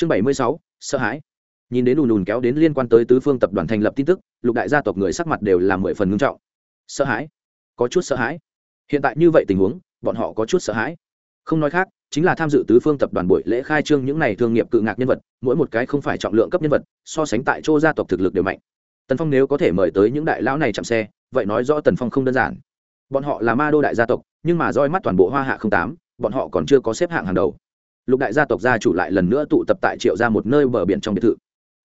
chương bảy mươi sáu, sợ hãi. Nhìn đến ùn ùn kéo đến liên quan tới tứ phương tập đoàn thành lập tin tức, lục đại gia tộc người sắc mặt đều là mười phần ngưng trọng. Sợ hãi? Có chút sợ hãi. Hiện tại như vậy tình huống, bọn họ có chút sợ hãi. Không nói khác, chính là tham dự tứ phương tập đoàn buổi lễ khai trương những này thương nghiệp cự ngạc nhân vật, mỗi một cái không phải trọng lượng cấp nhân vật, so sánh tại chỗ gia tộc thực lực đều mạnh. Tần phong nếu có thể mời tới những đại lão này chạm xe, vậy nói rõ tần phong không đơn giản. Bọn họ là ma đô đại gia tộc, nhưng mà roi mắt toàn bộ hoa hạ không tám, bọn họ còn chưa có xếp hạng hàng đầu lục đại gia tộc gia chủ lại lần nữa tụ tập tại triệu ra một nơi bờ biển trong biệt thự.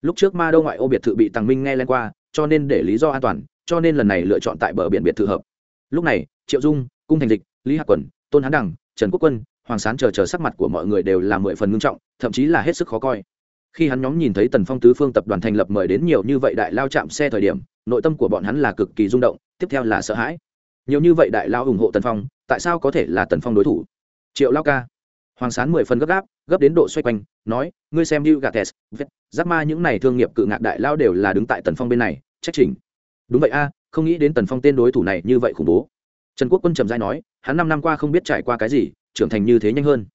Lúc trước ma đô ngoại ô biệt thự bị tăng minh nghe lên qua, cho nên để lý do an toàn, cho nên lần này lựa chọn tại bờ biển biệt thự hợp. Lúc này, triệu dung, cung thành dịch, lý hạc quần tôn hán đằng, trần quốc quân, hoàng sán chờ chờ sắc mặt của mọi người đều là mười phần ngưng trọng, thậm chí là hết sức khó coi. Khi hắn nhóm nhìn thấy tần phong tứ phương tập đoàn thành lập mời đến nhiều như vậy đại lao chạm xe thời điểm, nội tâm của bọn hắn là cực kỳ rung động, tiếp theo là sợ hãi. Nhiều như vậy đại lao ủng hộ tần phong, tại sao có thể là tần phong đối thủ? Triệu lao ca hoàng sán mười phần gấp gáp, gấp đến độ xoay quanh, nói, ngươi xem như gates tes giáp ma những này thương nghiệp cự ngạc đại lao đều là đứng tại tần phong bên này, trách trình đúng vậy a, không nghĩ đến tần phong tên đối thủ này như vậy khủng bố. Trần quốc quân trầm dai nói, hắn năm năm qua không biết trải qua cái gì, trưởng thành như thế nhanh hơn.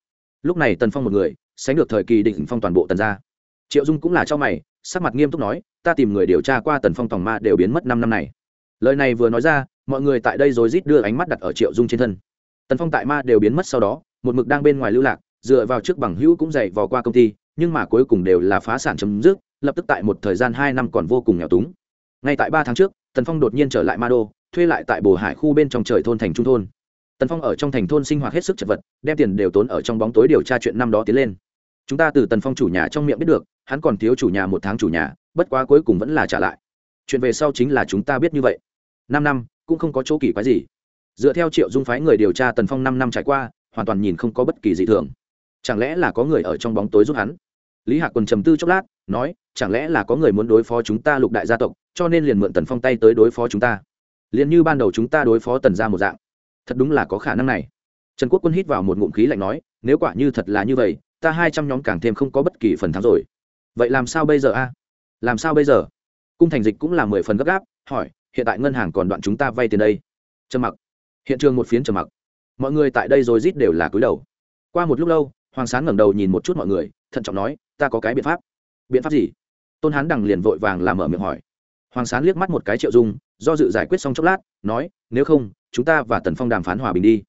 Lúc này tần phong một người, sánh được thời kỳ định phong toàn bộ tần gia. Triệu dung cũng là cho mày, sắc mặt nghiêm túc nói, ta tìm người điều tra qua tần phong tòng ma đều biến mất năm năm này. Lời này vừa nói ra, mọi người tại đây rồi rít đưa ánh mắt đặt ở triệu dung trên thân. Tần phong tại ma đều biến mất sau đó một mực đang bên ngoài lưu lạc, dựa vào trước bằng hữu cũng dày vò qua công ty, nhưng mà cuối cùng đều là phá sản chấm dứt, lập tức tại một thời gian hai năm còn vô cùng nghèo túng. Ngay tại ba tháng trước, tần phong đột nhiên trở lại ma đô, thuê lại tại bồ hải khu bên trong trời thôn thành trung thôn. Tần phong ở trong thành thôn sinh hoạt hết sức chật vật, đem tiền đều tốn ở trong bóng tối điều tra chuyện năm đó tiến lên. Chúng ta từ tần phong chủ nhà trong miệng biết được, hắn còn thiếu chủ nhà một tháng chủ nhà, bất quá cuối cùng vẫn là trả lại. Chuyện về sau chính là chúng ta biết như vậy. Năm năm, cũng không có chỗ kỳ quái gì. Dựa theo triệu dung phái người điều tra tần phong năm năm trải qua hoàn toàn nhìn không có bất kỳ gì thường. Chẳng lẽ là có người ở trong bóng tối giúp hắn? Lý hạc quần trầm tư chốc lát, nói, chẳng lẽ là có người muốn đối phó chúng ta lục đại gia tộc, cho nên liền mượn tần phong tay tới đối phó chúng ta? Liền như ban đầu chúng ta đối phó tần ra một dạng. Thật đúng là có khả năng này. Trần quốc quân hít vào một ngụm khí lạnh nói, nếu quả như thật là như vậy, ta hai trăm nhóm càng thêm không có bất kỳ phần thắng rồi. Vậy làm sao bây giờ a? Làm sao bây giờ? Cung thành dịch cũng là mười phần gấp gáp, hỏi, hiện tại ngân hàng còn đoạn chúng ta vay tiền đây? Trầm mặc. Hiện trường một phiến trầm mặc mọi người tại đây rồi rít đều là cúi đầu. Qua một lúc lâu, hoàng sán ngẩng đầu nhìn một chút mọi người, thận trọng nói, ta có cái biện pháp. Biện pháp gì? Tôn hán đằng liền vội vàng làm mở miệng hỏi. Hoàng sán liếc mắt một cái triệu dung, do dự giải quyết xong chốc lát, nói, nếu không, chúng ta và tần phong đàm phán hòa bình đi.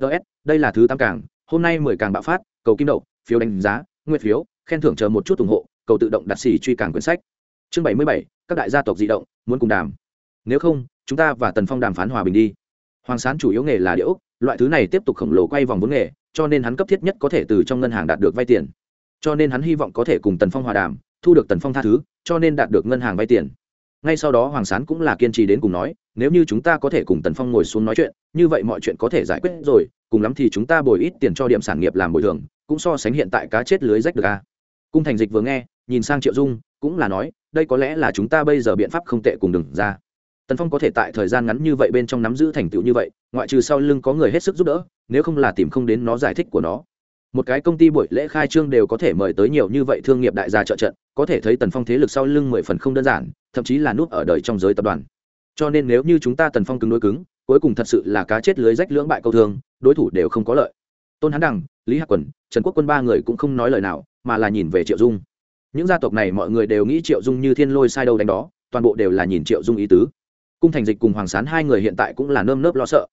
Ts đây là thứ tam càng, hôm nay mười càng bạo phát, cầu kim đậu, phiếu đánh giá, nguyệt phiếu, khen thưởng chờ một chút ủng hộ, cầu tự động đặt xỉ truy càng quyển sách. Chương bảy mươi bảy, các đại gia tộc di động, muốn cùng đàm. Nếu không, chúng ta và tần phong đàm phán hòa bình đi hoàng sán chủ yếu nghề là điệu loại thứ này tiếp tục khổng lồ quay vòng vốn nghề, cho nên hắn cấp thiết nhất có thể từ trong ngân hàng đạt được vay tiền. Cho nên hắn hy vọng có thể cùng tần phong hòa đàm, thu được tần phong tha thứ, cho nên đạt được ngân hàng vay tiền. Ngay sau đó hoàng sán cũng là kiên trì đến cùng nói, nếu như chúng ta có thể cùng tần phong ngồi xuống nói chuyện, như vậy mọi chuyện có thể giải quyết rồi, cùng lắm thì chúng ta bồi ít tiền cho điểm sản nghiệp làm bồi thường, cũng so sánh hiện tại cá chết lưới rách được a cung thành dịch vừa nghe, nhìn sang triệu dung, cũng là nói, đây có lẽ là chúng ta bây giờ biện pháp không tệ cùng đừng ra tần phong có thể tại thời gian ngắn như vậy bên trong nắm giữ thành tựu như vậy, ngoại trừ sau lưng có người hết sức giúp đỡ, nếu không là tìm không đến nó giải thích của nó. Một cái công ty buổi lễ khai trương đều có thể mời tới nhiều như vậy thương nghiệp đại gia trợ trận, có thể thấy tần phong thế lực sau lưng mười phần không đơn giản, thậm chí là núp ở đời trong giới tập đoàn. Cho nên nếu như chúng ta tần phong cứng đối cứng, cuối cùng thật sự là cá chết lưới rách lưỡng bại câu thương đối thủ đều không có lợi. Tôn hán đằng, lý hạc quần trần quốc quân ba người cũng không nói lời nào, mà là nhìn về triệu dung. Những gia tộc này mọi người đều nghĩ triệu dung như thiên lôi sai đâu đánh đó, toàn bộ đều là nhìn triệu dung ý tứ cung thành dịch cùng hoàng sán hai người hiện tại cũng là nơm nớp lo sợ.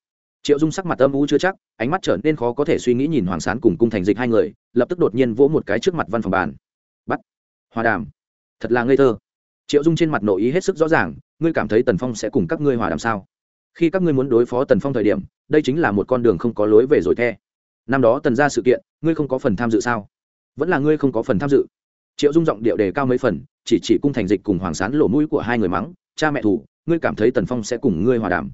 Triệu dung sắc mặt âm u chưa chắc, ánh mắt trở nên khó có thể suy nghĩ nhìn hoàng sán cùng cung thành dịch hai người, lập tức đột nhiên vỗ một cái trước mặt văn phòng bàn. Bắt. Hòa đàm. Thật là ngây thơ. Triệu dung trên mặt nội ý hết sức rõ ràng, ngươi cảm thấy tần phong sẽ cùng các ngươi hòa đàm sao? Khi các ngươi muốn đối phó tần phong thời điểm, đây chính là một con đường không có lối về rồi the. Năm đó tần ra sự kiện, ngươi không có phần tham dự sao? Vẫn là ngươi không có phần tham dự. Triệu dung giọng điệu đề cao mấy phần, chỉ chỉ cung thành dịch cùng hoàng sán lỗ mũi của hai người mắng, cha mẹ thủ ngươi cảm thấy tần phong sẽ cùng ngươi hòa đàm.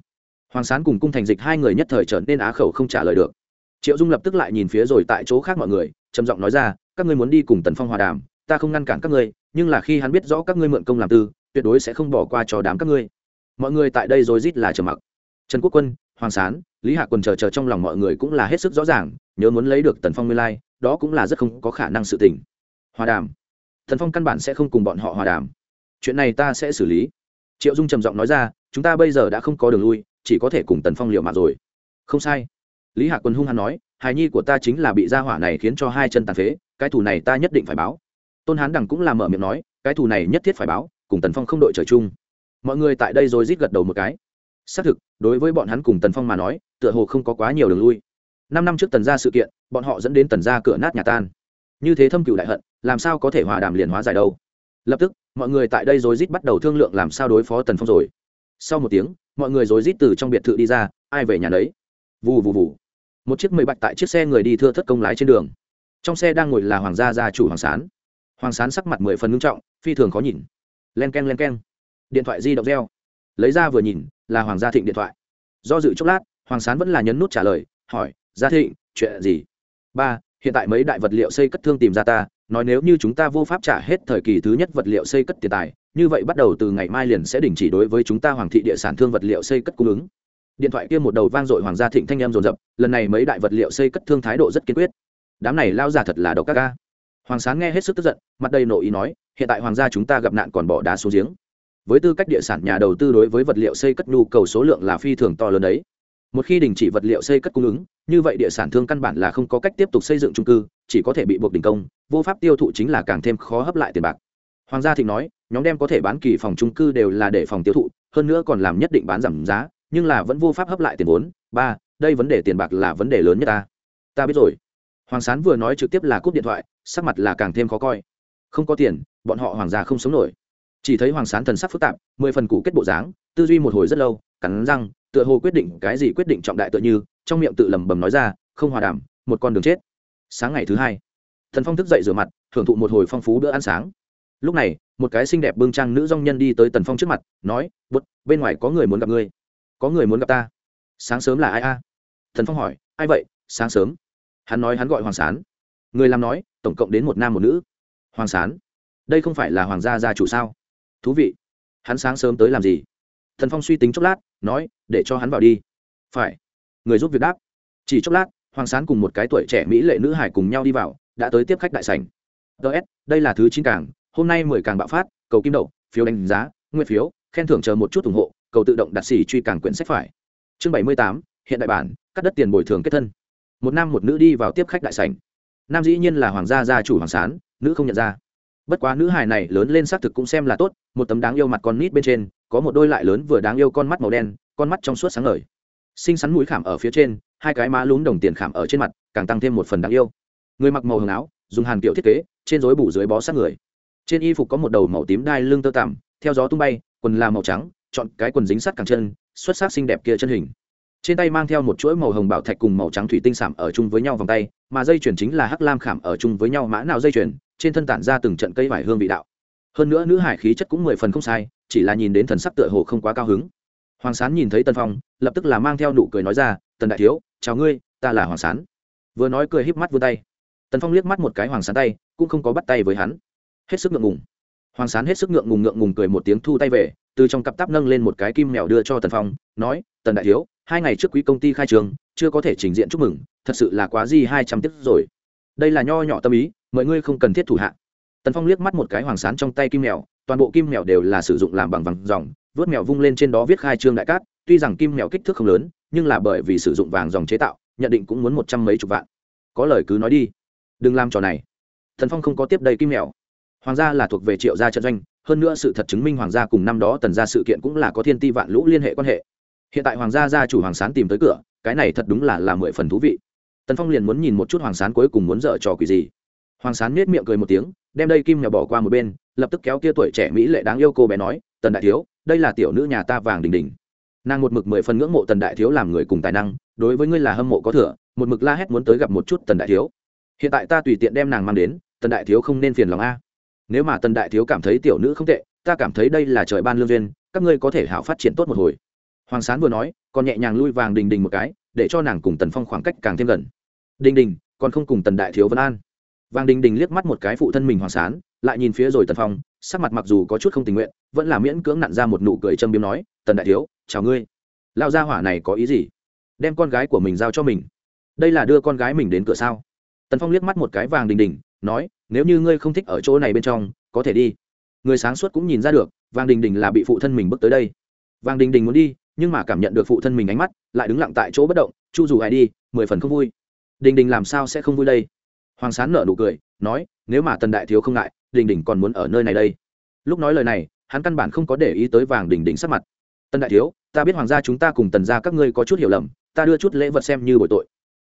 Hoàng sán cùng cung thành dịch hai người nhất thời trở nên á khẩu không trả lời được. Triệu dung lập tức lại nhìn phía rồi tại chỗ khác mọi người, trầm giọng nói ra, các ngươi muốn đi cùng tần phong hòa đàm, ta không ngăn cản các ngươi, nhưng là khi hắn biết rõ các ngươi mượn công làm tư, tuyệt đối sẽ không bỏ qua cho đám các ngươi. Mọi người tại đây rồi rít là trầm mặc. Trần quốc quân, hoàng sán, lý hạ quần chờ chờ trong lòng mọi người cũng là hết sức rõ ràng, nhớ muốn lấy được tần phong nguyên lai, đó cũng là rất không có khả năng sự tình. Hòa đàm. Tần phong căn bản sẽ không cùng bọn họ hòa đàm. Chuyện này ta sẽ xử lý triệu dung trầm giọng nói ra, chúng ta bây giờ đã không có đường lui, chỉ có thể cùng tần phong liều mạng rồi. Không sai. Lý hạ quân hung hăng nói, hài nhi của ta chính là bị gia hỏa này khiến cho hai chân tàn phế, cái thù này ta nhất định phải báo. Tôn hán đằng cũng làm mở miệng nói, cái thù này nhất thiết phải báo, cùng tần phong không đội trời chung. Mọi người tại đây rồi rít gật đầu một cái. Xác thực, đối với bọn hắn cùng tần phong mà nói, tựa hồ không có quá nhiều đường lui. Năm năm trước tần ra sự kiện, bọn họ dẫn đến tần ra cửa nát nhà tan. Như thế thâm cựu đại hận, làm sao có thể hòa đàm liền hóa giải đâu? Lập tức mọi người tại đây rối rít bắt đầu thương lượng làm sao đối phó tần phong rồi. Sau một tiếng, mọi người rối rít từ trong biệt thự đi ra, ai về nhà đấy vù vù vù. Một chiếc mười bạch tại chiếc xe người đi thưa thất công lái trên đường. Trong xe đang ngồi là hoàng gia gia chủ hoàng sán. Hoàng sán sắc mặt mười phần ngưng trọng, phi thường khó nhìn. Len k e n len k e n điện thoại di động reo. Lấy ra vừa nhìn, là hoàng gia thịnh điện thoại. Do dự chốc lát, hoàng sán vẫn là nhấn nút trả lời, hỏi, gia thịnh, chuyện gì? Ba, hiện tại mấy đại vật liệu xây cất thương tìm ra ta nói nếu như chúng ta vô pháp trả hết thời kỳ thứ nhất vật liệu xây cất tiền tài, như vậy bắt đầu từ ngày mai liền sẽ đình chỉ đối với chúng ta hoàng thị địa sản thương vật liệu xây cất cung ứng. Điện thoại kia một đầu vang dội hoàng gia thịnh thanh em rồn rập lần này mấy đại vật liệu xây cất thương thái độ rất kiên quyết. Đám này lao giả thật là độc các ca hoàng sáng nghe hết sức tức giận, mặt đầy nổ ý nói, hiện tại hoàng gia chúng ta gặp nạn còn bỏ đá xuống giếng. Với tư cách địa sản nhà đầu tư đối với vật liệu xây cất nhu cầu số lượng là phi thường to lớn đấy một khi đình chỉ vật liệu xây cất cung ứng, như vậy địa sản thương căn bản là không có cách tiếp tục xây dựng trung cư, chỉ có thể bị buộc đình công, vô pháp tiêu thụ chính là càng thêm khó hấp lại tiền bạc. Hoàng gia thịnh nói, nhóm đem có thể bán kỳ phòng trung cư đều là để phòng tiêu thụ, hơn nữa còn làm nhất định bán giảm giá, nhưng là vẫn vô pháp hấp lại tiền vốn. Ba, đây vấn đề tiền bạc là vấn đề lớn nhất ta. Ta biết rồi. Hoàng sán vừa nói trực tiếp là cúp điện thoại, sắc mặt là càng thêm khó coi. Không có tiền, bọn họ hoàng gia không sống nổi. Chỉ thấy hoàng sán thần sắc phức tạp, mười phần cụ kết bộ dáng, tư duy một hồi rất lâu, cắn răng tựa hồ quyết định cái gì quyết định trọng đại tựa như, trong miệng tự lẩm bẩm nói ra, không hòa đàm, một con đường chết. Sáng ngày thứ hai, thần phong thức dậy rửa mặt, thưởng thụ một hồi phong phú bữa ăn sáng. Lúc này, một cái xinh đẹp bưng trang nữ dong nhân đi tới tần phong trước mặt, nói bút bên ngoài có người muốn gặp ngươi. Có người muốn gặp ta. Sáng sớm là ai a? Thần phong hỏi, ai vậy? Sáng sớm. Hắn nói hắn gọi hoàng sán. Người làm nói, tổng cộng đến một nam một nữ. Hoàng sán. Đây không phải là hoàng gia gia chủ sao? Thú vị. Hắn sáng sớm tới làm gì? Thần phong suy tính chốc lát nói, để cho hắn vào đi. Phải. Người giúp việc đáp. Chỉ chốc lát, hoàng sán cùng một cái tuổi trẻ mỹ lệ nữ hải cùng nhau đi vào, đã tới tiếp khách đại sảnh. Ts đây là thứ chín càng, hôm nay mười càng bạo phát, cầu kim đậu, phiếu đánh giá, nguyên phiếu, khen thưởng chờ một chút ủng hộ, cầu tự động đặt xỉ truy càng quyển sách phải. Chương bảy mươi tám, hiện đại bản, cắt đất tiền bồi thường kết thân. Một nam một nữ đi vào tiếp khách đại sảnh. Nam dĩ nhiên là hoàng gia gia chủ hoàng sán, nữ không nhận ra. Bất quá nữ hài này lớn lên xác thực cũng xem là tốt, một tấm đáng yêu mặt con nít bên trên có một đôi lại lớn vừa đáng yêu con mắt màu đen, con mắt trong suốt sáng ngời. Xinh xắn mũi khảm ở phía trên, hai cái má lún đồng tiền khảm ở trên mặt, càng tăng thêm một phần đáng yêu. Người mặc màu hồng áo, dùng hàn kiểu thiết kế, trên rối bủ dưới bó sát người. Trên y phục có một đầu màu tím đai lưng tơ tằm, theo gió tung bay, quần là màu trắng, chọn cái quần dính sắt càng chân, xuất sắc xinh đẹp kia chân hình. Trên tay mang theo một chuỗi màu hồng bảo thạch cùng màu trắng thủy tinh sảm ở chung với nhau vòng tay, mà dây chuyền chính là hắc lam khảm ở chung với nhau mã nào dây chuyền, trên thân tản ra từng trận cây vải hương vị đạo. Hơn nữa nữ hải khí chất cũng mười phần không sai chỉ là nhìn đến thần sắc tựa hồ không quá cao hứng. Hoàng sán nhìn thấy Tần phong, lập tức là mang theo nụ cười nói ra, tần đại thiếu, chào ngươi, ta là hoàng sán. Vừa nói cười híp mắt vươn tay. Tần phong liếc mắt một cái hoàng sán tay, cũng không có bắt tay với hắn. Hết sức ngượng ngùng. Hoàng sán hết sức ngượng ngùng ngượng ngùng cười một tiếng thu tay về, từ trong cặp tắp nâng lên một cái kim mèo đưa cho tần phong, nói, tần đại thiếu, hai ngày trước quý công ty khai trường, chưa có thể trình diện chúc mừng, thật sự là quá di hai trăm tiết rồi. Đây là nho nhỏ tâm ý, mọi ngươi không cần thiết thủ hạ. Tần phong liếc mắt một cái hoàng sán trong tay kim mèo toàn bộ kim mèo đều là sử dụng làm bằng vàng dòng, vớt mèo vung lên trên đó viết khai trương đại cát, tuy rằng kim mèo kích thước không lớn, nhưng là bởi vì sử dụng vàng dòng chế tạo, nhận định cũng muốn một trăm mấy chục vạn. Có lời cứ nói đi. Đừng làm trò này. Thần phong không có tiếp đầy kim mèo. Hoàng gia là thuộc về triệu gia trận doanh, hơn nữa sự thật chứng minh hoàng gia cùng năm đó tần gia sự kiện cũng là có thiên ti vạn lũ liên hệ quan hệ. Hiện tại hoàng gia gia chủ hoàng sán tìm tới cửa, cái này thật đúng là là mười phần thú vị. Tần phong liền muốn nhìn một chút hoàng sán cuối cùng muốn dở trò quỷ gì. Hoàng sán nết miệng cười một tiếng đem đây kim nhỏ bỏ qua một bên, lập tức kéo kia tuổi trẻ mỹ lệ đáng yêu cô bé nói, tần đại thiếu, đây là tiểu nữ nhà ta vàng đình đình nàng một mực mười phần ngưỡng mộ tần đại thiếu làm người cùng tài năng, đối với ngươi là hâm mộ có thừa, một mực la hét muốn tới gặp một chút tần đại thiếu. Hiện tại ta tùy tiện đem nàng mang đến, tần đại thiếu không nên phiền lòng a. Nếu mà tần đại thiếu cảm thấy tiểu nữ không tệ, ta cảm thấy đây là trời ban lương duyên, các ngươi có thể hảo phát triển tốt một hồi. Hoàng sán vừa nói, còn nhẹ nhàng lui vàng đình đình một cái, để cho nàng cùng tần phong khoảng cách càng thêm gần. Đình đình còn không cùng tần đại thiếu vân an vàng đình đình liếc mắt một cái phụ thân mình hoàng sán, lại nhìn phía rồi tần phong, sắc mặt mặc dù có chút không tình nguyện, vẫn là miễn cưỡng nặn ra một nụ cười châm biếm nói, tần đại thiếu, chào ngươi. Lao gia hỏa này có ý gì? Đem con gái của mình giao cho mình. Đây là đưa con gái mình đến cửa sao? Tần phong liếc mắt một cái vàng đình đình, nói, nếu như ngươi không thích ở chỗ này bên trong, có thể đi. Người sáng suốt cũng nhìn ra được vàng đình đình là bị phụ thân mình bước tới đây. Vàng đình đình muốn đi, nhưng mà cảm nhận được phụ thân mình ánh mắt, lại đứng lặng tại chỗ bất động, chu dù ai đi, mười phần không vui. Đình đình làm sao sẽ không vui đây? Hoàng sán nở nụ cười, nói, nếu mà tần đại thiếu không ngại, đình đình còn muốn ở nơi này đây. Lúc nói lời này, hắn căn bản không có để ý tới vàng đình đình sắc mặt. Tần đại thiếu, ta biết hoàng gia chúng ta cùng tần gia các ngươi có chút hiểu lầm, ta đưa chút lễ vật xem như bội tội.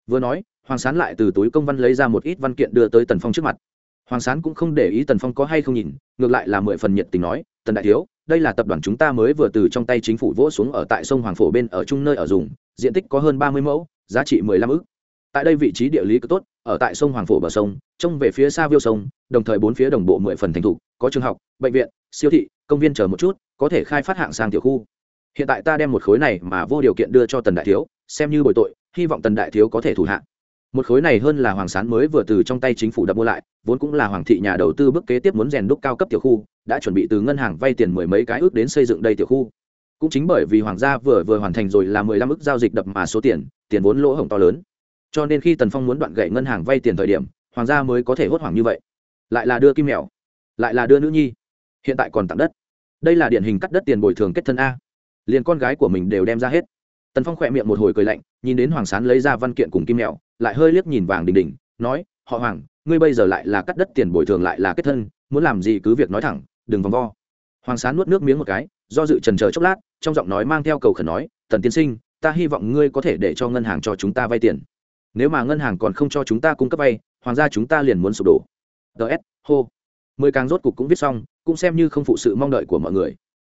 Vừa nói, hoàng sán lại từ túi công văn lấy ra một ít văn kiện đưa tới tần phong trước mặt. Hoàng sán cũng không để ý tần phong có hay không nhìn, ngược lại là mười phần nhiệt tình nói, tần đại thiếu, đây là tập đoàn chúng ta mới vừa từ trong tay chính phủ vỗ xuống ở tại sông hoàng phổ bên ở chung nơi ở dùng, diện tích có hơn ba mươi mẫu, giá trị mười lăm ức tại đây vị trí địa lý cực tốt, ở tại sông hoàng phổ bờ sông, trông về phía xa viêu sông, đồng thời bốn phía đồng bộ mười phần thành thục, có trường học, bệnh viện, siêu thị, công viên chờ một chút, có thể khai phát hạng sang tiểu khu. Hiện tại ta đem một khối này mà vô điều kiện đưa cho tần đại thiếu, xem như bồi tội, hy vọng tần đại thiếu có thể thủ hạng một khối này hơn là hoàng sán mới vừa từ trong tay chính phủ đập mua lại, vốn cũng là hoàng thị nhà đầu tư bước kế tiếp muốn rèn đúc cao cấp tiểu khu, đã chuẩn bị từ ngân hàng vay tiền mười mấy cái ước đến xây dựng đây tiểu khu. Cũng chính bởi vì hoàng gia vừa vừa hoàn thành rồi là mười lăm ước giao dịch đập mà số tiền tiền vốn lỗ hổng to lớn cho nên khi tần phong muốn đoạn gậy ngân hàng vay tiền thời điểm, hoàng gia mới có thể hốt hoảng như vậy. Lại là đưa kim mèo, lại là đưa nữ nhi. Hiện tại còn tặng đất. Đây là điển hình cắt đất tiền bồi thường kết thân a. Liền con gái của mình đều đem ra hết. Tần phong khỏe miệng một hồi cười lạnh, nhìn đến hoàng sán lấy ra văn kiện cùng kim mèo, lại hơi liếc nhìn vàng đình đình, nói, họ hoàng, ngươi bây giờ lại là cắt đất tiền bồi thường lại là kết thân, muốn làm gì cứ việc nói thẳng, đừng vòng vo. Hoàng sán nuốt nước miếng một cái, do dự trần chờ chốc lát, trong giọng nói mang theo cầu khẩn nói, tần tiên sinh, ta hy vọng ngươi có thể để cho ngân hàng cho chúng ta vay tiền nếu mà ngân hàng còn không cho chúng ta cung cấp vay, hoàng gia chúng ta liền muốn sụp đổ. Ts hô. Mười càng rốt cục cũng viết xong, cũng xem như không phụ sự mong đợi của mọi người.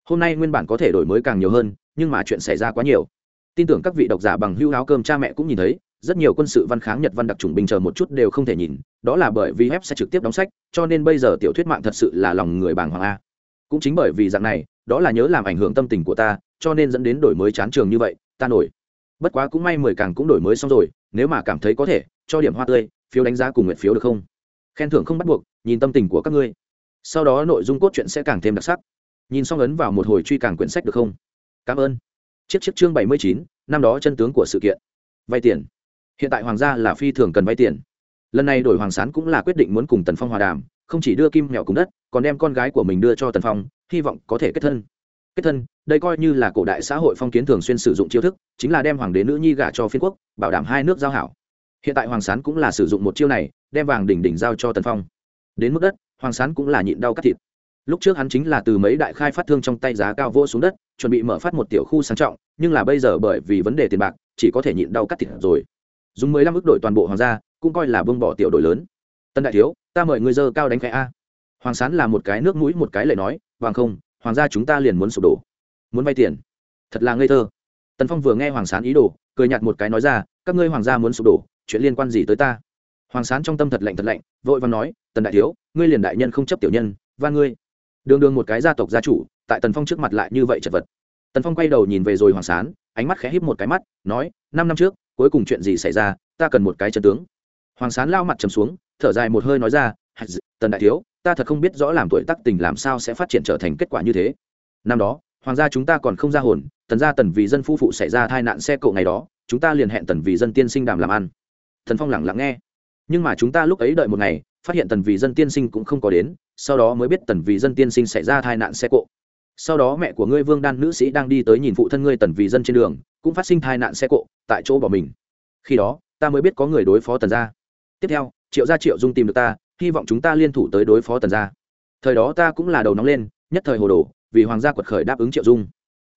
Hôm nay nguyên bản có thể đổi mới càng nhiều hơn, nhưng mà chuyện xảy ra quá nhiều. Tin tưởng các vị độc giả bằng hưu áo cơm cha mẹ cũng nhìn thấy, rất nhiều quân sự văn kháng nhật văn đặc trùng bình chờ một chút đều không thể nhìn, đó là bởi vì web sẽ trực tiếp đóng sách, cho nên bây giờ tiểu thuyết mạng thật sự là lòng người bàng hoàng a. Cũng chính bởi vì dạng này, đó là nhớ làm ảnh hưởng tâm tình của ta, cho nên dẫn đến đổi mới chán trường như vậy, ta nổi. Bất quá cũng may mười càng cũng đổi mới xong rồi nếu mà cảm thấy có thể, cho điểm hoa tươi, phiếu đánh giá cùng nguyện phiếu được không? Khen thưởng không bắt buộc, nhìn tâm tình của các ngươi. Sau đó nội dung cốt truyện sẽ càng thêm đặc sắc. Nhìn xong ấn vào một hồi truy càng quyển sách được không? Cảm ơn. Chiếc chiếc chương bảy mươi chín, năm đó chân tướng của sự kiện. Vay tiền. Hiện tại hoàng gia là phi thường cần vay tiền. Lần này đổi hoàng sán cũng là quyết định muốn cùng tần phong hòa đàm, không chỉ đưa kim mèo cùng đất, còn đem con gái của mình đưa cho tần phong, hy vọng có thể kết thân. Kết thân đây coi như là cổ đại xã hội phong kiến thường xuyên sử dụng chiêu thức, chính là đem hoàng đế nữ nhi gả cho phiên quốc, bảo đảm hai nước giao hảo. Hiện tại hoàng sán cũng là sử dụng một chiêu này, đem vàng đỉnh đỉnh giao cho tần phong. Đến mức đất, hoàng sán cũng là nhịn đau cắt thịt. Lúc trước hắn chính là từ mấy đại khai phát thương trong tay giá cao vô xuống đất, chuẩn bị mở phát một tiểu khu sang trọng, nhưng là bây giờ bởi vì vấn đề tiền bạc, chỉ có thể nhịn đau cắt thịt rồi. Dùng mười lăm ước đội toàn bộ hoàng gia, cũng coi là bưng bỏ tiểu đội lớn. Tân đại thiếu, ta mời người dơ cao đánh khẽ a. Hoàng sán là một cái nước mũi, một cái lệ nói, vàng không, hoàng gia chúng ta liền muốn sụp đổ muốn vay tiền. Thật là ngây thơ. Tần phong vừa nghe hoàng sán ý đồ, cười nhạt một cái nói ra, các ngươi hoàng gia muốn sụp đổ, chuyện liên quan gì tới ta? Hoàng sán trong tâm thật lạnh thật lạnh, vội và nói, tần đại thiếu, ngươi liền đại nhân không chấp tiểu nhân và ngươi. Đường đường một cái gia tộc gia chủ, tại tần phong trước mặt lại như vậy chật vật. Tần phong quay đầu nhìn về rồi hoàng sán, ánh mắt khẽ híp một cái mắt, nói, năm năm trước, cuối cùng chuyện gì xảy ra, ta cần một cái chân tướng. Hoàng sán lao mặt trầm xuống, thở dài một hơi nói ra tần đại thiếu, ta thật không biết rõ làm tuổi tắc tình làm sao sẽ phát triển trở thành kết quả như thế. Năm đó hoàng gia chúng ta còn không ra hồn, tần gia tần vì dân phu phụ xảy ra tai nạn xe cộ ngày đó, chúng ta liền hẹn tần vì dân tiên sinh đàm làm ăn. Thần phong lẳng lặng nghe. Nhưng mà chúng ta lúc ấy đợi một ngày, phát hiện tần vì dân tiên sinh cũng không có đến, sau đó mới biết tần vì dân tiên sinh xảy ra tai nạn xe cộ. Sau đó mẹ của ngươi vương đan nữ sĩ đang đi tới nhìn phụ thân ngươi tần vì dân trên đường, cũng phát sinh tai nạn xe cộ, tại chỗ bỏ mình. Khi đó, ta mới biết có người đối phó tần gia. Tiếp theo, triệu gia triệu dung tìm được ta, hy vọng chúng ta liên thủ tới đối phó tần gia. Thời đó ta cũng là đầu nóng lên, nhất thời hồ đồ vì hoàng gia quật khởi đáp ứng triệu dung.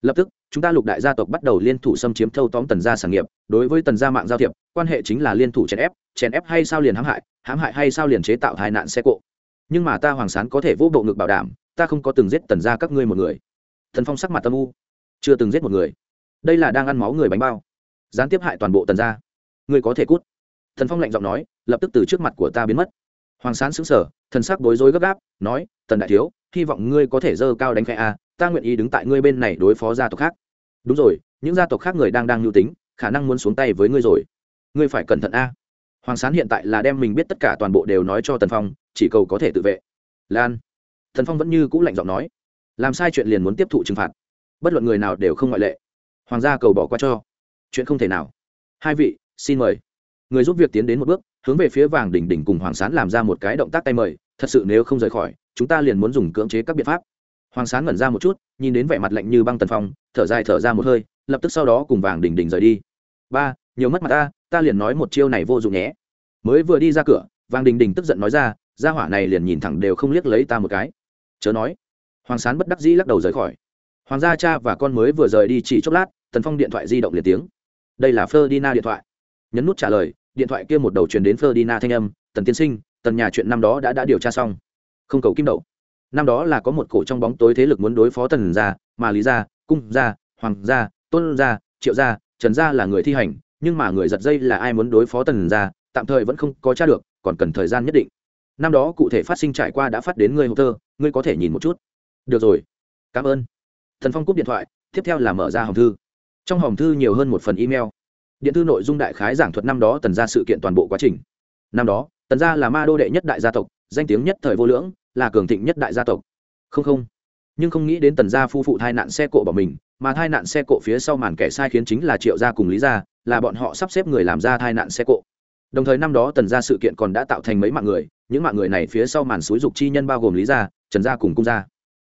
Lập tức, chúng ta lục đại gia tộc bắt đầu liên thủ xâm chiếm thâu tóm tần gia sản nghiệp. Đối với tần gia mạng giao thiệp, quan hệ chính là liên thủ chèn ép chèn ép hay sao liền hãm hại hãm hại hay sao liền chế tạo tai nạn xe cộ. Nhưng mà ta hoàng sán có thể vô bộ ngực bảo đảm, ta không có từng giết tần gia các ngươi một người. Thần phong sắc mặt tâm u. Chưa từng giết một người. Đây là đang ăn máu người bánh bao. Gián tiếp hại toàn bộ tần gia. Ngươi có thể cút. Thần phong lạnh giọng nói, lập tức từ trước mặt của ta biến mất. Hoàng sán xứng sở thần sắc bối rối gấp gáp, nói, tần đại thiếu hy vọng ngươi có thể dơ cao đánh khai a, ta nguyện ý đứng tại ngươi bên này đối phó gia tộc khác. Đúng rồi, những gia tộc khác người đang đang nhu tính, khả năng muốn xuống tay với ngươi rồi. Ngươi phải cẩn thận a. Hoàng sán hiện tại là đem mình biết tất cả toàn bộ đều nói cho tần phong, chỉ cầu có thể tự vệ. Lan. Thần phong vẫn như c ũ lạnh giọng nói. Làm sai chuyện liền muốn tiếp thụ trừng phạt. Bất luận người nào đều không ngoại lệ. Hoàng gia cầu bỏ qua cho. Chuyện không thể nào. Hai vị, xin mời. Người giúp việc tiến đến một bước, hướng về phía vàng đỉnh đỉnh cùng hoàng sán làm ra một cái động tác tay mời, thật sự nếu không rời khỏi chúng ta liền muốn dùng cưỡng chế các biện pháp. Hoàng sán ngẩn ra một chút, nhìn đến vẻ mặt lạnh như băng tần phong, thở dài thở ra một hơi, lập tức sau đó cùng vàng đỉnh đỉnh rời đi. Ba, nhiều mất mặt ta ta liền nói một chiêu này vô dụng nhé. Mới vừa đi ra cửa, vàng đình đình tức giận nói ra, gia hỏa này liền nhìn thẳng đều không liếc lấy ta một cái. Chớ nói. Hoàng sán bất đắc dĩ lắc đầu rời khỏi. Hoàng gia cha và con mới vừa rời đi chỉ chốc lát, tần phong điện thoại di động liền tiếng. Đây là ferdina điện thoại. Nhấn nút trả lời, điện thoại kia một đầu truyền đến ferdina thanh âm, tần tiên sinh, tần nhà chuyện năm đó đã đã điều tra xong không cầu kim đậu. Năm đó là có một cổ trong bóng tối thế lực muốn đối phó tần gia, mà lý gia, cung gia, hoàng gia, tôn gia, triệu gia, trần gia là người thi hành, nhưng mà người giật dây là ai muốn đối phó tần gia, tạm thời vẫn không có t r a được, còn cần thời gian nhất định. Năm đó cụ thể phát sinh trải qua đã phát đến ngươi hồ tơ, ngươi có thể nhìn một chút. Được rồi. Cảm ơn. Thần phong cúp điện thoại, tiếp theo là mở ra hòm thư. Trong hòm thư nhiều hơn một phần email. Điện thư nội dung đại khái giảng thuật năm đó tần ra sự kiện toàn bộ quá trình. Năm đó, tần gia là ma đô đệ nhất đại gia tộc, danh tiếng nhất thời vô lưỡng là cường thịnh nhất đại gia tộc. Không không. Nhưng không nghĩ đến tần gia phu phụ thai nạn xe cộ bỏ mình, mà thai nạn xe cộ phía sau màn kẻ sai khiến chính là triệu gia cùng lý gia, là bọn họ sắp xếp người làm ra thai nạn xe cộ. Đồng thời năm đó tần gia sự kiện còn đã tạo thành mấy mạng người, những mạng người này phía sau màn xúi dục chi nhân bao gồm lý gia, trần gia cùng cung gia.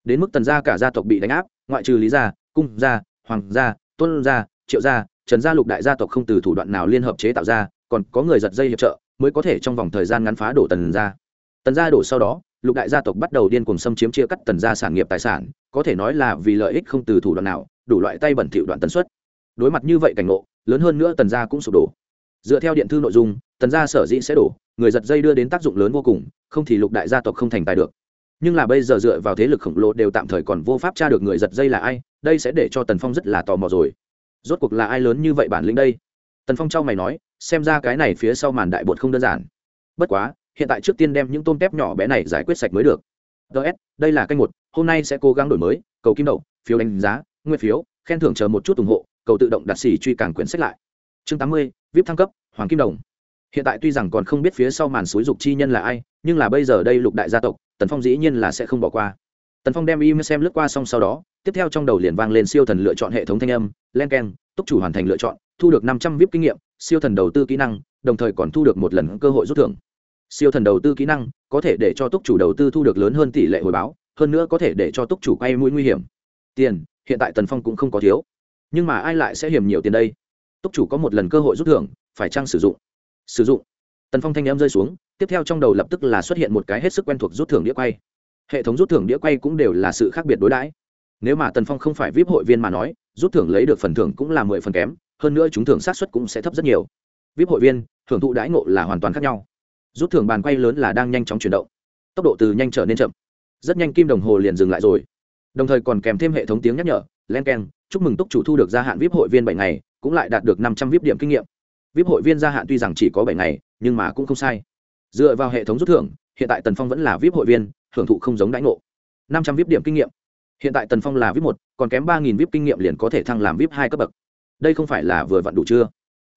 Đến mức tần gia cả gia tộc bị đánh áp, ngoại trừ lý gia, cung gia, hoàng gia, tôn gia, triệu gia, trần gia lục đại gia tộc không từ thủ đoạn nào liên hợp chế tạo ra, còn có người giật dây hiệp trợ, mới có thể trong vòng thời gian ngắn phá đổ tần gia. Tần gia đổ sau đó lục đại gia tộc bắt đầu điên cuồng xâm chiếm chia cắt tần gia sản nghiệp tài sản, có thể nói là vì lợi ích không từ thủ đoạn nào, đủ loại tay bẩn thỉu đoạn tần suất. Đối mặt như vậy cảnh ngộ, lớn hơn nữa tần gia cũng sụp đổ. Dựa theo điện thư nội dung, tần gia sở dĩ sẽ đổ, người giật dây đưa đến tác dụng lớn vô cùng, không thì lục đại gia tộc không thành tài được. Nhưng là bây giờ dựa vào thế lực khổng lồ đều tạm thời còn vô pháp tra được người giật dây là ai, đây sẽ để cho tần phong rất là tò mò rồi. Rốt cuộc là ai lớn như vậy bản lĩnh đây? Tần phong trao mày nói, xem ra cái này phía sau màn đại bột không đơn giản. Bất quá hiện tại trước tiên đem những tôm tép nhỏ bé này giải quyết sạch mới được. Ts đây là canh một, hôm nay sẽ cố gắng đổi mới, cầu kim đậu, phiếu đánh giá, nguyên phiếu, khen thưởng chờ một chút ủng hộ, cầu tự động đặt xỉ truy càng quyển sách lại. Chương tám mươi, vip thăng cấp, hoàng kim đồng. Hiện tại tuy rằng còn không biết phía sau màn suối dục chi nhân là ai, nhưng là bây giờ đây lục đại gia tộc, tần phong dĩ nhiên là sẽ không bỏ qua. Tần phong đem email xem lướt qua xong sau đó, tiếp theo trong đầu liền vang lên siêu thần lựa chọn hệ thống thanh âm, len k e n túc chủ hoàn thành lựa chọn, thu được năm trăm vip kinh nghiệm, siêu thần đầu tư kỹ năng, đồng thời còn thu được một lần cơ hội rút thưởng siêu thần đầu tư kỹ năng, có thể để cho túc chủ đầu tư thu được lớn hơn tỷ lệ hồi báo, hơn nữa có thể để cho túc chủ quay mũi nguy hiểm. Tiền, hiện tại tần phong cũng không có thiếu. Nhưng mà ai lại sẽ hiểm nhiều tiền đây? Túc chủ có một lần cơ hội rút thưởng, phải chăng sử dụng? Sử dụng. Tần phong thanh em rơi xuống, tiếp theo trong đầu lập tức là xuất hiện một cái hết sức quen thuộc rút thưởng đĩa quay. Hệ thống rút thưởng đĩa quay cũng đều là sự khác biệt đối đãi. Nếu mà tần phong không phải vip hội viên mà nói, rút thưởng lấy được phần thưởng cũng là mười phần kém, hơn nữa chúng thưởng sát xuất cũng sẽ thấp rất nhiều. Vip hội viên, thưởng thụ đãi ngộ là hoàn toàn khác nhau rút thưởng bàn quay lớn là đang nhanh chóng chuyển động. Tốc độ từ nhanh trở nên chậm. Rất nhanh kim đồng hồ liền dừng lại rồi. Đồng thời còn kèm thêm hệ thống tiếng nhắc nhở, len k e n chúc mừng túc chủ thu được gia hạn vip hội viên bảy ngày, cũng lại đạt được năm trăm vip điểm kinh nghiệm. Vip hội viên gia hạn tuy rằng chỉ có bảy ngày, nhưng mà cũng không sai. Dựa vào hệ thống rút thưởng, hiện tại tần phong vẫn là vip hội viên, hưởng thụ không giống đãi ngộ. Năm trăm vip điểm kinh nghiệm. Hiện tại tần phong là vip một, còn kém ba nghìn vip kinh nghiệm liền có thể thăng làm vip hai cấp bậc. Đây không phải là vừa vặn đủ chưa?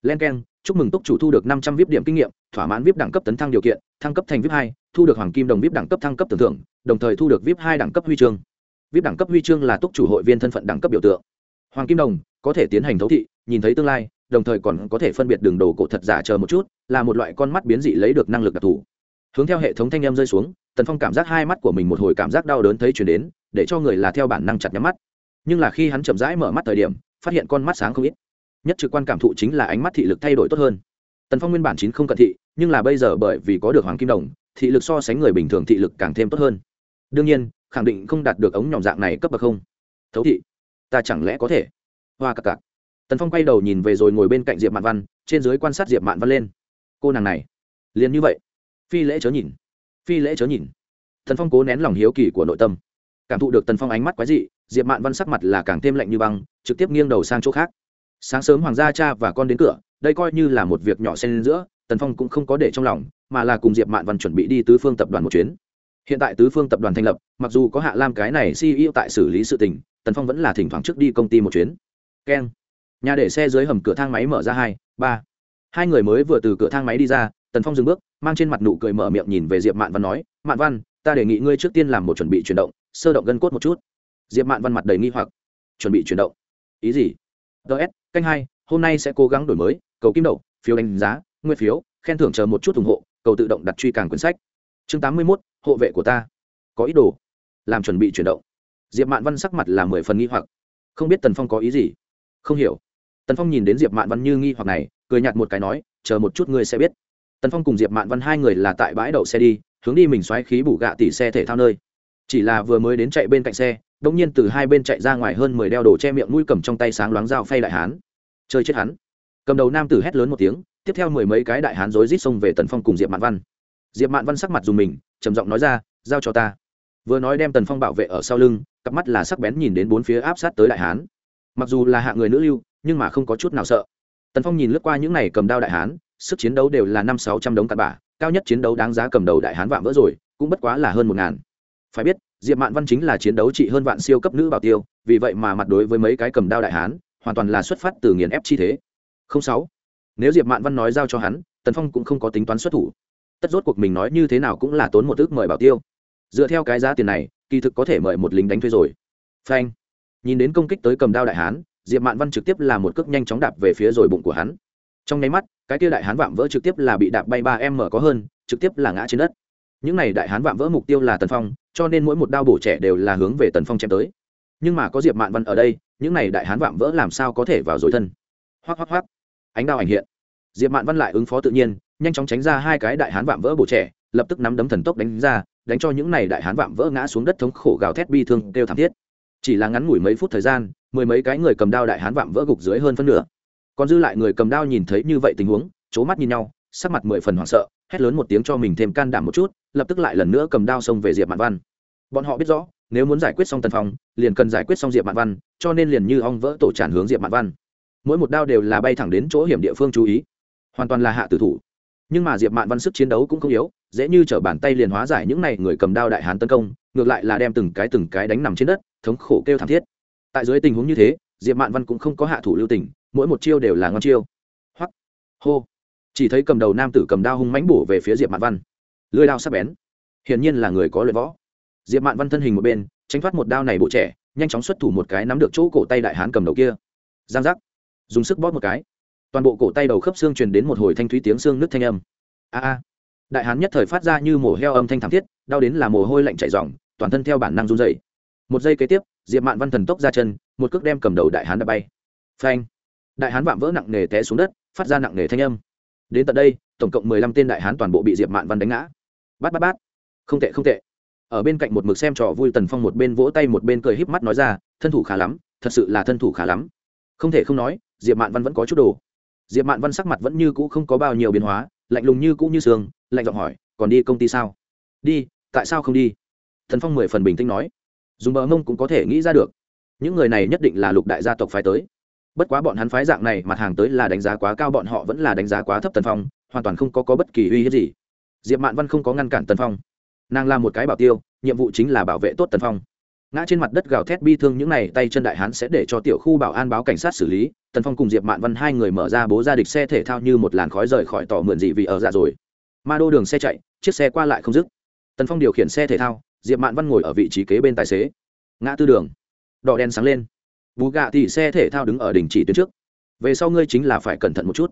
Len k e n chúc mừng túc chủ thu được năm trăm vip điểm kinh nghiệm, thỏa mãn vip đẳng cấp tấn thăng điều kiện, thăng cấp thành vip hai, thu được hoàng kim đồng vip đẳng cấp thăng cấp tưởng thưởng đồng thời thu được vip hai đẳng cấp huy chương. Vip đẳng cấp huy chương là túc chủ hội viên thân phận đẳng cấp biểu tượng. Hoàng kim đồng có thể tiến hành thấu thị, nhìn thấy tương lai, đồng thời còn có thể phân biệt đường đồ cổ thật giả chờ một chút, là một loại con mắt biến dị lấy được năng lực đặc thù. Hướng theo hệ thống thanh em rơi xuống, tần phong cảm giác hai mắt của mình một hồi cảm giác đau đớn thấy chuyển đến, để cho người là theo bản năng chặt nhắm mắt. Nhưng là khi hắn chậm rãi mở mắt thời điểm, phát hiện con mắt sáng không ít nhất trực quan cảm thụ chính là ánh mắt thị lực thay đổi tốt hơn. Tần phong nguyên bản chín không cận thị, nhưng là bây giờ bởi vì có được hoàng kim đồng, thị lực so sánh người bình thường thị lực càng thêm tốt hơn. Đương nhiên, khẳng định không đạt được ống nhỏm dạng này cấp bậc không. Thấu thị, ta chẳng lẽ có thể? Hoa cặp cặp tần phong quay đầu nhìn về rồi ngồi bên cạnh diệp mạn văn, trên dưới quan sát diệp mạn văn lên. Cô nàng này, liền như vậy. Phi lễ chớ nhìn, phi lễ chớ nhìn. Tần phong cố nén lòng hiếu kỳ của nội tâm. Cảm thụ được tần phong ánh mắt quái dị, diệp mạn văn sắc mặt là càng thêm lạnh như băng, trực tiếp nghiêng đầu sang chỗ khác sáng sớm hoàng gia cha và con đến cửa, đây coi như là một việc nhỏ xen lên giữa, tần phong cũng không có để trong lòng, mà là cùng diệp mạn văn chuẩn bị đi tứ phương tập đoàn một chuyến. Hiện tại tứ phương tập đoàn thành lập, mặc dù có hạ lam cái này ceo tại xử lý sự tình, tần phong vẫn là thỉnh thoảng trước đi công ty một chuyến. Keng. Nhà để xe dưới hầm cửa thang máy mở ra hai, ba. Hai người mới vừa từ cửa thang máy đi ra, tần phong dừng bước, mang trên mặt nụ cười mở miệng nhìn về diệp mạn văn nói, mạn văn, ta đề nghị ngươi trước tiên làm một chuẩn bị chuyển động, sơ động gân cốt một chút. Diệp mạn văn mặt đầy nghi hoặc, chuẩn bị chuyển động? Ý gì? Ts canh hai, hôm nay sẽ cố gắng đổi mới, cầu kim đậu, phiếu đánh giá, nguyên phiếu, khen thưởng chờ một chút ủng hộ, cầu tự động đặt truy càng quyển sách. Chương tám mươi mốt, hộ vệ của ta. Có ý đồ. Làm chuẩn bị chuyển động. Diệp mạn văn sắc mặt là mười phần nghi hoặc. Không biết tần phong có ý gì? Không hiểu. Tần phong nhìn đến diệp mạn văn như nghi hoặc này, cười nhạt một cái nói, chờ một chút ngươi sẽ biết. Tần phong cùng diệp mạn văn hai người là tại bãi đậu xe đi, hướng đi mình xoáy khí bù gạ tỷ xe thể thao nơi chỉ là vừa mới đến chạy bên cạnh xe đông nhiên từ hai bên chạy ra ngoài hơn mười đeo đồ che miệng mũi cầm trong tay sáng loáng dao phay đại hán. Chơi chết hắn. Cầm đầu nam tử hét lớn một tiếng, tiếp theo mười mấy cái đại hán rối rít xông về tần phong cùng diệp mạn văn. Diệp mạn văn sắc mặt dùng mình, trầm giọng nói ra, giao cho ta. Vừa nói đem tần phong bảo vệ ở sau lưng, cặp mắt là sắc bén nhìn đến bốn phía áp sát tới đại hán. Mặc dù là hạ người nữ lưu, nhưng mà không có chút nào sợ. Tần phong nhìn lướt qua những này cầm đao đại hán, sức chiến đấu đều là năm sáu trăm đống cặn bả cao nhất chiến đấu đáng giá cầm đầu đại hán vạm vỡ rồi, cũng bất quá là hơn một ngàn phải biết, diệp mạn văn chính là chiến đấu trị hơn vạn siêu cấp nữ bảo tiêu, vì vậy mà mặt đối với mấy cái cầm đao đại hán, hoàn toàn là xuất phát từ nghiền ép chi thế. Không sáu. Nếu diệp mạn văn nói giao cho hắn, tần phong cũng không có tính toán xuất thủ. Tất rốt cuộc mình nói như thế nào cũng là tốn một ước mời bảo tiêu. Dựa theo cái giá tiền này, kỳ thực có thể mời một lính đánh thuê rồi. Phanh. Nhìn đến công kích tới cầm đao đại hán, diệp mạn văn trực tiếp là một cước nhanh chóng đạp về phía rồi bụng của hắn. Trong nháy mắt, cái kia đại hán vạm vỡ trực tiếp là bị đạp bay ba em mở có hơn, trực tiếp là ngã trên đất. Những này đại hán vạm vỡ mục tiêu là tần phong cho nên mỗi một đao bổ trẻ đều là hướng về tần phong chém tới. Nhưng mà có diệp mạn văn ở đây, những này đại hán vạm vỡ làm sao có thể vào dối thân? Hoác hoác hoác ánh đao ảnh hiện. Diệp mạn văn lại ứng phó tự nhiên, nhanh chóng tránh ra hai cái đại hán vạm vỡ bổ trẻ, lập tức nắm đấm thần tốc đánh ra, đánh cho những này đại hán vạm vỡ ngã xuống đất thống khổ gào thét bi thương kêu thảm thiết. Chỉ là ngắn ngủi mấy phút thời gian, mười mấy cái người cầm đao đại hán vạm vỡ gục dưới hơn phân nửa. Còn dư lại người cầm đao nhìn thấy như vậy tình huống c mắt nhìn nhau, sắc mặt mười phần hoảng sợ, hét lớn một tiếng cho mình thêm can đảm một chút, lập tức lại lần nữa cầm đao xông về diệp mạn văn bọn họ biết rõ, nếu muốn giải quyết xong tần phong, liền cần giải quyết xong diệp mạn văn, cho nên liền như ong vỡ tổ tràn hướng diệp mạn văn. Mỗi một đao đều là bay thẳng đến chỗ hiểm địa phương chú ý. Hoàn toàn là hạ tử thủ. Nhưng mà diệp mạn văn sức chiến đấu cũng không yếu, dễ như t r ở bàn tay liền hóa giải những n à y người cầm đao đại hán tấn công, ngược lại là đem từng cái từng cái đánh nằm trên đất, thống khổ kêu thảm thiết. Tại dưới tình huống như thế, diệp mạn văn cũng không có hạ thủ lưu tình, mỗi một chiêu đều là ngon chiêu. Hoặc hô. Chỉ thấy cầm đầu nam tử cầm đao hung mãnh bổ về phía diệp mạn văn. Lưới đao sắp bén. Hiển nhiên là người có luyện võ diệp mạn văn thân hình một bên, tránh thoát một đao này bộ trẻ, nhanh chóng xuất thủ một cái nắm được chỗ cổ tay đại hán cầm đầu kia. Giang giác. Dùng sức bóp một cái. Toàn bộ cổ tay đầu khớp xương truyền đến một hồi thanh thúy tiếng xương nứt thanh âm. A a. Đại hán nhất thời phát ra như mổ heo âm thanh thảm thiết, đau đến là mồ hôi lạnh chảy ròng, toàn thân theo bản năng run dày một giây kế tiếp, diệp mạn văn thần tốc ra chân, một cước đem cầm đầu đại hán đã bay. Phanh. Đại hán vạm vỡ nặng nề té xuống đất, phát ra nặng nề thanh âm. Đến tận đây, tổng cộng mười lăm tên đại hán toàn bộ bị diệp mạn văn đánh ngã. Bát bát bát. Không tệ không tệ ở bên cạnh một mực xem trò vui tần phong một bên vỗ tay một bên cười híp mắt nói ra thân thủ khá lắm thật sự là thân thủ khá lắm. Không thể không nói diệp mạn văn vẫn có chút đồ. Diệp mạn văn sắc mặt vẫn như cũ không có bao nhiêu biến hóa lạnh lùng như cũ như sương lạnh giọng hỏi còn đi công ty sao? Đi tại sao không đi? Thần phong mười phần bình tĩnh nói. Dùng bờ mông cũng có thể nghĩ ra được. Những người này nhất định là lục đại gia tộc phái tới. Bất quá bọn hắn phái dạng này mặt hàng tới là đánh giá quá cao bọn họ vẫn là đánh giá quá thấp tần phong hoàn toàn không có, có bất kỳ uy hiếp gì. Diệp mạn văn không có ngăn cản tần phong nàng là một cái bảo tiêu, nhiệm vụ chính là bảo vệ tốt tần phong. Ngã trên mặt đất gào thét bi thương những n à y tay chân đại hán sẽ để cho tiểu khu bảo an báo cảnh sát xử lý. Tần phong cùng diệp mạn văn hai người mở ra bố ra địch xe thể thao như một làn khói rời khỏi tỏ mượn dị vì ở dạ rồi. Ma đô đường xe chạy, chiếc xe qua lại không dứt. Tần phong điều khiển xe thể thao, diệp mạn văn ngồi ở vị trí kế bên tài xế. Ngã tư đường. Đỏ đen sáng lên. Bù gạ thì xe thể thao đứng ở đỉnh chỉ tuyến trước. Về sau ngươi chính là phải cẩn thận một chút.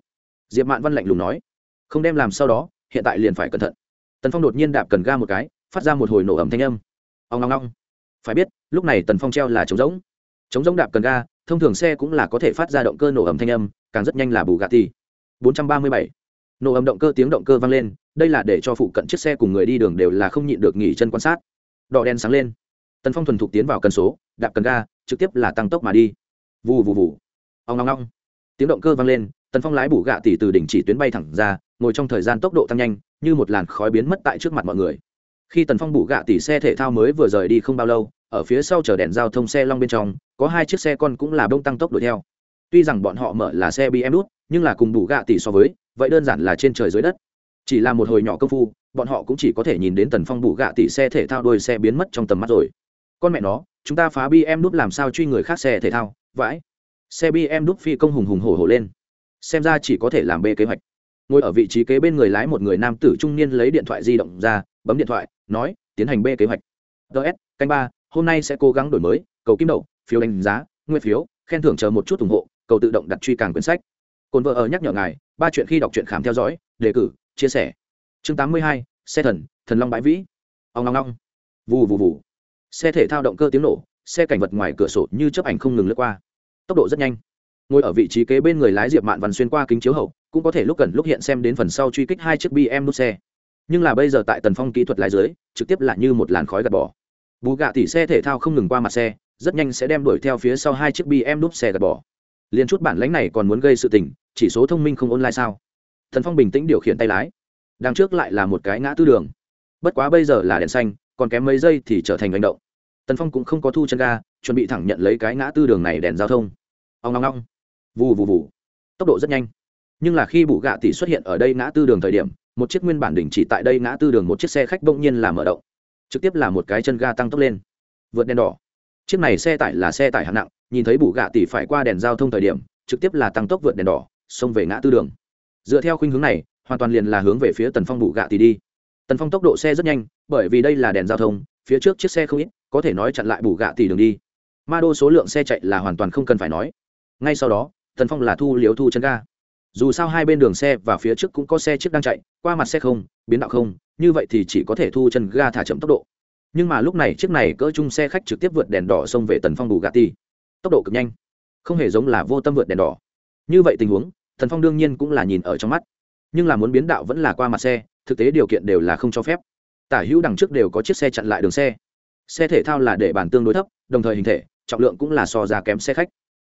Diệp mạn văn lạnh lùng nói. Không đem làm sau đó, hiện tại liền phải cẩn thận tần phong đột nhiên đạp cần ga một cái, phát ra một hồi nổ ẩm thanh âm. Ông long long phải biết, lúc này tần phong treo là trống rỗng. Trống rỗng đạp cần ga, thông thường xe cũng là có thể phát ra động cơ nổ ẩm thanh âm, càng rất nhanh là bù gà thì bốn trăm ba mươi bảy. Nổ ẩm động cơ tiếng động cơ vang lên, đây là để cho phụ cận chiếc xe cùng người đi đường đều là không nhịn được nghỉ chân quan sát. Đỏ đen sáng lên. Tần phong thuần thục tiến vào cần số, đạp cần ga, trực tiếp là tăng tốc mà đi. Vù vù vù. Ông long long tiếng động cơ vang lên tần phong lái bủ gạ tỉ từ đỉnh chỉ tuyến bay thẳng ra, ngồi trong thời gian tốc độ tăng nhanh, như một làn khói biến mất tại trước mặt mọi người. Khi tần phong bủ gạ tỉ xe thể thao mới vừa rời đi không bao lâu, ở phía sau chờ đèn giao thông xe long bên trong, có hai chiếc xe con cũng là đông tăng tốc đuổi theo. Tuy rằng bọn họ mở là xe bm đút, nhưng là cùng bủ gạ tỉ so với, vậy đơn giản là trên trời dưới đất. Chỉ là một hồi nhỏ công phu, bọn họ cũng chỉ có thể nhìn đến tần phong bủ gạ tỉ xe thể thao đôi xe biến mất trong tầm mắt rồi. Con mẹ nó, chúng ta phá bm đút làm sao truy người khác xe thể thao, vãi. Xe bm đút phi công hùng hùng hổ hổ lên xem ra chỉ có thể làm bê kế hoạch. Ngồi ở vị trí kế bên người lái một người nam tử trung niên lấy điện thoại di động ra, bấm điện thoại, nói, tiến hành bê kế hoạch. Ts canh ba, hôm nay sẽ cố gắng đổi mới, cầu kim đậu, phiếu đánh giá, nguyên phiếu, khen thưởng chờ một chút ủng hộ, cầu tự động đặt truy càng quyển sách. Cồn vợ ở nhắc nhở ngài, ba chuyện khi đọc truyện khám theo dõi, đề cử, chia sẻ. Chương tám mươi hai, xe thần thần long bãi vĩ. Ông long long vù vù vù. Xe thể thao động cơ tiếng nổ, xe cảnh vật ngoài cửa sổ như chớp ảnh không ngừng lướt qua. Tốc độ rất nhanh ngồi ở vị trí kế bên người lái diệp mạn văn xuyên qua kính chiếu hậu, cũng có thể lúc gần lúc hiện xem đến phần sau truy kích hai chiếc bm nút xe. Nhưng là bây giờ tại tần phong kỹ thuật lái dưới, trực tiếp là như một làn khói gạt bỏ. Bù gạ tỷ xe thể thao không ngừng qua mặt xe, rất nhanh sẽ đem đuổi theo phía sau hai chiếc bm nút xe gạt bỏ. Liền chút bản lãnh này còn muốn gây sự tình, chỉ số thông minh không online sao? Thần phong bình tĩnh điều khiển tay lái. Đằng trước lại là một cái ngã tư đường. Bất quá bây giờ là đèn xanh, còn kém mấy giây thì trở thành hành động. Tần phong cũng không có thu chân ga, chuẩn bị thẳng nhận lấy cái ngã tư đường này đèn giao thông. Ông ngong ngong vù vù vù. Tốc độ rất nhanh. Nhưng là khi bù gạ tỷ xuất hiện ở đây ngã tư đường thời điểm, một chiếc nguyên bản đỉnh chỉ tại đây ngã tư đường một chiếc xe khách bỗng nhiên làm mở động. Trực tiếp là một cái chân ga tăng tốc lên. Vượt đèn đỏ. Chiếc này xe tải là xe tải hạng nặng, nhìn thấy bù gạ tỷ phải qua đèn giao thông thời điểm, trực tiếp là tăng tốc vượt đèn đỏ, xông về ngã tư đường. Dựa theo khuynh hướng này, hoàn toàn liền là hướng về phía tần phong bù gạ tỷ đi. Tần phong tốc độ xe rất nhanh, bởi vì đây là đèn giao thông, phía trước chiếc xe không ít, có thể nói chặn lại bù gạ tỷ đường đi. Ma đô số lượng xe chạy là hoàn toàn không cần phải nói. Ngay sau đó tần phong là thu liếu thu chân ga. Dù sao hai bên đường xe và phía trước cũng có xe trước đang chạy, qua mặt xe không, biến đạo không, như vậy thì chỉ có thể thu chân ga thả chậm tốc độ. Nhưng mà lúc này chiếc này cỡ chung xe khách trực tiếp vượt đèn đỏ xông về tần phong bù gà ti tốc độ cực nhanh, không hề giống là vô tâm vượt đèn đỏ. Như vậy tình huống, tần phong đương nhiên cũng là nhìn ở trong mắt. Nhưng là muốn biến đạo vẫn là qua mặt xe, thực tế điều kiện đều là không cho phép. Tả hữu đằng trước đều có chiếc xe chặn lại đường xe. Xe thể thao là để bàn tương đối thấp, đồng thời hình thể, trọng lượng cũng là so ra kém xe khách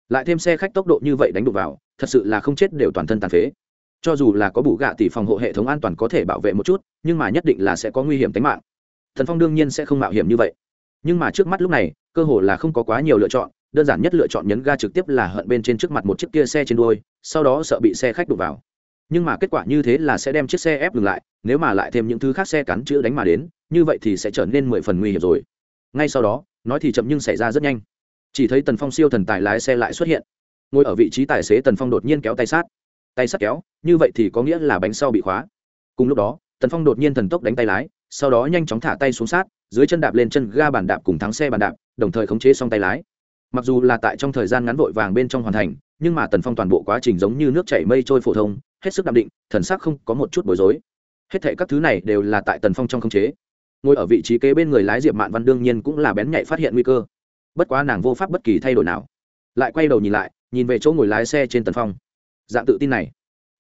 lại thêm xe khách tốc độ như vậy đánh đụng vào, thật sự là không chết đều toàn thân tàn phế. Cho dù là có bù gạ tỷ phòng hộ hệ thống an toàn có thể bảo vệ một chút, nhưng mà nhất định là sẽ có nguy hiểm tính mạng. Thần phong đương nhiên sẽ không mạo hiểm như vậy. Nhưng mà trước mắt lúc này, cơ hồ là không có quá nhiều lựa chọn, đơn giản nhất lựa chọn nhấn ga trực tiếp là hận bên trên trước mặt một chiếc kia xe trên đuôi, sau đó sợ bị xe khách đụng vào. Nhưng mà kết quả như thế là sẽ đem chiếc xe ép ngừng lại, nếu mà lại thêm những thứ khác xe cắn chữ đánh mà đến, như vậy thì sẽ trở nên mười phần nguy hiểm rồi. Ngay sau đó, nói thì chậm nhưng xảy ra rất nhanh chỉ thấy tần phong siêu thần tài lái xe lại xuất hiện ngồi ở vị trí tài xế tần phong đột nhiên kéo tay sát tay sắt kéo như vậy thì có nghĩa là bánh sau bị khóa cùng lúc đó tần phong đột nhiên thần tốc đánh tay lái sau đó nhanh chóng thả tay xuống sát dưới chân đạp lên chân ga bàn đạp cùng thắng xe bàn đạp đồng thời khống chế xong tay lái mặc dù là tại trong thời gian ngắn vội vàng bên trong hoàn thành nhưng mà tần phong toàn bộ quá trình giống như nước chảy mây trôi phổ thông hết sức đ định thần sắc không có một chút bối rối hết thệ các thứ này đều là tại tần phong trong khống chế ngồi ở vị trí kế bên người lái diệp mạn văn đương nhiên cũng là bén nhạy phát hiện nguy cơ bất quá nàng vô pháp bất kỳ thay đổi nào. Lại quay đầu nhìn lại, nhìn về chỗ ngồi lái xe trên tần phong. Dạng tự tin này,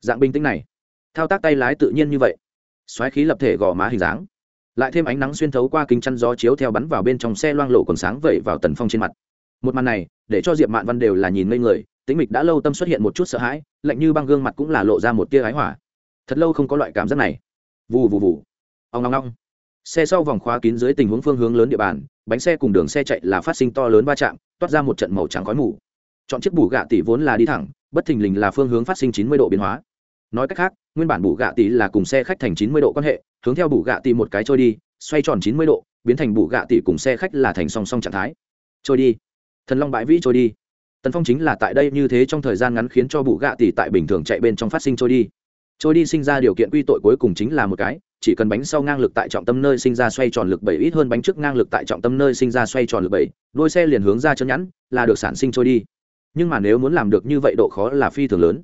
dạng bình tĩnh này, thao tác tay lái tự nhiên như vậy. Xoáy khí lập thể gò má hình dáng, lại thêm ánh nắng xuyên thấu qua kính chăn gió chiếu theo bắn vào bên trong xe loang lộ còn sáng vẩy vào tần phong trên mặt. Một màn này, để cho diệp mạn văn đều là nhìn ngây người tĩnh mịch đã lâu tâm xuất hiện một chút sợ hãi, lạnh như băng gương mặt cũng là lộ ra một tia ái hỏa. Thật lâu không có loại cảm giác này. Vù vù vù. Ông ngong ngong xe sau vòng khóa kín dưới tình huống phương hướng lớn địa bàn bánh xe cùng đường xe chạy là phát sinh to lớn va chạm, toát ra một trận màu trắng khói mù. Chọn chiếc bù gạ tỷ vốn là đi thẳng, bất thình lình là phương hướng phát sinh chín mươi độ biến hóa. Nói cách khác, nguyên bản bù gạ tỷ là cùng xe khách thành chín mươi độ quan hệ, hướng theo bù gạ tỷ một cái trôi đi, xoay tròn chín mươi độ, biến thành bù gạ tỷ cùng xe khách là thành song song trạng thái. Trôi đi. Thần long bãi vĩ trôi đi. Tần phong chính là tại đây như thế trong thời gian ngắn khiến cho bù gạ tỷ tại bình thường chạy bên trong phát sinh trôi đi. Trôi đi sinh ra điều kiện quy tội cuối cùng chính là một cái chỉ cần bánh sau ngang lực tại trọng tâm nơi sinh ra xoay tròn lực bảy, ít hơn bánh trước ngang lực tại trọng tâm nơi sinh ra xoay tròn lực bảy, đôi xe liền hướng ra chân nhẵn, là được sản sinh trôi đi. Nhưng mà nếu muốn làm được như vậy độ khó là phi thường lớn.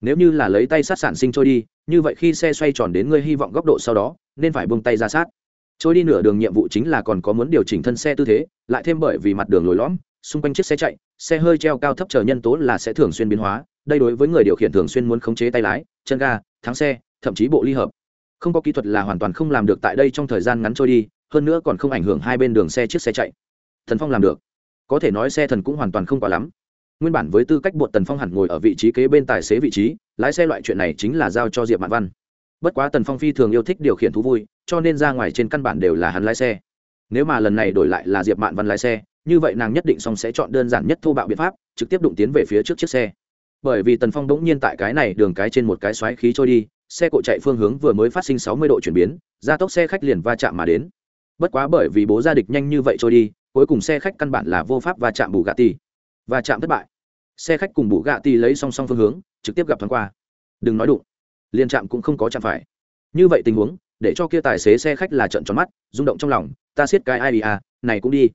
Nếu như là lấy tay sát sản sinh trôi đi, như vậy khi xe xoay tròn đến ngươi hy vọng góc độ sau đó, nên phải buông tay ra sát. Trôi đi nửa đường nhiệm vụ chính là còn có muốn điều chỉnh thân xe tư thế, lại thêm bởi vì mặt đường lồi lõm, xung quanh chiếc xe chạy, xe hơi treo cao thấp chờ nhân tố là sẽ thường xuyên biến hóa, đây đối với người điều khiển thường xuyên muốn khống chế tay lái, chân ga, thắng xe, thậm chí bộ ly hợp không có kỹ thuật là hoàn toàn không làm được tại đây trong thời gian ngắn trôi đi, hơn nữa còn không ảnh hưởng hai bên đường xe chiếc xe chạy. Thần phong làm được. Có thể nói xe thần cũng hoàn toàn không quá lắm. Nguyên bản với tư cách bột tần phong hẳn ngồi ở vị trí kế bên tài xế vị trí, lái xe loại chuyện này chính là giao cho diệp mạn văn. Bất quá tần phong phi thường yêu thích điều khiển thú vui, cho nên ra ngoài trên căn bản đều là hắn lái xe. Nếu mà lần này đổi lại là diệp mạn văn lái xe, như vậy nàng nhất định xong sẽ chọn đơn giản nhất thô bạo biện pháp, trực tiếp đụng tiến về phía trước chiếc xe. Bởi vì tần phong bỗng nhiên tại cái này đường cái trên một cái xoáy khí trôi đi xe cộ chạy phương hướng vừa mới phát sinh sáu mươi độ chuyển biến, gia tốc xe khách liền va chạm mà đến. Bất quá bởi vì bố gia địch nhanh như vậy trôi đi, cuối cùng xe khách căn bản là vô pháp va chạm bù gạ tì và chạm thất bại. Xe khách cùng bù gạ tì lấy song song phương hướng, trực tiếp gặp thoáng qua. Đừng nói đụng. Liên chạm cũng không có chạm phải. Như vậy tình huống, để cho kia tài xế xe khách là trận tròn mắt, rung động trong lòng. Ta siết cái ai đi à này cũng đi.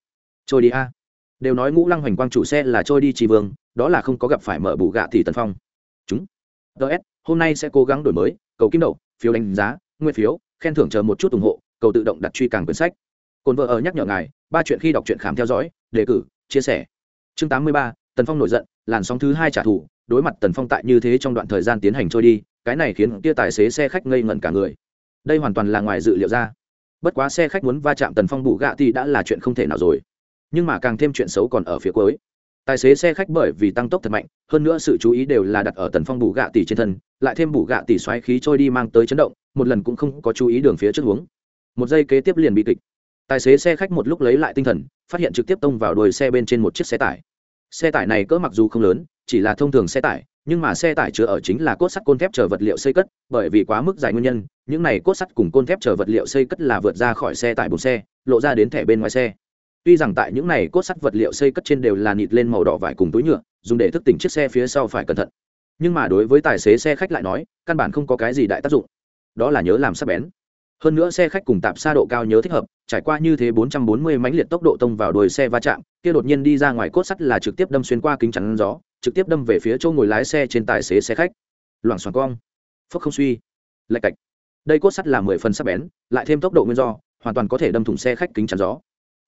Trôi đi a đều nói ngũ lăng hoành quang chủ xe là trôi đi trì vương, đó là không có gặp phải mở bù gạ thì tần phong. Chúng ts hôm nay sẽ cố gắng đổi mới, cầu kim đậu phiếu đánh giá nguyên phiếu, khen thưởng chờ một chút ủng hộ, cầu tự động đặt truy càng quyển sách. Cồn vợ ở nhắc nhở ngài, ba chuyện khi đọc truyện khám theo dõi, đề cử, chia sẻ. Chương tám mươi ba, tần phong nổi giận, làn sóng thứ hai trả thù, đối mặt tần phong tại như thế trong đoạn thời gian tiến hành trôi đi, cái này khiến tia tài xế xe khách ngây ngẩn cả người. Đây hoàn toàn là ngoài dự liệu ra. Bất quá xe khách muốn va chạm tần phong bù gạ thì đã là chuyện không thể nào rồi. Nhưng mà càng thêm chuyện xấu còn ở phía cuối tài xế xe khách bởi vì tăng tốc thật mạnh, hơn nữa sự chú ý đều là đặt ở tần phong bù gạ tỷ trên thân, lại thêm bù gạ tỷ xoáy khí trôi đi mang tới chấn động, một lần cũng không có chú ý đường phía trước hướng một giây kế tiếp liền bị kịch. Tài xế xe khách một lúc lấy lại tinh thần, phát hiện trực tiếp tông vào đuôi xe bên trên một chiếc xe tải. Xe tải này cỡ mặc dù không lớn, chỉ là thông thường xe tải, nhưng mà xe tải chứa ở chính là cốt sắt côn thép chở vật liệu xây cất, bởi vì quá mức dài nguyên nhân, những này cốt sắt cùng côn thép chở vật liệu xây cất là vượt ra khỏi xe tải bồn xe, lộ ra đến thẻ bên ngoài xe tuy rằng tại những này cốt sắt vật liệu xây cất trên đều là nịt lên màu đỏ vải cùng túi nhựa, dùng để thức tỉnh chiếc xe phía sau phải cẩn thận. Nhưng mà đối với tài xế xe khách lại nói, căn bản không có cái gì đại tác dụng. Đó là nhớ làm sắc bén. Hơn nữa xe khách cùng tạp xa độ cao nhớ thích hợp, trải qua như thế 440 mãnh liệt tốc độ tông vào đuôi xe va chạm, kia đột nhiên đi ra ngoài cốt sắt là trực tiếp đâm xuyên qua kính chắn gió, trực tiếp đâm về phía chỗ ngồi lái xe trên tài xế xe khách. Loảng xoảng cong. Phốc không suy. Lạch cạch. Đây cốt sắt là mười phần sắc bén, lại thêm tốc độ nguyên do, hoàn toàn có thể đâm thủng xe khách kính chắn gió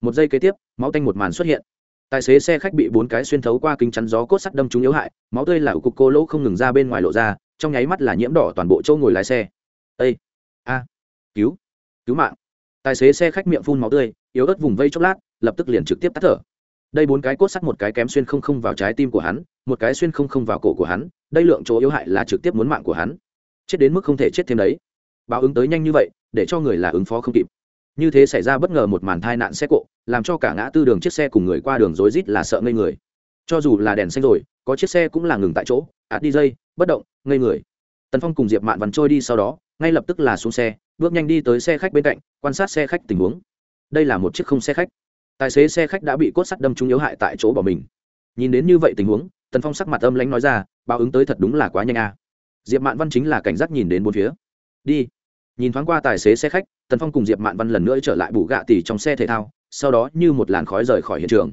một giây kế tiếp, máu tanh một màn xuất hiện. Tài xế xe khách bị bốn cái xuyên thấu qua kính chắn gió cốt sắt đâm trúng yếu hại, máu tươi là cục cô lỗ không ngừng ra bên ngoài lộ ra, trong nháy mắt là nhiễm đỏ toàn bộ chỗ ngồi lái xe. Ây a, cứu cứu mạng. Tài xế xe khách miệng phun máu tươi, yếu ớt vùng vây chốc lát, lập tức liền trực tiếp tắt thở. Đây bốn cái cốt sắt một cái kém xuyên không không vào trái tim của hắn, một cái xuyên không không vào cổ của hắn, đây lượng chỗ yếu hại là trực tiếp muốn mạng của hắn. Chết đến mức không thể chết thêm đấy. Báo ứng tới nhanh như vậy, để cho người là ứng phó không kịp. Như thế xảy ra bất ngờ một màn tai nạn xe cộ làm cho cả ngã tư đường chiếc xe cùng người qua đường rối rít là sợ ngây người. Cho dù là đèn xanh rồi, có chiếc xe cũng là ngừng tại chỗ ạt đi dây, bất động, ngây người. Tần phong cùng diệp mạn vằn trôi đi sau đó, ngay lập tức là xuống xe, bước nhanh đi tới xe khách bên cạnh, quan sát xe khách tình huống. Đây là một chiếc không xe khách. Tài xế xe khách đã bị cốt sắt đâm trúng yếu hại tại chỗ bỏ mình. Nhìn đến như vậy tình huống, tần phong sắc mặt âm lãnh nói ra, báo ứng tới thật đúng là quá nhanh a. Diệp mạn văn chính là cảnh giác nhìn đến bốn phía. Đi. Nhìn thoáng qua tài xế xe khách, tần phong cùng diệp mạn văn lần nữa trở lại bù gạ tỉ trong xe thể thao sau đó như một làn khói rời khỏi hiện trường.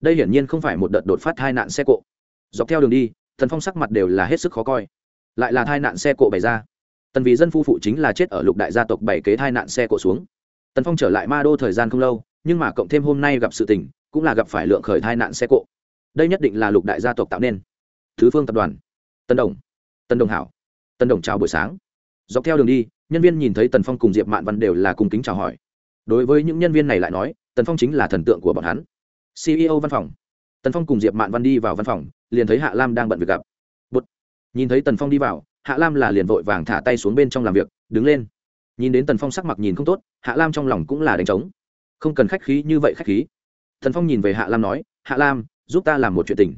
Đây hiển nhiên không phải một đợt đột phát tai nạn xe cộ. Dọc theo đường đi, tần phong sắc mặt đều là hết sức khó coi. Lại là tai nạn xe cộ bày ra. Tần vì dân phu phụ chính là chết ở lục đại gia tộc bảy kế tai nạn xe cộ xuống. Tần phong trở lại ma đô thời gian không lâu, nhưng mà cộng thêm hôm nay gặp sự tình, cũng là gặp phải lượng khởi tai nạn xe cộ. Đây nhất định là lục đại gia tộc tạo nên. Thứ phương tập đoàn, tân đồng tân đồng hảo, tân đồng chào buổi sáng. Dọc theo đường đi, nhân viên nhìn thấy tần phong cùng diệp mạn văn đều là cùng kính chào hỏi. Đối với những nhân viên này lại nói tần phong chính là thần tượng của bọn hắn. Ceo văn phòng. Tần phong cùng diệp mạn văn đi vào văn phòng, liền thấy hạ lam đang bận việc gặp. Bụt. nhìn thấy tần phong đi vào, hạ lam là liền vội vàng thả tay xuống bên trong làm việc, đứng lên. Nhìn đến tần phong sắc mặt nhìn không tốt, hạ lam trong lòng cũng là đánh trống. Không cần khách khí như vậy khách khí. Tần phong nhìn về hạ lam nói, hạ lam, giúp ta làm một chuyện tình.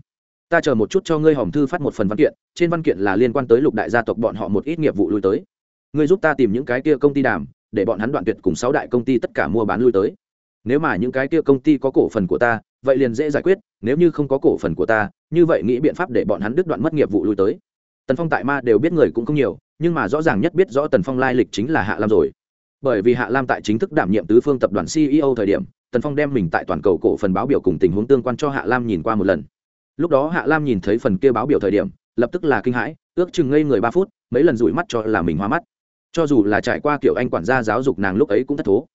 Ta chờ một chút cho ngươi hòm thư phát một phần văn kiện, trên văn kiện là liên quan tới lục đại gia tộc bọn họ một ít nghiệp vụ lui tới. Ngươi giúp ta tìm những cái kia công ty đàm, để bọn hắn đoạn tuyệt cùng sáu đại công ty tất cả mua bán lui tới nếu mà những cái kia công ty có cổ phần của ta, vậy liền dễ giải quyết, nếu như không có cổ phần của ta, như vậy nghĩ biện pháp để bọn hắn đứt đoạn mất nghiệp vụ lui tới. Tần phong tại ma đều biết người cũng không nhiều, nhưng mà rõ ràng nhất biết rõ tần phong lai lịch chính là hạ lam rồi. Bởi vì hạ lam tại chính thức đảm nhiệm tứ phương tập đoàn ceo thời điểm, tần phong đem mình tại toàn cầu cổ phần báo biểu cùng tình huống tương quan cho hạ lam nhìn qua một lần. Lúc đó hạ lam nhìn thấy phần kia báo biểu thời điểm, lập tức là kinh hãi, ước chừng ngây người ba phút, mấy lần rủi mắt cho là mình hoa mắt. Cho dù là trải qua kiểu anh quản gia giáo dục nàng lúc ấy cũng thất thố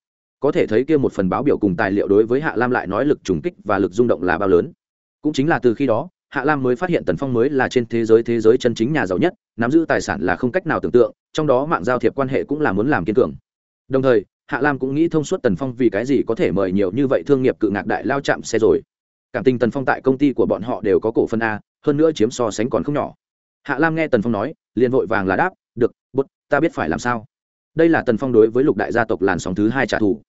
có thể thấy kia một phần báo biểu cùng tài liệu đối với hạ lam lại nói lực trùng kích và lực rung động là bao lớn. Cũng chính là từ khi đó, hạ lam mới phát hiện tần phong mới là trên thế giới thế giới chân chính nhà giàu nhất, nắm giữ tài sản là không cách nào tưởng tượng, trong đó mạng giao thiệp quan hệ cũng là muốn làm kiên cường. Đồng thời, hạ lam cũng nghĩ thông suốt tần phong vì cái gì có thể mời nhiều như vậy thương nghiệp cự ngạc đại lao chạm xe rồi. Cảm tình tần phong tại công ty của bọn họ đều có cổ phần a, hơn nữa chiếm so sánh còn không nhỏ. Hạ lam nghe tần phong nói, liền vội vàng là đáp, được, bút, ta biết phải làm sao. Đây là tần phong đối với lục đại gia tộc làn sóng thứ hai trả thù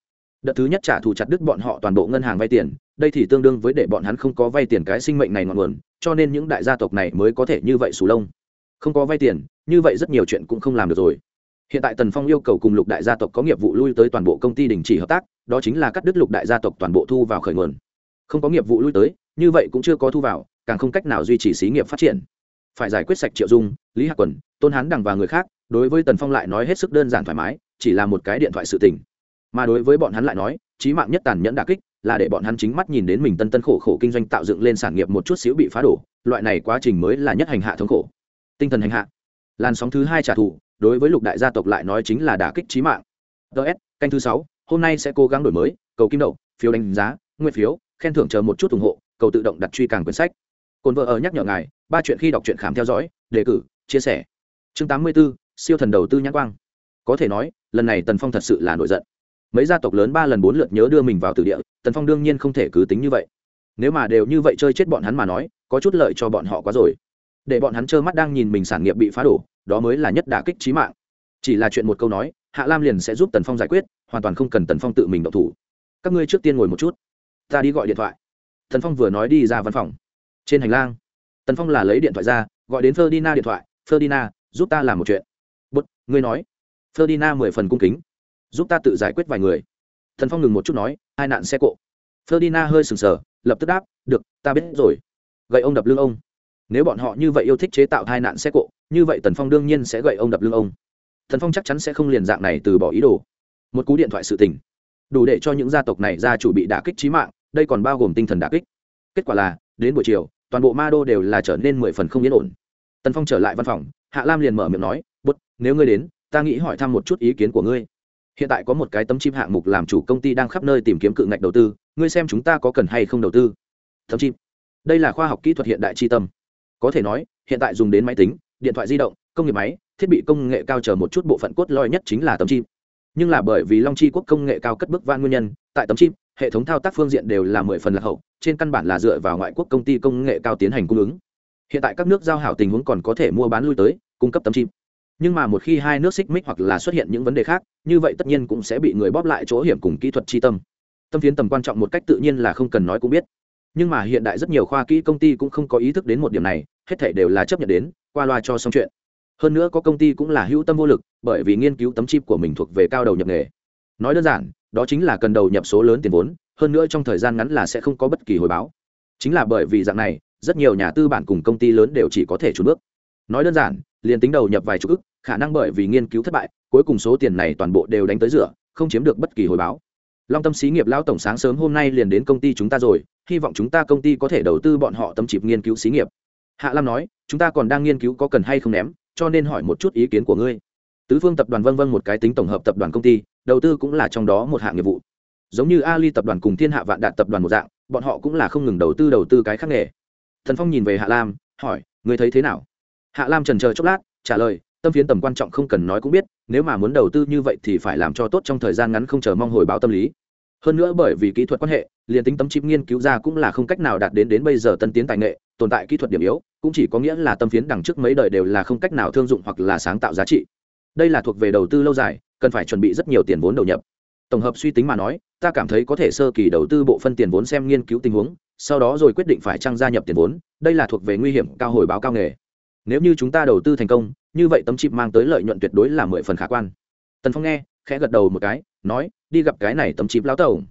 đợt thứ nhất trả thù chặt đứt bọn họ toàn bộ ngân hàng vay tiền, đây thì tương đương với để bọn hắn không có vay tiền cái sinh mệnh này ngọn nguồn, cho nên những đại gia tộc này mới có thể như vậy sù lông. Không có vay tiền, như vậy rất nhiều chuyện cũng không làm được rồi. Hiện tại tần phong yêu cầu cùng lục đại gia tộc có nghiệp vụ lui tới toàn bộ công ty đình chỉ hợp tác, đó chính là cắt đứt lục đại gia tộc toàn bộ thu vào khởi nguồn. Không có nghiệp vụ lui tới, như vậy cũng chưa có thu vào, càng không cách nào duy trì xí nghiệp phát triển. Phải giải quyết sạch triệu dung, lý hạc quần tôn hán đằng và người khác, đối với tần phong lại nói hết sức đơn giản thoải mái, chỉ là một cái điện thoại sự tình mà đối với bọn hắn lại nói trí mạng nhất tàn nhẫn đà kích là để bọn hắn chính mắt nhìn đến mình tân tân khổ khổ kinh doanh tạo dựng lên sản nghiệp một chút xíu bị phá đổ loại này quá trình mới là nhất hành hạ thống khổ. Tinh thần hành hạ. Làn sóng thứ hai trả thù đối với lục đại gia tộc lại nói chính là đả kích trí mạng. Ts canh thứ sáu hôm nay sẽ cố gắng đổi mới cầu kim đậu phiếu đánh giá nguyên phiếu khen thưởng chờ một chút ủng hộ cầu tự động đặt truy càng quyển sách. Cồn vợ ở nhắc nhở ngài ba chuyện khi đọc truyện khám theo dõi đề cử chia sẻ. Chương tám mươi 84, siêu thần đầu tư nhãn quang. Có thể nói lần này tần phong thật sự là nổi giận mấy gia tộc lớn ba lần bốn lượt nhớ đưa mình vào tử địa, tần phong đương nhiên không thể cứ tính như vậy. Nếu mà đều như vậy chơi chết bọn hắn mà nói, có chút lợi cho bọn họ quá rồi. Để bọn hắn trơ mắt đang nhìn mình sản nghiệp bị phá đổ, đó mới là nhất đả kích trí mạng. Chỉ là chuyện một câu nói, hạ lam liền sẽ giúp tần phong giải quyết, hoàn toàn không cần tần phong tự mình động thủ. Các ngươi trước tiên ngồi một chút. Ta đi gọi điện thoại. Tần phong vừa nói đi ra văn phòng. Trên hành lang, tần phong là lấy điện thoại ra, gọi đến ferdina điện thoại. Ferdina giúp ta làm một chuyện. Bút ngươi nói. Ferdina mười phần cung kính giúp ta tự giải quyết vài người. Thần phong ngừng một chút nói, hai nạn xe cộ. Ferdina hơi sừng sờ, lập tức đáp, được, ta biết rồi. Gậy ông đập lưng ông. Nếu bọn họ như vậy yêu thích chế tạo hai nạn xe cộ, như vậy tần phong đương nhiên sẽ gậy ông đập lưng ông. Thần phong chắc chắn sẽ không liền dạng này từ bỏ ý đồ. Một cú điện thoại sự tình. Đủ để cho những gia tộc này ra chủ bị đả kích trí mạng, đây còn bao gồm tinh thần đả kích. Kết quả là, đến buổi chiều, toàn bộ ma đô đều là trở nên mười phần không yên ổn. Tần phong trở lại văn phòng, hạ lam liền mở miệng nói bút nếu ngươi đến, ta nghĩ hỏi thăm một chút ý kiến của ngươi hiện tại có một cái tấm chip hạng mục làm chủ công ty đang khắp nơi tìm kiếm cự ngạch đầu tư, ngươi xem chúng ta có cần hay không đầu tư? Tấm chip đây là khoa học kỹ thuật hiện đại tri tâm. Có thể nói, hiện tại dùng đến máy tính, điện thoại di động, công nghiệp máy, thiết bị công nghệ cao chờ một chút bộ phận cốt lõi nhất chính là tấm chip nhưng là bởi vì long chi quốc công nghệ cao cất bước van nguyên nhân, tại tấm chip hệ thống thao tác phương diện đều là mười phần lạc hậu, trên căn bản là dựa vào ngoại quốc công ty công nghệ cao tiến hành cung ứng. Hiện tại các nước giao hảo tình huống còn có thể mua bán lui tới, cung cấp tấm chip nhưng mà một khi hai nước xích mích hoặc là xuất hiện những vấn đề khác, như vậy tất nhiên cũng sẽ bị người bóp lại chỗ hiểm cùng kỹ thuật tri tâm. Tâm phiến tầm quan trọng một cách tự nhiên là không cần nói cũng biết. Nhưng mà hiện đại rất nhiều khoa kỹ công ty cũng không có ý thức đến một điểm này, hết thể đều là chấp nhận đến, qua loa cho xong chuyện. Hơn nữa có công ty cũng là hữu tâm vô lực, bởi vì nghiên cứu tấm chip của mình thuộc về cao đầu nhập nghề. Nói đơn giản, đó chính là cần đầu nhập số lớn tiền vốn, hơn nữa trong thời gian ngắn là sẽ không có bất kỳ hồi báo. Chính là bởi vì dạng này, rất nhiều nhà tư bản cùng công ty lớn đều chỉ có thể trốn bước. Nói đơn giản liền tính đầu nhập vài chục ức, khả năng bởi vì nghiên cứu thất bại, cuối cùng số tiền này toàn bộ đều đánh tới rửa, không chiếm được bất kỳ hồi báo. Long tâm xí nghiệp Lão tổng sáng sớm hôm nay liền đến công ty chúng ta rồi, hy vọng chúng ta công ty có thể đầu tư bọn họ tâm chịp nghiên cứu xí nghiệp. Hạ lam nói, chúng ta còn đang nghiên cứu có cần hay không ném, cho nên hỏi một chút ý kiến của ngươi. Tứ phương tập đoàn vân vân một cái tính tổng hợp tập đoàn công ty, đầu tư cũng là trong đó một hạng nghiệp vụ. Giống như ali tập đoàn cùng thiên hạ vạn đạt tập đoàn một dạng, bọn họ cũng là không ngừng đầu tư đầu tư cái khác nghề. Thần phong nhìn về hạ lam, hỏi, ngươi thấy thế nào? Hạ lam trần chờ chốc lát, trả lời, tâm phiến tầm quan trọng không cần nói cũng biết, nếu mà muốn đầu tư như vậy thì phải làm cho tốt trong thời gian ngắn không chờ mong hồi báo tâm lý. Hơn nữa bởi vì kỹ thuật quan hệ, liền tính tấm chip nghiên cứu ra cũng là không cách nào đạt đến đến bây giờ tân tiến tài nghệ, tồn tại kỹ thuật điểm yếu, cũng chỉ có nghĩa là tâm phiến đằng trước mấy đời đều là không cách nào thương dụng hoặc là sáng tạo giá trị. Đây là thuộc về đầu tư lâu dài, cần phải chuẩn bị rất nhiều tiền vốn đầu nhập. Tổng hợp suy tính mà nói, ta cảm thấy có thể sơ kỳ đầu tư bộ phân tiền vốn xem nghiên cứu tình huống, sau đó rồi quyết định phải trăng gia nhập tiền vốn, đây là thuộc về nguy hiểm cao hồi báo cao nghề nếu như chúng ta đầu tư thành công, như vậy tấm chip mang tới lợi nhuận tuyệt đối là mười phần khả quan. Tần phong nghe, khẽ gật đầu một cái, nói, đi gặp cái này tấm chip lão tàu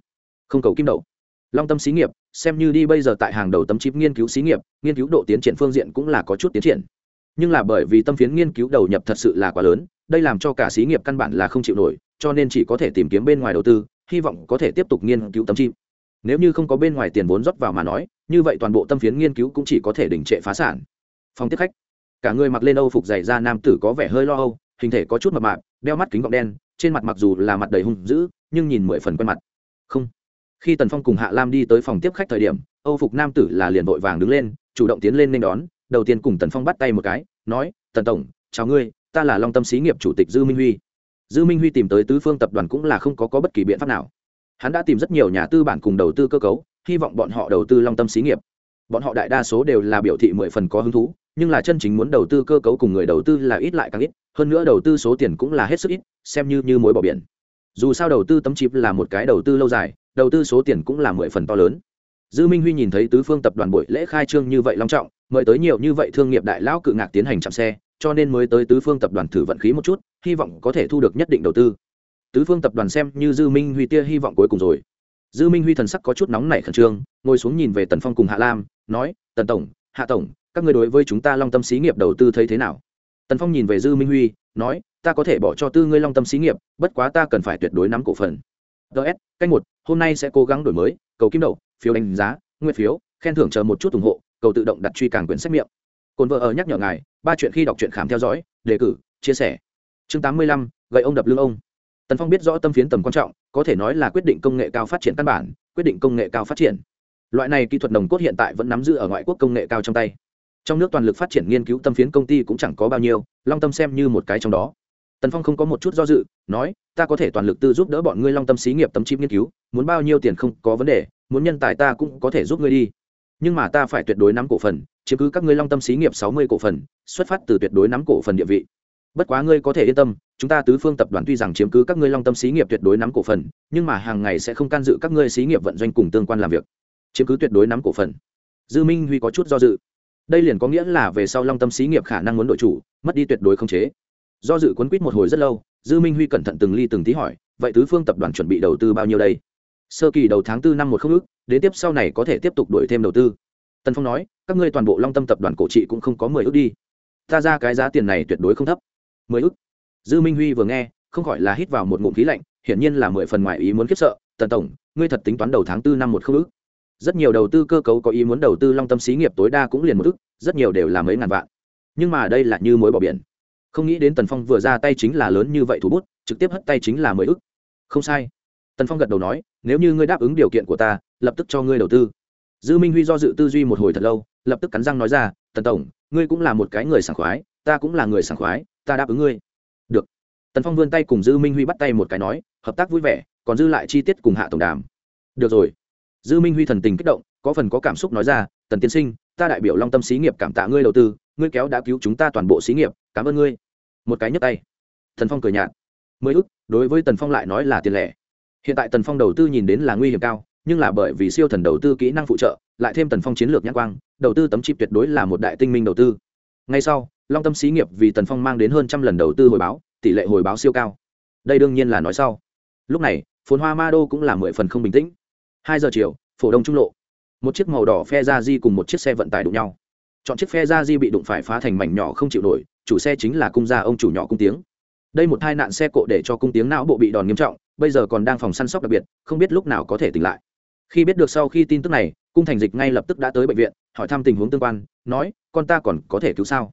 không cầu kim đậu. Long tâm xí nghiệp, xem như đi bây giờ tại hàng đầu tấm chip nghiên cứu xí nghiệp, nghiên cứu độ tiến triển phương diện cũng là có chút tiến triển. Nhưng là bởi vì tâm phiến nghiên cứu đầu nhập thật sự là quá lớn, đây làm cho cả xí nghiệp căn bản là không chịu nổi, cho nên chỉ có thể tìm kiếm bên ngoài đầu tư, hy vọng có thể tiếp tục nghiên cứu tấm chip. Nếu như không có bên ngoài tiền vốn rót vào mà nói, như vậy toàn bộ tâm phiến nghiên cứu cũng chỉ có thể đình trệ phá sản. Phòng tiếp khách cả người mặc lên âu phục dày da nam tử có vẻ hơi lo âu hình thể có chút mập mạp đeo mắt kính gọng đen trên mặt mặc dù là mặt đầy hung dữ nhưng nhìn mười phần quen mặt. Không. Khi tần phong cùng hạ lam đi tới phòng tiếp khách thời điểm âu phục nam tử là liền vội vàng đứng lên chủ động tiến lên nên đón đầu tiên cùng tần phong bắt tay một cái nói tần tổng chào ngươi ta là long tâm xí nghiệp chủ tịch dư minh huy. Dư minh huy tìm tới tứ phương tập đoàn cũng là không có, có bất kỳ biện pháp nào. Hắn đã tìm rất nhiều nhà tư bản cùng đầu tư cơ cấu hy vọng bọn họ đầu tư long tâm xí nghiệp. Bọn họ đại đa số đều là biểu thị mười phần có hứng thú nhưng là chân chính muốn đầu tư cơ cấu cùng người đầu tư là ít lại càng ít, hơn nữa đầu tư số tiền cũng là hết sức ít, xem như như mối bỏ biển. Dù sao đầu tư tấm chip là một cái đầu tư lâu dài, đầu tư số tiền cũng là mười phần to lớn. Dư minh huy nhìn thấy tứ phương tập đoàn buổi lễ khai trương như vậy long trọng, mời tới nhiều như vậy thương nghiệp đại lão cự ngạc tiến hành chạm xe, cho nên mới tới tứ phương tập đoàn thử vận khí một chút, hy vọng có thể thu được nhất định đầu tư. Tứ phương tập đoàn xem như dư minh huy tia hy vọng cuối cùng rồi. Dư minh huy thần sắc có chút nóng nảy khẩn trương, ngồi xuống nhìn về tần phong cùng hạ lam, nói, tần tổng, hạ tổng các người đối với chúng ta long tâm xí nghiệp đầu tư thấy thế nào? Tần phong nhìn về dư minh huy, nói, ta có thể bỏ cho tư ngươi long tâm xí nghiệp, bất quá ta cần phải tuyệt đối nắm cổ phần. Ts cách một, hôm nay sẽ cố gắng đổi mới, cầu kim đậu, phiếu đánh giá, nguyên phiếu, khen thưởng chờ một chút ủng hộ, cầu tự động đặt truy càng quyển sách miệng. Cồn vợ ở nhắc nhở ngài, ba chuyện khi đọc truyện khám theo dõi, đề cử, chia sẻ. Chương tám mươi lăm, gậy ông đập lưng ông. Tần phong biết rõ tâm phiến tầm quan trọng, có thể nói là quyết định công nghệ cao phát triển căn bản, quyết định công nghệ cao phát triển. Loại này kỹ thuật nồng cốt hiện tại vẫn nắm giữ ở ngoại quốc công nghệ cao trong tay trong nước toàn lực phát triển nghiên cứu tâm phiến công ty cũng chẳng có bao nhiêu, long tâm xem như một cái trong đó. Tần phong không có một chút do dự, nói, ta có thể toàn lực tư giúp đỡ bọn ngươi long tâm xí nghiệp tấm chip nghiên cứu, muốn bao nhiêu tiền không có vấn đề, muốn nhân tài ta cũng có thể giúp ngươi đi. Nhưng mà ta phải tuyệt đối nắm cổ phần, chiếm cứ các ngươi long tâm xí nghiệp sáu mươi cổ phần, xuất phát từ tuyệt đối nắm cổ phần địa vị. Bất quá ngươi có thể yên tâm, chúng ta tứ phương tập đoàn tuy rằng chiếm cứ các ngươi long tâm xí nghiệp tuyệt đối nắm cổ phần, nhưng mà hàng ngày sẽ không can dự các ngươi xí nghiệp vận doanh cùng tương quan làm việc, chiếm cứ tuyệt đối nắm cổ phần. Dư minh huy có chút do dự đây liền có nghĩa là về sau long tâm xí nghiệp khả năng muốn đội chủ, mất đi tuyệt đối không chế. Do dự quấn quýt một hồi rất lâu, dư minh huy cẩn thận từng ly từng tí hỏi, vậy tứ phương tập đoàn chuẩn bị đầu tư bao nhiêu đây? Sơ kỳ đầu tháng tư năm một không ước, đến tiếp sau này có thể tiếp tục đổi thêm đầu tư. Tần phong nói, các ngươi toàn bộ long tâm tập đoàn cổ trị cũng không có mười ước đi. Ta ra cái giá tiền này tuyệt đối không thấp. Mười ước? Dư minh huy vừa nghe, không khỏi là hít vào một ngụm khí lạnh, hiển nhiên là mười phần ngoài ý muốn khiếp sợ. Tần tổng, ngươi thật tính toán đầu tháng tư năm một không ước? Rất nhiều đầu tư cơ cấu có ý muốn đầu tư long tâm xí nghiệp tối đa cũng liền một ước rất nhiều đều là mấy ngàn vạn. Nhưng mà đây là như mối bỏ biển. Không nghĩ đến tần phong vừa ra tay chính là lớn như vậy thủ bút, trực tiếp hất tay chính là mười ước không sai. Tần phong gật đầu nói, nếu như ngươi đáp ứng điều kiện của ta, lập tức cho ngươi đầu tư. Dư minh huy do dự tư duy một hồi thật lâu, lập tức cắn răng nói ra, tần tổng, ngươi cũng là một cái người sảng khoái, ta cũng là người sảng khoái, ta đáp ứng ngươi. Được. Tần phong vươn tay cùng dư minh huy bắt tay một cái nói, hợp tác vui vẻ, còn dư lại chi tiết cùng hạ tổng đàm. Được rồi dư minh huy thần tình kích động, có phần có cảm xúc nói ra, tần tiên sinh, ta đại biểu long tâm xí nghiệp cảm tạ ngươi đầu tư, ngươi kéo đã cứu chúng ta toàn bộ xí nghiệp, cảm ơn ngươi. Một cái nhấp tay. Thần phong cười nhạt. Mới ức, đối với tần phong lại nói là tiền lẻ. Hiện tại tần phong đầu tư nhìn đến là nguy hiểm cao, nhưng là bởi vì siêu thần đầu tư kỹ năng phụ trợ, lại thêm tần phong chiến lược nhãn quang, đầu tư tấm chip tuyệt đối là một đại tinh minh đầu tư. Ngay sau, long tâm xí nghiệp vì tần phong mang đến hơn trăm lần đầu tư hồi báo, tỷ lệ hồi báo siêu cao. Đây đương nhiên là nói sau. Lúc này, phồn hoa ma đô cũng là mười phần không bình tĩnh hai giờ chiều, phổ đông trung lộ. Một chiếc màu đỏ phe ra di cùng một chiếc xe vận tải đụng nhau. Chọn chiếc phe ra di bị đụng phải phá thành mảnh nhỏ không chịu nổi, chủ xe chính là cung gia ông chủ nhỏ cung tiếng. Đây một tai nạn xe cộ để cho cung tiếng não bộ bị đòn nghiêm trọng, bây giờ còn đang phòng săn sóc đặc biệt, không biết lúc nào có thể tỉnh lại. Khi biết được sau khi tin tức này, cung thành dịch ngay lập tức đã tới bệnh viện, hỏi thăm tình huống tương quan, nói, con ta còn có thể cứu sao?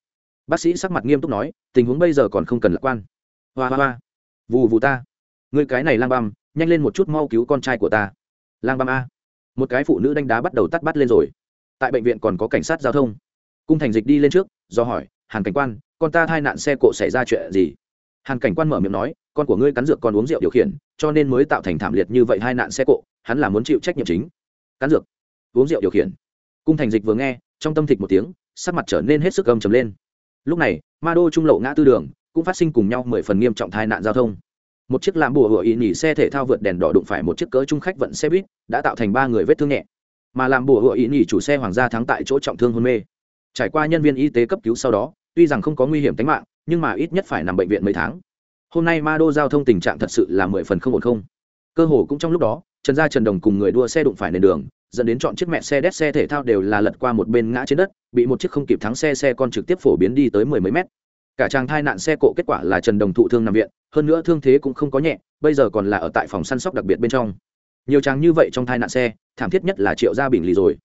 Bác sĩ sắc mặt nghiêm túc nói, tình huống bây giờ còn không cần lạc quan. Hoa hoa hoa. Vù vù ta. Người cái này lang băm, nhanh lên một chút mau cứu con trai của ta lang băm a. Một cái phụ nữ đánh đá bắt đầu tắt bắt lên rồi. Tại bệnh viện còn có cảnh sát giao thông. Cung thành dịch đi lên trước, do hỏi, hàn cảnh quan, con ta thai nạn xe cộ xảy ra chuyện gì? Hàn cảnh quan mở miệng nói, con của ngươi cắn dược còn uống rượu điều khiển, cho nên mới tạo thành thảm liệt như vậy hai nạn xe cộ, hắn là muốn chịu trách nhiệm chính. Cắn dược? Uống rượu điều khiển? Cung thành dịch vừa nghe, trong tâm thịch một tiếng, sắc mặt trở nên hết sức gầm trầm lên. Lúc này, ma đô trung lộ ngã tư đường, cũng phát sinh cùng nhau mười phần nghiêm trọng tai nạn giao thông một chiếc làm bùa hựa ý nhỉ xe thể thao vượt đèn đỏ đụng phải một chiếc cỡ trung khách vận xe buýt, đã tạo thành ba người vết thương nhẹ. Mà làm bùa hựa ý nhỉ chủ xe hoàng gia thắng tại chỗ trọng thương hôn mê. Trải qua nhân viên y tế cấp cứu sau đó, tuy rằng không có nguy hiểm tính mạng, nhưng mà ít nhất phải nằm bệnh viện mấy tháng. Hôm nay ma đô giao thông tình trạng thật sự là mười phần không ổn không. Cơ hồ cũng trong lúc đó, trần gia trần đồng cùng người đua xe đụng phải nền đường, dẫn đến chọn chiếc mẹ xe đét xe thể thao đều là lật qua một bên ngã trên đất, bị một chiếc không kịp thắng xe xe con trực tiếp phổ biến đi tới mười mấy mét cả trang thai nạn xe cộ kết quả là trần đồng thụ thương nằm viện, hơn nữa thương thế cũng không có nhẹ, bây giờ còn là ở tại phòng săn sóc đặc biệt bên trong. Nhiều trang như vậy trong thai nạn xe, thảm thiết nhất là triệu gia bình lì rồi.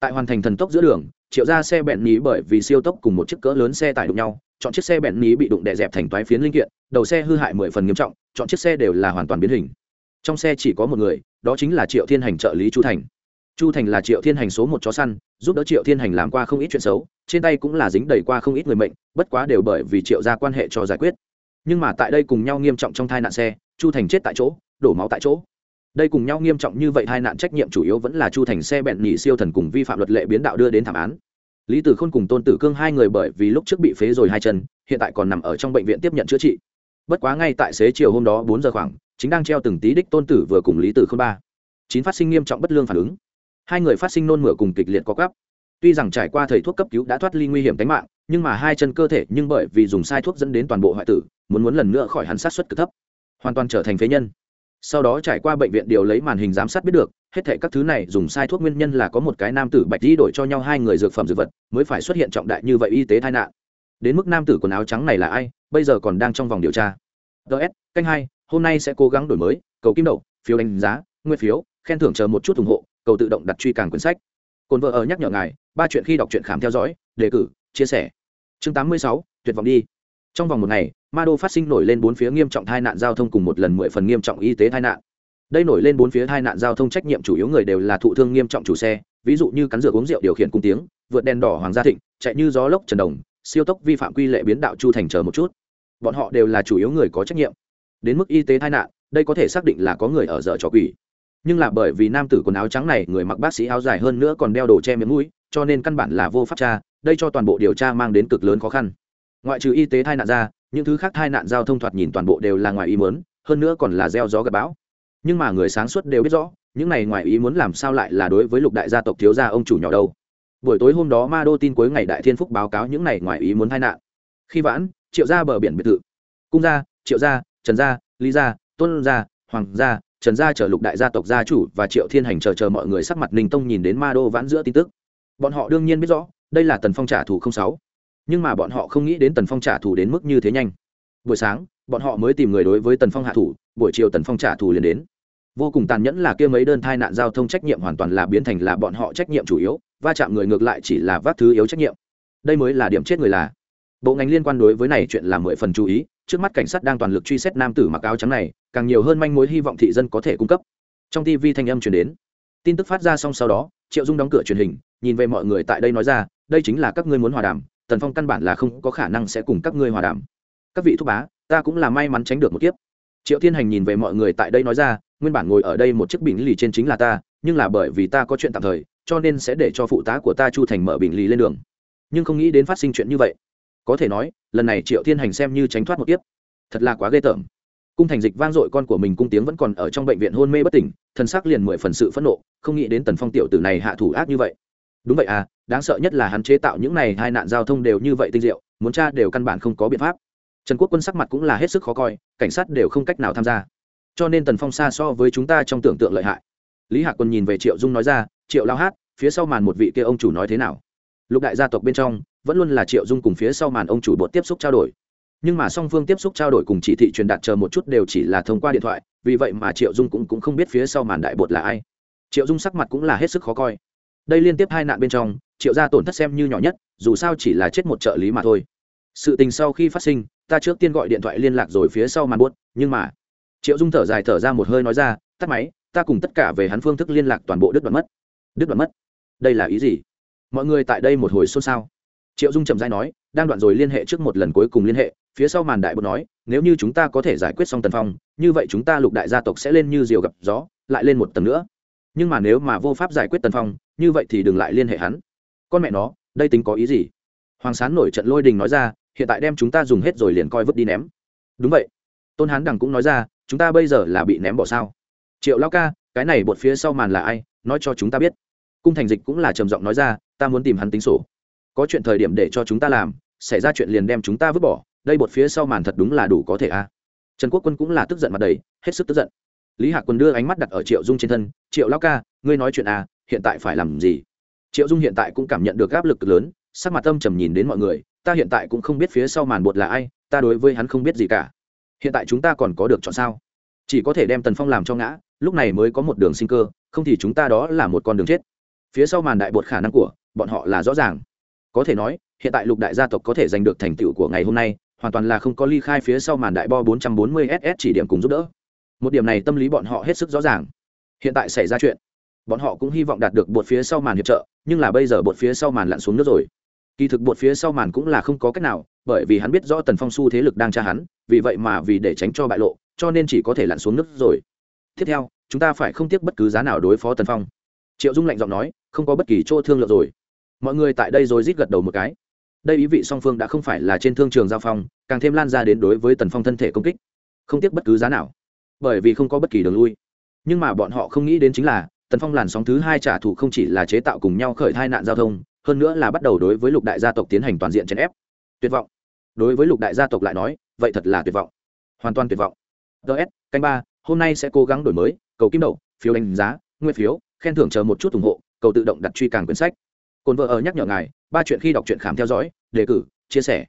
Tại hoàn thành thần tốc giữa đường, triệu gia xe bẹn ní bởi vì siêu tốc cùng một chiếc cỡ lớn xe tải đụng nhau, chọn chiếc xe bẹn ní bị đụng đè dẹp thành toái phiến linh kiện, đầu xe hư hại mười phần nghiêm trọng, chọn chiếc xe đều là hoàn toàn biến hình. Trong xe chỉ có một người, đó chính là triệu thiên hành trợ lý chu thành chu thành là triệu thiên hành số một chó săn, giúp đỡ triệu thiên hành làm qua không ít chuyện xấu, trên tay cũng là dính đầy qua không ít người mệnh, bất quá đều bởi vì triệu ra quan hệ cho giải quyết. Nhưng mà tại đây cùng nhau nghiêm trọng trong thai nạn xe, chu thành chết tại chỗ, đổ máu tại chỗ. Đây cùng nhau nghiêm trọng như vậy hai nạn trách nhiệm chủ yếu vẫn là chu thành xe bẹn nhị siêu thần cùng vi phạm luật lệ biến đạo đưa đến thảm án. Lý tử khôn cùng tôn tử cương hai người bởi vì lúc trước bị phế rồi hai chân, hiện tại còn nằm ở trong bệnh viện tiếp nhận chữa trị. Bất quá ngay tại xế chiều hôm đó bốn giờ khoảng, chính đang treo từng tí đích tôn tử vừa cùng lý tử khôn ba. Chín phát sinh nghiêm trọng bất lương phản ứng hai người phát sinh nôn mửa cùng kịch liệt có gắp tuy rằng trải qua thầy thuốc cấp cứu đã thoát ly nguy hiểm tính mạng, nhưng mà hai chân cơ thể nhưng bởi vì dùng sai thuốc dẫn đến toàn bộ hoại tử, muốn muốn lần nữa khỏi hắn sát xuất cực thấp, hoàn toàn trở thành phế nhân. Sau đó trải qua bệnh viện điều lấy màn hình giám sát biết được, hết thể các thứ này dùng sai thuốc nguyên nhân là có một cái nam tử bạch đi đổi cho nhau hai người dược phẩm dược vật, mới phải xuất hiện trọng đại như vậy y tế tai nạn. Đến mức nam tử quần áo trắng này là ai, bây giờ còn đang trong vòng điều tra. Ts canh hai, hôm nay sẽ cố gắng đổi mới, cầu kim đậu, phiếu đánh giá, nguyên phiếu, khen thưởng chờ một chút ủng hộ cầu tự động đặt truy càng quyển sách. Cồn vợ ở nhắc nhở ngài, ba chuyện khi đọc truyện khám theo dõi, đề cử, chia sẻ. Chương tám mươi sáu, tuyệt vọng đi. Trong vòng một ngày, ma đô phát sinh nổi lên bốn phía nghiêm trọng tai nạn giao thông cùng một lần mười phần nghiêm trọng y tế tai nạn. Đây nổi lên bốn phía tai nạn giao thông trách nhiệm chủ yếu người đều là thụ thương nghiêm trọng chủ xe, ví dụ như cắn rượu uống rượu điều khiển cung tiếng, vượt đèn đỏ hoàng gia thịnh, chạy như gió lốc trần đồng, siêu tốc vi phạm quy lệ biến đạo chu thành chờ một chút. Bọn họ đều là chủ yếu người có trách nhiệm. Đến mức y tế tai nạn, đây có thể xác định là có người ở dở trò quỷ nhưng là bởi vì nam tử quần áo trắng này, người mặc bác sĩ áo dài hơn nữa còn đeo đồ che miệng mũi, cho nên căn bản là vô pháp tra, đây cho toàn bộ điều tra mang đến cực lớn khó khăn. Ngoại trừ y tế tai nạn ra, những thứ khác tai nạn giao thông thoạt nhìn toàn bộ đều là ngoài ý muốn, hơn nữa còn là gieo gió gặp bão. Nhưng mà người sáng suốt đều biết rõ, những này ngoài ý muốn làm sao lại là đối với lục đại gia tộc thiếu gia ông chủ nhỏ đâu. Buổi tối hôm đó ma đô tin cuối ngày đại thiên phúc báo cáo những này ngoài ý muốn tai nạn. Khi vãn, triệu gia bờ biển biệt thự. Cung gia, triệu gia, trần gia, lý gia, tôn gia, hoàng gia trần gia chở lục đại gia tộc gia chủ và triệu thiên hành chờ chờ mọi người sắc mặt ninh tông nhìn đến ma đô vãn giữa tin tức. Bọn họ đương nhiên biết rõ, đây là tần phong trả thù không sáu. Nhưng mà bọn họ không nghĩ đến tần phong trả thù đến mức như thế nhanh. Buổi sáng, bọn họ mới tìm người đối với tần phong hạ thủ, buổi chiều tần phong trả thù liền đến. Vô cùng tàn nhẫn là kia mấy đơn thai nạn giao thông trách nhiệm hoàn toàn là biến thành là bọn họ trách nhiệm chủ yếu, va chạm người ngược lại chỉ là vác thứ yếu trách nhiệm. Đây mới là điểm chết người là. Bộ ngành liên quan đối với này chuyện là mười phần chú ý trước mắt cảnh sát đang toàn lực truy xét nam tử mặc áo trắng này, càng nhiều hơn manh mối hy vọng thị dân có thể cung cấp. Trong tv thanh âm truyền đến, tin tức phát ra xong sau đó, triệu dung đóng cửa truyền hình, nhìn về mọi người tại đây nói ra, đây chính là các ngươi muốn hòa đàm, tần phong căn bản là không có khả năng sẽ cùng các ngươi hòa đàm. Các vị thúc bá, ta cũng là may mắn tránh được một kiếp. Triệu thiên hành nhìn về mọi người tại đây nói ra, nguyên bản ngồi ở đây một chiếc bình lì trên chính là ta, nhưng là bởi vì ta có chuyện tạm thời, cho nên sẽ để cho phụ tá của ta chu thành mở bình lì lên đường. Nhưng không nghĩ đến phát sinh chuyện như vậy. Có thể nói lần này triệu thiên hành xem như tránh thoát một tiếp thật là quá ghê tởm. Cung thành dịch vang dội con của mình cung tiếng vẫn còn ở trong bệnh viện hôn mê bất tỉnh, thân xác liền mười phần sự phẫn nộ, không nghĩ đến tần phong tiểu tử này hạ thủ ác như vậy. Đúng vậy à đáng sợ nhất là hắn chế tạo những này hai nạn giao thông đều như vậy tinh diệu, muốn tra đều căn bản không có biện pháp. Trần quốc quân sắc mặt cũng là hết sức khó coi, cảnh sát đều không cách nào tham gia. Cho nên tần phong xa so với chúng ta trong tưởng tượng lợi hại. Lý hạc quân nhìn về triệu dung nói ra, triệu lao hát, phía sau màn một vị kia ông chủ nói thế nào? Lục đại gia tộc bên trong vẫn luôn là triệu dung cùng phía sau màn ông chủ bột tiếp xúc trao đổi. Nhưng mà song phương tiếp xúc trao đổi cùng chỉ thị truyền đạt chờ một chút đều chỉ là thông qua điện thoại vì vậy mà triệu dung cũng, cũng không biết phía sau màn đại bột là ai. Triệu dung sắc mặt cũng là hết sức khó coi. Đây liên tiếp hai nạn bên trong triệu gia tổn thất xem như nhỏ nhất dù sao chỉ là chết một trợ lý mà thôi. Sự tình sau khi phát sinh ta trước tiên gọi điện thoại liên lạc rồi phía sau màn buốt nhưng mà triệu dung thở dài thở ra một hơi nói ra tắt máy ta cùng tất cả về hắn phương thức liên lạc toàn bộ đứt đoạn mất. Đứt đoạn mất? Đây là ý gì? Mọi người tại đây một hồi xôn xao triệu dung chậm dai nói, đang đoạn rồi liên hệ trước một lần cuối cùng liên hệ, phía sau màn đại bột nói, nếu như chúng ta có thể giải quyết xong tần phong, như vậy chúng ta lục đại gia tộc sẽ lên như diều gặp gió, lại lên một tầng nữa. Nhưng mà nếu mà vô pháp giải quyết tần phong, như vậy thì đừng lại liên hệ hắn. Con mẹ nó, đây tính có ý gì? Hoàng sán nổi trận lôi đình nói ra, hiện tại đem chúng ta dùng hết rồi liền coi vứt đi ném. Đúng vậy. Tôn hán đằng cũng nói ra, chúng ta bây giờ là bị ném bỏ sao? Triệu lao ca, cái này bột phía sau màn là ai? Nói cho chúng ta biết. Cung thành dịch cũng là trầm giọng nói ra, ta muốn tìm hắn tính sổ có chuyện thời điểm để cho chúng ta làm, xảy ra chuyện liền đem chúng ta vứt bỏ, đây bột phía sau màn thật đúng là đủ có thể a. À. trần quốc quân cũng là tức giận mặt đầy, hết sức tức giận. Lý hạc quân đưa ánh mắt đặt ở triệu dung trên thân, triệu lao ca, ngươi nói chuyện à hiện tại phải làm gì? Triệu dung hiện tại cũng cảm nhận được áp lực lớn, sắc mặt tâm trầm nhìn đến mọi người, ta hiện tại cũng không biết phía sau màn bột là ai, ta đối với hắn không biết gì cả. Hiện tại chúng ta còn có được chọn sao? Chỉ có thể đem tần phong làm cho ngã, lúc này mới có một đường sinh cơ, không thì chúng ta đó là một con đường chết. Phía sau màn đại bột khả năng của bọn họ là rõ ràng có thể nói, hiện tại lục đại gia tộc có thể giành được thành tựu của ngày hôm nay, hoàn toàn là không có ly khai phía sau màn đại bo 440 ss chỉ điểm cùng giúp đỡ. Một điểm này tâm lý bọn họ hết sức rõ ràng. Hiện tại xảy ra chuyện, bọn họ cũng hy vọng đạt được bột phía sau màn hiệp trợ, nhưng là bây giờ bột phía sau màn lặn xuống nước rồi. Kỳ thực bột phía sau màn cũng là không có cách nào, bởi vì hắn biết rõ tần phong su thế lực đang tra hắn, vì vậy mà vì để tránh cho bại lộ, cho nên chỉ có thể lặn xuống nước rồi. Tiếp theo, chúng ta phải không tiếc bất cứ giá nào đối phó tần phong. Triệu dung lạnh giọng nói, không có bất kỳ chỗ thương lượng rồi mọi người tại đây rồi rít gật đầu một cái. Đây ý vị song phương đã không phải là trên thương trường giao phong, càng thêm lan ra đến đối với tần phong thân thể công kích. Không tiếc bất cứ giá nào, bởi vì không có bất kỳ đường lui. Nhưng mà bọn họ không nghĩ đến chính là, tần phong làn sóng thứ hai trả thù không chỉ là chế tạo cùng nhau khởi thai nạn giao thông, hơn nữa là bắt đầu đối với lục đại gia tộc tiến hành toàn diện chèn ép. Tuyệt vọng. Đối với lục đại gia tộc lại nói, vậy thật là tuyệt vọng. Hoàn toàn tuyệt vọng. Ts canh ba, hôm nay sẽ cố gắng đổi mới, cầu kim đậu, phiếu đánh giá, nguyên phiếu, khen thưởng chờ một chút ủng hộ, cầu tự động đặt truy càng quyển sách cồn vợ ở nhắc nhở ngài, ba chuyện khi đọc truyện khám theo dõi, đề cử, chia sẻ.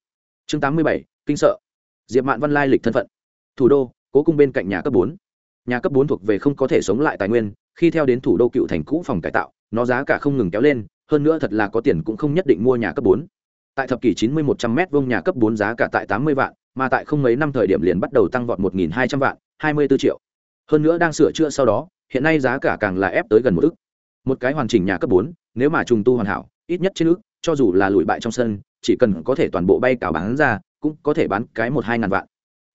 Chương tám mươi bảy, kinh sợ. Diệp mạn văn lai lịch thân phận. Thủ đô, cố cung bên cạnh nhà cấp bốn. Nhà cấp bốn thuộc về không có thể sống lại tài nguyên, khi theo đến thủ đô cựu thành cũ phòng cải tạo, nó giá cả không ngừng kéo lên, hơn nữa thật là có tiền cũng không nhất định mua nhà cấp bốn. Tại thập kỷ chín mươi một trăm m vuông nhà cấp bốn giá cả tại tám mươi vạn, mà tại không mấy năm thời điểm liền bắt đầu tăng vọt một nghìn hai trăm vạn, hai mươi b triệu. Hơn nữa đang sửa chữa sau đó, hiện nay giá cả càng là ép tới gần một ức một cái hoàn chỉnh nhà cấp bốn nếu mà trùng tu hoàn hảo ít nhất trên nước, cho dù là lùi bại trong sân chỉ cần có thể toàn bộ bay cào bán ra cũng có thể bán cái một hai ngàn vạn.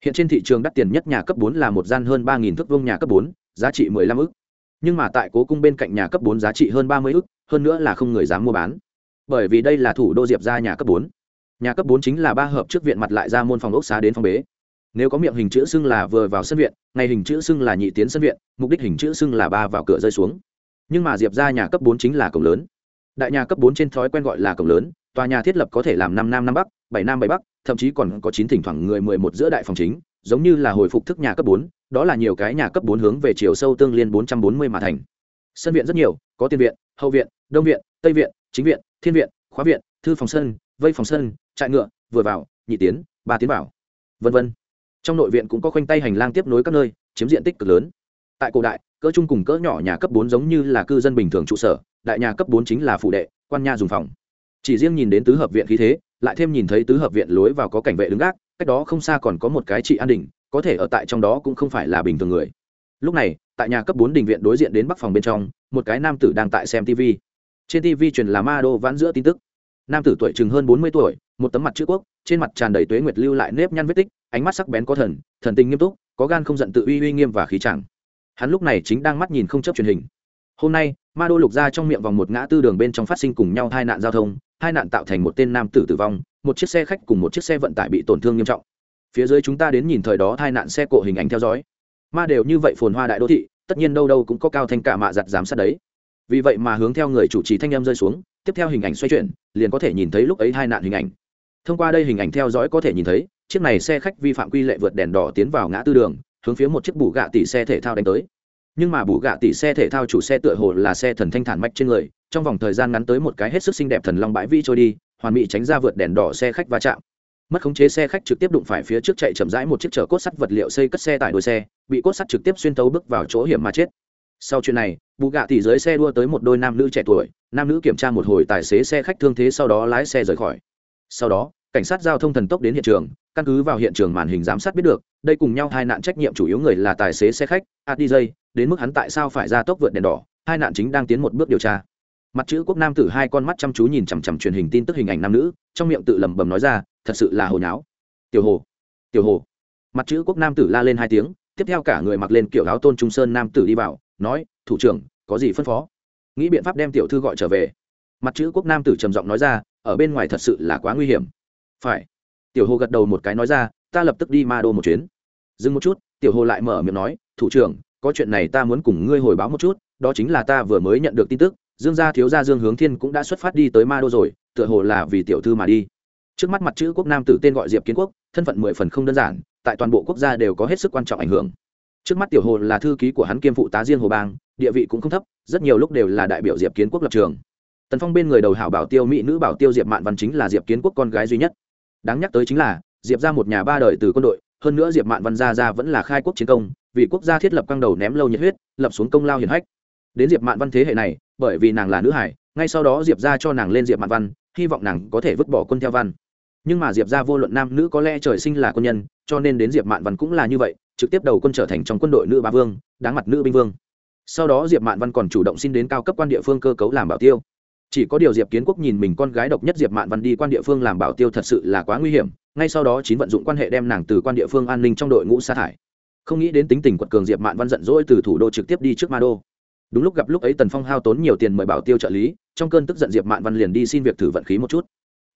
Hiện trên thị trường đắt tiền nhất nhà cấp bốn là một gian hơn ba nghìn thước vuông nhà cấp bốn giá trị mười lăm ức nhưng mà tại cố cung bên cạnh nhà cấp bốn giá trị hơn ba mươi ức hơn nữa là không người dám mua bán. Bởi vì đây là thủ đô diệp ra nhà cấp bốn. Nhà cấp bốn chính là ba hợp trước viện mặt lại ra môn phòng ốc xá đến phòng bế. Nếu có miệng hình chữ xưng là vừa vào sân viện ngày hình chữ xưng là nhị tiến sân viện mục đích hình chữ xưng là ba vào cửa rơi xuống nhưng mà diệp ra nhà cấp bốn chính là cổng lớn. Đại nhà cấp bốn trên thói quen gọi là cổng lớn, tòa nhà thiết lập có thể làm năm nam năm bắc, bảy nam bảy bắc, thậm chí còn có chín thỉnh thoảng người mười một giữa đại phòng chính, giống như là hồi phục thức nhà cấp bốn, đó là nhiều cái nhà cấp bốn hướng về chiều sâu tương liên bốn trăm bốn mươi mà thành. Sân viện rất nhiều, có tiên viện, hậu viện, đông viện, tây viện, chính viện, thiên viện, khóa viện, thư phòng sân, vây phòng sân, trại ngựa, vừa vào, nhị tiến, ba tiến vào, vân vân. Trong nội viện cũng có khoanh tay hành lang tiếp nối các nơi, chiếm diện tích cực lớn. Tại cổ đại cỡ trung cùng cỡ nhỏ nhà cấp bốn giống như là cư dân bình thường trụ sở, đại nhà cấp bốn chính là phụ đệ, quan nha dùng phòng. Chỉ riêng nhìn đến tứ hợp viện khí thế, lại thêm nhìn thấy tứ hợp viện lối vào có cảnh vệ đứng gác, cách đó không xa còn có một cái trị an đình có thể ở tại trong đó cũng không phải là bình thường người. Lúc này, tại nhà cấp bốn đình viện đối diện đến bắc phòng bên trong, một cái nam tử đang tại xem tv trên tv truyền là ma đô vãn giữa tin tức. Nam tử tuổi chừng hơn bốn mươi tuổi, một tấm mặt chữ quốc, trên mặt tràn đầy tuế nguyệt lưu lại nếp nhăn vết tích, ánh mắt sắc bén có thần thần tình nghiêm túc, có gan không giận tự uy uy nghiêm và khí chẳng hắn lúc này chính đang mắt nhìn không chấp truyền hình. Hôm nay, ma đô lục ra trong miệng vòng một ngã tư đường bên trong phát sinh cùng nhau hai nạn giao thông hai nạn tạo thành một tên nam tử tử vong, một chiếc xe khách cùng một chiếc xe vận tải bị tổn thương nghiêm trọng. Phía dưới chúng ta đến nhìn thời đó hai nạn xe cộ hình ảnh theo dõi. Ma đều như vậy phồn hoa đại đô thị, tất nhiên đâu đâu cũng có cao thanh cả mạ giặt giám sát đấy. Vì vậy mà hướng theo người chủ trì thanh em rơi xuống, tiếp theo hình ảnh xoay chuyển, liền có thể nhìn thấy lúc ấy hai nạn hình ảnh. Thông qua đây hình ảnh theo dõi có thể nhìn thấy, chiếc này xe khách vi phạm quy lệ vượt đèn đỏ tiến vào ngã tư đường hướng phía một chiếc bù gạ tỷ xe thể thao đánh tới. Nhưng mà bù gạ tỷ xe thể thao chủ xe tựa hồ là xe thần thanh thản mạch trên người, trong vòng thời gian ngắn tới một cái hết sức xinh đẹp thần long bãi vi trôi đi, hoàn mỹ tránh ra vượt đèn đỏ xe khách va chạm. Mất khống chế xe khách trực tiếp đụng phải phía trước chạy chậm rãi một chiếc chở cốt sắt vật liệu xây cất xe tải đuôi xe, bị cốt sắt trực tiếp xuyên tấu bước vào chỗ hiểm mà chết. Sau chuyện này, bù gạ tỷ dưới xe đua tới một đôi nam nữ trẻ tuổi, nam nữ kiểm tra một hồi tài xế xe khách thương thế sau đó lái xe rời khỏi. Sau đó cảnh sát giao thông thần tốc đến hiện trường, căn cứ vào hiện trường màn hình giám sát biết được, đây cùng nhau hai nạn trách nhiệm chủ yếu người là tài xế xe khách adj đến mức hắn tại sao phải ra tốc vượt đèn đỏ, hai nạn chính đang tiến một bước điều tra. Mặt chữ quốc nam tử hai con mắt chăm chú nhìn chằm chằm truyền hình tin tức hình ảnh nam nữ, trong miệng tự lẩm bẩm nói ra, thật sự là hồi nháo. Tiểu hồ tiểu hồ. Mặt chữ quốc nam tử la lên hai tiếng, tiếp theo cả người mặc lên kiểu áo tôn trung sơn nam tử đi vào, nói, thủ trưởng, có gì phân phó? Nghĩ biện pháp đem tiểu thư gọi trở về. Mặt chữ quốc nam tử trầm giọng nói ra, ở bên ngoài thật sự là quá nguy hiểm phải. Tiểu hồ gật đầu một cái nói ra, ta lập tức đi ma đô một chuyến. Dừng một chút, tiểu hồ lại mở miệng nói, thủ trưởng, có chuyện này ta muốn cùng ngươi hồi báo một chút, đó chính là ta vừa mới nhận được tin tức, dương gia thiếu gia dương hướng thiên cũng đã xuất phát đi tới ma đô rồi, tựa hồ là vì tiểu thư mà đi. Trước mắt mặt chữ quốc nam tử tên gọi diệp kiến quốc, thân phận mười phần không đơn giản, tại toàn bộ quốc gia đều có hết sức quan trọng ảnh hưởng. Trước mắt tiểu hồ là thư ký của hắn kiêm phụ tá riêng hồ bang, địa vị cũng không thấp, rất nhiều lúc đều là đại biểu diệp kiến quốc lập trường. Tần phong bên người đầu hảo bảo tiêu mỹ nữ bảo tiêu diệp mạn văn chính là diệp kiến quốc con gái duy nhất đáng nhắc tới chính là, diệp ra một nhà ba đời từ quân đội, hơn nữa diệp mạn văn gia ra vẫn là khai quốc chiến công, vì quốc gia thiết lập căng đầu ném lâu nhiệt huyết, lập xuống công lao hiển hách. Đến diệp mạn văn thế hệ này, bởi vì nàng là nữ hải, ngay sau đó diệp ra cho nàng lên diệp mạn văn, hy vọng nàng có thể vứt bỏ quân theo văn. Nhưng mà diệp ra vô luận nam nữ có lẽ trời sinh là quân nhân, cho nên đến diệp mạn văn cũng là như vậy, trực tiếp đầu quân trở thành trong quân đội nữ ba vương, đáng mặt nữ binh vương. Sau đó diệp mạn văn còn chủ động xin đến cao cấp quan địa phương cơ cấu làm bảo tiêu chỉ có điều diệp kiến quốc nhìn mình con gái độc nhất diệp mạn văn đi quan địa phương làm bảo tiêu thật sự là quá nguy hiểm, ngay sau đó chín vận dụng quan hệ đem nàng từ quan địa phương an ninh trong đội ngũ sa thải. Không nghĩ đến tính tình quật cường diệp mạn văn giận dỗi từ thủ đô trực tiếp đi trước ma đô đúng lúc gặp lúc ấy tần phong hao tốn nhiều tiền mời bảo tiêu trợ lý, trong cơn tức giận diệp mạn văn liền đi xin việc thử vận khí một chút.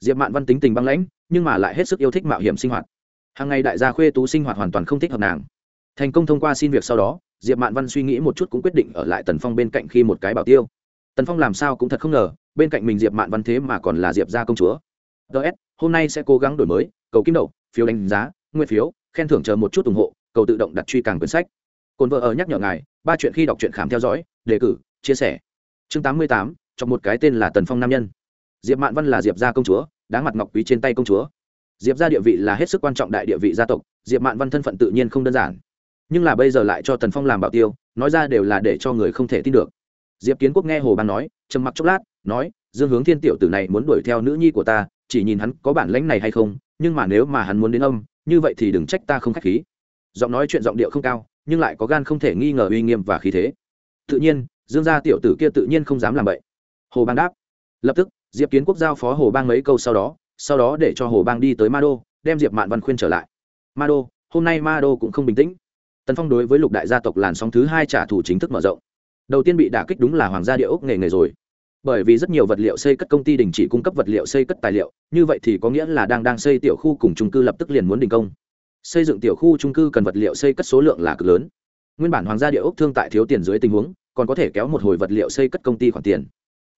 Diệp mạn văn tính tình băng lãnh, nhưng mà lại hết sức yêu thích mạo hiểm sinh hoạt. Hàng ngày đại gia khuê tú sinh hoạt hoàn toàn không thích hợp nàng. Thành công thông qua xin việc sau đó, diệp mạn văn suy nghĩ một chút cũng quyết định ở lại tần phong bên cạnh khi một cái bảo tiêu tần phong làm sao cũng thật không ngờ, bên cạnh mình diệp mạn văn thế mà còn là diệp gia công chúa. Ts hôm nay sẽ cố gắng đổi mới, cầu kim đậu phiếu đánh giá nguyên phiếu, khen thưởng chờ một chút ủng hộ, cầu tự động đặt truy càng quyển sách. Cồn vợ ở nhắc nhở ngài, ba chuyện khi đọc truyện khám theo dõi, đề cử, chia sẻ. Chương tám mươi tám trong một cái tên là tần phong nam nhân. Diệp mạn văn là diệp gia công chúa, đáng mặt ngọc quý trên tay công chúa. Diệp gia địa vị là hết sức quan trọng đại địa vị gia tộc, diệp mạn văn thân phận tự nhiên không đơn giản. Nhưng là bây giờ lại cho tần phong làm bảo tiêu, nói ra đều là để cho người không thể tin được diệp kiến quốc nghe hồ ban nói, trầm mặc chốc lát, nói, dương hướng thiên tiểu tử này muốn đuổi theo nữ nhi của ta, chỉ nhìn hắn có bản lãnh này hay không, nhưng mà nếu mà hắn muốn đến âm, như vậy thì đừng trách ta không k h á c h khí. Giọng nói chuyện giọng điệu không cao, nhưng lại có gan không thể nghi ngờ uy nghiêm và khí thế. Tự nhiên, dương gia tiểu tử kia tự nhiên không dám làm vậy hồ bang đáp. Lập tức, diệp kiến quốc giao phó hồ bang mấy câu sau đó sau đó để cho hồ bang đi tới ma đô, đem diệp mạn văn khuyên trở lại. Ma đô, hôm nay ma đô cũng không bình tĩnh. Tần phong đối với lục đại gia tộc làn sóng thứ hai trả thù chính thức mở rộng đầu tiên bị đả kích đúng là hoàng gia địa ốc nghề nghề rồi. Bởi vì rất nhiều vật liệu xây cất công ty đình chỉ cung cấp vật liệu xây cất tài liệu, như vậy thì có nghĩa là đang đang xây tiểu khu cùng trung cư lập tức liền muốn đình công. Xây dựng tiểu khu trung cư cần vật liệu xây cất số lượng là cực lớn. Nguyên bản hoàng gia địa ốc thương tại thiếu tiền dưới tình huống, còn có thể kéo một hồi vật liệu xây cất công ty khoản tiền.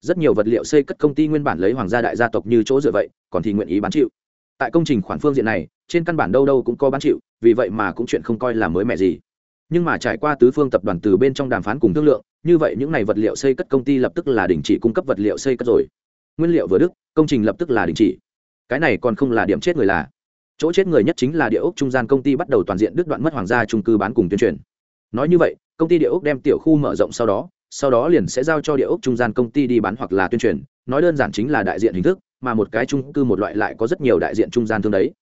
Rất nhiều vật liệu xây cất công ty nguyên bản lấy hoàng gia đại gia tộc như chỗ dựa vậy, còn thì nguyện ý bán chịu. Tại công trình khoản phương diện này, trên căn bản đâu đâu cũng có bán chịu, vì vậy mà cũng chuyện không coi là mới mẻ gì nhưng mà trải qua tứ phương tập đoàn từ bên trong đàm phán cùng thương lượng, như vậy những n à y vật liệu xây cất công ty lập tức là đình chỉ cung cấp vật liệu xây cất rồi. Nguyên liệu vừa đức công trình lập tức là đình chỉ. Cái này còn không là điểm chết người là. Chỗ chết người nhất chính là địa ốc trung gian công ty bắt đầu toàn diện đứt đoạn mất hoàng gia trung cư bán cùng tuyên truyền. Nói như vậy, công ty địa ốc đem tiểu khu mở rộng sau đó sau đó liền sẽ giao cho địa ốc trung gian công ty đi bán hoặc là tuyên truyền. Nói đơn giản chính là đại diện hình thức, mà một cái trung cư một loại lại có rất nhiều đại diện trung gian thương đấy.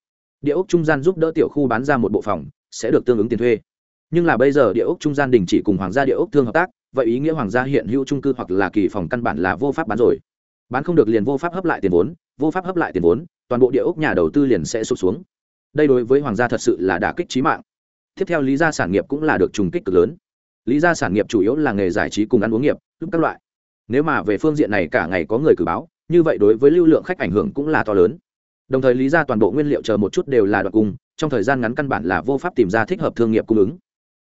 Địa ốc trung gian giúp đỡ tiểu khu bán ra một bộ phòng, sẽ được tương ứng tiền thuê nhưng là bây giờ địa ốc trung gian đình chỉ cùng hoàng gia địa ốc thương hợp tác, vậy ý nghĩa hoàng gia hiện hữu trung cư hoặc là kỳ phòng căn bản là vô pháp bán rồi. Bán không được liền vô pháp hấp lại tiền vốn, vô pháp hấp lại tiền vốn, toàn bộ địa ốc nhà đầu tư liền sẽ sụt xuống. Đây đối với hoàng gia thật sự là đả kích trí mạng. Tiếp theo lý gia sản nghiệp cũng là được trùng kích cực lớn. Lý gia sản nghiệp chủ yếu là nghề giải trí cùng ăn uống nghiệp lúc các loại. Nếu mà về phương diện này cả ngày có người cử báo, như vậy đối với lưu lượng khách ảnh hưởng cũng là to lớn. Đồng thời lý ra toàn bộ nguyên liệu chờ một chút đều là đoạn cung, trong thời gian ngắn căn bản là vô pháp tìm ra thích hợp thương nghiệp cung ứng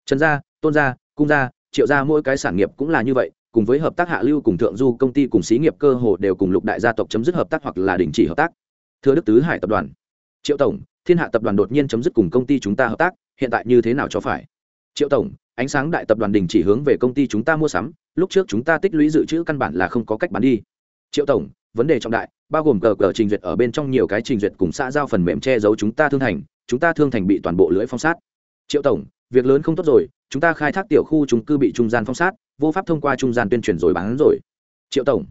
trần gia, tôn gia, cung gia, triệu gia mỗi cái sản nghiệp cũng là như vậy, cùng với hợp tác hạ lưu cùng thượng du công ty cùng xí nghiệp cơ hồ đều cùng lục đại gia tộc chấm dứt hợp tác hoặc là đình chỉ hợp tác. Thưa đức tứ hải tập đoàn, triệu tổng, thiên hạ tập đoàn đột nhiên chấm dứt cùng công ty chúng ta hợp tác, hiện tại như thế nào cho phải? Triệu tổng, ánh sáng đại tập đoàn đình chỉ hướng về công ty chúng ta mua sắm, lúc trước chúng ta tích lũy dự trữ căn bản là không có cách bán đi. Triệu tổng, vấn đề trọng đại, bao gồm cờ cờ trình duyệt ở bên trong nhiều cái trình duyệt cùng xã giao phần mềm che giấu chúng ta thương thành, chúng ta thương thành bị toàn bộ lưỡi phong sát. Triệu tổng việc lớn không tốt rồi, chúng ta khai thác tiểu khu chúng cư bị trung gian phong sát, vô pháp thông qua trung gian tuyên truyền rồi bán rồi. Triệu tổng,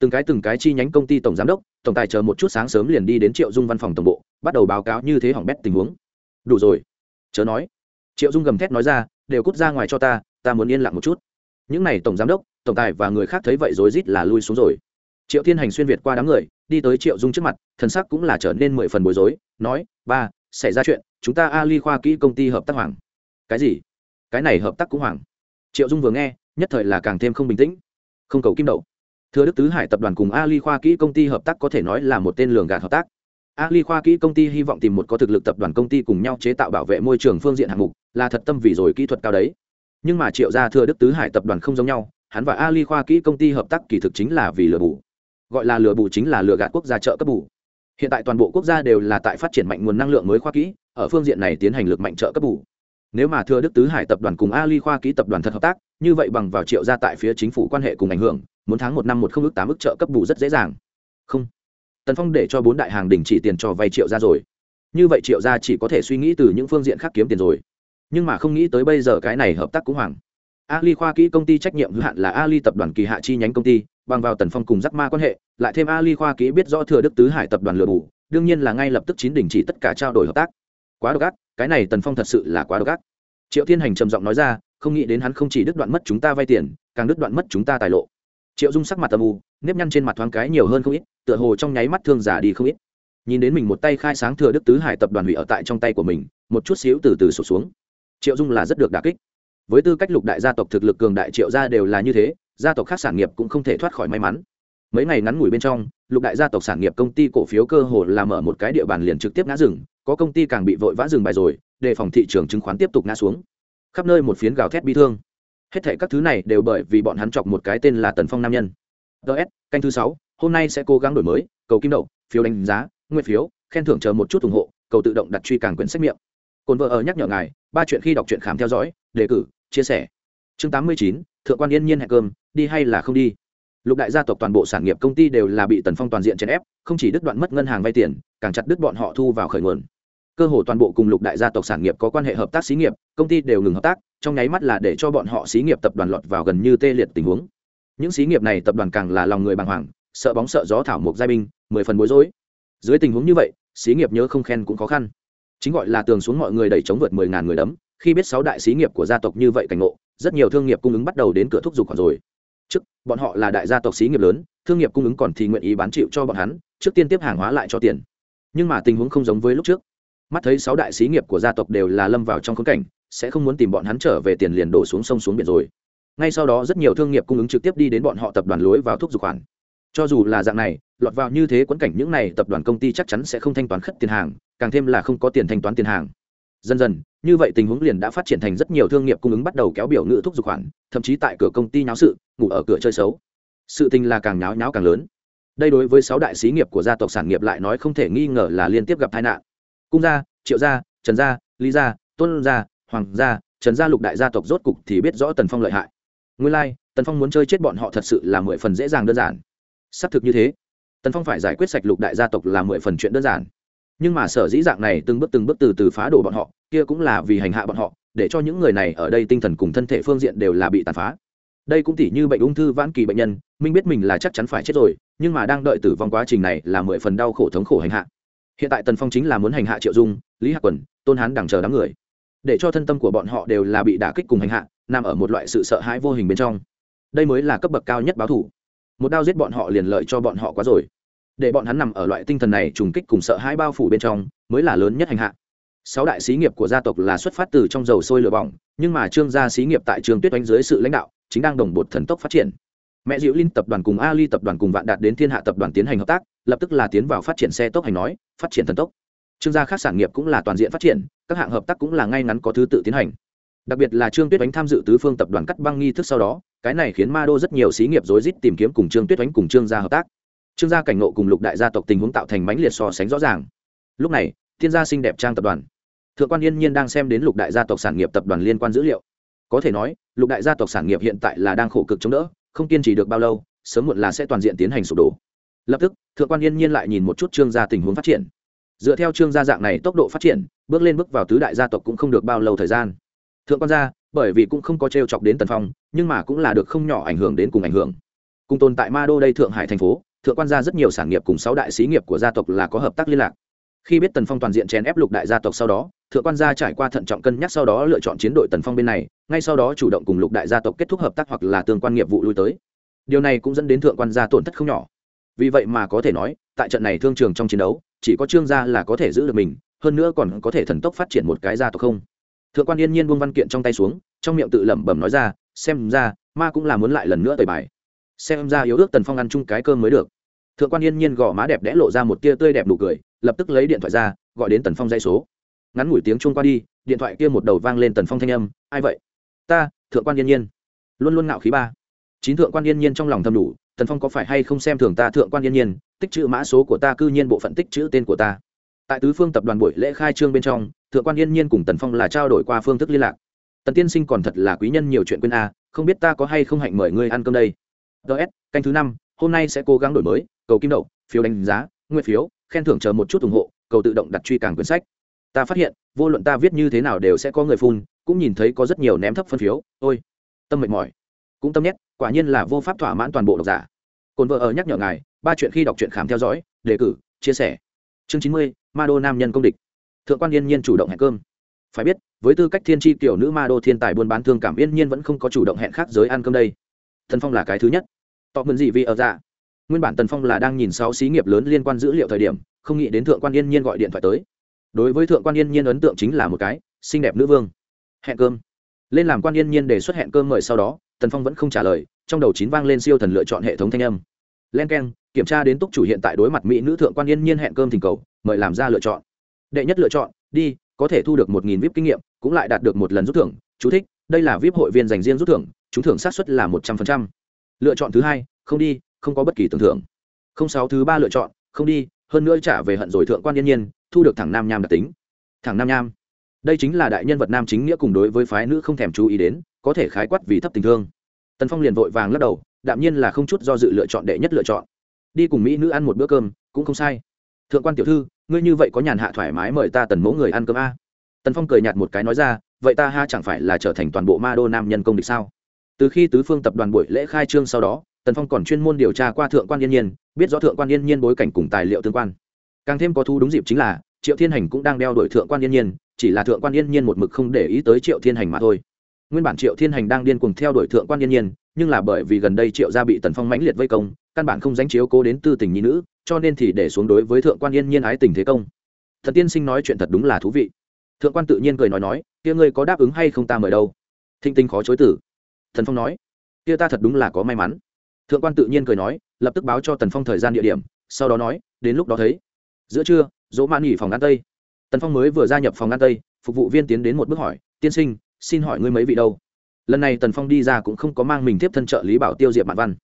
từng cái từng cái chi nhánh công ty tổng giám đốc, tổng tài chờ một chút sáng sớm liền đi đến triệu dung văn phòng tổng bộ, bắt đầu báo cáo như thế hỏng bét tình huống. Đủ rồi, chớ nói. Triệu dung gầm thét nói ra, đều cút ra ngoài cho ta ta muốn yên lặng một chút. Những n à y tổng giám đốc, tổng tài và người khác thấy vậy rối rít là lui xuống rồi. Triệu thiên hành xuyên việt qua đám người, đi tới triệu dung trước mặt, thần sắc cũng là trở nên mười phần bối rối, nói, ba, xảy ra chuyện, chúng ta ali khoa kỹ công ty hợp tác hoàng cái gì? Cái này hợp tác cũng hoảng. triệu dung vừa nghe, nhất thời là càng thêm không bình tĩnh. Không cầu kim đậu. Thưa đức tứ hải tập đoàn cùng ali khoa kỹ công ty hợp tác có thể nói là một tên lường gạt hợp tác. Ali khoa kỹ công ty hy vọng tìm một có thực lực tập đoàn công ty cùng nhau chế tạo bảo vệ môi trường phương diện hạng mục, là thật tâm vì rồi kỹ thuật cao đấy. Nhưng mà triệu gia thừa đức tứ hải tập đoàn không giống nhau, hắn và ali khoa kỹ công ty hợp tác kỳ thực chính là vì lừa bù. Gọi là lừa bù chính là lừa gạt quốc gia trợ cấp bù. Hiện tại toàn bộ quốc gia đều là tại phát triển mạnh nguồn năng lượng mới khoa kỹ, ở phương diện này tiến hành lực mạnh trợ cấp bù nếu mà thừa đức tứ hải tập đoàn cùng ali khoa ký tập đoàn thật hợp tác, như vậy bằng vào triệu gia tại phía chính phủ quan hệ cùng ảnh hưởng, muốn tháng một năm một không ước tám ước trợ cấp bù rất dễ dàng. Không. Tần phong để cho bốn đại hàng đình chỉ tiền cho vay triệu ra rồi. Như vậy triệu gia chỉ có thể suy nghĩ từ những phương diện khác kiếm tiền rồi. Nhưng mà không nghĩ tới bây giờ cái này hợp tác cũng hoàng ali khoa kỹ công ty trách nhiệm hữu hạn là ali tập đoàn kỳ hạ chi nhánh công ty, bằng vào tần phong cùng giác ma quan hệ, lại thêm ali khoa kỹ biết rõ thừa đức tứ hải tập đoàn lừa bù, đương nhiên là ngay lập tức chín đình chỉ tất cả trao đổi hợp tác. Quá độc ác cái này tần phong thật sự là quá độc ác. Triệu thiên hành trầm giọng nói ra, không nghĩ đến hắn không chỉ đứt đoạn mất chúng ta vay tiền, càng đứt đoạn mất chúng ta tài lộ. Triệu dung sắc mặt tầm u, nếp nhăn trên mặt thoáng cái nhiều hơn không ít, tựa hồ trong nháy mắt thương giả đi không ít. Nhìn đến mình một tay khai sáng thừa đức tứ hải tập đoàn hủy ở tại trong tay của mình, một chút xíu từ từ sụt xuống. Triệu dung là rất được đà kích. Với tư cách lục đại gia tộc thực lực cường đại triệu gia đều là như thế, gia tộc khác sản nghiệp cũng không thể thoát khỏi may mắn mấy ngày ngắn ngủi bên trong, lục đại gia tộc sản nghiệp công ty cổ phiếu cơ hồ làm ở một cái địa bàn liền trực tiếp ngã rừng, có công ty càng bị vội vã dừng bài rồi, đề phòng thị trường chứng khoán tiếp tục ngã xuống. Khắp nơi một phiến gào thét bi thương. Hết thảy các thứ này đều bởi vì bọn hắn chọc một cái tên là tần phong nam nhân. Ts canh thứ sáu, hôm nay sẽ cố gắng đổi mới, cầu kim đậu, phiếu đánh giá, nguyên phiếu, khen thưởng chờ một chút ủng hộ, cầu tự động đặt truy càng quyển sách miệng. Cồn vợ ở nhắc nhở ngài, ba chuyện khi đọc truyện khám theo dõi, đề cử, chia sẻ. Chương tám mươi chín, thượng quan yên nhiên hẹn cơm, đi hay là không đi? Lục đại gia tộc toàn bộ sản nghiệp công ty đều là bị tần phong toàn diện chèn ép, không chỉ đứt đoạn mất ngân hàng vay tiền, càng chặt đứt bọn họ thu vào khởi nguồn. Cơ hồ toàn bộ cùng lục đại gia tộc sản nghiệp có quan hệ hợp tác xí nghiệp, công ty đều ngừng hợp tác, trong nháy mắt là để cho bọn họ xí nghiệp tập đoàn lọt vào gần như tê liệt tình huống. Những xí nghiệp này tập đoàn càng là lòng người bàng hoàng, sợ bóng sợ gió thảo mộc giai binh, mười phần bối rối. Dưới tình huống như vậy, xí nghiệp nhớ không khen cũng khó khăn. Chính gọi là tường xuống mọi người đẩy chống vượt mười ngàn người đấm, khi biết sáu đại xí nghiệp của gia tộc như vậy cảnh ngộ, rất nhiều thương nghiệp cung ứng bắt đầu đến cửa thúc giục còn rồi trước, bọn họ là đại gia tộc xí nghiệp lớn, thương nghiệp cung ứng còn thì nguyện ý bán chịu cho bọn hắn, trước tiên tiếp hàng hóa lại cho tiền. Nhưng mà tình huống không giống với lúc trước. Mắt thấy sáu đại xí nghiệp của gia tộc đều là lâm vào trong khốn cảnh, sẽ không muốn tìm bọn hắn trở về tiền liền đổ xuống sông xuống biển rồi. Ngay sau đó rất nhiều thương nghiệp cung ứng trực tiếp đi đến bọn họ tập đoàn lối vào thuốc dục khoản. Cho dù là dạng này, lọt vào như thế quẫn cảnh những này tập đoàn công ty chắc chắn sẽ không thanh toán khất tiền hàng, càng thêm là không có tiền thanh toán tiền hàng dần dần như vậy tình huống liền đã phát triển thành rất nhiều thương nghiệp cung ứng bắt đầu kéo biểu ngữ thuốc dục khoản thậm chí tại cửa công ty nháo sự ngủ ở cửa chơi xấu. Sự tình là càng nháo nháo càng lớn. Đây đối với sáu đại xí nghiệp của gia tộc sản nghiệp lại nói không thể nghi ngờ là liên tiếp gặp tai nạn. Cung gia triệu gia trần gia lý gia tôn gia hoàng gia trần gia lục đại gia tộc rốt cục thì biết rõ tần phong lợi hại. Nguyên lai、like, tần phong muốn chơi chết bọn họ thật sự là mười phần dễ dàng đơn giản. Xác thực như thế. Tần phong phải giải quyết sạch lục đại gia tộc là mười phần chuyện đơn giản nhưng mà sở dĩ dạng này từng bước từng bước từ từ phá đổ bọn họ, kia cũng là vì hành hạ bọn họ, để cho những người này ở đây tinh thần cùng thân thể phương diện đều là bị tàn phá. Đây cũng tỉ như bệnh ung thư vãn kỳ bệnh nhân minh biết mình là chắc chắn phải chết rồi, nhưng mà đang đợi tử vong quá trình này là mười phần đau khổ thống khổ hành hạ. Hiện tại tần phong chính là muốn hành hạ triệu dung, lý hạc quần tôn hán đằng chờ đám người. Để cho thân tâm của bọn họ đều là bị đả kích cùng hành hạ, nằm ở một loại sự sợ hãi vô hình bên trong. Đây mới là cấp bậc cao nhất báo thủ. Một đao giết bọn họ liền lợi cho bọn họ quá rồi để bọn hắn nằm ở loại tinh thần này trùng kích cùng sợ hãi bao phủ bên trong, mới là lớn nhất hành hạ. Sáu đại xí nghiệp của gia tộc là xuất phát từ trong dầu sôi lửa bỏng, nhưng mà trương gia xí nghiệp tại trường tuyết oanh dưới sự lãnh đạo, chính đang đồng bột thần tốc phát triển. Mẹ diệu linh tập đoàn cùng ali tập đoàn cùng vạn đạt đến thiên hạ tập đoàn tiến hành hợp tác, lập tức là tiến vào phát triển xe tốc hành nói, phát triển thần tốc. Trương gia khác sản nghiệp cũng là toàn diện phát triển, các hạng hợp tác cũng là ngay ngắn có thứ tự tiến hành. Đặc biệt là trương tuyết oánh tham dự tứ phương tập đoàn cắt băng nghi thức sau đó, cái này khiến ma đô rất nhiều xí nghiệp rối rít tìm kiếm cùng trương tuyết oánh cùng trương gia hợp tác trương gia cảnh nộ cùng lục đại gia tộc tình huống tạo thành mãnh liệt so sánh rõ ràng. Lúc này, thiên gia xinh đẹp trang tập đoàn. Thượng quan yên nhiên đang xem đến lục đại gia tộc sản nghiệp tập đoàn liên quan dữ liệu. Có thể nói, lục đại gia tộc sản nghiệp hiện tại là đang khổ cực chống đỡ, không kiên trì được bao lâu, sớm muộn là sẽ toàn diện tiến hành sụp đổ. Lập tức, thượng quan yên nhiên lại nhìn một chút trương gia tình huống phát triển. Dựa theo trương gia dạng này tốc độ phát triển, bước lên bước vào tứ đại gia tộc cũng không được bao lâu thời gian. Thượng quan gia, bởi vì cũng không có t r e o chọc đến tần phong, nhưng mà cũng là được không nhỏ ảnh hưởng đến cùng ảnh hưởng. Cùng tồn tại ma đô đây thượng hải thành phố thượng quan gia rất nhiều sản nghiệp cùng sáu đại sĩ nghiệp của gia tộc là có hợp tác liên lạc. Khi biết tần phong toàn diện chèn ép lục đại gia tộc sau đó, thượng quan gia trải qua thận trọng cân nhắc sau đó lựa chọn chiến đội tần phong bên này, ngay sau đó chủ động cùng lục đại gia tộc kết thúc hợp tác hoặc là tương quan nghiệp vụ lui tới. Điều này cũng dẫn đến thượng quan gia tổn thất không nhỏ. Vì vậy mà có thể nói, tại trận này thương trường trong chiến đấu, chỉ có trương gia là có thể giữ được mình, hơn nữa còn có thể thần tốc phát triển một cái gia tộc không. Thượng quan yên nhiên buông văn kiện trong tay xuống, trong miệng tự lẩm bẩm nói ra, xem ra, ma cũng là muốn lại lần nữa tời bài. Xem ra yếu ước tần phong ăn chung cái cơm mới được thượng quan yên nhiên gò má đẹp đẽ lộ ra một tia tươi đẹp nụ cười, lập tức lấy điện thoại ra, gọi đến tần phong dây số. Ngắn ngủi tiếng chuông qua đi, điện thoại kia một đầu vang lên tần phong thanh âm, ai vậy? Ta, thượng quan yên nhiên. Luôn luôn ngạo khí ba. Chín thượng quan yên nhiên trong lòng thầm đủ, tần phong có phải hay không xem thường ta, thượng quan yên nhiên? Tích chữ mã số của ta cư nhiên bộ phận tích chữ tên của ta. Tại tứ phương tập đoàn buổi lễ khai trương bên trong, thượng quan yên nhiên cùng tần phong là trao đổi qua phương thức liên lạc. Tần tiên sinh còn thật là quý nhân nhiều chuyện quên a, không biết ta có hay không hạnh mời ngươi ăn cơm đây? Ts canh thứ năm, hôm nay sẽ cố gắng đổi mới cầu kim đậu, phiếu đánh giá nguyên phiếu, khen thưởng chờ một chút ủng hộ, cầu tự động đặt truy càng quyển sách. Ta phát hiện, vô luận ta viết như thế nào đều sẽ có người phun, cũng nhìn thấy có rất nhiều ném thấp phân phiếu, ôi, tâm mệt mỏi. Cũng tâm nhét, quả nhiên là vô pháp thỏa mãn toàn bộ độc giả. Cồn vợ ở nhắc nhở ngài, ba chuyện khi đọc truyện khám theo dõi, đề cử, chia sẻ. Chương chín mươi, ma đô nam nhân công địch. Thượng quan yên nhiên chủ động hẹn cơm. Phải biết, với tư cách thiên tri kiểu nữ ma đô thiên tài buôn bán thương cảm yên nhiên vẫn không có chủ động hẹn khác giới ăn cơm đây. Thần phong là cái thứ nhất. Tọ mừng gì vì ở dạ nguyên bản tần phong là đang nhìn sáu xí nghiệp lớn liên quan dữ liệu thời điểm, không nghĩ đến thượng quan yên nhiên gọi điện thoại tới. Đối với thượng quan yên nhiên ấn tượng chính là một cái, xinh đẹp nữ vương. Hẹn cơm. Lên làm quan yên nhiên đề xuất hẹn cơm mời sau đó, tần phong vẫn không trả lời, trong đầu chín vang lên siêu thần lựa chọn hệ thống thanh âm. Len k e n kiểm tra đến túc chủ hiện tại đối mặt mỹ nữ thượng quan yên nhiên hẹn cơm thỉnh cầu, mời làm ra lựa chọn. Đệ nhất lựa chọn, đi, có thể thu được một nghìn vip kinh nghiệm, cũng lại đạt được một lần rút thưởng. Chú thích, đây là vip hội viên dành riêng rút thưởng, trúng thưởng sát xuất là một trăm phần trăm. lựa chọn thứ hai, không đi không có bất kỳ tưởng thưởng. Không sáu thứ ba lựa chọn, không đi, hơn nữa trả về hận rồi thượng quan yên nhiên, thu được thẳng nam nham đặc tính. Thẳng nam nham. Đây chính là đại nhân vật nam chính nghĩa cùng đối với phái nữ không thèm chú ý đến, có thể khái quát vì thấp tình thương. Tần phong liền vội vàng lắc đầu, đạm nhiên là không chút do dự lựa chọn đệ nhất lựa chọn. Đi cùng mỹ nữ ăn một bữa cơm, cũng không sai. Thượng quan tiểu thư, ngươi như vậy có nhàn hạ thoải mái mời ta tần mẫu người ăn cơm a? Tần phong cười nhạt một cái nói ra, vậy ta ha chẳng phải là trở thành toàn bộ ma đô nam nhân công địch sao? Từ khi tứ phương tập đoàn buổi lễ khai trương sau đó tần phong còn chuyên môn điều tra qua thượng quan yên nhiên, biết rõ thượng quan yên nhiên bối cảnh cùng tài liệu tương quan. Càng thêm có thu đúng dịp chính là, triệu thiên hành cũng đang đeo đuổi thượng quan yên nhiên, chỉ là thượng quan yên nhiên một mực không để ý tới triệu thiên hành mà thôi. Nguyên bản triệu thiên hành đang điên cùng theo đuổi thượng quan yên nhiên, nhưng là bởi vì gần đây triệu gia bị tần phong mãnh liệt vây công, căn bản không dánh chiếu cố đến tư tình nhi nữ, cho nên thì để xuống đối với thượng quan yên nhiên ái tình thế công. Thần tiên sinh nói chuyện thật đúng là thú vị. Thượng quan tự nhiên cười nói nói, kia ngươi có đáp ứng hay không ta mời đâu? Thinh tinh khó chối tử thần phong nói, kia ta thật đúng là có may mắn thượng quan tự nhiên cười nói, lập tức báo cho tần phong thời gian địa điểm, sau đó nói, đến lúc đó thấy. Giữa trưa, dỗ mãn nghỉ phòng ăn tây. Tần phong mới vừa gia nhập phòng ăn tây, phục vụ viên tiến đến một bước hỏi, tiên sinh, xin hỏi ngươi mấy vị đâu? Lần này tần phong đi ra cũng không có mang mình tiếp thân trợ lý bảo tiêu diệp mạn văn.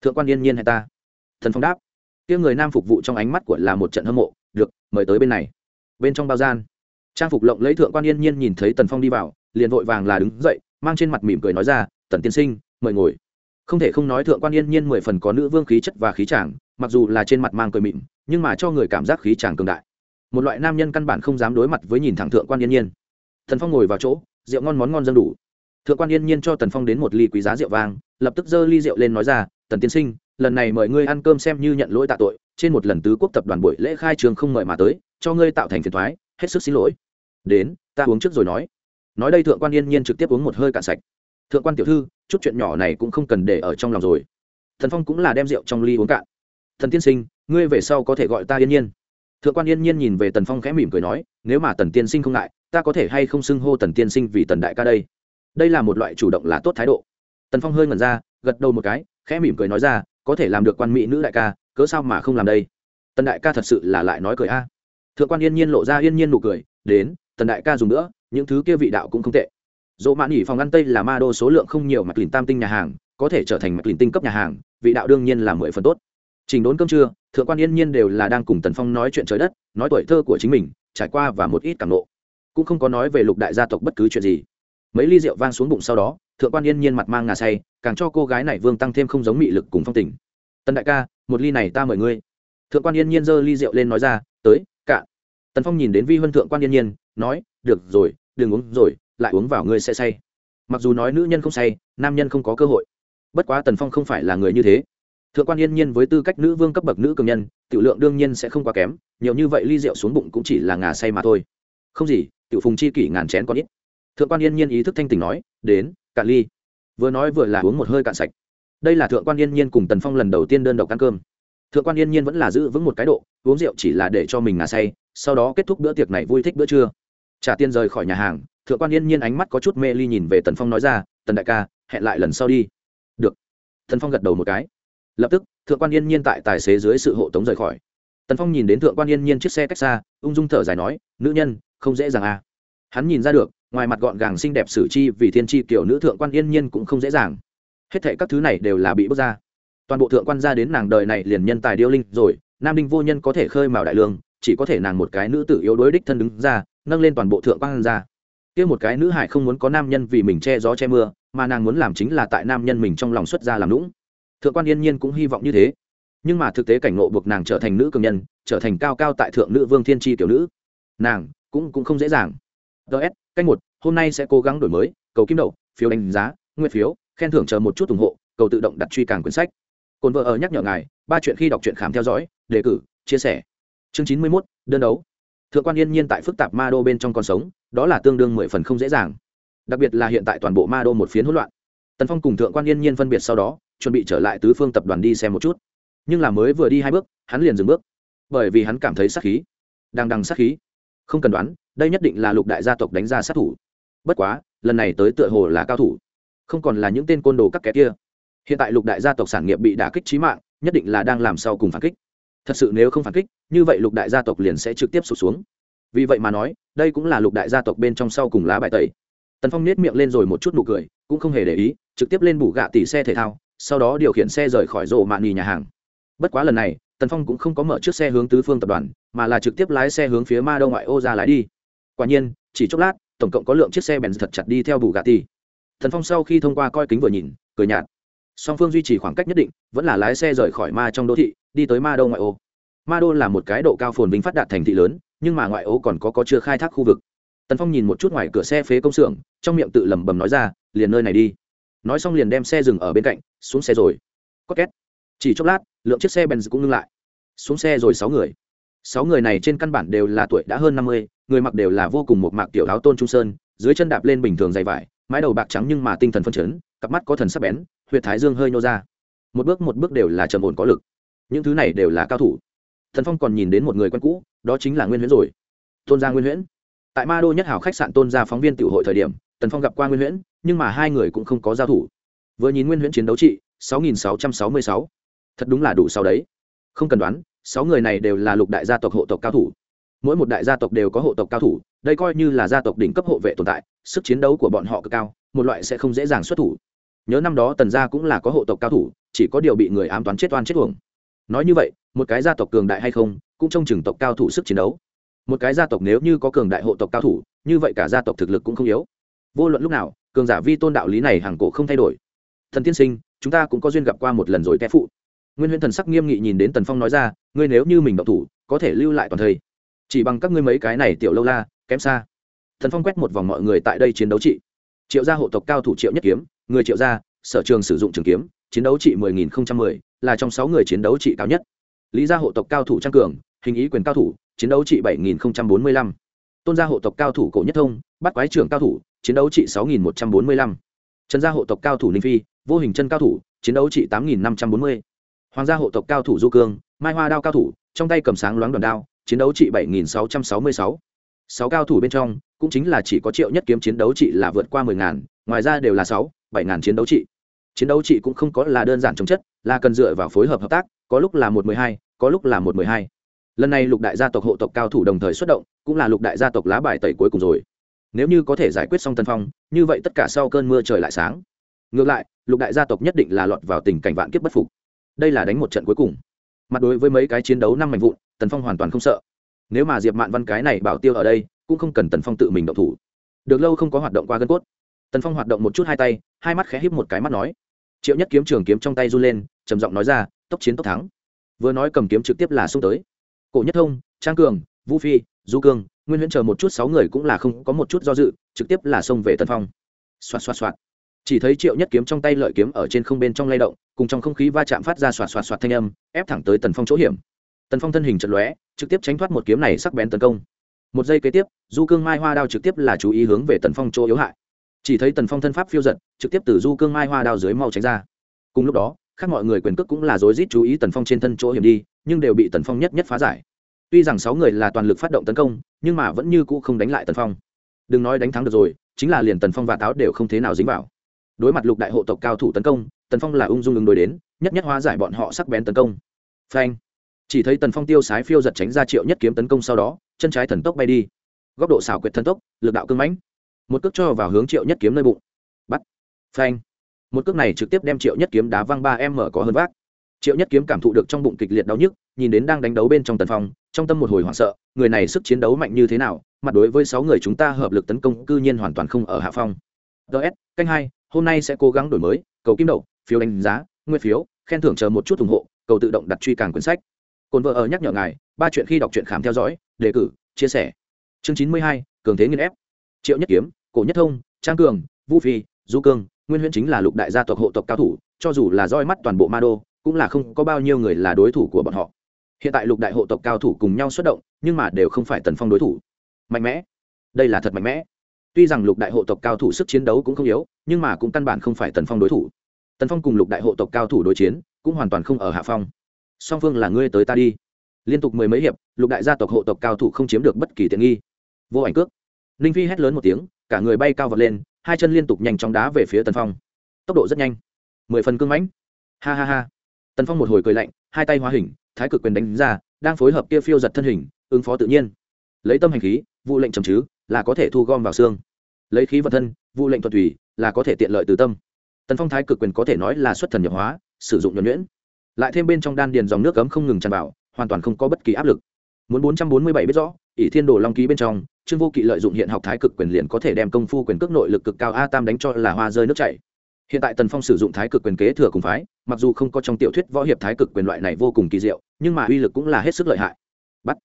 Thượng quan yên nhiên hay ta. Tần phong đáp tiếng người nam phục vụ trong ánh mắt của là một trận hâm mộ, được, mời tới bên này. Bên trong bao gian, trang phục lộng lấy thượng quan yên nhiên nhìn thấy tần phong đi vào, liền vội vàng là đứng dậy, mang trên mặt mỉm cười nói ra, tần tiên sinh, mời ngồi không thể không nói thượng quan yên nhiên mười phần có nữ vương khí chất và khí tràng mặc dù là trên mặt mang cười mịn, nhưng mà cho người cảm giác khí tràng cường đại. Một loại nam nhân căn bản không dám đối mặt với nhìn thẳng thượng quan yên nhiên. Thần phong ngồi vào chỗ, rượu ngon món ngon dân đủ. Thượng quan yên nhiên cho tần phong đến một ly quý giá rượu vang, lập tức giơ ly rượu lên nói ra, tần tiên sinh, lần này mời ngươi ăn cơm xem như nhận lỗi tạ tội, trên một lần tứ quốc tập đoàn buổi lễ khai trường không mời mà tới, cho ngươi tạo thành phiền thoái hết sức xin lỗi. Đến, ta uống trước rồi nói. Nói đây thượng quan yên nhiên trực tiếp uống một hơi cạn sạch. Thượng quan tiểu thư chút chuyện nhỏ này cũng không cần để ở trong lòng rồi. Thần phong cũng là đem rượu trong ly uống cạn. Thần tiên sinh, ngươi về sau có thể gọi ta yên nhiên. Thượng quan yên nhiên nhìn về tần phong khẽ mỉm cười nói, nếu mà tần tiên sinh không ngại, ta có thể hay không xưng hô tần tiên sinh vì tần đại ca đây? Đây là một loại chủ động là tốt thái độ. Tần phong hơi ngẩn ra, gật đầu một cái, khẽ mỉm cười nói ra, có thể làm được quan mỹ nữ đại ca, cớ sao mà không làm đây? Tần đại ca thật sự là lại nói cười a. Thượng quan yên nhiên lộ ra yên nhiên nụ cười, đến, tần đại ca dùng nữa, những thứ kia vị đạo cũng không tệ dỗ mãn nghỉ phòng ăn tây là ma đô số lượng không nhiều mạch lìn tam tinh nhà hàng, có thể trở thành mạch lìn tinh cấp nhà hàng, vị đạo đương nhiên là mười phần tốt. Trình đốn cơm trưa, thượng quan yên nhiên đều là đang cùng tần phong nói chuyện trời đất, nói tuổi thơ của chính mình, trải qua và một ít cảm nộ. Cũng không có nói về lục đại gia tộc bất cứ chuyện gì. Mấy ly rượu vang xuống bụng sau đó, thượng quan yên nhiên mặt mang ngà say, càng cho cô gái này vương tăng thêm không giống mị lực cùng phong tình. Tần đại ca, một ly này ta mời ngươi. Thượng quan yên nhiên giơ ly rượu lên nói ra, tới, cạn. Tần phong nhìn đến vi huân thượng quan yên nhiên, nói, được rồi, đừng uống rồi lại uống vào ngươi sẽ say. Mặc dù nói nữ nhân không say, nam nhân không có cơ hội. Bất quá tần phong không phải là người như thế. Thượng quan yên nhiên với tư cách nữ vương cấp bậc nữ cường nhân, tiểu lượng đương nhiên sẽ không quá kém, nhiều như vậy ly rượu xuống bụng cũng chỉ là ngà say mà thôi. Không gì, tiểu phùng chi kỷ ngàn chén có ít. Thượng quan yên nhiên ý thức thanh tỉnh nói, đến, cạn ly. Vừa nói vừa là uống một hơi cạn sạch. Đây là thượng quan yên nhiên cùng tần phong lần đầu tiên đơn độc ăn cơm. Thượng quan yên nhiên vẫn là giữ vững một cái độ, uống rượu chỉ là để cho mình ngà say, sau đó kết thúc bữa tiệc này vui thích bữa trưa. Trả tiền rời khỏi nhà hàng thượng quan yên nhiên ánh mắt có chút mê ly nhìn về tần phong nói ra, tần đại ca, hẹn lại lần sau đi. Được. Tần phong gật đầu một cái. Lập tức, thượng quan yên nhiên tại tài xế dưới sự hộ tống rời khỏi. Tần phong nhìn đến thượng quan yên nhiên chiếc xe cách xa, ung dung thở dài nói, nữ nhân, không dễ dàng à. Hắn nhìn ra được, ngoài mặt gọn gàng xinh đẹp sử chi vì thiên tri kiểu nữ thượng quan yên nhiên cũng không dễ dàng. Hết thệ các thứ này đều là bị bước ra. Toàn bộ thượng quan gia đến nàng đời này liền nhân tài điêu linh rồi, nam đinh vô nhân có thể khơi mào đại lương, chỉ có thể nàng một cái nữ tử yếu đối đích thân đứng ra, nâng lên toàn bộ thượng quan gia kia một cái nữ hải không muốn có nam nhân vì mình che gió che mưa, mà nàng muốn làm chính là tại nam nhân mình trong lòng xuất ra làm lũng thượng quan yên nhiên cũng hy vọng như thế. Nhưng mà thực tế cảnh ngộ buộc nàng trở thành nữ cường nhân, trở thành cao cao tại thượng nữ vương thiên tri tiểu nữ. Nàng cũng cũng không dễ dàng. Ts cách một, hôm nay sẽ cố gắng đổi mới, cầu kim đậu, phiếu đánh giá nguyên phiếu, khen thưởng chờ một chút ủng hộ, cầu tự động đặt truy càng quyển sách. Cồn vợ ở nhắc nhở ngài, ba chuyện khi đọc truyện khám theo dõi, đề cử, chia sẻ. Chương chín mươi mốt, đơn đấu thượng quan yên nhiên tại phức tạp ma đô bên trong con sống, đó là tương đương mười phần không dễ dàng. Đặc biệt là hiện tại toàn bộ ma đô một phiến hỗn loạn. Tần phong cùng thượng quan yên nhiên phân biệt sau đó, chuẩn bị trở lại tứ phương tập đoàn đi xem một chút. Nhưng là mới vừa đi hai bước, hắn liền dừng bước. Bởi vì hắn cảm thấy sát khí. Đang đằng sát khí. Không cần đoán, đây nhất định là lục đại gia tộc đánh ra sát thủ. Bất quá, lần này tới tựa hồ là cao thủ. Không còn là những tên côn đồ các kẻ kia. Hiện tại lục đại gia tộc sản nghiệp bị đả kích trí mạng, nhất định là đang làm sau cùng phản kích thật sự nếu không phản kích, như vậy lục đại gia tộc liền sẽ trực tiếp sụt xuống. Vì vậy mà nói, đây cũng là lục đại gia tộc bên trong sau cùng lá bài tẩy. Tần phong nết miệng lên rồi một chút nụ cười, cũng không hề để ý, trực tiếp lên bủ gạ tỷ xe thể thao, sau đó điều khiển xe rời khỏi rộ mạn nhì nhà hàng. Bất quá lần này, tần phong cũng không có mở chiếc xe hướng tứ phương tập đoàn, mà là trực tiếp lái xe hướng phía ma đâu ngoại ô ra lái đi. Quả nhiên, chỉ chốc lát, tổng cộng có lượng chiếc xe bèn thật chặt đi theo bù gà tỷ thần phong sau khi thông qua coi kính vừa nhìn, cười nhạt song phương duy trì khoảng cách nhất định, vẫn là lái xe rời khỏi ma trong đô thị, đi tới ma đô ngoại ô. Ma đô là một cái độ cao phồn vinh phát đạt thành thị lớn, nhưng mà ngoại ô còn có có chưa khai thác khu vực. Tần phong nhìn một chút ngoài cửa xe phế công xưởng, trong miệng tự lẩm bẩm nói ra, liền nơi này đi. Nói xong liền đem xe dừng ở bên cạnh, xuống xe rồi. Có két. Chỉ chốc lát, lượng chiếc xe benz cũng ngưng lại. Xuống xe rồi sáu người. Sáu người này trên căn bản đều là tuổi đã hơn năm mươi, người mặc đều là vô cùng một mạc tiểu áo tôn trung sơn, dưới chân đạp lên bình thường dày vải mái đầu bạc trắng nhưng mà tinh thần phân chấn, cặp mắt có thần sắc bén, huyệt thái dương hơi nhô ra. Một bước một bước đều là trầm ổn có lực. Những thứ này đều là cao thủ. Thần phong còn nhìn đến một người quen cũ, đó chính là nguyên huyễn rồi. Tôn gia nguyên huyễn. Tại ma đô nhất hảo khách sạn tôn gia phóng viên tiểu hội thời điểm tần phong gặp qua nguyên huyễn, nhưng mà hai người cũng không có giao thủ. Vừa nhìn nguyên huyễn chiến đấu trị 6.666. thật đúng là đủ sau đấy. Không cần đoán, sáu người này đều là lục đại gia tộc hộ tộc cao thủ mỗi một đại gia tộc đều có hộ tộc cao thủ, đây coi như là gia tộc đỉnh cấp hộ vệ tồn tại, sức chiến đấu của bọn họ cực cao, một loại sẽ không dễ dàng xuất thủ. Nhớ năm đó tần gia cũng là có hộ tộc cao thủ, chỉ có điều bị người ám toán chết oan chết uổng. Nói như vậy, một cái gia tộc cường đại hay không, cũng trong chừng tộc cao thủ sức chiến đấu. Một cái gia tộc nếu như có cường đại hộ tộc cao thủ, như vậy cả gia tộc thực lực cũng không yếu. Vô luận lúc nào, cường giả vi tôn đạo lý này hàng cổ không thay đổi. Thần tiên sinh, chúng ta cũng có duyên gặp qua một lần rồi té phụ. Nguyên huyễn thần sắc nghiêm nghị nhìn đến tần phong nói ra, ngươi nếu như mình đậu thủ, có thể lưu lại toàn thây chỉ bằng các ngươi mấy cái này tiểu lâu la, kém xa. Thần phong quét một vòng mọi người tại đây chiến đấu trị. Triệu gia hộ tộc cao thủ triệu nhất kiếm, người triệu gia, sở trường sử dụng trường kiếm, chiến đấu trị mười nghìn không trăm mười, là trong sáu người chiến đấu trị cao nhất. Lý gia hộ tộc cao thủ trang cường, hình ý quyền cao thủ, chiến đấu trị bảy nghìn không trăm bốn mươi lăm. Tôn gia hộ tộc cao thủ cổ nhất thông, bắt quái trưởng cao thủ, chiến đấu trị sáu nghìn một trăm bốn mươi lăm. Trần gia hộ tộc cao thủ ninh phi, vô hình chân cao thủ, chiến đấu trị tám nghìn năm trăm bốn mươi. Hoàng gia hộ tộc cao thủ du cương, mai hoa đao cao thủ, trong tay cầm sáng loáng đoàn đao chiến đấu trị bảy nghìn sáu trăm sáu mươi sáu. Sáu cao thủ bên trong, cũng chính là chỉ có triệu nhất kiếm chiến đấu trị là vượt qua mười ngàn, ngoài ra đều là sáu, bảy ngàn chiến đấu trị. Chiến đấu trị cũng không có là đơn giản chống chất, là cần dựa vào phối hợp hợp tác, có lúc là một mười hai, có lúc là một mười hai. Lần này lục đại gia tộc hộ tộc cao thủ đồng thời xuất động, cũng là lục đại gia tộc lá bài tẩy cuối cùng rồi. Nếu như có thể giải quyết xong tân phong, như vậy tất cả sau cơn mưa trời lại sáng. Ngược lại, lục đại gia tộc nhất định là lọt vào tình cảnh vạn kiếp bất phục. Đây là đánh một trận cuối cùng. Mặt đối với mấy cái chiến đấu năm mảnh vụn tần phong hoàn toàn không sợ. Nếu mà diệp mạn văn cái này bảo tiêu ở đây, cũng không cần tần phong tự mình động thủ. Được lâu không có hoạt động qua gân cốt. Tần phong hoạt động một chút hai tay, hai mắt khẽ híp một cái mắt nói. Triệu nhất kiếm trường kiếm trong tay run lên, trầm giọng nói ra, tốc chiến tốc thắng. Vừa nói cầm kiếm trực tiếp là xung tới. Cổ nhất thông, trang cường, vũ phi, du cương, nguyên huyễn chờ một chút sáu người cũng là không có một chút do dự, trực tiếp là xông về tần phong. Xoạt xoạt xoạt. Chỉ thấy triệu nhất kiếm trong tay lợi kiếm ở trên không bên trong lay động, cùng trong không khí va chạm phát ra xoạt xoạt xoạt thanh âm, ép thẳng tới tần phong chỗ hiểm tần phong thân hình trận lóe, trực tiếp tránh thoát một kiếm này sắc bén tấn công. Một giây kế tiếp, du cương mai hoa đao trực tiếp là chú ý hướng về tần phong chỗ yếu hại. Chỉ thấy tần phong thân pháp phiêu giật, trực tiếp từ du cương mai hoa đao dưới mau tránh ra. Cùng lúc đó, khác mọi người quyền cước cũng là rối rít chú ý tần phong trên thân chỗ hiểm đi, nhưng đều bị tần phong nhất nhất phá giải. Tuy rằng sáu người là toàn lực phát động tấn công, nhưng mà vẫn như cũ không đánh lại tần phong. Đừng nói đánh thắng được rồi, chính là liền tần phong và táo đều không thế nào dính vào. Đối mặt lục đại hộ tộc cao thủ tấn công, tần phong là ung dung ứng đối đến, nhất nhất hóa giải bọn họ sắc bén tấn công. Phanh! Chỉ thấy tần phong tiêu sái phiêu giật tránh ra triệu nhất kiếm tấn công sau đó, chân trái thần tốc bay đi. Góc độ xảo quyệt thần tốc, lực đạo cưng mãnh. Một cước cho vào hướng triệu nhất kiếm nơi bụng. Bắt. Phanh. Một cước này trực tiếp đem triệu nhất kiếm đá văng ba em mở có hơn vác. Triệu nhất kiếm cảm thụ được trong bụng kịch liệt đau nhức, nhìn đến đang đánh đấu bên trong tần phong, trong tâm một hồi hoảng sợ, người này sức chiến đấu mạnh như thế nào, mặt đối với sáu người chúng ta hợp lực tấn công cư nhiên hoàn toàn không ở hạ phong. Ts canh hai, hôm nay sẽ cố gắng đổi mới, cầu kim đậu, phiếu đánh giá, nguyên phiếu, khen thưởng chờ một chút ủng hộ, cầu tự động đặt truy càng quyển sách cồn vợ ở nhắc nhở ngài, ba chuyện khi đọc truyện khám theo dõi, đề cử, chia sẻ. Chương chín mươi hai, cường thế nghiên ép. Triệu nhất kiếm, cổ nhất thông, trang cường vũ phi, du cương, nguyên huyễn chính là lục đại gia tộc hộ tộc cao thủ, cho dù là roi mắt toàn bộ ma đô, cũng là không có bao nhiêu người là đối thủ của bọn họ. Hiện tại lục đại hộ tộc cao thủ cùng nhau xuất động, nhưng mà đều không phải tần phong đối thủ. Mạnh mẽ. Đây là thật mạnh mẽ. Tuy rằng lục đại hộ tộc cao thủ sức chiến đấu cũng không yếu, nhưng mà cũng căn bản không phải tần phong đối thủ. Tần phong cùng lục đại hộ tộc cao thủ đối chiến, cũng hoàn toàn không ở hạ phong song phương là ngươi tới ta đi. Liên tục mười mấy hiệp, lục đại gia tộc hộ tộc cao thủ không chiếm được bất kỳ tiện nghi. Vô ảnh cước. Ninh phi hét lớn một tiếng, cả người bay cao vật lên, hai chân liên tục nhanh chóng đá về phía tần phong. Tốc độ rất nhanh. Mười phần cưng mãnh. Ha ha ha. Tần phong một hồi cười lạnh, hai tay hóa hình, thái cực quyền đánh ra, đang phối hợp kia phiêu giật thân hình, ứng phó tự nhiên. Lấy tâm hành khí, vụ lệnh trầm chứ, là có thể thu gom vào xương. Lấy khí vật thân, vụ lệnh thuật thủy, là có thể tiện lợi từ tâm. Tần phong thái cực quyền có thể nói là xuất thần nhập hóa, sử dụng nhuẩn nhuyễn lại thêm bên trong đan điền dòng nước cấm không ngừng tràn vào, hoàn toàn không có bất kỳ áp lực. Muốn bốn trăm bốn mươi bảy biết rõ, ỷ thiên đồ long ký bên trong, trương vô kỵ lợi dụng hiện học thái cực quyền liền có thể đem công phu quyền cước nội lực cực cao a tam đánh cho là hoa rơi nước chảy. Hiện tại tần phong sử dụng thái cực quyền kế thừa cùng phái, mặc dù không có trong tiểu thuyết võ hiệp thái cực quyền loại này vô cùng kỳ diệu, nhưng mà uy lực cũng là hết sức lợi hại. Bắt.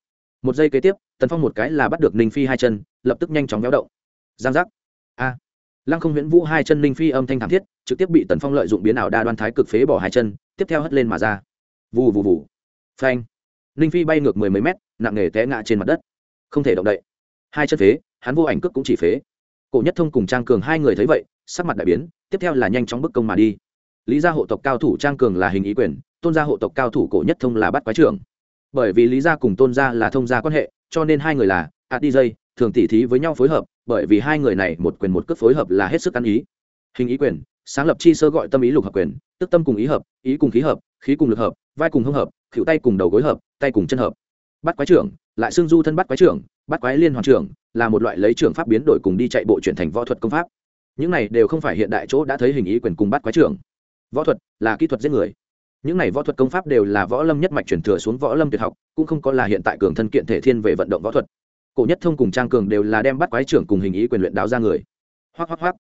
Một giây kế tiếp, tần phong một cái là bắt được ninh phi hai chân, lập tức nhanh chóng véo động. Giang giác. A lăng không huyễn vũ hai chân linh phi âm thanh thảm thiết, trực tiếp bị tần phong lợi dụng biến ảo đa đoan thái cực phế bỏ hai chân, tiếp theo hất lên mà ra. Vù vù vù. Phanh. Linh phi bay ngược mười mấy mét, nặng nề té ngã trên mặt đất. Không thể động đậy. Hai chân phế, hắn vô ảnh cước cũng chỉ phế. Cổ nhất thông cùng trang cường hai người thấy vậy, sắc mặt đại biến, tiếp theo là nhanh chóng bức công mà đi. Lý gia hộ tộc cao thủ trang cường là hình ý quyền, tôn gia hộ tộc cao thủ cổ nhất thông là bắt quái trưởng. Bởi vì lý gia cùng tôn gia là thông gia quan hệ, cho nên hai người là hạt đi dây thường tỉ thí với nhau phối hợp bởi vì hai người này một quyền một cước phối hợp là hết sức ăn ý. Hình ý quyền, sáng lập chi sơ gọi tâm ý lục hợp quyền, tức tâm cùng ý hợp, ý cùng khí hợp, khí cùng lực hợp, vai cùng hông hợp, khỉu tay cùng đầu gối hợp, tay cùng chân hợp. Bắt quái trưởng, lại xương du thân bắt quái trưởng, bắt quái liên hoàn trưởng, là một loại lấy trưởng pháp biến đổi cùng đi chạy bộ chuyển thành võ thuật công pháp. Những này đều không phải hiện đại chỗ đã thấy hình ý quyền cùng bắt quái trưởng. Võ thuật là kỹ thuật giết người. Những này võ thuật công pháp đều là võ lâm nhất mạch chuyển thừa xuống võ lâm tuyệt học, cũng không có là hiện tại cường thân kiện thể thiên về vận động võ thuật cổ nhất thông cùng trang cường đều là đem bắt quái trưởng cùng hình ý quyền luyện đáo ra người. Hoác hoác hoác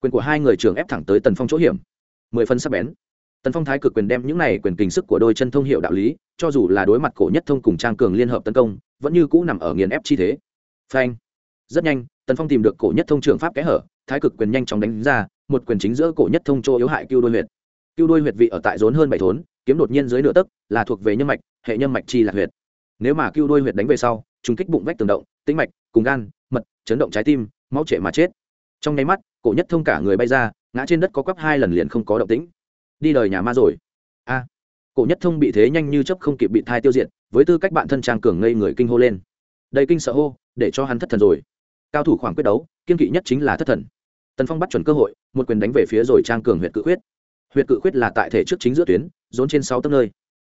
quyền của hai người trưởng ép thẳng tới tần phong chỗ hiểm. Mười phân sắc bén. Tần phong thái cực quyền đem những này quyền kình sức của đôi chân thông hiệu đạo lý, cho dù là đối mặt cổ nhất thông cùng trang cường liên hợp tấn công, vẫn như cũ nằm ở nghiền ép chi thế. Phanh. Rất nhanh, tần phong tìm được cổ nhất thông trường pháp kẽ hở, thái cực quyền nhanh chóng đánh ra, một quyền chính giữa cổ nhất thông chỗ yếu hại cưu đôi huyệt. Cưu đôi huyệt vị ở tại rốn hơn bảy thốn, kiếm đột nhiên dưới nửa tấc, là thuộc về nhân mạch, hệ nhân mạch chi là huyệt. Nếu mà cưu đôi huyệt đánh về sau trùng kích bụng vách tường động, tĩnh mạch, cùng gan, mật, chấn động trái tim, máu trệ mà chết. Trong nháy mắt, cổ nhất thông cả người bay ra, ngã trên đất có quắp hai lần liền không có động tĩnh. Đi đời nhà ma rồi. A. Cổ nhất thông bị thế nhanh như chấp không kịp bị thai tiêu diệt, với tư cách bạn thân trang cường ngây người kinh hô lên. Đầy kinh sợ hô, để cho hắn thất thần rồi. Cao thủ khoảng quyết đấu, kiên kỵ nhất chính là thất thần. Tần phong bắt chuẩn cơ hội, một quyền đánh về phía rồi trang cường huyện cự khuyết. Huyện cự khuyết là tại thể trước chính giữa tuyến, rốn trên sáu tấc nơi.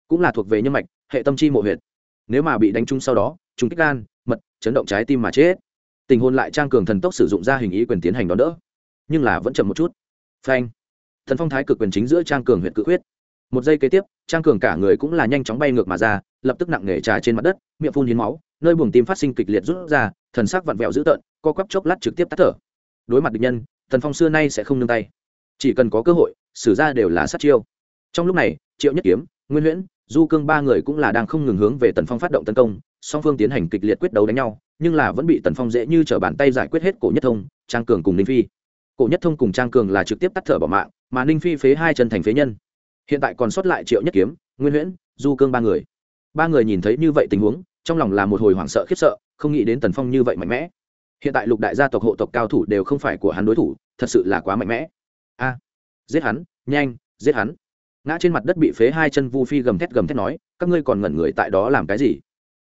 Cũng là thuộc về nhân mạch, hệ tâm chi mộ huyện nếu mà bị đánh trúng sau đó trúng kích gan, mật, chấn động trái tim mà chết. Tình hôn lại trang cường thần tốc sử dụng ra hình ý quyền tiến hành đón đỡ. Nhưng là vẫn chậm một chút. Phanh. Thần phong thái cực quyền chính giữa trang cường huyện cự huyết một giây kế tiếp, trang cường cả người cũng là nhanh chóng bay ngược mà ra, lập tức nặng nề trà trên mặt đất, miệng phun hiến máu, nơi buồng tim phát sinh kịch liệt rút ra, thần sắc vặn vẹo dữ tợn, co quắp chốc lát trực tiếp tắt thở. Đối mặt địch nhân, thần phong xưa nay sẽ không nương tay. Chỉ cần có cơ hội xử ra đều là sát chiêu. Trong lúc này, triệu nhất kiếm, nguyên huyễn du cương ba người cũng là đang không ngừng hướng về tần phong phát động tấn công, song phương tiến hành kịch liệt quyết đấu đánh nhau, nhưng là vẫn bị tần phong dễ như t r ở bàn tay giải quyết hết cổ nhất thông, trang cường cùng ninh phi. Cổ nhất thông cùng trang cường là trực tiếp tắt thở bỏ mạng, mà ninh phi phế hai chân thành phế nhân. Hiện tại còn sót lại triệu nhất kiếm, nguyên huyễn, du cương ba người. Ba người nhìn thấy như vậy tình huống, trong lòng là một hồi hoảng sợ khiếp sợ, không nghĩ đến tần phong như vậy mạnh mẽ. Hiện tại lục đại gia tộc hộ tộc cao thủ đều không phải của hắn đối thủ, thật sự là quá mạnh mẽ. A, giết hắn, nhanh, giết hắn ngã trên mặt đất bị phế hai chân vu phi gầm thét gầm thét nói, các ngươi còn ngẩn người tại đó làm cái gì?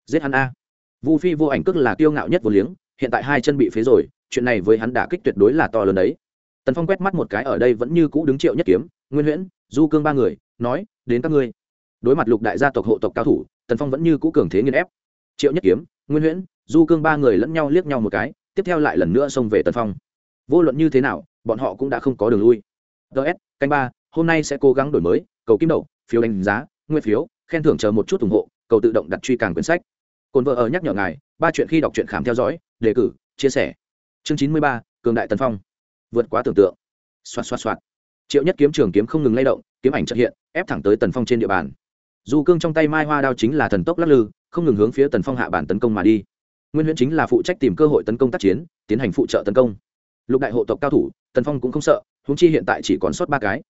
Giết hắn a. Vu phi vô ảnh cước là kiêu ngạo nhất vô liếng, hiện tại hai chân bị phế rồi, chuyện này với hắn đả kích tuyệt đối là to lớn đấy. Tần phong quét mắt một cái ở đây vẫn như cũ đứng triệu nhất kiếm, nguyên huyễn, du cương ba người, nói, đến các ngươi. Đối mặt lục đại gia tộc hộ tộc cao thủ, tần phong vẫn như cũ cường thế nghiên ép. Triệu nhất kiếm, nguyên huyễn, du cương ba người lẫn nhau liếc nhau một cái, tiếp theo lại lần nữa xông về tần phong. Vô luận như thế nào, bọn họ cũng đã không có đường lui. Ts canh ba, hôm nay sẽ cố gắng đổi mới cầu kim đậu, phiếu đánh giá, nguyên phiếu, khen thưởng chờ một chút ủng hộ, cầu tự động đặt truy càng quyển sách. Cồn vợ ở nhắc nhở ngài, ba chuyện khi đọc truyện khám theo dõi, đề cử, chia sẻ. Chương chín mươi ba, cường đại tần phong. Vượt quá tưởng tượng. Xoạt xoạt xoạt. Triệu nhất kiếm trường kiếm không ngừng lay động, kiếm ảnh trợ hiện, ép thẳng tới tần phong trên địa bàn. Dù cương trong tay mai hoa đao chính là thần tốc lắc lư, không ngừng hướng phía tần phong hạ bản tấn công mà đi. Nguyên huyễn chính là phụ trách tìm cơ hội tấn công tác chiến, tiến hành phụ trợ tấn công. Lục đại hộ tộc cao thủ, tần phong cũng không sợ húng chi hiện tại chỉ còn sót ba cái.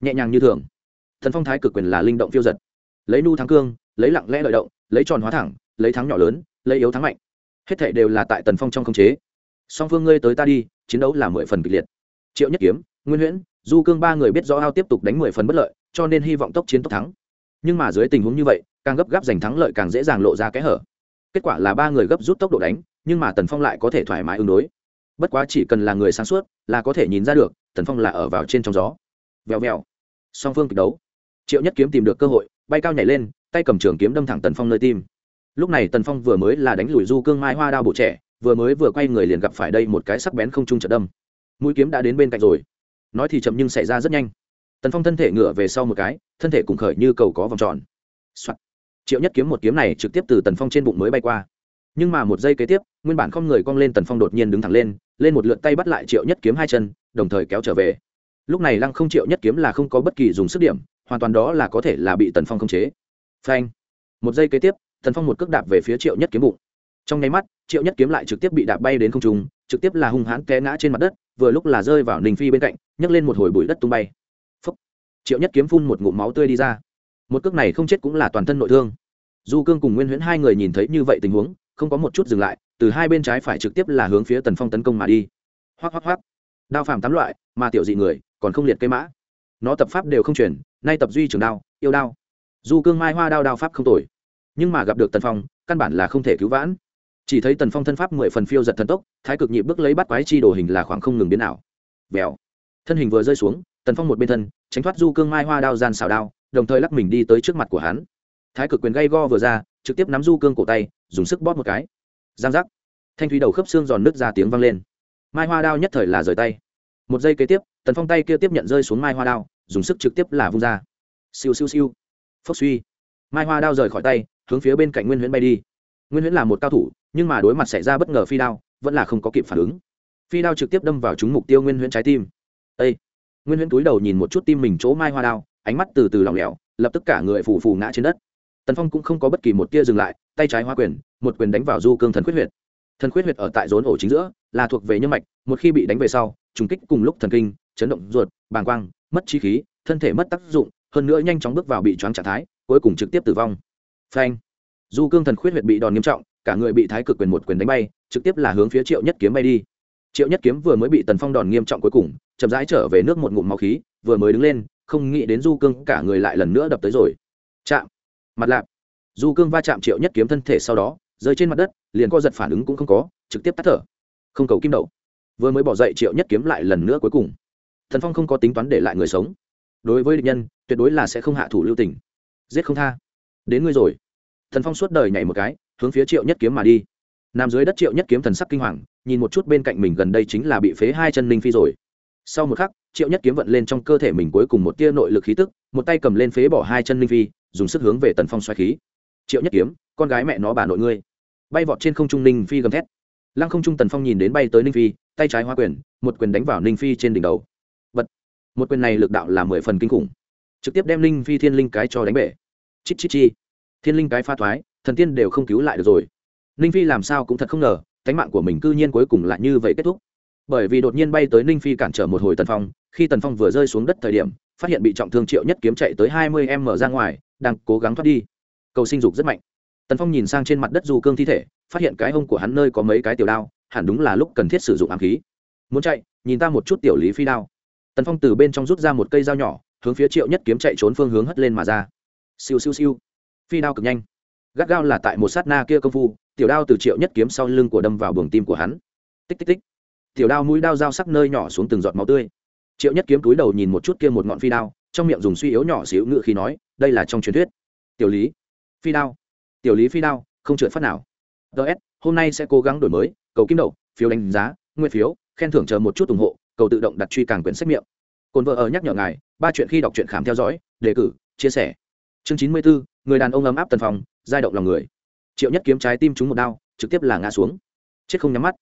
Nhẹ nhàng như thường thần phong thái cực quyền là linh động phiêu giật. Lấy nu thắng cương, lấy lặng lẽ lợi động, lấy tròn hóa thẳng, lấy thắng nhỏ lớn, lấy yếu thắng mạnh. Hết thệ đều là tại tần phong trong khống chế. Song phương ngươi tới ta đi, chiến đấu là mười phần kịch liệt. Triệu nhất kiếm, nguyên huyễn, du cương ba người biết rõ ao tiếp tục đánh mười phần bất lợi, cho nên hy vọng tốc chiến tốc thắng. Nhưng mà dưới tình huống như vậy, càng gấp gáp giành thắng lợi càng dễ dàng lộ ra kẽ hở. Kết quả là ba người gấp rút tốc độ đánh, nhưng mà tần phong lại có thể thoải mái ứng đối. Bất quá chỉ cần là người sáng suốt, là có thể nhìn ra được tần phong là ở vào trên trong gió. Vèo vèo. Song phương kịch đấu triệu nhất kiếm tìm được cơ hội, bay cao nhảy lên, tay cầm trường kiếm đâm thẳng tần phong nơi tim. Lúc này tần phong vừa mới là đánh lùi du cương mai hoa đao bổ trẻ, vừa mới vừa quay người liền gặp phải đây một cái sắc bén không trung trận đâm. Mũi kiếm đã đến bên cạnh rồi. Nói thì chậm nhưng xảy ra rất nhanh. Tần phong thân thể ngựa về sau một cái, thân thể cùng khởi như cầu có vòng tròn、Soạn. triệu nhất kiếm một kiếm này trực tiếp từ tần phong trên bụng mới bay qua. Nhưng mà một giây kế tiếp, nguyên bản không người cong lên tần phong đột nhiên đứng thẳng lên lên một lượt tay bắt lại triệu nhất kiếm hai chân, đồng thời kéo trở về. Lúc này lăng không triệu nhất kiếm là không có bất kỳ dùng sức điểm hoàn toàn đó là có thể là bị tần phong khống chế. Phanh. Một giây kế tiếp, tần phong một cước đạp về phía triệu nhất kiếm bụng. Trong nháy mắt, triệu nhất kiếm lại trực tiếp bị đạp bay đến không trung, trực tiếp là hung hãn té ngã trên mặt đất, vừa lúc là rơi vào ninh phi bên cạnh, nhấc lên một hồi bụi đất tung bay. Phúc. triệu nhất kiếm phun một ngụm máu tươi đi ra. Một cước này không chết cũng là toàn thân nội thương. Du cương cùng nguyên huyễn hai người nhìn thấy như vậy tình huống, không có một chút dừng lại, từ hai bên trái phải trực tiếp là hướng phía tần phong tấn công mà đi. Hoác hoác hoác đao phàm tám loại, mà tiểu dị người, còn không liệt cây mã. Nó tập pháp đều không chuyển nay tập duy trường đao, yêu đao. Dù cương mai hoa đao đao pháp không tồi, nhưng mà gặp được tần phong, căn bản là không thể cứu vãn. Chỉ thấy tần phong thân pháp mười phần phiêu giật thần tốc, thái cực nhị bước lấy bắt quái chi đồ hình là khoảng không ngừng biến nào vèo. Thân hình vừa rơi xuống, tần phong một bên thân, tránh thoát du cương mai hoa đao gian xào đao, đồng thời lắc mình đi tới trước mặt của hắn. Thái cực quyền gay go vừa ra, trực tiếp nắm du cương cổ tay, dùng sức bóp một cái. Giang giác. Thanh thúy đầu khớp xương giòn nứt ra tiếng vang lên. Mai hoa đao nhất thời là rời tay. Một giây kế tiếp, tần phong tay kia tiếp nhận rơi xuống mai hoa đao dùng sức trực tiếp là vung ra. Siêu siêu siêu. Phốc suy. Mai hoa đao rời khỏi tay hướng phía bên cạnh nguyên huyễn bay đi. Nguyên huyễn là một cao thủ nhưng mà đối mặt xảy ra bất ngờ phi đao vẫn là không có kịp phản ứng. Phi đao trực tiếp đâm vào trúng mục tiêu nguyên huyễn trái tim. Ê, nguyên huyễn túi đầu nhìn một chút tim mình chỗ mai hoa đao ánh mắt từ từ lỏng lẻo lập tức cả người phù phù ngã trên đất. Tần phong cũng không có bất kỳ một tia dừng lại tay trái hoa quyền một quyền đánh vào du cương thần khuyết huyệt. Thần khuyết huyệt ở tại rốn ổ chính giữa là thuộc về nhân mạch một khi bị đánh về sau trùng kích cùng lúc thần kinh chấn động ruột bàng quang mất chi khí, thân thể mất tác dụng, hơn nữa nhanh chóng bước vào bị choáng trạng thái, cuối cùng trực tiếp tử vong. Phanh. Du cương thần khuyết huyệt bị đòn nghiêm trọng, cả người bị thái cực quyền một quyền đánh bay, trực tiếp là hướng phía triệu nhất kiếm bay đi. Triệu nhất kiếm vừa mới bị tần phong đòn nghiêm trọng cuối cùng, chậm rãi trở về nước một ngụm máu khí, vừa mới đứng lên, không nghĩ đến du cương cả người lại lần nữa đập tới rồi. Chạm. Mặt lạp. Du cương va chạm triệu nhất kiếm thân thể sau đó, rơi trên mặt đất, liền co giật phản ứng cũng không có, trực tiếp tắt thở. Không cầu kim đậu. Vừa mới bỏ dậy triệu nhất kiếm lại lần nữa cuối cùng thần phong không có tính toán để lại người sống. Đối với địch nhân, tuyệt đối là sẽ không hạ thủ lưu tình. Giết không tha. Đến ngươi rồi. Thần phong suốt đời nhảy một cái, hướng phía triệu nhất kiếm mà đi. Nằm dưới đất triệu nhất kiếm thần sắc kinh hoàng, nhìn một chút bên cạnh mình gần đây chính là bị phế hai chân linh phi rồi. Sau một khắc, triệu nhất kiếm vận lên trong cơ thể mình cuối cùng một tia nội lực khí tức, một tay cầm lên phế bỏ hai chân linh phi, dùng sức hướng về tần phong xoay khí. Triệu nhất kiếm, con gái mẹ nó bà nội ngươi. Bay vọt trên không trung ninh phi gầm thét. Lăng không trung tần phong nhìn đến bay tới ninh phi, tay trái hoa quyền, một quyền đánh vào ninh phi trên đỉnh đầu một quyền này lực đạo là mười phần kinh khủng. Trực tiếp đem linh phi thiên linh cái cho đánh bể. Chít chít chi. Thiên linh cái pha thoái, thần tiên đều không cứu lại được rồi. Ninh phi làm sao cũng thật không ngờ cánh mạng của mình cư nhiên cuối cùng lại như vậy kết thúc. Bởi vì đột nhiên bay tới ninh phi cản trở một hồi tần phong, khi tần phong vừa rơi xuống đất thời điểm, phát hiện bị trọng thương triệu nhất kiếm chạy tới hai mươi m ra ngoài, đang cố gắng thoát đi. Cầu sinh dục rất mạnh. Tần phong nhìn sang trên mặt đất du cương thi thể, phát hiện cái hông của hắn nơi có mấy cái tiểu đao, hẳn đúng là lúc cần thiết sử dụng ám khí. Muốn chạy, nhìn ta một chút tiểu lý phi đao tần phong từ bên trong rút ra một cây dao nhỏ, hướng phía triệu nhất kiếm chạy trốn phương hướng hất lên mà ra. Siêu siêu siêu. Phi đao cực nhanh. Gắt gao là tại một sát na kia công phu, tiểu đao từ triệu nhất kiếm sau lưng của đâm vào buồng tim của hắn. Tích tích tích. Tiểu đao mũi đao dao sắc nơi nhỏ xuống từng giọt máu tươi. Triệu nhất kiếm túi đầu nhìn một chút kia một ngọn phi đao, trong miệng dùng suy yếu nhỏ xíu ngự khi nói, đây là trong truyền thuyết. Tiểu lý. Phi đao. Tiểu lý phi đao, không trượt phát nào. Ts hôm nay sẽ cố gắng đổi mới, cầu kim đậu, phiếu đánh giá nguyên phiếu, khen thưởng chờ một chút ủng hộ cầu tự động đặt truy càng quyển sách miệng. Cồn vợ ở nhắc nhở ngài, ba chuyện khi đọc truyện khám theo dõi, đề cử, chia sẻ. Chương chín mươi bốn, người đàn ông ấm áp tần phòng, giai động lòng người. Triệu nhất kiếm trái tim trúng một đao trực tiếp là ngã xuống. Chết không nhắm mắt.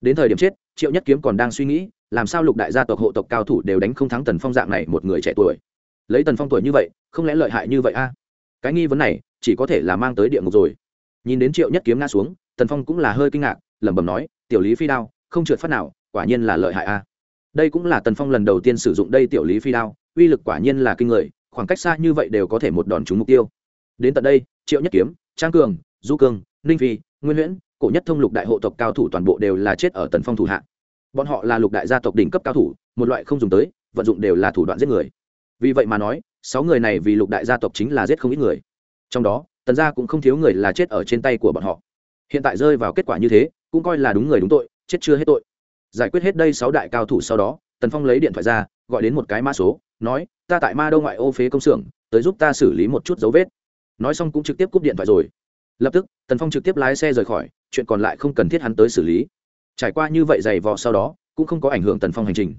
Đến thời điểm chết, triệu nhất kiếm còn đang suy nghĩ, làm sao lục đại gia tộc hộ tộc cao thủ đều đánh không thắng tần phong dạng này một người trẻ tuổi. Lấy tần phong tuổi như vậy, không lẽ lợi hại như vậy a? Cái nghi vấn này, chỉ có thể là mang tới địa ngục rồi. Nhìn đến triệu nhất kiếm ngã xuống, tần phong cũng là hơi kinh ngạc, lẩm bẩm nói, tiểu lý phi đao, không trượt phát nào, quả nhiên là lợi hại a đây cũng là tần phong lần đầu tiên sử dụng đây tiểu lý phi đao, uy lực quả nhiên là kinh người, khoảng cách xa như vậy đều có thể một đòn trúng mục tiêu. Đến tận đây, triệu nhất kiếm, trang cường, du cường, ninh phi, nguyên huyễn, cổ nhất thông lục đại hộ tộc cao thủ toàn bộ đều là chết ở tần phong thủ hạ. Bọn họ là lục đại gia tộc đỉnh cấp cao thủ, một loại không dùng tới, vận dụng đều là thủ đoạn giết người. Vì vậy mà nói, sáu người này vì lục đại gia tộc chính là giết không ít người. Trong đó, tần gia cũng không thiếu người là chết ở trên tay của bọn họ. Hiện tại rơi vào kết quả như thế, cũng coi là đúng người đúng tội, chết chưa hết tội giải quyết hết đây sáu đại cao thủ sau đó, tần phong lấy điện thoại ra, gọi đến một cái mã số, nói, ta tại ma đô ngoại ô phế công xưởng, tới giúp ta xử lý một chút dấu vết. Nói xong cũng trực tiếp cúp điện thoại rồi. Lập tức, tần phong trực tiếp lái xe rời khỏi, chuyện còn lại không cần thiết hắn tới xử lý. Trải qua như vậy giày vò sau đó, cũng không có ảnh hưởng tần phong hành trình.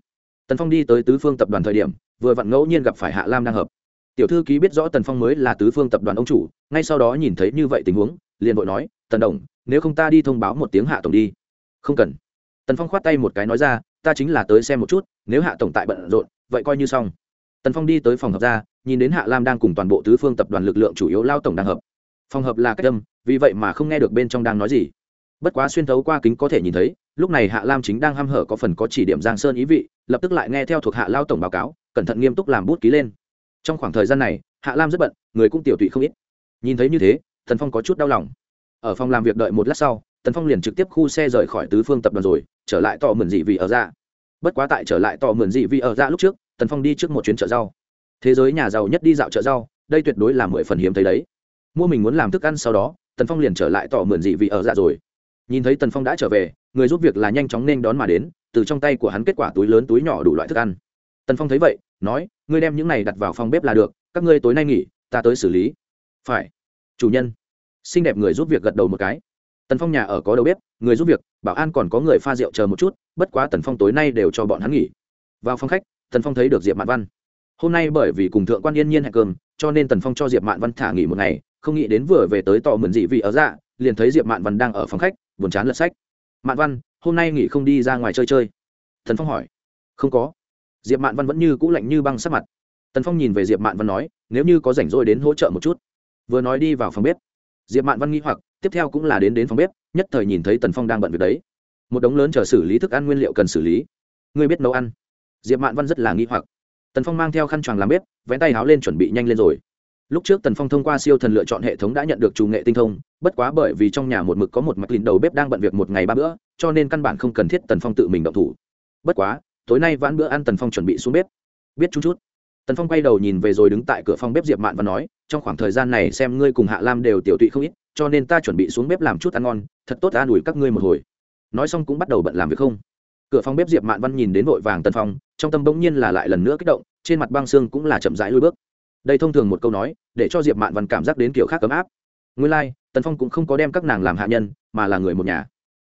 Tần phong đi tới tứ phương tập đoàn thời điểm, vừa vặn ngẫu nhiên gặp phải hạ lam đang hợp. Tiểu thư ký biết rõ tần phong mới là tứ phương tập đoàn ông chủ, ngay sau đó nhìn thấy như vậy tình huống, liền vội nói, tần đồng, nếu không ta đi thông báo một tiếng hạ tổng đi. Không cần tần phong khoát tay một cái nói ra ta chính là tới xem một chút nếu hạ tổng tại bận rộn vậy coi như xong. Tần phong đi tới phòng hợp ra nhìn đến hạ lam đang cùng toàn bộ tứ phương tập đoàn lực lượng chủ yếu lao tổng đang hợp. Phòng hợp là cách đâm, vì vậy mà không nghe được bên trong đang nói gì. Bất quá xuyên thấu qua kính có thể nhìn thấy lúc này hạ lam chính đang h a m hở có phần có chỉ điểm giang sơn ý vị lập tức lại nghe theo thuộc hạ lao tổng báo cáo cẩn thận nghiêm túc làm bút ký lên. Trong khoảng thời gian này hạ lam rất bận người cũng tiểu tụy không ít. Nhìn thấy như thế thần phong có chút đau lòng. Ở phòng làm việc đợi một lát sau tần phong liền trực tiếp khu xe rời khỏi tứ phương tập đoàn rồi trở lại tỏ mượn dị vị ở ra bất quá tại trở lại tỏ mượn dị vị ở ra lúc trước, tần phong đi trước một chuyến chợ rau. Thế giới nhà giàu nhất đi dạo chợ rau, đây tuyệt đối là mười phần hiếm thấy đấy. Mua mình muốn làm thức ăn sau đó, tần phong liền trở lại tỏ mượn dị vị ở ra rồi. Nhìn thấy tần phong đã trở về, người giúp việc là nhanh chóng nên đón mà đến, từ trong tay của hắn kết quả túi lớn túi nhỏ đủ loại thức ăn. Tần phong thấy vậy, nói, ngươi đem những này đặt vào phòng bếp là được, các ngươi tối nay nghỉ, ta tới xử lý. Phải. Chủ nhân. Xinh đẹp người giúp việc gật đầu một cái tần phong nhà ở có đầu bếp, người giúp việc, bảo an còn có người pha rượu chờ một chút, bất quá tần phong tối nay đều cho bọn hắn nghỉ. Vào phòng khách, tần phong thấy được diệp mạn văn. Hôm nay bởi vì cùng thượng quan yên nhiên hẹn cơm, cho nên tần phong cho diệp mạn văn thả nghỉ một ngày, không nghĩ đến vừa về tới tò mượn dị vị ở dạ liền thấy diệp mạn văn đang ở phòng khách, buồn chán lật sách. Mạn văn, hôm nay nghỉ không đi ra ngoài chơi chơi? Tần phong hỏi. Không có. Diệp mạn văn vẫn như cũ lạnh như băng sắc mặt. Tần phong nhìn về diệp mạn văn nói, nếu như có rảnh rỗi đến hỗ trợ một chút. Vừa nói đi vào phòng bếp, diệp mạn văn nghĩ hoặc tiếp theo cũng là đến đến phòng bếp, nhất thời nhìn thấy tần phong đang bận việc đấy. Một đống lớn chờ xử lý thức ăn nguyên liệu cần xử lý. Ngươi biết nấu ăn? Diệp mạn văn rất là nghĩ hoặc. Tần phong mang theo khăn choàng làm bếp, vén tay háo lên chuẩn bị nhanh lên rồi. Lúc trước tần phong thông qua siêu thần lựa chọn hệ thống đã nhận được chủ nghệ tinh thông, bất quá bởi vì trong nhà một mực có một mạch lìn đầu bếp đang bận việc một ngày ba bữa, cho nên căn bản không cần thiết tần phong tự mình động thủ. Bất quá, tối nay vãn bữa ăn tần phong chuẩn bị xuống bếp. Biết chút chút. Tần phong quay đầu nhìn về rồi đứng tại cửa phòng bếp diệp mạn và nói, trong khoảng thời gian này xem ngươi cùng hạ lam đều tiểu tụy không ít cho nên ta chuẩn bị xuống bếp làm chút ăn ngon thật tốt an ủi các ngươi một hồi. Nói xong cũng bắt đầu bận làm việc không? Cửa phòng bếp diệp mạn văn nhìn đến vội vàng tần phong trong tâm bỗng nhiên là lại lần nữa kích động trên mặt băng xương cũng là chậm rãi lui bước. Đây thông thường một câu nói để cho diệp mạn văn cảm giác đến kiểu khác ấm áp. Nguyên lai、like, tần phong cũng không có đem các nàng làm hạ nhân mà là người một nhà.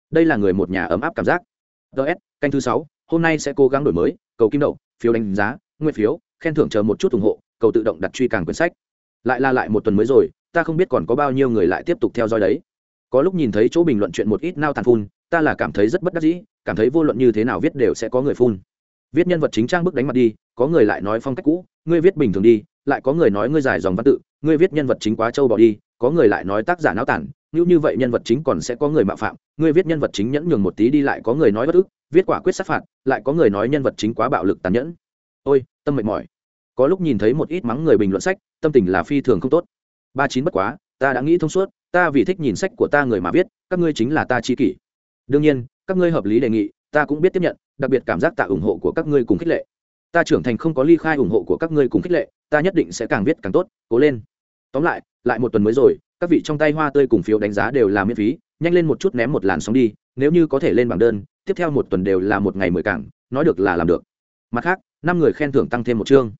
Đây là người một nhà ấm áp cảm giác. Ts canh thứ sáu hôm nay sẽ cố gắng đổi mới cầu kim đậu phiếu đánh giá nguyên phiếu khen thưởng chờ một chút ủng hộ cầu tự động đặt truy càng quyển sách. Lại là lại một tuần mới rồi ta không biết còn có bao nhiêu người lại tiếp tục theo dõi đấy. Có lúc nhìn thấy chỗ bình luận chuyện một ít nao tàn phun, ta là cảm thấy rất bất đắc dĩ, cảm thấy vô luận như thế nào viết đều sẽ có người phun. Viết nhân vật chính trang bức đánh mặt đi, có người lại nói phong cách cũ, ngươi viết bình thường đi, lại có người nói ngươi dài dòng văn tự, ngươi viết nhân vật chính quá trâu bỏ đi, có người lại nói tác giả não tản, như như vậy nhân vật chính còn sẽ có người mạo phạm, ngươi viết nhân vật chính nhẫn nhường một tí đi lại có người nói bất ức, viết quả quyết sát phạt, lại có người nói nhân vật chính quá bạo lực tàn nhẫn. Ôi, tâm mệt mỏi. Có lúc nhìn thấy một ít mắng người bình luận sách, tâm tình là phi thường không tốt ba chín bất quá, ta đã nghĩ thông suốt, ta vì thích nhìn sách của ta người mà viết, các ngươi chính là ta chi kỷ. Đương nhiên, các ngươi hợp lý đề nghị, ta cũng biết tiếp nhận, đặc biệt cảm giác tạ ủng hộ của các ngươi cùng khích lệ. Ta trưởng thành không có ly khai ủng hộ của các ngươi cùng khích lệ, ta nhất định sẽ càng viết càng tốt, cố lên. Tóm lại lại một tuần mới rồi, các vị trong tay hoa tươi cùng phiếu đánh giá đều là miễn phí, nhanh lên một chút ném một làn sóng đi, nếu như có thể lên bảng đơn, tiếp theo một tuần đều là một ngày mười cảng, nói được là làm được. Mặt khác, năm người khen thưởng tăng thêm một chương.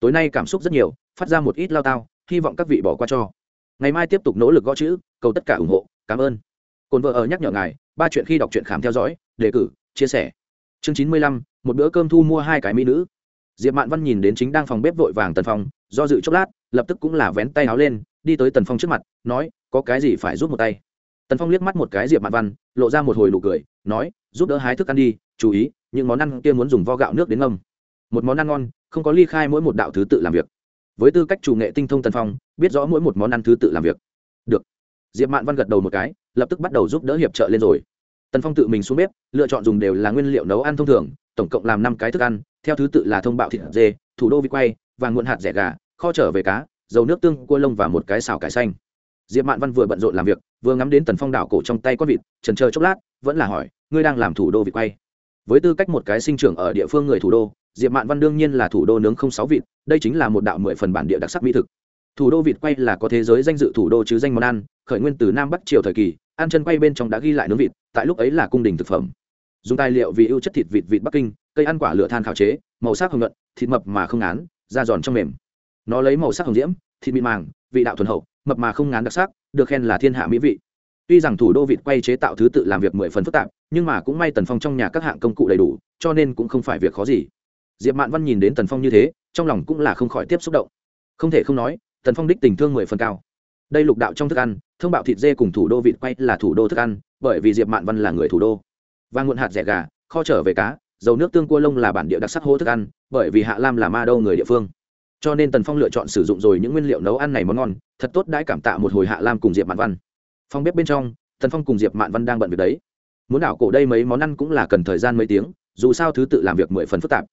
Tối nay cảm xúc rất nhiều, phát ra một ít lao tao hy vọng các vị bỏ qua cho. Ngày mai tiếp tục nỗ lực gõ chữ, cầu tất cả ủng hộ, cảm ơn. Cồn vợ ở nhắc nhở ngài, ba chuyện khi đọc truyện khám theo dõi, đề cử, chia sẻ. Chương chín mươi lăm, một bữa cơm thu mua hai cái mỹ nữ. Diệp mạn văn nhìn đến chính đang phòng bếp vội vàng tần phong, do dự chốc lát, lập tức cũng là vén tay áo lên, đi tới tần phong trước mặt, nói, có cái gì phải giúp một tay? Tần phong liếc mắt một cái diệp mạn văn, lộ ra một hồi nụ cười, nói, giúp đỡ hái thức ăn đi, chú ý, những món ăn kia muốn dùng vo gạo nước đến ngâm. Một món ăn ngon, không có ly khai mỗi một đạo thứ tự làm việc với tư cách chủ nghệ tinh thông tần phong, biết rõ mỗi một món ăn thứ tự làm việc. Được. Diệp mạn văn gật đầu một cái, lập tức bắt đầu giúp đỡ hiệp trợ lên rồi. Tần phong tự mình xuống bếp, lựa chọn dùng đều là nguyên liệu nấu ăn thông thường, tổng cộng làm năm cái thức ăn, theo thứ tự là thông bạo thịt dê, thủ đô vị quay và nguồn hạt rẻ gà, kho trở về cá, dầu nước tương, cua lông và một cái xào cải xanh. Diệp mạn văn vừa bận rộn làm việc, vừa ngắm đến tần phong đảo cổ trong tay con vịt, trần chờ chốc lát, vẫn là hỏi, ngươi đang làm thủ đô vị quay? Với tư cách một cái sinh trưởng ở địa phương người thủ đô diệp mạn văn đương nhiên là thủ đô nướng không sáu vịt, đây chính là một đạo mười phần bản địa đặc sắc mỹ thực. Thủ đô vịt quay là có thế giới danh dự thủ đô chứ danh món ăn, khởi nguyên từ nam bắc triều thời kỳ, ăn chân quay bên trong đã ghi lại nướng vịt, tại lúc ấy là cung đình thực phẩm. Dùng tài liệu vì ưu chất thịt vịt vịt bắc kinh, cây ăn quả lửa than khảo chế, màu sắc hồng nhuận, thịt mập mà không ngán, da giòn trong mềm. Nó lấy màu sắc hồng diễm, thịt mịn màng, vị đạo thuần hậu, mập mà không ngán đặc sắc, được khen là thiên hạ mỹ vị. Tuy rằng thủ đô vịt quay chế tạo thứ tự làm việc mười phần phức tạp, nhưng mà cũng may tần phong trong nhà các hạng công cụ đầy đủ, cho nên cũng không phải việc khó gì diệp mạn văn nhìn đến tần phong như thế, trong lòng cũng là không khỏi tiếp xúc động. Không thể không nói, tần phong đích tình thương mười phần cao. Đây lục đạo trong thức ăn thương bạo thịt dê cùng thủ đô vịt quay là thủ đô thức ăn, bởi vì diệp mạn văn là người thủ đô. Và nguồn hạt rẻ gà, kho trở về cá, dầu nước tương cua lông là bản địa đặc sắc hô thức ăn, bởi vì hạ lam là ma đâu người địa phương. Cho nên tần phong lựa chọn sử dụng rồi những nguyên liệu nấu ăn này món ngon, thật tốt đãi cảm tạ một hồi hạ lam cùng diệp mạn văn. Phong bếp bên trong, tần phong cùng diệp mạn văn đang bận việc đấy. Muốn đảo cổ đây mấy món ăn cũng là cần thời gian mấy tiếng, dù sao thứ tự làm việc mười phần phức tạp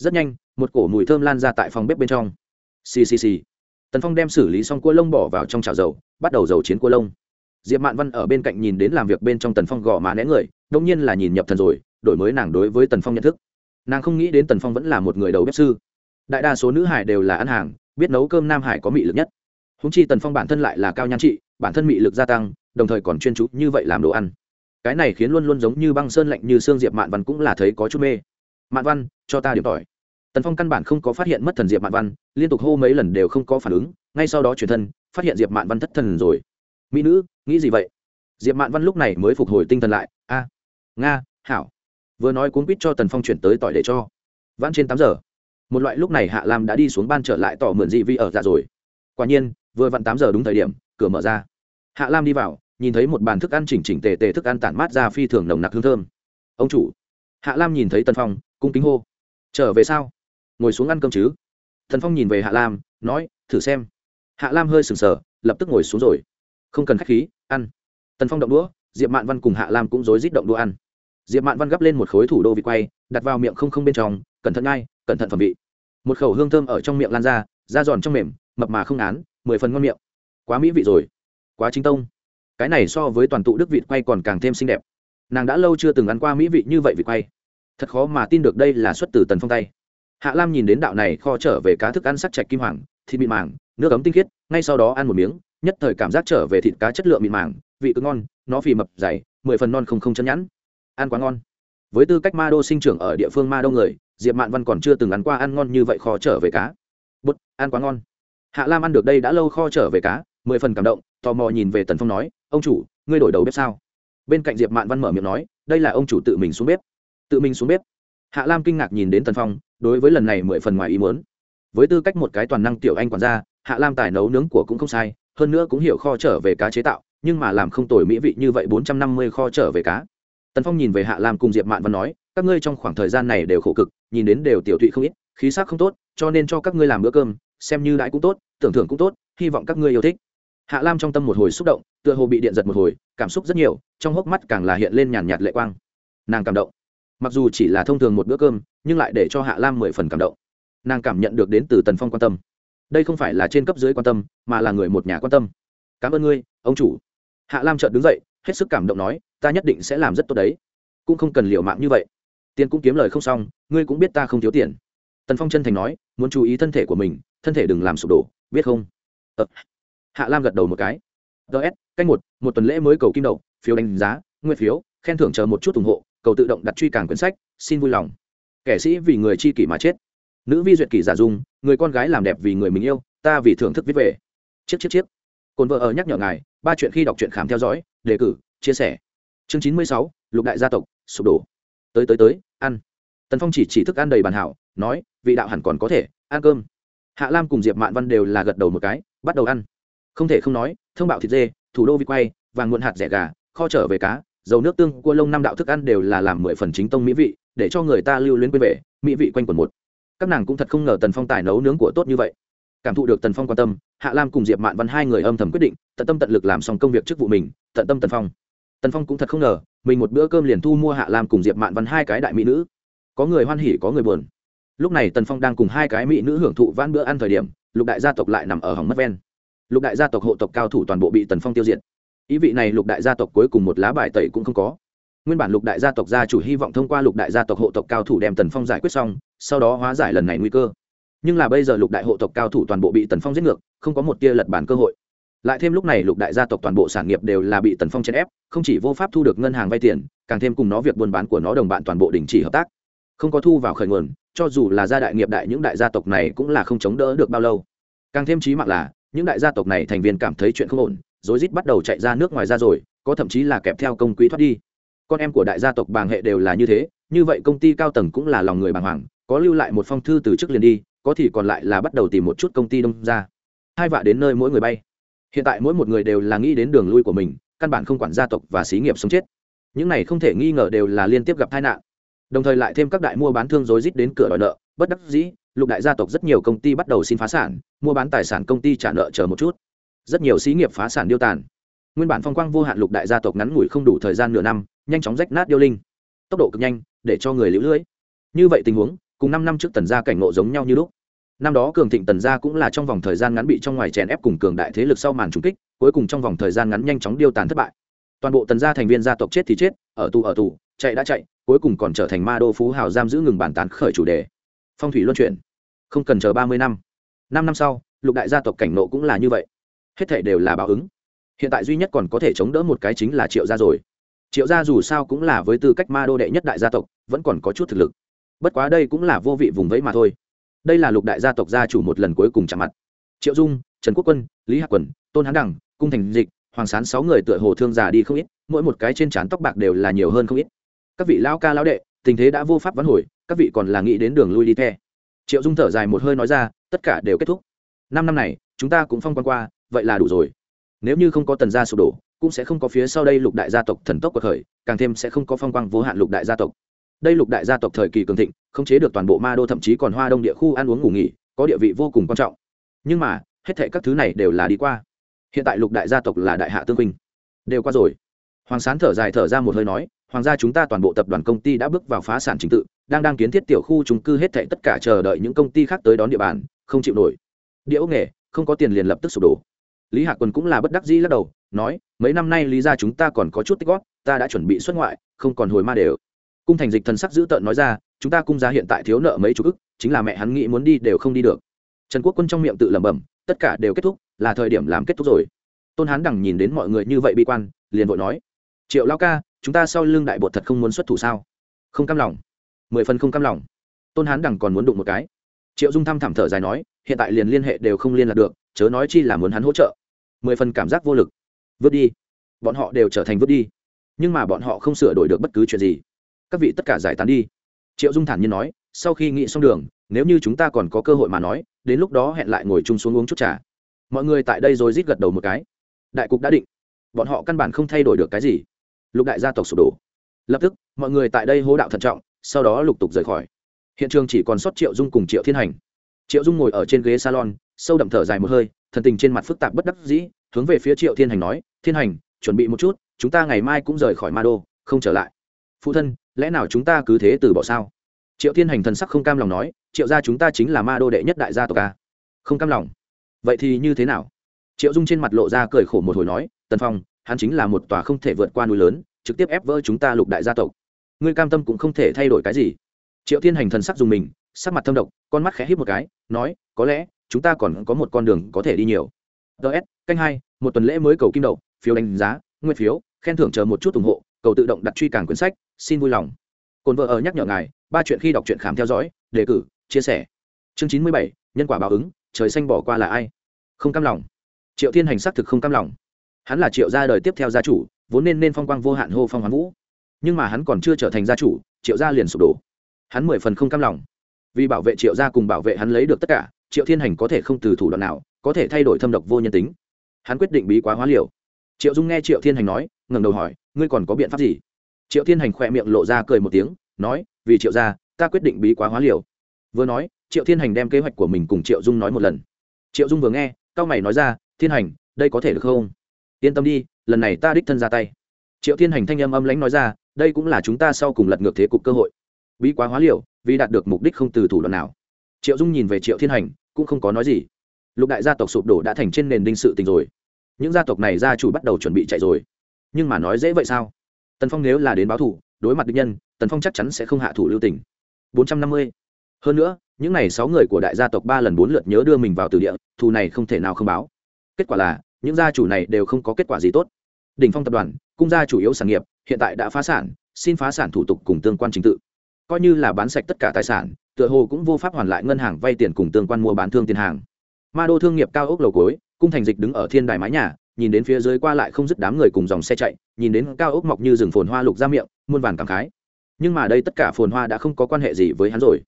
rất nhanh, một cổ mùi thơm lan ra tại phòng bếp bên trong. Ccc tần phong đem xử lý xong cua lông bỏ vào trong chảo dầu, bắt đầu dầu chiến cua lông. Diệp mạn văn ở bên cạnh nhìn đến làm việc bên trong tần phong gõ má né người đông nhiên là nhìn nhập thần rồi, đổi mới nàng đối với tần phong nhận thức. Nàng không nghĩ đến tần phong vẫn là một người đầu bếp sư. Đại đa số nữ hải đều là ăn hàng, biết nấu cơm nam hải có mị lực nhất. Húng chi tần phong bản thân lại là cao nhan trị, bản thân mị lực gia tăng, đồng thời còn chuyên chú như vậy làm đồ ăn. Cái này khiến luôn luôn giống như băng sơn lạnh như xương diệp mạn văn cũng là thấy có chút mê mạn văn, cho ta điểm tỏi. Tần phong căn bản không có phát hiện mất thần diệp mạn văn, liên tục hô mấy lần đều không có phản ứng, ngay sau đó chuyển thân, phát hiện diệp mạn văn thất thần rồi. Mỹ nữ, nghĩ gì vậy? Diệp mạn văn lúc này mới phục hồi tinh thần lại, a, nga, hảo. Vừa nói cuốn quýt cho tần phong chuyển tới tỏi để cho. Vãn trên tám giờ, một loại lúc này hạ lam đã đi xuống ban trở lại tỏ mượn dị vi ở dạ rồi. Quả nhiên, vừa vặn tám giờ đúng thời điểm, cửa mở ra. Hạ lam đi vào, nhìn thấy một bàn thức ăn chỉnh chỉnh tề tề thức ăn tản mát ra phi thường nồng nặc hương thơm. Ông chủ. Hạ lam nhìn thấy tần phong cung kính hô. Trở về sao? Ngồi xuống ăn cơm chứ. Thần phong nhìn về hạ lam, nói, thử xem. Hạ lam hơi sừng sờ, lập tức ngồi xuống rồi. Không cần k h á c h khí, ăn. Tần phong động đũa, diệp mạn văn cùng hạ lam cũng rối rít động đũa ăn. Diệp mạn văn gắp lên một khối thủ đô vị quay, đặt vào miệng không không bên trong, cẩn thận ngay, cẩn thận phẩm vị. Một khẩu hương thơm ở trong miệng lan ra, da giòn trong mềm, mập mà không án mười phần ngon miệng. Quá mỹ vị rồi, quá chính tông. Cái này so với toàn tụ đức vịt quay còn càng thêm xinh đẹp. Nàng đã lâu chưa từng ăn qua mỹ vị như vậy vịt quay thật khó mà tin được đây là xuất từ tần phong tay. Hạ lam nhìn đến đạo này kho trở về cá thức ăn sắc chạch kim hoàng, thịt mịn màng, nước ấm tinh khiết, ngay sau đó ăn một miếng, nhất thời cảm giác trở về thịt cá chất lượng mịn màng, vị cứ ngon, nó phì mập, dày, mười phần non không không chân nhẵn. Ăn quá ngon. Với tư cách ma đô sinh trưởng ở địa phương ma đô người, diệp mạn văn còn chưa từng ăn qua ăn ngon như vậy kho trở về cá. Bút, ăn quá ngon. Hạ lam ăn được đây đã lâu kho trở về cá, mười phần cảm động, tò mò nhìn về tần phong nói, ông chủ, ngươi đổi đầu bếp sao? Bên cạnh diệp mạn văn mở miệng nói, đây là ông chủ tự mình xuống bếp tự mình xuống bếp. Hạ lam kinh ngạc nhìn đến tần phong, đối với lần này mười phần ngoài ý muốn. Với tư cách một cái toàn năng tiểu anh quản gia, hạ lam tài nấu nướng của cũng không sai, hơn nữa cũng hiểu kho trở về cá chế tạo, nhưng mà làm không tồi mỹ vị như vậy bốn trăm năm mươi kho trở về cá. Tần phong nhìn về hạ lam cùng diệp mạn văn nói, các ngươi trong khoảng thời gian này đều khổ cực, nhìn đến đều tiểu thụy không ít, khí sắc không tốt, cho nên cho các ngươi làm bữa cơm, xem như đãi cũng tốt, tưởng thưởng cũng tốt, hy vọng các ngươi yêu thích. Hạ lam trong tâm một hồi xúc động, tựa hồ bị điện giật một hồi, cảm xúc rất nhiều, trong hốc mắt càng là hiện lên nhàn nhạt lệ quang. Nàng cảm động mặc dù chỉ là thông thường một bữa cơm, nhưng lại để cho hạ lam mười phần cảm động. Nàng cảm nhận được đến từ tần phong quan tâm. Đây không phải là trên cấp dưới quan tâm, mà là người một nhà quan tâm. Cảm ơn ngươi, ông chủ. Hạ lam chợt đứng dậy, hết sức cảm động nói, ta nhất định sẽ làm rất tốt đấy. Cũng không cần liều mạng như vậy. Tiền cũng kiếm lời không xong, ngươi cũng biết ta không thiếu tiền. Tần phong chân thành nói, muốn chú ý thân thể của mình, thân thể đừng làm sụp đổ, biết không? Ờ. hạ lam gật đầu một cái. Ts canh một một tuần lễ mới cầu kim đậu, phiếu đánh giá, nguyên phiếu, khen thưởng chờ một chút ủng hộ cầu tự động đặt truy càng quyển sách, xin vui lòng. Kẻ sĩ vì người chi kỷ mà chết. Nữ vi duyệt kỷ giả dung, người con gái làm đẹp vì người mình yêu, ta vì thưởng thức viết về. Chiếc chiếc chiếc. Cồn vợ ở nhắc nhở ngài, ba chuyện khi đọc truyện khám theo dõi, đề cử, chia sẻ. Chương chín mươi sáu, lục đại gia tộc, sụp đổ. Tới tới tới, ăn. Tần phong chỉ chỉ thức ăn đầy bàn hảo, nói, vị đạo hẳn còn có thể, ăn cơm. Hạ lam cùng diệp mạn văn đều là gật đầu một cái, bắt đầu ăn. Không thể không nói, thông bạo thịt dê, thủ đô vi quay, vàng muộn hạt rẻ gà, kho trở về cá dầu nước tương, cua lông năm đạo thức ăn đều là làm mười phần chính tông mỹ vị, để cho người ta lưu luyến quên về, mỹ vị quanh quần một. Các nàng cũng thật không ngờ tần phong tài nấu nướng của tốt như vậy. Cảm thụ được tần phong quan tâm, hạ lam cùng diệp mạn văn hai người âm thầm quyết định, tận tâm tận lực làm xong công việc chức vụ mình, tận tâm tần phong. Tần phong cũng thật không ngờ, mình một bữa cơm liền thu mua hạ lam cùng diệp mạn văn hai cái đại mỹ nữ. Có người hoan hỉ, có người buồn. Lúc này tần phong đang cùng hai cái mỹ nữ hưởng thụ vãn bữa ăn thời điểm, lục đại gia tộc lại nằm ở hỏng mất ven. Lục đại gia tộc hộ tộc cao thủ toàn bộ bị tần phong tiêu diệt ý vị này lục đại gia tộc cuối cùng một lá bài tẩy cũng không có. Nguyên bản lục đại gia tộc gia chủ hy vọng thông qua lục đại gia tộc hộ tộc cao thủ đem tần phong giải quyết xong, sau đó hóa giải lần này nguy cơ. Nhưng là bây giờ lục đại hộ tộc cao thủ toàn bộ bị tần phong giết ngược, không có một tia lật bản cơ hội. Lại thêm lúc này lục đại gia tộc toàn bộ sản nghiệp đều là bị tần phong chèn ép, không chỉ vô pháp thu được ngân hàng vay tiền, càng thêm cùng nó việc buôn bán của nó đồng bạn toàn bộ đình chỉ hợp tác. Không có thu vào khởi nguồn, cho dù là gia đại nghiệp đại những đại gia tộc này cũng là không chống đỡ được bao lâu. Càng thêm trí mạng là, những đại gia tộc này thành viên cảm thấy chuyện không ổn rối rít bắt đầu chạy ra nước ngoài ra rồi, có thậm chí là kẹp theo công quỹ thoát đi. Con em của đại gia tộc bàng hệ đều là như thế, như vậy công ty cao tầng cũng là lòng người bàng hoàng, có lưu lại một phong thư từ trước liền đi, có thì còn lại là bắt đầu tìm một chút công ty đông ra. Hai vạ đến nơi mỗi người bay. Hiện tại mỗi một người đều là nghĩ đến đường lui của mình, căn bản không quản gia tộc và xí nghiệp sống chết. Những này không thể nghi ngờ đều là liên tiếp gặp tai nạn. Đồng thời lại thêm các đại mua bán thương rối rít đến cửa đòi nợ, bất đắc dĩ, lục đại gia tộc rất nhiều công ty bắt đầu xin phá sản, mua bán tài sản công ty trả nợ chờ một chút rất nhiều xí nghiệp phá sản điêu tàn. Nguyên bản phong quang vô hạn lục đại gia tộc ngắn ngủi không đủ thời gian nửa năm, nhanh chóng rách nát điêu linh. Tốc độ cực nhanh, để cho người lũ lưỡi như vậy tình huống, cùng năm năm trước tần gia cảnh ngộ giống nhau như lúc. Năm đó cường thịnh tần gia cũng là trong vòng thời gian ngắn bị trong ngoài chèn ép cùng cường đại thế lực sau màn trùng kích, cuối cùng trong vòng thời gian ngắn nhanh chóng điêu tàn thất bại. Toàn bộ tần gia thành viên gia tộc chết thì chết, ở tù ở tù, chạy đã chạy, cuối cùng còn trở thành ma đô phú hào giam giữ ngừng bàn tán khởi chủ đề. Phong thủy luân chuyển. Không cần chờ ba mươi năm. Năm năm sau, lục đại gia tộc cảnh nộ cũng là như vậy hết thể đều là báo ứng. Hiện tại duy nhất còn có thể chống đỡ một cái chính là triệu gia rồi. Triệu gia dù sao cũng là với tư cách ma đô đệ nhất đại gia tộc, vẫn còn có chút thực lực. Bất quá đây cũng là vô vị vùng vẫy mà thôi. Đây là lục đại gia tộc gia chủ một lần cuối cùng chạm mặt. Triệu dung, trần quốc quân, lý hạc quần, tôn hán đẳng, cung thành dịch, hoàng sán sáu người tựa hồ thương già đi không ít, mỗi một cái trên trán tóc bạc đều là nhiều hơn không ít. Các vị lão ca lão đệ, tình thế đã vô pháp vãn hồi, các vị còn là nghĩ đến đường lui đi the. Triệu dung thở dài một hơi nói ra, tất cả đều kết thúc. Năm năm này, chúng ta cũng phong quan qua vậy là đủ rồi. Nếu như không có tần gia sụp đổ, cũng sẽ không có phía sau đây lục đại gia tộc thần tốc của khởi, càng thêm sẽ không có phong quang vô hạn lục đại gia tộc. Đây lục đại gia tộc thời kỳ cường thịnh không chế được toàn bộ ma đô, thậm chí còn hoa đông địa khu ăn uống ngủ nghỉ, có địa vị vô cùng quan trọng. Nhưng mà, hết thệ các thứ này đều là đi qua. Hiện tại lục đại gia tộc là đại hạ tương vinh đều qua rồi. Hoàng sán thở dài thở ra một hơi nói, hoàng gia chúng ta toàn bộ tập đoàn công ty đã bước vào phá sản trình tự, đang đang kiến thiết tiểu khu trung cư hết thệ tất cả chờ đợi những công ty khác tới đón địa bàn, không chịu nổi. Địa ốc nghề, không có tiền liền lập tức sụp đổ lý hạ quân cũng là bất đắc dĩ lắc đầu, nói, mấy năm nay lý ra chúng ta còn có chút tích góp, ta đã chuẩn bị xuất ngoại, không còn hồi ma đều. Cung thành dịch thần sắc dữ tợn nói ra, chúng ta cung gia hiện tại thiếu nợ mấy chục ức, chính là mẹ hắn nghĩ muốn đi đều không đi được. Trần quốc quân trong miệng tự lẩm bẩm, tất cả đều kết thúc, là thời điểm làm kết thúc rồi. Tôn hán đằng nhìn đến mọi người như vậy bi quan, liền vội nói, triệu lao ca, chúng ta sau lưng đại bột thật không muốn xuất thủ sao? Không cam lòng. Mười phần không cam lòng. Tôn hán đằng còn muốn đụng một cái. Triệu dung thăm thảm thở dài nói, hiện tại liền liên hệ đều không liên lạc được, chớ nói chi là muốn hắn hỗ trợ mười phần cảm giác vô lực. Vứt đi. Bọn họ đều trở thành vứt đi. Nhưng mà bọn họ không sửa đổi được bất cứ chuyện gì. Các vị tất cả giải tán đi. Triệu dung thản nhiên nói, sau khi nghĩ xong đường, nếu như chúng ta còn có cơ hội mà nói, đến lúc đó hẹn lại ngồi chung xuống uống chút trà. Mọi người tại đây rồi rít gật đầu một cái. Đại cục đã định. Bọn họ căn bản không thay đổi được cái gì. Lục đại gia tộc sụp đổ. Lập tức, mọi người tại đây hố đạo thận trọng, sau đó lục tục rời khỏi. Hiện trường chỉ còn sót triệu dung cùng triệu thiên hành. Triệu dung ngồi ở trên ghế salon sâu đậm thở dài một hơi, thần tình trên mặt phức tạp bất đắc dĩ, hướng về phía triệu thiên hành nói, thiên hành, chuẩn bị một chút, chúng ta ngày mai cũng rời khỏi ma đô, không trở lại. Phụ thân, lẽ nào chúng ta cứ thế từ bỏ sao? Triệu thiên hành thần sắc không cam lòng nói, triệu gia chúng ta chính là ma đô đệ nhất đại gia tộc a. Không cam lòng? Vậy thì như thế nào? Triệu dung trên mặt lộ ra cười khổ một hồi nói, tần phong, hắn chính là một tòa không thể vượt qua núi lớn, trực tiếp ép vỡ chúng ta lục đại gia tộc. Ngươi cam tâm cũng không thể thay đổi cái gì. Triệu thiên hành thần sắc dùng mình, sắc mặt thâm độc, con mắt khẽ hít một cái, nói, có lẽ chúng ta còn có một con đường có thể đi nhiều. Ts canh hai, một tuần lễ mới cầu kim đậu phiếu đánh giá, nguyên phiếu, khen thưởng chờ một chút ủng hộ, cầu tự động đặt truy càng quyển sách, xin vui lòng. Cồn vợ ở nhắc nhở ngài, ba chuyện khi đọc truyện khám theo dõi, đề cử, chia sẻ. Chương chín mươi bảy, nhân quả báo ứng, trời xanh bỏ qua là ai? Không cam lòng. Triệu thiên hành xác thực không cam lòng. Hắn là triệu gia đời tiếp theo gia chủ, vốn nên nên phong quang vô hạn hô phong hoán vũ. Nhưng mà hắn còn chưa trở thành gia chủ, triệu gia liền sụp đổ. Hắn mười phần không cam lòng. Vì bảo vệ triệu gia cùng bảo vệ hắn lấy được tất cả triệu thiên hành có thể không từ thủ đoạn nào có thể thay đổi thâm độc vô nhân tính. Hắn quyết định bí quá hóa liều. Triệu dung nghe triệu thiên hành nói, ngẩng đầu hỏi, ngươi còn có biện pháp gì? Triệu thiên hành khỏe miệng lộ ra cười một tiếng, nói, vì triệu gia, ta quyết định bí quá hóa liều. Vừa nói, triệu thiên hành đem kế hoạch của mình cùng triệu dung nói một lần. Triệu dung vừa nghe, cao mày nói ra, thiên hành, đây có thể được không? Yên tâm đi, lần này ta đích thân ra tay. Triệu thiên hành thanh âm âm lãnh nói ra, đây cũng là chúng ta sau cùng lật ngược thế cục cơ hội. Bí quá hóa liều, vì đạt được mục đích không từ thủ đoạn nào. Triệu dung nhìn về triệu thiên hành cũng không có nói gì. Lục đại gia tộc sụp đổ đã thành trên nền đinh sự tình rồi. Những gia tộc này gia chủ bắt đầu chuẩn bị chạy rồi. Nhưng mà nói dễ vậy sao? Tần phong nếu là đến báo thủ đối mặt địch nhân, tần phong chắc chắn sẽ không hạ thủ lưu tình. Bốn trăm năm mươi. Hơn nữa, những n à y sáu người của đại gia tộc ba lần bốn lượt nhớ đưa mình vào từ địa, thù này không thể nào không báo. Kết quả là, những gia chủ này đều không có kết quả gì tốt. Đỉnh phong tập đoàn, cung gia chủ yếu sản nghiệp, hiện tại đã phá sản, xin phá sản thủ tục cùng tương quan chính tự. Coi như là bán sạch tất cả tài sản tựa hồ cũng vô pháp hoàn lại ngân hàng vay tiền cùng tương quan mua bán thương tiền hàng. Ma đô thương nghiệp cao ốc lầu cối cung thành dịch đứng ở thiên đài mái nhà, nhìn đến phía dưới qua lại không dứt đám người cùng dòng xe chạy, nhìn đến cao ốc mọc như rừng phồn hoa lục ra miệng, muôn vàn cảm khái. Nhưng mà đây tất cả phồn hoa đã không có quan hệ gì với hắn rồi.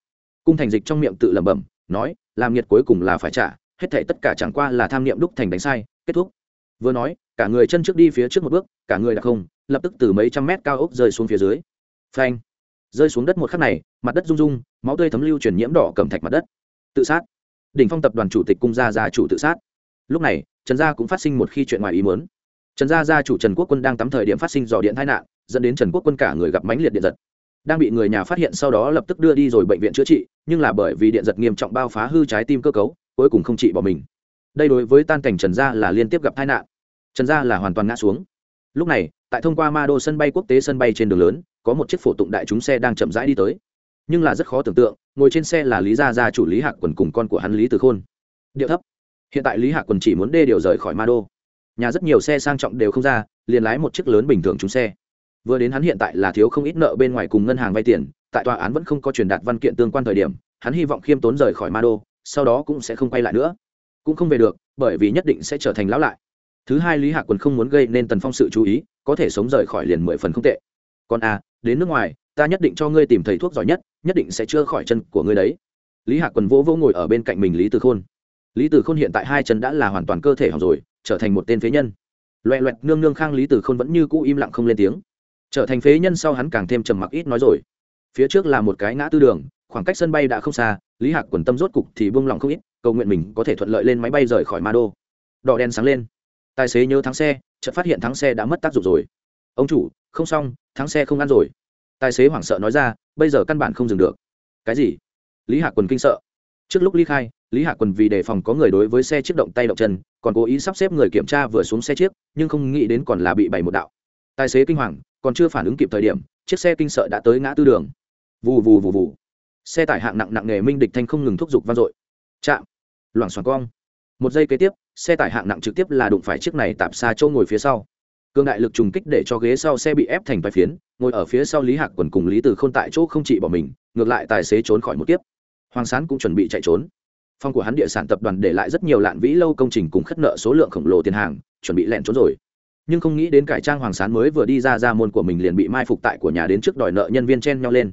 Cung thành dịch trong miệng tự lẩm bẩm, nói, làm nhiệt cuối cùng là phải trả, hết thảy tất cả chẳng qua là tham niệm đúc thành đánh sai, kết thúc. Vừa nói, cả người chân trước đi phía trước một bước, cả người đã không, lập tức từ mấy trăm mét cao ốc rơi xuống phía dưới. Phanh! Rơi xuống đất một khắc này, mặt đất rung rung, máu tươi thấm lưu chuyển nhiễm đỏ cầm thạch mặt đất. Tự sát. Đỉnh phong tập đoàn chủ tịch cung gia gia chủ tự sát. Lúc này, trần gia cũng phát sinh một khi chuyện ngoài ý muốn. Trần gia gia chủ trần quốc quân đang tắm thời điểm phát sinh dò điện tai nạn, dẫn đến trần quốc quân cả người gặp mãnh liệt điện giật. Đang bị người nhà phát hiện sau đó lập tức đưa đi rồi bệnh viện chữa trị, nhưng là bởi vì điện giật nghiêm trọng bao phá hư trái tim cơ cấu, cuối cùng không trị bỏ mình. Đây đối với tan cảnh trần gia là liên tiếp gặp tai nạn. Trần gia là hoàn toàn ngã xuống. Lúc này, tại thông qua ma đô sân bay quốc tế sân bay trên đường lớn có một chiếc phổ tụng đại chúng xe đang chậm rãi đi tới. Nhưng là rất khó tưởng tượng ngồi trên xe là lý gia gia chủ lý hạc quần cùng con của hắn lý từ khôn. Điệu thấp. Hiện tại lý hạc quần chỉ muốn đê điều rời khỏi ma đô. Nhà rất nhiều xe sang trọng đều không ra liền lái một chiếc lớn bình thường trúng xe. Vừa đến hắn hiện tại là thiếu không ít nợ bên ngoài cùng ngân hàng vay tiền tại tòa án vẫn không có truyền đạt văn kiện tương quan thời điểm hắn hy vọng khiêm tốn rời khỏi ma đô sau đó cũng sẽ không quay lại nữa. Cũng không về được bởi vì nhất định sẽ trở thành lão lại. Thứ hai lý hạc quần không muốn gây nên tần phong sự chú ý có thể sống rời khỏi liền mười phần không tệ. Còn a à, đến nước ngoài, ta nhất định cho ngươi tìm thầy thuốc giỏi nhất nhất định sẽ chữa khỏi chân của ngươi đấy. Lý hạc quần vỗ vỗ ngồi ở bên cạnh mình lý từ khôn. Lý từ khôn hiện tại hai chân đã là hoàn toàn cơ thể hỏng rồi, trở thành một tên phế nhân. Loẹ loẹt nương nương khang lý từ khôn vẫn như cũ im lặng không lên tiếng. Trở thành phế nhân sau hắn càng thêm trầm mặc ít nói rồi. Phía trước là một cái ngã tư đường, khoảng cách sân bay đã không xa, lý hạc quần tâm rốt cục thì buông lỏng không ít, cầu nguyện mình có thể thuận lợi lên máy bay rời khỏi ma đô đỏ đen sáng lên. Tài xế nhớ thắng xe, chợt phát hiện thắng xe đã mất tác dụng rồi ông chủ, không xong, thắng xe không ăn rồi. Tài xế hoảng sợ nói ra, bây giờ căn bản không dừng được. Cái gì? Lý Hạ quần kinh sợ. Trước lúc ly khai, lý Hạ quần vì đề phòng có người đối với xe chiếc động tay động chân, còn cố ý sắp xếp người kiểm tra vừa xuống xe chiếc, nhưng không nghĩ đến còn là bị bày một đạo. Tài xế kinh hoàng, còn chưa phản ứng kịp thời điểm, chiếc xe kinh sợ đã tới ngã tư đường. Vù vù vù vù. Xe tải hạng nặng nặng nghề minh địch thanh không ngừng thúc giục vang dội. Chạm. Loảng xoảng cong. Một giây kế tiếp, xe tải hạng nặng trực tiếp là đụng phải chiếc này tạp xa chỗ ngồi phía sau cương đại lực trùng kích để cho ghế sau xe bị ép thành vài phiến, ngồi ở phía sau lý hạc quần cùng lý từ k h ô n tại chỗ không chỉ bỏ mình, ngược lại tài xế trốn khỏi một kiếp. Hoàng sán cũng chuẩn bị chạy trốn. Phong của hắn địa sản tập đoàn để lại rất nhiều lạn vĩ lâu công trình cùng khất nợ số lượng khổng lồ tiền hàng, chuẩn bị lẹn trốn rồi. Nhưng không nghĩ đến cải trang hoàng sán mới vừa đi ra ra môn của mình liền bị mai phục tại của nhà đến trước đòi nợ nhân viên chen nhau lên.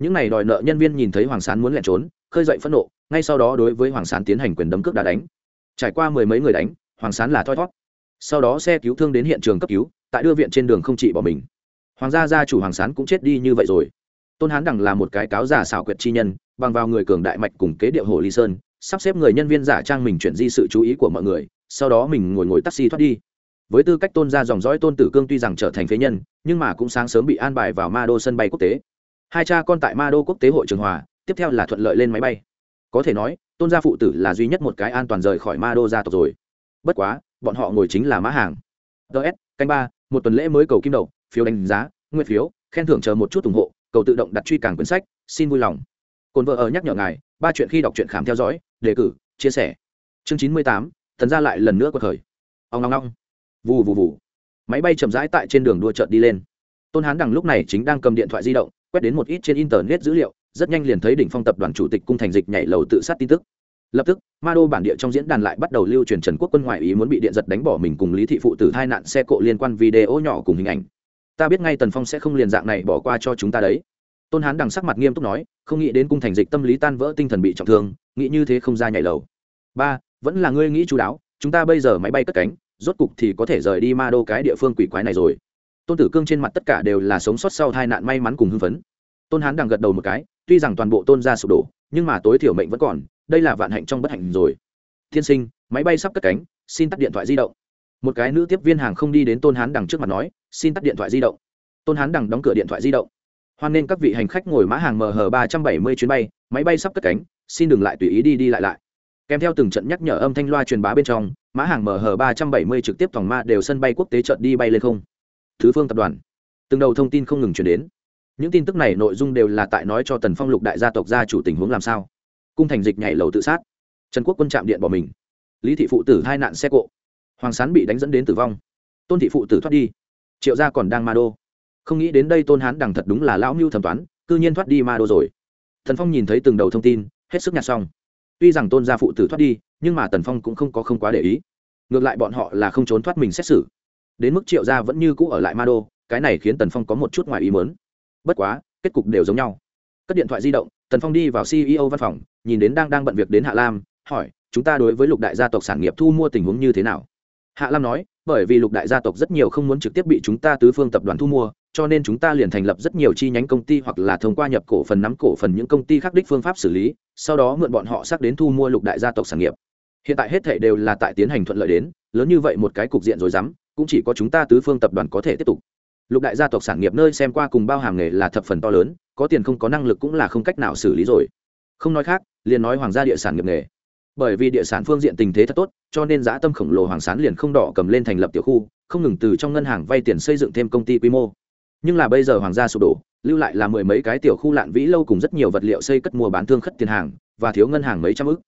Những n à y đòi nợ nhân viên nhìn thấy hoàng sán muốn lẹn trốn, khơi dậy phẫn nộ, ngay sau đó đối với hoàng sán tiến hành quyền đấm cước đã đánh. Trải qua mười mấy người đánh, hoàng sán là thoi thót sau đó xe cứu thương đến hiện trường cấp cứu, tại đưa viện trên đường không trị bỏ mình. Hoàng gia gia chủ hoàng sán cũng chết đi như vậy rồi. Tôn hán đằng là một cái cáo giả xảo quyệt chi nhân, bằng vào người cường đại mạch cùng kế điệu hồ ly sơn, sắp xếp người nhân viên giả trang mình chuyển di sự chú ý của mọi người, sau đó mình ngồi ngồi taxi thoát đi. Với tư cách tôn gia dòng dõi tôn tử cương tuy rằng trở thành phế nhân, nhưng mà cũng sáng sớm bị an bài vào ma đô sân bay quốc tế. Hai cha con tại ma đô quốc tế hội trường hòa, tiếp theo là thuận lợi lên máy bay. Có thể nói, tôn gia phụ tử là duy nhất một cái an toàn rời khỏi ma đô gia tộc rồi. Bất quá bọn họ ngồi chính là mã hàng. Ts canh ba, một tuần lễ mới cầu kim đầu, phiếu đánh giá, nguyên phiếu, khen thưởng chờ một chút ủng hộ, cầu tự động đặt truy càng quyển sách, xin vui lòng. Cồn vợ ở nhắc nhở ngài, ba chuyện khi đọc truyện khám theo dõi, đề cử, chia sẻ. Chương chín mươi tám, thần ra lại lần nữa cuộc khởi. Ông ngong ngong vù vù vù. Máy bay chậm rãi tại trên đường đua trợt đi lên. Tôn hán đằng lúc này chính đang cầm điện thoại di động, quét đến một ít trên internet dữ liệu, rất nhanh liền thấy đỉnh phong tập đoàn chủ tịch cung thành dịch nhảy lầu tự sát tin tức lập tức, ma đô bản địa trong diễn đàn lại bắt đầu lưu truyền trần quốc quân ngoại ý muốn bị điện giật đánh bỏ mình cùng lý thị phụ tử hai nạn xe cộ liên quan video nhỏ cùng hình ảnh. Ta biết ngay tần phong sẽ không liền dạng này bỏ qua cho chúng ta đấy. Tôn hán đằng sắc mặt nghiêm túc nói, không nghĩ đến cung thành dịch tâm lý tan vỡ tinh thần bị trọng thương, nghĩ như thế không ra nhảy lầu. Ba, vẫn là ngươi nghĩ chú đáo, chúng ta bây giờ máy bay cất cánh, rốt cục thì có thể rời đi ma đô cái địa phương quỷ quái này rồi. Tôn tử cương trên mặt tất cả đều là sống sót sau tai nạn may mắn cùng hưng phấn. Tôn hán đằng gật đầu một cái, tuy rằng toàn bộ tôn gia sụp đổ, nhưng mà tối thiểu mệnh vẫn còn đây là vạn hạnh trong bất hạnh rồi. Thiên sinh, máy bay sắp cất cánh, xin tắt điện thoại di động. Một cái nữ tiếp viên hàng không đi đến tôn hán đằng trước mặt nói, xin tắt điện thoại di động. Tôn hán đằng đóng cửa điện thoại di động. Hoan nên các vị hành khách ngồi mã hàng mh ba trăm bảy mươi chuyến bay, máy bay sắp cất cánh, xin đừng lại tùy ý đi đi lại lại. Kèm theo từng trận nhắc nhở âm thanh loa truyền bá bên trong, mã hàng mh ba trăm bảy mươi trực tiếp thòng ma đều sân bay quốc tế trận đi bay lên không. Thứ phương tập đoàn. Từng đầu thông tin không ngừng chuyển đến. Những tin tức này nội dung đều là tại nói cho tần phong lục đại gia tộc gia chủ tình huống làm sao cung thành dịch nhảy lầu tự sát. Trần quốc quân chạm điện bỏ mình. Lý thị phụ tử hai nạn xe cộ. Hoàng sán bị đánh dẫn đến tử vong. Tôn thị phụ tử thoát đi. Triệu gia còn đang ma đô. Không nghĩ đến đây tôn hán đằng thật đúng là lão mưu thẩm toán, cư nhiên thoát đi ma đô rồi. Thần phong nhìn thấy từng đầu thông tin, hết sức nhạt xong tuy rằng tôn gia phụ tử thoát đi, nhưng mà tần phong cũng không có không quá để ý. Ngược lại bọn họ là không trốn thoát mình xét xử. Đến mức triệu gia vẫn như cũ ở lại ma đô, cái này khiến tần phong có một chút ngoài ý mớn bất quá, kết cục đều giống nhau. Cất điện thoại di động tần phong đi vào ceo văn phòng, nhìn đến đang đang bận việc đến hạ lam, hỏi, chúng ta đối với lục đại gia tộc sản nghiệp thu mua tình huống như thế nào? Hạ lam nói, bởi vì lục đại gia tộc rất nhiều không muốn trực tiếp bị chúng ta tứ phương tập đoàn thu mua, cho nên chúng ta liền thành lập rất nhiều chi nhánh công ty hoặc là thông qua nhập cổ phần nắm cổ phần những công ty khác đích phương pháp xử lý, sau đó mượn bọn họ xác đến thu mua lục đại gia tộc sản nghiệp. Hiện tại hết thể đều là tại tiến hành thuận lợi đến, lớn như vậy một cái cục diện rồi dám cũng chỉ có chúng ta tứ phương tập đoàn có thể tiếp tục. Lục đại gia tộc sản nghiệp nơi xem qua cùng bao hàm nghề là thập phần to lớn có tiền không có năng lực cũng là không cách nào xử lý rồi. Không nói khác, liền nói hoàng gia địa sản nghiệp nghề. Bởi vì địa sản phương diện tình thế thật tốt, cho nên giá tâm khổng lồ hoàng sán liền không đỏ cầm lên thành lập tiểu khu, không ngừng từ trong ngân hàng vay tiền xây dựng thêm công ty quy mô. Nhưng là bây giờ hoàng gia sụp đổ, lưu lại là mười mấy cái tiểu khu lạn vĩ lâu cùng rất nhiều vật liệu xây cất mua bán thương khất tiền hàng, và thiếu ngân hàng mấy trăm ức.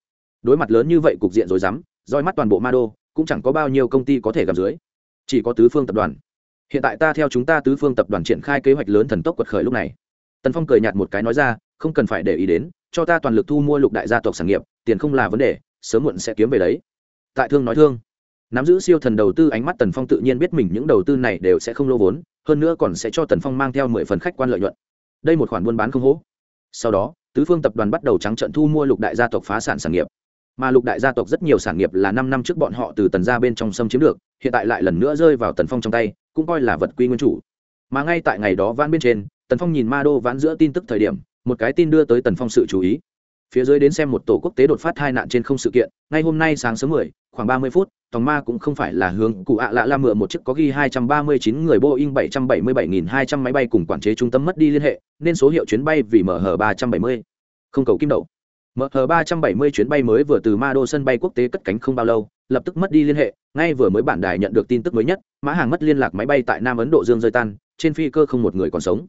Đối mặt lớn như vậy cục diện rồi dám roi mắt toàn bộ ma đô cũng chẳng có bao nhiêu công ty có thể gặp dưới. Chỉ có tứ phương tập đoàn. Hiện tại ta theo chúng ta tứ phương tập đoàn triển khai kế hoạch lớn thần tốc quật khởi lúc này tần phong cười nhạt một cái nói ra, không cần phải để ý đến, cho ta toàn lực thu mua lục đại gia tộc sản nghiệp, tiền không là vấn đề, sớm muộn sẽ kiếm về đấy. Tại thương nói thương, nắm giữ siêu thần đầu tư ánh mắt tần phong tự nhiên biết mình những đầu tư này đều sẽ không lô vốn, hơn nữa còn sẽ cho tần phong mang theo mười phần khách quan lợi nhuận. Đây một khoản buôn bán không hố. Sau đó, tứ phương tập đoàn bắt đầu trắng trận thu mua lục đại gia tộc phá sản sản nghiệp. Mà lục đại gia tộc rất nhiều sản nghiệp là năm năm trước bọn họ từ tần ra bên trong xâm chiếm được, hiện tại lại lần nữa rơi vào tần phong trong tay, cũng coi là vật quy nguyên chủ. Mà ngay tại ngày đó van bên trên tần phong nhìn ma đô vãn giữa tin tức thời điểm, một cái tin đưa tới tần phong sự chú ý. Phía dưới đến xem một tổ quốc tế đột phát hai nạn trên không sự kiện, ngay hôm nay sáng sớm mười, khoảng ba mươi phút, tòng ma cũng không phải là hướng cụ ạ lạ la mượn một chiếc có ghi hai trăm ba mươi chín người boeing bảy trăm bảy mươi bảy nghìn hai trăm máy bay cùng quản chế trung tâm mất đi liên hệ, nên số hiệu chuyến bay vì mh ba trăm bảy mươi. Không cầu kim đậu. Mh ba trăm bảy mươi chuyến bay mới vừa từ ma đô sân bay quốc tế cất cánh không bao lâu, lập tức mất đi liên hệ, ngay vừa mới bản đài nhận được tin tức mới nhất, mã hàng mất liên lạc máy bay tại nam ấn độ dương rơi tan, trên phi cơ không một người còn sống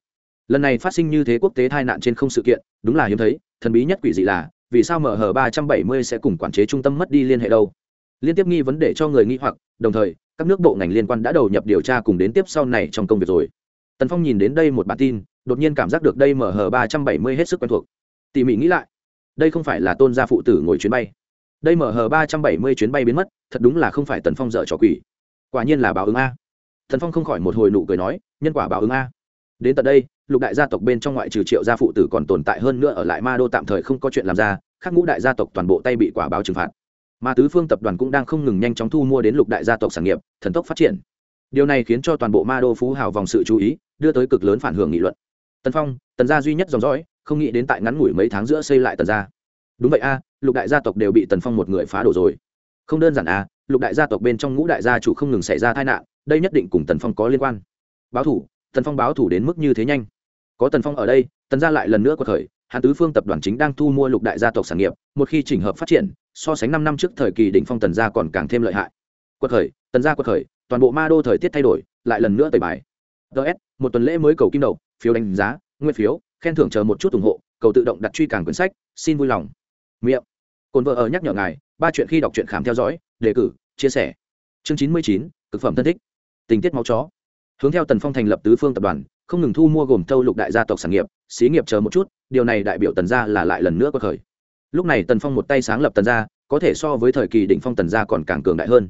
lần này phát sinh như thế quốc tế tai nạn trên không sự kiện, đúng là hiếm thấy, thần bí nhất quỷ dị là, vì sao mh ba trăm bảy mươi sẽ cùng quản chế trung tâm mất đi liên hệ đâu? Liên tiếp nghi vấn đề cho người nghi hoặc, đồng thời, các nước bộ ngành liên quan đã đầu nhập điều tra cùng đến tiếp sau này trong công việc rồi. Tần phong nhìn đến đây một bản tin, đột nhiên cảm giác được đây mh ba trăm bảy mươi hết sức quen thuộc. Tỉ mỉ nghĩ lại, đây không phải là tôn gia phụ tử ngồi chuyến bay. Đây mh ba trăm bảy mươi chuyến bay biến mất, thật đúng là không phải tần phong dở trò quỷ. Quả nhiên là báo ứng a. Tần phong không khỏi một hồi nụ cười nói, nhân quả báo ứng a. Đến tận đây lục đại gia tộc bên trong ngoại trừ triệu gia phụ tử còn tồn tại hơn nữa ở lại ma đô tạm thời không có chuyện làm ra Các ngũ đại gia tộc toàn bộ tay bị quả báo trừng phạt. Mà tứ phương tập đoàn cũng đang không ngừng nhanh chóng thu mua đến lục đại gia tộc sản nghiệp, thần tốc phát triển. Điều này khiến cho toàn bộ ma đô phú hào vòng sự chú ý, đưa tới cực lớn phản hưởng nghị luận. Tân phong, tần gia duy nhất dòng dõi, không nghĩ đến tại ngắn ngủi mấy tháng giữa xây lại tần gia. Đúng vậy a, lục đại gia tộc đều bị tần phong một người phá đổ rồi. Không đơn giản a, lục đại gia tộc bên trong ngũ đại gia chủ không ngừng xảy ra tai nạn, đây nhất định cùng tần phong có liên quan. Báo thủ, tần phong báo thủ đến mức như thế nhanh có tần phong ở đây, tần gia lại lần nữa có thời, hàn tứ phương tập đoàn chính đang thu mua lục đại gia tộc sản nghiệp, một khi chỉnh hợp phát triển, so sánh năm năm trước thời kỳ đỉnh phong tần gia còn càng thêm lợi hại. Quật khởi tần gia quật khởi toàn bộ ma đô thời tiết thay đổi, lại lần nữa tẩy bài. Ts một tuần lễ mới cầu kim đầu, phiếu đánh giá, nguyên phiếu, khen thưởng chờ một chút ủng hộ, cầu tự động đặt truy càng quyển sách, xin vui lòng. Miệng. Cồn vợ ở nhắc nhở ngài, ba chuyện khi đọc truyện khám theo dõi, đề cử, chia sẻ. Chương chín mươi chín thực phẩm thân thích. Tình tiết máu chó. Hướng theo tần phong thành lập tứ phương tập đoàn không ngừng thu mua gồm thâu lục đại gia tộc sản nghiệp, xí nghiệp chờ một chút, điều này đại biểu tần gia là lại lần nữa có khởi lúc này tần phong một tay sáng lập tần gia, có thể so với thời kỳ đỉnh phong tần gia còn càng cường đại hơn.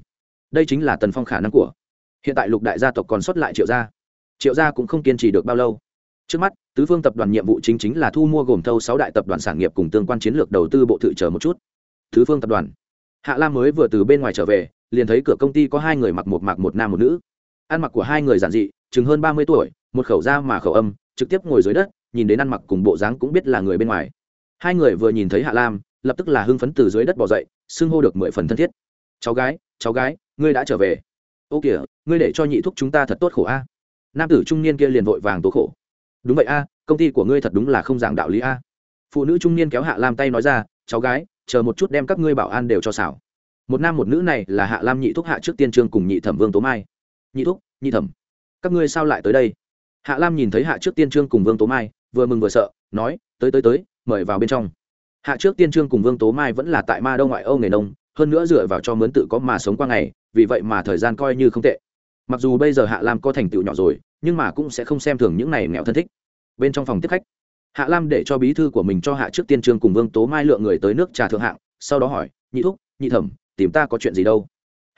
Đây chính là tần phong khả năng của. Hiện tại lục đại gia tộc còn xuất lại triệu gia. Triệu gia cũng không kiên trì được bao lâu. Trước mắt, tứ phương tập đoàn nhiệm vụ chính chính là thu mua gồm thâu sáu đại tập đoàn sản nghiệp cùng tương quan chiến lược đầu tư bộ thự chờ một chút. Tứ phương tập đoàn. Hạ lam mới vừa từ bên ngoài trở về, liền thấy cửa công ty có hai người mặc một mặc một nam một nữ. Ăn mặc của hai người giản dị, chừng hơn ba mươi tuổi một khẩu da mà khẩu âm, trực tiếp ngồi dưới đất, nhìn đến ăn mặc cùng bộ dáng cũng biết là người bên ngoài. Hai người vừa nhìn thấy hạ lam, lập tức là hưng phấn từ dưới đất bỏ dậy, xưng hô được mười phần thân thiết. Cháu gái cháu gái, ngươi đã trở về. Ô kìa, ngươi để cho nhị thúc chúng ta thật tốt khổ a. Nam tử trung niên kia liền vội vàng tố khổ. Đúng vậy a, công ty của ngươi thật đúng là không giảng đạo lý a. Phụ nữ trung niên kéo hạ lam tay nói ra, cháu gái, chờ một chút đem các ngươi bảo an đều cho xảo. Một nam một nữ này là hạ lam nhị thúc hạ trước tiên trương cùng nhị thẩm vương tố mai. Nhị thúc, nhị thẩm, các ngươi sao lại tới đây? Hạ lam nhìn thấy hạ trước tiên trương cùng vương tố mai, vừa mừng vừa sợ, nói, tới tới tới, mời vào bên trong. Hạ trước tiên trương cùng vương tố mai vẫn là tại ma đông ngoại âu nghề nông, hơn nữa dựa vào cho mướn tự có mà sống qua ngày, vì vậy mà thời gian coi như không tệ. Mặc dù bây giờ hạ lam có thành tựu nhỏ rồi, nhưng mà cũng sẽ không xem thường những này nghèo thân thích. Bên trong phòng tiếp khách, hạ lam để cho bí thư của mình cho hạ trước tiên trương cùng vương tố mai lượng người tới nước trà thượng hạng, sau đó hỏi, nhị thúc, nhị thẩm, tìm ta có chuyện gì đâu?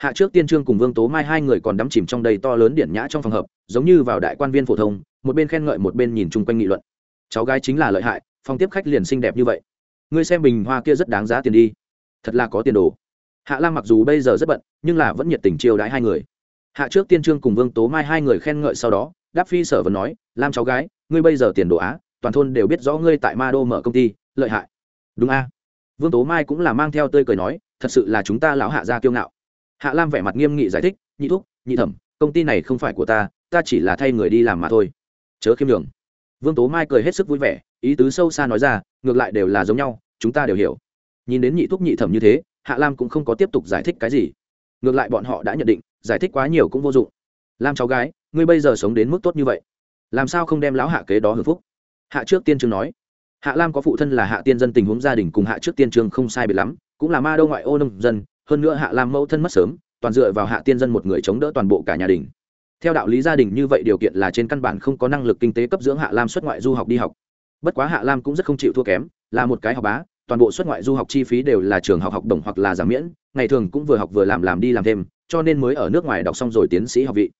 Hạ trước tiên trương cùng vương tố mai hai người còn đắm chìm trong đầy to lớn điển nhã trong phòng hợp, giống như vào đại quan viên phổ thông, một bên khen ngợi một bên nhìn chung quanh nghị luận. Cháu gái chính là lợi hại, phòng tiếp khách liền xinh đẹp như vậy. Ngươi xem bình hoa kia rất đáng giá tiền đi. Thật là có tiền đồ. Hạ lan mặc dù bây giờ rất bận, nhưng là vẫn nhiệt tình chiêu đãi hai người. Hạ trước tiên trương cùng vương tố mai hai người khen ngợi sau đó, đáp phi sở vẫn nói, lam cháu gái, ngươi bây giờ tiền đồ á, toàn thôn đều biết rõ ngươi tại ma đô mở công ty, lợi hại. Đúng a. Vương tố mai cũng là mang theo tươi cười nói, thật sự là chúng ta lão hạ gia kiêu ngạo hạ lam vẻ mặt nghiêm nghị giải thích, nhị thúc, nhị thẩm, công ty này không phải của ta ta chỉ là thay người đi làm mà thôi. Chớ khiêm đường vương tố mai cười hết sức vui vẻ, ý tứ sâu xa nói ra, ngược lại đều là giống nhau, chúng ta đều hiểu. Nhìn đến nhị thúc nhị thẩm như thế, hạ lam cũng không có tiếp tục giải thích cái gì. Ngược lại bọn họ đã nhận định, giải thích quá nhiều cũng vô dụng. Lam cháu gái, ngươi bây giờ sống đến mức tốt như vậy, làm sao không đem lão hạ kế đó hưởng phúc? Hạ trước tiên trương nói. Hạ lam có phụ thân là hạ tiên dân, tình huống gia đình cùng hạ trước tiên trương không sai biệt lắm, cũng là ma đâu ngoại ô nông dân hơn nữa hạ lam mẫu thân mất sớm, toàn dựa vào hạ tiên dân một người chống đỡ toàn bộ cả nhà đình. Theo đạo lý gia đình như vậy điều kiện là trên căn bản không có năng lực kinh tế cấp dưỡng hạ lam xuất ngoại du học đi học. Bất quá hạ lam cũng rất không chịu thua kém, là một cái học bá, toàn bộ xuất ngoại du học chi phí đều là trường học học đồng hoặc là giảm miễn, ngày thường cũng vừa học vừa làm làm đi làm thêm, cho nên mới ở nước ngoài đọc xong rồi tiến sĩ học vị.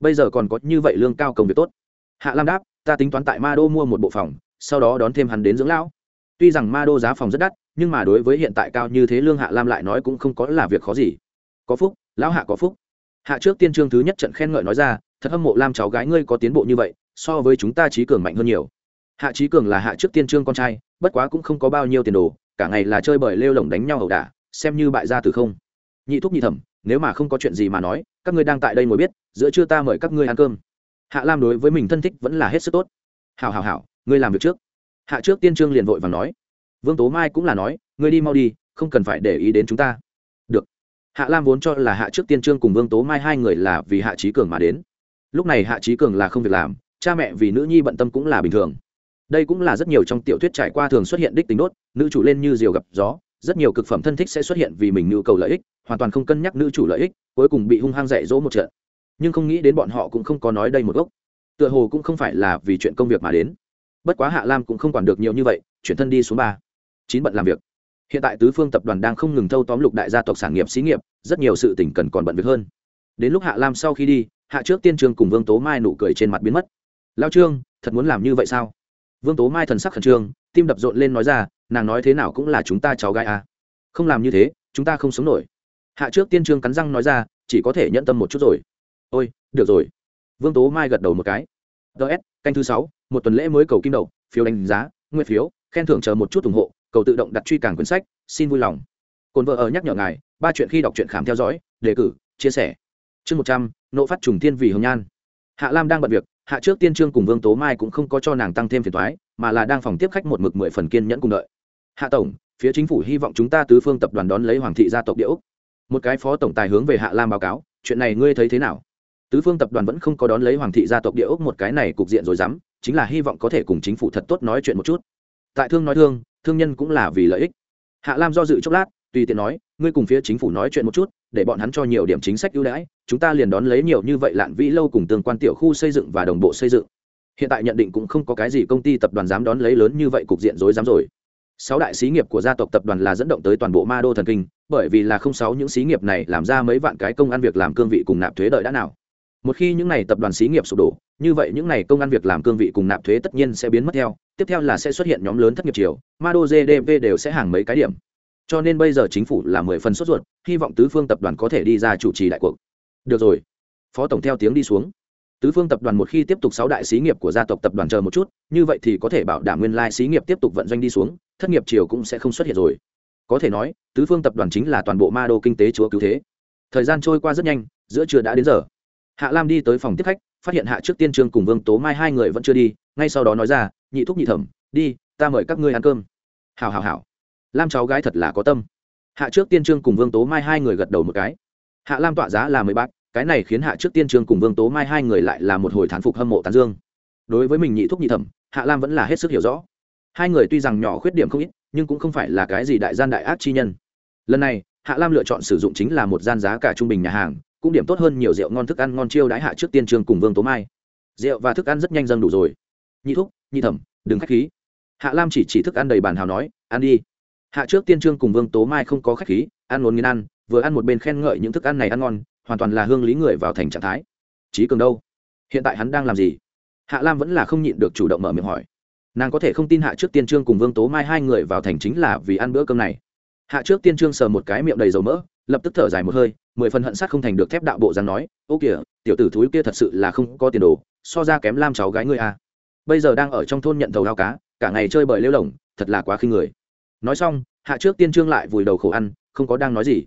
Bây giờ còn có như vậy lương cao công việc tốt. Hạ lam đáp, ta tính toán tại ma đô mua một bộ phòng, sau đó đón thêm hắn đến dưỡng lão. Tuy rằng ma đô giá phòng rất đắt nhưng mà đối với hiện tại cao như thế lương hạ lam lại nói cũng không có là việc khó gì. Có phúc, lão hạ có phúc. Hạ trước tiên trương thứ nhất trận khen ngợi nói ra, thật hâm mộ lam cháu gái ngươi có tiến bộ như vậy, so với chúng ta trí cường mạnh hơn nhiều. Hạ trí cường là hạ trước tiên trương con trai, bất quá cũng không có bao nhiêu tiền đồ, cả ngày là chơi bời lêu lồng đánh nhau ẩu đả, xem như bại gia từ không. Nhị thúc nhị thẩm, nếu mà không có chuyện gì mà nói, các ngươi đang tại đây ngồi biết, giữa trưa ta mời các ngươi ăn cơm. Hạ lam đối với mình thân thích vẫn là hết sức tốt. Hào hào hào ngươi làm việc trước. Hạ trước tiên trương liền vội và nói vương tố mai cũng là nói, ngươi đi mau đi, không cần phải để ý đến chúng ta. Được. Hạ lam vốn cho là hạ trước tiên trương cùng vương tố mai hai người là vì hạ trí cường mà đến. Lúc này hạ trí cường là không việc làm, cha mẹ vì nữ nhi bận tâm cũng là bình thường. Đây cũng là rất nhiều trong tiểu thuyết trải qua thường xuất hiện đích tính đốt, nữ chủ lên như diều gặp gió, rất nhiều cực phẩm thân thích sẽ xuất hiện vì mình nhu cầu lợi ích, hoàn toàn không cân nhắc nữ chủ lợi ích, cuối cùng bị hung hăng dạy dỗ một trận. Nhưng không nghĩ đến bọn họ cũng không có nói đây một gốc. Tựa hồ cũng không phải là vì chuyện công việc mà đến. Bất quá hạ lam cũng không quản được nhiều như vậy, chuyển thân đi xuống ba chín bận làm việc. Hiện tại tứ phương tập đoàn đang không ngừng thâu tóm lục đại gia tộc sản nghiệp xí nghiệp, rất nhiều sự tỉnh cần còn bận việc hơn. Đến lúc hạ lam sau khi đi, hạ trước tiên trương cùng vương tố mai nụ cười trên mặt biến mất. Lao trương, thật muốn làm như vậy sao? Vương tố mai thần sắc khẩn trương, tim đập rộn lên nói ra, nàng nói thế nào cũng là chúng ta cháu gái à. không làm như thế, chúng ta không sống nổi. Hạ trước tiên trương cắn răng nói ra, chỉ có thể nhận tâm một chút rồi. Ôi, được rồi. Vương tố mai gật đầu một cái. Ts canh thứ sáu, một tuần lễ mới cầu kim đậu, phiếu đánh giá, nguyên phiếu, khen thưởng chờ một chút ủng hộ cầu tự động đặt truy càng quyển sách, xin vui lòng. Cồn vợ ở nhắc nhở ngài, ba chuyện khi đọc truyện khám theo dõi, đề cử, chia sẻ. Chương một trăm, nộ phát trùng thiên vì hồng nhan. Hạ lam đang bận việc, hạ trước tiên trương cùng vương tố mai cũng không có cho nàng tăng thêm phiền thoái mà là đang phòng tiếp khách một mực mười phần kiên nhẫn cùng đợi. Hạ tổng, phía chính phủ hy vọng chúng ta tứ phương tập đoàn đón lấy hoàng thị gia tộc địa úc một cái phó tổng tài hướng về hạ lam báo cáo, chuyện này ngươi thấy thế nào? Tứ phương tập đoàn vẫn không có đón lấy hoàng thị gia tộc địa úc một cái này cục diện rồi dám, chính là hy vọng có thể cùng chính phủ thật tốt nói chuyện một chút. Tại thương nói thương thương nhân cũng là vì lợi ích. Hạ lam do dự chốc lát, tùy tiện nói, ngươi cùng phía chính phủ nói chuyện một chút, để bọn hắn cho nhiều điểm chính sách ưu đãi, chúng ta liền đón lấy nhiều như vậy lạn vĩ lâu cùng tương quan tiểu khu xây dựng và đồng bộ xây dựng. Hiện tại nhận định cũng không có cái gì công ty tập đoàn dám đón lấy lớn như vậy cục diện rối dám rồi. Sáu đại xí nghiệp của gia tộc tập đoàn là dẫn động tới toàn bộ ma đô thần kinh, bởi vì là không sáu những xí nghiệp này làm ra mấy vạn cái công ăn việc làm cương vị cùng nạp thuế đợi đã nào. Một khi những này tập đoàn xí nghiệp sụp đổ như vậy những này công ăn việc làm cương vị cùng nạp thuế tất nhiên sẽ biến mất theo. Tiếp theo là sẽ xuất hiện nhóm lớn thất nghiệp chiều ma đô gdp đều sẽ hàng mấy cái điểm. Cho nên bây giờ chính phủ là mười phần sốt ruột, hy vọng tứ phương tập đoàn có thể đi ra chủ trì đại cuộc. Được rồi. Phó tổng theo tiếng đi xuống. Tứ phương tập đoàn một khi tiếp tục sáu đại xí nghiệp của gia tộc tập đoàn chờ một chút, như vậy thì có thể bảo đảm nguyên lai xí nghiệp tiếp tục vận doanh đi xuống, thất nghiệp chiều cũng sẽ không xuất hiện rồi. Có thể nói, tứ phương tập đoàn chính là toàn bộ ma đô kinh tế chúa cứu thế. Thời gian trôi qua rất nhanh, giữa trưa đã đến giờ. Hạ lam đi tới phòng tiếp khách phát hiện hạ trước tiên trương cùng vương tố mai hai người vẫn chưa đi, ngay sau đó nói ra, nhị thúc nhị thẩm, đi, ta mời các ngươi ăn cơm. Hào hào hào lam cháu gái thật là có tâm. Hạ trước tiên trương cùng vương tố mai hai người gật đầu một cái. Hạ lam tọa giá là mười bát, cái này khiến hạ trước tiên trương cùng vương tố mai hai người lại là một hồi thán phục hâm mộ tán dương. Đối với mình nhị thúc nhị thẩm, hạ lam vẫn là hết sức hiểu rõ. Hai người tuy rằng nhỏ khuyết điểm không ít, nhưng cũng không phải là cái gì đại gian đại ác chi nhân. Lần này, hạ lam lựa chọn sử dụng chính là một gian giá cả trung bình nhà hàng cũng điểm tốt hơn nhiều rượu ngon thức ăn ngon chiêu đãi hạ trước tiên trương cùng vương tố mai. Rượu và thức ăn rất nhanh dâng đủ rồi. Nhị thúc, nhị thẩm, đừng k h á c h khí. Hạ lam chỉ chỉ thức ăn đầy bàn hào nói, ăn đi. Hạ trước tiên trương cùng vương tố mai không có k h á c h khí, ăn muốn nghiên ăn, vừa ăn một bên khen ngợi những thức ăn này ăn ngon, hoàn toàn là hương lý người vào thành trạng thái. Trí cường đâu? Hiện tại hắn đang làm gì? Hạ lam vẫn là không nhịn được chủ động mở miệng hỏi. Nàng có thể không tin hạ trước tiên trương cùng vương tố mai hai người vào thành chính là vì ăn bữa cơm này. Hạ trước tiên trương sờ một cái miệng đầy dầu mỡ, lập tức thở dài một hơi mười phần hận sát không thành được thép đạo bộ dáng nói, ô kìa, tiểu tử thúi kia thật sự là không có tiền đồ, so ra kém lam cháu gái ngươi à bây giờ đang ở trong thôn nhận thầu ao cá, cả ngày chơi bời lêu lỏng thật là quá khinh người. Nói xong, hạ trước tiên trương lại vùi đầu khổ ăn, không có đang nói gì.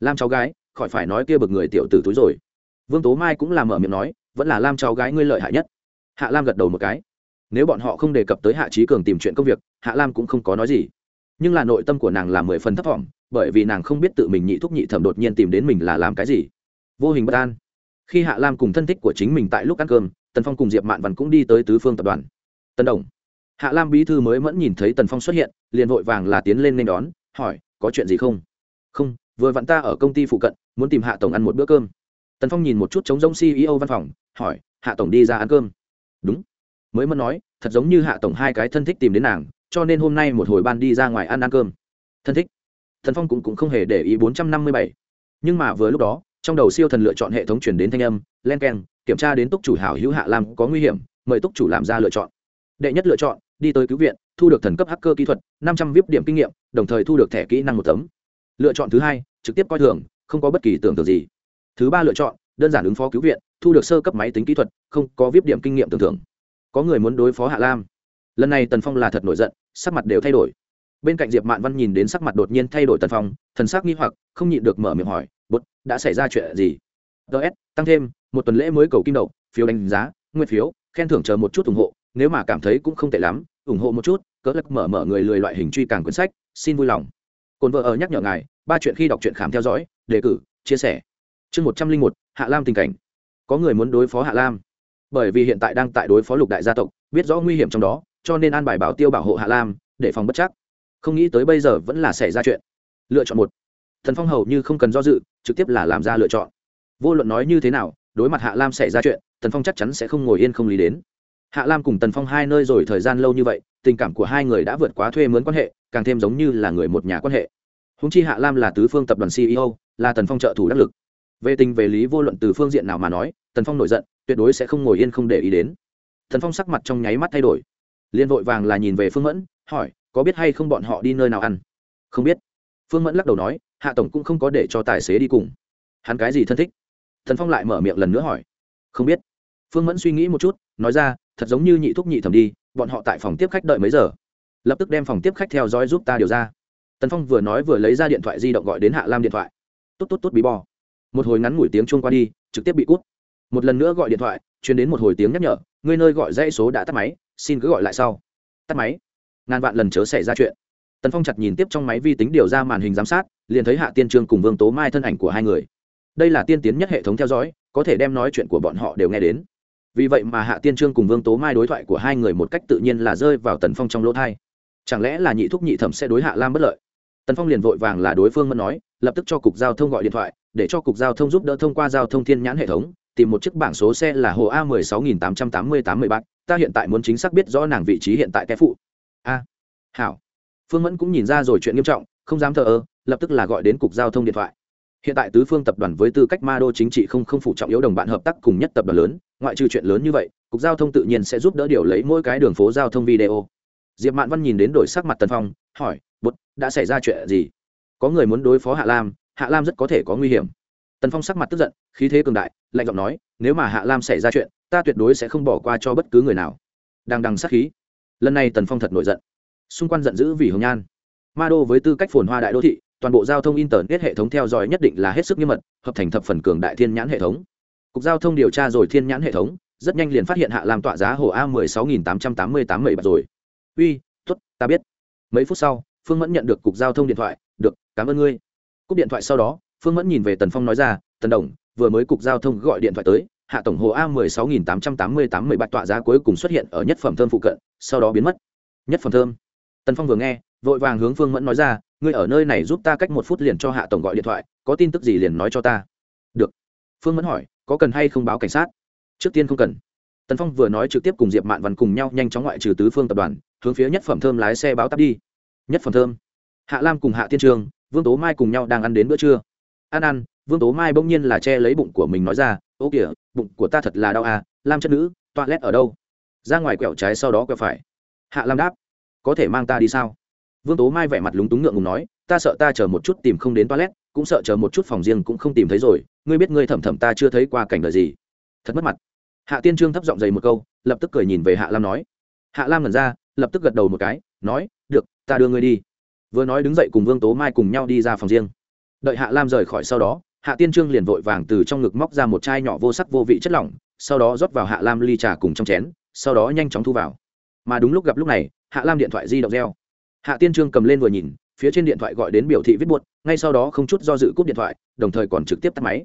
Lam cháu gái, khỏi phải nói kia bực người tiểu tử túi rồi. Vương tố mai cũng làm mở miệng nói, vẫn là lam cháu gái ngươi lợi hại nhất. Hạ lam gật đầu một cái. Nếu bọn họ không đề cập tới hạ trí cường tìm chuyện công việc, hạ lam cũng không có nói gì. Nhưng là nội tâm của nàng là mười phần thấp vọng bởi vì nàng không biết tự mình nhị thúc nhị thẩm đột nhiên tìm đến mình là làm cái gì. Vô hình bất an. Khi hạ lam cùng thân thích của chính mình tại lúc ăn cơm, tần phong cùng diệp mạn văn cũng đi tới tứ phương tập đoàn. Tần đồng. Hạ lam bí thư mới mẫn nhìn thấy tần phong xuất hiện, liền vội vàng là tiến lên nên đón, hỏi, có chuyện gì không? Không, vừa vặn ta ở công ty phụ cận, muốn tìm hạ tổng ăn một bữa cơm. Tần phong nhìn một chút trống giống ceo văn phòng, hỏi, hạ tổng đi ra ăn cơm? Đúng. Mới mẫn nói, thật giống như hạ tổng hai cái thân thích tìm đến nàng, cho nên hôm nay một hồi ban đi ra ngoài ăn ăn cơm. Thân thích? Thần phong cũng, cũng không hề để ý bốn trăm năm mươi bảy. Nhưng mà vừa lúc đó trong đầu siêu thần lựa chọn hệ thống chuyển đến thanh âm len k e n kiểm tra đến túc chủ hảo hữu hạ lam có nguy hiểm mời túc chủ làm ra lựa chọn. Đệ nhất lựa chọn đi tới cứu viện thu được thần cấp hacker kỹ thuật năm trăm vip điểm kinh nghiệm đồng thời thu được thẻ kỹ năng một tấm. Lựa chọn thứ hai trực tiếp coi thường không có bất kỳ tưởng tượng gì. Thứ ba lựa chọn đơn giản ứng phó cứu viện thu được sơ cấp máy tính kỹ thuật không có vip điểm kinh nghiệm tưởng thưởng có người muốn đối phó hạ lam. Lần này tần phong là thật nổi giận sắc mặt đều thay đổi bên cạnh diệp mạn văn nhìn đến sắc mặt đột nhiên thay đổi tần phong, thần sắc nghi hoặc, không nhịn được mở miệng hỏi bút đã xảy ra chuyện gì? Ts tăng thêm, một tuần lễ mới cầu kim đậu phiếu đánh giá, nguyên phiếu, khen thưởng chờ một chút ủng hộ, nếu mà cảm thấy cũng không tệ lắm, ủng hộ một chút cỡ lắc mở mở người lười loại hình truy càng quyển sách, xin vui lòng. Cồn vợ ở nhắc nhở ngài, ba chuyện khi đọc truyện khám theo dõi, đề cử, chia sẻ. Chương một trăm linh một, hạ lam tình cảnh. Có người muốn đối phó hạ lam. Bởi vì hiện tại đang tại đối phó lục đại gia tộc, biết rõ nguy hiểm trong đó, cho nên an bài bảo tiêu bảo hộ hạ lam, để phòng bất chắc không nghĩ tới bây giờ vẫn là xảy ra chuyện. Lựa chọn một. Thần phong hầu như không cần do dự, trực tiếp là làm ra lựa chọn. Vô luận nói như thế nào, đối mặt hạ lam xảy ra chuyện tần phong chắc chắn sẽ không ngồi yên không lý đến. Hạ lam cùng tần phong hai nơi rồi thời gian lâu như vậy, tình cảm của hai người đã vượt quá thuê mướn quan hệ, càng thêm giống như là người một nhà quan hệ. Húng chi hạ lam là tứ phương tập đoàn ceo là tần phong trợ thủ đắc lực. Về tình về lý vô luận từ phương diện nào mà nói tần phong nổi giận, tuyệt đối sẽ không ngồi yên không để ý đến. Tần phong sắc mặt trong nháy mắt thay đổi. Liên vội vàng là nhìn về phương mẫn, hỏi có biết hay không bọn họ đi nơi nào ăn? Không biết. Phương mẫn lắc đầu nói, hạ tổng cũng không có để cho tài xế đi cùng. Hắn cái gì thân thích? Thần phong lại mở miệng lần nữa hỏi. Không biết. Phương mẫn suy nghĩ một chút, nói ra, thật giống như nhị thúc nhị thẩm đi, bọn họ tại phòng tiếp khách đợi mấy giờ? Lập tức đem phòng tiếp khách theo dõi giúp ta điều ra. Tần phong vừa nói vừa lấy ra điện thoại di động gọi đến hạ lam điện thoại. Tốt tốt tốt bí bò. Một hồi ngắn ngủi tiếng chuông qua đi, trực tiếp bị cút. Một lần nữa gọi điện thoại chuyển đến một hồi tiếng nhắc nhở, người nơi gọi dãy số đã tắt máy, xin cứ gọi lại sau. Tắt máy ngàn vạn lần chớ xảy ra chuyện. Tần phong chặt nhìn tiếp trong máy vi tính điều ra màn hình giám sát, liền thấy hạ tiên trương cùng vương tố mai thân ảnh của hai người. Đây là tiên tiến nhất hệ thống theo dõi, có thể đem nói chuyện của bọn họ đều nghe đến. Vì vậy mà hạ tiên trương cùng vương tố mai đối thoại của hai người một cách tự nhiên là rơi vào tần phong trong lỗ thai. Chẳng lẽ là nhị thúc nhị thẩm sẽ đối hạ lam bất lợi? Tần phong liền vội vàng là đối phương mẫn nói, lập tức cho cục giao thông gọi điện thoại, để cho cục giao thông giúp đỡ thông qua giao thông thiên nhãn hệ thống, tìm một chiếc bảng số xe là hồ a mười sáu nghìn tám trăm tám mươi tám mươi ba, ta hiện tại muốn chính xác biết rõ nàng vị trí hiện tại cái phụ a, hảo. Phương mẫn cũng nhìn ra rồi chuyện nghiêm trọng, không dám thờ ơ, lập tức là gọi đến cục giao thông điện thoại. Hiện tại tứ phương tập đoàn với tư cách ma đô chính trị không không phụ trọng yếu đồng bạn hợp tác cùng nhất tập đoàn lớn, ngoại trừ chuyện lớn như vậy, cục giao thông tự nhiên sẽ giúp đỡ điều lấy mỗi cái đường phố giao thông video. Diệp mạn văn nhìn đến đổi sắc mặt tần phong, hỏi bút đã xảy ra chuyện gì? Có người muốn đối phó hạ lam hạ lam rất có thể có nguy hiểm. Tần phong sắc mặt tức giận, khí thế cường đại, lạnh giọng nói, nếu mà hạ lam xảy ra chuyện, ta tuyệt đối sẽ không bỏ qua cho bất cứ người nào. Đang đằng sát khí lần này tần phong thật nổi giận. Xung quanh giận dữ vì hồng nhan. Ma đô với tư cách phồn hoa đại đô thị, toàn bộ giao thông internet hệ thống theo dõi nhất định là hết sức nghiêm mật, hợp thành thập phần cường đại thiên nhãn hệ thống. Cục giao thông điều tra rồi thiên nhãn hệ thống, rất nhanh liền phát hiện hạ làm tọa giá hồ a mười sáu nghìn tám trăm tám mươi tám bảy bạc rồi. Uy t ố t ta biết. Mấy phút sau, phương mẫn nhận được cục giao thông điện thoại, được, cảm ơn ngươi. Cúp điện thoại sau đó, phương mẫn nhìn về tần phong nói ra, tần đồng, vừa mới cục giao thông gọi điện thoại tới hạ tổng hồ a mười sáu nghìn tám trăm tám mươi tám mươi bạch tọa giá cuối cùng xuất hiện ở nhất phẩm thơm phụ cận, sau đó biến mất. Nhất phẩm thơm. Tần phong vừa nghe, vội vàng hướng phương mẫn nói ra, ngươi ở nơi này giúp ta cách một phút liền cho hạ tổng gọi điện thoại, có tin tức gì liền nói cho ta. Được. Phương mẫn hỏi, có cần hay không báo cảnh sát? Trước tiên không cần. Tần phong vừa nói trực tiếp cùng diệp mạn văn cùng nhau nhanh chóng ngoại trừ tứ phương tập đoàn, hướng phía nhất phẩm thơm lái xe báo tắp đi. Nhất phẩm thơm. Hạ lam cùng hạ tiên trường, vương tố mai cùng nhau đang ăn đến bữa trưa. Ăn ăn vương tố mai bỗng nhiên là che lấy bụng của mình nói ra ô kìa, bụng của ta thật là đau à lam chất nữ toa lét ở đâu? Ra ngoài quẹo trái sau đó quẹo phải. Hạ lam đáp. Có thể mang ta đi sao? Vương tố mai vẻ mặt lúng túng ngượng ngùng nói, ta sợ ta chờ một chút tìm không đến toilet, cũng sợ chờ một chút phòng riêng cũng không tìm thấy rồi, ngươi biết ngươi thẩm thẩm ta chưa thấy qua cảnh đời gì? Thật mất mặt. Hạ tiên trương thấp giọng dày một câu, lập tức cười nhìn về hạ lam nói. Hạ lam ngẩn ra, lập tức gật đầu một cái, nói, được, ta đưa ngươi đi. Vừa nói đứng dậy cùng vương tố mai cùng nhau đi ra phòng riêng. Đợi hạ lam rời khỏi sau đó hạ tiên trương liền vội vàng từ trong ngực móc ra một chai nhỏ vô sắc vô vị chất lỏng, sau đó rót vào hạ lam ly trà cùng trong chén, sau đó nhanh chóng thu vào. Mà đúng lúc gặp lúc này, hạ lam điện thoại di động reo. Hạ tiên trương cầm lên vừa nhìn, phía trên điện thoại gọi đến biểu thị viết buột ngay sau đó không chút do dự cúp điện thoại, đồng thời còn trực tiếp tắt máy.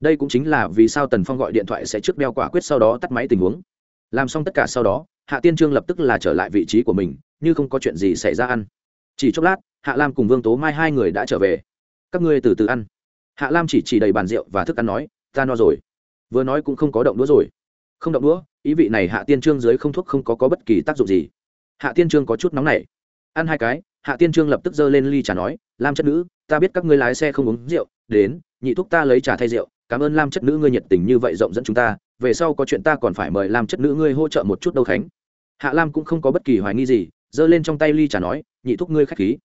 Đây cũng chính là vì sao tần phong gọi điện thoại sẽ trước đeo quả quyết sau đó tắt máy tình huống. Làm xong tất cả sau đó, hạ tiên trương lập tức là trở lại vị trí của mình, như không có chuyện gì xảy ra ăn. Chỉ chốc lát, hạ lam cùng vương tố mai hai người đã trở về. Các ngươi từ từ ăn hạ lam chỉ chỉ đầy bàn rượu và thức ăn nói ta no rồi. Vừa nói cũng không có động đũa rồi. Không động đũa ý vị này hạ tiên trương dưới không thuốc không có, có bất kỳ tác dụng gì. Hạ tiên trương có chút nóng nảy. Ăn hai cái hạ tiên trương lập tức giơ lên ly trà nói lam chất nữ ta biết các ngươi lái xe không uống rượu đến nhị thúc ta lấy trà thay rượu cảm ơn lam chất nữ ngươi nhiệt tình như vậy rộng dẫn chúng ta về sau có chuyện ta còn phải mời lam chất nữ ngươi hỗ trợ một chút đâu khánh. Hạ lam cũng không có bất kỳ hoài nghi gì giơ lên trong tay ly trà nói nhị thúc ngươi k h á c h khí.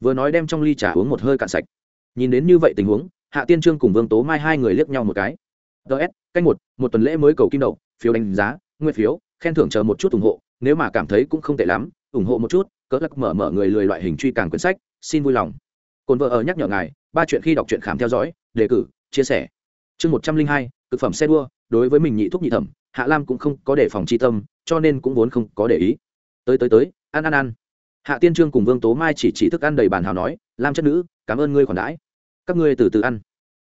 Vừa nói đem trong ly trà uống một hơi cạn sạch. Nhìn đến như vậy tình huống hạ tiên trương cùng vương tố mai hai người liếc nhau một cái. Ts canh một một tuần lễ mới cầu kim đậu, phiếu đánh giá, nguyên phiếu, khen thưởng chờ một chút ủng hộ, nếu mà cảm thấy cũng không tệ lắm, ủng hộ một chút, cỡ lắc mở mở người lười loại hình truy càng quyển sách, xin vui lòng. Cồn vợ ở nhắc nhở ngài, ba chuyện khi đọc truyện khám theo dõi, đề cử, chia sẻ. Chương một trăm linh hai thực phẩm xe đua, đối với mình nhị thúc nhị thẩm, hạ lam cũng không có đề phòng chi tâm, cho nên cũng vốn không có để ý. Tới tới tới, ăn ăn ăn. Hạ tiên trương cùng vương tố mai chỉ chỉ thức ăn đầy bàn hào nói, lam chất nữ, cảm ơn ngươi khoản đãi các ngươi từ từ ăn.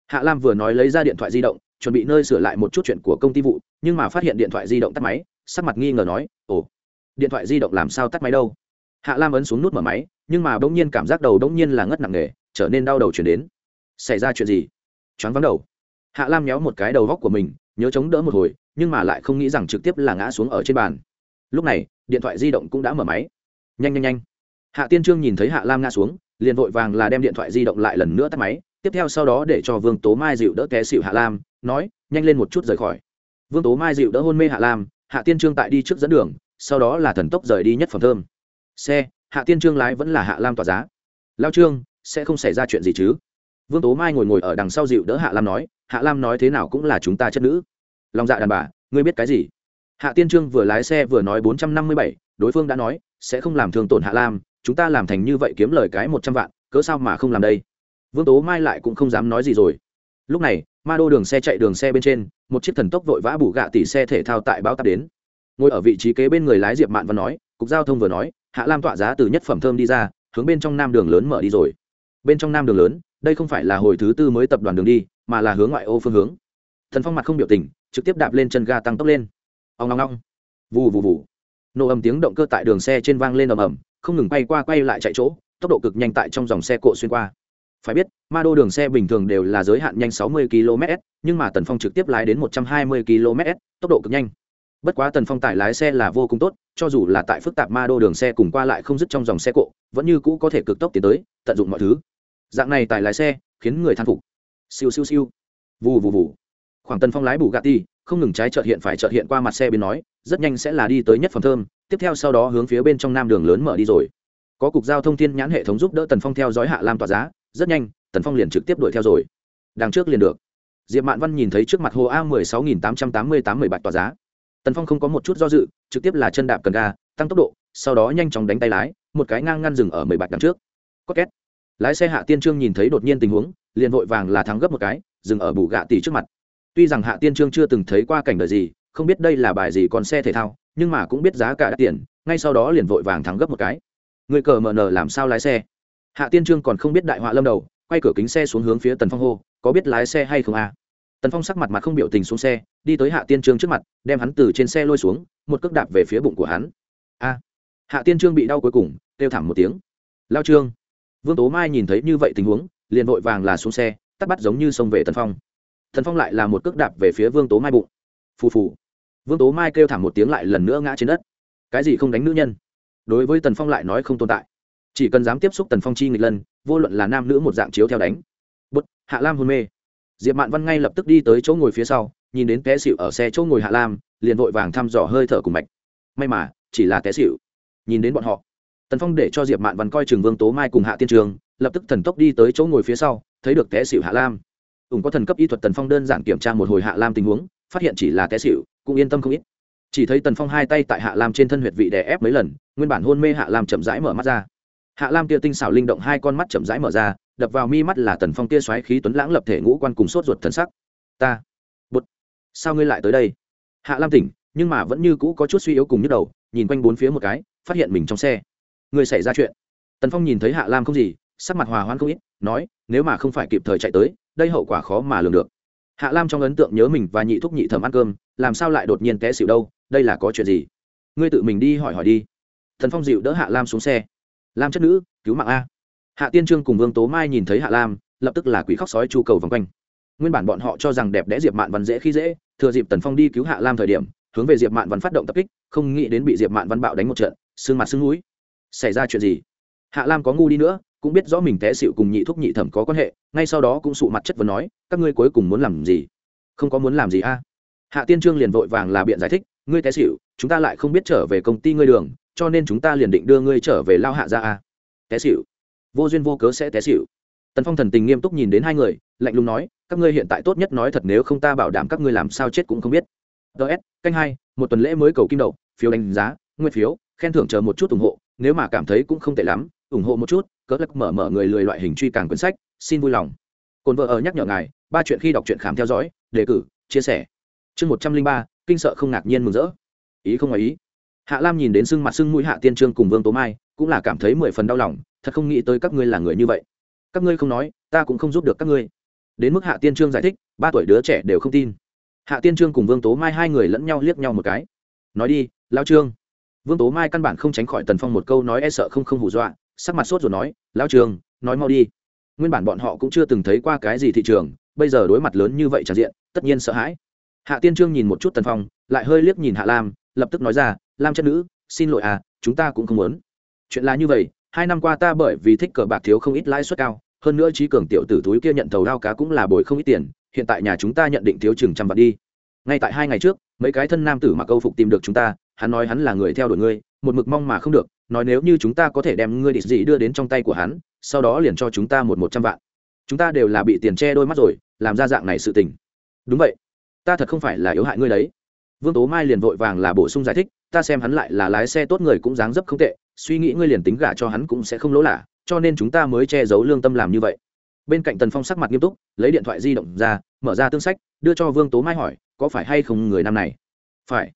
Hạ lam vừa nói lấy ra điện thoại di động, chuẩn bị nơi sửa lại một chút chuyện của công ty vụ, nhưng mà phát hiện điện thoại di động tắt máy, sắc mặt nghi ngờ nói, ồ, điện thoại di động làm sao tắt máy đâu? Hạ lam ấn xuống nút mở máy, nhưng mà bỗng nhiên cảm giác đầu bỗng nhiên là ngất nặng nề, trở nên đau đầu chuyển đến. Xảy ra chuyện gì? Choáng vắng đầu. Hạ lam méo một cái đầu góc của mình, nhớ chống đỡ một hồi, nhưng mà lại không nghĩ rằng trực tiếp là ngã xuống ở trên bàn. Lúc này, điện thoại di động cũng đã mở máy. Nhanh nhanh nhanh. Hạ tiên trương nhìn thấy hạ lam ngã xuống, liền vội vàng là đem điện thoại di động lại lần nữa tắt máy tiếp theo sau đó để cho vương tố mai dịu đỡ té xịu hạ lam, nói, nhanh lên một chút rời khỏi. Vương tố mai dịu đỡ hôn mê hạ lam, hạ tiên trương tại đi trước dẫn đường, sau đó là thần tốc rời đi nhất phẩm thơm. Xe, hạ tiên trương lái vẫn là hạ lam tỏa giá. Lao trương, sẽ không xảy ra chuyện gì chứ? Vương tố mai ngồi ngồi ở đằng sau dịu đỡ hạ lam nói, hạ lam nói thế nào cũng là chúng ta chất nữ. Lòng dạ đàn bà, ngươi biết cái gì? Hạ tiên trương vừa lái xe vừa nói bốn trăm năm mươi bảy, đối phương đã nói, sẽ không làm thương tổn hạ lam, chúng ta làm thành như vậy kiếm lời cái một trăm vạn, cớ sao mà không làm đây? Vương tố mai lại cũng không dám nói gì rồi. Lúc này, ma đô đường xe chạy đường xe bên trên, một chiếc thần tốc vội vã bù gạ tỷ xe thể thao tại bao tắp đến. Ngồi ở vị trí kế bên người lái diệp mạn và nói, cục giao thông vừa nói, hạ lam tọa giá từ nhất phẩm thơm đi ra, hướng bên trong nam đường lớn mở đi rồi. Bên trong nam đường lớn, đây không phải là hồi thứ tư mới tập đoàn đường đi, mà là hướng ngoại ô phương hướng. Thần phong mặt không biểu tình, trực tiếp đạp lên chân ga tăng tốc lên. Ông ngong ngong vù vù vù. Nổ ầm tiếng động cơ tại đường xe trên vang lên ầm ầm, không ngừng bay qua quay lại chạy chỗ, tốc độ cực nhanh tại trong dòng xe cộ xuyên qua phải biết, ma đô đường xe bình thường đều là giới hạn nhanh 60 km nhưng mà tần phong trực tiếp lái đến 120 km tốc độ cực nhanh. Bất quá tần phong tải lái xe là vô cùng tốt, cho dù là tại phức tạp ma đô đường xe cùng qua lại không dứt trong dòng xe cộ, vẫn như cũ có thể cực tốc tiến tới, tận dụng mọi thứ. Dạng này tải lái xe, khiến người than phục. Siêu siêu siêu. Vù vù vù. Khoảng tần phong lái bù gạt ti không ngừng trái trợt hiện phải trợt hiện qua mặt xe bên nói, rất nhanh sẽ là đi tới nhất phẩm thơm, tiếp theo sau đó hướng phía bên trong nam đường lớn mở đi rồi. Có cục giao thông thiên nhãn hệ thống giúp đỡ tần phong theo dõi hạ lam tỏa giá rất nhanh, tần phong liền trực tiếp đuổi theo rồi. Đằng trước liền được. Diệp mạn văn nhìn thấy trước mặt hồ a mười sáu nghìn tám trăm tám mươi tám mười bạch tỏa giá. Tần phong không có một chút do dự, trực tiếp là chân đạp cần ga, tăng tốc độ, sau đó nhanh chóng đánh tay lái, một cái ngang ngăn dừng ở mười bạch đằng trước. Có két. Lái xe hạ tiên trương nhìn thấy đột nhiên tình huống, liền vội vàng là thắng gấp một cái, dừng ở bù gạ tỷ trước mặt. Tuy rằng hạ tiên trương chưa từng thấy qua cảnh đời gì, không biết đây là bài gì còn xe thể thao, nhưng mà cũng biết giá cả đắt tiền, ngay sau đó liền vội vàng thắng gấp một cái. Người cờ mờ nờ làm sao lái xe? Hạ tiên trương còn không biết đại họa lâm đầu, quay cửa kính xe xuống hướng phía tần phong hô, có biết lái xe hay không à? tần phong sắc mặt mặt không biểu tình xuống xe, đi tới hạ tiên trương trước mặt, đem hắn từ trên xe lôi xuống, một cước đạp về phía bụng của hắn. A! Hạ tiên trương bị đau cuối cùng, kêu thảm một tiếng. Lao trương! Vương tố mai nhìn thấy như vậy tình huống, liền vội vàng là xuống xe, tắt bắt giống như xông về tần phong. Tần phong lại là một cước đạp về phía vương tố mai bụng. Phù phù. Vương tố mai kêu thảm một tiếng lại lần nữa ngã trên đất. Cái gì không đánh nữ nhân? Đối với tần phong lại nói không tồn tại chỉ cần dám tiếp xúc tần phong chi nghịch lân, vô luận là nam nữ một dạng chiếu theo đánh. Bút hạ lam hôn mê. Diệp mạn văn ngay lập tức đi tới chỗ ngồi phía sau, nhìn đến té xịu ở xe chỗ ngồi hạ lam, liền vội vàng thăm dò hơi thở cùng mạch. May mà, chỉ là té xịu nhìn đến bọn họ, tần phong để cho diệp mạn văn coi trường vương tố mai cùng hạ tiên trường, lập tức thần tốc đi tới chỗ ngồi phía sau, thấy được té xịu hạ lam. Ủng có thần cấp y thuật tần phong đơn giản kiểm tra một hồi hạ lam tình huống, phát hiện chỉ là té xịu cũng yên tâm không ít. Chỉ thấy tần phong hai tay tại hạ lam trên thân huyệt vị đè ép mấy lần, nguyên bản hôn mê hạ lam chậm rãi mở mắt ra hạ lam kia tinh xảo linh động hai con mắt chậm rãi mở ra, đập vào mi mắt là tần phong kia xoáy khí tuấn lãng lập thể ngũ quan cùng sốt ruột thần sắc. Ta bút sao ngươi lại tới đây? Hạ lam tỉnh, nhưng mà vẫn như cũ có chút suy yếu cùng nhức đầu, nhìn quanh bốn phía một cái, phát hiện mình trong xe. Người xảy ra chuyện. Tần phong nhìn thấy hạ lam không gì, sắc mặt hòa hoan không ít, nói, nếu mà không phải kịp thời chạy tới, đây hậu quả khó mà lường được. Hạ lam trong ấn tượng nhớ mình và nhị thúc nhị thẩm ăn cơm, làm sao lại đột nhiên té xịu đâu, đây là có chuyện gì? Ngươi tự mình đi hỏi hỏi đi. Thần phong dịu đỡ hạ lam xuống xe lam chất nữ, cứu mạng a. Hạ tiên trương cùng vương tố mai nhìn thấy hạ lam, lập tức là quỷ khóc sói chu cầu vòng quanh. Nguyên bản bọn họ cho rằng đẹp đẽ diệp mạn văn dễ khi dễ, thừa dịp tần phong đi cứu hạ lam thời điểm, hướng về diệp mạn văn phát động tập kích, không nghĩ đến bị diệp mạn văn bạo đánh một trận xương mặt xương núi. Xảy ra chuyện gì? Hạ lam có ngu đi nữa, cũng biết rõ mình té xịu cùng nhị thúc nhị thẩm có quan hệ, ngay sau đó cũng sụ mặt chất vấn nói, các ngươi cuối cùng muốn làm gì? Không có muốn làm gì a. Hạ tiên trương liền vội vàng là biện giải thích, ngươi té xịu chúng ta lại không biết trở về công ty ngươi đường cho nên chúng ta liền định đưa ngươi trở về lao hạ ra a. Té xịu vô duyên vô cớ sẽ té xịu tần phong thần tình nghiêm túc nhìn đến hai người, lạnh lùng nói, các ngươi hiện tại tốt nhất nói thật nếu không ta bảo đảm các ngươi làm sao chết cũng không biết. Ts canh hai, một tuần lễ mới cầu kim đậu, phiếu đánh giá, nguyên phiếu, khen thưởng chờ một chút ủng hộ, nếu mà cảm thấy cũng không tệ lắm, ủng hộ một chút cỡ lắc mở mở người lười loại hình truy càng quyển sách, xin vui lòng. Cồn vợ ở nhắc nhở ngài, ba chuyện khi đọc truyện khám theo dõi, đề cử, chia sẻ. Chương một trăm linh ba, kinh sợ không ngạc nhiên mừng rỡ. Ý không ngoài ý hạ lam nhìn đến sưng mặt sưng mũi hạ tiên trương cùng vương tố mai, cũng là cảm thấy mười phần đau lòng, thật không nghĩ tới các ngươi là người như vậy. Các ngươi không nói, ta cũng không giúp được các ngươi. Đến mức hạ tiên trương giải thích, ba tuổi đứa trẻ đều không tin. Hạ tiên trương cùng vương tố mai hai người lẫn nhau liếc nhau một cái. Nói đi lao trương. Vương tố mai căn bản không tránh khỏi tần phong một câu nói e sợ không không hù dọa, sắc mặt sốt rồi nói lao trương, nói mau đi. Nguyên bản bọn họ cũng chưa từng thấy qua cái gì thị trường, bây giờ đối mặt lớn như vậy tràn diện, tất nhiên sợ hãi. Hạ tiên trương nhìn một chút tần phong, lại hơi liếc nhìn hạ lam, lập tức nói ra lam chất nữ, xin lỗi à chúng ta cũng không muốn. Chuyện là như vậy, hai năm qua ta bởi vì thích cờ bạc thiếu không ít lãi suất cao, hơn nữa trí cường tiểu tử túi kia nhận thầu đao cá cũng là bồi không ít tiền, hiện tại nhà chúng ta nhận định thiếu chừng trăm vạn đi. Ngay tại hai ngày trước, mấy cái thân nam tử mặc câu phục tìm được chúng ta, hắn nói hắn là người theo đuổi ngươi, một mực mong mà không được, nói nếu như chúng ta có thể đem ngươi địch dị đưa đến trong tay của hắn, sau đó liền cho chúng ta một một trăm vạn. Chúng ta đều là bị tiền che đôi mắt rồi, làm ra dạng này sự tình. Đúng vậy. Ta thật không phải là yếu hại ngươi đấy vương tố mai liền vội vàng là bổ sung giải thích, ta xem hắn lại là lái xe tốt người cũng dáng dấp không tệ, suy nghĩ ngươi liền tính gả cho hắn cũng sẽ không lỗ lạ, cho nên chúng ta mới che giấu lương tâm làm như vậy. Bên cạnh tần phong sắc mặt nghiêm túc, lấy điện thoại di động ra, mở ra tương sách, đưa cho vương tố mai hỏi, có phải hay không người nam này? Phải.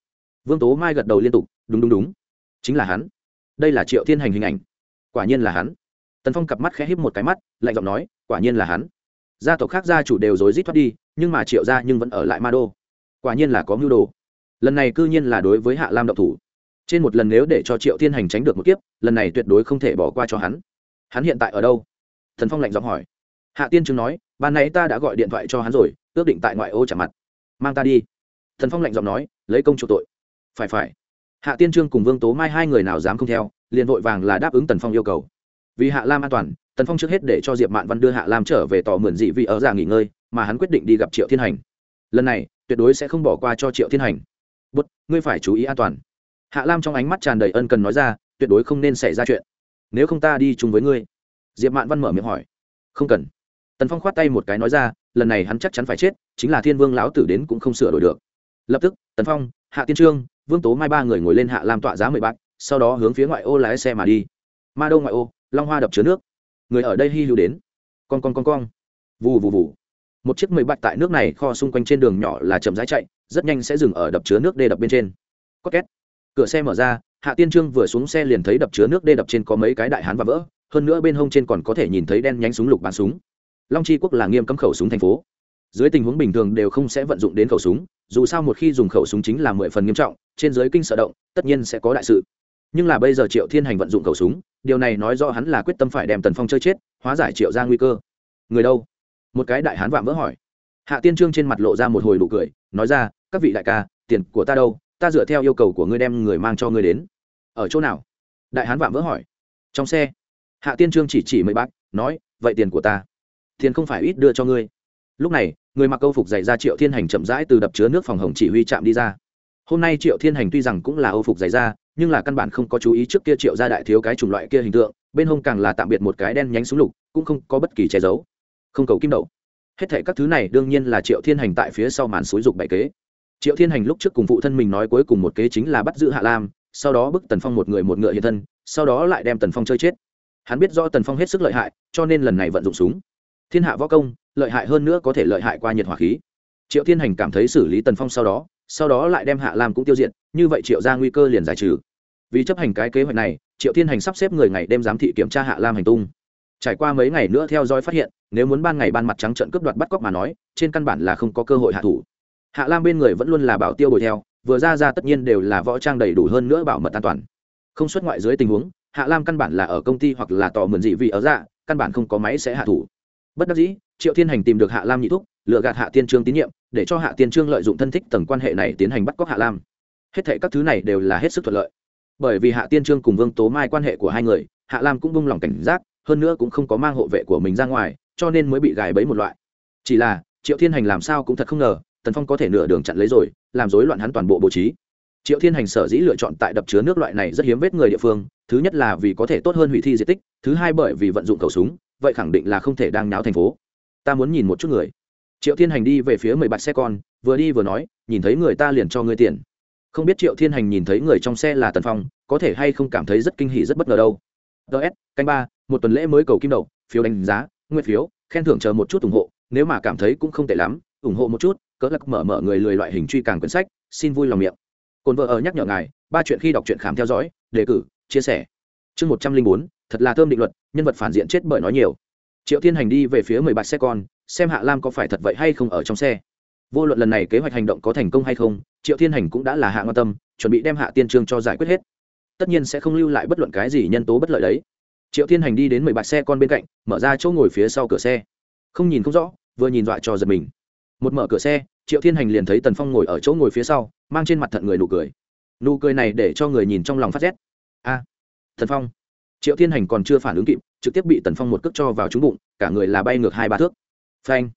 Vương tố mai gật đầu liên tục, đúng đúng đúng. Chính là hắn. Đây là triệu thiên hành hình ảnh. Quả nhiên là hắn. Tần phong cặp mắt khẽ híp một cái mắt, lạnh giọng nói, quả nhiên là hắn. Gia tộc khác gia chủ đều rối rít thoát đi, nhưng mà triệu gia nhưng vẫn ở lại ma đô. Quả nhiên là có mưu đồ lần này cư nhiên là đối với hạ lam động thủ. Trên một lần nếu để cho triệu thiên hành tránh được một kiếp, lần này tuyệt đối không thể bỏ qua cho hắn. Hắn hiện tại ở đâu? Thần phong lạnh giọng hỏi. Hạ tiên chứng nói, ban nãy ta đã gọi điện thoại cho hắn rồi, ước định tại ngoại ô trả mặt. Mang ta đi. Thần phong lạnh giọng nói, lấy công chủ tội. Phải phải. Hạ tiên trương cùng vương tố mai hai người nào dám không theo, liền vội vàng là đáp ứng tần phong yêu cầu. Vì hạ lam an toàn, tần phong trước hết để cho diệp mạn văn đưa hạ lam trở về tỏ mượn dị vị ở già nghỉ ngơi, mà hắn quyết định đi gặp triệu thiên hành. Lần này, tuyệt đối sẽ không bỏ qua cho triệu thiên hành bút, ngươi phải chú ý an toàn. Hạ lam trong ánh mắt tràn đầy ân cần nói ra, tuyệt đối không nên xảy ra chuyện. Nếu không ta đi chung với ngươi. Diệp mạn văn mở miệng hỏi. Không cần. Tần phong khoát tay một cái nói ra, lần này hắn chắc chắn phải chết, chính là thiên vương lão tử đến cũng không sửa đổi được. Lập tức, tần phong, hạ tiên trương, vương tố mai ba người ngồi lên hạ lam tọa giá mười bát sau đó hướng phía ngoại ô lái xe mà đi. Ma đô ngoại ô, long hoa đập chứa nước. Người ở đây hy lưu đến. Con con con con vù vù vù. Một chiếc mười bạch tại nước này kho xung quanh trên đường nhỏ là chậm rãi chạy rất nhanh sẽ dừng ở đập chứa nước đê đập bên trên. Có két. Cửa xe mở ra, hạ tiên trương vừa xuống xe liền thấy đập chứa nước đê đập trên có mấy cái đại hán và vỡ, hơn nữa bên hông trên còn có thể nhìn thấy đen nhánh súng lục bắn súng. Long chi quốc là nghiêm cấm khẩu súng thành phố. Dưới tình huống bình thường đều không sẽ vận dụng đến khẩu súng, dù sao một khi dùng khẩu súng chính là mười phần nghiêm trọng, trên giới kinh sợ động, tất nhiên sẽ có đại sự. Nhưng là bây giờ triệu thiên hành vận dụng khẩu súng, điều này nói do hắn là quyết tâm phải đem tần phong chơi chết, hóa giải triệu ra nguy cơ. Người đâu? Một cái đại hán vạm vỡ hỏi. Hạ tiên trương trên mặt lộ ra một hồi đủ cười, nói ra các vị đại ca, tiền của ta đâu? Ta dựa theo yêu cầu của ngươi đem người mang cho ngươi đến. Ở chỗ nào? Đại hán vạm vỡ hỏi. Trong xe. Hạ tiên trương chỉ chỉ mấy bác, nói, vậy tiền của ta. Tiền không phải ít đưa cho ngươi. Lúc này, người mặc câu phục dày ra triệu thiên hành chậm rãi từ đập chứa nước phòng hồng chỉ huy chạm đi ra. Hôm nay triệu thiên hành tuy rằng cũng là âu phục dày ra nhưng là căn bản không có chú ý trước kia triệu gia đại thiếu cái chủng loại kia hình tượng, bên hông càng là tạm biệt một cái đen nhánh súng lục, cũng không có bất kỳ che giấu. Không cầu kim đậu. Hết thệ các thứ này đương nhiên là triệu thiên hành tại phía sau màn xúi dục bảy kế triệu thiên hành lúc trước cùng phụ thân mình nói cuối cùng một kế chính là bắt giữ hạ lam, sau đó bức tần phong một người một ngựa hiện thân, sau đó lại đem tần phong chơi chết. Hắn biết do tần phong hết sức lợi hại, cho nên lần này vận dụng súng. Thiên hạ võ công, lợi hại hơn nữa có thể lợi hại qua nhiệt hỏa khí. Triệu thiên hành cảm thấy xử lý tần phong sau đó sau đó lại đem hạ lam cũng tiêu diệt, như vậy triệu ra nguy cơ liền giải trừ. Vì chấp hành cái kế hoạch này, triệu thiên hành sắp xếp người ngày đêm giám thị kiểm tra hạ lam hành tung. Trải qua mấy ngày nữa theo dõi phát hiện, nếu muốn ban ngày ban mặt trắng trận cướp đoạt bắt cóc mà nói, trên căn bản là không có cơ hội hạ thủ hạ lam bên người vẫn luôn là bảo tiêu bồi theo, vừa ra ra tất nhiên đều là võ trang đầy đủ hơn nữa bảo mật an toàn. Không xuất ngoại dưới tình huống, hạ lam căn bản là ở công ty hoặc là tò mượn dị vị ở dạ căn bản không có máy sẽ hạ thủ. Bất đắc dĩ, triệu thiên hành tìm được hạ lam nhị thúc lựa gạt hạ tiên trương tín nhiệm, để cho hạ tiên trương lợi dụng thân thích tầng quan hệ này tiến hành bắt cóc hạ lam. Hết thệ các thứ này đều là hết sức thuận lợi. Bởi vì hạ tiên trương cùng vương tố mai quan hệ của hai người, hạ lam cũng bung lòng cảnh giác, hơn nữa cũng không có mang hộ vệ của mình ra ngoài, cho nên mới bị gài bẫy một loại. Chỉ là, triệu thiên hành làm sao cũng thật không ngờ tần phong có thể nửa đường chặn lấy rồi, làm rối loạn hắn toàn bộ bố trí. Triệu thiên hành sở dĩ lựa chọn tại đập chứa nước loại này rất hiếm vết người địa phương, thứ nhất là vì có thể tốt hơn hủy thi di tích, thứ hai bởi vì vận dụng khẩu súng, vậy khẳng định là không thể đang náo thành phố. Ta muốn nhìn một chút người. Triệu thiên hành đi về phía mười bạch xe con, vừa đi vừa nói, nhìn thấy người ta liền cho ngươi tiền. Không biết triệu thiên hành nhìn thấy người trong xe là tần phong, có thể hay không cảm thấy rất kinh hỉ rất bất ngờ đâu. Ts canh ba, một tuần lễ mới cầu kim đầu, phiếu đánh giá, nguyên phiếu, khen thưởng chờ một chút ủng hộ, nếu mà cảm thấy cũng không tệ lắm, ủng hộ một chút cỡ lắc mở mở người lười loại hình truy càng quyển sách, xin vui lòng miệng. Cồn vợ ở nhắc nhở ngài, ba chuyện khi đọc truyện khám theo dõi, đề cử, chia sẻ. Chương một trăm linh bốn, thật là thơm định luật, nhân vật phản diện chết bởi nói nhiều. Triệu thiên hành đi về phía mười bạch xe con, xem hạ lam có phải thật vậy hay không ở trong xe. Vô luận lần này kế hoạch hành động có thành công hay không, triệu thiên hành cũng đã là hạ quan tâm, chuẩn bị đem hạ tiên trương cho giải quyết hết. Tất nhiên sẽ không lưu lại bất luận cái gì nhân tố bất lợi đấy. Triệu thiên hành đi đến mười bạch xe con bên cạnh, mở ra chỗ ngồi phía sau cửa xe. Không nhìn không rõ, vừa nhìn dọa cho giật mình một mở cửa xe, triệu thiên hành liền thấy tần phong ngồi ở chỗ ngồi phía sau, mang trên mặt thận người nụ cười. Nụ cười này để cho người nhìn trong lòng phát rét. A thần phong. Triệu thiên hành còn chưa phản ứng kịp, trực tiếp bị tần phong một cước cho vào trúng bụng, cả người là bay ngược hai ba thước. Phanh.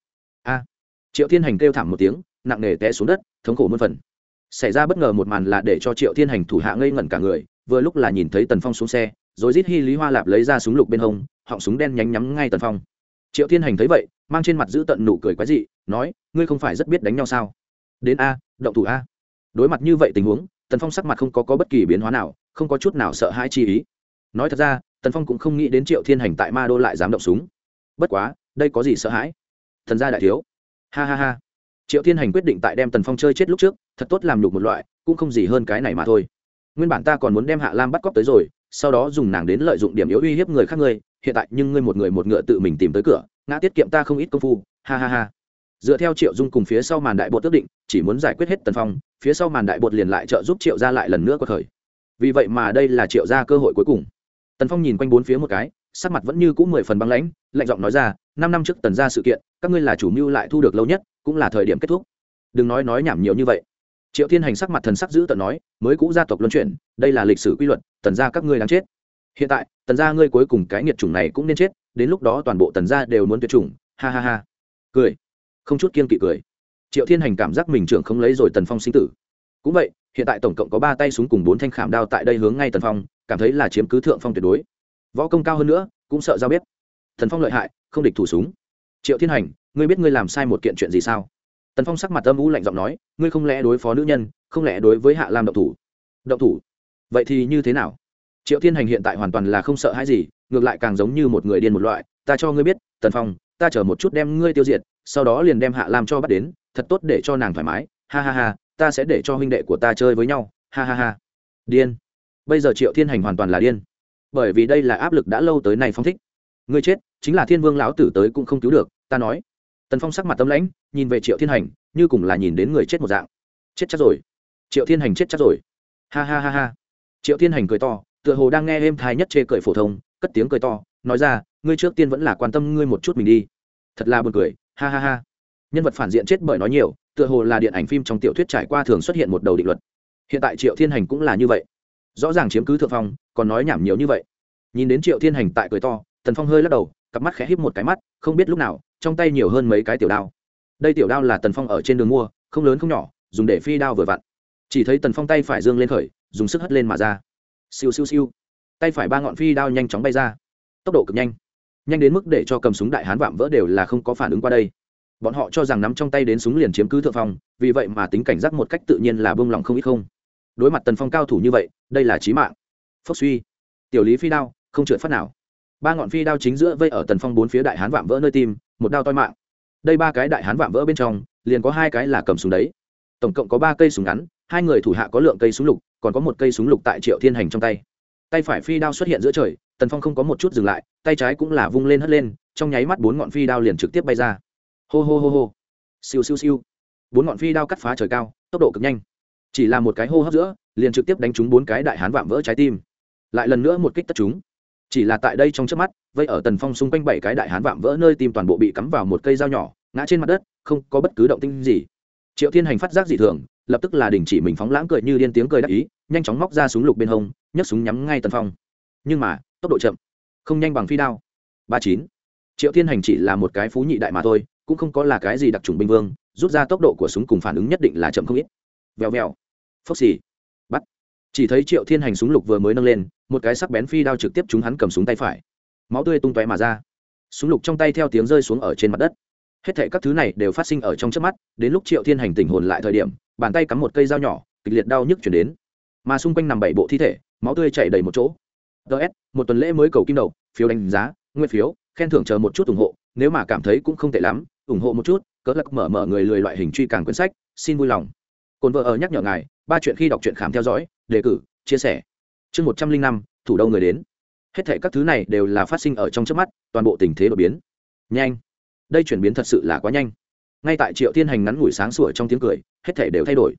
A. Triệu thiên hành kêu thảm một tiếng, nặng nề té xuống đất, thống khổ muôn phần. Xảy ra bất ngờ một màn là để cho triệu thiên hành thủ hạ ngây ngẩn cả người, vừa lúc là nhìn thấy tần phong xuống xe, rồi rít hy lý hoa lạp lấy ra súng lục bên hông, họng súng đen nhánh nhắm ngay tần phong triệu thiên hành thấy vậy mang trên mặt giữ tận nụ cười quái dị nói ngươi không phải rất biết đánh nhau sao? Đến a động thủ a. Đối mặt như vậy tình huống tần phong sắc mặt không có, có bất kỳ biến hóa nào không có chút nào sợ hãi chi ý. Nói thật ra tần phong cũng không nghĩ đến triệu thiên hành tại ma đô lại dám động súng. Bất quá đây có gì sợ hãi? Thần gia đại thiếu. Ha ha ha. Triệu thiên hành quyết định tại đem tần phong chơi chết lúc trước thật tốt làm nhục một loại cũng không gì hơn cái này mà thôi. Nguyên bản ta còn muốn đem hạ lam bắt cóc tới rồi sau đó dùng nàng đến lợi dụng điểm yếu uy hiếp người khác người hiện tại nhưng ngươi một người một ngựa tự mình tìm tới cửa, ngã tiết kiệm ta không ít công phu, ha ha ha. Dựa theo triệu dung cùng phía sau màn đại bột ước định, chỉ muốn giải quyết hết tần phong, phía sau màn đại bột liền lại trợ giúp triệu ra lại lần nữa có thời vì vậy mà đây là triệu ra cơ hội cuối cùng. Tần phong nhìn quanh bốn phía một cái, sắc mặt vẫn như c ũ mười phần băng lãnh, lạnh giọng nói ra, năm năm trước tần ra sự kiện, các ngươi là chủ mưu lại thu được lâu nhất, cũng là thời điểm kết thúc. Đừng nói nói nhảm nhiều như vậy. Triệu thiên hành sắc mặt thần sắc giữ tận nói, mới cũ gia tộc luân chuyển, đây là lịch sử quy luật, tần ra các ngươi đáng chết hiện tại, tần gia ngươi cuối cùng cái nghiệt chủng này cũng nên chết, đến lúc đó toàn bộ tần gia đều muốn tuyệt chủng, ha ha ha. Cười. Không chút kiên kỵ cười. Triệu thiên hành cảm giác mình trưởng không lấy rồi tần phong sinh tử. Cũng vậy, hiện tại tổng cộng có ba tay súng cùng bốn thanh khảm đao tại đây hướng ngay tần phong, cảm thấy là chiếm cứ thượng phong tuyệt đối. Võ công cao hơn nữa, cũng sợ giao biết thần phong lợi hại, không địch thủ súng. Triệu thiên hành, ngươi biết ngươi làm sai một kiện chuyện gì sao? Tần phong sắc mặt âm u lạnh giọng nói, ngươi không lẽ đối phó nữ nhân, không lẽ đối với hạ lam động thủ? Động thủ? Vậy thì như thế nào? Triệu thiên hành hiện tại hoàn toàn là không sợ hãi gì, ngược lại càng giống như một người điên một loại, ta cho ngươi biết, tần phong, ta chờ một chút đem ngươi tiêu diệt, sau đó liền đem hạ lam cho bắt đến, thật tốt để cho nàng thoải mái, ha ha ha, ta sẽ để cho huynh đệ của ta chơi với nhau, ha ha ha. Điên. Bây giờ triệu thiên hành hoàn toàn là điên. Bởi vì đây là áp lực đã lâu tới nay phong thích. Ngươi chết, chính là thiên vương lão tử tới cũng không cứu được, ta nói. Tần phong sắc mặt tâm lãnh, nhìn về triệu thiên hành, như cùng là nhìn đến người chết một dạng. Chết chắc rồi. Triệu thiên hành chết chắc rồi. Ha ha ha ha. Triệu thiên hành cười to tựa hồ đang nghe êm thai nhất chê cười phổ thông, cất tiếng cười to, nói ra, ngươi trước tiên vẫn là quan tâm ngươi một chút mình đi. Thật là buồn cười, ha ha ha. Nhân vật phản diện chết bởi nói nhiều, tựa hồ là điện ảnh phim trong tiểu thuyết trải qua thường xuất hiện một đầu định luật. Hiện tại triệu thiên hành cũng là như vậy. Rõ ràng chiếm cứ thượng phong, còn nói nhảm nhiều như vậy. Nhìn đến triệu thiên hành tại cười to, tần phong hơi lắc đầu, cặp mắt khẽ híp một cái mắt, không biết lúc nào, trong tay nhiều hơn mấy cái tiểu đao. Đây tiểu đao là tần phong ở trên đường mua, không lớn không nhỏ, dùng để phi đao vừa vặn. Chỉ thấy tần phong tay phải dương lên khởi, dùng sức hất lên mà ra siêu siêu siêu. Tay phải ba ngọn phi đao nhanh chóng bay ra. Tốc độ cực nhanh. Nhanh đến mức để cho cầm súng đại hán vạm vỡ đều là không có phản ứng qua đây. Bọn họ cho rằng nắm trong tay đến súng liền chiếm cứ thượng phong, vì vậy mà tính cảnh giác một cách tự nhiên là bông lòng không ít không. Đối mặt tần phong cao thủ như vậy, đây là trí mạng. Phốc suy. Tiểu lý phi đao, không trượt phát nào. Ba ngọn phi đao chính giữa vây ở tần phong bốn phía đại hán vạm vỡ nơi tim, một đao toi mạng. Đây ba cái đại hán vạm vỡ bên trong, liền có hai cái là cầm súng đấy. Tổng cộng có ba cây súng ngắn, hai người thủ hạ có lượng cây súng lục còn có một cây súng lục tại triệu thiên hành trong tay. Tay phải phi đao xuất hiện giữa trời, tần phong không có một chút dừng lại, tay trái cũng là vung lên hất lên, trong nháy mắt bốn ngọn phi đao liền trực tiếp bay ra. Hô hô hô hô. Siêu siêu siêu. Bốn ngọn phi đao cắt phá trời cao, tốc độ cực nhanh. Chỉ là một cái hô hấp giữa, liền trực tiếp đánh trúng bốn cái đại hán vạm vỡ trái tim. Lại lần nữa một kích tất chúng chỉ là tại đây trong trước mắt, vây ở tần phong xung quanh bảy cái đại hán vạm vỡ nơi tim toàn bộ bị cắm vào một cây dao nhỏ, ngã trên mặt đất, không có bất cứ động tinh gì. Triệu thiên hành phát giác dị thường lập tức là đình chỉ mình phóng lãng cười như điên tiếng cười đắc ý, nhanh chóng móc ra súng lục bên hông, nhấc súng nhắm ngay tần phong. Nhưng mà, tốc độ chậm, không nhanh bằng phi đao. Ba chín. Triệu thiên hành chỉ là một cái phú nhị đại mà thôi, cũng không có là cái gì đặc trùng binh vương, rút ra tốc độ của súng cùng phản ứng nhất định là chậm không ít. Vèo vèo. Phốc xì. Bắt. Chỉ thấy triệu thiên hành súng lục vừa mới nâng lên, một cái sắc bén phi đao trực tiếp chúng hắn cầm súng tay phải. Máu tươi tung tóe mà ra. Súng lục trong tay theo tiếng rơi xuống ở trên mặt đất. Hết thệ các thứ này đều phát sinh ở trong trước mắt, đến lúc triệu thiên hành tỉnh hồn lại thời điểm bàn tay cắm một cây dao nhỏ, kịch liệt đau nhức chuyển đến. Mà xung quanh nằm bảy bộ thi thể, máu tươi chảy đầy một chỗ. Ts một tuần lễ mới cầu kim đầu, phiếu đánh giá, nguyên phiếu, khen thưởng chờ một chút ủng hộ, nếu mà cảm thấy cũng không tệ lắm, ủng hộ một chút cỡ lắc mở mở người lười loại hình truy càng quyển sách, xin vui lòng. Cồn vợ ở nhắc nhở ngài, ba chuyện khi đọc truyện khám theo dõi, đề cử, chia sẻ. Chương một trăm linh năm, thủ đô người đến. Hết thệ các thứ này đều là phát sinh ở trong trước mắt, toàn bộ tình thế đột biến. Nhanh. Đây chuyển biến thật sự là quá nhanh ngay tại triệu thiên hành ngắn ngủi sáng sủa trong tiếng cười, hết thể đều thay đổi.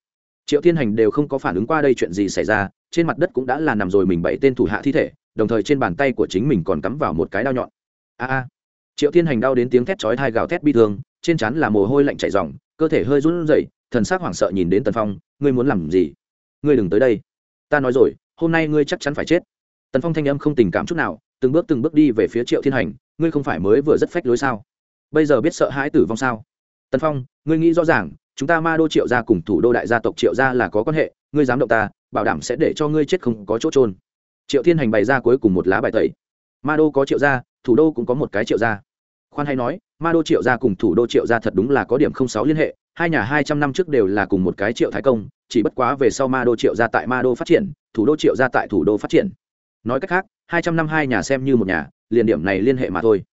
Triệu thiên hành đều không có phản ứng qua đây chuyện gì xảy ra, trên mặt đất cũng đã là nằm rồi mình bảy tên thủ hạ thi thể, đồng thời trên bàn tay của chính mình còn cắm vào một cái đao nhọn. A a. Triệu thiên hành đau đến tiếng thét chói thai gào thét bi thương, trên trán là mồ hôi lạnh chảy ròng, cơ thể hơi run rẩy, thần sắc hoảng sợ nhìn đến tần phong, ngươi muốn làm gì? Ngươi đừng tới đây. Ta nói rồi, hôm nay ngươi chắc chắn phải chết. Tần phong thanh âm không tình cảm chút nào, từng bước từng bước đi về phía triệu thiên hành, ngươi không phải mới vừa rất phách lối sao? Bây giờ biết sợ hãi tử vong sao? Tần phong, ngươi nghĩ rõ ràng, chúng ta ma đô triệu gia cùng thủ đô đại gia tộc triệu gia là có quan hệ, ngươi dám động ta, bảo đảm sẽ để cho ngươi chết không có chỗ trôn triệu thiên hành bày ra cuối cùng một lá bài tẩy. Ma đô có triệu gia, thủ đô cũng có một cái triệu gia. Khoan hay nói, ma đô triệu gia cùng thủ đô triệu gia thật đúng là có điểm không sáu liên hệ, hai nhà hai trăm năm trước đều là cùng một cái triệu thái công, chỉ bất quá về sau ma đô triệu gia tại ma đô phát triển, thủ đô triệu gia tại thủ đô phát triển. Nói cách khác, hai trăm năm hai nhà xem như một nhà, liền điểm này liên hệ mà thôi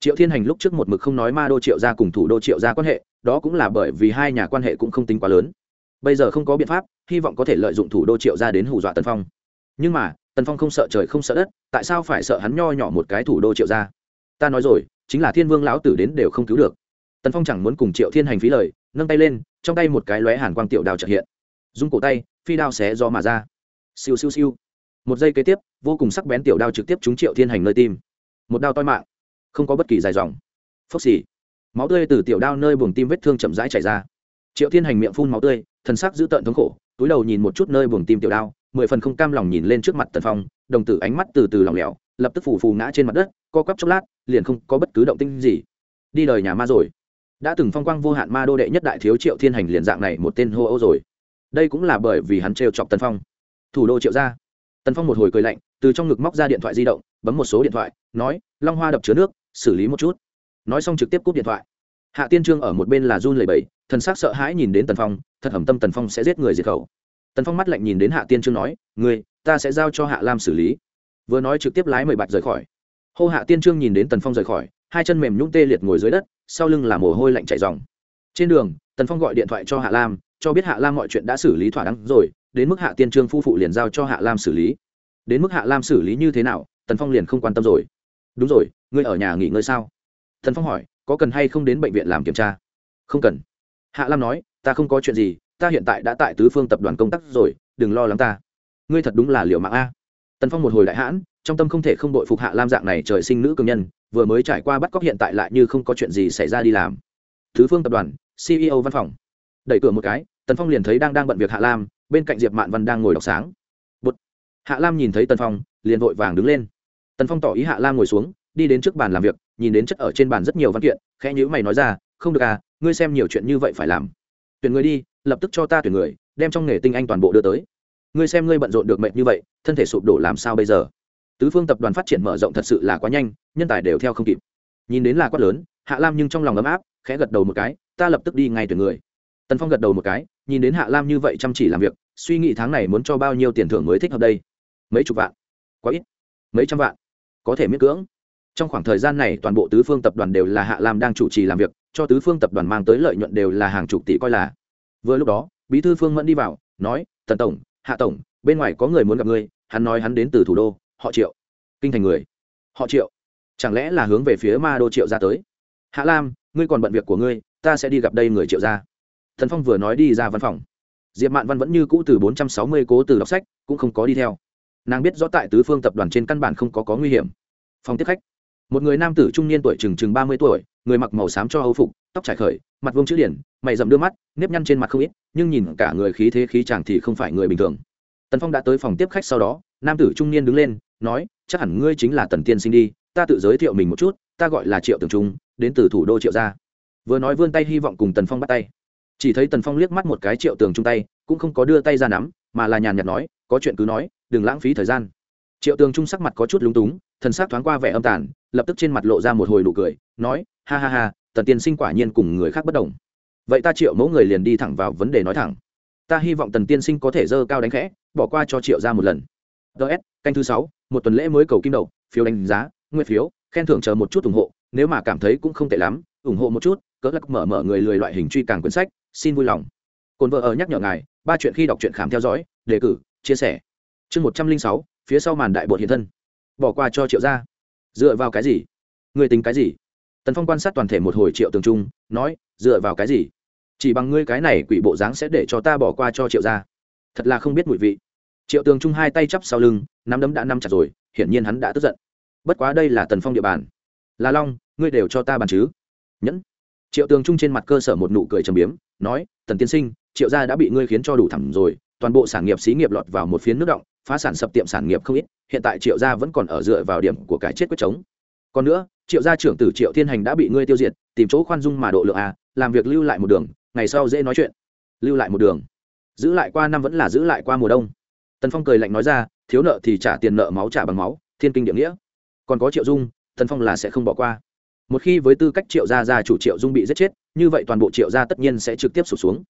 triệu thiên hành lúc trước một mực không nói ma đô triệu gia cùng thủ đô triệu gia quan hệ, đó cũng là bởi vì hai nhà quan hệ cũng không tính quá lớn. Bây giờ không có biện pháp, hy vọng có thể lợi dụng thủ đô triệu gia đến hù dọa tần phong. Nhưng mà, tần phong không sợ trời không sợ đất, tại sao phải sợ hắn nho nhỏ một cái thủ đô triệu gia? Ta nói rồi, chính là thiên vương lão tử đến đều không cứu được. Tần phong chẳng muốn cùng triệu thiên hành phí lời, nâng tay lên, trong tay một cái lóe hàn quang tiểu đào trợ hiện. Dung cổ tay, phi đao xé do mà ra. Siêu siêu siêu. Một giây kế tiếp, vô cùng sắc bén tiểu đao trực tiếp trúng triệu thiên hành nơi tim. Một đao toi mạng không có bất kỳ dài dòng. Phốc xì. Máu tươi từ tiểu đao nơi buồng tim vết thương chậm rãi chảy ra. Triệu thiên hành miệng phun máu tươi, thần sắc giữ tợn thống khổ, túi đầu nhìn một chút nơi buồng tim tiểu đao, mười phần không cam lòng nhìn lên trước mặt tần phong, đồng tử ánh mắt từ từ lỏng lẻo, lập tức phủ phù ngã trên mặt đất, co quắp chốc lát, liền không có bất cứ động tinh gì. Đi đời nhà ma rồi. Đã từng phong quang vô hạn ma đô đệ nhất đại thiếu triệu thiên hành liền dạng này một tên hô âu rồi. Đây cũng là bởi vì hắn trêu chọc tần phong. Thủ đô triệu gia. Tần phong một hồi cười lạnh, từ trong ngực móc ra điện thoại di động, bấm một số điện thoại, nói, long hoa đập chứa nước xử lý một chút. Nói xong trực tiếp cúp điện thoại. Hạ tiên trương ở một bên là run lầy bẫy thần s ắ c sợ hãi nhìn đến tần phong, thật hầm tâm tần phong sẽ giết người diệt khẩu. Tần phong mắt lạnh nhìn đến hạ tiên trương nói người ta sẽ giao cho hạ lam xử lý. Vừa nói trực tiếp lái mười bạch rời khỏi. Hô hạ tiên trương nhìn đến tần phong rời khỏi, hai chân mềm nhũng tê liệt ngồi dưới đất, sau lưng là mồ hôi lạnh chảy dòng trên đường, tần phong gọi điện thoại cho hạ lam, cho biết hạ lam mọi chuyện đã xử lý thỏa đáng rồi, đến mức hạ tiên trương phu phụ liền giao cho hạ lam xử lý. Đến mức hạ lam xử lý như thế nào, tần phong liền không quan tâm rồi. Đúng rồi ngươi ở nhà nghỉ ngơi sao? Thần phong hỏi, có cần hay không đến bệnh viện làm kiểm tra? Không cần. Hạ lam nói, ta không có chuyện gì, ta hiện tại đã tại tứ phương tập đoàn công tác rồi, đừng lo lắng ta. Ngươi thật đúng là liệu mạng a. Tần phong một hồi đại hãn, trong tâm không thể không đội phục hạ lam dạng này trời sinh nữ cường nhân, vừa mới trải qua bắt cóc hiện tại lại như không có chuyện gì xảy ra đi làm. Tứ phương tập đoàn ceo văn phòng. Đẩy cửa một cái, tần phong liền thấy đang đang bận việc hạ lam, bên cạnh diệp mạn văn đang ngồi đọc sáng. Bụt. hạ lam nhìn thấy tần phong, liền vội vàng đứng lên. Tần phong tỏ ý hạ lam ngồi xuống đi đến trước bàn làm việc, nhìn đến chất ở trên bàn rất nhiều văn kiện, khẽ nhữ mày nói ra, không được à ngươi xem nhiều chuyện như vậy phải làm. Tuyển người đi, lập tức cho ta tuyển người, đem trong nghề tinh anh toàn bộ đưa tới. Ngươi xem ngươi bận rộn được mệt như vậy, thân thể sụp đổ làm sao bây giờ? Tứ phương tập đoàn phát triển mở rộng thật sự là quá nhanh, nhân tài đều theo không kịp. Nhìn đến là quát lớn, hạ lam nhưng trong lòng ấm áp, khẽ gật đầu một cái, ta lập tức đi ngay tuyển người. Tần phong gật đầu một cái, nhìn đến hạ lam như vậy chăm chỉ làm việc, suy nghĩ tháng này muốn cho bao nhiêu tiền thưởng mới thích hợp đây? Mấy chục vạn? Quá ít. Mấy trăm vạn? Có thể miễn cưỡng trong khoảng thời gian này, toàn bộ tứ phương tập đoàn đều là hạ lam đang chủ trì làm việc, cho tứ phương tập đoàn mang tới lợi nhuận đều là hàng chục tỷ coi là. Vừa lúc đó, bí thư phương mẫn đi vào, nói, tần tổng, hạ tổng, bên ngoài có người muốn gặp ngươi, hắn nói hắn đến từ thủ đô, họ triệu. Kinh thành người. Họ triệu? Chẳng lẽ là hướng về phía ma đô triệu ra tới? Hạ lam, ngươi còn bận việc của ngươi, ta sẽ đi gặp đây người triệu ra. Thần phong vừa nói đi ra văn phòng. Diệp mạn văn vẫn như cũ từ bốn trăm sáu mươi cố từ đọc sách, cũng không có đi theo. Nàng biết rõ tại tứ phương tập đoàn trên căn bản không có có nguy hiểm. Phòng tiếp khách một người nam tử trung niên tuổi chừng chừng ba mươi tuổi, người mặc màu xám cho âu phục, tóc trải khởi, mặt vông chữ điển, mày rậm đưa mắt, nếp nhăn trên mặt không ít, nhưng nhìn cả người khí thế khí chàng thì không phải người bình thường. Tần phong đã tới phòng tiếp khách sau đó, nam tử trung niên đứng lên, nói, chắc hẳn ngươi chính là tần tiên sinh đi, ta tự giới thiệu mình một chút, ta gọi là triệu tường trung, đến từ thủ đô triệu gia. Vừa nói vươn tay hy vọng cùng tần phong bắt tay. Chỉ thấy tần phong liếc mắt một cái triệu tường trung tay, cũng không có đưa tay ra nắm, mà là nhàn nhạt nói, có chuyện cứ nói, đừng lãng phí thời gian triệu tường trung sắc mặt có chút lúng túng, thần s ắ c thoáng qua vẻ âm tàn, lập tức trên mặt lộ ra một hồi nụ cười, nói, ha ha ha, tần tiên sinh quả nhiên cùng người khác bất đồng. Vậy ta triệu mẫu người liền đi thẳng vào vấn đề nói thẳng. Ta hy vọng tần tiên sinh có thể dơ cao đánh khẽ, bỏ qua cho triệu ra một lần. Ts canh thứ sáu, một tuần lễ mới cầu kim đầu, phiếu đánh giá, nguyên phiếu, khen thưởng chờ một chút ủng hộ, nếu mà cảm thấy cũng không tệ lắm, ủng hộ một chút, cỡ lắc mở mở người lười loại hình truy càng quyển sách, xin vui lòng. Cồn vợ ở nhắc nhở ngài, ba chuyện khi đọc truyện khám theo dõi, đề cử, chia sẻ. Chương một trăm linh sáu phía sau màn đại bột hiện thân. Bỏ qua cho triệu gia. Dựa vào cái gì? Người tính cái gì? Tần phong quan sát toàn thể một hồi triệu tường trung, nói, dựa vào cái gì? Chỉ bằng ngươi cái này quỷ bộ dáng sẽ để cho ta bỏ qua cho triệu gia. Thật là không biết mùi vị. Triệu tường trung hai tay chắp sau lưng, nắm đấm đã nắm chặt rồi, hiển nhiên hắn đã tức giận. Bất quá đây là tần phong địa bàn. Là long, ngươi đều cho ta bàn chứ? Nhẫn. Triệu tường trung trên mặt cơ sở một nụ cười trầm biếm, nói, tần tiên sinh, triệu gia đã bị ngươi khiến cho đủ thẳm rồi, toàn bộ sản nghiệp xí nghiệp lọt vào một phiến nước động phá sản sập tiệm sản nghiệp không ít, hiện tại triệu gia vẫn còn ở dựa vào điểm của cái chết quyết chống. Còn nữa, triệu gia trưởng tử triệu thiên hành đã bị ngươi tiêu diệt, tìm chỗ khoan dung mà độ lượng à làm việc lưu lại một đường, ngày sau dễ nói chuyện. Lưu lại một đường. Giữ lại qua năm vẫn là giữ lại qua mùa đông. Tần phong cười lạnh nói ra, thiếu nợ thì trả tiền nợ, máu trả bằng máu, thiên kinh địa nghĩa. Còn có triệu dung, tần phong là sẽ không bỏ qua. Một khi với tư cách triệu gia gia chủ triệu dung bị giết chết, như vậy toàn bộ triệu gia tất nhiên sẽ trực tiếp sụp xuống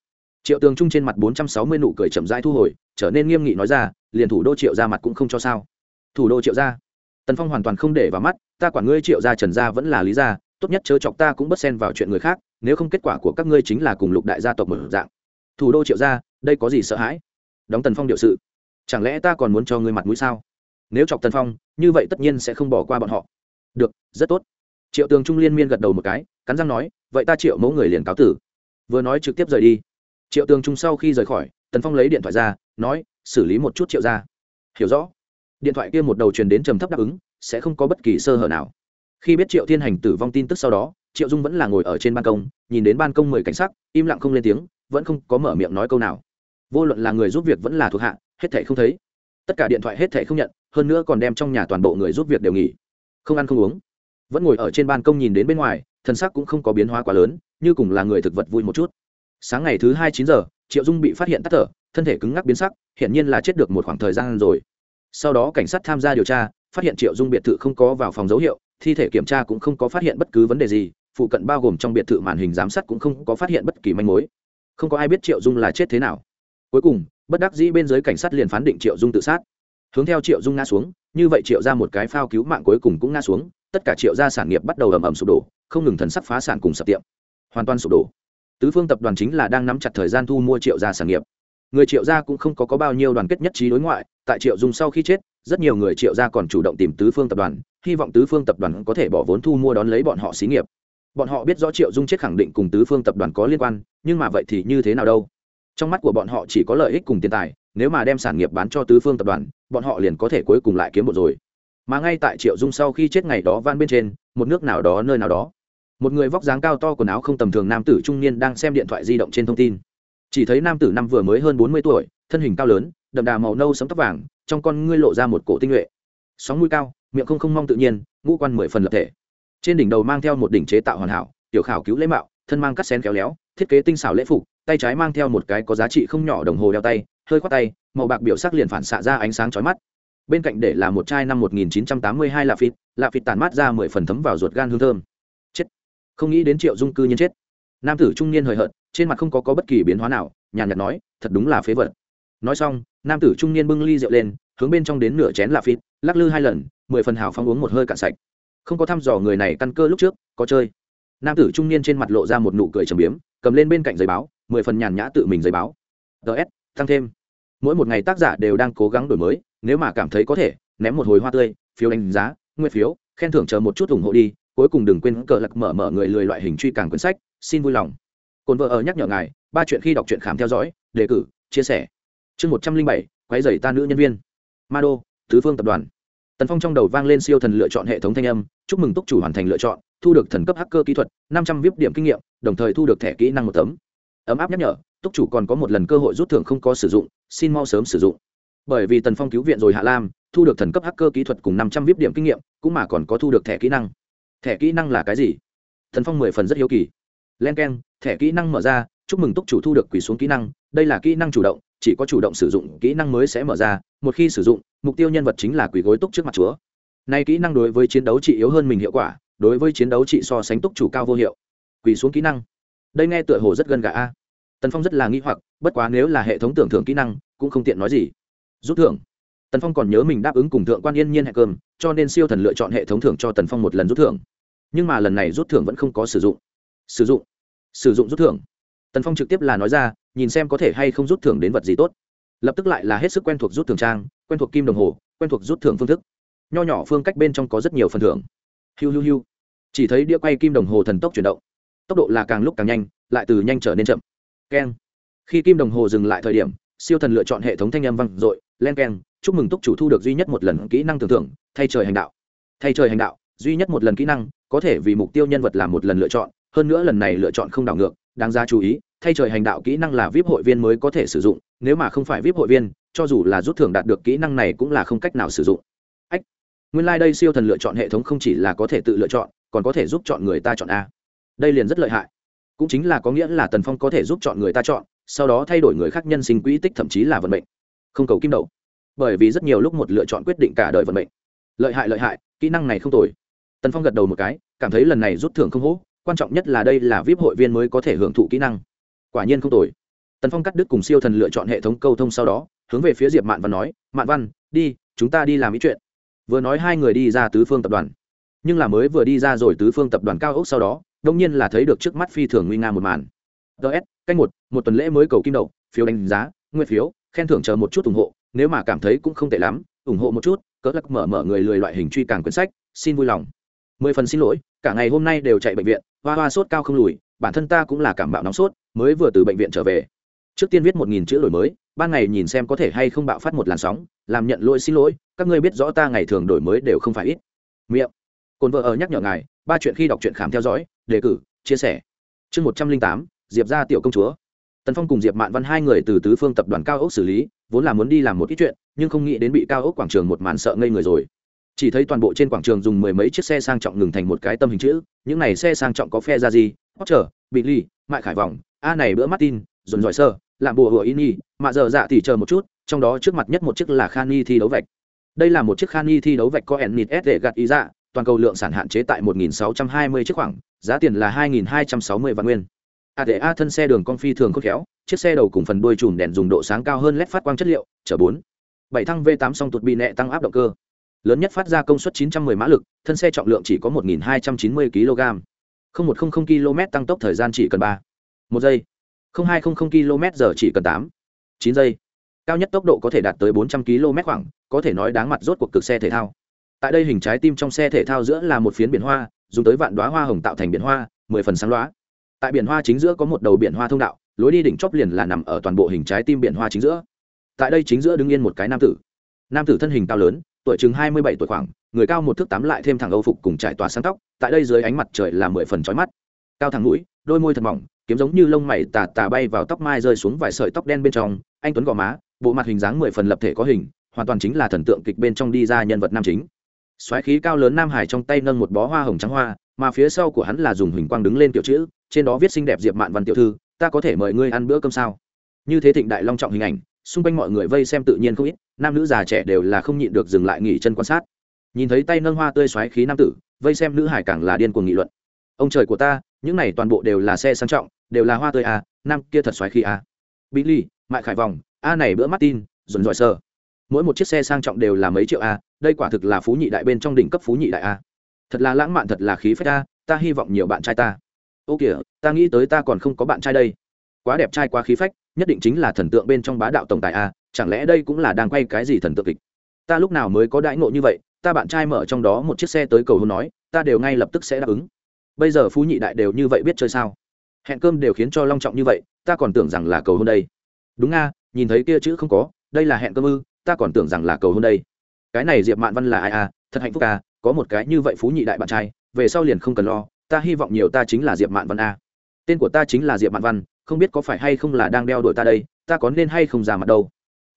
triệu tường trung trên mặt bốn trăm sáu mươi nụ cười chậm rãi thu hồi, trở nên nghiêm nghị nói ra, liền thủ đô triệu gia mặt cũng không cho sao? Thủ đô triệu gia tần phong hoàn toàn không để vào mắt, ta quản ngươi triệu gia trần gia vẫn là lý gia tốt nhất chớ chọc ta cũng bất xen vào chuyện người khác, nếu không kết quả của các ngươi chính là cùng lục đại gia tộc mở dạng. Thủ đô triệu gia đây có gì sợ hãi? Đóng tần phong điệu sự. Chẳng lẽ ta còn muốn cho ngươi mặt mũi sao? Nếu chọc tần phong, như vậy tất nhiên sẽ không bỏ qua bọn họ. Được, rất tốt. Triệu tường trung liên miên gật đầu một cái, cắn răng nói, vậy ta triệu mẫu người liền cáo tử. Vừa nói trực tiếp rời đi triệu tường trung sau khi rời khỏi, tần phong lấy điện thoại ra, nói, xử lý một chút triệu ra hiểu rõ. Điện thoại kia một đầu truyền đến trầm thấp đáp ứng, sẽ không có bất kỳ sơ hở nào. Khi biết triệu thiên hành tử vong tin tức sau đó, triệu dung vẫn là ngồi ở trên ban công, nhìn đến ban công mười cảnh sắc, im lặng không lên tiếng, vẫn không có mở miệng nói câu nào. Vô luận là người giúp việc vẫn là thuộc hạ, hết thảy không thấy. Tất cả điện thoại hết thảy không nhận, hơn nữa còn đem trong nhà toàn bộ người giúp việc đều nghỉ. Không ăn không uống. Vẫn ngồi ở trên ban công nhìn đến bên ngoài thân sắc cũng không có biến hóa quá lớn, như cùng là người thực vật vui một chút sáng ngày thứ hai chín giờ, triệu dung bị phát hiện tắt thở, thân thể cứng ngắc biến sắc, hiển nhiên là chết được một khoảng thời gian rồi. Sau đó cảnh sát tham gia điều tra, phát hiện triệu dung biệt thự không có vào phòng dấu hiệu, thi thể kiểm tra cũng không có phát hiện bất cứ vấn đề gì, phụ cận bao gồm trong biệt thự màn hình giám sát cũng không có phát hiện bất kỳ manh mối. Không có ai biết triệu dung là chết thế nào. Cuối cùng, bất đắc dĩ bên dưới cảnh sát liền phán định triệu dung tự sát. Hướng theo triệu dung ngã xuống, như vậy triệu ra một cái phao cứu mạng cuối cùng cũng ngã xuống, tất cả triệu gia sản nghiệp bắt đầu ầm ầm sụp đổ, không ngừng thần sắc phá sản cùng sập tiệm. Hoàn toàn sụp đổ tứ phương tập đoàn chính là đang nắm chặt thời gian thu mua triệu gia sản nghiệp. Người triệu gia cũng không có, có bao nhiêu đoàn kết nhất trí đối ngoại tại triệu dung sau khi chết rất nhiều người triệu gia còn chủ động tìm tứ phương tập đoàn hy vọng tứ phương tập đoàn có thể bỏ vốn thu mua đón lấy bọn họ xí nghiệp. Bọn họ biết rõ triệu dung chết khẳng định cùng tứ phương tập đoàn có liên quan nhưng mà vậy thì như thế nào đâu? Trong mắt của bọn họ chỉ có lợi ích cùng tiền tài nếu mà đem sản nghiệp bán cho tứ phương tập đoàn bọn họ liền có thể cuối cùng lại kiếm một rồi. Mà ngay tại triệu dung sau khi chết ngày đó van bên trên một nước nào đó nơi nào đó một người vóc dáng cao to quần áo không tầm thường nam tử trung niên đang xem điện thoại di động trên thông tin. Chỉ thấy nam tử năm vừa mới hơn bốn mươi tuổi, thân hình cao lớn, đậm đà màu nâu sấm tóc vàng, trong con ngươi lộ ra một cổ tinh nhuệ. Sóng mũi cao, miệng không không mong tự nhiên, ngũ quan mười phần lập thể. Trên đỉnh đầu mang theo một đỉnh chế tạo hoàn hảo, tiểu khảo cứu lễ mạo, thân mang cắt sen khéo léo, thiết kế tinh xảo lễ phục, tay trái mang theo một cái có giá trị không nhỏ đồng hồ đeo tay, hơi khoác tay, màu bạc biểu sắc liền phản xạ ra ánh sáng chói mắt. Bên cạnh để là một chai năm 1982 lạ phịt lạ phịt tàn mát ra mười phần thấm vào ruột gan hương thơm không nghĩ đến triệu dung cư nhiên chết. Nam tử trung niên hời hợt trên mặt không có, có bất kỳ biến hóa nào nhàn nhạt nói thật đúng là phế vật. Nói xong nam tử trung niên bưng ly rượu lên hướng bên trong đến nửa chén lạ phít, lắc lư hai lần mười phần hào phong uống một hơi cạn sạch. Không có thăm dò người này căn cơ lúc trước có chơi. Nam tử trung niên trên mặt lộ ra một nụ cười trầm biếm cầm lên bên cạnh giấy báo mười phần nhàn nhã tự mình giấy báo. Ts tăng thêm. Mỗi một ngày tác giả đều đang cố gắng đổi mới nếu mà cảm thấy có thể ném một hồi hoa tươi phiếu đánh giá nguyên phiếu khen thưởng chờ một chút ủng hộ đi cuối cùng đừng quên cờ lật mở mở người lười loại hình truy càng quyển sách, xin vui lòng. Cồn vợ ở nhắc nhở ngài, ba chuyện khi đọc truyện khám theo dõi, đề cử, chia sẻ. Chương một trăm linh bảy, quái dày ta nữ nhân viên. Ma đô, tứ phương tập đoàn. Tần phong trong đầu vang lên siêu thần lựa chọn hệ thống thanh âm, chúc mừng túc chủ hoàn thành lựa chọn, thu được thần cấp hacker kỹ thuật, năm trăm vip điểm kinh nghiệm, đồng thời thu được thẻ kỹ năng một tấm. Ấm áp nhắc nhở, túc chủ còn có một lần cơ hội rút thưởng không có sử dụng, xin mau sớm sử dụng. Bởi vì tần phong cứu viện rồi hạ lam, thu được thần cấp hacker kỹ thuật cùng năm trăm vip điểm kinh nghiệm, cũng mà còn có thu được thẻ kỹ năng thẻ kỹ năng là cái gì? Thần phong mười phần rất hiếu kỳ. Len k e n thẻ kỹ năng mở ra, chúc mừng túc chủ thu được quỳ xuống kỹ năng. Đây là kỹ năng chủ động, chỉ có chủ động sử dụng, kỹ năng mới sẽ mở ra. Một khi sử dụng, mục tiêu nhân vật chính là quỳ gối túc trước mặt chúa. Nay kỹ năng đối với chiến đấu trị yếu hơn mình hiệu quả, đối với chiến đấu trị so sánh túc chủ cao vô hiệu. Quỳ xuống kỹ năng. Đây nghe tựa hồ rất gần gà a. Tần phong rất là nghi hoặc, bất quá nếu là hệ thống tưởng thưởng kỹ năng, cũng không tiện nói gì. Rút thưởng. Tần phong còn nhớ mình đáp ứng cùng thượng quan yên nhiên hẹn cơm cho nên siêu thần lựa chọn hệ thống thưởng cho tần phong một lần rút thưởng. Nhưng mà lần này rút thưởng vẫn không có sử dụng. Sử dụng? Sử dụng rút thưởng? Tần phong trực tiếp là nói ra, nhìn xem có thể hay không rút thưởng đến vật gì tốt. Lập tức lại là hết sức quen thuộc rút thưởng trang, quen thuộc kim đồng hồ, quen thuộc rút thưởng phương thức. Nho nhỏ phương cách bên trong có rất nhiều phần thưởng. Hiu hiu hiu. Chỉ thấy đĩa quay kim đồng hồ thần tốc chuyển động. Tốc độ là càng lúc càng nhanh, lại từ nhanh trở nên chậm. Keng. Khi kim đồng hồ dừng lại thời điểm, siêu thần lựa chọn hệ thống thanh âm vang dội, len keng chúc mừng túc chủ thu được duy nhất một lần kỹ năng tưởng thưởng, thay trời hành đạo. Thay trời hành đạo, duy nhất một lần kỹ năng, có thể vì mục tiêu nhân vật làm một lần lựa chọn, hơn nữa lần này lựa chọn không đảo ngược, đáng ra chú ý, thay trời hành đạo kỹ năng là vip hội viên mới có thể sử dụng, nếu mà không phải vip hội viên, cho dù là rút thưởng đạt được kỹ năng này cũng là không cách nào sử dụng. Ách, nguyên lai、like、đây siêu thần lựa chọn hệ thống không chỉ là có thể tự lựa chọn, còn có thể giúp chọn người ta chọn a. Đây liền rất lợi hại. Cũng chính là có nghĩa là tần phong có thể giúp chọn người ta chọn, sau đó thay đổi người khác nhân sinh quỹ tích thậm chí là vận mệnh. Không cầu kim đậu bởi vì rất nhiều lúc một lựa chọn quyết định cả đời vận mệnh. Lợi hại lợi hại, kỹ năng này không tồi. Tần phong gật đầu một cái, cảm thấy lần này rút thưởng không hố, quan trọng nhất là đây là vip hội viên mới có thể hưởng thụ kỹ năng. Quả nhiên không tồi. Tần phong cắt đứt cùng siêu thần lựa chọn hệ thống câu thông sau đó, hướng về phía diệp mạn văn nói, mạn văn, đi, chúng ta đi làm ý chuyện. Vừa nói hai người đi ra tứ phương tập đoàn. Nhưng là mới vừa đi ra rồi tứ phương tập đoàn cao ốc sau đó, đông nhiên là thấy được trước mắt phi thường nguy nga một màn. Ts canh một một tuần lễ mới cầu kim đậu, phiếu đánh giá, nguyên phiếu, khen thưởng chờ một chút ủng hộ nếu mà cảm thấy cũng không tệ lắm, ủng hộ một chút, cỡ lắc mở mở người lười loại hình truy càng quyển sách, xin vui lòng. Mười phần xin lỗi, cả ngày hôm nay đều chạy bệnh viện, hoa hoa sốt cao không lùi, bản thân ta cũng là cảm bạo nóng sốt, mới vừa từ bệnh viện trở về. Trước tiên viết một nghìn chữ đổi mới, ban ngày nhìn xem có thể hay không bạo phát một làn sóng, làm nhận lỗi xin lỗi, các ngươi biết rõ ta ngày thường đổi mới đều không phải ít. Miệng. Cồn vợ ở nhắc nhở ngài, ba chuyện khi đọc truyện khám theo dõi, đề cử, chia sẻ. Chương một trăm linh tám, diệp ra tiểu công chúa tần phong cùng diệp mạn văn hai người từ tứ phương tập đoàn cao ốc xử lý vốn là muốn đi làm một ít chuyện nhưng không nghĩ đến bị cao ốc quảng trường một màn sợ ngây người rồi chỉ thấy toàn bộ trên quảng trường dùng mười mấy chiếc xe sang trọng ngừng thành một cái tâm hình chữ những này xe sang trọng có phe ra gì potter bị ly Mại Khải Vòng, A này bữa Martin, dồn dòi sơ, làm bùa hựa Ini, mà giờ dạ thì chờ một chút, trong đó trước mặt nhất một chiếc là Khani thi đấu vạch. Đây là một chiếc Khani thi đấu vạch có Enit S để gạt ý dạ, toàn cầu lượng sản hạn chế tại 1620 chiếc khoảng, giá tiền là 2260 vạn nguyên. A để A thân xe đường con phi thường khôn khéo, chiếc xe đầu cùng phần đuôi chùm đèn dùng độ sáng cao hơn led phát quang chất liệu, chở bốn, Bảy thăng V8 song tuột bị nẹ tăng áp động cơ. Lớn nhất phát ra công suất 910 mã lực, thân xe trọng lượng chỉ có 1290 kg. 0100 km tăng tốc thời gian chỉ cần 3. 1 giây. 0200 km giờ chỉ cần 8. 9 giây. Cao nhất tốc độ có thể đạt tới 400 km khoảng, có thể nói đáng mặt rốt cuộc cực xe thể thao. Tại đây hình trái tim trong xe thể thao giữa là một phiến biển hoa, dùng tới vạn đóa hoa hồng tạo thành biển hoa, 10 phần sáng loá tại biển hoa chính giữa có một đầu biển hoa thông đạo, lối đi đỉnh chóp liền là nằm ở toàn bộ hình trái tim biển hoa chính giữa. Tại đây chính giữa đứng yên một cái nam tử. Nam tử thân hình cao lớn, tuổi chừng hai mươi bảy tuổi khoảng, người cao một thước tám lại thêm thẳng âu phục cùng trải tòa sáng tóc, tại đây dưới ánh mặt trời là mười phần trói mắt. Cao thẳng mũi, đôi môi thật mỏng, kiếm giống như lông mày tà tà bay vào tóc mai rơi xuống vài sợi tóc đen bên trong, anh tuấn gò má, bộ mặt hình dáng mười phần lập thể có hình, hoàn toàn chính là thần tượng kịch bên trong đi ra nhân vật nam chính. Xoáy khí cao lớn nam hải trong tay nâng một bó hoa hồng trắng hoa, mà phía sau của hắn là dùng huỳnh quang đứng lên kiểu chữ trên đó viết xinh đẹp diệp mạn văn tiểu thư ta có thể mời ngươi ăn bữa cơm sao? Như thế thịnh đại long trọng hình ảnh xung quanh mọi người vây xem tự nhiên không ít nam nữ già trẻ đều là không nhịn được dừng lại nghỉ chân quan sát. Nhìn thấy tay nâng hoa tươi xoáy khí nam tử vây xem nữ hải càng là điên cuồng nghị luận. Ông trời của ta những này toàn bộ đều là xe sang trọng đều là hoa tươi à, nam kia thật xoáy khí à. bí ly mại khải vòng a này bữa martin dồn dòi sơ. Mỗi một chiếc xe sang trọng đều là mấy triệu a đây quả thực là phú nhị đại bên trong đỉnh cấp phú nhị đại a thật là lãng mạn thật là khí phách a ta hy vọng nhiều bạn trai ta ô kìa, ta nghĩ tới ta còn không có bạn trai đây. Quá đẹp trai quá khí phách, nhất định chính là thần tượng bên trong bá đạo tổng tài a, chẳng lẽ đây cũng là đang quay cái gì thần tượng kịch? Ta lúc nào mới có đãi ngộ như vậy, ta bạn trai mở trong đó một chiếc xe tới cầu hôn nói, ta đều ngay lập tức sẽ đáp ứng. Bây giờ phú nhị đại đều như vậy biết chơi sao? Hẹn cơm đều khiến cho long trọng như vậy, ta còn tưởng rằng là cầu hôn đây. Đúng nga nhìn thấy kia chữ không có, đây là hẹn cơm ư, ta còn tưởng rằng là cầu hôn đây. Cái này diệp mạn văn là ai à thật hạnh phúc à có một cái như vậy phú nhị đại bạn trai, về sau liền không cần lo ta hy vọng nhiều ta chính là diệp mạn văn a. Tên của ta chính là diệp mạn văn, không biết có phải hay không là đang đeo đuổi ta đây, ta có nên hay không ra mặt đâu.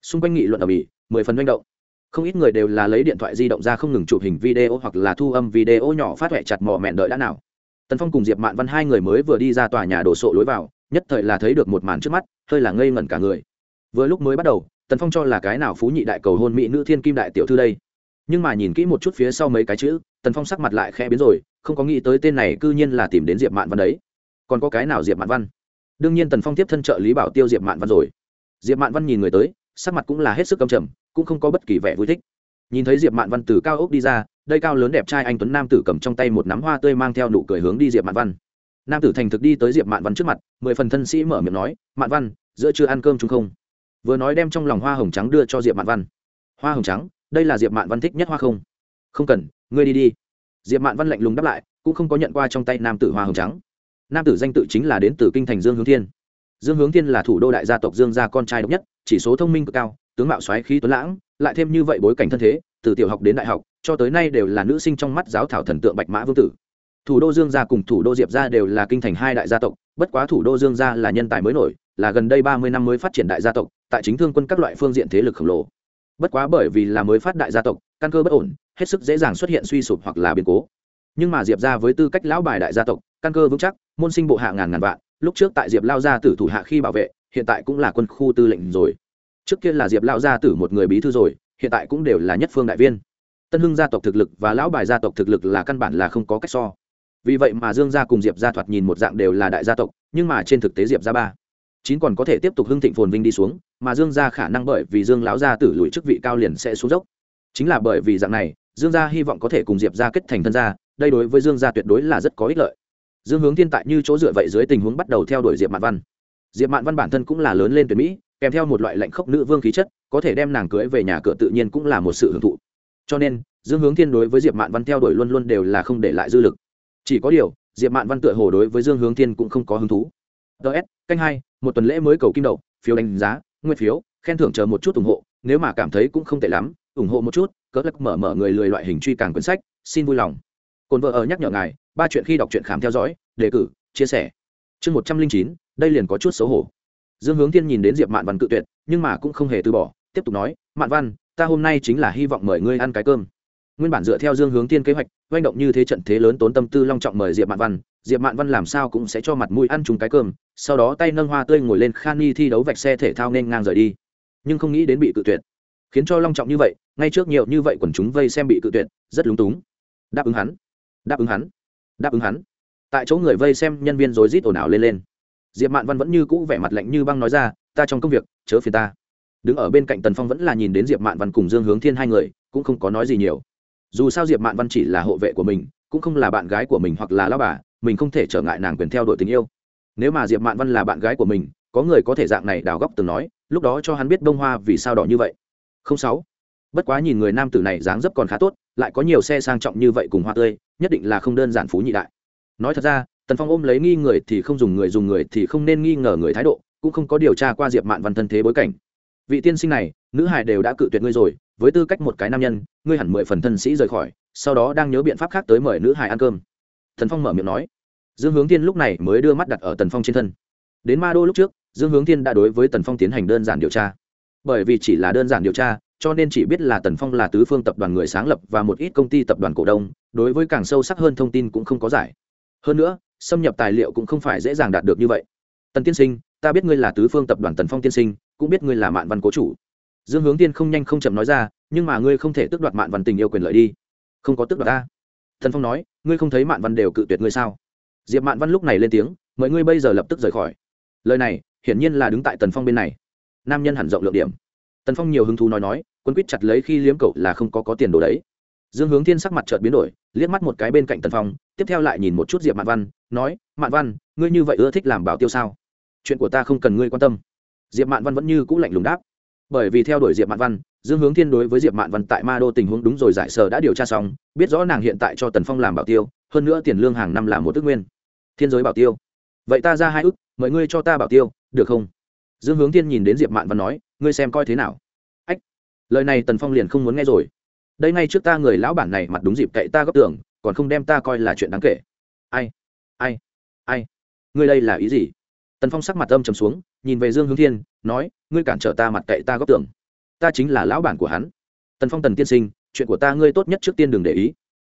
Xung quanh nghị luận ở bỉ mười phần manh động. Không ít người đều là lấy điện thoại di động ra không ngừng chụp hình video hoặc là thu âm video nhỏ phát huệ chặt mò mẹn đợi đã nào. Tần phong cùng diệp mạn văn hai người mới vừa đi ra tòa nhà đổ sộ lối vào, nhất thời là thấy được một màn trước mắt, hơi là ngây ngẩn cả người. Vừa lúc mới bắt đầu, tần phong cho là cái nào phú nhị đại cầu hôn mỹ nữ thiên kim đại tiểu thư đây. Nhưng mà nhìn kỹ một chút phía sau mấy cái chữ, tần phong sắc mặt lại khẽ biến rồi không có nghĩ tới tên này cư nhiên là tìm đến diệp mạn văn đấy. Còn có cái nào diệp mạn văn? Đương nhiên tần phong tiếp thân trợ lý bảo tiêu diệp mạn văn rồi. Diệp mạn văn nhìn người tới, sắc mặt cũng là hết sức cầm trầm, cũng không có bất kỳ vẻ vui thích. Nhìn thấy diệp mạn văn từ cao ốc đi ra, đây cao lớn đẹp trai anh tuấn nam tử cầm trong tay một nắm hoa tươi mang theo nụ cười hướng đi diệp mạn văn. Nam tử thành thực đi tới diệp mạn văn trước mặt, mười phần thân sĩ mở miệng nói, mạn văn, giữa chưa ăn cơm chúng không? Vừa nói đem trong lòng hoa hồng trắng đưa cho diệp mạn văn. Hoa hồng trắng? Đây là diệp mạn văn thích nhất hoa không? Không cần, ngươi đi đi diệp mạn văn lạnh lùng đáp lại cũng không có nhận qua trong tay nam tử hoa hồng trắng nam tử danh tự chính là đến từ kinh thành dương hướng thiên dương hướng thiên là thủ đô đại gia tộc dương gia con trai độc nhất chỉ số thông minh cực cao tướng mạo xoáy khí tuấn lãng lại thêm như vậy bối cảnh thân thế từ tiểu học đến đại học cho tới nay đều là nữ sinh trong mắt giáo thảo thần tượng bạch mã vương tử thủ đô dương gia cùng thủ đô diệp gia đều là kinh thành hai đại gia tộc bất quá thủ đô dương gia là nhân tài mới nổi là gần đây ba mươi năm mới phát triển đại gia tộc tại chính thương quân các loại phương diện thế lực khổng lồ bất quá bởi vì là mới phát đại gia tộc, căn cơ bất ổn, hết sức dễ dàng xuất hiện suy sụp hoặc là biến cố. Nhưng mà diệp ra với tư cách lão bài đại gia tộc, căn cơ vững chắc, môn sinh bộ hạ ngàn ngàn vạn, lúc trước tại diệp lao gia tử thủ hạ khi bảo vệ, hiện tại cũng là quân khu tư lệnh rồi. Trước kia là diệp lao gia tử một người bí thư rồi, hiện tại cũng đều là nhất phương đại viên. Tân hưng gia tộc thực lực và lão bài gia tộc thực lực là căn bản là không có cách so. Vì vậy mà dương gia cùng diệp gia thoạt nhìn một dạng đều là đại gia tộc, nhưng mà trên thực tế diệp gia ba, chín còn có thể tiếp tục hưng thịnh phồn vinh đi xuống mà dương gia khả năng bởi vì dương lão gia tử lùi chức vị cao liền sẽ xuống dốc. Chính là bởi vì dạng này, dương gia hy vọng có thể cùng diệp gia kết thành thân gia, đây đối với dương gia tuyệt đối là rất có ích lợi. Dương hướng thiên tại như chỗ dựa vậy dưới tình huống bắt đầu theo đuổi diệp mạn văn. Diệp mạn văn bản thân cũng là lớn lên tuyệt mỹ, kèm theo một loại lệnh khốc nữ vương khí chất, có thể đem nàng cưới về nhà cửa tự nhiên cũng là một sự hưởng thụ. Cho nên, dương hướng thiên đối với diệp mạn văn theo đuổi luôn luôn đều là không để lại dư lực. Chỉ có điều, diệp mạn văn tựa hồ đối với dương hướng thiên cũng không có hứng thú. Ts canh hai, một tuần lễ mới cầu kim đậu, phiếu đánh giá nguyên phiếu, khen thưởng chờ một chút ủng hộ, nếu mà cảm thấy cũng không tệ lắm, ủng hộ một chút cỡ lắc mở mở người lười loại hình truy càng quyển sách, xin vui lòng. Cồn vợ ở nhắc nhở ngài, ba chuyện khi đọc truyện khám theo dõi, đề cử, chia sẻ. Chương một trăm linh chín, đây liền có chút xấu hổ. Dương hướng thiên nhìn đến diệp mạn văn cự tuyệt, nhưng mà cũng không hề từ bỏ, tiếp tục nói, mạn văn, ta hôm nay chính là hy vọng mời ngươi ăn cái cơm. Nguyên bản dựa theo dương hướng thiên kế hoạch doanh động như thế trận thế lớn tốn tâm tư long trọng mời diệp mạn văn, diệp mạn văn làm sao cũng sẽ cho mặt mũi ăn chúng cái cơm sau đó tay nâng hoa tươi ngồi lên khan ni thi đấu vạch xe thể thao nên ngang rời đi. Nhưng không nghĩ đến bị cự tuyệt. Khiến cho long trọng như vậy, ngay trước nhiều như vậy quần chúng vây xem bị cự tuyệt, rất lúng túng. Đáp ứng hắn. Đáp ứng hắn. Đáp ứng hắn. Tại chỗ người vây xem nhân viên rối rít ồn ào lên lên. Diệp mạn văn vẫn như cũ vẻ mặt lạnh như băng nói ra, ta trong công việc, chớ phiền ta. Đứng ở bên cạnh tần phong vẫn là nhìn đến diệp mạn văn cùng dương hướng thiên hai người, cũng không có nói gì nhiều. Dù sao diệp mạn văn chỉ là hộ vệ của mình, cũng không là bạn gái của mình hoặc là lao bà, mình không thể trở ngại nàng quyền theo đuổi tình yêu nếu mà diệp mạn văn là bạn gái của mình, có người có thể dạng này đào góc từng nói, lúc đó cho hắn biết bông hoa vì sao đỏ như vậy. Không sáu. Bất quá nhìn người nam tử này dáng dấp còn khá tốt, lại có nhiều xe sang trọng như vậy cùng hoa tươi, nhất định là không đơn giản phú nhị đại. Nói thật ra, tần phong ôm lấy nghi người thì không dùng người dùng người thì không nên nghi ngờ người thái độ, cũng không có điều tra qua diệp mạn văn thân thế bối cảnh. Vị tiên sinh này, nữ hải đều đã cự tuyệt ngươi rồi, với tư cách một cái nam nhân, ngươi hẳn mười phần thân sĩ rời khỏi, sau đó đang nhớ biện pháp khác tới mời nữ hải ăn cơm. Thần phong mở miệng nói dương hướng thiên lúc này mới đưa mắt đặt ở tần phong trên thân. Đến ma đô lúc trước, dương hướng thiên đã đối với tần phong tiến hành đơn giản điều tra. Bởi vì chỉ là đơn giản điều tra, cho nên chỉ biết là tần phong là tứ phương tập đoàn người sáng lập và một ít công ty tập đoàn cổ đông, đối với càng sâu sắc hơn thông tin cũng không có giải. Hơn nữa, xâm nhập tài liệu cũng không phải dễ dàng đạt được như vậy. Tần tiên sinh, ta biết ngươi là tứ phương tập đoàn tần phong tiên sinh, cũng biết ngươi là mạn văn cố chủ. Dương hướng tiên không nhanh không chậm nói ra, nhưng mà ngươi không thể tước đoạt mạn văn tình yêu quyền lợi đi. Không có tước đoạt ta. Thần phong nói, ngươi không thấy mạn văn đều cự tuyệt ngươi sao? Diệp mạn văn lúc này lên tiếng mời ngươi bây giờ lập tức rời khỏi. Lời này, hiển nhiên là đứng tại tần phong bên này. Nam nhân hẳn rộng lượng điểm. Tần phong nhiều hứng thú nói nói, quân quýt chặt lấy khi liếm cậu là không có có tiền đồ đấy. Dương hướng thiên sắc mặt chợt biến đổi, liếc mắt một cái bên cạnh tần phong, tiếp theo lại nhìn một chút diệp mạn văn, nói, mạn văn, ngươi như vậy ưa thích làm bảo tiêu sao? Chuyện của ta không cần ngươi quan tâm. Diệp mạn văn vẫn như cũ lạnh lùng đáp. Bởi vì theo đuổi diệp mạn văn, dương hướng thiên đối với diệp mạn văn tại ma đô tình huống đúng rồi giải sờ đã điều tra xong, biết rõ nàng hiện tại cho tần phong làm bảo tiêu, hơn nữa tiền lương hàng năm là một ước nguyên thiên giới bảo tiêu. Vậy ta ra hai ước mời ngươi cho ta bảo tiêu, được không? Dương hướng thiên nhìn đến diệp mạn văn nói, ngươi xem coi thế nào? Ách, lời này tần phong liền không muốn nghe rồi. Đây ngay trước ta người lão bản này mặt đúng dịp cậy ta góp tưởng còn không đem ta coi là chuyện đáng kể. Ai ai ai? Ngươi đây là ý gì? Tần phong sắc mặt âm trầm xuống, nhìn về dương hướng thiên, nói, ngươi cản trở ta mặt cậy ta góp tưởng ta chính là lão bản của hắn. Tần phong tần tiên sinh, chuyện của ta ngươi tốt nhất trước tiên đừng để ý.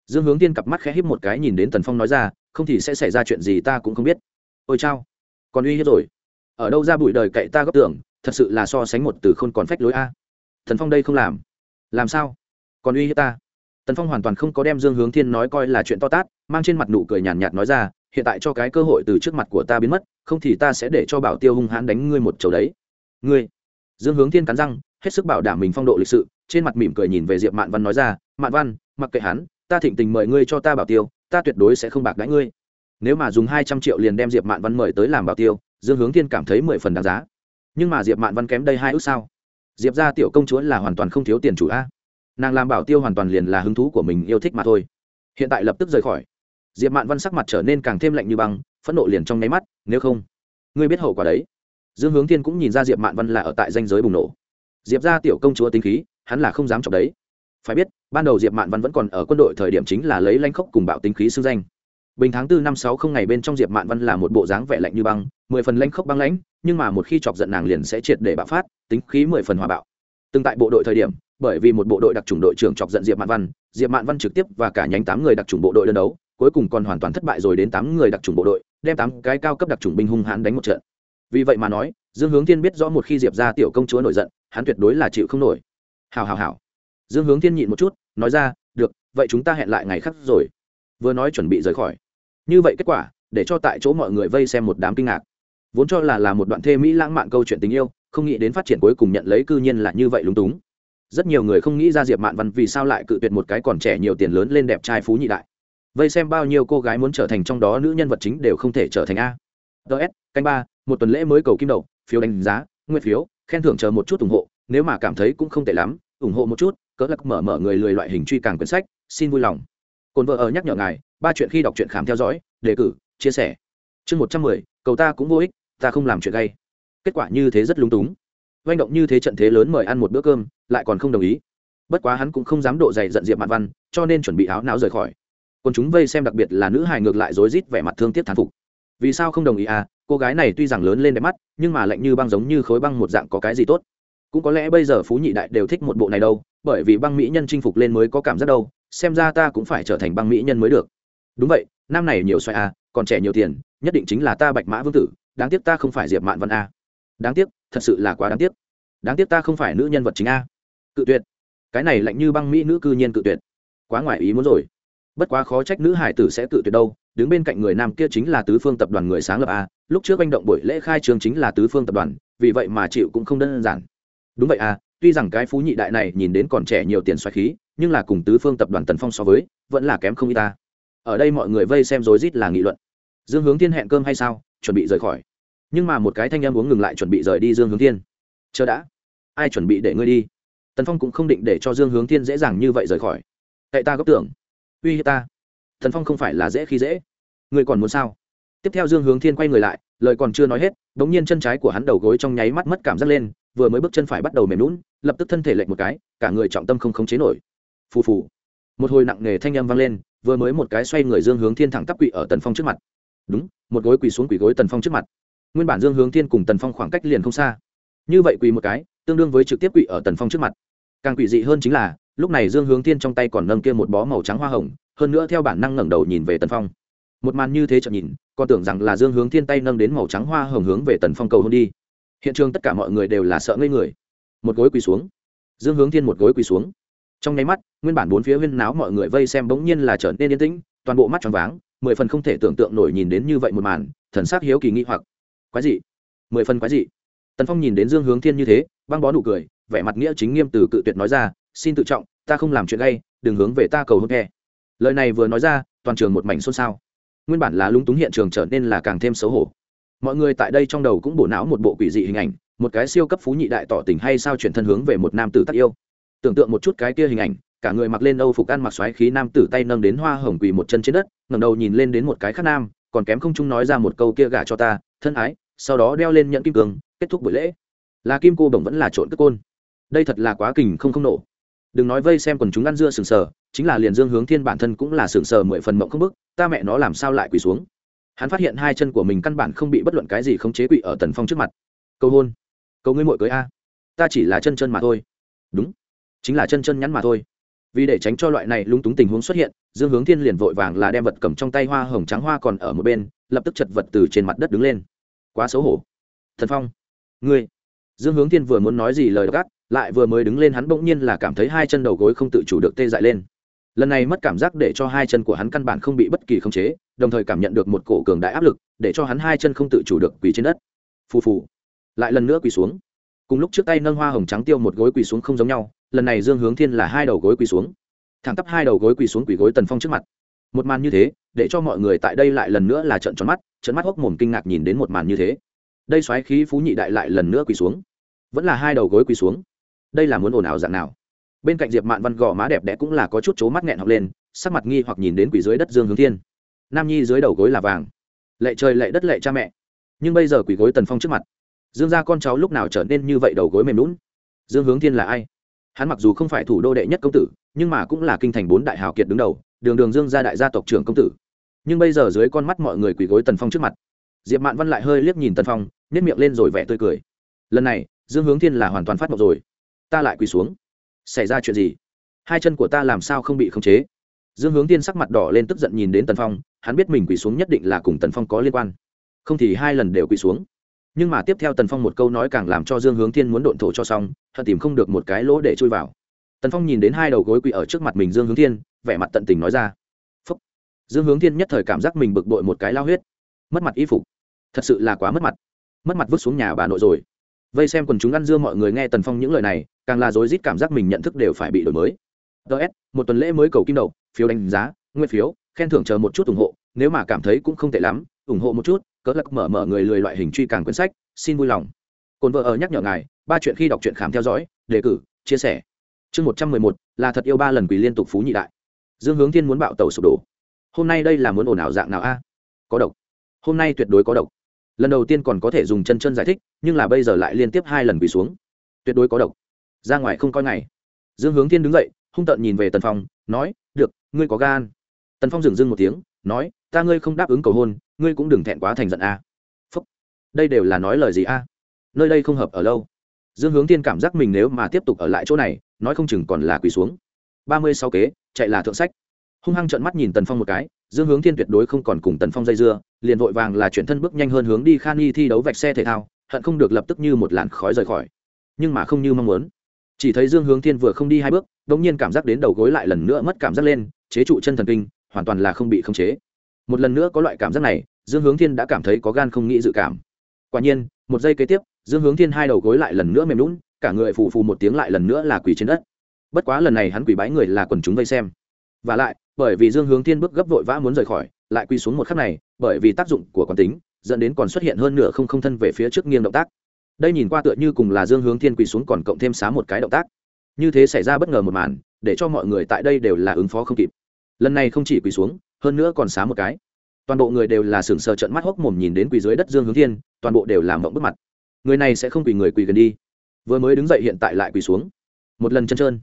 Dương hướng tiên cặp mắt khẽ híp một cái nhìn đến tần phong nói ra không thì sẽ xảy ra chuyện gì ta cũng không biết. Ôi chao, còn uy hiếp rồi. Ở đâu ra bụi đời cậy ta góp tưởng, thật sự là so sánh một từ không còn phách lối a. Thần phong đây không làm. Làm sao? Còn uy hiếp ta? Tần phong hoàn toàn không có đem dương hướng thiên nói coi là chuyện to tát, mang trên mặt nụ cười nhàn nhạt nói ra, hiện tại cho cái cơ hội từ trước mặt của ta biến mất, không thì ta sẽ để cho bảo tiêu hung hãn đánh ngươi một chầu đấy. Ngươi. Dương hướng thiên cắn răng, hết sức bảo đảm mình phong độ lịch sự, trên mặt mỉm cười nhìn về diệp mạn văn nói ra, mạn văn, mặc kệ hắn, ta thịnh tình mời ngươi cho ta bảo tiêu ta tuyệt đối sẽ không bạc đãi ngươi. Nếu mà dùng hai trăm triệu liền đem diệp mạn văn mời tới làm bảo tiêu, dương hướng thiên cảm thấy mười phần đáng giá. Nhưng mà diệp mạn văn kém đây hai ước sao? Diệp ra tiểu công chúa là hoàn toàn không thiếu tiền chủ a. Nàng làm bảo tiêu hoàn toàn liền là hứng thú của mình yêu thích mà thôi. Hiện tại lập tức rời khỏi. Diệp mạn văn sắc mặt trở nên càng thêm lạnh như băng, phẫn nộ liền trong nháy mắt, nếu không, ngươi biết hậu quả đấy. Dương hướng thiên cũng nhìn ra diệp mạn văn là ở tại danh giới bùng nổ. Diệp ra tiểu công chúa tính khí, hắn là không dám chọc đấy phải biết, ban đầu diệp mạn văn vẫn còn ở quân đội thời điểm chính là lấy lanh khốc cùng bạo tính khí xưng danh. Bình tháng tư năm sáu không ngày bên trong diệp mạn văn là một bộ dáng vẻ lạnh như băng, mười phần lanh khốc băng lãnh, nhưng mà một khi chọc giận nàng liền sẽ triệt để bạo phát, tính khí mười phần hòa bạo. Từng tại bộ đội thời điểm, bởi vì một bộ đội đặc trùng đội trưởng chọc giận diệp mạn văn, diệp mạn văn trực tiếp và cả nhánh tám người đặc trùng bộ đội đơn đấu, cuối cùng còn hoàn toàn thất bại rồi đến tám người đặc trùng bộ đội, đem tám cái cao cấp đặc trùng binh hung hãn đánh một trận. Vì vậy mà nói, dương hướng thiên biết rõ một khi diệp ra tiểu công chúa nổi giận, hắn tuyệt đối là chịu không nổi. Hào hào hào dương hướng thiên nhịn một chút, nói ra, được, vậy chúng ta hẹn lại ngày khác rồi. Vừa nói chuẩn bị rời khỏi. Như vậy kết quả, để cho tại chỗ mọi người vây xem một đám kinh ngạc. Vốn cho là là một đoạn thê mỹ lãng mạn câu chuyện tình yêu, không nghĩ đến phát triển cuối cùng nhận lấy cư nhiên là như vậy lúng túng. Rất nhiều người không nghĩ ra diệp mạn văn vì sao lại cự tuyệt một cái còn trẻ nhiều tiền lớn lên đẹp trai phú nhị đại. Vây xem bao nhiêu cô gái muốn trở thành trong đó nữ nhân vật chính đều không thể trở thành a. Ts canh ba, một tuần lễ mới cầu kim đầu, phiếu đánh giá, nguyên phiếu, khen thưởng chờ một chút ủng hộ, nếu mà cảm thấy cũng không tệ lắm, ủng hộ một chút cỡ lắc mở mở người lười loại hình truy càng quyển sách, xin vui lòng. Cồn vợ ở nhắc nhở ngài, ba chuyện khi đọc truyện khám theo dõi, đề cử, chia sẻ. Chương một trăm mười, cầu ta cũng vô ích, ta không làm chuyện gay. Kết quả như thế rất lúng túng. Manh động như thế trận thế lớn mời ăn một bữa cơm, lại còn không đồng ý. Bất quá hắn cũng không dám độ dày giận diệp mặt văn, cho nên chuẩn bị áo não rời khỏi. Còn chúng vây xem đặc biệt là nữ hài ngược lại rối rít vẻ mặt thương tiếc thán phục. Vì sao không đồng ý à cô gái này tuy rằng lớn lên đẹp mắt, nhưng mà lạnh như băng giống như khối băng một dạng có cái gì tốt? Cũng có lẽ bây giờ phú nhị đại đều thích một bộ này đâu bởi vì băng mỹ nhân chinh phục lên mới có cảm giác đâu, xem ra ta cũng phải trở thành băng mỹ nhân mới được. Đúng vậy nam này nhiều xoay à còn trẻ nhiều tiền, nhất định chính là ta bạch mã vương tử, đáng tiếc ta không phải diệp mạn văn a đáng tiếc, thật sự là quá đáng tiếc. Đáng tiếc ta không phải nữ nhân vật chính a cự tuyệt. Cái này lạnh như băng mỹ nữ cư nhiên cự tuyệt. Quá ngoài ý muốn rồi. Bất quá khó trách nữ hải tử sẽ cự tuyệt đâu, đứng bên cạnh người nam kia chính là tứ phương tập đoàn người sáng lập a lúc trước manh động buổi lễ khai trường chính là tứ phương tập đoàn, vì vậy mà chịu cũng không đơn giản. Đúng vậy à tuy rằng cái phú nhị đại này nhìn đến còn trẻ nhiều tiền xoáy khí, nhưng là cùng tứ phương tập đoàn tần phong so với, vẫn là kém không y ta. Ở đây mọi người vây xem rối rít là nghị luận. Dương hướng thiên hẹn cơm hay sao? Chuẩn bị rời khỏi. Nhưng mà một cái thanh em uống ngừng lại chuẩn bị rời đi dương hướng thiên. Chờ đã. Ai chuẩn bị để ngươi đi? Tần phong cũng không định để cho dương hướng thiên dễ dàng như vậy rời khỏi. Cậy ta góp tưởng. Uy hiếp ta. Tần phong không phải là dễ khi dễ. Ngươi còn muốn sao? Tiếp theo dương hướng thiên quay người lại, lời còn chưa nói hết đ ỗ n g nhiên chân trái của hắn đầu gối trong nháy mắt mất cảm giác lên vừa mới bước chân phải bắt đầu mềm lún, lập tức thân thể lệch một cái, cả người trọng tâm không khống chế nổi. Phù phù. Một hồi nặng nề thanh â m vang lên, vừa mới một cái xoay người dương hướng thiên thẳng tắp quỵ ở tần phong trước mặt. Đúng, một gối quỳ xuống quỳ gối tần phong trước mặt. Nguyên bản dương hướng thiên cùng tần phong khoảng cách liền không xa. Như vậy quỳ một cái, tương đương với trực tiếp quỵ ở tần phong trước mặt. Càng quỷ dị hơn chính là, lúc này dương hướng thiên trong tay còn nâng kia một bó màu trắng hoa hồng, hơn nữa theo bản năng ngẩng đầu nhìn về tần phong. Một màn như thế chợt nhìn, còn tưởng rằng là dương hướng thiên tay nâng đến màu trắng hoa hồng hướng về tần phong cầu hôn đi hiện trường tất cả mọi người đều là sợ ngây người. Một gối quỳ xuống. Dương hướng thiên một gối quỳ xuống. Trong nháy mắt, nguyên bản bốn phía huyên náo mọi người vây xem bỗng nhiên là trở nên yên tĩnh, toàn bộ mắt tròn váng, mười phần không thể tưởng tượng nổi nhìn đến như vậy một màn, thần sắc hiếu kỳ nghi hoặc. Quái dị. Mười phần quái dị. Tần phong nhìn đến dương hướng thiên như thế, băng bó nụ cười, vẻ mặt nghĩa chính nghiêm từ cự tuyệt nói ra, xin tự trọng, ta không làm chuyện gay, đừng hướng về ta cầu hôn nghe lời này vừa nói ra, toàn trường một mảnh xôn xao. Nguyên bản là lúng túng hiện trường trở nên là càng thêm xấu hổ mọi người tại đây trong đầu cũng bổ não một bộ quỷ dị hình ảnh, một cái siêu cấp phú nhị đại tỏ tình hay sao chuyển thân hướng về một nam tử tắc yêu. Tưởng tượng một chút cái kia hình ảnh, cả người mặc lên âu phục ăn mặc xoáy khí nam tử tay nâng đến hoa hồng quỳ một chân trên đất, ngẩng đầu nhìn lên đến một cái khác nam, còn kém không chung nói ra một câu kia gả cho ta, thân ái, sau đó đeo lên nhận kim cương, kết thúc buổi lễ. Là kim cô bồng vẫn là trộn cất côn. Đây thật là quá kình không không nổ. Đừng nói vây xem quần chúng ăn dưa sừng sờ, chính là liền dương hướng thiên bản thân cũng là sừng sờ mười phần mộng không bức, ta mẹ nó làm sao lại quỳ xuống? Hắn phát hiện hai chân của mình căn bản không bị bất luận cái gì khống chế quỵ ở tần phong trước mặt. Cầu hôn. Cầu ngươi mội cưới a. Ta chỉ là chân chân mà thôi. Đúng. Chính là chân chân nhắn mà thôi. Vì để tránh cho loại này lung túng tình huống xuất hiện, dương hướng thiên liền vội vàng là đem vật cầm trong tay hoa hồng trắng hoa còn ở một bên, lập tức chật vật từ trên mặt đất đứng lên. Quá xấu hổ. Thần phong. Ngươi. Dương hướng thiên vừa muốn nói gì lời gắt, lại vừa mới đứng lên hắn bỗng nhiên là cảm thấy hai chân đầu gối không tự chủ được tê dại lên lần này mất cảm giác để cho hai chân của hắn căn bản không bị bất kỳ khống chế, đồng thời cảm nhận được một cổ cường đại áp lực, để cho hắn hai chân không tự chủ được quỳ trên đất. Phù phù. Lại lần nữa quỳ xuống. Cùng lúc trước tay nâng hoa hồng trắng tiêu một gối quỳ xuống không giống nhau, lần này dương hướng thiên là hai đầu gối quỳ xuống. Thẳng tắp hai đầu gối quỳ xuống quỳ gối tần phong trước mặt. Một màn như thế, để cho mọi người tại đây lại lần nữa là trận tròn mắt trận mắt hốc mồm kinh ngạc nhìn đến một màn như thế. Đây xoáy khí phú nhị đại lại lần nữa quỳ xuống. Vẫn là hai đầu gối quỳ xuống. Đây là muốn ồn ào dạng nào? Bên cạnh diệp mạn văn gò má đẹp đẽ cũng là có chút chố mắt nghẹn học lên, sắc mặt nghi hoặc nhìn đến quỷ dưới đất dương hướng thiên. Nam nhi dưới đầu gối là vàng. Lệ trời lệ đất lệ cha mẹ. Nhưng bây giờ quỷ gối tần phong trước mặt. Dương gia con cháu lúc nào trở nên như vậy đầu gối mềm lún dương hướng thiên là ai? Hắn mặc dù không phải thủ đô đệ nhất công tử, nhưng mà cũng là kinh thành bốn đại hào kiệt đứng đầu, đường đường dương gia đại gia tộc trưởng công tử. Nhưng bây giờ dưới con mắt mọi người quỳ gối tần phong trước mặt. Diệp mạn văn lại hơi liếc nhìn tần phong nhét miệng lên rồi vẻ tươi cười. Lần này, dương hướng thiên là hoàn toàn phát mộng rồi. Ta lại quỳ xuống xảy ra chuyện gì? Hai chân của ta làm sao không bị khống chế? Dương hướng thiên sắc mặt đỏ lên tức giận nhìn đến tần phong, hắn biết mình quỳ xuống nhất định là cùng tần phong có liên quan. Không thì hai lần đều quỳ xuống. Nhưng mà tiếp theo tần phong một câu nói càng làm cho dương hướng thiên muốn độn thổ cho xong thật tìm không được một cái lỗ để chui vào. Tần phong nhìn đến hai đầu gối quỳ ở trước mặt mình dương hướng thiên vẻ mặt tận tình nói ra. Phúc. dương hướng thiên nhất thời cảm giác mình bực bội một cái lao huyết. Mất mặt y phục. Thật sự là quá mất mặt. Mất mặt vứt xuống nhà bà nội rồi vây xem quần chúng ăn dưa mọi người nghe tần phong những lời này, càng là rối rít cảm giác mình nhận thức đều phải bị đổi mới. Ts một tuần lễ mới cầu kim đầu, phiếu đánh giá, nguyên phiếu, khen thưởng chờ một chút ủng hộ, nếu mà cảm thấy cũng không tệ lắm, ủng hộ một chút cỡ lắc mở mở người lười loại hình truy càng quyển sách, xin vui lòng. Cồn vợ ở nhắc nhở ngài, ba chuyện khi đọc truyện khám theo dõi, đề cử, chia sẻ. Chương một trăm mười một, là thật yêu ba lần quỳ liên tục phú nhị đại. Dương hướng thiên muốn bạo tàu sụp đổ. Hôm nay đây là muốn ồn ào dạng nào a? Có độc. Hôm nay tuyệt đối có độc lần đầu tiên còn có thể dùng chân chân giải thích, nhưng là bây giờ lại liên tiếp hai lần quỳ xuống. Tuyệt đối có độc. Ra ngoài không coi ngày. Dương hướng thiên đứng dậy, hung tợn nhìn về tần phong, nói, được, ngươi có gan. Tần phong dừng dưng một tiếng, nói, ta ngươi không đáp ứng cầu hôn, ngươi cũng đừng thẹn quá thành giận a. Phúc. Đây đều là nói lời gì a? Nơi đây không hợp ở lâu. Dương hướng thiên cảm giác mình nếu mà tiếp tục ở lại chỗ này, nói không chừng còn là quỳ xuống. Ba mươi sáu kế, chạy là thượng sách. Hung hăng trợn mắt nhìn tần phong một cái dương hướng thiên tuyệt đối không còn cùng tần phong dây dưa, liền vội vàng là chuyển thân bước nhanh hơn hướng đi khan y thi đấu vạch xe thể thao, hận không được lập tức như một làn khói rời khỏi. Nhưng mà không như mong muốn. Chỉ thấy dương hướng thiên vừa không đi hai bước đ ỗ n g nhiên cảm giác đến đầu gối lại lần nữa mất cảm giác lên, chế trụ chân thần kinh, hoàn toàn là không bị khống chế. Một lần nữa có loại cảm giác này, dương hướng thiên đã cảm thấy có gan không nghĩ dự cảm. Quả nhiên, một giây kế tiếp, dương hướng thiên hai đầu gối lại lần nữa mềm lún cả người phù phù một tiếng lại lần nữa là quỳ trên đất. Bất quá lần này hắn quỳ bái người là quần chúng vây xem. Và lại bởi vì dương hướng thiên bước gấp vội vã muốn rời khỏi, lại quỳ xuống một khắc này, bởi vì tác dụng của quán tính, dẫn đến còn xuất hiện hơn nửa không không thân về phía trước nghiêng động tác. Đây nhìn qua tựa như cùng là dương hướng thiên quỳ xuống còn cộng thêm xá một cái động tác. Như thế xảy ra bất ngờ một màn, để cho mọi người tại đây đều là ứng phó không kịp. Lần này không chỉ quỳ xuống, hơn nữa còn xá một cái. Toàn bộ người đều là sừng sờ trận mắt hốc mồm nhìn đến quỳ dưới đất dương hướng thiên, toàn bộ đều làm mộng bước mặt. Người này sẽ không quỳ người quỳ gần đi. Vừa mới đứng dậy hiện tại lại quỳ xuống. Một lần chân trơn.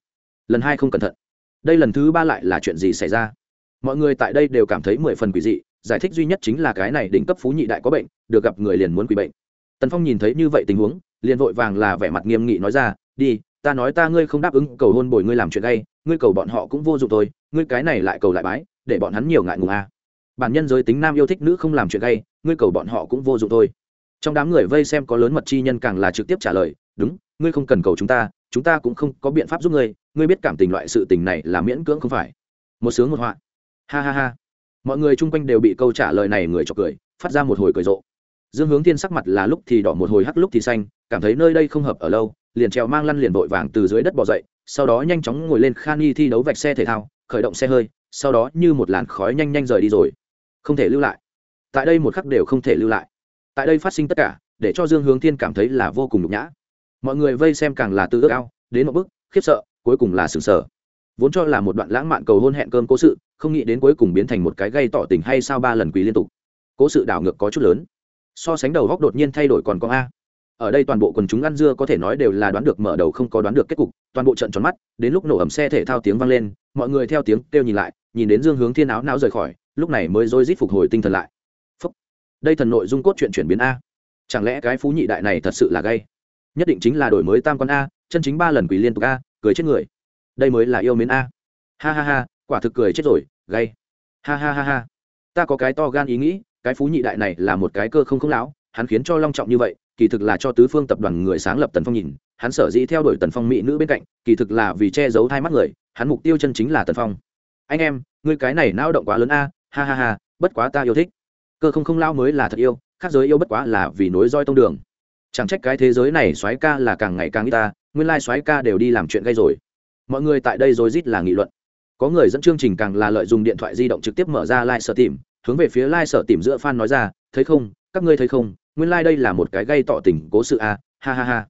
Lần hai không cẩn thận đây lần thứ ba lại là chuyện gì xảy ra? Mọi người tại đây đều cảm thấy mười phần quỷ dị, giải thích duy nhất chính là cái này đỉnh cấp phú nhị đại có bệnh, được gặp người liền muốn quỷ bệnh. Tần phong nhìn thấy như vậy tình huống, liền vội vàng là vẻ mặt nghiêm nghị nói ra, đi, ta nói ta ngươi không đáp ứng cầu hôn bồi ngươi làm chuyện gay, ngươi cầu bọn họ cũng vô dụng thôi, ngươi cái này lại cầu lại bái, để bọn hắn nhiều ngại ngùng a. À. bản nhân giới tính nam yêu thích nữ không làm chuyện gay, ngươi cầu bọn họ cũng vô dụng thôi. Trong đám người vây xem có lớn mật chi nhân càng là trực tiếp trả lời, đúng, ngươi không cần cầu chúng ta chúng ta cũng không có biện pháp giúp ngươi ngươi biết cảm tình loại sự tình này là miễn cưỡng không phải. Một sướng một họa. Ha ha ha. Mọi người chung quanh đều bị câu trả lời này người cho cười, phát ra một hồi cười rộ. Dương hướng thiên sắc mặt là lúc thì đỏ, một hồi hắc lúc thì xanh, cảm thấy nơi đây không hợp ở lâu, liền trèo mang lăn liền vội vàng từ dưới đất bỏ dậy, sau đó nhanh chóng ngồi lên khan y thi đấu vạch xe thể thao, khởi động xe hơi, sau đó như một làn khói nhanh nhanh rời đi rồi. Không thể lưu lại. Tại đây một khắc đều không thể lưu lại. Tại đây phát sinh tất cả, để cho dương hướng thiên cảm thấy là vô cùng nhục nhã mọi người vây xem càng là tự ước ao, đến một bước, khiếp sợ, cuối cùng là sừng sờ. Vốn cho là một đoạn lãng mạn cầu hôn hẹn cơm cố sự, không nghĩ đến cuối cùng biến thành một cái gây tỏ tình hay sao ba lần quý liên tục. Cố sự đảo ngược có chút lớn. So sánh đầu góc đột nhiên thay đổi còn có a. Ở đây toàn bộ quần chúng ăn dưa có thể nói đều là đoán được mở đầu không có đoán được kết cục, toàn bộ trận tròn mắt, đến lúc nổ ẩm xe thể thao tiếng vang lên, mọi người theo tiếng kêu nhìn lại, nhìn đến dương hướng thiên áo não rời khỏi, lúc này mới dôi rít phục hồi tinh thần lại. Phúc. đây thần nội dung cốt truyện chuyển biến a. Chẳng lẽ cái phú nhị đại này thật sự là gay? Nhất định chính là đổi mới tam quan a, chân chính ba lần quỷ liên tục a, cười chết người. Đây mới là yêu mến a. Ha ha ha, quả thực cười chết rồi, gay. Ha ha ha ha. Ta có cái to gan ý nghĩ, cái phú nhị đại này là một cái cơ không không lão, hắn khiến cho long trọng như vậy, kỳ thực là cho tứ phương tập đoàn người sáng lập tần phong nhìn, hắn sở dĩ theo đuổi tần phong mỹ nữ bên cạnh, kỳ thực là vì che giấu hai mắt người, hắn mục tiêu chân chính là tần phong. Anh em, ngươi cái này nao động quá lớn a, ha ha ha, bất quá ta yêu thích. Cơ không không lao mới là thật yêu, khác giới yêu bất quá là vì nối roi tông đường chẳng trách cái thế giới này soái ca là càng ngày càng ít ta, nguyên lai soái ca đều đi làm chuyện gây rồi. Mọi người tại đây rồi rít là nghị luận. Có người dẫn chương trình càng là lợi dụng điện thoại di động trực tiếp mở ra like sở tìm, hướng về phía like sở tìm giữa fan nói ra, thấy không, các ngươi thấy không, nguyên lai đây là một cái gây tỏ tình cố sự a, ha ha ha.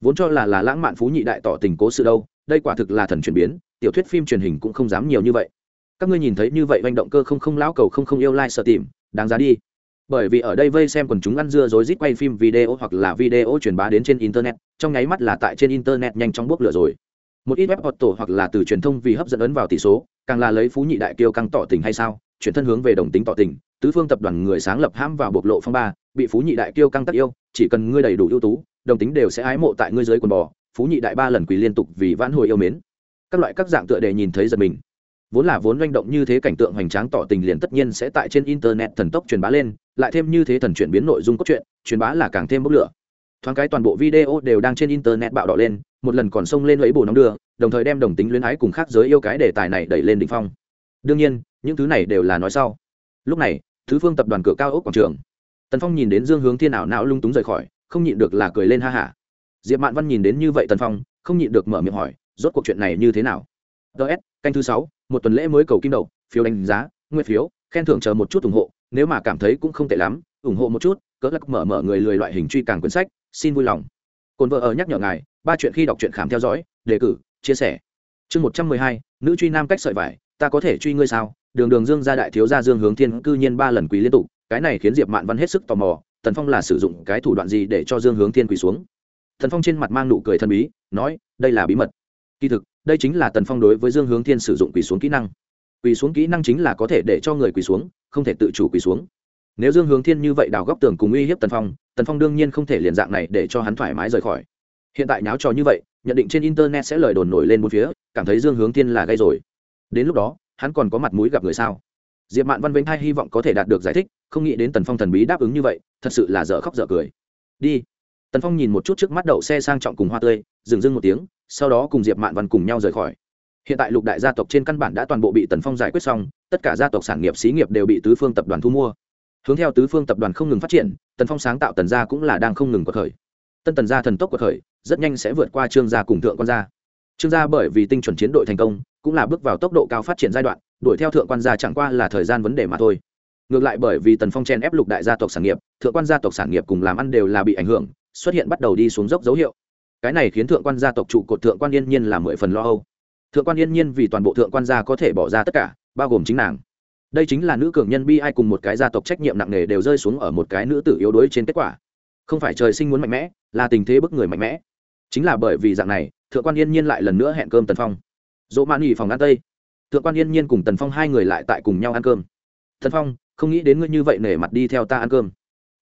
Vốn cho là là lãng mạn phú nhị đại tỏ tình cố sự đâu, đây quả thực là thần chuyển biến, tiểu thuyết phim truyền hình cũng không dám nhiều như vậy. Các ngươi nhìn thấy như vậy manh động cơ không không lão cầu không không yêu like sở tìm, đáng giá đi bởi vì ở đây vây xem quần chúng ăn dưa rối rít quay phim video hoặc là video truyền bá đến trên internet, trong nháy mắt là tại trên internet nhanh chóng bốc lửa rồi. Một ít web tổ hoặc là từ truyền thông vì hấp dẫn ấn vào tỷ số, càng là lấy phú nhị đại kiêu căng tỏ tình hay sao, chuyển thân hướng về đồng tính tỏ tình, tứ phương tập đoàn người sáng lập hãm vào bộc lộ phong ba, bị phú nhị đại kiêu căng tắc yêu, chỉ cần ngươi đầy đủ ưu tú, đồng tính đều sẽ ái mộ tại ngươi dưới quần bò, phú nhị đại ba lần quỳ liên tục vì vãn hồi yêu mến. Các loại các dạng tựa đề nhìn thấy giật mình. Vốn là vốn manh động như thế cảnh tượng hoành tráng tỏ tình liền tất nhiên sẽ tại trên internet thần tốc truyền bá lên lại thêm như thế thần chuyển biến nội dung cốt truyện, truyền bá là càng thêm bốc lửa. Thoáng cái toàn bộ video đều đang trên internet bạo đỏ lên, một lần còn xông lên lấy bồ nóng đưa, đồng thời đem đồng tính luyến ái cùng khác giới yêu cái đề tài này đẩy lên đỉnh phong. Đương nhiên, những thứ này đều là nói sau. Lúc này, thứ phương tập đoàn cửa cao ốc quảng trường. Tần phong nhìn đến dương hướng thiên ảo não lung túng rời khỏi, không nhịn được là cười lên ha hả. Diệp mạn văn nhìn đến như vậy tần phong, không nhịn được mở miệng hỏi, rốt cuộc chuyện này như thế nào? Ts canh thứ sáu, một tuần lễ mới cầu kim đầu, phiếu đánh giá, nguyên phiếu, khen thưởng chờ một chút ủng hộ nếu mà cảm thấy cũng không tệ lắm, ủng hộ một chút, cỡ lắc mở mở người lười loại hình truy càng quyển sách, xin vui lòng. Cồn vợ ở nhắc nhở ngài, ba chuyện khi đọc truyện khám theo dõi, đề cử, chia sẻ. Chương một trăm mười hai, nữ truy nam cách sợi vải, ta có thể truy ngươi sao? Đường đường dương gia đại thiếu gia dương hướng thiên cư nhiên ba lần quý liên tục, cái này khiến diệp mạn văn hết sức tò mò, tần phong là sử dụng cái thủ đoạn gì để cho dương hướng thiên quỳ xuống? Thần phong trên mặt mang nụ cười thần bí, nói, đây là bí mật. Kỳ thực, đây chính là tần phong đối với dương hướng thiên sử dụng quỳ xuống kỹ năng. Quỳ xuống kỹ năng chính là có thể để cho người quỳ xuống không thể tự chủ quỳ xuống. Nếu dương hướng thiên như vậy đào góc tường cùng uy hiếp tần phong tần phong đương nhiên không thể liền dạng này để cho hắn thoải mái rời khỏi. Hiện tại nháo trò như vậy, nhận định trên internet sẽ lời đồn nổi lên một phía, cảm thấy dương hướng thiên là gây rồi. Đến lúc đó, hắn còn có mặt mũi gặp người sao? Diệp mạn văn vĩnh hai hy vọng có thể đạt được giải thích, không nghĩ đến tần phong thần bí đáp ứng như vậy, thật sự là dở khóc dở cười. Đi. Tần phong nhìn một chút trước mắt đậu xe sang trọng cùng hoa tươi, dừng dưng một tiếng, sau đó cùng diệp mạn văn cùng nhau rời khỏi hiện tại lục đại gia tộc trên căn bản đã toàn bộ bị tần phong giải quyết xong, tất cả gia tộc sản nghiệp, xí nghiệp đều bị tứ phương tập đoàn thu mua. Hướng theo tứ phương tập đoàn không ngừng phát triển, tần phong sáng tạo tần gia cũng là đang không ngừng cuộc khởi. Tân tần gia thần tốc cuộc khởi, rất nhanh sẽ vượt qua trương gia cùng thượng quan gia. Trương gia bởi vì tinh chuẩn chiến đội thành công, cũng là bước vào tốc độ cao phát triển giai đoạn, đuổi theo thượng quan gia chẳng qua là thời gian vấn đề mà thôi. Ngược lại bởi vì tần phong chen ép lục đại gia tộc sản nghiệp, thượng quan gia tộc sản nghiệp cùng làm ăn đều là bị ảnh hưởng, xuất hiện bắt đầu đi xuống dốc dấu hiệu. Cái này khiến thượng quan gia tộc trụ cột thượng quan yên nhiên là mười phần lo âu thượng quan yên nhiên vì toàn bộ thượng quan gia có thể bỏ ra tất cả, bao gồm chính nàng. Đây chính là nữ cường nhân bi ai cùng một cái gia tộc trách nhiệm nặng nề đều rơi xuống ở một cái nữ tử yếu đuối trên kết quả. Không phải trời sinh muốn mạnh mẽ, là tình thế bức người mạnh mẽ. Chính là bởi vì dạng này, thượng quan yên nhiên lại lần nữa hẹn cơm tần phong. Dỗ mãn nghỉ phòng ăn tây. Thượng quan yên nhiên cùng tần phong hai người lại tại cùng nhau ăn cơm. Tần phong, không nghĩ đến ngươi như vậy nể mặt đi theo ta ăn cơm.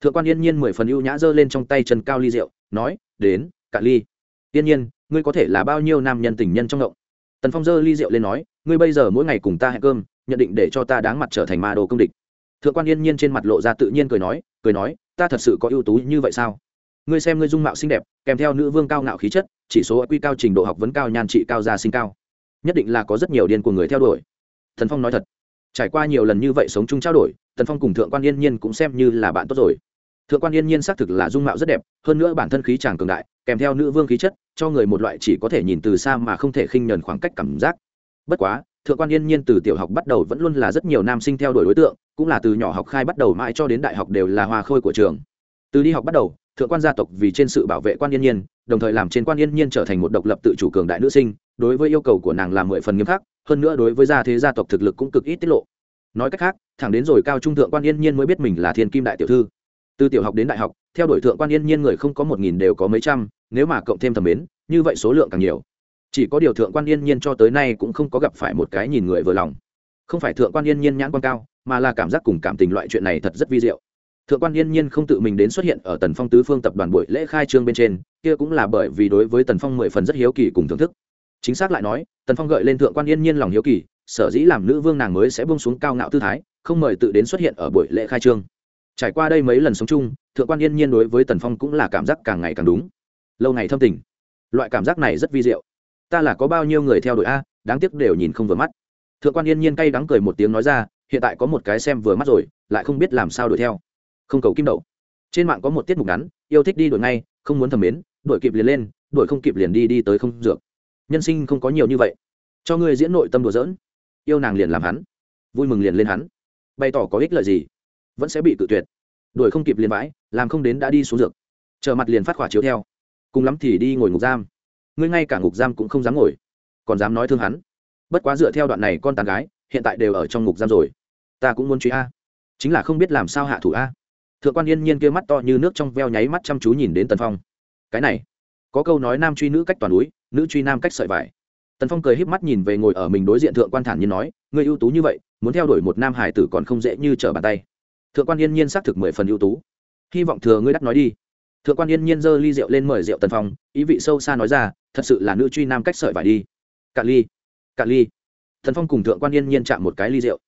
Thượng quan yên nhiên mười phần ưu nhã giơ lên trong tay chân cao ly rượu, nói, đến, cạn ly. Yên nhiên, ngươi có thể là bao nhiêu nam nhân tình nhân trong động? Tần phong dơ ly rượu lên nói, ngươi bây giờ mỗi ngày cùng ta hẹn cơm, nhận định để cho ta đáng mặt trở thành ma đồ công địch. Thượng quan yên nhiên trên mặt lộ ra tự nhiên cười nói cười nói, ta thật sự có ưu tú như vậy sao? Ngươi xem ngươi dung mạo xinh đẹp, kèm theo nữ vương cao ngạo khí chất, chỉ số quy cao trình độ học vấn cao, nhan trị cao, gia sinh cao. Nhất định là có rất nhiều điên của người theo đuổi. Thần phong nói thật. Trải qua nhiều lần như vậy sống chung trao đổi, Tần phong cùng thượng quan yên nhiên cũng xem như là bạn tốt rồi. Thượng quan yên nhiên xác thực là dung mạo rất đẹp, hơn nữa bản thân khí chàng cường đại kèm theo nữ vương khí chất, cho người một loại chỉ có thể nhìn từ xa mà không thể khinh nhờn khoảng cách cảm giác. Bất quá, thượng quan yên nhiên từ tiểu học bắt đầu vẫn luôn là rất nhiều nam sinh theo đuổi đối tượng, cũng là từ nhỏ học khai bắt đầu mãi cho đến đại học đều là hoa khôi của trường. Từ đi học bắt đầu, thượng quan gia tộc vì trên sự bảo vệ quan yên nhiên, đồng thời làm trên quan yên nhiên trở thành một độc lập tự chủ cường đại nữ sinh, đối với yêu cầu của nàng là mười phần nghiêm khắc, hơn nữa đối với gia thế gia tộc thực lực cũng cực ít tiết lộ. Nói cách khác, thẳng đến rồi cao trung thượng quan yên nhiên mới biết mình là thiên kim đại tiểu thư. Từ tiểu học đến đại học theo đổi thượng quan yên nhiên người không có một nghìn đều có mấy trăm, nếu mà cộng thêm thầm mến, như vậy số lượng càng nhiều. Chỉ có điều thượng quan yên nhiên cho tới nay cũng không có gặp phải một cái nhìn người vừa lòng. Không phải thượng quan yên nhiên nhãn quan cao, mà là cảm giác cùng cảm tình loại chuyện này thật rất vi diệu. Thượng quan yên nhiên không tự mình đến xuất hiện ở tần phong tứ phương tập đoàn buổi lễ khai trương bên trên, kia cũng là bởi vì đối với tần phong mười phần rất hiếu kỳ cùng thưởng thức. Chính xác lại nói, tần phong gợi lên thượng quan yên nhiên lòng hiếu kỳ, sở dĩ làm nữ vương nàng mới sẽ bông xuống cao ngạo tư thái, không mời tự đến xuất hiện ở buổi lễ khai trương. Trải qua đây mấy lần sống chung thượng quan yên nhiên đối với tần phong cũng là cảm giác càng ngày càng đúng. Lâu ngày thâm tình. Loại cảm giác này rất vi diệu. Ta là có bao nhiêu người theo đuổi a, đáng tiếc đều nhìn không vừa mắt. Thượng quan yên nhiên cay đắng cười một tiếng nói ra, hiện tại có một cái xem vừa mắt rồi, lại không biết làm sao đuổi theo. Không cầu kim đậu. Trên mạng có một tiết mục ngắn, yêu thích đi đuổi ngay, không muốn thầm mến, đuổi kịp liền lên, đuổi không kịp liền đi đi tới không dược. Nhân sinh không có nhiều như vậy. Cho ngươi diễn nội tâm đùa giỡn. Yêu nàng liền làm hắn. Vui mừng liền lên hắn. Bày tỏ có ích lợi gì, vẫn sẽ bị cự tuyệt đuổi không kịp liền vãi, làm không đến đã đi xuống dược. Chờ mặt liền phát khỏa chiếu theo. Cùng lắm thì đi ngồi ngục giam. Ngươi ngay cả ngục giam cũng không dám ngồi. Còn dám nói thương hắn. Bất quá dựa theo đoạn này con tàn gái, hiện tại đều ở trong ngục giam rồi. Ta cũng muốn truy a. Chính là không biết làm sao hạ thủ a. Thượng quan yên nhiên kia mắt to như nước trong veo nháy mắt chăm chú nhìn đến tần phong. Cái này, có câu nói nam truy nữ cách toàn núi, nữ truy nam cách sợi vải. Tần phong cười híp mắt nhìn về ngồi ở mình đối diện thượng quan thản nhiên nói người ưu tú như vậy, muốn theo đuổi một nam hải tử còn không dễ như trở bàn tay thượng quan yên nhiên xác thực mười phần ưu tú. Hy vọng thừa ngươi đắc nói đi. Thượng quan yên nhiên giơ ly rượu lên mời rượu tần phong, ý vị sâu xa nói ra, thật sự là nữ truy nam cách sợi vải đi. Cạn ly cạn ly. Thần phong cùng thượng quan yên nhiên chạm một cái ly rượu.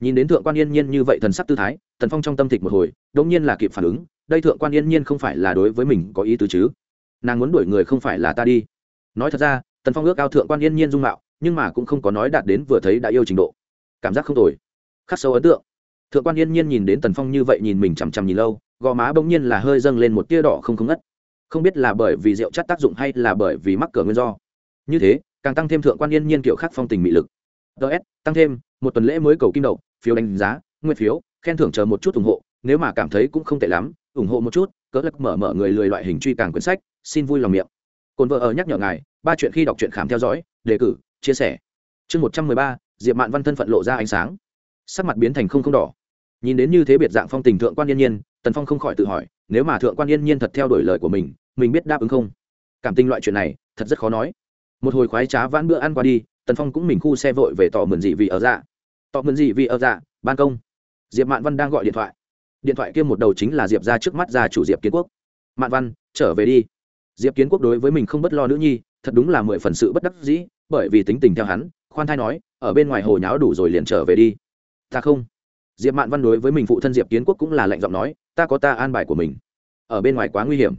Nhìn đến thượng quan yên nhiên như vậy thần sắc tư thái thần phong trong tâm thịch một hồi, đống nhiên là kịp phản ứng, đây thượng quan yên nhiên không phải là đối với mình có ý tứ chứ? Nàng muốn đuổi người không phải là ta đi. Nói thật ra, tần phong ước ao thượng quan yên nhiên dung mạo, nhưng mà cũng không có nói đạt đến vừa thấy đã yêu trình độ. Cảm giác không tồi. Khắc sâu ấn tượng thượng quan yên nhiên nhìn đến tần phong như vậy nhìn mình chằm chằm nhìn lâu, gò má bỗng nhiên là hơi dâng lên một tia đỏ không không ngất. Không biết là bởi vì rượu chất tác dụng hay là bởi vì mắc cửa nguyên do. Như thế, càng tăng thêm thượng quan yên nhiên kiểu khắc phong tình mị lực. Ts tăng thêm, một tuần lễ mới cầu kim đậu, phiếu đánh giá, nguyên phiếu, khen thưởng chờ một chút ủng hộ, nếu mà cảm thấy cũng không tệ lắm, ủng hộ một chút cỡ lắc mở mở người lười loại hình truy càng quyển sách, xin vui lòng miệng. Cồn vợ ở nhắc nhở ngài, ba chuyện khi đọc truyện khám theo dõi, đề cử, chia sẻ. Chương một trăm mười ba, diệp mạn văn thân phận lộ ra ánh sáng sắc mặt biến thành không không đỏ. Nhìn đến như thế biệt dạng phong tình thượng quan yên nhiên, tần phong không khỏi tự hỏi, nếu mà thượng quan yên nhiên thật theo đuổi lời của mình mình biết đáp ứng không? Cảm tình loại chuyện này, thật rất khó nói. Một hồi khoái trá vãn bữa ăn qua đi, tần phong cũng mình khu xe vội về tỏ mượn dị vị ở dạ. Tỏ mượn dị vị ở dạ ban công. Diệp mạn văn đang gọi điện thoại. Điện thoại kia một đầu chính là diệp ra trước mắt ra chủ diệp kiến quốc. Mạn văn, trở về đi. Diệp kiến quốc đối với mình không bất lo nữ nhi, thật đúng là mười phần sự bất đắc dĩ, bởi vì tính tình theo hắn, khoan thai nói, ở bên ngoài hồ nháo đủ rồi liền trở về đi ta không? Diệp mạn văn đối với mình phụ thân diệp kiến quốc cũng là lạnh giọng nói, ta có ta an bài của mình. Ở bên ngoài quá nguy hiểm.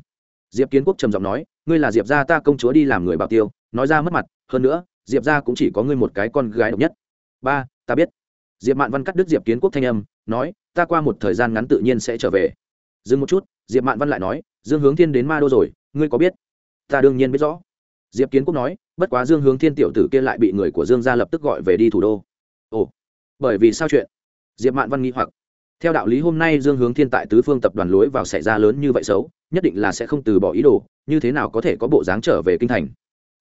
Diệp kiến quốc trầm giọng nói, ngươi là diệp gia ta công chúa đi làm người bảo tiêu, nói ra mất mặt, hơn nữa, diệp gia cũng chỉ có ngươi một cái con gái độc nhất. Ba, ta biết. Diệp mạn văn cắt đứt diệp kiến quốc thanh âm, nói, ta qua một thời gian ngắn tự nhiên sẽ trở về. Dừng một chút, diệp mạn văn lại nói, dương hướng thiên đến ma đô rồi, ngươi có biết? Ta đương nhiên biết rõ. Diệp kiến quốc nói, bất quá dương hướng thiên tiểu tử kia lại bị người của dương gia lập tức gọi về đi thủ đô. Ồ bởi vì sao chuyện? Diệp mạn văn nghĩ hoặc. Theo đạo lý hôm nay dương hướng thiên tại tứ phương tập đoàn lối vào xảy ra lớn như vậy xấu, nhất định là sẽ không từ bỏ ý đồ, như thế nào có thể có bộ dáng trở về kinh thành?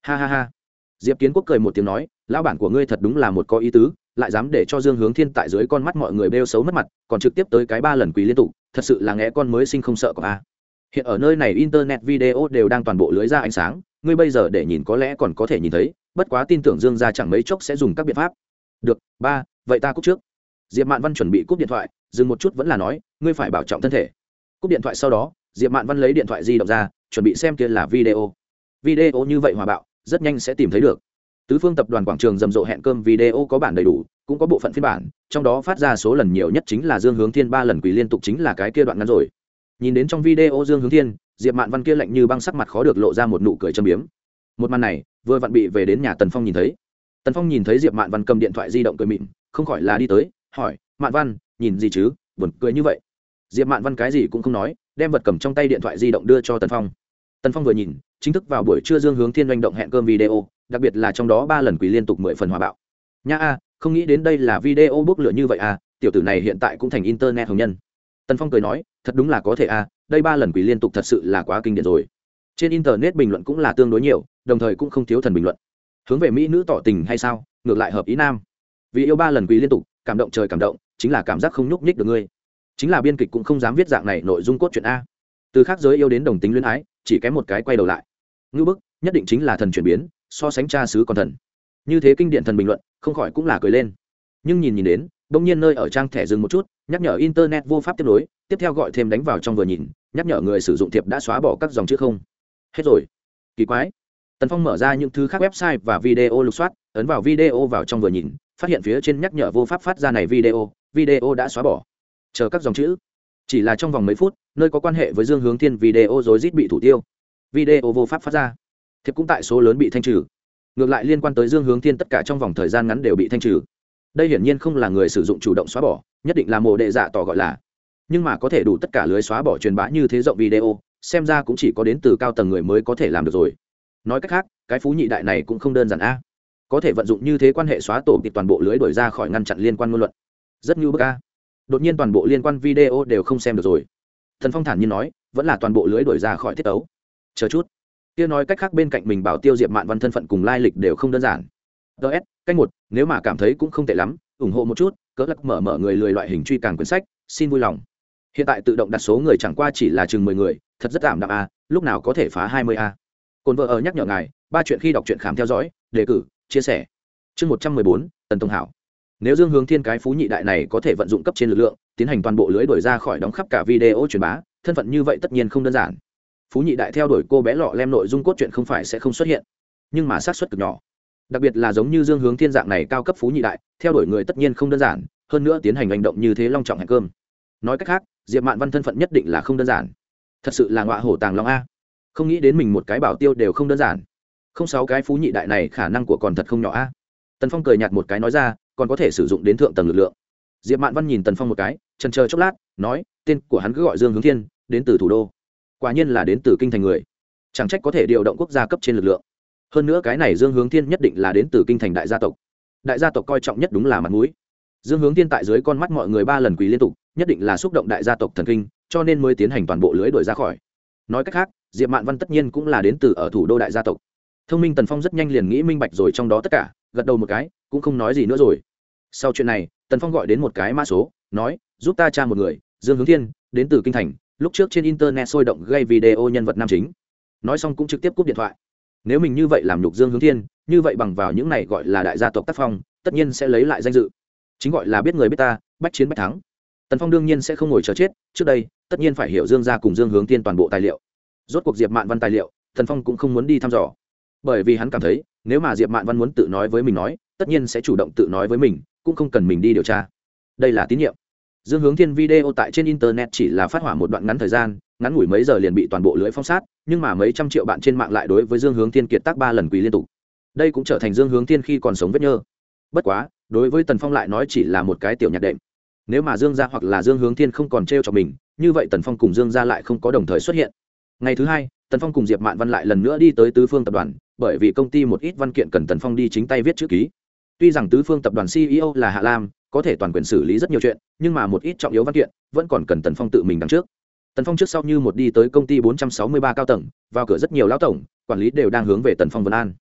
Ha ha ha. Diệp kiến quốc cười một tiếng nói, lão bản của ngươi thật đúng là một có ý tứ, lại dám để cho dương hướng thiên tại dưới con mắt mọi người bêu xấu mất mặt, còn trực tiếp tới cái ba lần quý liên tục, thật sự là nghe con mới sinh không sợ có a. Hiện ở nơi này internet video đều đang toàn bộ lưới ra ánh sáng, ngươi bây giờ để nhìn có lẽ còn có thể nhìn thấy, bất quá tin tưởng dương ra chẳng mấy chốc sẽ dùng các biện pháp. Được, ba vậy ta cúp trước. Diệp mạn văn chuẩn bị cúp điện thoại, dừng một chút vẫn là nói, ngươi phải bảo trọng thân thể. Cúp điện thoại sau đó, diệp mạn văn lấy điện thoại di động ra, chuẩn bị xem kia là video. Video như vậy hòa bạo, rất nhanh sẽ tìm thấy được. Tứ phương tập đoàn quảng trường rầm rộ hẹn cơm video có bản đầy đủ, cũng có bộ phận phiên bản, trong đó phát ra số lần nhiều nhất chính là dương hướng thiên ba lần quỳ liên tục chính là cái kia đoạn ngắn rồi. Nhìn đến trong video dương hướng thiên, diệp mạn văn kia lạnh như băng sắc mặt khó được lộ ra một nụ cười châm biếm. Một màn này, vừa vặn bị về đến nhà tần phong nhìn thấy. Tần phong nhìn thấy diệp mạn văn cầm điện thoại di động cười mịn không khỏi là đi tới, hỏi, mạn văn, nhìn gì chứ? Buồn cười như vậy. Diệp mạn văn cái gì cũng không nói, đem vật cầm trong tay điện thoại di động đưa cho tần phong. Tần phong vừa nhìn, chính thức vào buổi trưa dương hướng thiên doanh động hẹn cơm video, đặc biệt là trong đó ba lần quỳ liên tục mười phần hòa bạo. Nha a, không nghĩ đến đây là video bốc lửa như vậy à tiểu tử này hiện tại cũng thành internet hồng nhân. Tần phong cười nói, thật đúng là có thể à đây ba lần quỳ liên tục thật sự là quá kinh điển rồi. Trên internet bình luận cũng là tương đối nhiều, đồng thời cũng không thiếu thần bình luận. Hướng về mỹ nữ tỏ tình hay sao, ngược lại hợp ý nam vì yêu ba lần quý liên tục, cảm động trời cảm động, chính là cảm giác không nhúc nhích được ngươi. Chính là biên kịch cũng không dám viết dạng này nội dung cốt truyện a. Từ khác giới yêu đến đồng tính luyến ái, chỉ kém một cái quay đầu lại. Ngư bức, nhất định chính là thần chuyển biến, so sánh cha xứ còn thần. Như thế kinh điện thần bình luận, không khỏi cũng là cười lên. Nhưng nhìn nhìn đến bỗng nhiên nơi ở trang thẻ dừng một chút, nhắc nhở internet vô pháp tiếp nối, tiếp theo gọi thêm đánh vào trong vừa nhìn, nhắc nhở người sử dụng thiệp đã xóa bỏ các dòng chữ không. Hết rồi. Kỳ quái. Tần phong mở ra những thứ khác website và video lục soát, ấn vào video vào trong vừa nhìn phát hiện phía trên nhắc nhở vô pháp phát ra này video video đã xóa bỏ. Chờ các dòng chữ. Chỉ là trong vòng mấy phút, nơi có quan hệ với dương hướng thiên video rồi rít bị thủ tiêu. Video vô pháp phát ra. Thiệp cũng tại số lớn bị thanh trừ. Ngược lại liên quan tới dương hướng thiên tất cả trong vòng thời gian ngắn đều bị thanh trừ. Đây hiển nhiên không là người sử dụng chủ động xóa bỏ, nhất định là mồ đệ dạ tỏ gọi là. Nhưng mà có thể đủ tất cả lưới xóa bỏ truyền bá như thế rộng video, xem ra cũng chỉ có đến từ cao tầng người mới có thể làm được rồi. Nói cách khác, cái phú nhị đại này cũng không đơn giản a có thể vận dụng như thế quan hệ xóa tổ thì toàn bộ lưới đổi ra khỏi ngăn chặn liên quan ngôn luận. Rất như bức a. Đột nhiên toàn bộ liên quan video đều không xem được rồi. Thần phong thản nhiên nói, vẫn là toàn bộ lưới đổi ra khỏi thiết ấu. Chờ chút. Kia nói cách khác bên cạnh mình bảo tiêu diệp mạn văn thân phận cùng lai lịch đều không đơn giản. Ts cách một, nếu mà cảm thấy cũng không tệ lắm, ủng hộ một chút, cỡ lắc mở mở người lười loại hình truy càng quyển sách, xin vui lòng. Hiện tại tự động đặt số người chẳng qua chỉ là chừng mười người, thật rất giảm đạm a, lúc nào có thể phá hai mươi a. Cồn vợ ở nhắc nhở ngài, ba chuyện khi đọc truyện khám theo dõi, đề cử chia sẻ. Chương một trăm mười bốn, tần tông hảo. Nếu dương hướng thiên cái phú nhị đại này có thể vận dụng cấp trên lực lượng, tiến hành toàn bộ lưới đổi ra khỏi đóng khắp cả video truyền bá, thân phận như vậy tất nhiên không đơn giản. Phú nhị đại theo đuổi cô bé lọ lem nội dung cốt truyện không phải sẽ không xuất hiện, nhưng mà xác suất cực nhỏ. Đặc biệt là giống như dương hướng thiên dạng này cao cấp phú nhị đại, theo đuổi người tất nhiên không đơn giản, hơn nữa tiến hành hành động như thế long trọng hẹn cơm. Nói cách khác, diệp mạn văn thân phận nhất định là không đơn giản. Thật sự là ngọa hổ tàng long a. Không nghĩ đến mình một cái bảo tiêu đều không đơn giản không sáu cái phú nhị đại này khả năng của còn thật không nhỏ a. Tần phong cười nhạt một cái nói ra, còn có thể sử dụng đến thượng tầng lực lượng. Diệp mạn văn nhìn tần phong một cái trần chờ chốc lát, nói, tên của hắn cứ gọi dương hướng thiên, đến từ thủ đô. Quả nhiên là đến từ kinh thành người. Chẳng trách có thể điều động quốc gia cấp trên lực lượng. Hơn nữa cái này dương hướng thiên nhất định là đến từ kinh thành đại gia tộc. Đại gia tộc coi trọng nhất đúng là mặt mũi. Dương hướng thiên tại dưới con mắt mọi người ba lần quỳ liên tục, nhất định là xúc động đại gia tộc thần kinh, cho nên mới tiến hành toàn bộ lưới đổi ra khỏi. Nói cách khác, diệp mạn văn tất nhiên cũng là đến từ ở thủ đô đại gia tộc thông minh tần phong rất nhanh liền nghĩ minh bạch rồi trong đó tất cả, gật đầu một cái, cũng không nói gì nữa rồi. Sau chuyện này, tần phong gọi đến một cái mã số, nói, giúp ta tra một người, dương hướng thiên, đến từ kinh thành, lúc trước trên internet sôi động gây video nhân vật nam chính. Nói xong cũng trực tiếp cúp điện thoại. Nếu mình như vậy làm nhục dương hướng thiên, như vậy bằng vào những này gọi là đại gia tộc tác phong, tất nhiên sẽ lấy lại danh dự. Chính gọi là biết người biết ta, bách chiến bách thắng. Tần phong đương nhiên sẽ không ngồi chờ chết, trước đây, tất nhiên phải hiểu dương ra cùng dương hướng thiên toàn bộ tài liệu. Rốt cuộc diệp mạn văn tài liệu, tần phong cũng không muốn đi thăm dò bởi vì hắn cảm thấy, nếu mà diệp mạn văn muốn tự nói với mình nói, tất nhiên sẽ chủ động tự nói với mình, cũng không cần mình đi điều tra. Đây là tín nhiệm. Dương hướng thiên video tại trên internet chỉ là phát hỏa một đoạn ngắn thời gian, ngắn ngủi mấy giờ liền bị toàn bộ lưỡi phong sát, nhưng mà mấy trăm triệu bạn trên mạng lại đối với dương hướng thiên kiệt tác ba lần quỳ liên tục. Đây cũng trở thành dương hướng thiên khi còn sống vết nhơ. Bất quá, đối với tần phong lại nói chỉ là một cái tiểu nhạc đệm. Nếu mà dương gia hoặc là dương hướng thiên không còn t r e o cho mình, như vậy tần phong cùng dương gia lại không có đồng thời xuất hiện. Ngày thứ hai, tần phong cùng diệp mạn văn lại lần nữa đi tới tứ phương tập đoàn bởi vì công ty một ít văn kiện cần tần phong đi chính tay viết chữ ký. Tuy rằng tứ phương tập đoàn ceo là hạ lam, có thể toàn quyền xử lý rất nhiều chuyện, nhưng mà một ít trọng yếu văn kiện vẫn còn cần tần phong tự mình đằng trước. Tần phong trước sau như một đi tới công ty bốn trăm sáu mươi ba cao tầng, vào cửa rất nhiều lão tổng, quản lý đều đang hướng về tần phong vân an.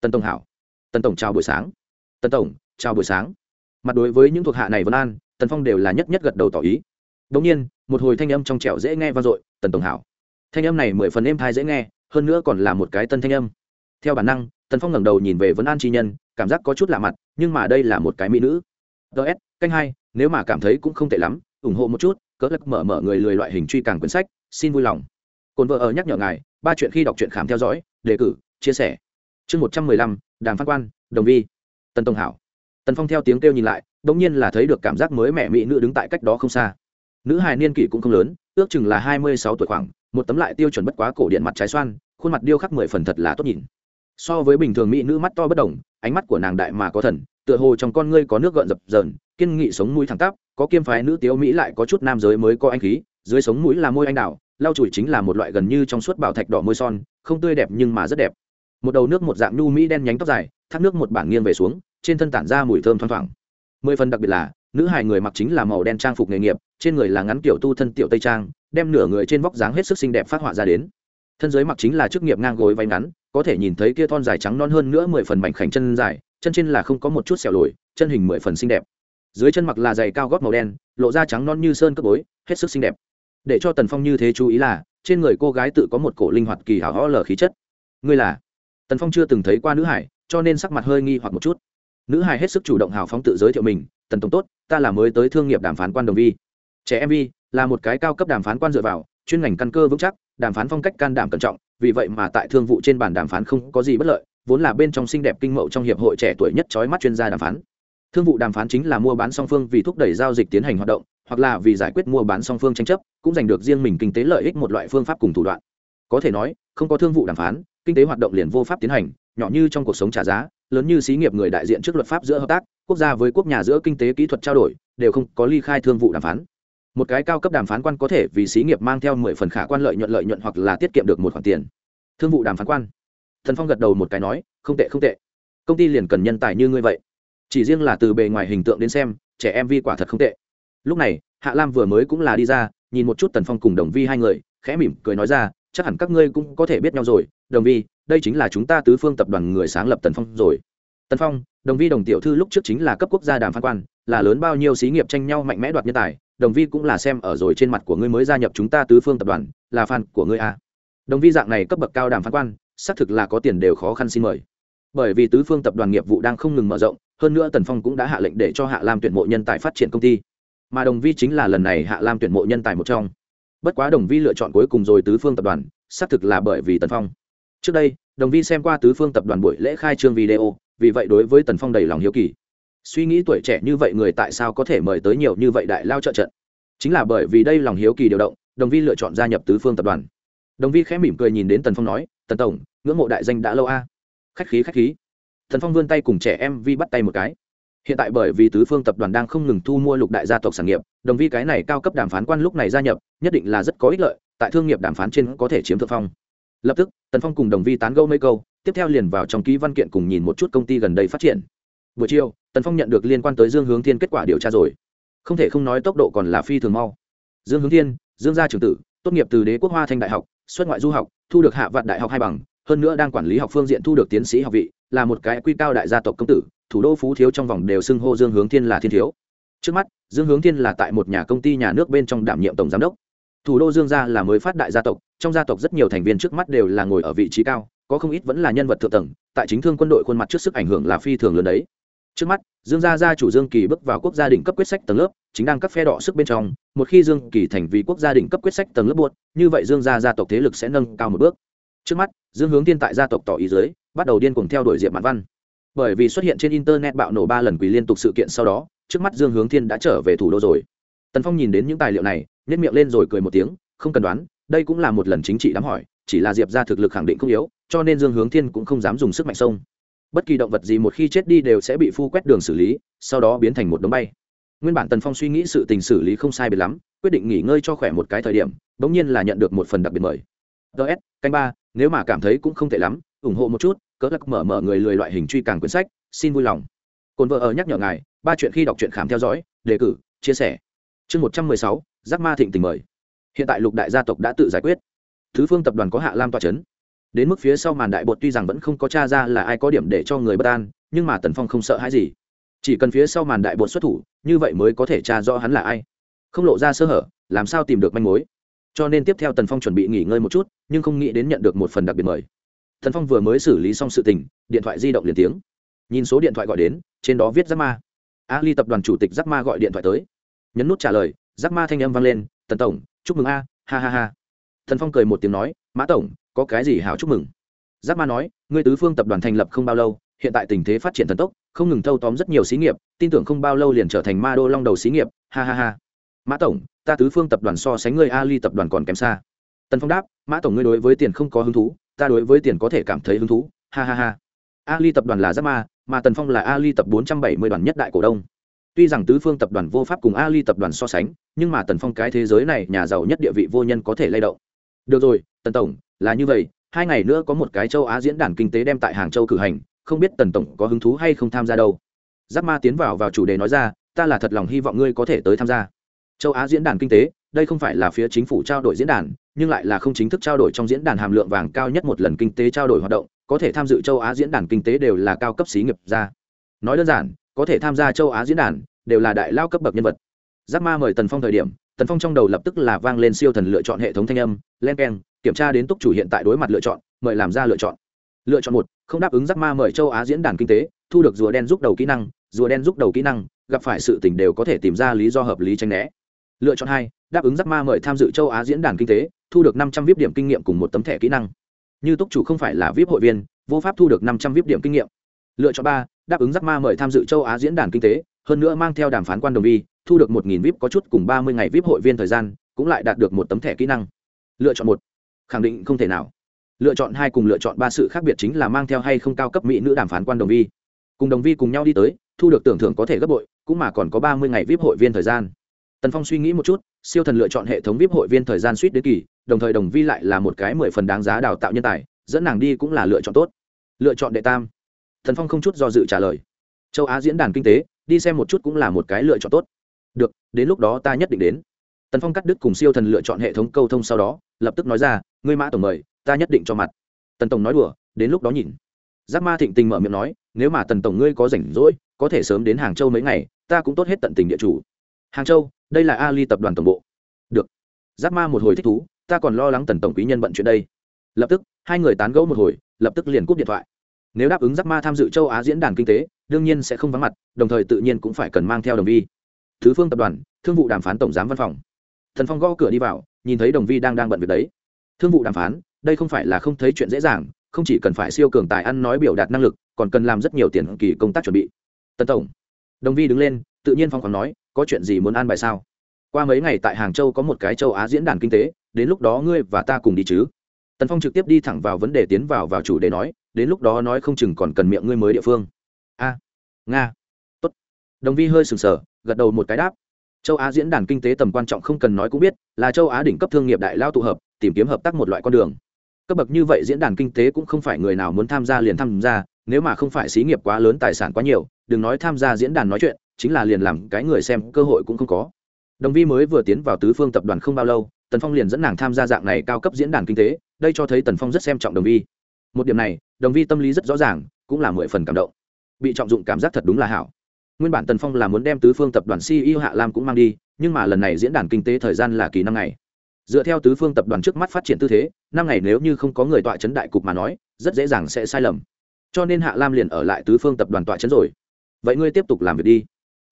Tần tổng hảo. Tần tổng chào buổi sáng. Tần tổng, chào buổi sáng. Mặt đối với những thuộc hạ này vân an, tần phong đều là nhất nhất gật đầu tỏ ý. Đống nhiên, một hồi thanh âm trong trẻo dễ nghe vang dội, tần tổng hảo. Thanh âm này mười phần êm thai dễ nghe, hơn nữa còn là một cái tân thanh âm theo bản năng, tần phong ngẩng đầu nhìn về vấn an chi nhân, cảm giác có chút lạ mặt, nhưng mà đây là một cái mỹ nữ. Ts canh hai, nếu mà cảm thấy cũng không tệ lắm, ủng hộ một chút cỡ lắc mở mở người lười loại hình truy càng quyển sách, xin vui lòng. Cồn vợ ở nhắc nhở ngài, ba chuyện khi đọc truyện khám theo dõi, đề cử, chia sẻ. Chương một trăm mười lăm, đàm phát quan, đồng vi. Tần tông hảo. Tần phong theo tiếng kêu nhìn lại đ ỗ n g nhiên là thấy được cảm giác mới mẹ mỹ nữ đứng tại cách đó không xa. Nữ hài niên kỷ cũng không lớn, ước chừng là hai mươi sáu tuổi khoảng, một tấm lại tiêu chuẩn bất quá cổ điện mặt trái xoan, khuôn mặt điêu khắc mười phần thật là tốt nhìn so với bình thường mỹ nữ mắt to bất đồng, ánh mắt của nàng đại mà có thần, tựa hồ trong con ngươi có nước gợn dập dờn, kiên nghị sống mũi thẳng tắp, có kiêm phái nữ tiếu mỹ lại có chút nam giới mới có anh khí, dưới sống mũi là môi anh đào, lau chùi chính là một loại gần như trong suốt bảo thạch đỏ môi son, không tươi đẹp nhưng mà rất đẹp. Một đầu nước một dạng nhu mỹ đen nhánh tóc dài, thác nước một bản nghiêng về xuống, trên thân tản ra mùi thơm thoang thoảng. Mười phần đặc biệt là, nữ hài người mặc chính là màu đen trang phục nghề nghiệp, trên người là ngắn kiểu tu thân tiểu tây trang, đem nửa người trên vóc dáng hết sức xinh đẹp phát họa ra đến. Thân giới mặc chính là chức nghiệp ngang gối váy ngắn có thể nhìn thấy kia thon dài trắng non hơn nữa mười phần mảnh khảnh chân dài, chân trên là không có một chút xẻo lồi, chân hình mười phần xinh đẹp. Dưới chân mặc là giày cao gót màu đen, lộ ra trắng non như sơn cất bối, hết sức xinh đẹp. Để cho tần phong như thế chú ý là, trên người cô gái tự có một cổ linh hoạt kỳ hảo hó lờ khí chất. Ngươi là? Tần phong chưa từng thấy qua nữ hải, cho nên sắc mặt hơi nghi hoặc một chút. Nữ hải hết sức chủ động hào phóng tự giới thiệu mình, tần tổng tốt, ta là mới tới thương nghiệp đàm phán quan đồng vi. Trẻ em vi, là một cái cao cấp đàm phán quan dựa vào, chuyên ngành căn cơ vững chắc, đàm phán phong cách can đảm cẩn trọng vì vậy mà tại thương vụ trên bàn đàm phán không có gì bất lợi, vốn là bên trong xinh đẹp kinh mậu trong hiệp hội trẻ tuổi nhất trói mắt chuyên gia đàm phán. Thương vụ đàm phán chính là mua bán song phương vì thúc đẩy giao dịch tiến hành hoạt động, hoặc là vì giải quyết mua bán song phương tranh chấp, cũng giành được riêng mình kinh tế lợi ích một loại phương pháp cùng thủ đoạn. Có thể nói, không có thương vụ đàm phán, kinh tế hoạt động liền vô pháp tiến hành, nhỏ như trong cuộc sống trả giá, lớn như xí nghiệp người đại diện trước luật pháp giữa hợp tác, quốc gia với quốc nhà giữa kinh tế kỹ thuật trao đổi, đều không có ly khai thương vụ đàm phán một cái cao cấp đàm phán quan có thể vì xí nghiệp mang theo mười phần khả quan lợi nhuận lợi nhuận hoặc là tiết kiệm được một khoản tiền. Thương vụ đàm phán quan. Thần phong gật đầu một cái nói, không tệ không tệ. Công ty liền cần nhân tài như ngươi vậy. Chỉ riêng là từ bề ngoài hình tượng đến xem, trẻ em vi quả thật không tệ. Lúc này, hạ lam vừa mới cũng là đi ra, nhìn một chút tần phong cùng đồng vi hai người, khẽ mỉm cười nói ra, chắc hẳn các ngươi cũng có thể biết nhau rồi. Đồng vi, đây chính là chúng ta tứ phương tập đoàn người sáng lập tần phong rồi. Tần phong, đồng vi, đồng tiểu thư lúc trước chính là cấp quốc gia đàm phán quan, là lớn bao nhiêu xí nghiệp tranh nhau mạnh mẽ đoạt nhân tài đồng vi cũng là xem ở rồi trên mặt của ngươi mới gia nhập chúng ta tứ phương tập đoàn, là fan của ngươi à. đồng vi dạng này cấp bậc cao đàm phán quan, xác thực là có tiền đều khó khăn xin mời. Bởi vì tứ phương tập đoàn nghiệp vụ đang không ngừng mở rộng, hơn nữa tần phong cũng đã hạ lệnh để cho hạ lam tuyển mộ nhân tài phát triển công ty. Mà đồng vi chính là lần này hạ lam tuyển mộ nhân tài một trong. Bất quá đồng vi lựa chọn cuối cùng rồi tứ phương tập đoàn, xác thực là bởi vì tần phong. Trước đây, đồng vi xem qua tứ phương tập đoàn buổi lễ khai trương video, vì vậy đối với tần phong đầy lòng hiếu kỳ suy nghĩ tuổi trẻ như vậy người tại sao có thể mời tới nhiều như vậy đại lao trợ trận? Chính là bởi vì đây lòng hiếu kỳ điều động, đồng vi lựa chọn gia nhập tứ phương tập đoàn. Đồng vi khẽ mỉm cười nhìn đến tần phong nói, tần tổng, ngưỡng mộ đại danh đã lâu a. Khách khí khách khí. Tần phong vươn tay cùng trẻ em vi bắt tay một cái. Hiện tại bởi vì tứ phương tập đoàn đang không ngừng thu mua lục đại gia tộc sản nghiệp, đồng vi cái này cao cấp đàm phán quan lúc này gia nhập, nhất định là rất có ích lợi, tại thương nghiệp đàm phán trên có thể chiếm thượng phong. Lập tức, tần phong cùng đồng vi tán gâu mấy câu, tiếp theo liền vào trong ký văn kiện cùng nhìn một chút công ty gần đây phát triển. Buổi chiều tần phong nhận được liên quan tới dương hướng thiên kết quả điều tra rồi. Không thể không nói tốc độ còn là phi thường mau. Dương hướng thiên, dương gia trưởng tử, tốt nghiệp từ đế quốc hoa thanh đại học, xuất ngoại du học, thu được hạ vạn đại học hai bằng, hơn nữa đang quản lý học phương diện thu được tiến sĩ học vị, là một cái quy cao đại gia tộc công tử, thủ đô phú thiếu trong vòng đều xưng hô dương hướng thiên là thiên thiếu. Trước mắt, dương hướng thiên là tại một nhà công ty nhà nước bên trong đảm nhiệm tổng giám đốc. Thủ đô dương gia là mới phát đại gia tộc, trong gia tộc rất nhiều thành viên trước mắt đều là ngồi ở vị trí cao, có không ít vẫn là nhân vật thượng tầng, tại chính thương quân đội khuôn mặt trước sức ảnh hưởng là phi thường lớn đấy trước mắt, dương gia gia chủ dương kỳ bước vào quốc gia đỉnh cấp quyết sách tầng lớp, chính đang cấp phe đỏ sức bên trong, một khi dương kỳ thành vì quốc gia đỉnh cấp quyết sách tầng lớp buốt như vậy dương gia gia tộc thế lực sẽ nâng cao một bước. Trước mắt, dương hướng Thiên tại gia tộc tỏ ý dưới, bắt đầu điên cuồng theo đuổi diệp mạn văn. Bởi vì xuất hiện trên internet bạo nổ ba lần quỳ liên tục sự kiện sau đó, trước mắt dương hướng thiên đã trở về thủ đô rồi. Tần phong nhìn đến những tài liệu này nhét miệng lên rồi cười một tiếng, không cần đoán, đây cũng là một lần chính trị đám hỏi, chỉ là diệp ra thực lực khẳng định không yếu, cho nên dương hướng thiên cũng không dám dùng sức mạnh sông bất kỳ động vật gì một khi chết đi đều sẽ bị phu quét đường xử lý, sau đó biến thành một đống bay. Nguyên bản tần phong suy nghĩ sự tình xử lý không sai biệt lắm, quyết định nghỉ ngơi cho khỏe một cái thời điểm đ ỗ n g nhiên là nhận được một phần đặc biệt mời. Ts canh ba, nếu mà cảm thấy cũng không tệ lắm, ủng hộ một chút cỡ lắc mở mở người lười loại hình truy càng quyển sách, xin vui lòng. Cồn vợ ở nhắc nhở ngài, ba chuyện khi đọc truyện khám theo dõi, đề cử, chia sẻ. Chương một trăm mười sáu, giác ma thịnh tình mời. Hiện tại lục đại gia tộc đã tự giải quyết. Thứ phương tập đoàn có hạ lam tòa c h ấ n đến mức phía sau màn đại bột tuy rằng vẫn không có t r a ra là ai có điểm để cho người bất an, nhưng mà tần phong không sợ hãi gì. Chỉ cần phía sau màn đại bột xuất thủ, như vậy mới có thể t r a rõ hắn là ai. Không lộ ra sơ hở, làm sao tìm được manh mối? Cho nên tiếp theo tần phong chuẩn bị nghỉ ngơi một chút, nhưng không nghĩ đến nhận được một phần đặc biệt mời. Tần phong vừa mới xử lý xong sự tình, điện thoại di động liền tiếng. Nhìn số điện thoại gọi đến, trên đó viết giáp ma. Ali tập đoàn chủ tịch giáp ma gọi điện thoại tới. Nhấn nút trả lời giáp ma thanh âm vang lên, tần tổng, chúc mừng a, ha ha ha thần phong cười một tiếng nói, mã tổng, có cái gì hảo chúc mừng? Giáp ma nói, ngươi tứ phương tập đoàn thành lập không bao lâu, hiện tại tình thế phát triển thần tốc, không ngừng thâu tóm rất nhiều xí nghiệp, tin tưởng không bao lâu liền trở thành ma đô long đầu xí nghiệp. Ha ha ha. Mã tổng, ta tứ phương tập đoàn so sánh ngươi ali tập đoàn còn kém xa. Tần phong đáp, mã tổng ngươi đối với tiền không có hứng thú, ta đối với tiền có thể cảm thấy hứng thú. Ha ha ha. Ali tập đoàn là giáp ma, mà tần phong là ali tập bốn trăm bảy mươi đoàn nhất đại cổ đông. Tuy rằng tứ phương tập đoàn vô pháp cùng ali tập đoàn so sánh, nhưng mà tần phong cái thế giới này, nhà giàu nhất địa vị vô nhân có thể lay động được rồi, tần tổng, là như vậy, hai ngày nữa có một cái châu á diễn đàn kinh tế đem tại hàng châu cử hành, không biết tần tổng có hứng thú hay không tham gia đâu. Giáp ma tiến vào vào chủ đề nói ra, ta là thật lòng hy vọng ngươi có thể tới tham gia. Châu á diễn đàn kinh tế, đây không phải là phía chính phủ trao đổi diễn đàn, nhưng lại là không chính thức trao đổi trong diễn đàn hàm lượng vàng cao nhất một lần kinh tế trao đổi hoạt động, có thể tham dự châu á diễn đàn kinh tế đều là cao cấp xí nghiệp ra nói đơn giản, có thể tham gia châu á diễn đàn, đều là đại lao cấp bậc nhân vật. Giáp ma mời tần phong thời điểm tần phong trong đầu lập tức là vang lên siêu thần lựa chọn hệ thống thanh âm, len k e n kiểm tra đến túc chủ hiện tại đối mặt lựa chọn, mời làm ra lựa chọn. Lựa chọn một, không đáp ứng giác ma mời châu á diễn đàn kinh tế, thu được rùa đen giúp đầu kỹ năng, rùa đen giúp đầu kỹ năng, gặp phải sự tình đều có thể tìm ra lý do hợp lý tranh né. Lựa chọn hai, đáp ứng giác ma mời tham dự châu á diễn đàn kinh tế, thu được năm trăm vip điểm kinh nghiệm cùng một tấm thẻ kỹ năng. Như túc chủ không phải là vip hội viên, vô pháp thu được năm trăm vip điểm kinh nghiệm. Lựa chọn ba, đáp ứng giác ma mời tham dự châu á diễn đàn kinh tế, hơn nữa mang theo đàm phán quan đồng vi thu được một nghìn vip có chút cùng ba mươi ngày vip hội viên thời gian, cũng lại đạt được một tấm thẻ kỹ năng. Lựa chọn một. Khẳng định không thể nào. Lựa chọn hai cùng lựa chọn ba sự khác biệt chính là mang theo hay không cao cấp mỹ nữ đàm phán quan đồng vi. Cùng đồng vi cùng nhau đi tới, thu được tưởng thưởng có thể gấp bội, cũng mà còn có ba mươi ngày vip hội viên thời gian. Tần phong suy nghĩ một chút, siêu thần lựa chọn hệ thống vip hội viên thời gian suýt đến kỳ, đồng thời đồng vi lại là một cái mười phần đáng giá đào tạo nhân tài, dẫn nàng đi cũng là lựa chọn tốt. Lựa chọn đệ tam. Thần phong không chút do dự trả lời. Châu á diễn đàn kinh tế, đi xem một chút cũng là một cái lựa chọn tốt được, đến lúc đó ta nhất định đến. Tần phong cắt đứt cùng siêu thần lựa chọn hệ thống câu thông sau đó, lập tức nói ra, ngươi mã tổng mời, ta nhất định cho mặt. Tần tổng nói đùa, đến lúc đó nhìn. Giác ma thịnh tình mở miệng nói, nếu mà tần tổng ngươi có rảnh rỗi, có thể sớm đến hàng châu mấy ngày, ta cũng tốt hết tận tình địa chủ. Hàng châu, đây là ali tập đoàn tổng bộ. Được. Giác ma một hồi thích thú, ta còn lo lắng tần tổng quý nhân bận chuyện đây. Lập tức, hai người tán gẫu một hồi, lập tức liền cúp điện thoại. Nếu đáp ứng giác ma tham dự châu á diễn đàn kinh tế, đương nhiên sẽ không vắng mặt, đồng thời tự nhiên cũng phải cần mang theo đồng vi thứ phương tập đoàn, thương vụ đàm phán tổng giám văn phòng. Thần phong gõ cửa đi vào, nhìn thấy đồng vi đang đang bận việc đấy. Thương vụ đàm phán, đây không phải là không thấy chuyện dễ dàng, không chỉ cần phải siêu cường tài ăn nói biểu đạt năng lực, còn cần làm rất nhiều tiền kỳ công tác chuẩn bị. Tân tổng. Đồng vi đứng lên, tự nhiên phong còn nói, có chuyện gì muốn an bài sao? Qua mấy ngày tại hàng châu có một cái châu á diễn đàn kinh tế, đến lúc đó ngươi và ta cùng đi chứ. Tần phong trực tiếp đi thẳng vào vấn đề tiến vào vào chủ đề nói, đến lúc đó nói không chừng còn cần miệng ngươi mới địa phương. A. Nga. Tốt. Đồng vi hơi sừng sờ gật đầu một cái đáp. Châu á diễn đàn kinh tế tầm quan trọng không cần nói cũng biết, là châu á đỉnh cấp thương nghiệp đại lao tụ hợp, tìm kiếm hợp tác một loại con đường. Cấp bậc như vậy diễn đàn kinh tế cũng không phải người nào muốn tham gia liền tham gia, nếu mà không phải xí nghiệp quá lớn tài sản quá nhiều, đừng nói tham gia diễn đàn nói chuyện, chính là liền làm cái người xem, cơ hội cũng không có. Đồng vi mới vừa tiến vào tứ phương tập đoàn không bao lâu, tần phong liền dẫn nàng tham gia dạng này cao cấp diễn đàn kinh tế, đây cho thấy tần phong rất xem trọng đồng vi một điểm này, đồng vi tâm lý rất rõ ràng, cũng là mười phần cảm động. Bị trọng dụng cảm giác thật đúng là hảo nguyên bản tần phong là muốn đem tứ phương tập đoàn ceo hạ lam cũng mang đi, nhưng mà lần này diễn đàn kinh tế thời gian là kỳ năm ngày. Dựa theo tứ phương tập đoàn trước mắt phát triển tư thế, năm ngày nếu như không có người tọa chấn đại cục mà nói, rất dễ dàng sẽ sai lầm. Cho nên hạ lam liền ở lại tứ phương tập đoàn tọa chấn rồi. Vậy ngươi tiếp tục làm việc đi.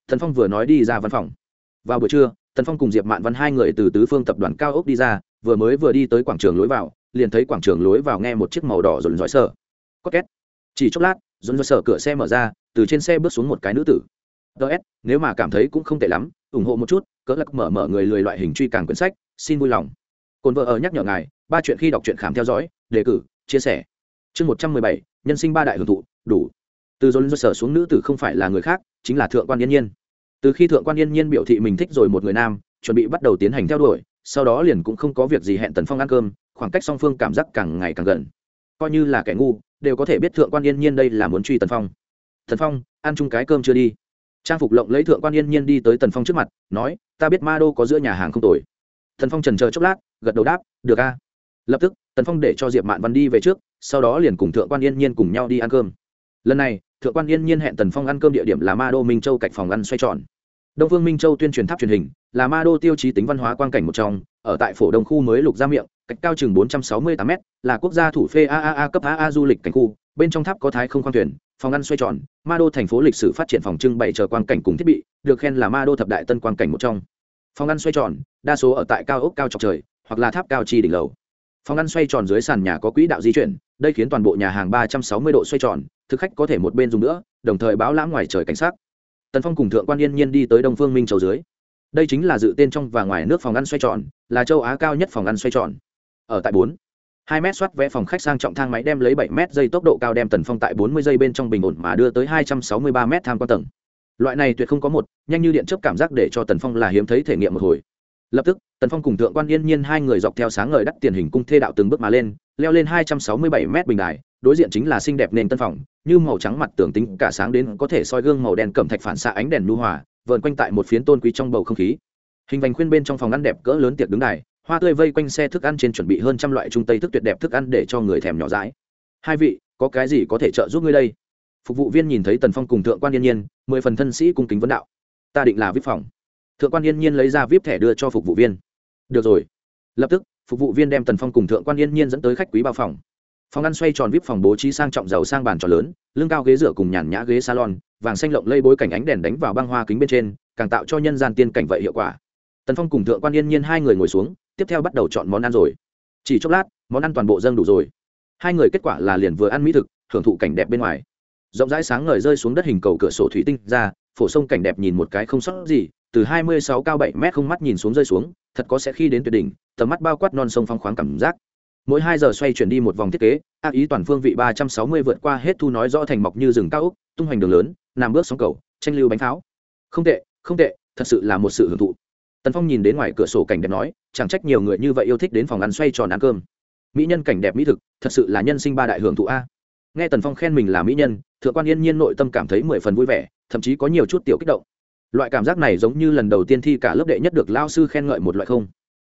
Thần phong vừa nói đi ra văn phòng. Vào buổi trưa, tần phong cùng diệp mạn văn hai người từ tứ phương tập đoàn cao ốc đi ra, vừa mới vừa đi tới quảng trường lối vào, liền thấy quảng trường lối vào nghe một chiếc màu đỏ rộn rõi sở có két chỉ chốc lát, rộn rõi sở cửa xe mở ra, từ trên xe bước xuống một cái nữ tử ts nếu mà cảm thấy cũng không tệ lắm, ủng hộ một chút, cỡ lắc mở mở người lười loại hình truy càng quyển sách, xin vui lòng. Cồn vợ ở nhắc nhở ngài, ba chuyện khi đọc truyện khám theo dõi, đề cử, chia sẻ. Chương một trăm mười bảy, nhân sinh ba đại hưởng thụ, đủ. Từ dồn dơ sở xuống nữ tử không phải là người khác, chính là thượng quan yên nhiên. Từ khi thượng quan yên nhiên biểu thị mình thích rồi một người nam, chuẩn bị bắt đầu tiến hành theo đuổi, sau đó liền cũng không có việc gì hẹn tần phong ăn cơm, khoảng cách song phương cảm giác càng ngày càng gần. Coi như là kẻ ngu, đều có thể biết thượng quan yên nhiên đây là muốn truy tần phong. Thần phong, ăn chung cái cơm chưa đi? Trang phục lộng lấy thượng quan yên nhiên đi tới tần phong trước mặt, nói, ta biết ma đô có giữa nhà hàng không tồi. Tần phong trần chờ chốc lát, gật đầu đáp, được a. Lập tức, tần phong để cho diệp mạn văn đi về trước, sau đó liền cùng thượng quan yên nhiên cùng nhau đi ăn cơm. Lần này, thượng quan yên nhiên hẹn tần phong ăn cơm địa điểm là ma đô minh châu cạnh phòng ăn xoay tròn. Đông phương minh châu tuyên truyền tháp truyền hình, là ma đô tiêu chí tính văn hóa quan cảnh một trong, ở tại phổ đông khu mới lục gia miệng, cách cao chừng 468 m là quốc gia thủ phê aaa cấp aa du lịch cảnh khu, bên trong tháp có thái không khoang thuyền phòng ăn xoay tròn, ma đô thành phố lịch sử phát triển phòng trưng bày chờ quan cảnh cùng thiết bị, được khen là ma đô thập đại tân quan cảnh một trong. Phòng ăn xoay tròn, đa số ở tại cao ốc cao trọc trời, hoặc là tháp cao chi đỉnh lầu. Phòng ăn xoay tròn dưới sàn nhà có quỹ đạo di chuyển, đây khiến toàn bộ nhà hàng 360 độ xoay tròn, thực khách có thể một bên dùng nữa, đồng thời báo lãm ngoài trời cảnh sát. Tần phong cùng thượng quan yên nhiên đi tới đông phương minh châu dưới. Đây chính là dự tên trong và ngoài nước phòng ăn xoay tròn, là châu á cao nhất phòng ăn xoay tròn. Ở tại bốn hai mét soát vẽ phòng khách sang trọng thang máy đem lấy bảy mét dây tốc độ cao đem tần phong tại bốn mươi giây bên trong bình ổn mà đưa tới hai trăm sáu mươi ba mét tham quan tầng. Loại này tuyệt không có một, nhanh như điện chấp cảm giác để cho tần phong là hiếm thấy thể nghiệm một hồi. Lập tức, tần phong cùng thượng quan yên nhiên hai người dọc theo sáng ngời đắt tiền hình cung thê đạo từng bước mà lên, leo lên hai trăm sáu mươi bảy mét bình đài, đối diện chính là xinh đẹp nền tân phòng, như màu trắng mặt tưởng tính, cả sáng đến có thể soi gương màu đen cẩm thạch phản xạ ánh đèn nu hòa, vờn quanh tại một phiến tôn quý trong bầu không khí. Hình vành khuyên bên trong phòng ăn đẹp cỡ lớn tiệc đứng đài hoa tươi vây quanh xe thức ăn trên chuẩn bị hơn trăm loại trung tây thức tuyệt đẹp thức ăn để cho người thèm nhỏ dãi. Hai vị, có cái gì có thể trợ giúp ngươi đây? Phục vụ viên nhìn thấy tần phong cùng thượng quan yên nhiên, mười phần thân sĩ cung kính vấn đạo. Ta định là vip phòng. Thượng quan yên nhiên lấy ra vip thẻ đưa cho phục vụ viên. Được rồi. Lập tức, phục vụ viên đem tần phong cùng thượng quan yên nhiên dẫn tới khách quý bao phòng. Phòng ăn xoay tròn vip phòng bố trí sang trọng giàu sang bàn tròn lớn, lưng cao ghế rửa cùng nhàn nhã ghế salon, vàng xanh lộng lây bối cảnh ánh đèn đánh vào băng hoa kính bên trên, càng tạo cho nhân gian tiên cảnh vậy hiệu quả. Tần phong cùng thượng quan yên nhiên hai người ngồi xuống tiếp theo bắt đầu chọn món ăn rồi. Chỉ chốc lát, món ăn toàn bộ dâng đủ rồi. Hai người kết quả là liền vừa ăn mỹ thực hưởng thụ cảnh đẹp bên ngoài. Rộng rãi sáng ngời rơi xuống đất hình cầu cửa sổ thủy tinh ra, phổ sông cảnh đẹp nhìn một cái không sót gì, từ hai mươi sáu cao bảy mét không mắt nhìn xuống rơi xuống, thật có sẽ khi đến tuyệt đỉnh, tầm mắt bao quát non sông phong khoáng cảm giác. Mỗi hai giờ xoay chuyển đi một vòng thiết kế, ác ý toàn phương vị ba trăm sáu mươi vượt qua hết thu nói rõ thành mọc như rừng cao úc tung hoành đường lớn, nằm bước sóng cầu, tranh lưu bánh pháo. Không tệ không tệ, thật sự là một sự hưởng thụ tần phong nhìn đến ngoài cửa sổ cảnh đẹp nói, chẳng trách nhiều người như vậy yêu thích đến phòng ăn xoay tròn ăn cơm. Mỹ nhân cảnh đẹp mỹ thực, thật sự là nhân sinh ba đại hưởng thụ a. Nghe tần phong khen mình là mỹ nhân, thượng quan yên nhiên nội tâm cảm thấy mười phần vui vẻ, thậm chí có nhiều chút tiểu kích động. Loại cảm giác này giống như lần đầu tiên thi cả lớp đệ nhất được lao sư khen ngợi một loại không?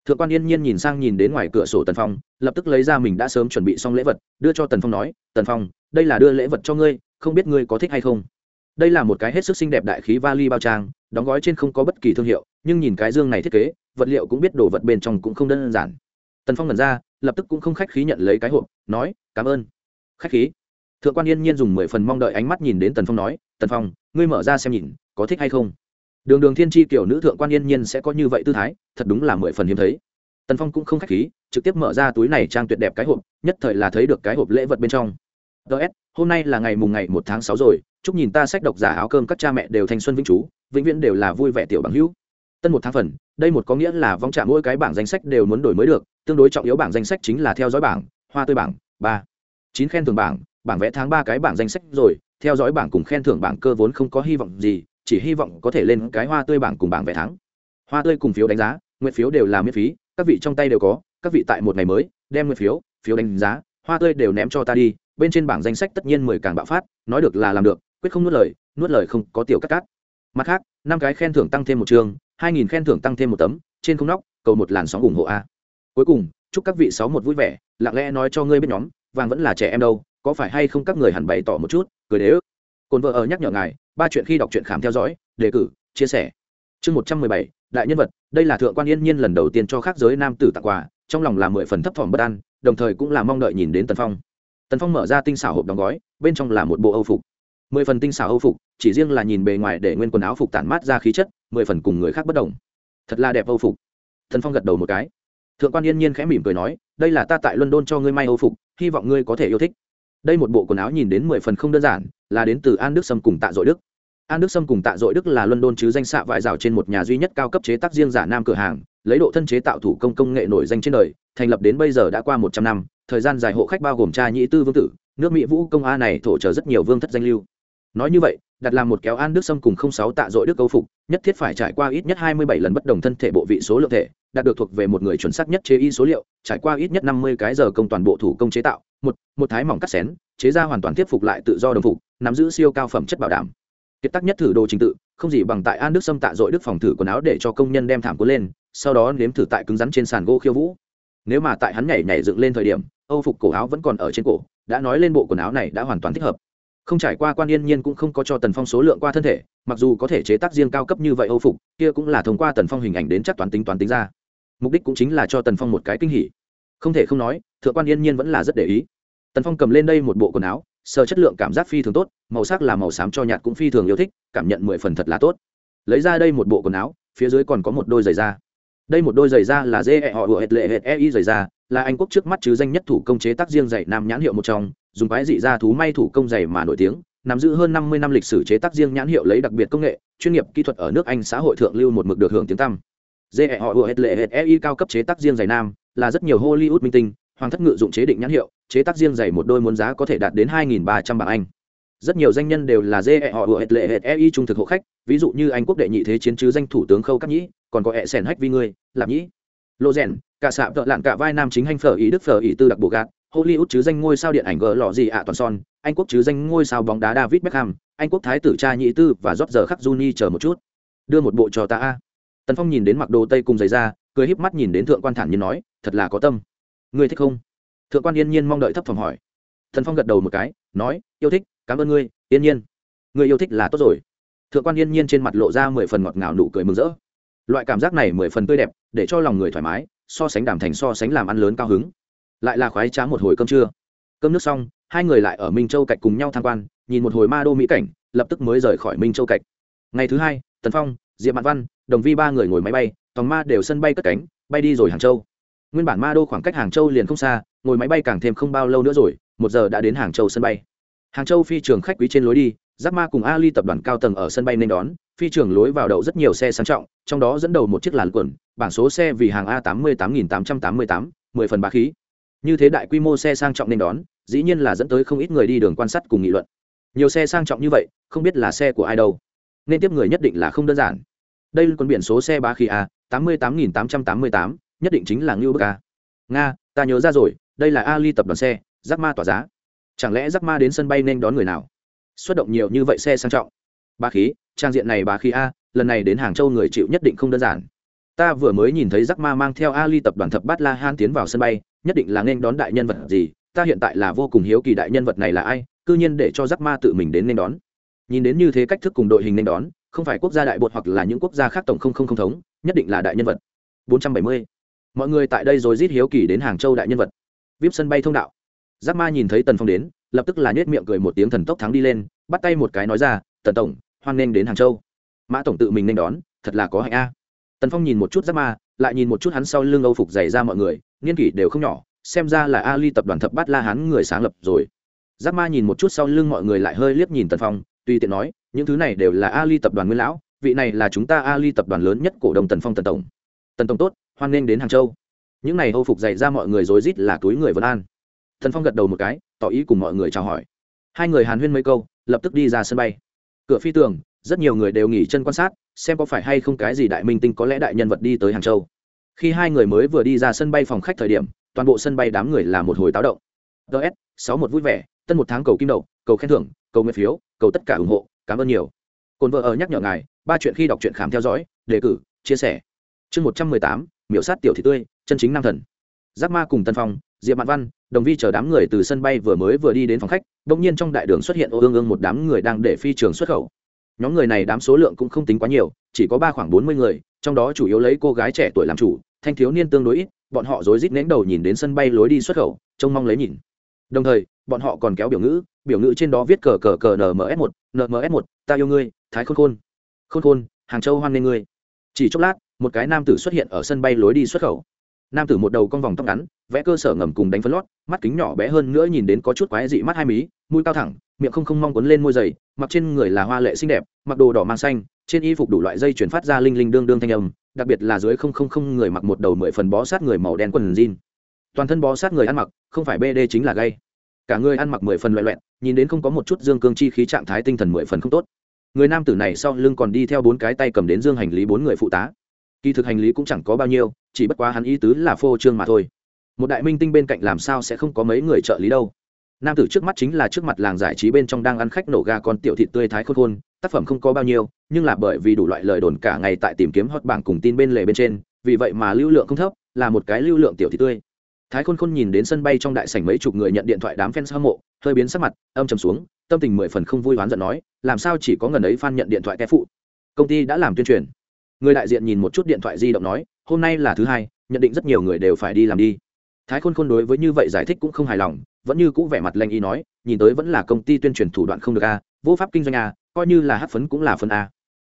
Thượng quan yên nhiên nhìn sang nhìn đến ngoài cửa sổ tần phong, lập tức lấy ra mình đã sớm chuẩn bị xong lễ vật, đưa cho tần phong nói, tần phong, đây là đưa lễ vật cho ngươi, không biết ngươi có thích hay không? Đây là một cái hết sức xinh đẹp đại khí vali bao trang, đóng gói trên không có bất kỳ thương hiệu nhưng nhìn cái dương này thiết kế, vật liệu cũng biết đồ vật bên trong cũng không đơn giản. Tần phong ngẩn ra, lập tức cũng không khách khí nhận lấy cái hộp, nói, cảm ơn. Khách khí. Thượng quan yên nhiên dùng mười phần mong đợi ánh mắt nhìn đến tần phong nói, tần phong, ngươi mở ra xem nhìn, có thích hay không? Đường đường thiên tri kiểu nữ thượng quan yên nhiên sẽ có như vậy tư thái, thật đúng là mười phần hiếm thấy. Tần phong cũng không khách khí, trực tiếp mở ra túi này trang tuyệt đẹp cái hộp, nhất thời là thấy được cái hộp lễ vật bên trong. Ts hôm nay là ngày mùng ngày một tháng sáu rồi, chúc nhìn ta sách độc giả áo cơm các cha mẹ đều thanh xuân vĩnh chú vĩnh viễn đều là vui vẻ tiểu bằng hữu tân một tháng phần, đây một có nghĩa là vong trả mỗi cái bảng danh sách đều muốn đổi mới được, tương đối trọng yếu bảng danh sách chính là theo dõi bảng, hoa tươi bảng, ba. Chín khen thưởng bảng bảng vẽ tháng ba cái bảng danh sách rồi, theo dõi bảng cùng khen thưởng bảng cơ vốn không có hy vọng gì, chỉ hy vọng có thể lên cái hoa tươi bảng cùng bảng vẽ tháng. Hoa tươi cùng phiếu đánh giá, nguyện phiếu đều là miễn phí, các vị trong tay đều có, các vị tại một ngày mới, đem nguyện phiếu phiếu đánh giá, hoa tươi đều ném cho ta đi, bên trên bảng danh sách tất nhiên mười càng bạo phát, nói được là làm được, quyết không nuốt lời nuốt lời không có tiểu cắt cát. Mặt khác, năm cái khen thưởng tăng thêm một chương hai nghìn khen thưởng tăng thêm một tấm, trên không nóc, cầu một làn sóng ủng hộ a. Cuối cùng, chúc các vị sáu một vui vẻ, lặng lẽ nói cho ngươi biết nhóm, vàng vẫn là trẻ em đâu, có phải hay không các người hẳn bày tỏ một chút, cười đế ức cồn vợ ở nhắc nhở ngài, ba chuyện khi đọc truyện khám theo dõi, đề cử, chia sẻ. Chương một trăm mười bảy, đại nhân vật, đây là thượng quan yên nhiên lần đầu tiên cho khác giới nam tử tặng quà, trong lòng là mười phần thấp thỏm bất an, đồng thời cũng là mong đợi nhìn đến tần phong. Tần phong mở ra tinh xảo hộp đóng gói, bên trong là một bộ âu phục mười phần tinh xảo âu phục, chỉ riêng là nhìn bề ngoài để nguyên quần áo phục tản mát ra khí chất, mười phần cùng người khác bất đồng. Thật là đẹp âu phục. Thần phong gật đầu một cái. Thượng quan yên nhiên khẽ mỉm cười nói, đây là ta tại london cho ngươi may âu phục, hy vọng ngươi có thể yêu thích. Đây một bộ quần áo nhìn đến mười phần không đơn giản, là đến từ an đức sâm cùng tạ dội đức. An đức sâm cùng tạ dội đức là london chứ danh xạ vải rào trên một nhà duy nhất cao cấp chế tác riêng giả nam cửa hàng, lấy độ thân chế tạo thủ công công nghệ nổi danh trên đời, thành lập đến bây giờ đã qua một trăm năm, thời gian dài hộ khách bao gồm cha nhĩ tư vương tử, nước mỹ vũ công a này thổ trở rất nhiều vương thất danh lưu nói như vậy, đặt làm một kéo an đức sâm cùng không sáu tạ dội đức câu phục, nhất thiết phải trải qua ít nhất hai mươi bảy lần bất đồng thân thể bộ vị số lượng thể, đạt được thuộc về một người chuẩn xác nhất chế y số liệu, trải qua ít nhất năm mươi cái giờ công toàn bộ thủ công chế tạo, một một thái mỏng cắt xén, chế ra hoàn toàn tiếp phục lại tự do đồng phục, nắm giữ siêu cao phẩm chất bảo đảm. Kiệt tác nhất thử đồ trình tự, không gì bằng tại an đức sâm tạ dội đức phòng thử quần áo để cho công nhân đem thảm cuốn lên, sau đó nếm thử tại cứng rắn trên sàn gỗ khiêu vũ. Nếu mà tại hắn nhảy nhảy dựng lên thời điểm, âu phục cổ áo vẫn còn ở trên cổ, đã nói lên bộ quần áo này đã hoàn toàn thích hợp không trải qua quan yên nhiên cũng không có cho tần phong số lượng qua thân thể, mặc dù có thể chế tác riêng cao cấp như vậy âu phục, kia cũng là thông qua tần phong hình ảnh đến chắc toán tính toán tính ra. Mục đích cũng chính là cho tần phong một cái kinh hỉ. Không thể không nói, thượng quan yên nhiên vẫn là rất để ý. Tần phong cầm lên đây một bộ quần áo, sờ chất lượng cảm giác phi thường tốt, màu sắc là màu xám cho nhạt cũng phi thường yêu thích, cảm nhận mười phần thật là tốt. Lấy ra đây một bộ quần áo, phía dưới còn có một đôi giày da. Đây một đôi giày da là dê e họ của hệt lệ hệt e giày da, là anh quốc trước mắt chứ danh nhất thủ công chế tác riêng giày nam nhãn hiệu một trong dùng quái dị ra thú may thủ công dày mà nổi tiếng nắm giữ hơn năm mươi năm lịch sử chế tác riêng nhãn hiệu lấy đặc biệt công nghệ chuyên nghiệp kỹ thuật ở nước anh xã hội thượng lưu một mực được hưởng tiếng tăm. Dễ họ của hết lệ hết ei cao cấp chế tác riêng giày nam là rất nhiều hollywood minh tinh hoàng thất ngự dụng chế định nhãn hiệu chế tác riêng giày một đôi muốn giá có thể đạt đến hai nghìn ba trăm bảng anh. Rất nhiều danh nhân đều là dễ họ của hết lệ hết ei trung thực hộ khách ví dụ như anh quốc đệ nhị thế chiến chứ danh thủ tướng khâu cắt nhĩ còn có hẹ sèn hách vi người, lạp nhĩ. Lộ rèn cả sạm tợ lạn cả vai nam chính hành phở ý đức phở ý tư đặc bộ gạt hollywood chứ danh ngôi sao điện ảnh gỡ lọ gì ạ, toàn son. Anh quốc chứ danh ngôi sao bóng đá david beckham. Anh quốc thái tử cha nhị tư và rót giờ khắc juni chờ một chút. Đưa một bộ cho ta a. Tần phong nhìn đến mặc đồ tây cùng giày ra cười híp mắt nhìn đến thượng quan thản nhiên nói, thật là có tâm. Ngươi thích không? Thượng quan yên nhiên mong đợi thấp phòng hỏi. Tần phong gật đầu một cái, nói, yêu thích, cảm ơn ngươi, yên nhiên. Ngươi yêu thích là tốt rồi. Thượng quan yên nhiên trên mặt lộ ra mười phần ngọt ngào nụ cười mừng rỡ. Loại cảm giác này mười phần tươi đẹp, để cho lòng người thoải mái, so sánh đàm thành, so sánh làm ăn lớn cao hứng lại là khoái trá một hồi cơm trưa. Cơm nước xong, hai người lại ở minh châu cạch cùng nhau tham quan, nhìn một hồi ma đô mỹ cảnh, lập tức mới rời khỏi minh châu cạch ngày thứ hai, tần phong, diệp mạn văn, đồng vi ba người ngồi máy bay tòng ma đều sân bay cất cánh, bay đi rồi hàng châu. Nguyên bản ma đô khoảng cách hàng châu liền không xa, ngồi máy bay càng thêm không bao lâu nữa rồi, một giờ đã đến hàng châu sân bay. Hàng châu phi trường khách quý trên lối đi giáp ma cùng ali tập đoàn cao tầng ở sân bay nên đón, phi trường lối vào đậu rất nhiều xe sang trọng, trong đó dẫn đầu một chiếc làn quần, bảng số xe vì hàng a tám mươi tám nghìn tám trăm tám mươi tám, mười phần ba khí như thế đại quy mô xe sang trọng nên đón, dĩ nhiên là dẫn tới không ít người đi đường quan sát cùng nghị luận. Nhiều xe sang trọng như vậy, không biết là xe của ai đâu. Nên tiếp người nhất định là không đơn giản. Đây là con biển số xe ba khi a, tám mươi tám nghìn tám trăm tám mươi tám, nhất định chính là ngưu bức a. Nga, ta nhớ ra rồi, đây là ali tập đoàn xe giáp ma tỏa giá. Chẳng lẽ giáp ma đến sân bay nên đón người nào? Xuất động nhiều như vậy xe sang trọng. Ba khí, trang diện này ba khí a, lần này đến hàng châu người chịu nhất định không đơn giản ta vừa mới nhìn thấy giác ma mang theo ali tập đoàn thập bát la han tiến vào sân bay, nhất định là nên đón đại nhân vật gì, ta hiện tại là vô cùng hiếu kỳ đại nhân vật này là ai, cư nhiên để cho giác ma tự mình đến nên đón. Nhìn đến như thế cách thức cùng đội hình nên đón, không phải quốc gia đại bột hoặc là những quốc gia khác tổng không không không thống, nhất định là đại nhân vật. 470. mọi người tại đây rồi rít hiếu kỳ đến hàng châu đại nhân vật. Vip sân bay thông đạo. Giác ma nhìn thấy tần phong đến, lập tức là nhếch miệng cười một tiếng thần tốc thắng đi lên, bắt tay một cái nói ra, tần tổng, hoan nghênh đến hàng châu. Mã tổng tự mình nên đón, thật là có hạnh a tần phong nhìn một chút giáp ma, lại nhìn một chút hắn sau lưng âu phục dày ra mọi người, niên kỷ đều không nhỏ, xem ra là ali tập đoàn thập bát la hán người sáng lập rồi. Giáp ma nhìn một chút sau lưng mọi người lại hơi liếc nhìn tần phong, tùy tiện nói, những thứ này đều là ali tập đoàn nguyên lão, vị này là chúng ta ali tập đoàn lớn nhất cổ đông tần phong tần tổng. Tần tổng tốt, hoan nghênh đến hàng châu. Những này âu phục dày ra mọi người rối rít là túi người vân an. Tần phong gật đầu một cái, tỏ ý cùng mọi người chào hỏi. Hai người hàn huyên mấy câu, lập tức đi ra sân bay. Cửa phi tường, rất nhiều người đều nghỉ chân quan sát xem có phải hay không cái gì đại minh tinh có lẽ đại nhân vật đi tới hàng châu. Khi hai người mới vừa đi ra sân bay phòng khách thời điểm, toàn bộ sân bay đám người là một hồi táo động. Ts sáu một vui vẻ, tân một tháng cầu kim đậu cầu khen thưởng, cầu nguyện phiếu, cầu tất cả ủng hộ, cảm ơn nhiều. Cồn vợ ở nhắc nhở ngài, ba chuyện khi đọc truyện khám theo dõi, đề cử, chia sẻ. Chương một trăm mười tám, miểu sát tiểu thị tươi, chân chính nam thần. Giác ma cùng tân phong, diệp mạn văn, đồng vi chờ đám người từ sân bay vừa mới vừa đi đến phòng khách đ nhiên trong đại đường xuất hiện ô ương ương một đám người đang để phi trường xuất khẩu nhóm người này đám số lượng cũng không tính quá nhiều, chỉ có ba khoảng bốn mươi người, trong đó chủ yếu lấy cô gái trẻ tuổi làm chủ, thanh thiếu niên tương đối ít, bọn họ rối rít nén đầu nhìn đến sân bay lối đi xuất khẩu, trông mong lấy nhìn. Đồng thời, bọn họ còn kéo biểu ngữ biểu ngữ trên đó viết cờ cờ cờ nms một nms một, ta yêu ngươi, thái khôn khôn. Khôn khôn, hàng châu hoan nghênh ngươi. Chỉ chốc lát, một cái nam tử xuất hiện ở sân bay lối đi xuất khẩu. Nam tử một đầu con vòng tóc ngắn, vẽ cơ sở ngầm cùng đánh phân lót, mắt kính nhỏ bé hơn nữa nhìn đến có chút quái dị mắt hai mí, mũi cao thẳng miệng không không mong quấn lên môi dày, mặc trên người là hoa lệ xinh đẹp, mặc đồ đỏ mang xanh, trên y phục đủ loại dây chuyển phát ra linh linh đương đương thanh âm, đặc biệt là dưới không không không người mặc một đầu mười phần bó sát người màu đen quần jean. Toàn thân bó sát người ăn mặc, không phải bd chính là gay. Cả người ăn mặc mười phần loẹ loẹn nhìn đến không có một chút dương cương chi khí trạng thái tinh thần mười phần không tốt. Người nam tử này sau lưng còn đi theo bốn cái tay cầm đến dương hành lý bốn người phụ tá. Kỳ thực hành lý cũng chẳng có bao nhiêu, chỉ bất quá hắn ý tứ là phô trương mà thôi. Một đại minh tinh bên cạnh làm sao sẽ không có mấy người trợ lý đâu? Nam tử trước mắt chính là trước mặt làng giải trí bên trong đang ăn khách nổ ga con tiểu thịt tươi thái khôn khôn, tác phẩm không có bao nhiêu, nhưng là bởi vì đủ loại lời đồn cả ngày tại tìm kiếm hot bảng cùng tin bên lề bên trên, vì vậy mà lưu lượng không thấp, là một cái lưu lượng tiểu thịt tươi. Thái khôn khôn nhìn đến sân bay trong đại sảnh mấy chục người nhận điện thoại đám fans hâm mộ, hơi biến sắc mặt, âm trầm xuống, tâm tình mười phần không vui hoán giận nói, làm sao chỉ có ngần ấy fan nhận điện thoại kẻ phụ? Công ty đã làm tuyên truyền. Người đại diện nhìn một chút điện thoại di động nói, hôm nay là thứ hai, nhận định rất nhiều người đều phải đi làm đi thái khôn khôn đối với như vậy giải thích cũng không hài lòng, vẫn như cũ vẻ mặt lanh y nói, nhìn tới vẫn là công ty tuyên truyền thủ đoạn không được a, vô pháp kinh doanh a, coi như là hát phấn cũng là phân a.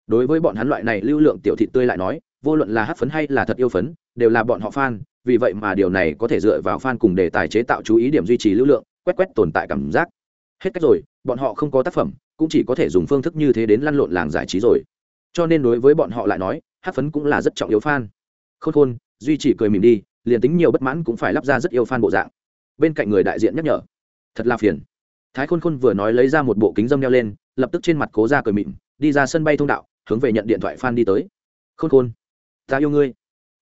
Đối với bọn hắn loại này lưu lượng tiểu thị tươi lại nói, vô luận là hát phấn hay là thật yêu phấn, đều là bọn họ fan, vì vậy mà điều này có thể dựa vào fan cùng đề tài chế tạo chú ý điểm duy trì lưu lượng, quét quét tồn tại cảm giác. Hết cách rồi, bọn họ không có tác phẩm, cũng chỉ có thể dùng phương thức như thế đến lăn lộn làng giải trí rồi. Cho nên đối với bọn họ lại nói, hát phấn cũng là rất trọng yếu fan. Khôn khôn, duy chỉ cười mỉm đi liền tính nhiều bất mãn cũng phải lắp ra rất yêu fan bộ dạng. Bên cạnh người đại diện nhắc nhở, thật là phiền. Thái khôn khôn vừa nói lấy ra một bộ kính dâm đeo lên, lập tức trên mặt cố ra cười mịn, đi ra sân bay thông đạo, hướng về nhận điện thoại fan đi tới. Khôn khôn, ta yêu ngươi.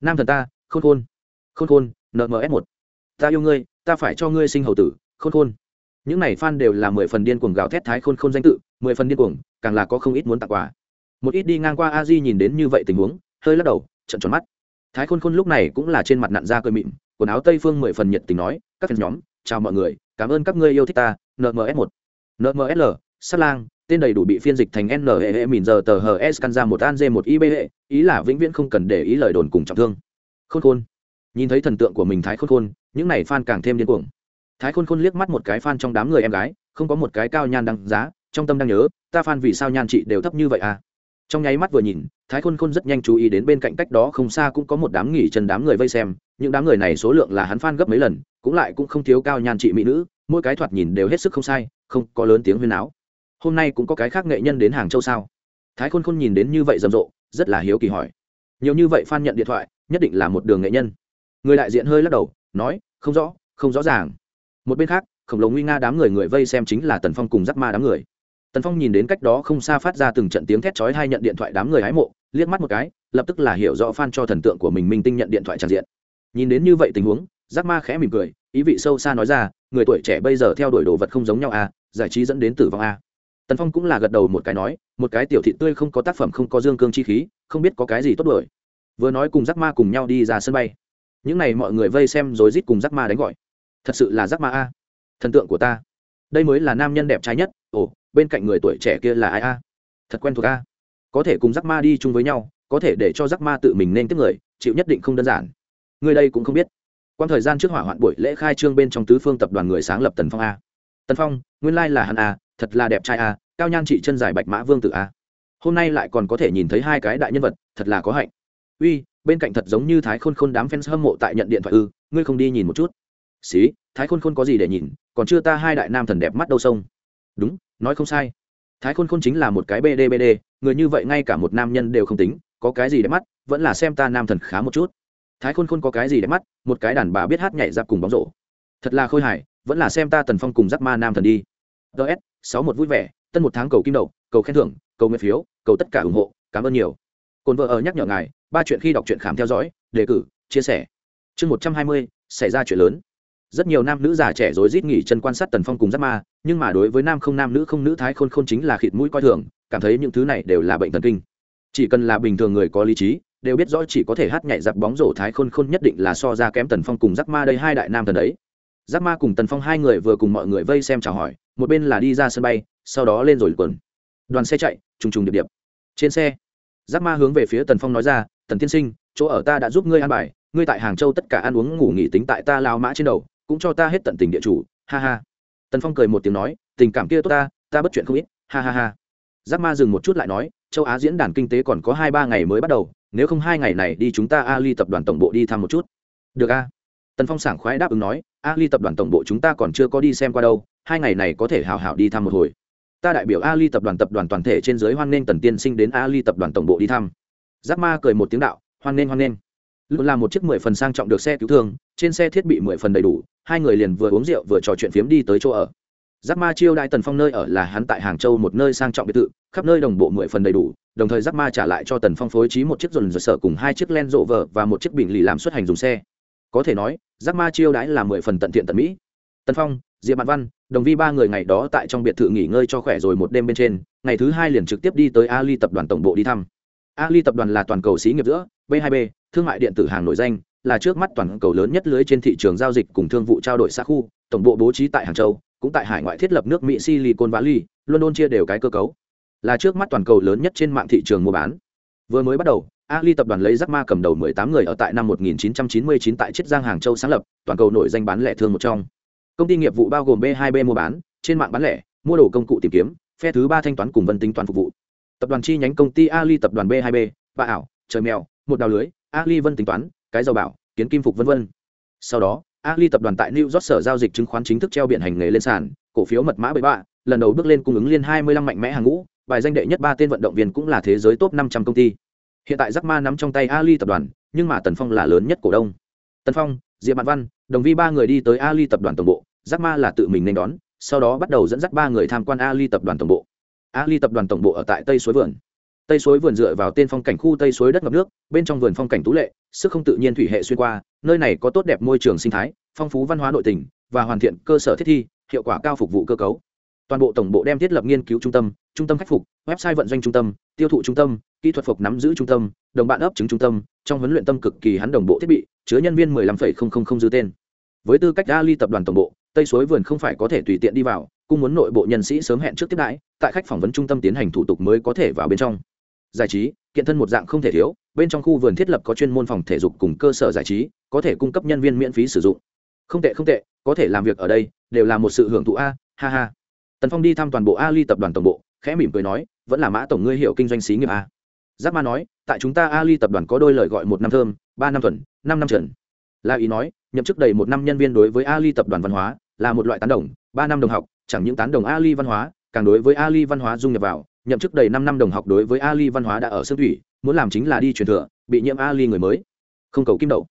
Nam thần ta, khôn khôn. Khôn khôn nms một. Ta yêu ngươi, ta phải cho ngươi sinh hầu tử, khôn khôn. Những này fan đều là mười phần điên cuồng gào thét thái khôn khôn danh tự, mười phần điên cuồng, càng là có không ít muốn tặng quà. Một ít đi ngang qua a di nhìn đến như vậy tình huống, hơi lắc đầu trận tròn mắt thái khôn khôn lúc này cũng là trên mặt nặn ra cười mịn quần áo tây phương mười phần nhiệt tình nói các phần nhóm chào mọi người cảm ơn các ngươi yêu thích ta nms một. Nmsl sát lang tên đầy đủ bị phiên dịch thành NEE mìn giờ tờ HS căn ra một an G một IB hệ, ý là vĩnh viễn không cần để ý lời đồn cùng trọng thương. Khôn khôn. Nhìn thấy thần tượng của mình thái khôn khôn những này fan càng thêm điên cuồng. Thái khôn khôn liếc mắt một cái fan trong đám người em gái không có một cái cao nhan đăng giá trong tâm đang nhớ ta fan vì sao nhan chị đều thấp như vậy à? Trong nháy mắt vừa nhìn, thái khôn khôn rất nhanh chú ý đến bên cạnh cách đó không xa cũng có một đám nghỉ chân đám người vây xem, những đám người này số lượng là hắn fan gấp mấy lần, cũng lại cũng không thiếu cao nhan chị mỹ nữ, mỗi cái thoạt nhìn đều hết sức không sai, không có lớn tiếng huyên áo hôm nay cũng có cái khác nghệ nhân đến hàng châu sao? Thái khôn khôn nhìn đến như vậy rầm rộ, rất là hiếu kỳ hỏi. Nhiều như vậy fan nhận điện thoại, nhất định là một đường nghệ nhân. Người đại diện hơi lắc đầu, nói, không rõ không rõ ràng. Một bên khác, khổng lồ nguy nga đám người người vây xem chính là tần phong cùng giáp ma đám người tần phong nhìn đến cách đó không xa phát ra từng trận tiếng thét chói hay nhận điện thoại đám người hái mộ, liếc mắt một cái, lập tức là hiểu rõ f cho thần tượng của mình minh tinh nhận điện thoại tràn diện. Nhìn đến như vậy tình huống, giác ma khẽ mỉm cười, ý vị sâu xa nói ra, người tuổi trẻ bây giờ theo đuổi đồ vật không giống nhau à giải trí dẫn đến tử vong à. Tần phong cũng là gật đầu một cái nói, một cái tiểu thị tươi không có tác phẩm không có dương cương chi khí, không biết có cái gì tốt đuổi. Vừa nói cùng giác ma cùng nhau đi ra sân bay. Những n à y mọi người vây xem rồi rít cùng giác ma đánh gọi. Thật sự là giác ma a. Thần tượng của ta. Đây mới là nam nhân đẹp trai nhất. Ồ bên cạnh người tuổi trẻ kia là ai a? À? Thật quen thuộc a. À? Có thể cùng giác ma đi chung với nhau, có thể để cho giác ma tự mình nên tiếp người, chịu nhất định không đơn giản. Người đây cũng không biết. Quan thời gian trước hỏa hoạn buổi lễ khai trương bên trong tứ phương tập đoàn người sáng lập tần phong a. Tần phong, nguyên lai là hắn a, thật là đẹp trai a, cao nhan trị chân dài bạch mã vương tử a. Hôm nay lại còn có thể nhìn thấy hai cái đại nhân vật, thật là có hạnh. Uy, bên cạnh thật giống như thái khôn khôn đám fans hâm mộ tại nhận điện thoại ư, ngươi không đi nhìn một chút. Xí, thái khôn khôn có gì để nhìn, còn chưa ta hai đại nam thần đẹp mắt đâu sông. Đúng nói không sai. Thái khôn khôn chính là một cái bd bd người như vậy ngay cả một nam nhân đều không tính, có cái gì đẹp mắt, vẫn là xem ta nam thần khá một chút. Thái khôn khôn có cái gì đẹp mắt, một cái đàn bà biết hát nhảy giáp cùng bóng rổ. Thật là khôi hài, vẫn là xem ta tần phong cùng giáp ma nam thần đi. Ts sáu một vui vẻ, tân một tháng cầu kim đậu cầu khen thưởng, cầu nguyện phiếu, cầu tất cả ủng hộ, cảm ơn nhiều. Cồn vợ ở nhắc nhở ngài, ba chuyện khi đọc truyện khám theo dõi, đề cử, chia sẻ. Chương một trăm hai mươi, xảy ra chuyện lớn rất nhiều nam nữ già trẻ rối rít nghỉ chân quan sát tần phong cùng giáp ma, nhưng mà đối với nam không nam nữ không nữ thái khôn khôn chính là khịt mũi coi thường, cảm thấy những thứ này đều là bệnh thần kinh. Chỉ cần là bình thường người có lý trí, đều biết rõ chỉ có thể hát nhảy giặc bóng rổ thái khôn khôn nhất định là so ra kém tần phong cùng giáp ma đây hai đại nam thần đấy. Giáp ma cùng tần phong hai người vừa cùng mọi người vây xem chào hỏi, một bên là đi ra sân bay, sau đó lên rồi quần. Đoàn xe chạy, trùng trùng điệp điệp. Trên xe, giáp ma hướng về phía tần phong nói ra, tần tiên sinh, chỗ ở ta đã giúp ngươi ăn bài, ngươi tại hàng châu tất cả ăn uống ngủ nghỉ tính tại ta lao mã trên đầu cũng cho ta hết tận tình địa chủ, ha ha. Tần phong cười một tiếng nói, tình cảm kia tốt ta ta bất chuyện không ít, ha ha ha. Giáp ma dừng một chút lại nói, châu á diễn đàn kinh tế còn có hai ba ngày mới bắt đầu, nếu không hai ngày này đi chúng ta ali tập đoàn tổng bộ đi thăm một chút. Được a. Tần phong sảng khoái đáp ứng nói, ali tập đoàn tổng bộ chúng ta còn chưa có đi xem qua đâu, hai ngày này có thể hào hào đi thăm một hồi. Ta đại biểu ali tập đoàn tập đoàn toàn thể trên giới hoan nghênh tần tiên sinh đến ali tập đoàn tổng bộ đi thăm. Giáp ma cười một tiếng đạo, hoan nghênh hoan nghênh luôn là một chiếc mười phần sang trọng được xe cứu thương, trên xe thiết bị mười phần đầy đủ, hai người liền vừa uống rượu vừa trò chuyện phiếm đi tới chỗ ở. Giác ma chiêu đại tần phong nơi ở là hắn tại hàng châu một nơi sang trọng biệt thự, khắp nơi đồng bộ mười phần đầy đủ, đồng thời giác ma trả lại cho tần phong phối trí một chiếc dồn dồn sở cùng hai chiếc len rộ vờ và một chiếc bình lì làm xuất hành dùng xe. Có thể nói, giác ma chiêu đãi là mười phần tận thiện tận mỹ. Tần phong, diệp mạn văn, đồng vi ba người ngày đó tại trong biệt thự nghỉ ngơi cho khỏe rồi một đêm bên trên, ngày thứ hai liền trực tiếp đi tới ali tập đoàn tổng bộ đi thăm. Ali tập đoàn là toàn cầu xí nghiệp giữa b 2 b thương mại điện tử hàng nổi danh, là trước mắt toàn cầu lớn nhất lưới trên thị trường giao dịch cùng thương vụ trao đổi xa khu, tổng bộ bố trí tại hàng châu, cũng tại hải ngoại thiết lập nước mỹ silicon valley, london chia đều cái cơ cấu. Là trước mắt toàn cầu lớn nhất trên mạng thị trường mua bán. Vừa mới bắt đầu ali tập đoàn lấy rắc ma cầm đầu 18 người ở tại năm 1999 tại chiết giang, hàng châu sáng lập, toàn cầu nổi danh bán lẻ thương một trong. Công ty nghiệp vụ bao gồm b 2 b mua bán, trên mạng bán lẻ, mua đồ công cụ tìm kiếm, phe thứ ba thanh toán cùng vân tính toán phục vụ. Tập đoàn chi nhánh công ty ali tập đoàn b 2 b và ảo, trời mèo, một đào lưới ali vân tính toán, cái dầu bảo, kiến kim phục v v sau đó ali tập đoàn tại new york sở giao dịch chứng khoán chính thức treo biển hành nghề lên sàn, cổ phiếu mật mã bảy bạ, lần đầu bước lên cung ứng liên hai mươi lăm mạnh mẽ hàng ngũ, bài danh đệ nhất ba tên vận động viên cũng là thế giới top năm trăm công ty. Hiện tại Jack ma nắm trong tay ali tập đoàn, nhưng mà tần phong là lớn nhất cổ đông. Tần phong, diệp mạn văn, đồng vi ba người đi tới ali tập đoàn tổng bộ, Jack ma là tự mình nên đón, sau đó bắt đầu dẫn dắt ba người tham quan ali tập đoàn tổng bộ. Ali tập đoàn tổng bộ ở tại tây suối vườn tây suối vườn dựa vào tên phong cảnh khu tây suối đất ngập nước bên trong vườn phong cảnh tú lệ sức không tự nhiên thủy hệ xuyên qua nơi này có tốt đẹp môi trường sinh thái phong phú văn hóa nội tình và hoàn thiện cơ sở thiết thi hiệu quả cao phục vụ cơ cấu. Toàn bộ tổng bộ đem thiết lập nghiên cứu trung tâm trung tâm khắc phục website vận doanh trung tâm tiêu thụ trung tâm kỹ thuật phục nắm giữ trung tâm đồng bạn ấp chứng trung tâm trong huấn luyện tâm cực kỳ hắn đồng bộ thiết bị chứa nhân viên 15,000 dư tên. Với tư cách ali tập đoàn tổng bộ tây suối vườn không phải có thể tùy tiện đi vào cũng muốn nội bộ nhân sĩ sớm hẹn trước tiếp đãi tại khách phỏng vấn trung tâm tiến hành thủ tục mới có thể vào bên trong giải trí, kiện thân một dạng không thể thiếu, bên trong khu vườn thiết lập có chuyên môn phòng thể dục cùng cơ sở giải trí, có thể cung cấp nhân viên miễn phí sử dụng. Không tệ không tệ, có thể làm việc ở đây, đều là một sự hưởng thụ a, ha ha. Tần phong đi thăm toàn bộ ali tập đoàn tổng bộ, khẽ mỉm cười nói, vẫn là mã tổng ngươi hiệu kinh doanh xí nghiệp a. Giáp ma nói, tại chúng ta ali tập đoàn có đôi lời gọi một năm thơm, ba năm tuần năm năm trần. La ý nói, nhậm chức đầy một năm nhân viên đối với ali tập đoàn văn hóa là một loại tán đồng, ba năm đồng học, chẳng những tán đồng ali văn hóa, càng đối với ali văn hóa dung nhập vào nhậm chức đầy năm năm đồng học đối với ali văn hóa đã ở xương thủy, muốn làm chính là đi truyền thừa, bị nhiễm ali người mới. Không cầu kim đậu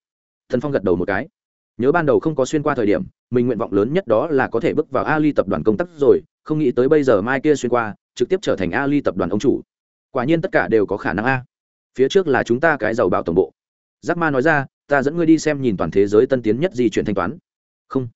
thần phong gật đầu một cái. Nhớ ban đầu không có xuyên qua thời điểm, mình nguyện vọng lớn nhất đó là có thể bước vào ali tập đoàn công tác rồi, không nghĩ tới bây giờ mai kia xuyên qua, trực tiếp trở thành ali tập đoàn ông chủ. Quả nhiên tất cả đều có khả năng a. Phía trước là chúng ta cái giàu bảo tổng bộ. Giác ma nói ra, ta dẫn ngươi đi xem nhìn toàn thế giới tân tiến nhất di chuyển thanh toán. Không.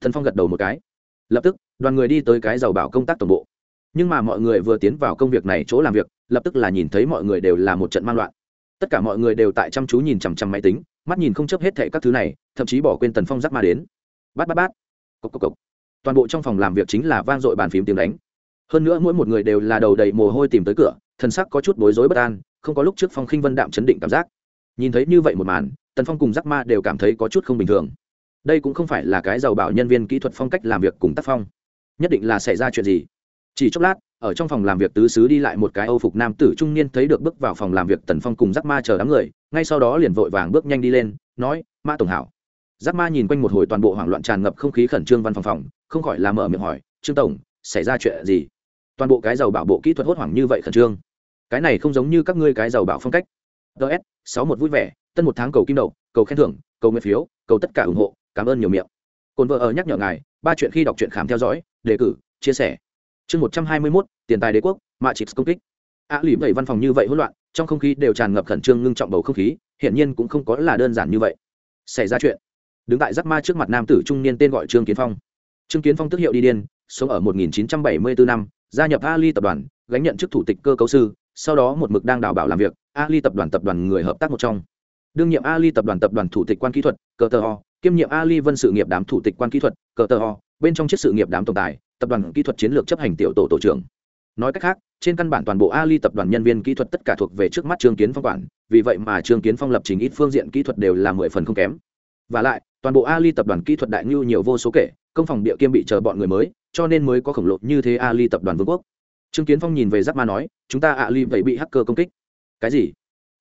Thần phong gật đầu một cái. Lập tức, đoàn người đi tới cái giàu bảo công tác tổng bộ nhưng mà mọi người vừa tiến vào công việc này chỗ làm việc, lập tức là nhìn thấy mọi người đều là một trận man loạn. Tất cả mọi người đều tại chăm chú nhìn chằm chằm máy tính, mắt nhìn không chấp hết thệ các thứ này, thậm chí bỏ quên tần phong giáp ma đến. Bát bát bát. Cốc cốc cốc. toàn bộ trong phòng làm việc chính là vang dội bàn phím tiếng đánh. Hơn nữa mỗi một người đều là đầu đầy mồ hôi tìm tới cửa thần sắc có chút bối rối bất an, không có lúc trước phong khinh vân đạm chấn định cảm giác. Nhìn thấy như vậy một màn, tần phong cùng giáp ma đều cảm thấy có chút không bình thường. Đây cũng không phải là cái giàu bảo nhân viên kỹ thuật phong cách làm việc cùng tác phong. Nhất định là xảy ra chuyện gì? Chỉ chốc lát, ở trong phòng làm việc tứ xứ đi lại một cái âu phục nam tử trung niên thấy được bước vào phòng làm việc tần phong cùng giác ma chờ đám người, ngay sau đó liền vội vàng bước nhanh đi lên, nói, ma tổng hảo. Giác ma nhìn quanh một hồi toàn bộ hoảng loạn tràn ngập không khí khẩn trương văn phòng phòng, không khỏi làm mở miệng hỏi, trương tổng, xảy ra chuyện gì? Toàn bộ cái giàu bảo bộ kỹ thuật hốt hoảng như vậy khẩn trương. Cái này không giống như các ngươi cái giàu bảo phong cách. Ts sáu một vui vẻ, tân một tháng cầu kim đậu cầu khen thưởng, cầu nguyện phiếu, cầu tất cả ủng hộ, cảm ơn nhiều miệng. Cồn vợ ở nhắc nhở ngài, ba chuyện khi đọc truyện khám theo dõi, đề cử, chia sẻ chương một trăm hai mươi mốt tiền tài đế quốc mạ chỉ công kích. Ạ à, lìm đẩy văn phòng như vậy hỗn loạn trong không khí đều tràn ngập khẩn trương ngưng trọng bầu không khí hiển nhiên cũng không có là đơn giản như vậy. Xảy ra chuyện. Đứng tại giáp ma trước mặt nam tử trung niên tên gọi trương kiến phong. Trương kiến phong tức hiệu đi điên sống ở 1974 năm gia nhập ali tập đoàn gánh nhận chức thủ tịch cơ cấu sư sau đó một mực đang đào bảo làm việc ali tập đoàn tập đoàn người hợp tác một trong. Đương nhiệm ali tập đoàn tập đoàn thủ tịch quan kỹ thuật cờ tờ ho kiêm nhiệm ali vân sự nghiệp đám thủ tịch quan kỹ thuật cờ tờ ho bên trong chiếc sự nghiệp đám tổng tài tập đoàn kỹ thuật chiến lược chấp hành tiểu tổ tổ trưởng. Nói cách khác, trên căn bản toàn bộ ali tập đoàn nhân viên kỹ thuật tất cả thuộc về trước mắt trương kiến phong quản, vì vậy mà trương kiến phong lập trình ít phương diện kỹ thuật đều là mười phần không kém. Và lại, toàn bộ ali tập đoàn kỹ thuật đại ngưu nhiều vô số kể, công phòng địa kiêm bị chờ bọn người mới, cho nên mới có khổng lồ như thế ali tập đoàn vương quốc. Trương kiến phong nhìn về giáp ma nói, chúng ta ali vậy bị hacker công kích. Cái gì?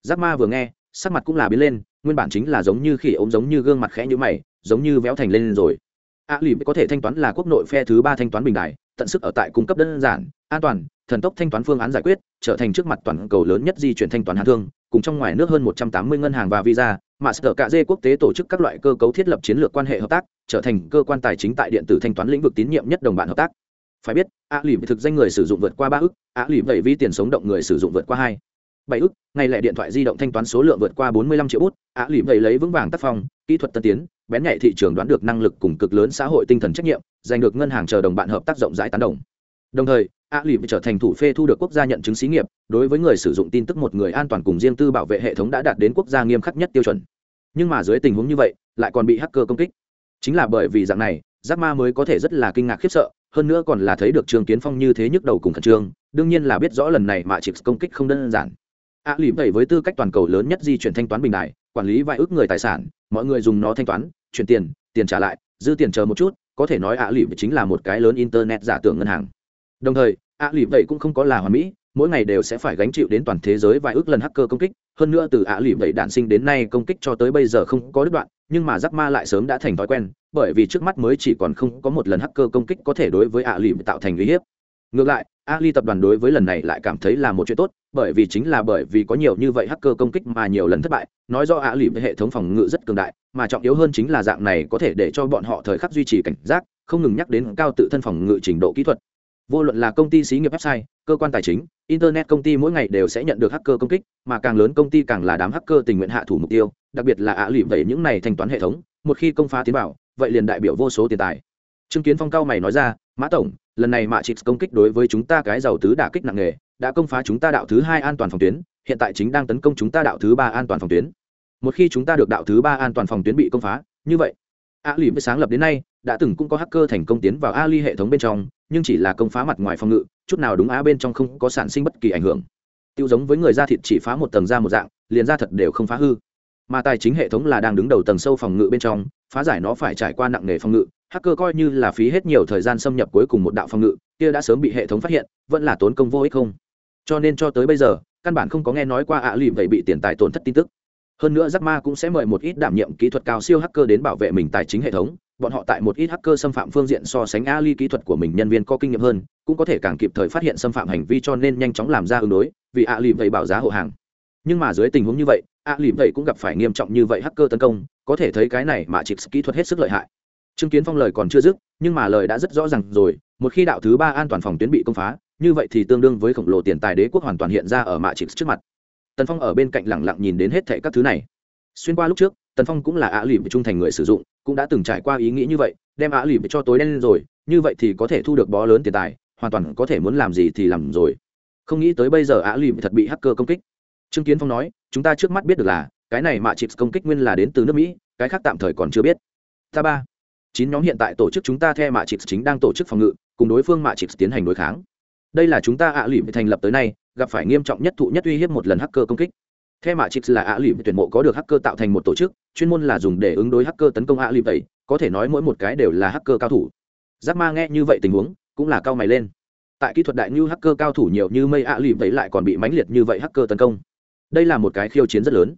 Giáp ma vừa nghe, sắc mặt cũng là biến lên, nguyên bản chính là giống như khỉ ốm giống như gương mặt khẽ như mày, giống như véo thành lên rồi a lìm có thể thanh toán là quốc nội phe thứ ba thanh toán bình đại tận sức ở tại cung cấp đơn giản, an toàn, thần tốc thanh toán phương án giải quyết, trở thành trước mặt toàn cầu lớn nhất di chuyển thanh toán hàng thương, cùng trong ngoài nước hơn 180 ngân hàng và visa, mà sở cả dê quốc tế tổ chức các loại cơ cấu thiết lập chiến lược quan hệ hợp tác, trở thành cơ quan tài chính tại điện tử thanh toán lĩnh vực tín nhiệm nhất đồng bạn hợp tác. Phải biết, a lìm thực danh người sử dụng vượt qua ba ức a lìm vậy vi tiền sống động người sử dụng vượt qua hai, bảy ức ngày lẻ điện thoại di động thanh toán số lượng vượt qua 45 triệu bút, a lìm vậy lấy vững vàng tác phong, kỹ thuật tân tiến bén nhạy thị trường đoán được năng lực cùng cực lớn xã hội tinh thần trách nhiệm, giành được ngân hàng chờ đồng bạn hợp tác rộng rãi tán đồng. Đồng thời, a lì trở thành thủ phê thu được quốc gia nhận chứng xí nghiệp, đối với người sử dụng tin tức một người an toàn cùng riêng tư bảo vệ hệ thống đã đạt đến quốc gia nghiêm khắc nhất tiêu chuẩn. Nhưng mà dưới tình huống như vậy, lại còn bị hacker công kích. Chính là bởi vì dạng này, giác ma mới có thể rất là kinh ngạc khiếp sợ, hơn nữa còn là thấy được trường kiến phong như thế nhức đầu cùng khẩn trương, đương nhiên là biết rõ lần này mà chỉ công kích không đơn giản. A lì vậy với tư cách toàn cầu lớn nhất di chuyển thanh toán bình đại quản lý vài ước người tài sản, mọi người dùng nó thanh toán, chuyển tiền tiền trả lại, dư tiền chờ một chút, có thể nói ạ lì chính là một cái lớn internet giả tưởng ngân hàng. Đồng thời, ạ lỉ vậy cũng không có là hoàn mỹ, mỗi ngày đều sẽ phải gánh chịu đến toàn thế giới vài ước lần hacker công kích, hơn nữa từ ạ lỉ vậy đạn sinh đến nay công kích cho tới bây giờ không có đứt đoạn, nhưng mà giắc ma lại sớm đã thành thói quen, bởi vì trước mắt mới chỉ còn không có một lần hacker công kích có thể đối với ạ lỉ tạo thành uy hiếp ngược lại, ali tập đoàn đối với lần này lại cảm thấy là một chuyện tốt, bởi vì chính là bởi vì có nhiều như vậy hacker công kích mà nhiều lần thất bại, nói do ali với hệ thống phòng ngự rất cường đại, mà trọng yếu hơn chính là dạng này có thể để cho bọn họ thời khắc duy trì cảnh giác, không ngừng nhắc đến cao tự thân phòng ngự trình độ kỹ thuật. Vô luận là công ty xí nghiệp website, cơ quan tài chính, internet công ty mỗi ngày đều sẽ nhận được hacker công kích, mà càng lớn công ty càng là đám hacker tình nguyện hạ thủ mục tiêu, đặc biệt là ạ lụy vậy những này thanh toán hệ thống, một khi công phá tiến bảo vậy liền đại biểu vô số tiền tài. Chứng kiến phong cao mày nói ra mã tổng, lần này mạ chịt công kích đối với chúng ta cái giàu tứ đả kích nặng nề, đã công phá chúng ta đạo thứ hai an toàn phòng tuyến, hiện tại chính đang tấn công chúng ta đạo thứ ba an toàn phòng tuyến. Một khi chúng ta được đạo thứ ba an toàn phòng tuyến bị công phá, như vậy, a lì mới sáng lập đến nay, đã từng cũng có hacker thành công tiến vào ali hệ thống bên trong, nhưng chỉ là công phá mặt ngoài phòng ngự, chút nào đúng á bên trong không có sản sinh bất kỳ ảnh hưởng. Tiêu giống với người da thịt chỉ phá một tầng da một dạng, liền da thật đều không phá hư. Mà tài chính hệ thống là đang đứng đầu tầng sâu phòng ngự bên trong, phá giải nó phải trải qua nặng nề phòng ngự hacker coi như là phí hết nhiều thời gian xâm nhập cuối cùng một đạo phòng ngự, kia đã sớm bị hệ thống phát hiện, vẫn là tốn công vô ích không? Cho nên cho tới bây giờ, căn bản không có nghe nói qua ạ lụy vậy bị tiền tài tổn thất tin tức. Hơn nữa giác Ma cũng sẽ mời một ít đảm nhiệm kỹ thuật cao siêu hacker đến bảo vệ mình tài chính hệ thống, bọn họ tại một ít hacker xâm phạm phương diện so sánh ali kỹ thuật của mình nhân viên có kinh nghiệm hơn, cũng có thể càng kịp thời phát hiện xâm phạm hành vi cho nên nhanh chóng làm ra ứng đối, vì ạ lụy vậy bảo giá hộ hàng. Nhưng mà dưới tình huống như vậy, ạ lụy vậy cũng gặp phải nghiêm trọng như vậy hacker tấn công, có thể thấy cái này mà chỉ kỹ thuật hết sức lợi hại. Trương kiến phong lời còn chưa dứt, nhưng mà lời đã rất rõ ràng rồi, một khi đạo thứ ba an toàn phòng tuyến bị công phá, như vậy thì tương đương với khổng lồ tiền tài đế quốc hoàn toàn hiện ra ở mạ trịch trước mặt. Tần phong ở bên cạnh lẳng lặng nhìn đến hết thảy các thứ này. Xuyên qua lúc trước, tần phong cũng là ạ bị trung thành người sử dụng, cũng đã từng trải qua ý nghĩ như vậy, đem ạ bị cho tối đen lên rồi, như vậy thì có thể thu được bó lớn tiền tài, hoàn toàn có thể muốn làm gì thì làm rồi. Không nghĩ tới bây giờ ạ lì thật bị hacker công kích. Trương kiến phong nói, chúng ta trước mắt biết được là, cái này mạ trịch công kích nguyên là đến từ nước mỹ, cái khác tạm thời còn chưa biết. Ta ba chín nhóm hiện tại tổ chức chúng ta theo mạ chịp chính đang tổ chức phòng ngự, cùng đối phương mạ chịp tiến hành đối kháng. Đây là chúng ta ạ lụy thành lập tới nay, gặp phải nghiêm trọng nhất thụ nhất uy hiếp một lần hacker công kích. Theo mạ chip là ạ lụy tuyển mộ có được hacker tạo thành một tổ chức, chuyên môn là dùng để ứng đối hacker tấn công ạ lụy vậy, có thể nói mỗi một cái đều là hacker cao thủ. Giác ma nghe như vậy tình huống, cũng là cao mày lên. Tại kỹ thuật đại như hacker cao thủ nhiều như mây ạ lụy vậy lại còn bị mãnh liệt như vậy hacker tấn công. Đây là một cái khiêu chiến rất lớn.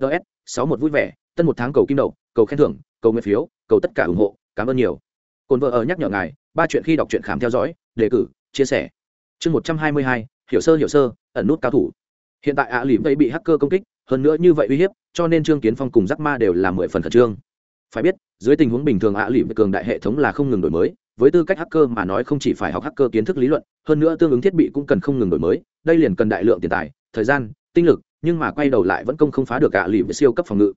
Ts sáu một vui vẻ, tân một tháng cầu kim đậu cầu khen thưởng, cầu nguyện phiếu cầu tất cả ủng hộ, cảm ơn nhiều. Cồn vợ ở nhắc nhở ngài, ba chuyện khi đọc truyện khám theo dõi, đề cử, chia sẻ. Chương một trăm hai mươi hai, hiểu sơ hiểu sơ, ẩn nút cao thủ. Hiện tại ạ à lìm ấy bị hacker công kích, hơn nữa như vậy uy hiếp, cho nên trương kiến phong cùng giác ma đều là mười phần khẩn trương. Phải biết, dưới tình huống bình thường ạ à lìm cường đại hệ thống là không ngừng đổi mới, với tư cách hacker mà nói không chỉ phải học hacker kiến thức lý luận, hơn nữa tương ứng thiết bị cũng cần không ngừng đổi mới, đây liền cần đại lượng tiền tài, thời gian, tinh lực, nhưng mà quay đầu lại vẫn công không phá được ạ à lìm siêu cấp phòng ngự.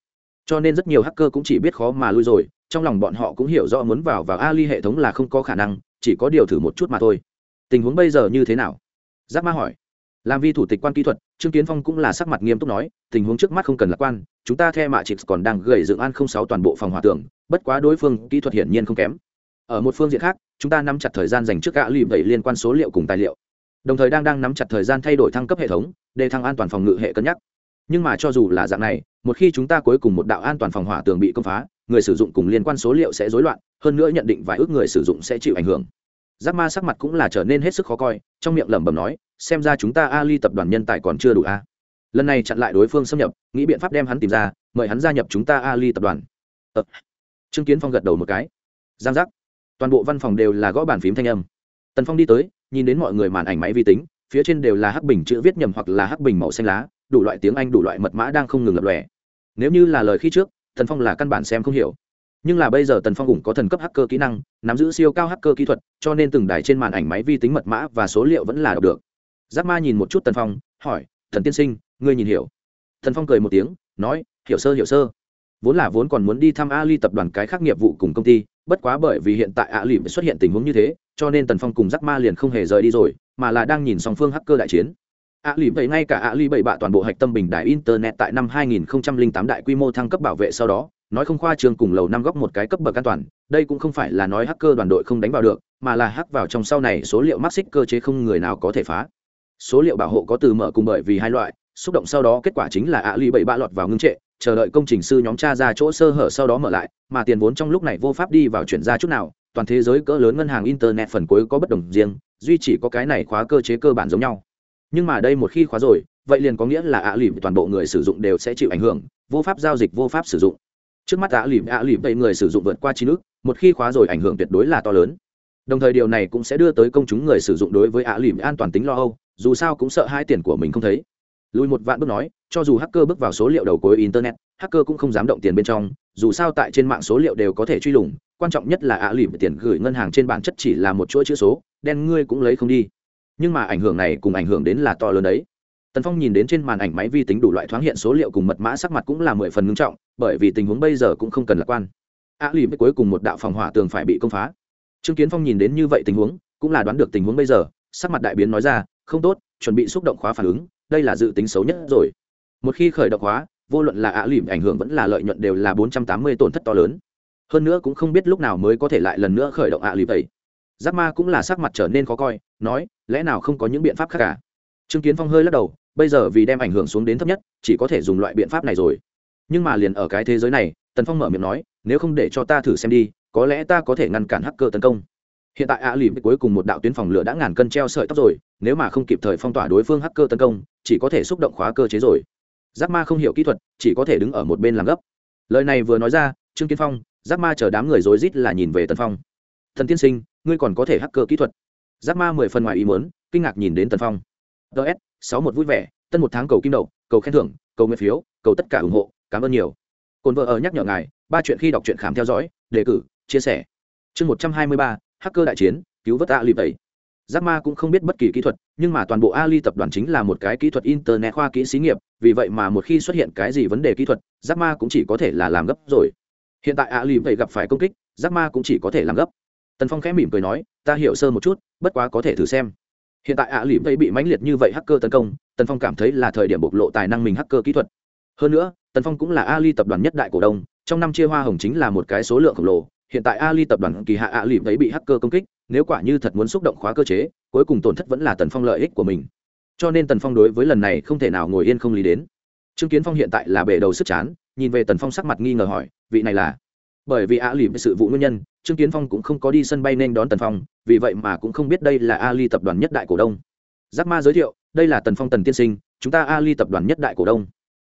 Cho nên rất nhiều hacker cũng chỉ biết khó mà lui rồi trong lòng bọn họ cũng hiểu rõ muốn vào vào ali hệ thống là không có khả năng, chỉ có điều thử một chút mà thôi. Tình huống bây giờ như thế nào? Giáp ma hỏi. Làm vi thủ tịch quan kỹ thuật, trương kiến phong cũng là sắc mặt nghiêm túc nói, tình huống trước mắt không cần lạc quan, chúng ta theo mạ chịp còn đang gầy dựng an không sáu toàn bộ phòng hòa tường, bất quá đối phương kỹ thuật hiển nhiên không kém. Ở một phương diện khác, chúng ta nắm chặt thời gian dành trước gã lì vậy liên quan số liệu cùng tài liệu. Đồng thời đang đang nắm chặt thời gian thay đổi thăng cấp hệ thống để thăng an toàn phòng ngự hệ cân nhắc. Nhưng mà cho dù là dạng này một khi chúng ta cuối cùng một đạo an toàn phòng hỏa tường bị công phá, người sử dụng cùng liên quan số liệu sẽ rối loạn, hơn nữa nhận định vài ước người sử dụng sẽ chịu ảnh hưởng. Giáp ma sắc mặt cũng là trở nên hết sức khó coi, trong miệng lẩm bẩm nói, xem ra chúng ta ali tập đoàn nhân tài còn chưa đủ a. Lần này chặn lại đối phương xâm nhập, nghĩ biện pháp đem hắn tìm ra, mời hắn gia nhập chúng ta ali tập đoàn. Ờ. trương kiến phong gật đầu một cái. Giang giác. Toàn bộ văn phòng đều là gõ bàn phím thanh âm. Tần phong đi tới, nhìn đến mọi người màn ảnh máy vi tính, phía trên đều là hắc bình chữ viết nhầm hoặc là hắc bình màu xanh lá, đủ loại tiếng anh, đủ loại mật mã đang không ngừng lập lòe nếu như là lời khi trước, tần phong là căn bản xem không hiểu. Nhưng là bây giờ tần phong cũng có thần cấp hacker kỹ năng, nắm giữ siêu cao hacker kỹ thuật, cho nên từng đài trên màn ảnh máy vi tính mật mã và số liệu vẫn là đọc được. Giáp ma nhìn một chút tần phong, hỏi, thần tiên sinh, ngươi nhìn hiểu? Thần phong cười một tiếng, nói, hiểu sơ hiểu sơ. Vốn là vốn còn muốn đi thăm ali tập đoàn cái khác nghiệp vụ cùng công ty, bất quá bởi vì hiện tại ali xuất hiện tình huống như thế, cho nên tần phong cùng giáp ma liền không hề rời đi rồi, mà là đang nhìn song phương hacker đại chiến ạ lì bảy ngay cả ạ lì bảy bạ toàn bộ hạch tâm bình đại internet tại năm 2008 đại quy mô thăng cấp bảo vệ sau đó, nói không khoa trường cùng lầu năm góc một cái cấp bậc an toàn, đây cũng không phải là nói hacker đoàn đội không đánh vào được, mà là hack vào trong sau này số liệu mắc xích cơ chế không người nào có thể phá. Số liệu bảo hộ có từ mở cùng bởi vì hai loại, xúc động sau đó kết quả chính là ạ lì bảy bạ lọt vào ngưng trệ, chờ đợi công trình sư nhóm tra ra chỗ sơ hở sau đó mở lại, mà tiền vốn trong lúc này vô pháp đi vào chuyển ra chút nào, toàn thế giới cỡ lớn ngân hàng internet phần cuối có bất đồng riêng, duy chỉ có cái này khóa cơ chế cơ bản giống nhau nhưng mà đây một khi khóa rồi vậy liền có nghĩa là ạ lìm toàn bộ người sử dụng đều sẽ chịu ảnh hưởng vô pháp giao dịch vô pháp sử dụng. Trước mắt ạ lìm, ạ lìm tây người sử dụng vượt qua chín ước một khi khóa rồi ảnh hưởng tuyệt đối là to lớn. Đồng thời điều này cũng sẽ đưa tới công chúng người sử dụng đối với ạ lìm an toàn tính lo âu dù sao cũng sợ hai tiền của mình không thấy. Lùi một vạn bước nói cho dù hacker bước vào số liệu đầu cuối internet hacker cũng không dám động tiền bên trong dù sao tại trên mạng số liệu đều có thể truy lùng quan trọng nhất là ạ lìm tiền gửi ngân hàng trên bản chất chỉ là một chuỗi chữ số đen ngươi cũng lấy không đi nhưng mà ảnh hưởng này cùng ảnh hưởng đến là to lớn đấy. Tần phong nhìn đến trên màn ảnh máy vi tính đủ loại thoáng hiện số liệu cùng mật mã sắc mặt cũng là mười phần ngưng trọng, bởi vì tình huống bây giờ cũng không cần lạc quan. A lì mới cuối cùng một đạo phòng hỏa tường phải bị công phá. Trương kiến phong nhìn đến như vậy tình huống, cũng là đoán được tình huống bây giờ, sắc mặt đại biến nói ra, không tốt, chuẩn bị xúc động khóa phản ứng, đây là dự tính xấu nhất rồi. Một khi khởi động khóa, vô luận là ạ lìm ảnh hưởng vẫn là lợi nhuận đều là bốn trăm tám mươi tổn thất to lớn. Hơn nữa cũng không biết lúc nào mới có thể lại lần nữa khởi động ạ lìm ấy giáp ma cũng là sắc mặt trở nên khó coi, nói lẽ nào không có những biện pháp khác cả? Trương kiến phong hơi lắc đầu, bây giờ vì đem ảnh hưởng xuống đến thấp nhất, chỉ có thể dùng loại biện pháp này rồi. Nhưng mà liền ở cái thế giới này, tần phong mở miệng nói, nếu không để cho ta thử xem đi, có lẽ ta có thể ngăn cản hacker tấn công. Hiện tại ạ lì cuối cùng một đạo tuyến phòng lửa đã ngàn cân treo sợi tóc rồi, nếu mà không kịp thời phong tỏa đối phương hacker tấn công, chỉ có thể xúc động khóa cơ chế rồi. Giáp ma không hiểu kỹ thuật, chỉ có thể đứng ở một bên làm gấp. Lời này vừa nói ra, trương kiến phong, giáp ma chờ đám người rối rít là nhìn về tần phong. Thần tiên sinh, ngươi còn có thể hacker kỹ thuật giáp ma mười phần ngoài ý muốn, kinh ngạc nhìn đến tần phong. Ts sáu một vui vẻ, tân một tháng cầu kim đậu cầu khen thưởng, cầu nguyện phiếu, cầu tất cả ủng hộ, cảm ơn nhiều. Cồn vợ ở nhắc nhở ngài, ba chuyện khi đọc truyện khám theo dõi, đề cử, chia sẻ. Chương một trăm hai mươi ba, hacker đại chiến, cứu vớt ali bảy giáp ma cũng không biết bất kỳ kỹ thuật, nhưng mà toàn bộ ali tập đoàn chính là một cái kỹ thuật internet khoa kỹ xí nghiệp, vì vậy mà một khi xuất hiện cái gì vấn đề kỹ thuật, giáp ma cũng chỉ có thể là làm gấp rồi. Hiện tại ali vậy gặp phải công kích, giáp ma cũng chỉ có thể làm gấp tần phong khẽ mỉm cười nói, ta hiểu sơ một chút, bất quá có thể thử xem. Hiện tại ạ lìm Thấy bị mãnh liệt như vậy hacker tấn công, tần phong cảm thấy là thời điểm bộc lộ tài năng mình hacker kỹ thuật. Hơn nữa, tần phong cũng là ali tập đoàn nhất đại cổ đông, trong năm chia hoa hồng chính là một cái số lượng khổng lồ, hiện tại ali tập đoàn kỳ hạ ạ lìm Thấy bị hacker công kích, nếu quả như thật muốn xúc động khóa cơ chế, cuối cùng tổn thất vẫn là tần phong lợi ích của mình. Cho nên tần phong đối với lần này không thể nào ngồi yên không lý đến. Trương kiến phong hiện tại là bể đầu sức chán, nhìn về tần phong sắc mặt nghi ngờ hỏi, vị này là? Bởi vì ạ lìm sự vụ nguyên nhân trương kiến phong cũng không có đi sân bay nên đón tần phong, vì vậy mà cũng không biết đây là ali tập đoàn nhất đại cổ đông. Giác ma giới thiệu, đây là tần phong tần tiên sinh, chúng ta ali tập đoàn nhất đại cổ đông.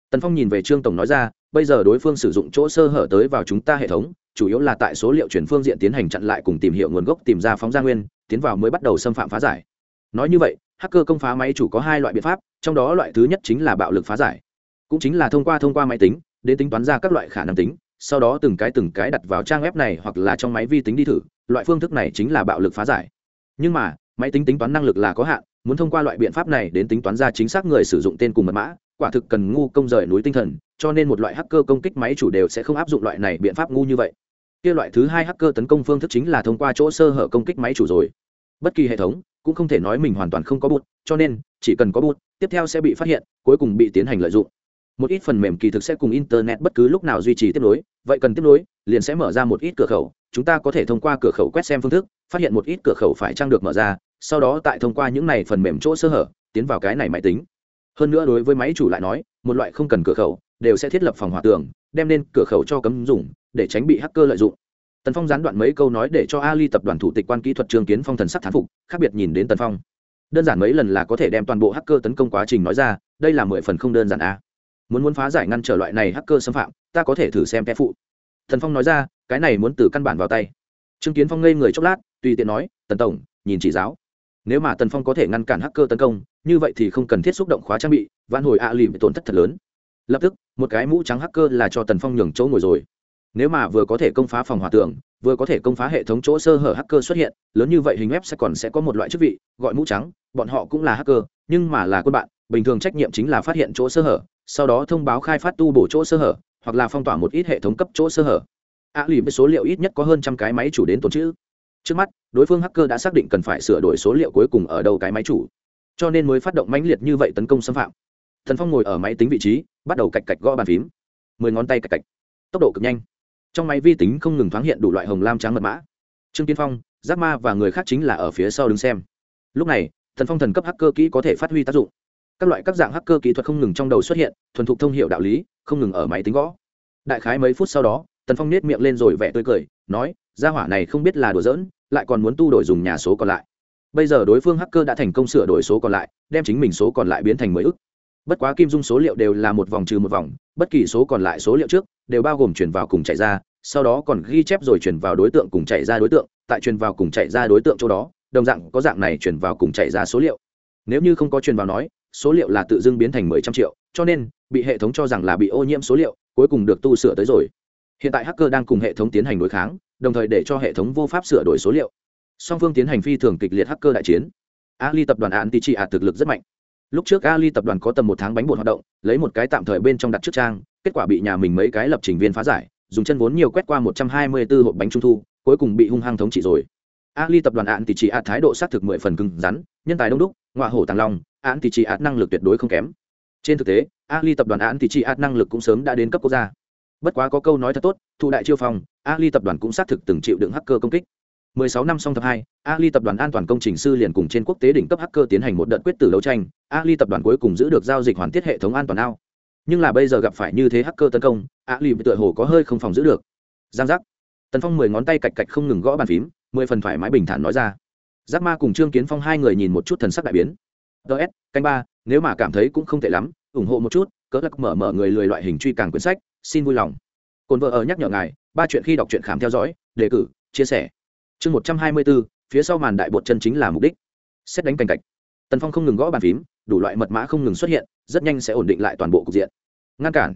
Tần phong nhìn về trương tổng nói ra, bây giờ đối phương sử dụng chỗ sơ hở tới vào chúng ta hệ thống, chủ yếu là tại số liệu chuyển phương diện tiến hành chặn lại cùng tìm hiểu nguồn gốc, tìm ra phóng gia nguyên, tiến vào mới bắt đầu xâm phạm phá giải. Nói như vậy, hacker công phá máy chủ có hai loại biện pháp, trong đó loại thứ nhất chính là bạo lực phá giải. Cũng chính là thông qua thông qua máy tính, đến tính toán ra các loại khả năng tính sau đó từng cái từng cái đặt vào trang web này hoặc là trong máy vi tính đi thử, loại phương thức này chính là bạo lực phá giải. Nhưng mà, máy tính tính toán năng lực là có hạn, muốn thông qua loại biện pháp này đến tính toán ra chính xác người sử dụng tên cùng mật mã, quả thực cần ngu công rời núi tinh thần, cho nên một loại hacker công kích máy chủ đều sẽ không áp dụng loại này biện pháp ngu như vậy. Kia loại thứ hai hacker tấn công phương thức chính là thông qua chỗ sơ hở công kích máy chủ rồi. Bất kỳ hệ thống cũng không thể nói mình hoàn toàn không có bút, cho nên, chỉ cần có bút, tiếp theo sẽ bị phát hiện, cuối cùng bị tiến hành lợi dụng một ít phần mềm kỳ thực sẽ cùng internet bất cứ lúc nào duy trì tiếp nối, vậy cần tiếp nối, liền sẽ mở ra một ít cửa khẩu, chúng ta có thể thông qua cửa khẩu quét xem phương thức, phát hiện một ít cửa khẩu phải trang được mở ra, sau đó tại thông qua những này phần mềm chỗ sơ hở, tiến vào cái này máy tính. Hơn nữa đối với máy chủ lại nói, một loại không cần cửa khẩu, đều sẽ thiết lập phòng hỏa tường, đem lên cửa khẩu cho cấm dùng, để tránh bị hacker lợi dụng. Tần phong gián đoạn mấy câu nói để cho ali tập đoàn thủ tịch quan kỹ thuật trương kiến phong thần sắc thán phục, khác biệt nhìn đến tần phong. Đơn giản mấy lần là có thể đem toàn bộ hacker tấn công quá trình nói ra, đây là mười phần không đơn giản a muốn muốn phá giải ngăn trở loại này hacker xâm phạm, ta có thể thử xem kẽ phụ. Thần phong nói ra, cái này muốn từ căn bản vào tay. Trương kiến phong ngây người chốc lát, tùy tiện nói, tần tổng, nhìn chỉ giáo. Nếu mà tần phong có thể ngăn cản hacker tấn công, như vậy thì không cần thiết xúc động khóa trang bị vạn hồi ạ à bị tổn thất thật lớn. Lập tức, một cái mũ trắng hacker là cho tần phong nhường chỗ ngồi rồi. Nếu mà vừa có thể công phá phòng hòa tường vừa có thể công phá hệ thống chỗ sơ hở hacker xuất hiện, lớn như vậy hình web sẽ còn sẽ có một loại chức vị, gọi mũ trắng, bọn họ cũng là hacker, nhưng mà là quân bạn, bình thường trách nhiệm chính là phát hiện chỗ sơ hở sau đó thông báo khai phát tu bổ chỗ sơ hở, hoặc là phong tỏa một ít hệ thống cấp chỗ sơ hở. Ạ lì với số liệu ít nhất có hơn trăm cái máy chủ đến tồn chữ trước mắt, đối phương hacker đã xác định cần phải sửa đổi số liệu cuối cùng ở đầu cái máy chủ. Cho nên mới phát động mãnh liệt như vậy tấn công xâm phạm. Thần phong ngồi ở máy tính vị trí, bắt đầu cạch cạch gõ bàn phím. Mười ngón tay cạch cạch. Tốc độ cực nhanh. Trong máy vi tính không ngừng thoáng hiện đủ loại hồng lam trắng mật mã. Trương tiên phong, giác ma và người khác chính là ở phía sau đứng xem. Lúc này, thần phong thần cấp hacker kỹ có thể phát huy tác dụng các loại các dạng hacker kỹ thuật không ngừng trong đầu xuất hiện, thuần thục thông hiệu đạo lý, không ngừng ở máy tính gõ. Đại khái mấy phút sau đó, tần phong nết miệng lên rồi vẻ tươi cười, nói, gia hỏa này không biết là đùa giỡn, lại còn muốn tu đổi dùng nhà số còn lại. Bây giờ đối phương hacker đã thành công sửa đổi số còn lại, đem chính mình số còn lại biến thành mới ức. Bất quá kim dung số liệu đều là một vòng trừ một vòng, bất kỳ số còn lại số liệu trước đều bao gồm chuyển vào cùng chạy ra, sau đó còn ghi chép rồi chuyển vào đối tượng cùng chạy ra đối tượng, tại chuyển vào cùng chạy ra đối tượng chỗ đó, đồng dạng có dạng này chuyển vào cùng chạy ra số liệu. Nếu như không có truyền vào nói số liệu là tự dưng biến thành mười trăm triệu, cho nên, bị hệ thống cho rằng là bị ô nhiễm số liệu, cuối cùng được tu sửa tới rồi. Hiện tại hacker đang cùng hệ thống tiến hành đối kháng, đồng thời để cho hệ thống vô pháp sửa đổi số liệu. Song phương tiến hành phi thường kịch liệt hacker đại chiến. Ali tập đoàn anti trị ạt thực lực rất mạnh. Lúc trước ali tập đoàn có tầm một tháng bánh bột hoạt động, lấy một cái tạm thời bên trong đặt trước trang, kết quả bị nhà mình mấy cái lập trình viên phá giải, dùng chân vốn nhiều quét qua một trăm hai mươi 124 hộp bánh trung thu, cuối cùng bị hung hăng thống trị rồi. Ali tập đoàn ạn thì chỉ ạt thái độ xác thực mười phần cứng rắn, nhân tài đông đúc ngoại hổ tàng long án thì chỉ ạt năng lực tuyệt đối không kém trên thực tế ali tập đoàn án thì chỉ ạt năng lực cũng sớm đã đến cấp quốc gia bất quá có câu nói thật tốt thụ đại chiêu phong ali tập đoàn cũng xác thực từng chịu đựng hacker công kích 16 năm song thập hai, Ali tập đoàn an toàn công trình sư liền cùng trên quốc tế đỉnh cấp hacker tiến hành một đợt quyết tử đấu tranh, Ali tập đoàn cuối cùng giữ được giao dịch hoàn tiết hệ thống an toàn ao. Nhưng là bây giờ gặp phải như thế hacker tấn công, Ali tựa hồ có hơi không phòng giữ được. Giang giác. Tần Phong mười ngón tay cạch cạch không ngừng gõ bàn phím, mười phần thoải mái bình thản nói ra. Giác Ma cùng Trương Kiến Phong hai người nhìn một chút thần sắc đại biến ts canh ba, nếu mà cảm thấy cũng không tệ lắm, ủng hộ một chút, cỡ lắc mở mở người lười loại hình truy càng quyển sách, xin vui lòng. cồn vợ ở nhắc nhở ngài, ba chuyện khi đọc truyện khám theo dõi, đề cử, chia sẻ. Chương một trăm hai mươi bốn phía sau màn đại bột chân chính là mục đích. Xét đánh cành cạch. Tần phong không ngừng gõ bàn phím đủ loại mật mã không ngừng xuất hiện rất nhanh sẽ ổn định lại toàn bộ cục diện. Ngăn cản.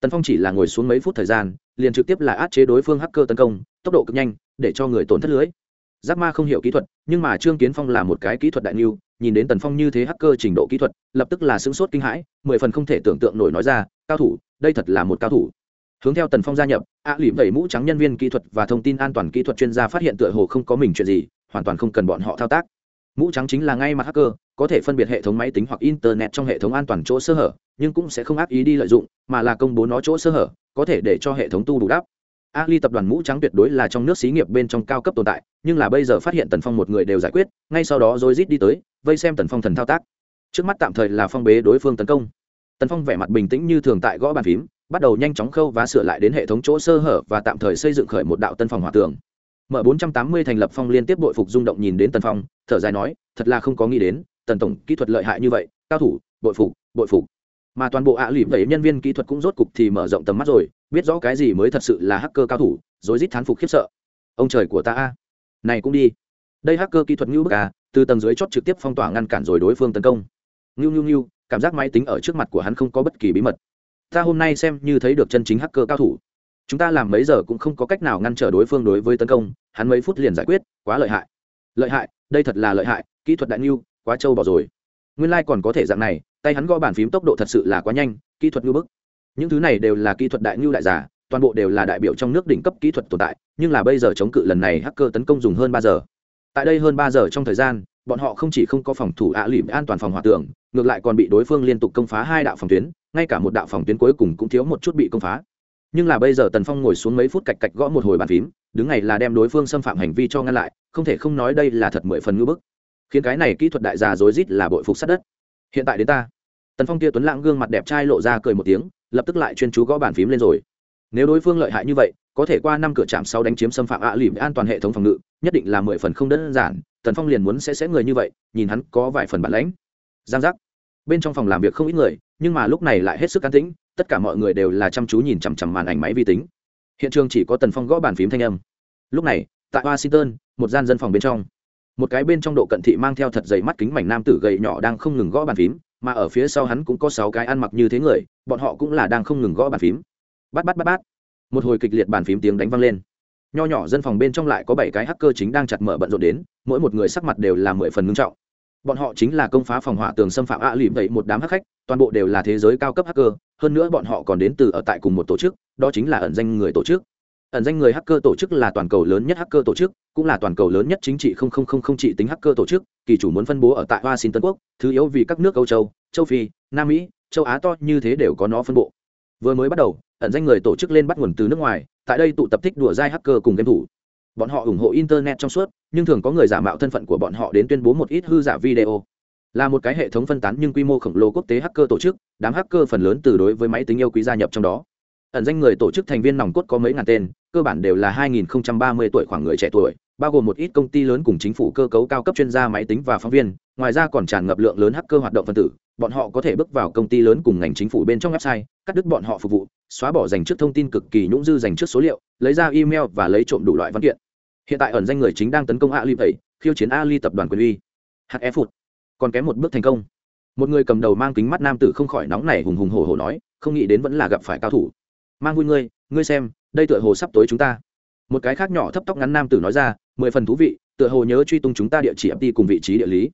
Tần phong chỉ là ngồi xuống mấy phút thời gian liền trực tiếp là át chế đối phương hacker tấn công tốc độ cực nhanh để cho người tổn thất lưới. Giác ma không hiểu kỹ thuật nhưng mà trương kiến phong là một cái kỹ thuật đại niu nhìn đến tần phong như thế hacker trình độ kỹ thuật, lập tức là sửng sốt kinh hãi, mười phần không thể tưởng tượng nổi nói ra, cao thủ, đây thật là một cao thủ. Hướng theo tần phong gia nhập, a lỉm vẩy mũ trắng nhân viên kỹ thuật và thông tin an toàn kỹ thuật chuyên gia phát hiện tựa hồ không có mình chuyện gì, hoàn toàn không cần bọn họ thao tác. Mũ trắng chính là ngay mặt hacker, có thể phân biệt hệ thống máy tính hoặc internet trong hệ thống an toàn chỗ sơ hở, nhưng cũng sẽ không ác ý đi lợi dụng, mà là công bố nó chỗ sơ hở, có thể để cho hệ thống tu bù đắp. Ali tập đoàn mũ trắng tuyệt đối là trong nước xí nghiệp bên trong cao cấp tồn tại, nhưng là bây giờ phát hiện Tần Phong một người đều giải quyết, ngay sau đó rồi rít đi tới, vây xem Tần Phong thần thao tác. Trước mắt tạm thời là phong bế đối phương tấn công. Tần Phong vẻ mặt bình tĩnh như thường tại gõ bàn phím, bắt đầu nhanh chóng khâu và sửa lại đến hệ thống chỗ sơ hở và tạm thời xây dựng khởi một đạo tân phòng hỏa tường mở 480 thành lập phong liên tiếp bội phục rung động nhìn đến tần phong thở dài nói thật là không có nghĩ đến tần tổng kỹ thuật lợi hại như vậy cao thủ bội phục bội phục mà toàn bộ ạ à lỉm vậy nhân viên kỹ thuật cũng rốt cục thì mở rộng tầm mắt rồi biết rõ cái gì mới thật sự là hacker cao thủ, rồi rít thán phục khiếp sợ. Ông trời của ta a, này cũng đi. Đây hacker kỹ thuật ngưu bức à từ tầng dưới chót trực tiếp phong tỏa ngăn cản rồi đối phương tấn công. Ngưu ngưu ngưu, cảm giác máy tính ở trước mặt của hắn không có bất kỳ bí mật. Ta hôm nay xem như thấy được chân chính hacker cao thủ. Chúng ta làm mấy giờ cũng không có cách nào ngăn trở đối phương đối với tấn công, hắn mấy phút liền giải quyết, quá lợi hại. Lợi hại, đây thật là lợi hại, kỹ thuật đại ngưu, quá trâu bỏ rồi. Nguyên lai、like、còn có thể dạng này, tay hắn gõ bàn phím tốc độ thật sự là quá nhanh, kỹ thuật ngưu bức những thứ này đều là kỹ thuật đại ngưu đại giả, toàn bộ đều là đại biểu trong nước đỉnh cấp kỹ thuật tồn tại, nhưng là bây giờ chống cự lần này hacker tấn công dùng hơn ba giờ. Tại đây hơn ba giờ trong thời gian, bọn họ không chỉ không có phòng thủ ạ à lỉm an toàn phòng hòa tường, ngược lại còn bị đối phương liên tục công phá hai đạo phòng tuyến, ngay cả một đạo phòng tuyến cuối cùng cũng thiếu một chút bị công phá. Nhưng là bây giờ tần phong ngồi xuống mấy phút cạch cạch gõ một hồi bàn phím, đứng này là đem đối phương xâm phạm hành vi cho ngăn lại, không thể không nói đây là thật mười phần ngưỡng bức. Khiến cái này kỹ thuật đại già rối rít là bội phục sát đất. Hiện tại đến ta. Tần phong kia tuấn lãng gương mặt đẹp trai lộ ra cười một tiếng lập tức lại chuyên chú gõ bàn phím lên rồi. Nếu đối phương lợi hại như vậy, có thể qua năm cửa trạm sau đánh chiếm xâm phạm ạ à lìm an toàn hệ thống phòng ngự, nhất định là mười phần không đơn giản, tần phong liền muốn sẽ sẽ người như vậy, nhìn hắn có vài phần bản lãnh. Giang giác. Bên trong phòng làm việc không ít người, nhưng mà lúc này lại hết sức an tĩnh, tất cả mọi người đều là chăm chú nhìn chằm chằm màn ảnh máy vi tính. Hiện trường chỉ có tần phong gõ bàn phím thanh âm. Lúc này, tại washington, một gian dân phòng bên trong. Một cái bên trong độ cận thị mang theo thật dày mắt kính mảnh nam tử gầy nhỏ đang không ngừng gõ bàn phím mà ở phía sau hắn cũng có sáu cái ăn mặc như thế người, bọn họ cũng là đang không ngừng gõ bàn phím. Bắt bắt bắt bắt một hồi kịch liệt bàn phím tiếng đánh vang lên. Nho nhỏ dân phòng bên trong lại có bảy cái hacker chính đang chặt mở bận rộn đến, mỗi một người sắc mặt đều là mười phần ngưng trọng. Bọn họ chính là công phá phòng hỏa tường xâm phạm ạ lụy vậy một đám hắc khách, toàn bộ đều là thế giới cao cấp hacker, hơn nữa bọn họ còn đến từ ở tại cùng một tổ chức, đó chính là ẩn danh người tổ chức ẩn danh người hacker tổ chức là toàn cầu lớn nhất hacker tổ chức, cũng là toàn cầu lớn nhất chính trị không không không không trị tính hacker tổ chức, kỳ chủ muốn phân bố ở tại washington quốc, thứ yếu vì các nước âu châu châu phi, nam mỹ, châu á to như thế đều có nó phân bộ. Vừa mới bắt đầu, ẩn danh người tổ chức lên bắt nguồn từ nước ngoài, tại đây tụ tập thích đùa dai hacker cùng game thủ. Bọn họ ủng hộ internet trong suốt, nhưng thường có người giả mạo thân phận của bọn họ đến tuyên bố một ít hư giả video. Là một cái hệ thống phân tán nhưng quy mô khổng lồ quốc tế hacker tổ chức, đám hacker phần lớn từ đối với máy tính yêu quý gia nhập trong đó ẩn danh người tổ chức thành viên nòng cốt có mấy ngàn tên, cơ bản đều là 2030 tuổi khoảng người trẻ tuổi, bao gồm một ít công ty lớn cùng chính phủ cơ cấu cao cấp chuyên gia máy tính và phóng viên, ngoài ra còn tràn ngập lượng lớn hacker hoạt động phân tử, bọn họ có thể bước vào công ty lớn cùng ngành chính phủ bên trong website, cắt đứt bọn họ phục vụ, xóa bỏ dành trước thông tin cực kỳ nhũng dư dành trước số liệu, lấy ra email và lấy trộm đủ loại văn kiện. Hiện tại ẩn danh người chính đang tấn công ali bảy khiêu chiến ali tập đoàn quyền uy. Hf phụt còn kém một bước thành công. Một người cầm đầu mang kính mắt nam tử không khỏi nóng này hùng hùng hổ hổ nói, không nghĩ đến vẫn là gặp phải cao thủ mang vui ngươi ngươi xem, đây tựa hồ sắp tối chúng ta. Một cái khác nhỏ thấp tóc ngắn nam tử nói ra, mười phần thú vị, tựa hồ nhớ truy tung chúng ta địa chỉ ập đi cùng vị trí địa lý.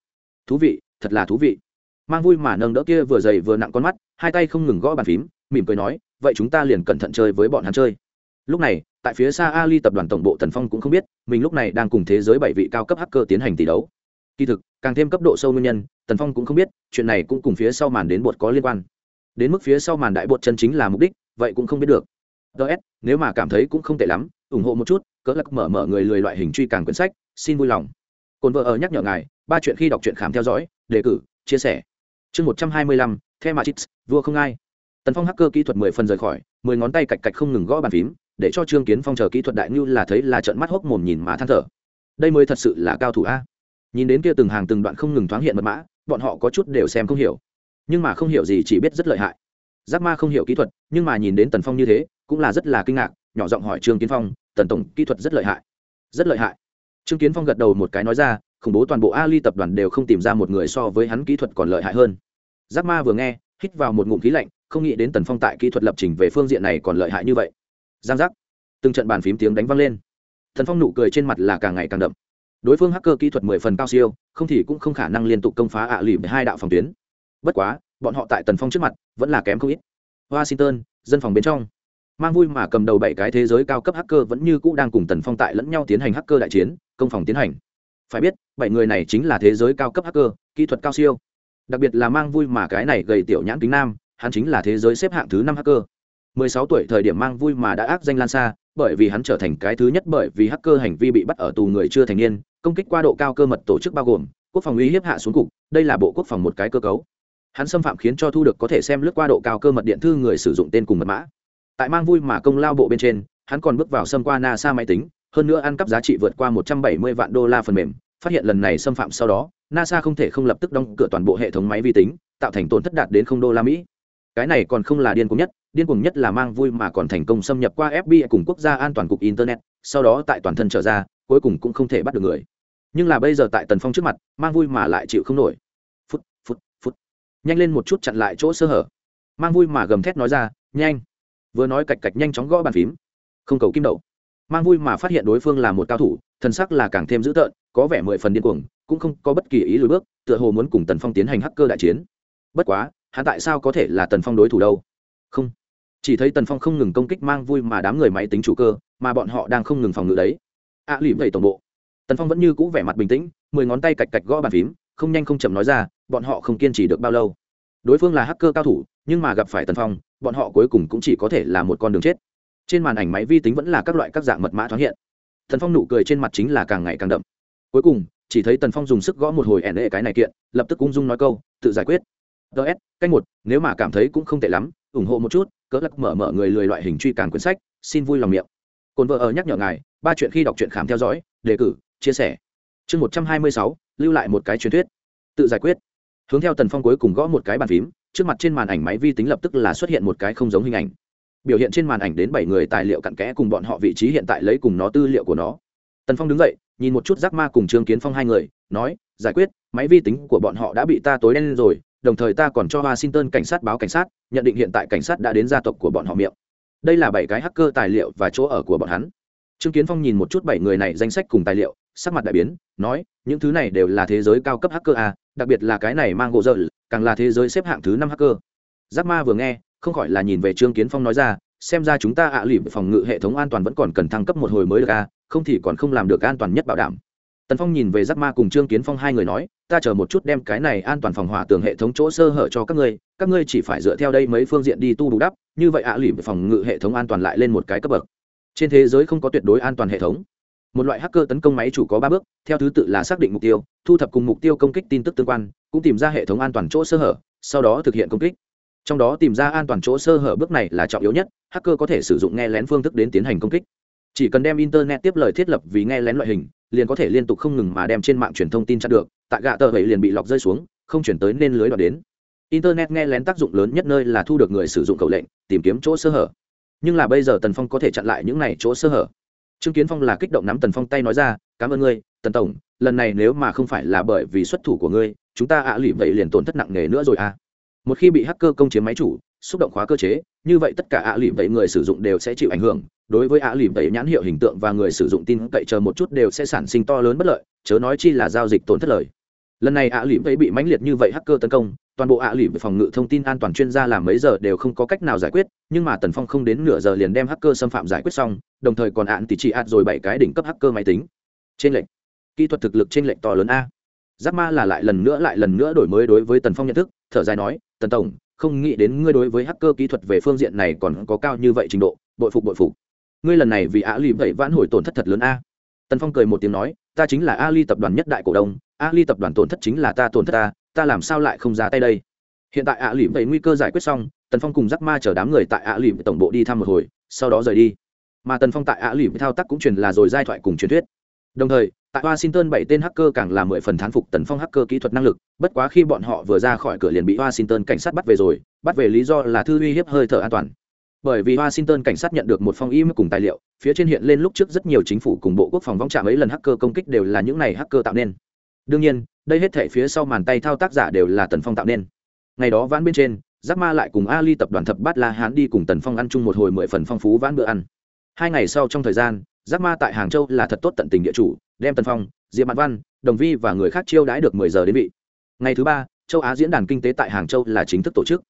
Thú vị, thật là thú vị. Mang vui mà nâng đỡ kia vừa dày vừa nặng con mắt, hai tay không ngừng gõ bàn phím, mỉm cười nói, vậy chúng ta liền cẩn thận chơi với bọn hắn chơi. Lúc này, tại phía xa ali tập đoàn tổng bộ tần phong cũng không biết, mình lúc này đang cùng thế giới bảy vị cao cấp hacker tiến hành tỷ đấu. Kỳ thực, càng thêm cấp độ sâu nguyên nhân, tần phong cũng không biết, chuyện này cũng cùng phía sau màn đến bột có liên quan. Đến mức phía sau màn đại bột chân chính là mục đích vậy cũng không biết được. Ts nếu mà cảm thấy cũng không tệ lắm, ủng hộ một chút, cỡ lắc mở mở người lười loại hình truy càng quyển sách, xin vui lòng. Cồn vợ ở nhắc nhở ngài, ba chuyện khi đọc truyện khám theo dõi, đề cử, chia sẻ. Chương một trăm hai mươi lăm, the matrix, vua không ai. Tần phong hacker kỹ thuật mười phần rời khỏi, mười ngón tay cạch cạch không ngừng gõ bàn phím, để cho trương kiến phong chờ kỹ thuật đại ngưu là thấy là trận mắt hốc mồm nhìn mà than thở. Đây mới thật sự là cao thủ a. Nhìn đến kia từng hàng từng đoạn không ngừng thoáng hiện mật mã, bọn họ có chút đều xem không hiểu. Nhưng mà không hiểu gì chỉ biết rất lợi hại giác ma không hiểu kỹ thuật, nhưng mà nhìn đến tần phong như thế, cũng là rất là kinh ngạc, nhỏ giọng hỏi trương kiến phong, tần tổng, kỹ thuật rất lợi hại. Rất lợi hại. Trương kiến phong gật đầu một cái nói ra, khủng bố toàn bộ ali tập đoàn đều không tìm ra một người so với hắn kỹ thuật còn lợi hại hơn. Giác ma vừa nghe, hít vào một ngụm khí lạnh, không nghĩ đến tần phong tại kỹ thuật lập trình về phương diện này còn lợi hại như vậy. Giang giác. Từng trận bàn phím tiếng đánh vang lên. Thần phong nụ cười trên mặt là càng ngày càng đậm. Đối phương hacker kỹ thuật mười phần cao siêu, không thì cũng không khả năng liên tục công phá ạ à lì hai đạo phòng tuyến. Bất quá bọn họ tại tần phong trước mặt vẫn là kém không ít. Washington, dân phòng bên trong. Mang vui mà cầm đầu bảy cái thế giới cao cấp hacker vẫn như cũ đang cùng tần phong tại lẫn nhau tiến hành hacker đại chiến, công phòng tiến hành. Phải biết, bảy người này chính là thế giới cao cấp hacker, kỹ thuật cao siêu. Đặc biệt là mang vui mà cái này gầy tiểu nhãn kính nam, hắn chính là thế giới xếp hạng thứ năm hacker. 16 tuổi thời điểm mang vui mà đã ác danh lan xa, bởi vì hắn trở thành cái thứ nhất bởi vì hacker hành vi bị bắt ở tù người chưa thành niên, công kích qua độ cao cơ mật tổ chức bao gồm quốc phòng uy hiếp hạ xuống cục, đây là bộ quốc phòng một cái cơ cấu hắn xâm phạm khiến cho thu được có thể xem lướt qua độ cao cơ mật điện thư người sử dụng tên cùng mật mã. Tại mang vui mà công lao bộ bên trên, hắn còn bước vào xâm qua nasa máy tính, hơn nữa ăn cắp giá trị vượt qua 170 vạn đô la phần mềm, phát hiện lần này xâm phạm sau đó, nasa không thể không lập tức đóng cửa toàn bộ hệ thống máy vi tính, tạo thành tổn thất đạt đến không đô la mỹ. Cái này còn không là điên cuồng nhất, điên cuồng nhất là mang vui mà còn thành công xâm nhập qua fbi cùng quốc gia an toàn cục internet, sau đó tại toàn thân trở ra, cuối cùng cũng không thể bắt được người. Nhưng là bây giờ tại tần phong trước mặt, mang vui mà lại chịu không nổi nhanh lên một chút chặn lại chỗ sơ hở. Mang vui mà gầm thét nói ra nhanh. Vừa nói cạch cạch nhanh chóng gõ bàn phím. Không cầu kim đậu. Mang vui mà phát hiện đối phương là một cao thủ thần sắc là càng thêm dữ tợn có vẻ mười phần điên cuồng cũng không có bất kỳ ý lùi bước tựa hồ muốn cùng tần phong tiến hành hacker đại chiến. Bất quá hắn tại sao có thể là tần phong đối thủ đâu? Không. Chỉ thấy tần phong không ngừng công kích mang vui mà đám người máy tính chủ cơ mà bọn họ đang không ngừng phòng ngự đấy. Ạ à, lì vậy tổng bộ. Tần phong vẫn như cũ vẻ mặt bình tĩnh mười ngón tay cạch cạch gõ bàn phím không nhanh không chậm nói ra bọn họ không kiên trì được bao lâu. Đối phương là hacker cao thủ, nhưng mà gặp phải tần phong, bọn họ cuối cùng cũng chỉ có thể là một con đường chết. Trên màn ảnh máy vi tính vẫn là các loại các dạng mật mã thoáng hiện. Tần phong nụ cười trên mặt chính là càng ngày càng đậm. Cuối cùng, chỉ thấy tần phong dùng sức gõ một hồi ẻn ệ cái này kiện, lập tức ung dung nói câu, tự giải quyết. Ts cách một, nếu mà cảm thấy cũng không tệ lắm, ủng hộ một chút, cỡ lắc mở mở người lười loại hình truy càng quyển sách, xin vui lòng miệng. Cồn vợ ở nhắc nhở ngài, ba chuyện khi đọc truyện khám theo dõi, đề cử, chia sẻ. Chương một trăm hai mươi sáu, lưu lại một cái truyền thuyết. Tự giải quyết hướng theo tần phong cuối cùng gõ một cái bàn phím trước mặt trên màn ảnh máy vi tính lập tức là xuất hiện một cái không giống hình ảnh. Biểu hiện trên màn ảnh đến bảy người tài liệu cặn kẽ cùng bọn họ vị trí hiện tại lấy cùng nó tư liệu của nó. Tần phong đứng dậy nhìn một chút giác ma cùng trương kiến phong hai người nói giải quyết máy vi tính của bọn họ đã bị ta tối đen lên rồi đồng thời ta còn cho washington cảnh sát báo cảnh sát nhận định hiện tại cảnh sát đã đến gia tộc của bọn họ miệng. Đây là bảy cái hacker tài liệu và chỗ ở của bọn hắn. Trương kiến phong nhìn một chút bảy người này danh sách cùng tài liệu sắc mặt đại biến nói những thứ này đều là thế giới cao cấp hacker à, đặc biệt là cái này mang gỗ dở, càng là thế giới xếp hạng thứ năm hacker. Giáp ma vừa nghe không khỏi là nhìn về trương kiến phong nói ra xem ra chúng ta ạ à phòng ngự hệ thống an toàn vẫn còn cần thăng cấp một hồi mới được à, không thì còn không làm được an toàn nhất bảo đảm. Tần phong nhìn về Giáp ma cùng trương kiến phong hai người nói ta chờ một chút đem cái này an toàn phòng hỏa tường hệ thống chỗ sơ hở cho các ngươi các ngươi chỉ phải dựa theo đây mấy phương diện đi tu bù đắp như vậy ạ à phòng ngự hệ thống an toàn lại lên một cái cấp bậc. Trên thế giới không có tuyệt đối an toàn hệ thống một loại hacker tấn công máy chủ có ba bước, theo thứ tự là xác định mục tiêu, thu thập cùng mục tiêu công kích tin tức tương quan, cũng tìm ra hệ thống an toàn chỗ sơ hở, sau đó thực hiện công kích. Trong đó tìm ra an toàn chỗ sơ hở bước này là trọng yếu nhất, hacker có thể sử dụng nghe lén phương thức đến tiến hành công kích. Chỉ cần đem internet tiếp lời thiết lập vì nghe lén loại hình, liền có thể liên tục không ngừng mà đem trên mạng truyền thông tin chặn được, tại gạ tờ vậy liền bị lọc rơi xuống, không chuyển tới nên lưới đoạt đến. Internet nghe lén tác dụng lớn nhất nơi là thu được người sử dụng khẩu lệnh, tìm kiếm chỗ sơ hở. Nhưng là bây giờ tần phong có thể chặn lại những này chỗ sơ hở trương kiến phong là kích động nắm tần phong tay nói ra, cảm ơn ngươi, tần tổng, lần này nếu mà không phải là bởi vì xuất thủ của ngươi, chúng ta ạ à lụy vậy liền tổn thất nặng nề nữa rồi à. Một khi bị hacker công chiếm máy chủ, xúc động khóa cơ chế, như vậy tất cả ạ à lụy vậy người sử dụng đều sẽ chịu ảnh hưởng. Đối với ạ à lụy vậy nhãn hiệu hình tượng và người sử dụng tin cậy chờ một chút đều sẽ sản sinh to lớn bất lợi, chớ nói chi là giao dịch tổn thất lời. Lần này ạ lụy vậy bị mãnh liệt như vậy hacker tấn công toàn bộ ạ lỉ về phòng ngự thông tin an toàn chuyên gia làm mấy giờ đều không có cách nào giải quyết, nhưng mà tần phong không đến nửa giờ liền đem hacker xâm phạm giải quyết xong, đồng thời còn ạn thì chỉ ạt rồi bảy cái đỉnh cấp hacker máy tính. Trên lệnh kỹ thuật thực lực trên lệnh to lớn a. Giáp ma là lại lần nữa lại lần nữa đổi mới đối với tần phong nhận thức, thở dài nói, tần tổng, không nghĩ đến ngươi đối với hacker kỹ thuật về phương diện này còn có cao như vậy trình độ, bội phục bội phục. Ngươi lần này vì ạ lỉ vậy vãn hồi tổn thất thật lớn a. Tần phong cười một tiếng nói, ta chính là ali tập đoàn nhất đại cổ đông ali tập đoàn tổn thất chính là ta tổn thất ta ta làm sao lại không ra tay đây? Hiện tại a Lỉm vậy nguy cơ giải quyết xong, tần phong cùng Giác ma chở đám người tại a Lỉm tổng bộ đi thăm một hồi, sau đó rời đi. Mà tần phong tại ạ lỉm thao tác cũng truyền là rồi giai thoại cùng truyền thuyết. Đồng thời, tại washington bảy tên hacker càng là mười phần thán phục tần phong hacker kỹ thuật năng lực, bất quá khi bọn họ vừa ra khỏi cửa liền bị washington cảnh sát bắt về rồi, bắt về lý do là thư uy hiếp hơi thở an toàn. Bởi vì washington cảnh sát nhận được một phong email cùng tài liệu, phía trên hiện lên lúc trước rất nhiều chính phủ cùng bộ quốc phòng vong trạm ấy lần hacker công kích đều là những này hacker tạo nên đương nhiên, đây hết thể phía sau màn tay thao tác giả đều là tần phong tạo nên. Ngày đó vãn bên trên, giác ma lại cùng ali tập đoàn thập bát la hán đi cùng tần phong ăn chung một hồi mười phần phong phú vãn bữa ăn. Hai ngày sau trong thời gian, giác ma tại hàng châu là thật tốt tận tình địa chủ, đem tần phong, diệp mạn văn, đồng vi và người khác chiêu đãi được mười giờ đến vị. Ngày thứ ba, châu á diễn đàn kinh tế tại hàng châu là chính thức tổ chức.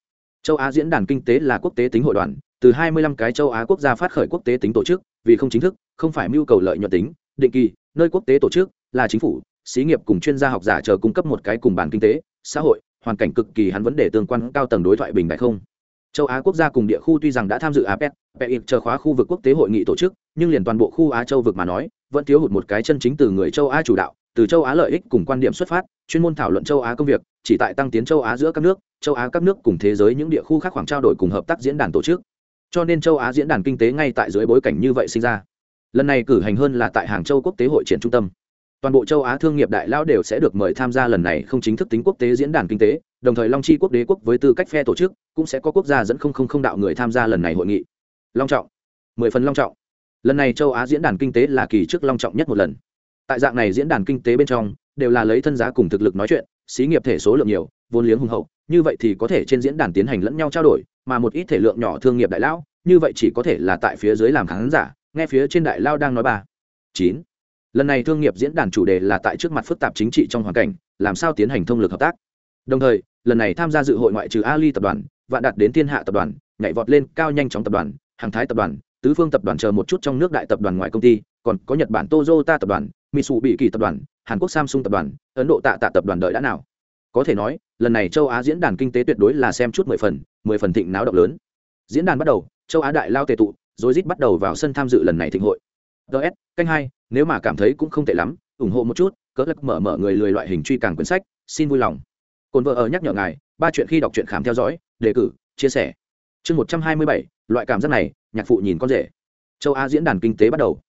Châu á diễn đàn kinh tế là quốc tế tính hội đoàn, từ 25 cái châu á quốc gia phát khởi quốc tế tính tổ chức, vì không chính thức, không phải mưu cầu lợi nhuận tính, định kỳ, nơi quốc tế tổ chức là chính phủ xí nghiệp cùng chuyên gia học giả chờ cung cấp một cái cùng bản kinh tế, xã hội, hoàn cảnh cực kỳ hắn vấn đề tương quan cao tầng đối thoại bình đại không. Châu á quốc gia cùng địa khu tuy rằng đã tham dự apec pec chờ khóa khu vực quốc tế hội nghị tổ chức, nhưng liền toàn bộ khu á châu vực mà nói, vẫn thiếu hụt một cái chân chính từ người châu á chủ đạo, từ châu á lợi ích cùng quan điểm xuất phát, chuyên môn thảo luận châu á công việc, chỉ tại tăng tiến châu á giữa các nước, châu á các nước cùng thế giới những địa khu khác khoảng trao đổi cùng hợp tác diễn đàn tổ chức. Cho nên châu á diễn đàn kinh tế ngay tại dưới bối cảnh như vậy sinh ra. Lần này cử hành hơn là tại hàng châu quốc tế hội triển trung tâm toàn bộ châu á thương nghiệp đại lao đều sẽ được mời tham gia lần này không chính thức tính quốc tế diễn đàn kinh tế, đồng thời long chi quốc đế quốc với tư cách phe tổ chức cũng sẽ có quốc gia dẫn không không không đạo người tham gia lần này hội nghị. Long trọng. Mười phần long trọng. Lần này châu á diễn đàn kinh tế là kỳ trước long trọng nhất một lần. Tại dạng này diễn đàn kinh tế bên trong, đều là lấy thân giá cùng thực lực nói chuyện, xí nghiệp thể số lượng nhiều, vốn liếng hùng hậu, như vậy thì có thể trên diễn đàn tiến hành lẫn nhau trao đổi, mà một ít thể lượng nhỏ thương nghiệp đại lão, như vậy chỉ có thể là tại phía dưới làm khán giả, nghe phía trên đại lao đang nói ba chín lần này thương nghiệp diễn đàn chủ đề là tại trước mặt phức tạp chính trị trong hoàn cảnh, làm sao tiến hành thông lực hợp tác. Đồng thời, lần này tham gia dự hội ngoại trừ ali tập đoàn, vạn đạt đến thiên hạ tập đoàn, nhảy vọt lên cao nhanh chóng tập đoàn, hàng thái tập đoàn, tứ phương tập đoàn chờ một chút trong nước đại tập đoàn ngoài công ty, còn có nhật bản tozota tập đoàn, mitsubishi kỳ tập đoàn, hàn quốc samsung tập đoàn, ấn độ tạ tạ tập đoàn đợi đã nào. Có thể nói, lần này châu á diễn đàn kinh tế tuyệt đối là xem chút mười phần mười phần thịnh náo động lớn. Diễn đàn bắt đầu, châu á đại lao tề tụ rồi rít bắt đầu vào sân tham dự lần này thịnh hội ts canh hai, nếu mà cảm thấy cũng không tệ lắm, ủng hộ một chút, cỡ lắc mở mở người lười loại hình truy càng quyển sách, xin vui lòng. Cồn vợ ở nhắc nhở ngài, ba chuyện khi đọc truyện khám theo dõi, đề cử, chia sẻ. Chương một trăm hai mươi bảy, loại cảm giác này, nhạc phụ nhìn con rể. Châu á diễn đàn kinh tế bắt đầu.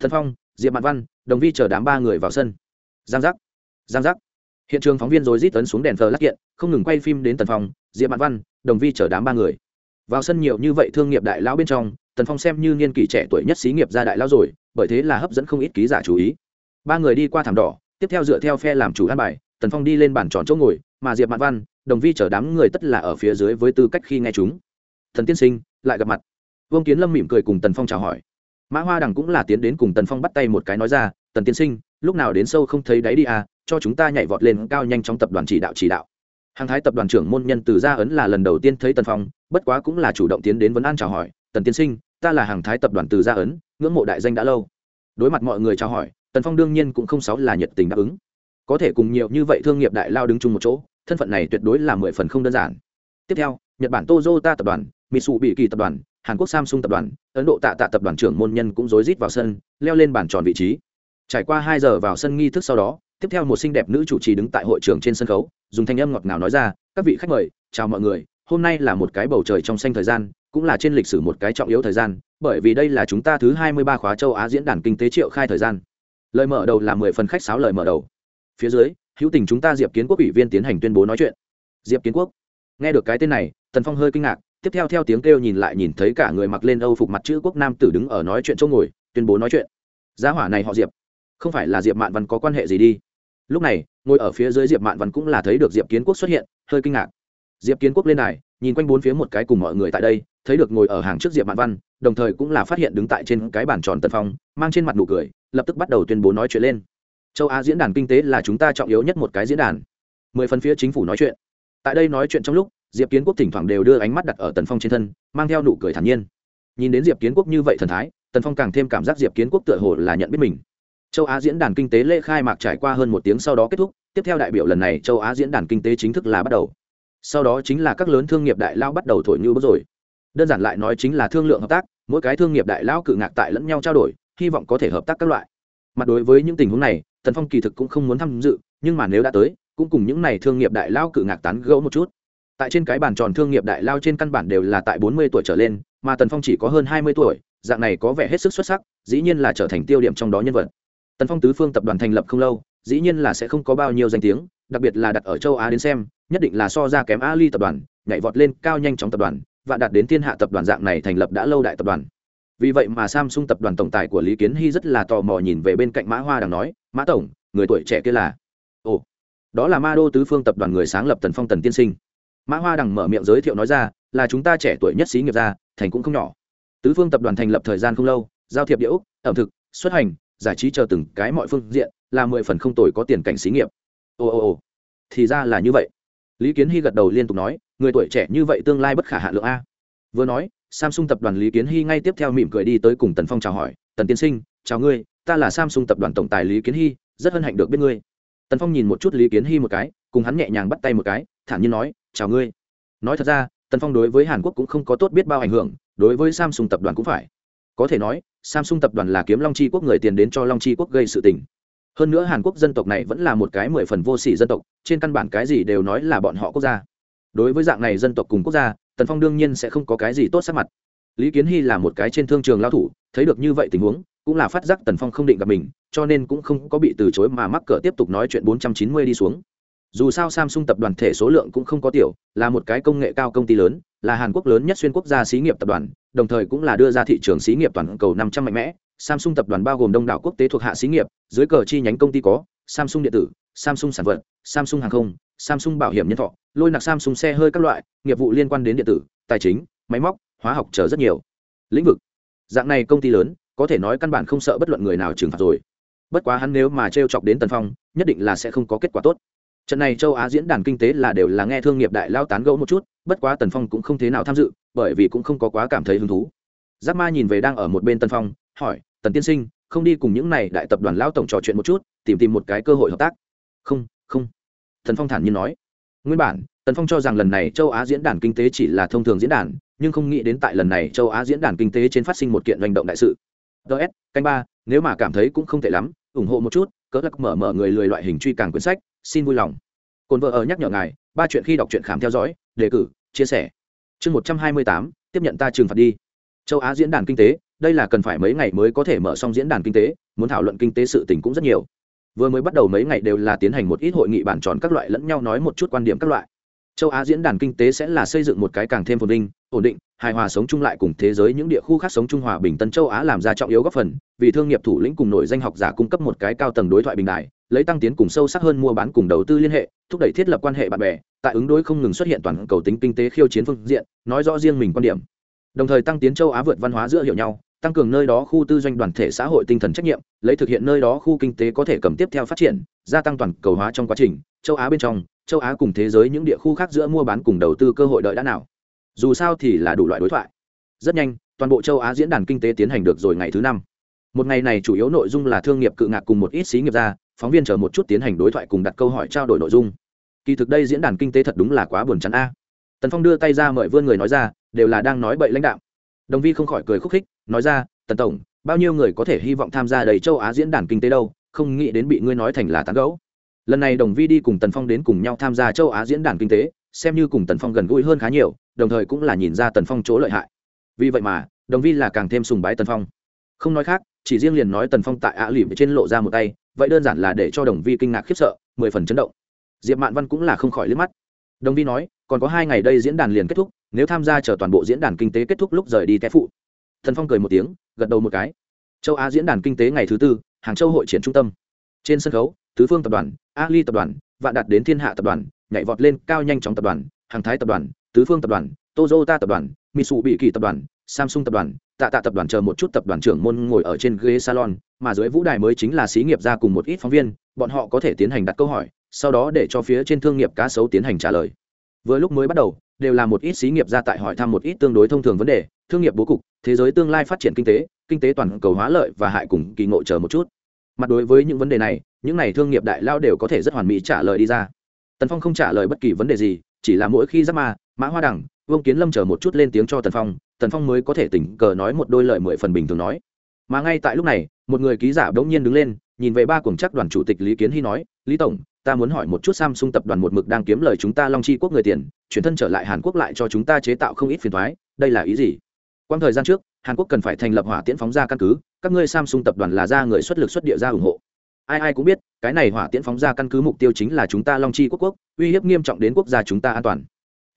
Thần phong, diệp mạn văn, đồng vi chờ đám ba người vào sân. Giang giác giang giác. Hiện trường phóng viên rồi rít tấn xuống đèn thờ lắc kiện, không ngừng quay phim đến tần phong, diệp mạn văn, đồng vi chở đám ba người. Vào sân nhiều như vậy thương nghiệp đại lão bên trong tần phong xem như niên kỷ trẻ tuổi nhất xí nghiệp gia đại lao rồi, bởi thế là hấp dẫn không ít ký giả chú ý. Ba người đi qua thảm đỏ, tiếp theo dựa theo phe làm chủ an bài, tần phong đi lên bàn tròn chỗ ngồi, mà diệp mạn văn, đồng vi chở đám người tất là ở phía dưới với tư cách khi nghe chúng. Thần tiên sinh, lại gặp mặt. Vương kiến lâm mỉm cười cùng tần phong chào hỏi. Mã hoa đằng cũng là tiến đến cùng tần phong bắt tay một cái nói ra, tần tiên sinh, lúc nào đến sâu không thấy đáy đi à cho chúng ta nhảy vọt lên cao nhanh trong tập đoàn chỉ đạo chỉ đạo. Hàng thái tập đoàn trưởng môn nhân từ gia ấn là lần đầu tiên thấy tần phong, bất quá cũng là chủ động tiến đến vấn an chào hỏi tần tiên sinh, ta là hàng thái tập đoàn từ gia ấn, ngưỡng mộ đại danh đã lâu. Đối mặt mọi người chào hỏi, tần phong đương nhiên cũng không sáu là nhiệt tình đáp ứng. Có thể cùng nhiều như vậy thương nghiệp đại lao đứng chung một chỗ, thân phận này tuyệt đối là mười phần không đơn giản. Tiếp theo, nhật bản tozota tập đoàn, mitsubishi tập đoàn, hàn quốc samsung tập đoàn, ấn độ tạ tạ tập đoàn trưởng môn nhân cũng rối rít vào sân, leo lên bàn tròn vị trí. Trải qua hai giờ vào sân nghi thức sau đó, tiếp theo một xinh đẹp nữ chủ trì đứng tại hội trường trên sân khấu, dùng thanh âm ngọt ngào nói ra, các vị khách mời, chào mọi người, hôm nay là một cái bầu trời trong xanh thời gian cũng là trên lịch sử một cái trọng yếu thời gian, bởi vì đây là chúng ta thứ hai mươi ba khóa châu á diễn đàn kinh tế triệu khai thời gian. Lời mở đầu là mười phần khách sáo lời mở đầu. Phía dưới, hữu tình chúng ta diệp kiến quốc ủy viên tiến hành tuyên bố nói chuyện. Diệp kiến quốc. Nghe được cái tên này, tần phong hơi kinh ngạc, tiếp theo theo tiếng kêu nhìn lại nhìn thấy cả người mặc lên âu phục mặt chữ quốc nam tử đứng ở nói chuyện chỗ ngồi, tuyên bố nói chuyện. Giá hỏa này họ diệp. Không phải là diệp mạn văn có quan hệ gì đi. Lúc này, ngồi ở phía dưới diệp mạn văn cũng là thấy được diệp kiến quốc xuất hiện, hơi kinh ngạc. Diệp kiến quốc lên này nhìn quanh bốn phía một cái cùng mọi người tại đây thấy được ngồi ở hàng trước diệp mạn văn, đồng thời cũng là phát hiện đứng tại trên cái bàn tròn tần phong, mang trên mặt nụ cười, lập tức bắt đầu tuyên bố nói chuyện lên. Châu á diễn đàn kinh tế là chúng ta trọng yếu nhất một cái diễn đàn. Mười phần phía chính phủ nói chuyện. Tại đây nói chuyện trong lúc, diệp kiến quốc thỉnh thoảng đều đưa ánh mắt đặt ở tần phong trên thân, mang theo nụ cười thản nhiên. Nhìn đến diệp kiến quốc như vậy thần thái, tần phong càng thêm cảm giác diệp kiến quốc tựa hồ là nhận biết mình. Châu á diễn đàn kinh tế lễ khai mạc trải qua hơn một tiếng sau đó kết thúc, tiếp theo đại biểu lần này châu á diễn đàn kinh tế chính thức là bắt đầu. Sau đó chính là các lớn thương nghiệp đại lao bắt đầu thổi như bước rồi đơn giản lại nói chính là thương lượng hợp tác, mỗi cái thương nghiệp đại lão cự ngạc tại lẫn nhau trao đổi, hy vọng có thể hợp tác các loại. Mặt đối với những tình huống này, tần phong kỳ thực cũng không muốn tham dự, nhưng mà nếu đã tới, cũng cùng những n à y thương nghiệp đại lao cự ngạc tán gẫu một chút. Tại trên cái bàn tròn thương nghiệp đại lao trên căn bản đều là tại bốn mươi tuổi trở lên, mà tần phong chỉ có hơn hai mươi tuổi, dạng này có vẻ hết sức xuất sắc, dĩ nhiên là trở thành tiêu điểm trong đó nhân vật. Tần phong tứ phương tập đoàn thành lập không lâu, dĩ nhiên là sẽ không có bao nhiêu danh tiếng, đặc biệt là đặt ở châu á đến xem, nhất định là so ra kém ali tập đoàn, nhảy vọt lên cao nhanh chóng tập đoàn và đạt đến thiên hạ tập đoàn dạng này thành lập đã lâu đại tập đoàn. Vì vậy mà samsung tập đoàn tổng tài của lý kiến hy rất là tò mò nhìn về bên cạnh mã hoa đang nói, mã tổng, người tuổi trẻ kia là? Ồ, đó là ma đô tứ phương tập đoàn người sáng lập tần phong tần tiên sinh. Mã hoa đằng mở miệng giới thiệu nói ra, là chúng ta trẻ tuổi nhất xí nghiệp ra thành cũng không nhỏ. Tứ phương tập đoàn thành lập thời gian không lâu, giao thiệp địa úc ẩm thực, xuất hành, giải trí chờ từng cái mọi phương diện, là mười phần không tồi có tiền cảnh xí nghiệp. Ồ ồ ồ, thì ra là như vậy lý kiến hy gật đầu liên tục nói, người tuổi trẻ như vậy tương lai bất khả hạ lượng a. Vừa nói, samsung tập đoàn lý kiến hy ngay tiếp theo mỉm cười đi tới cùng tần phong chào hỏi, tần tiên sinh, chào ngươi, ta là samsung tập đoàn tổng tài lý kiến hy, rất hân hạnh được biết ngươi. Tần phong nhìn một chút lý kiến hy một cái, cùng hắn nhẹ nhàng bắt tay một cái, thản nhiên nói, chào ngươi. Nói thật ra, tần phong đối với hàn quốc cũng không có tốt biết bao ảnh hưởng, đối với samsung tập đoàn cũng phải. Có thể nói, samsung tập đoàn là kiếm long chi quốc người tiền đến cho long chi quốc gây sự tình hơn nữa hàn quốc dân tộc này vẫn là một cái mười phần vô sỉ dân tộc, trên căn bản cái gì đều nói là bọn họ quốc gia. Đối với dạng này dân tộc cùng quốc gia, tần phong đương nhiên sẽ không có cái gì tốt sắc mặt. Lý kiến hy là một cái trên thương trường lao thủ, thấy được như vậy tình huống, cũng là phát giác tần phong không định gặp mình, cho nên cũng không có bị từ chối mà mắc cỡ tiếp tục nói chuyện bốn trăm chín mươi đi xuống. Dù sao samsung tập đoàn thể số lượng cũng không có tiểu, là một cái công nghệ cao công ty lớn là hàn quốc lớn nhất xuyên quốc gia xí nghiệp tập đoàn, đồng thời cũng là đưa ra thị trường xí nghiệp toàn cầu năm trăm mạnh mẽ. Samsung tập đoàn bao gồm đông đảo quốc tế thuộc hạ xí nghiệp, dưới cờ chi nhánh công ty có samsung điện tử, samsung sản vật, samsung hàng không, samsung bảo hiểm nhân thọ, lôi nặc samsung xe hơi các loại, nghiệp vụ liên quan đến điện tử, tài chính, máy móc, hóa học chờ rất nhiều. Lĩnh vực. Dạng này công ty lớn, có thể nói căn bản không sợ bất luận người nào trừng phạt rồi. Bất quá hắn nếu mà trêu chọc đến tần phong, nhất định là sẽ không có kết quả tốt trận này châu á diễn đàn kinh tế là đều là nghe thương nghiệp đại lao tán gẫu một chút, bất quá tần phong cũng không thế nào tham dự, bởi vì cũng không có quá cảm thấy hứng thú. Giáp ma nhìn về đang ở một bên tần phong, hỏi, tần tiên sinh, không đi cùng những này đại tập đoàn lao tổng trò chuyện một chút, tìm tìm một cái cơ hội hợp tác? Không không. Tần phong thản nhiên nói. Nguyên bản, tần phong cho rằng lần này châu á diễn đàn kinh tế chỉ là thông thường diễn đàn, nhưng không nghĩ đến tại lần này châu á diễn đàn kinh tế trên phát sinh một kiện hành động đại sự. Ts canh ba, nếu mà cảm thấy cũng không tệ lắm, ủng hộ một chút, cỡ lắc mở mở người lười loại hình truy càng quyển sách xin vui lòng. Cồn vợ ở nhắc nhở ngài, ba chuyện khi đọc truyện khám theo dõi, đề cử, chia sẻ. Chương một trăm hai mươi tám, tiếp nhận ta trừng phạt đi. Châu á diễn đàn kinh tế, đây là cần phải mấy ngày mới có thể mở xong diễn đàn kinh tế, muốn thảo luận kinh tế sự tình cũng rất nhiều. Vừa mới bắt đầu mấy ngày đều là tiến hành một ít hội nghị bàn tròn các loại lẫn nhau nói một chút quan điểm các loại châu á diễn đàn kinh tế sẽ là xây dựng một cái càng thêm phồn vinh, ổn định, hài hòa sống chung lại cùng thế giới những địa khu khác sống trung hòa bình tân châu á làm ra trọng yếu góp phần, vì thương nghiệp thủ lĩnh cùng nổi danh học giả cung cấp một cái cao tầng đối thoại bình đại, lấy tăng tiến cùng sâu sắc hơn mua bán cùng đầu tư liên hệ, thúc đẩy thiết lập quan hệ bạn bè, tại ứng đối không ngừng xuất hiện toàn cầu tính kinh tế khiêu chiến phương diện, nói rõ riêng mình quan điểm. Đồng thời tăng tiến châu á vượt văn hóa giữa hiểu nhau, tăng cường nơi đó khu tư doanh đoàn thể xã hội tinh thần trách nhiệm, lấy thực hiện nơi đó khu kinh tế có thể cầm tiếp theo phát triển, gia tăng toàn cầu hóa trong quá trình, châu á bên trong châu á cùng thế giới những địa khu khác giữa mua bán cùng đầu tư cơ hội đợi đã nào. Dù sao thì là đủ loại đối thoại. Rất nhanh, toàn bộ châu á diễn đàn kinh tế tiến hành được rồi ngày thứ năm. Một ngày này chủ yếu nội dung là thương nghiệp cự ngạc cùng một ít xí nghiệp ra, phóng viên chờ một chút tiến hành đối thoại cùng đặt câu hỏi trao đổi nội dung. Kỳ thực đây diễn đàn kinh tế thật đúng là quá buồn chán a. Tần phong đưa tay ra mời vươn người nói ra, đều là đang nói bậy lãnh đạo. Đồng vi không khỏi cười khúc khích, nói ra, tần tổng, bao nhiêu người có thể hy vọng tham gia đầy châu á diễn đàn kinh tế đâu? Không nghĩ đến bị ngươi nói thành là tán gẫu lần này đồng vi đi cùng tần phong đến cùng nhau tham gia châu á diễn đàn kinh tế, xem như cùng tần phong gần gũi hơn khá nhiều, đồng thời cũng là nhìn ra tần phong chỗ lợi hại. Vì vậy mà, đồng vi là càng thêm sùng bái tần phong. Không nói khác, chỉ riêng liền nói tần phong tại ạ lỉm trên lộ ra một tay, vậy đơn giản là để cho đồng vi kinh ngạc khiếp sợ, mười phần chấn động. Diệp mạn văn cũng là không khỏi liếc mắt. Đồng vi nói, còn có hai ngày đây diễn đàn liền kết thúc, nếu tham gia chờ toàn bộ diễn đàn kinh tế kết thúc lúc rời đi té phụ. Thần phong cười một tiếng, gật đầu một cái. Châu á diễn đàn kinh tế ngày thứ tư, hàng châu hội triển trung tâm. Trên sân khấu tứ phương tập đoàn, ali tập đoàn, vạn đạt đến thiên hạ tập đoàn, nhảy vọt lên cao nhanh chóng tập đoàn, hàng thái tập đoàn, tứ phương tập đoàn tozota tập đoàn mitsu bị kỳ tập đoàn, samsung tập đoàn, tạ tạ tập đoàn chờ một chút tập đoàn trưởng môn ngồi ở trên ghế salon, mà dưới vũ đài mới chính là xí nghiệp ra cùng một ít phóng viên, bọn họ có thể tiến hành đặt câu hỏi, sau đó để cho phía trên thương nghiệp cá sấu tiến hành trả lời. Vừa lúc mới bắt đầu, đều là một ít xí nghiệp ra tại hỏi thăm một ít tương đối thông thường vấn đề, thương nghiệp bố cục, thế giới tương lai phát triển kinh tế kinh tế toàn cầu hóa lợi và hại cùng kỳ ngộ chờ một chút mặt đối với những vấn đề này, những này thương nghiệp đại lao đều có thể rất hoàn mỹ trả lời đi ra. Tần phong không trả lời bất kỳ vấn đề gì, chỉ là mỗi khi giáp ma, mã hoa đẳng vương kiến lâm chờ một chút lên tiếng cho tần phong tần phong mới có thể tỉnh cờ nói một đôi lời mười phần bình thường nói. Mà ngay tại lúc này, một người ký giả bỗng nhiên đứng lên, nhìn về ba cuồng chắc đoàn chủ tịch lý kiến hy nói, lý tổng, ta muốn hỏi một chút samsung tập đoàn một mực đang kiếm lời chúng ta long chi quốc người tiền, chuyển thân trở lại hàn quốc lại cho chúng ta chế tạo không ít phiền thoái đây là ý gì? Quang thời gian trước hàn quốc cần phải thành lập hỏa tiễn phóng ra căn cứ, các ngươi samsung tập đoàn là ra người xuất lực xuất địa ra ủng hộ. Ai ai cũng biết, cái này hỏa tiễn phóng ra căn cứ mục tiêu chính là chúng ta long chi quốc quốc, uy hiếp nghiêm trọng đến quốc gia chúng ta an toàn.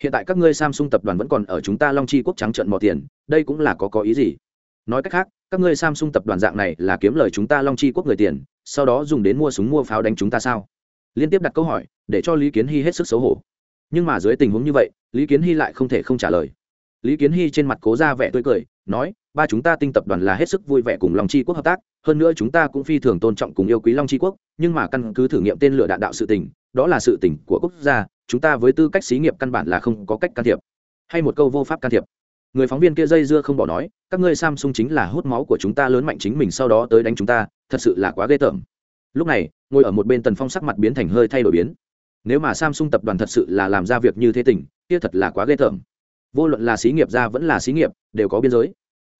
Hiện tại các ngươi samsung tập đoàn vẫn còn ở chúng ta long chi quốc trắng trợn mò tiền, đây cũng là có có ý gì? Nói cách khác, các ngươi samsung tập đoàn dạng này là kiếm lời chúng ta long chi quốc người tiền, sau đó dùng đến mua súng mua pháo đánh chúng ta sao? Liên tiếp đặt câu hỏi, để cho lý kiến hy hết sức xấu hổ. Nhưng mà dưới tình huống như vậy, lý kiến hy lại không thể không trả lời. Lý kiến hy trên mặt cố ra vẻ tươi cười nói, ba chúng ta tinh tập đoàn là hết sức vui vẻ cùng long chi quốc hợp tác, hơn nữa chúng ta cũng phi thường tôn trọng cùng yêu quý long chi quốc, nhưng mà căn cứ thử nghiệm tên lửa đạn đạo sự tỉnh đó là sự tỉnh của quốc gia, chúng ta với tư cách xí nghiệp căn bản là không có cách can thiệp. Hay một câu vô pháp can thiệp. Người phóng viên kia dây dưa không bỏ nói, các ngươi samsung chính là hút máu của chúng ta lớn mạnh chính mình sau đó tới đánh chúng ta, thật sự là quá ghê tởm. Lúc này, ngồi ở một bên tần phong sắc mặt biến thành hơi thay đổi biến. Nếu mà samsung tập đoàn thật sự là làm ra việc như thế tình, kia thật là quá ghê tởm vô luận là xí nghiệp ra vẫn là xí nghiệp, đều có biên giới.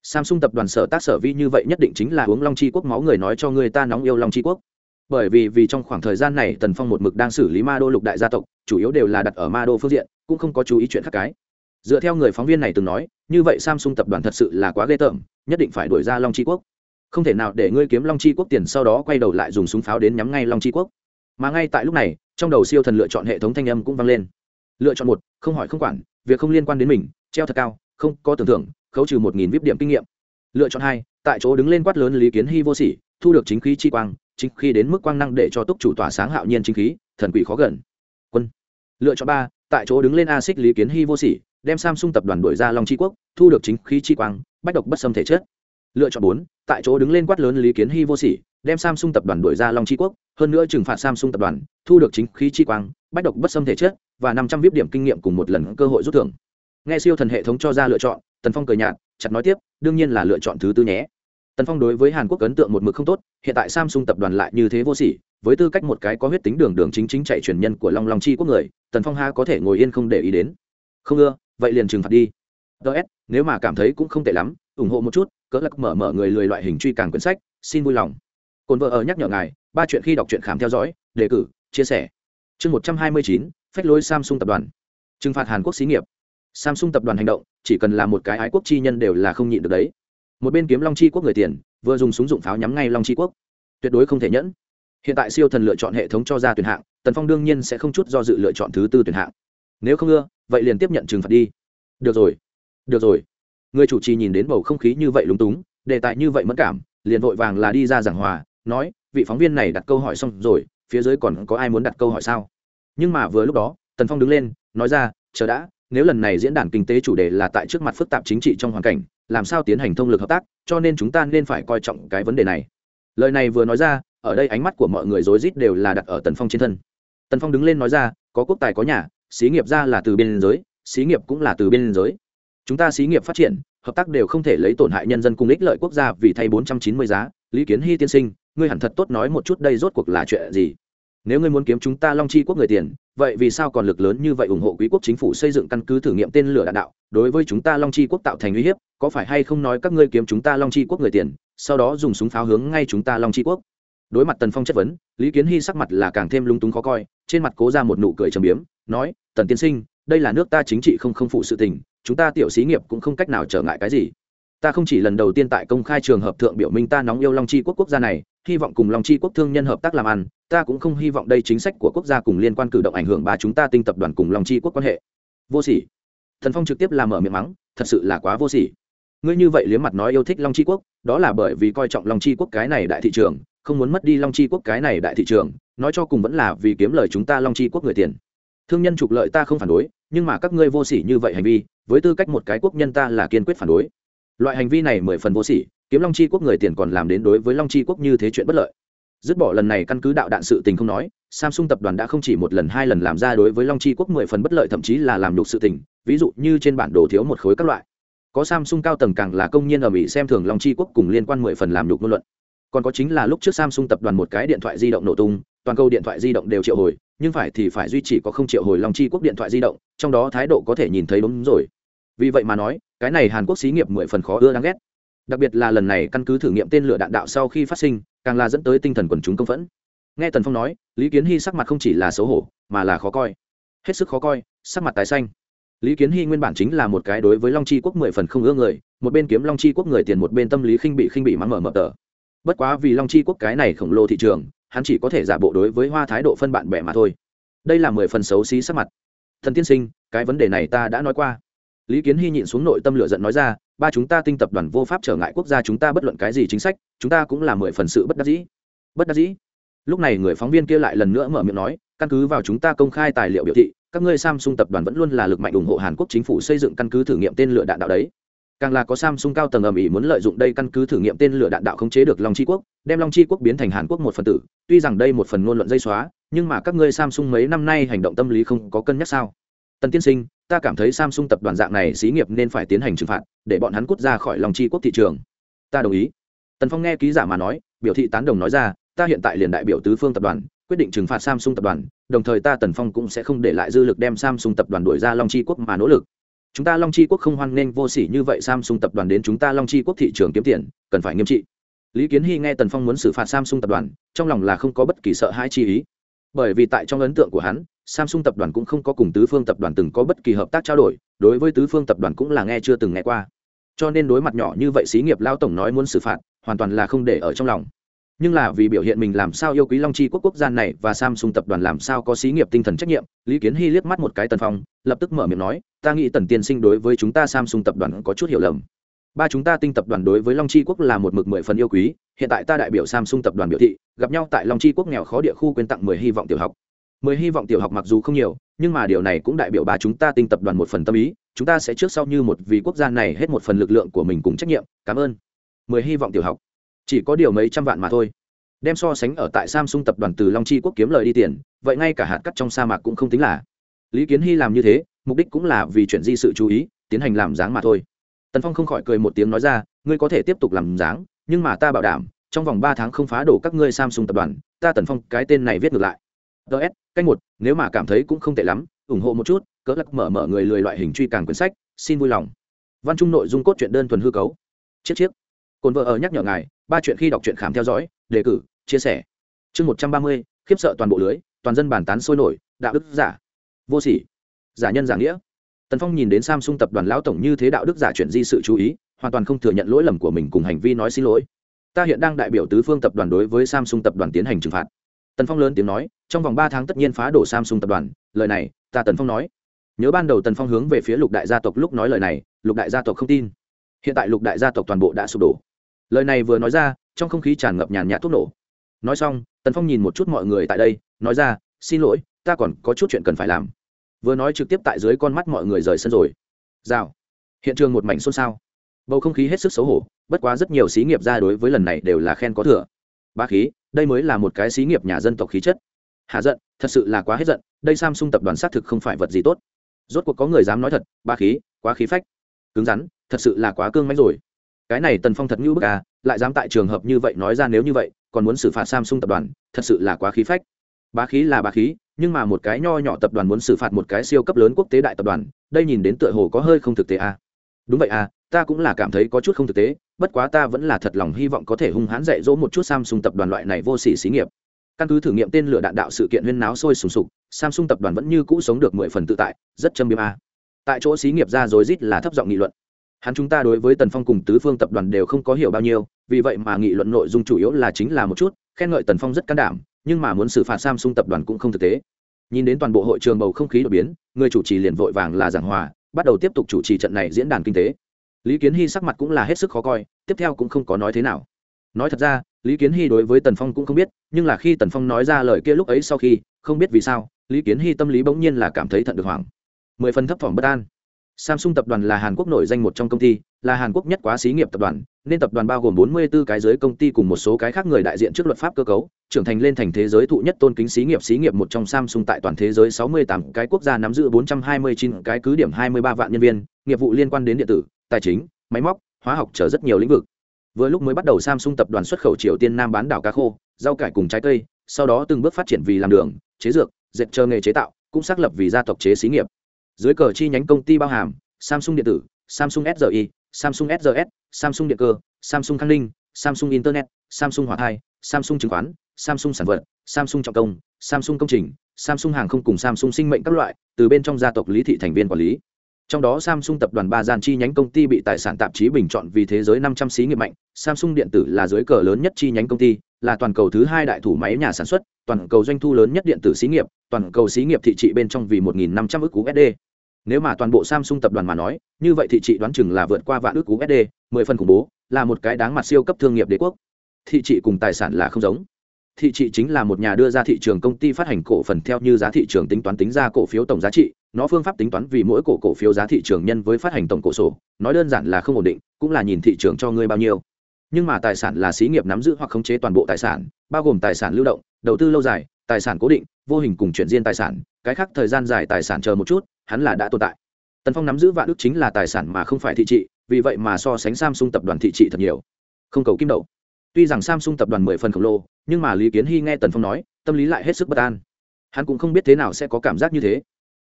Samsung tập đoàn sở tác sở vi như vậy nhất định chính là uống long chi quốc máu người nói cho người ta nóng yêu long chi quốc. Bởi vì vì trong khoảng thời gian này tần phong một mực đang xử lý ma đô lục đại gia tộc, chủ yếu đều là đặt ở ma đô phương diện, cũng không có chú ý chuyện khác cái. Dựa theo người phóng viên này từng nói, như vậy samsung tập đoàn thật sự là quá ghê tởm, nhất định phải đuổi ra long chi quốc. Không thể nào để ngươi kiếm long chi quốc tiền sau đó quay đầu lại dùng súng pháo đến nhắm ngay long chi quốc. Mà ngay tại lúc này, trong đầu siêu thần lựa chọn hệ thống thanh âm cũng vang lên lựa chọn một, không hỏi không quản, việc không liên quan đến mình, treo thật cao, không có tưởng thưởng khấu trừ một nghìn vip điểm kinh nghiệm. Lựa chọn hai, tại chỗ đứng lên quát lớn lý kiến hy vô sỉ, thu được chính khí chi quang, chính khi đến mức quang năng để cho túc chủ tỏa sáng hạo nhiên chính khí, thần quỷ khó gần. Quân. Lựa chọn ba, tại chỗ đứng lên a xích lý kiến hy vô sỉ, đem samsung tập đoàn đổi ra long tri quốc, thu được chính khí chi quang, bách độc bất xâm thể chất. Lựa chọn bốn, tại chỗ đứng lên quát lớn lý kiến hy vô sỉ, đem samsung tập đoàn đổi ra long tri quốc, hơn nữa trừng phạt samsung tập đoàn, thu được chính khí chi quang bách độc bất xâm thể chất và năm trăm vip điểm kinh nghiệm cùng một lần cơ hội rút thưởng. Nghe siêu thần hệ thống cho ra lựa chọn, tần phong cười nhạt, chặt nói tiếp, đương nhiên là lựa chọn thứ tư nhé. Tần phong đối với hàn quốc ấn tượng một mực không tốt, hiện tại samsung tập đoàn lại như thế vô sỉ, với tư cách một cái có huyết tính đường đường chính chính chạy truyền nhân của long long chi quốc người, tần phong ha có thể ngồi yên không để ý đến. Không ưa, vậy liền trừng phạt đi. Ts nếu mà cảm thấy cũng không tệ lắm, ủng hộ một chút, cỡ lắc mở mở người lười loại hình truy càng quyển sách, xin vui lòng. Cồn vợ ở nhắc nhở ngài, ba chuyện khi đọc truyện khám theo dõi, đề cử, chia sẻ chương một trăm hai mươi chín, phách lối samsung tập đoàn. Trừng phạt hàn quốc xí nghiệp. Samsung tập đoàn hành động, chỉ cần là một cái ái quốc chi nhân đều là không nhịn được đấy. Một bên kiếm long chi quốc người tiền, vừa dùng súng dụng pháo nhắm ngay long chi quốc. Tuyệt đối không thể nhẫn. Hiện tại siêu thần lựa chọn hệ thống cho ra tuyển hạng, tần phong đương nhiên sẽ không chút do dự lựa chọn thứ tư tuyển hạng. Nếu không ưa, vậy liền tiếp nhận trừng phạt đi. Được rồi. Được rồi. Người chủ trì nhìn đến bầu không khí như vậy lúng túng, đề tài như vậy mất cảm, liền vội vàng là đi ra giảng hòa, nói, vị phóng viên này đặt câu hỏi xong rồi phía dưới còn có ai muốn đặt câu hỏi sao? Nhưng mà vừa lúc đó, tần phong đứng lên, nói ra, chờ đã, nếu lần này diễn đàn kinh tế chủ đề là tại trước mặt phức tạp chính trị trong hoàn cảnh, làm sao tiến hành thông lực hợp tác, cho nên chúng ta nên phải coi trọng cái vấn đề này. Lời này vừa nói ra, ở đây ánh mắt của mọi người rối rít đều là đặt ở tần phong trên thân. Tần phong đứng lên nói ra, có quốc tài có nhà, xí nghiệp ra là từ biên giới, xí nghiệp cũng là từ biên giới. Chúng ta xí nghiệp phát triển, hợp tác đều không thể lấy tổn hại nhân dân cùng ích lợi quốc gia vì thay bốn trăm chín mươi giá, lý kiến hy tiên sinh ngươi hẳn thật tốt nói một chút đây rốt cuộc là chuyện gì? Nếu ngươi muốn kiếm chúng ta long chi quốc người tiền, vậy vì sao còn lực lớn như vậy ủng hộ quý quốc chính phủ xây dựng căn cứ thử nghiệm tên lửa đạn đạo? Đối với chúng ta long chi quốc tạo thành uy hiếp, có phải hay không nói các ngươi kiếm chúng ta long chi quốc người tiền, sau đó dùng súng pháo hướng ngay chúng ta long chi quốc? Đối mặt tần phong chất vấn, lý kiến hy sắc mặt là càng thêm lung túng khó coi, trên mặt cố ra một nụ cười trầm biếm, nói, tần tiên sinh, đây là nước ta chính trị không không phụ sự tình, chúng ta tiểu xí nghiệp cũng không cách nào trở ngại cái gì. Ta không chỉ lần đầu tiên tại công khai trường hợp thượng biểu minh ta nóng yêu long chi quốc quốc gia này hy vọng cùng long chi quốc thương nhân hợp tác làm ăn, ta cũng không hy vọng đây chính sách của quốc gia cùng liên quan cử động ảnh hưởng ba chúng ta tinh tập đoàn cùng long chi quốc quan hệ. Vô sỉ. Thần phong trực tiếp làm mở miệng mắng, thật sự là quá vô sỉ. Ngươi như vậy liếm mặt nói yêu thích long chi quốc, đó là bởi vì coi trọng long chi quốc cái này đại thị trường, không muốn mất đi long chi quốc cái này đại thị trường, nói cho cùng vẫn là vì kiếm lời chúng ta long chi quốc người tiền. Thương nhân trục lợi ta không phản đối, nhưng mà các ngươi vô sỉ như vậy hành vi, với tư cách một cái quốc nhân ta là kiên quyết phản đối. Loại hành vi này mười phần vô sỉ kiếm long chi quốc người tiền còn làm đến đối với long chi quốc như thế chuyện bất lợi. Dứt bỏ lần này căn cứ đạo đạn sự tình không nói, samsung tập đoàn đã không chỉ một lần hai lần làm ra đối với long chi quốc mười phần bất lợi thậm chí là làm nhục sự tình, ví dụ như trên bản đồ thiếu một khối các loại. Có samsung cao tầng càng là công nhân ở mỹ xem thường long chi quốc cùng liên quan mười phần làm nhục ngôn luận. Còn có chính là lúc trước samsung tập đoàn một cái điện thoại di động nổ tung, toàn cầu điện thoại di động đều triệu hồi, nhưng phải thì phải duy trì có không triệu hồi long chi quốc điện thoại di động, trong đó thái độ có thể nhìn thấy đúng rồi. Vì vậy mà nói, cái này hàn quốc xí nghiệp mười phần khó ưa đáng ghét đặc biệt là lần này căn cứ thử nghiệm tên lửa đạn đạo sau khi phát sinh, càng là dẫn tới tinh thần quần chúng công phẫn. Nghe tần phong nói, lý kiến hy sắc mặt không chỉ là xấu hổ, mà là khó coi. Hết sức khó coi, sắc mặt tái xanh. Lý kiến hy nguyên bản chính là một cái đối với long chi quốc mười phần không ưa người, một bên kiếm long chi quốc người tiền, một bên tâm lý khinh bị khinh bị mắng mở mở tờ. Bất quá vì long chi quốc cái này khổng lồ thị trường, hắn chỉ có thể giả bộ đối với hoa thái độ phân bạn bè mà thôi. Đây là mười phần xấu xí sắc mặt. Thần tiên sinh, cái vấn đề này ta đã nói qua. Lý kiến hy nhịn xuống nội tâm lửa giận nói ra ba chúng ta tinh tập đoàn vô pháp trở ngại quốc gia chúng ta bất luận cái gì chính sách, chúng ta cũng là mười phần sự bất đắc dĩ. Bất đắc dĩ? Lúc này người phóng viên kia lại lần nữa mở miệng nói, căn cứ vào chúng ta công khai tài liệu biểu thị, các ngươi samsung tập đoàn vẫn luôn là lực mạnh ủng hộ hàn quốc chính phủ xây dựng căn cứ thử nghiệm tên lửa đạn đạo đấy. Càng là có samsung cao tầng ầm ĩ muốn lợi dụng đây căn cứ thử nghiệm tên lửa đạn đạo khống chế được long chi quốc, đem long chi quốc biến thành hàn quốc một phần tử. Tuy rằng đây một phần ngôn luận dây xóa, nhưng mà các ngươi samsung mấy năm nay hành động tâm lý không có cân nhắc sao? Tần tiên sinh ta cảm thấy samsung tập đoàn dạng này xí nghiệp nên phải tiến hành trừng phạt, để bọn hắn cút ra khỏi lòng chi quốc thị trường. Ta đồng ý. Tần phong nghe ký giả mà nói, biểu thị tán đồng nói ra, ta hiện tại liền đại biểu tứ phương tập đoàn, quyết định trừng phạt samsung tập đoàn, đồng thời ta tần phong cũng sẽ không để lại dư lực đem samsung tập đoàn đuổi ra long chi quốc mà nỗ lực. Chúng ta long chi quốc không hoan nghênh vô sỉ như vậy samsung tập đoàn đến chúng ta long chi quốc thị trường kiếm tiền, cần phải nghiêm trị. Lý kiến hy nghe tần phong muốn xử phạt samsung tập đoàn, trong lòng là không có bất kỳ sợ hãi chi ý. Bởi vì tại trong ấn tượng của hắn samsung tập đoàn cũng không có cùng tứ phương tập đoàn từng có bất kỳ hợp tác trao đổi, đối với tứ phương tập đoàn cũng là nghe chưa từng nghe qua. Cho nên đối mặt nhỏ như vậy xí nghiệp, lao tổng nói muốn xử phạt, hoàn toàn là không để ở trong lòng. Nhưng là vì biểu hiện mình làm sao yêu quý long chi quốc quốc gia này và samsung tập đoàn làm sao có xí nghiệp tinh thần trách nhiệm, lý kiến hy liếc mắt một cái tần phong, lập tức mở miệng nói, ta nghĩ tần tiên sinh đối với chúng ta samsung tập đoàn có chút hiểu lầm. Ba chúng ta tinh tập đoàn đối với long chi quốc là một mực mười phần yêu quý, hiện tại ta đại biểu samsung tập đoàn biểu thị, gặp nhau tại long chi quốc nghèo khó địa khu quyên tặng mười hy vọng tiểu học mười hy vọng tiểu học mặc dù không nhiều, nhưng mà điều này cũng đại biểu bà chúng ta tinh tập đoàn một phần tâm ý, chúng ta sẽ trước sau như một vì quốc gia này hết một phần lực lượng của mình cùng trách nhiệm, cảm ơn. Mười hy vọng tiểu học, chỉ có điều mấy trăm vạn mà thôi. Đem so sánh ở tại samsung tập đoàn từ long chi quốc kiếm lời đi tiền, vậy ngay cả hạt cắt trong sa mạc cũng không tính là. Lý kiến hy làm như thế, mục đích cũng là vì chuyện di sự chú ý, tiến hành làm dáng mà thôi. Tần phong không khỏi cười một tiếng nói ra, ngươi có thể tiếp tục làm dáng, nhưng mà ta bảo đảm, trong vòng ba tháng không phá đổ các ngươi samsung tập đoàn, ta tần phong cái tên này viết ngược lại ts cách một, nếu mà cảm thấy cũng không tệ lắm, ủng hộ một chút, cỡ lắc mở mở người lười loại hình truy càng quyển sách, xin vui lòng. Văn trung nội dung cốt truyện đơn thuần hư cấu. Chiếc chiếc. Cồn vợ ở nhắc nhở ngài, ba chuyện khi đọc truyện khám theo dõi, đề cử, chia sẻ. Chương một trăm ba mươi, khiếp sợ toàn bộ lưới, toàn dân bàn tán sôi nổi, đạo đức giả. Vô sỉ. Giả nhân giả nghĩa. Tần phong nhìn đến samsung tập đoàn lão tổng như thế đạo đức giả chuyển di sự chú ý, hoàn toàn không thừa nhận lỗi lầm của mình cùng hành vi nói xin lỗi. Ta hiện đang đại biểu tứ phương tập đoàn đối với samsung tập đoàn tiến hành trừng phạt tần phong lớn tiếng nói, trong vòng ba tháng tất nhiên phá đổ samsung tập đoàn, lời này, ta tần phong nói. Nhớ ban đầu tần phong hướng về phía lục đại gia tộc lúc nói lời này, lục đại gia tộc không tin. Hiện tại lục đại gia tộc toàn bộ đã sụp đổ. Lời này vừa nói ra, trong không khí tràn ngập nhàn nhạt thuốc nổ. Nói xong, tần phong nhìn một chút mọi người tại đây, nói ra, xin lỗi, ta còn có chút chuyện cần phải làm. Vừa nói trực tiếp tại dưới con mắt mọi người rời sân rồi. Rào. Hiện trường một mảnh xôn xao. Bầu không khí hết sức xấu hổ, bất quá rất nhiều xí nghiệp ra đối với lần này đều là khen có thừa. Ba khí đây mới là một cái xí nghiệp nhà dân tộc khí chất. Hạ giận, thật sự là quá hết giận, đây samsung tập đoàn xác thực không phải vật gì tốt. Rốt cuộc có người dám nói thật, ba khí, quá khí phách. Cứng rắn, thật sự là quá cương mánh rồi. Cái này tần phong thật như bức à lại dám tại trường hợp như vậy nói ra nếu như vậy, còn muốn xử phạt samsung tập đoàn, thật sự là quá khí phách. Bá khí là bá khí, nhưng mà một cái nho nhỏ tập đoàn muốn xử phạt một cái siêu cấp lớn quốc tế đại tập đoàn, đây nhìn đến tựa hồ có hơi không thực tế à. đúng vậy à ta cũng là cảm thấy có chút không thực tế bất quá ta vẫn là thật lòng hy vọng có thể hung hãn dạy dỗ một chút samsung tập đoàn loại này vô sỉ xí nghiệp. Căn cứ thử nghiệm tên lửa đạn đạo sự kiện huyên náo sôi sùng sục, samsung tập đoàn vẫn như cũ sống được mười phần tự tại, rất châm biếm a. Tại chỗ xí nghiệp ra rồi rít là thấp giọng nghị luận. Hắn chúng ta đối với tần phong cùng tứ phương tập đoàn đều không có hiểu bao nhiêu, vì vậy mà nghị luận nội dung chủ yếu là chính là một chút, khen ngợi tần phong rất can đảm, nhưng mà muốn xử phạt samsung tập đoàn cũng không thực tế. Nhìn đến toàn bộ hội trường bầu không khí đột biến, người chủ trì liền vội vàng là giảng hòa, bắt đầu tiếp tục chủ trì trận này diễn đàn kinh tế lý kiến hy sắc mặt cũng là hết sức khó coi, tiếp theo cũng không có nói thế nào. Nói thật ra, lý kiến hy đối với tần phong cũng không biết, nhưng là khi tần phong nói ra lời kia lúc ấy sau khi, không biết vì sao, lý kiến hy tâm lý bỗng nhiên là cảm thấy thận được hoảng. Mười phần thấp thỏm bất an. Samsung tập đoàn là hàn quốc nổi danh một trong công ty, là hàn quốc nhất quá xí nghiệp tập đoàn, nên tập đoàn bao gồm 44 cái giới công ty cùng một số cái khác người đại diện trước luật pháp cơ cấu, trưởng thành lên thành thế giới thụ nhất tôn kính xí nghiệp xí nghiệp một trong samsung tại toàn thế giới 68 cái quốc gia nắm giữ 429 cái cứ điểm 23 vạn nhân viên, nghiệp vụ liên quan đến điện tử tài chính, máy móc, hóa học chở rất nhiều lĩnh vực. Vừa lúc mới bắt đầu samsung tập đoàn xuất khẩu triều tiên nam bán đảo cá khô, rau cải cùng trái cây, sau đó từng bước phát triển vì làm đường, chế dược, dệt chờ nghề chế tạo, cũng xác lập vì gia tộc chế xí nghiệp. Dưới cờ chi nhánh công ty bao hàm samsung điện tử, samsung sgi samsung srs samsung điện cơ, samsung khang ninh, samsung internet, samsung hỏa thai, samsung chứng khoán, samsung sản vật, samsung trọng công, samsung công trình, samsung hàng không cùng samsung sinh mệnh các loại, từ bên trong gia tộc lý thị thành viên quản lý trong đó samsung tập đoàn ba gian chi nhánh công ty bị tài sản tạp chí bình chọn vì thế giới năm trăm xí nghiệp mạnh. Samsung điện tử là giới cờ lớn nhất chi nhánh công ty, là toàn cầu thứ hai đại thủ máy nhà sản xuất, toàn cầu doanh thu lớn nhất điện tử xí nghiệp, toàn cầu xí nghiệp thị trị bên trong vì một nghìn năm trăm ước usd nếu mà toàn bộ samsung tập đoàn mà nói, như vậy thị trị đoán chừng là vượt qua vạn ước usd mười phần khủng bố, là một cái đáng mặt siêu cấp thương nghiệp đế quốc. Thị trị cùng tài sản là không giống. Thị trị chính là một nhà đưa ra thị trường công ty phát hành cổ phần theo như giá thị trường tính toán tính ra cổ phiếu tổng giá trị nó phương pháp tính toán vì mỗi cổ cổ phiếu giá thị trường nhân với phát hành tổng cổ sổ, nói đơn giản là không ổn định, cũng là nhìn thị trường cho ngươi bao nhiêu. Nhưng mà tài sản là xí nghiệp nắm giữ hoặc khống chế toàn bộ tài sản, bao gồm tài sản lưu động, đầu tư lâu dài, tài sản cố định, vô hình cùng chuyển riêng tài sản, cái khác thời gian dài tài sản chờ một chút, hắn là đã tồn tại. Tần phong nắm giữ vạn ước chính là tài sản mà không phải thị trị, vì vậy mà so sánh samsung tập đoàn thị trị thật nhiều. Không cầu kim đậu tuy rằng samsung tập đoàn mười phần khổng lồ, nhưng mà lý kiến hy nghe tần phong nói, tâm lý lại hết sức bất an. Hắn cũng không biết thế nào sẽ có cảm giác như thế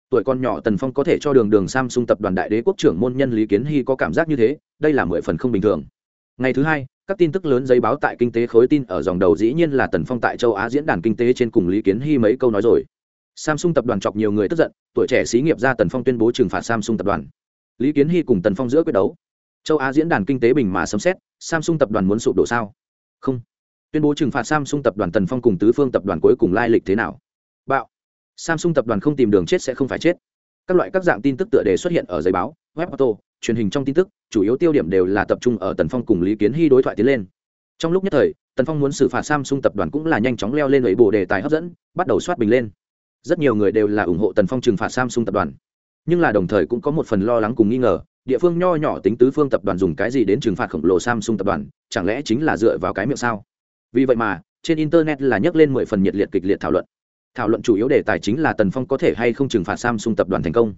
tuổi con nhỏ tần phong có thể cho đường đường samsung tập đoàn đại đế quốc trưởng môn nhân lý kiến hy có cảm giác như thế, đây là mười phần không bình thường. Ngày thứ hai, các tin tức lớn giấy báo tại kinh tế khối tin ở dòng đầu dĩ nhiên là tần phong tại châu á diễn đàn kinh tế trên cùng lý kiến hy mấy câu nói rồi. Samsung tập đoàn chọc nhiều người tức giận, tuổi trẻ xí nghiệp ra tần phong tuyên bố trừng phạt samsung tập đoàn. Lý kiến hy cùng tần phong giữa quyết đấu. Châu á diễn đàn kinh tế bình mà sấm xét samsung tập đoàn muốn sụp đổ sao? Không. Tuyên bố trừng phạt samsung tập đoàn tần phong cùng tứ phương tập đoàn cuối cùng lai lịch thế nào? Bạo samsung tập đoàn không tìm đường chết sẽ không phải chết. Các loại các dạng tin tức tựa đề xuất hiện ở giấy báo, web auto truyền hình trong tin tức, chủ yếu tiêu điểm đều là tập trung ở tần phong cùng lý kiến hy đối thoại tiến lên. Trong lúc nhất thời, tần phong muốn xử phạt samsung tập đoàn cũng là nhanh chóng leo lên lưỡi bộ đề tài hấp dẫn, bắt đầu soát bình lên. Rất nhiều người đều là ủng hộ tần phong trừng phạt samsung tập đoàn. Nhưng là đồng thời cũng có một phần lo lắng cùng nghi ngờ, địa phương nho nhỏ tính tứ phương tập đoàn dùng cái gì đến trừng phạt khổng lồ samsung tập đoàn, chẳng lẽ chính là dựa vào cái miệng sao? Vì vậy mà, trên internet là nhấc lên mười phần nhiệt liệt kịch liệt thảo luận thảo luận chủ yếu đề tài chính là tần phong có thể hay không trừng phạt samsung tập đoàn thành công.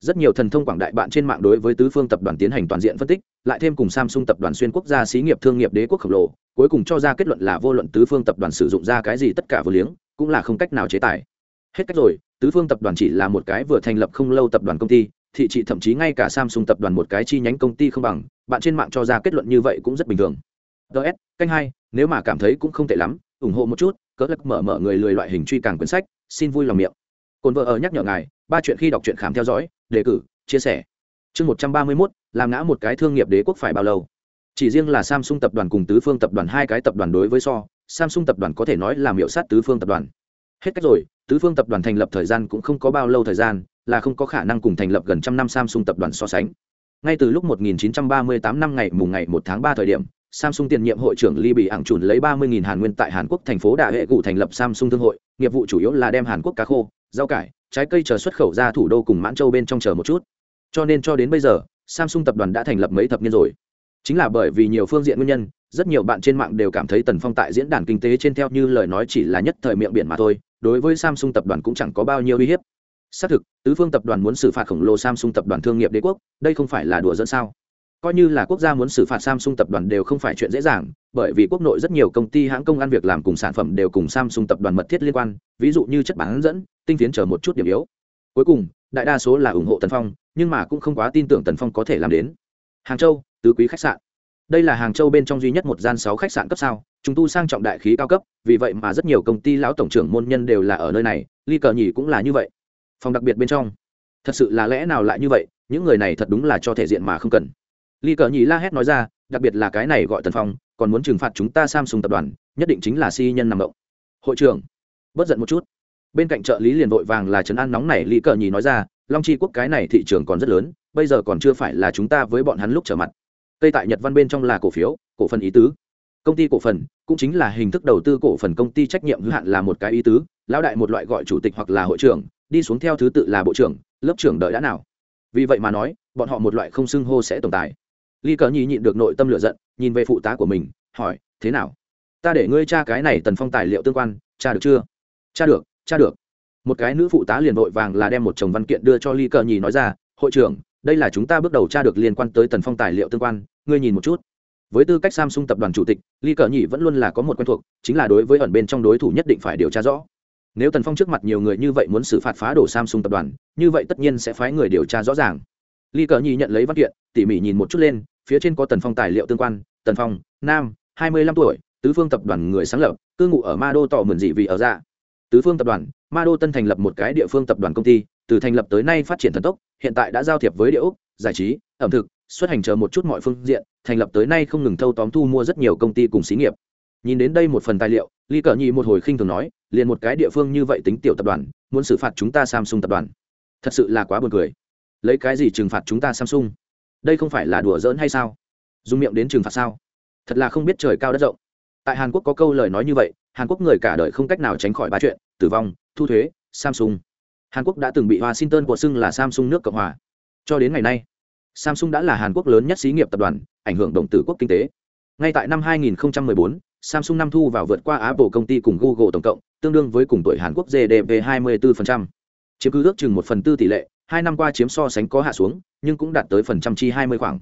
Rất nhiều thần thông quảng đại bạn trên mạng đối với tứ phương tập đoàn tiến hành toàn diện phân tích, lại thêm cùng samsung tập đoàn xuyên quốc gia xí nghiệp thương nghiệp đế quốc khổng lồ, cuối cùng cho ra kết luận là vô luận tứ phương tập đoàn sử dụng ra cái gì tất cả vừa liếng, cũng là không cách nào chế tài. Hết cách rồi, tứ phương tập đoàn chỉ là một cái vừa thành lập không lâu tập đoàn công ty, thị trị thậm chí ngay cả samsung tập đoàn một cái chi nhánh công ty không bằng, bạn trên mạng cho ra kết luận như vậy cũng rất bình thường. Ts canh hai, nếu mà cảm thấy cũng không tệ lắm, ủng hộ một chút cỡ lắc mở mở người lười loại hình truy càng quyển sách, xin vui lòng miệng. Cồn vợ ở nhắc nhở ngài, ba chuyện khi đọc truyện khám theo dõi, đề cử, chia sẻ. Chương một trăm ba mươi mốt, làm ngã một cái thương nghiệp đế quốc phải bao lâu? Chỉ riêng là samsung tập đoàn cùng tứ phương tập đoàn hai cái tập đoàn đối với so, samsung tập đoàn có thể nói là miệu sát tứ phương tập đoàn. Hết cách rồi, tứ phương tập đoàn thành lập thời gian cũng không có bao lâu thời gian, là không có khả năng cùng thành lập gần trăm năm samsung tập đoàn so sánh. Ngay từ lúc 1938 năm ngày mùng ngày 1 tháng 3 thời điểm Samsung tiền nhiệm hội trưởng Lee bị ảng chùn lấy 30.000 Hàn Nguyên tại Hàn Quốc thành phố Đà Hệ cụ thành lập Samsung thương hội, nghiệp vụ chủ yếu là đem Hàn Quốc cá khô, rau cải, trái cây chờ xuất khẩu ra thủ đô cùng Mãn Châu bên trong chờ một chút. Cho nên cho đến bây giờ, Samsung tập đoàn đã thành lập mấy thập niên rồi. Chính là bởi vì nhiều phương diện nguyên nhân, rất nhiều bạn trên mạng đều cảm thấy Tần Phong tại diễn đàn kinh tế trên theo như lời nói chỉ là nhất thời miệng biển mà thôi, đối với Samsung tập đoàn cũng chẳng có bao nhiêu uy hiếp. Xác thực, tứ phương tập đoàn muốn xử phạt khổng lồ Samsung tập đoàn thương nghiệp đế quốc, đây không phải là đùa dẫn sao? Coi như là quốc gia muốn xử phạt Samsung tập đoàn đều không phải chuyện dễ dàng, bởi vì quốc nội rất nhiều công ty hãng công ăn việc làm cùng sản phẩm đều cùng Samsung tập đoàn mật thiết liên quan, ví dụ như chất bán dẫn, tinh tiến chờ một chút điểm yếu. Cuối cùng, đại đa số là ủng hộ Tần Phong, nhưng mà cũng không quá tin tưởng Tần Phong có thể làm đến. Hàng Châu, tứ quý khách sạn. Đây là Hàng Châu bên trong duy nhất một gian sáu khách sạn cấp sao, chúng tu sang trọng đại khí cao cấp, vì vậy mà rất nhiều công ty lão tổng trưởng môn nhân đều là ở nơi này, ly cờ nhỉ cũng là như vậy. Phòng đặc biệt bên trong, thật sự là lẽ nào lại như vậy, những người này thật đúng là cho thể diện mà không cần ly cờ nhì la hét nói ra, đặc biệt là cái này gọi tần phong, còn muốn trừng phạt chúng ta samsung tập đoàn, nhất định chính là si nhân nằm động. Hội trưởng bất giận một chút. Bên cạnh trợ lý liền vội vàng là trấn an nóng này ly cờ nhì nói ra, long chi quốc cái này thị trường còn rất lớn, bây giờ còn chưa phải là chúng ta với bọn hắn lúc trở mặt. Tây tại nhật văn bên trong là cổ phiếu, cổ phần ý tứ. Công ty cổ phần cũng chính là hình thức đầu tư cổ phần công ty trách nhiệm hữu hạn là một cái ý tứ, lão đại một loại gọi chủ tịch hoặc là hội trưởng, đi xuống theo thứ tự là bộ trưởng, lớp trưởng đợi đã nào. Vì vậy mà nói, bọn họ một loại không xưng hô sẽ tồn tại ly cờ nhi nhịn được nội tâm lửa giận, nhìn về phụ tá của mình, hỏi, thế nào? Ta để ngươi tra cái này tần phong tài liệu tương quan, tra được chưa? Tra được tra được. Một cái nữ phụ tá liền vội vàng là đem một chồng văn kiện đưa cho ly cờ nhi nói ra, hội trưởng, đây là chúng ta bước đầu tra được liên quan tới tần phong tài liệu tương quan, ngươi nhìn một chút. Với tư cách samsung tập đoàn chủ tịch ly cờ nhị vẫn luôn là có một quen thuộc, chính là đối với ẩn bên trong đối thủ nhất định phải điều tra rõ. Nếu tần phong trước mặt nhiều người như vậy muốn xử phạt phá đổ samsung tập đoàn, như vậy tất nhiên sẽ phái người điều tra rõ ràng ly cờ nhi nhận lấy văn kiện, tỉ mỉ nhìn một chút lên, phía trên có tần phong tài liệu tương quan, tần phong, nam, hai mươi lăm tuổi, tứ phương tập đoàn người sáng lập, cư ngụ ở ma đô tỏ mượn dị vì ở ra tứ phương tập đoàn, ma đô tân thành lập một cái địa phương tập đoàn công ty, từ thành lập tới nay phát triển thần tốc, hiện tại đã giao thiệp với địa ốc, giải trí, ẩm thực, xuất hành chờ một chút mọi phương diện, thành lập tới nay không ngừng thâu tóm thu mua rất nhiều công ty cùng xí nghiệp. Nhìn đến đây một phần tài liệu ly cờ nhi một hồi khinh thường nói, liền một cái địa phương như vậy tính tiểu tập đoàn, muốn xử phạt chúng ta samsung tập đoàn. Thật sự là quá buồn cười lấy cái gì trừng phạt chúng ta samsung? Đây không phải là đùa giỡn hay sao? Dùng miệng đến trừng phạt sao? Thật là không biết trời cao đất rộng. Tại hàn quốc có câu lời nói như vậy hàn quốc người cả đời không cách nào tránh khỏi ba chuyện tử vong thu thuế samsung. Hàn quốc đã từng bị washington của xưng là samsung nước cộng hòa. Cho đến ngày nay samsung đã là hàn quốc lớn nhất xí nghiệp tập đoàn ảnh hưởng đồng tử quốc kinh tế. Ngay tại năm 2014, samsung năm thu vào vượt qua apple công ty cùng google tổng cộng tương đương với cùng tuổi hàn quốc gdp 24%. chiếm cứ ước chừng một phần tư tỷ lệ hai năm qua chiếm so sánh có hạ xuống, nhưng cũng đạt tới phần trăm chi 20 khoảng.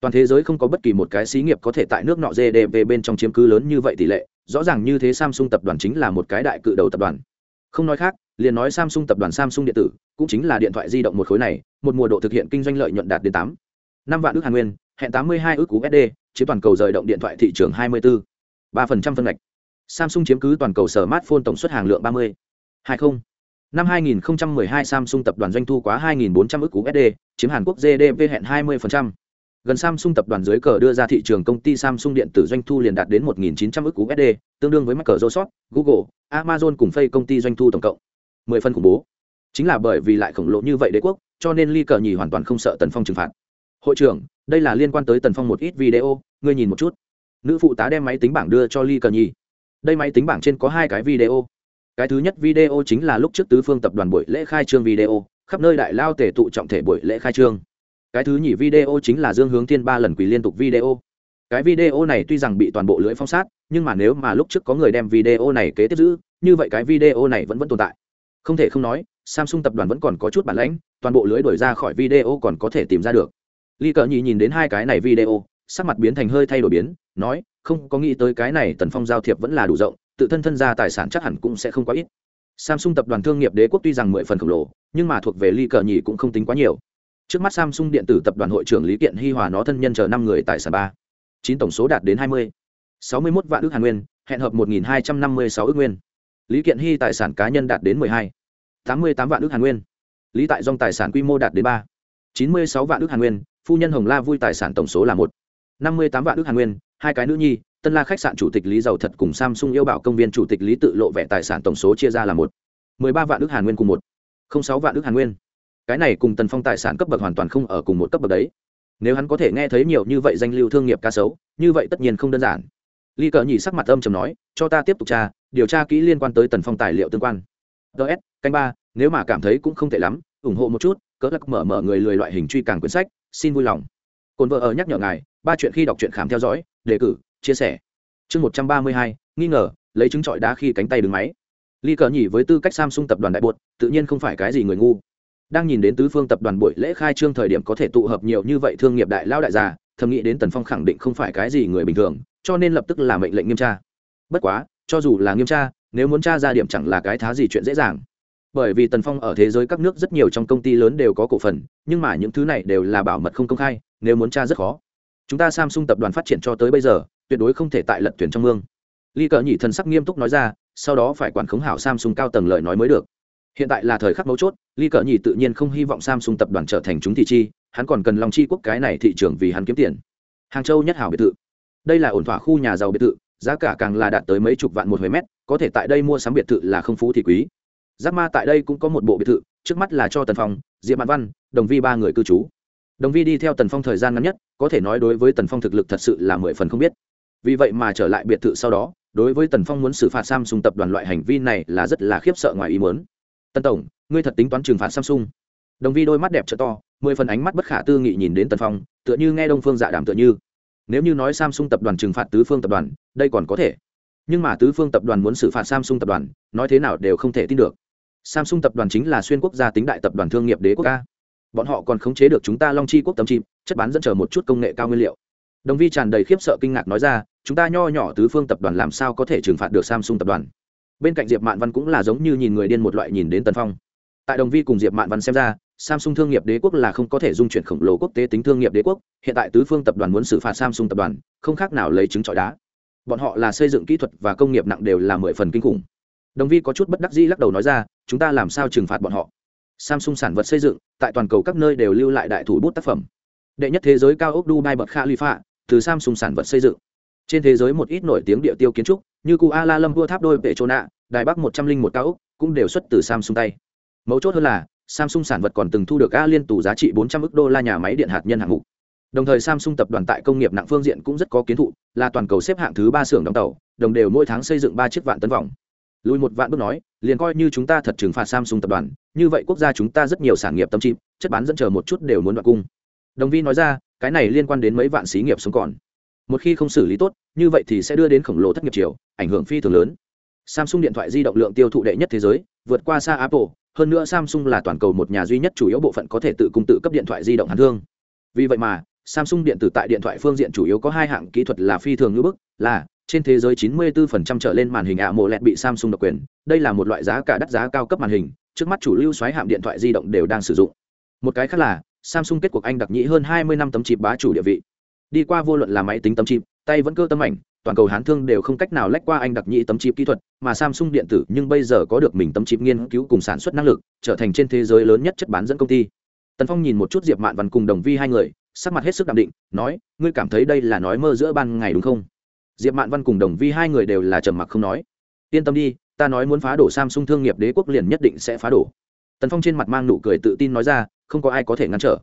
Toàn thế giới không có bất kỳ một cái xí nghiệp có thể tại nước nọ gdp bên trong chiếm cứ lớn như vậy tỷ lệ. Rõ ràng như thế samsung tập đoàn chính là một cái đại cự đầu tập đoàn. Không nói khác, liền nói samsung tập đoàn samsung điện tử, cũng chính là điện thoại di động một khối này, một mùa độ thực hiện kinh doanh lợi nhuận đạt đến tám. Năm vạn ước hàn nguyên, hẹn tám mươi hai ước usd chiếm toàn cầu rời động điện thoại thị trường hai mươi bốn ba phần trăm phân ngạch. Samsung chiếm cứ toàn cầu sở smartphone tổng suất hàng lượng ba mươi. Hai không năm 2012 Samsung tập đoàn doanh thu quá 2.400 ức USD, chiếm Hàn Quốc GDP hẹn 20% gần samsung tập đoàn dưới cờ đưa ra thị trường công ty samsung điện tử doanh thu liền đạt đến 1.900 ức usd tương đương với microsoft google amazon cùng phây công ty doanh thu tổng cộng mười phân khủng bố. Chính là bởi vì lại khổng lồ như vậy đế quốc cho nên ly cờ nhì hoàn toàn không sợ tần phong trừng phạt. Hội trưởng đây là liên quan tới tần phong một ít video ngươi nhìn một chút. Nữ phụ tá đem máy tính bảng đưa cho ly cờ nhì. Đây máy tính bảng trên có hai cái video cái thứ nhất video chính là lúc trước tứ phương tập đoàn buổi lễ khai trương video, khắp nơi đại lao tề tụ trọng thể buổi lễ khai trương. Cái thứ nhì video chính là dương hướng thiên ba lần quỳ liên tục video. Cái video này tuy rằng bị toàn bộ lưỡi phong sát, nhưng mà nếu mà lúc trước có người đem video này kế tiếp giữ, như vậy cái video này vẫn vẫn tồn tại. Không thể không nói, samsung tập đoàn vẫn còn có chút bản lãnh, toàn bộ lưới đổi ra khỏi video còn có thể tìm ra được. Ly cờ nhì nhìn đến hai cái này video, sắc mặt biến thành hơi thay đổi biến, nói, không có nghĩ tới cái này tần phong giao thiệp vẫn là đủ rộng tự thân thân ra tài sản chắc hẳn cũng sẽ không quá ít. Samsung tập đoàn thương nghiệp đế quốc tuy rằng mười phần khổng lồ, nhưng mà thuộc về ly cờ nhì cũng không tính quá nhiều. Trước mắt samsung điện tử tập đoàn hội trưởng lý kiện hi hòa nó thân nhân chờ năm người tại sản ba. Chín tổng số đạt đến hai mươi. Sáu mươi một vạn ước hàn nguyên, hẹn hợp một nghìn hai trăm năm mươi sáu ước nguyên. Lý kiện hy tài sản cá nhân đạt đến mười hai. Tám mươi tám vạn ước hàn nguyên. Lý tại dòng tài sản quy mô đạt đến ba. Chín mươi sáu vạn ước hàn nguyên, phu nhân hồng la vui tài sản tổng số là một. Năm mươi tám vạn ước hàn nguyên, hai cái nữ nhi tân la khách sạn chủ tịch lý giàu thật cùng samsung yêu bảo công viên chủ tịch lý tự lộ vẻ tài sản tổng số chia ra là một. mười ba vạn ước hàn nguyên cùng một. không sáu vạn ước hàn nguyên. Cái này cùng tần phong tài sản cấp bậc hoàn toàn không ở cùng một cấp bậc đấy. Nếu hắn có thể nghe thấy nhiều như vậy danh lưu thương nghiệp ca xấu như vậy tất nhiên không đơn giản. Ly cờ nhì sắc mặt âm chầm nói, cho ta tiếp tục tra, điều tra kỹ liên quan tới tần phong tài liệu tương quan. Ts canh ba, nếu mà cảm thấy cũng không tệ lắm, ủng hộ một chút, cỡ lắc mở mở người lười loại hình truy càng quyển sách, xin vui lòng. Cồn vợ ở nhắc nhở ngài, ba chuyện khi đọc truyện khám theo dõi, đề cử chia sẻ. Chương một trăm ba mươi hai, nghi ngờ, lấy chứng trọi đá khi cánh tay đứng máy. Ly cờ nhỉ với tư cách samsung tập đoàn đại bột, tự nhiên không phải cái gì người ngu. Đang nhìn đến tứ phương tập đoàn buổi lễ khai trương thời điểm có thể tụ hợp nhiều như vậy thương nghiệp đại lao đại gia, thầm nghĩ đến tần phong khẳng định không phải cái gì người bình thường, cho nên lập tức là mệnh lệnh nghiêm tra. Bất quá, cho dù là nghiêm tra, nếu muốn tra ra điểm chẳng là cái thá gì chuyện dễ dàng. Bởi vì tần phong ở thế giới các nước rất nhiều trong công ty lớn đều có cổ phần, nhưng mà những thứ này đều là bảo mật không công khai, nếu muốn tra rất khó. Chúng ta samsung tập đoàn phát triển cho tới bây giờ tuyệt đối không thể tại lật thuyền trong mương. Ly cờ nhị thần sắc nghiêm túc nói ra, sau đó phải quản khống hảo samsung cao tầng lời nói mới được. Hiện tại là thời khắc mấu chốt ly cờ nhỉ tự nhiên không hy vọng samsung tập đoàn trở thành chúng thị chi, hắn còn cần lòng chi quốc cái này thị trường vì hắn kiếm tiền. Hàng châu nhất hảo biệt thự. Đây là ổn thỏa khu nhà giàu biệt thự, giá cả càng là đạt tới mấy chục vạn một huế mét, có thể tại đây mua sắm biệt thự là không phú thì quý. Giáp ma tại đây cũng có một bộ biệt thự, trước mắt là cho tần phong, diệp mạn văn, đồng vi ba người cư trú. Đồng vi đi theo tần phong thời gian ngắn nhất, có thể nói đối với tần phong thực lực thật sự là mười phần không biết vì vậy mà trở lại biệt thự sau đó, đối với tần phong muốn xử phạt samsung tập đoàn loại hành vi này là rất là khiếp sợ ngoài ý muốn. Tân tổng, ngươi thật tính toán trừng phạt samsung? Đồng vi đôi mắt đẹp trợ to, mười phần ánh mắt bất khả tư nghị nhìn đến tần phong, tựa như nghe đông phương dạ đàm tựa như. Nếu như nói samsung tập đoàn trừng phạt tứ phương tập đoàn, đây còn có thể. Nhưng mà tứ phương tập đoàn muốn xử phạt samsung tập đoàn, nói thế nào đều không thể tin được. Samsung tập đoàn chính là xuyên quốc gia tính đại tập đoàn thương nghiệp đế quốc ca bọn họ còn khống chế được chúng ta long chi quốc tấm chim, chất bán dẫn chờ một chút công nghệ cao nguyên liệu. Đồng vi tràn đầy khiếp sợ kinh ngạc nói ra chúng ta nho nhỏ tứ phương tập đoàn làm sao có thể trừng phạt được samsung tập đoàn? Bên cạnh diệp mạn văn cũng là giống như nhìn người điên một loại nhìn đến tần phong. Tại đồng vi cùng diệp mạn văn xem ra, samsung thương nghiệp đế quốc là không có thể dung chuyển khổng lồ quốc tế tính thương nghiệp đế quốc, hiện tại tứ phương tập đoàn muốn xử phạt samsung tập đoàn, không khác nào lấy trứng trọi đá. Bọn họ là xây dựng kỹ thuật và công nghiệp nặng đều là mười phần kinh khủng. Đồng vi có chút bất đắc dĩ lắc đầu nói ra, chúng ta làm sao trừng phạt bọn họ? Samsung sản vật xây dựng, tại toàn cầu các nơi đều lưu lại đại thủ bút tác phẩm. Đệ nhất thế giới cao ốc dubai bậc khalifa, từ samsung sản vật xây dựng trên thế giới một ít nổi tiếng địa tiêu kiến trúc như Kuhala Lâm vua tháp đôi vệ trô nạ đài bắc một trăm linh một cao úc cũng đều xuất từ samsung tay. Mấu chốt hơn là samsung sản vật còn từng thu được a liên tù giá trị bốn trăm ước đô la nhà máy điện hạt nhân hạng mục. Đồng thời samsung tập đoàn tại công nghiệp nặng phương diện cũng rất có kiến thụ là toàn cầu xếp hạng thứ ba xưởng đóng tàu đồng đều mỗi tháng xây dựng ba chiếc vạn tấn vòng. Lùi một vạn bước nói liền coi như chúng ta thật trừng phạt samsung tập đoàn như vậy quốc gia chúng ta rất nhiều sản nghiệp tâm chim, chất bán dẫn chờ một chút đều muốn đoạt cung. Đồng vi nói ra cái này liên quan đến mấy vạn xí nghiệp sống còn một khi không xử lý tốt, như vậy thì sẽ đưa đến khổng lồ thất nghiệp chiều ảnh hưởng phi thường lớn. Samsung điện thoại di động lượng tiêu thụ đệ nhất thế giới, vượt qua xa apple, hơn nữa samsung là toàn cầu một nhà duy nhất chủ yếu bộ phận có thể tự cung tự cấp điện thoại di động hàn thương. Vì vậy mà, samsung điện tử tại điện thoại phương diện chủ yếu có hai hạng kỹ thuật là phi thường ngữ bức, là trên thế giới 94% trở lên màn hình ạ mộ lẹt bị samsung độc quyền. Đây là một loại giá cả đắt giá cao cấp màn hình, trước mắt chủ lưu xoáy hạm điện thoại di động đều đang sử dụng. Một cái khác là, samsung kết cuộc anh đặc nhĩ hơn 20 năm tấm chip bá chủ địa vị đi qua vô luận là máy tính tấm chip, tay vẫn cơ tấm ảnh, toàn cầu hán thương đều không cách nào lách qua anh đặc nhĩ tấm chip kỹ thuật, mà samsung điện tử nhưng bây giờ có được mình tấm chip nghiên cứu cùng sản xuất năng lực, trở thành trên thế giới lớn nhất chất bán dẫn công ty. Tần phong nhìn một chút diệp mạn văn cùng đồng vi hai người, sắc mặt hết sức đạm định, nói, ngươi cảm thấy đây là nói mơ giữa ban ngày đúng không? Diệp mạn văn cùng đồng vi hai người đều là trầm mặc không nói. Yên tâm đi, ta nói muốn phá đổ samsung thương nghiệp đế quốc liền nhất định sẽ phá đổ. Tần phong trên mặt mang nụ cười tự tin nói ra, không có ai có thể ngăn trở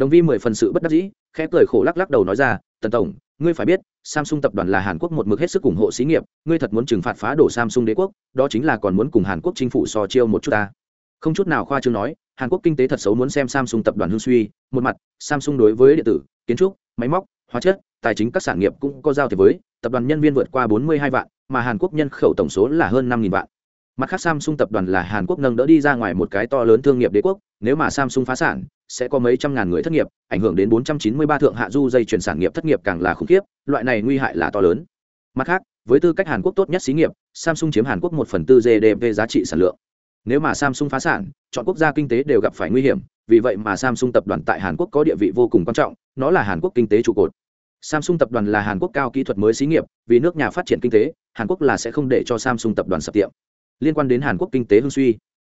đồng vi mười phần sự bất đắc dĩ, khẽ cười khổ lắc lắc đầu nói ra, tần tổng, ngươi phải biết, samsung tập đoàn là hàn quốc một mực hết sức ủng hộ xí nghiệp, ngươi thật muốn trừng phạt phá đổ samsung đế quốc, đó chính là còn muốn cùng hàn quốc chính phủ so chiêu một chút ta. Không chút nào khoa chương nói, hàn quốc kinh tế thật xấu muốn xem samsung tập đoàn hương suy, một mặt, samsung đối với điện tử, kiến trúc, máy móc, hóa chất, tài chính các sản nghiệp cũng có giao thế với, tập đoàn nhân viên vượt qua 42 vạn, mà hàn quốc nhân khẩu tổng số là hơn 5.000 vạn. Mặt khác samsung tập đoàn là hàn quốc nâng đỡ đi ra ngoài một cái to lớn thương nghiệp đế quốc, nếu mà samsung phá sản sẽ có mấy trăm ngàn người thất nghiệp, ảnh hưởng đến 493 thượng hạ du dây chuyển sản nghiệp thất nghiệp càng là khủng khiếp, loại này nguy hại là to lớn. Mặt khác, với tư cách hàn quốc tốt nhất xí nghiệp, samsung chiếm hàn quốc một phần tư gdp giá trị sản lượng. Nếu mà samsung phá sản, chọn quốc gia kinh tế đều gặp phải nguy hiểm, vì vậy mà samsung tập đoàn tại hàn quốc có địa vị vô cùng quan trọng, nó là hàn quốc kinh tế trụ cột. Samsung tập đoàn là hàn quốc cao kỹ thuật mới xí nghiệp, vì nước nhà phát triển kinh tế, hàn quốc là sẽ không để cho samsung tập đoàn sập tiệm. Liên quan đến hàn quốc kinh tế hưng suy.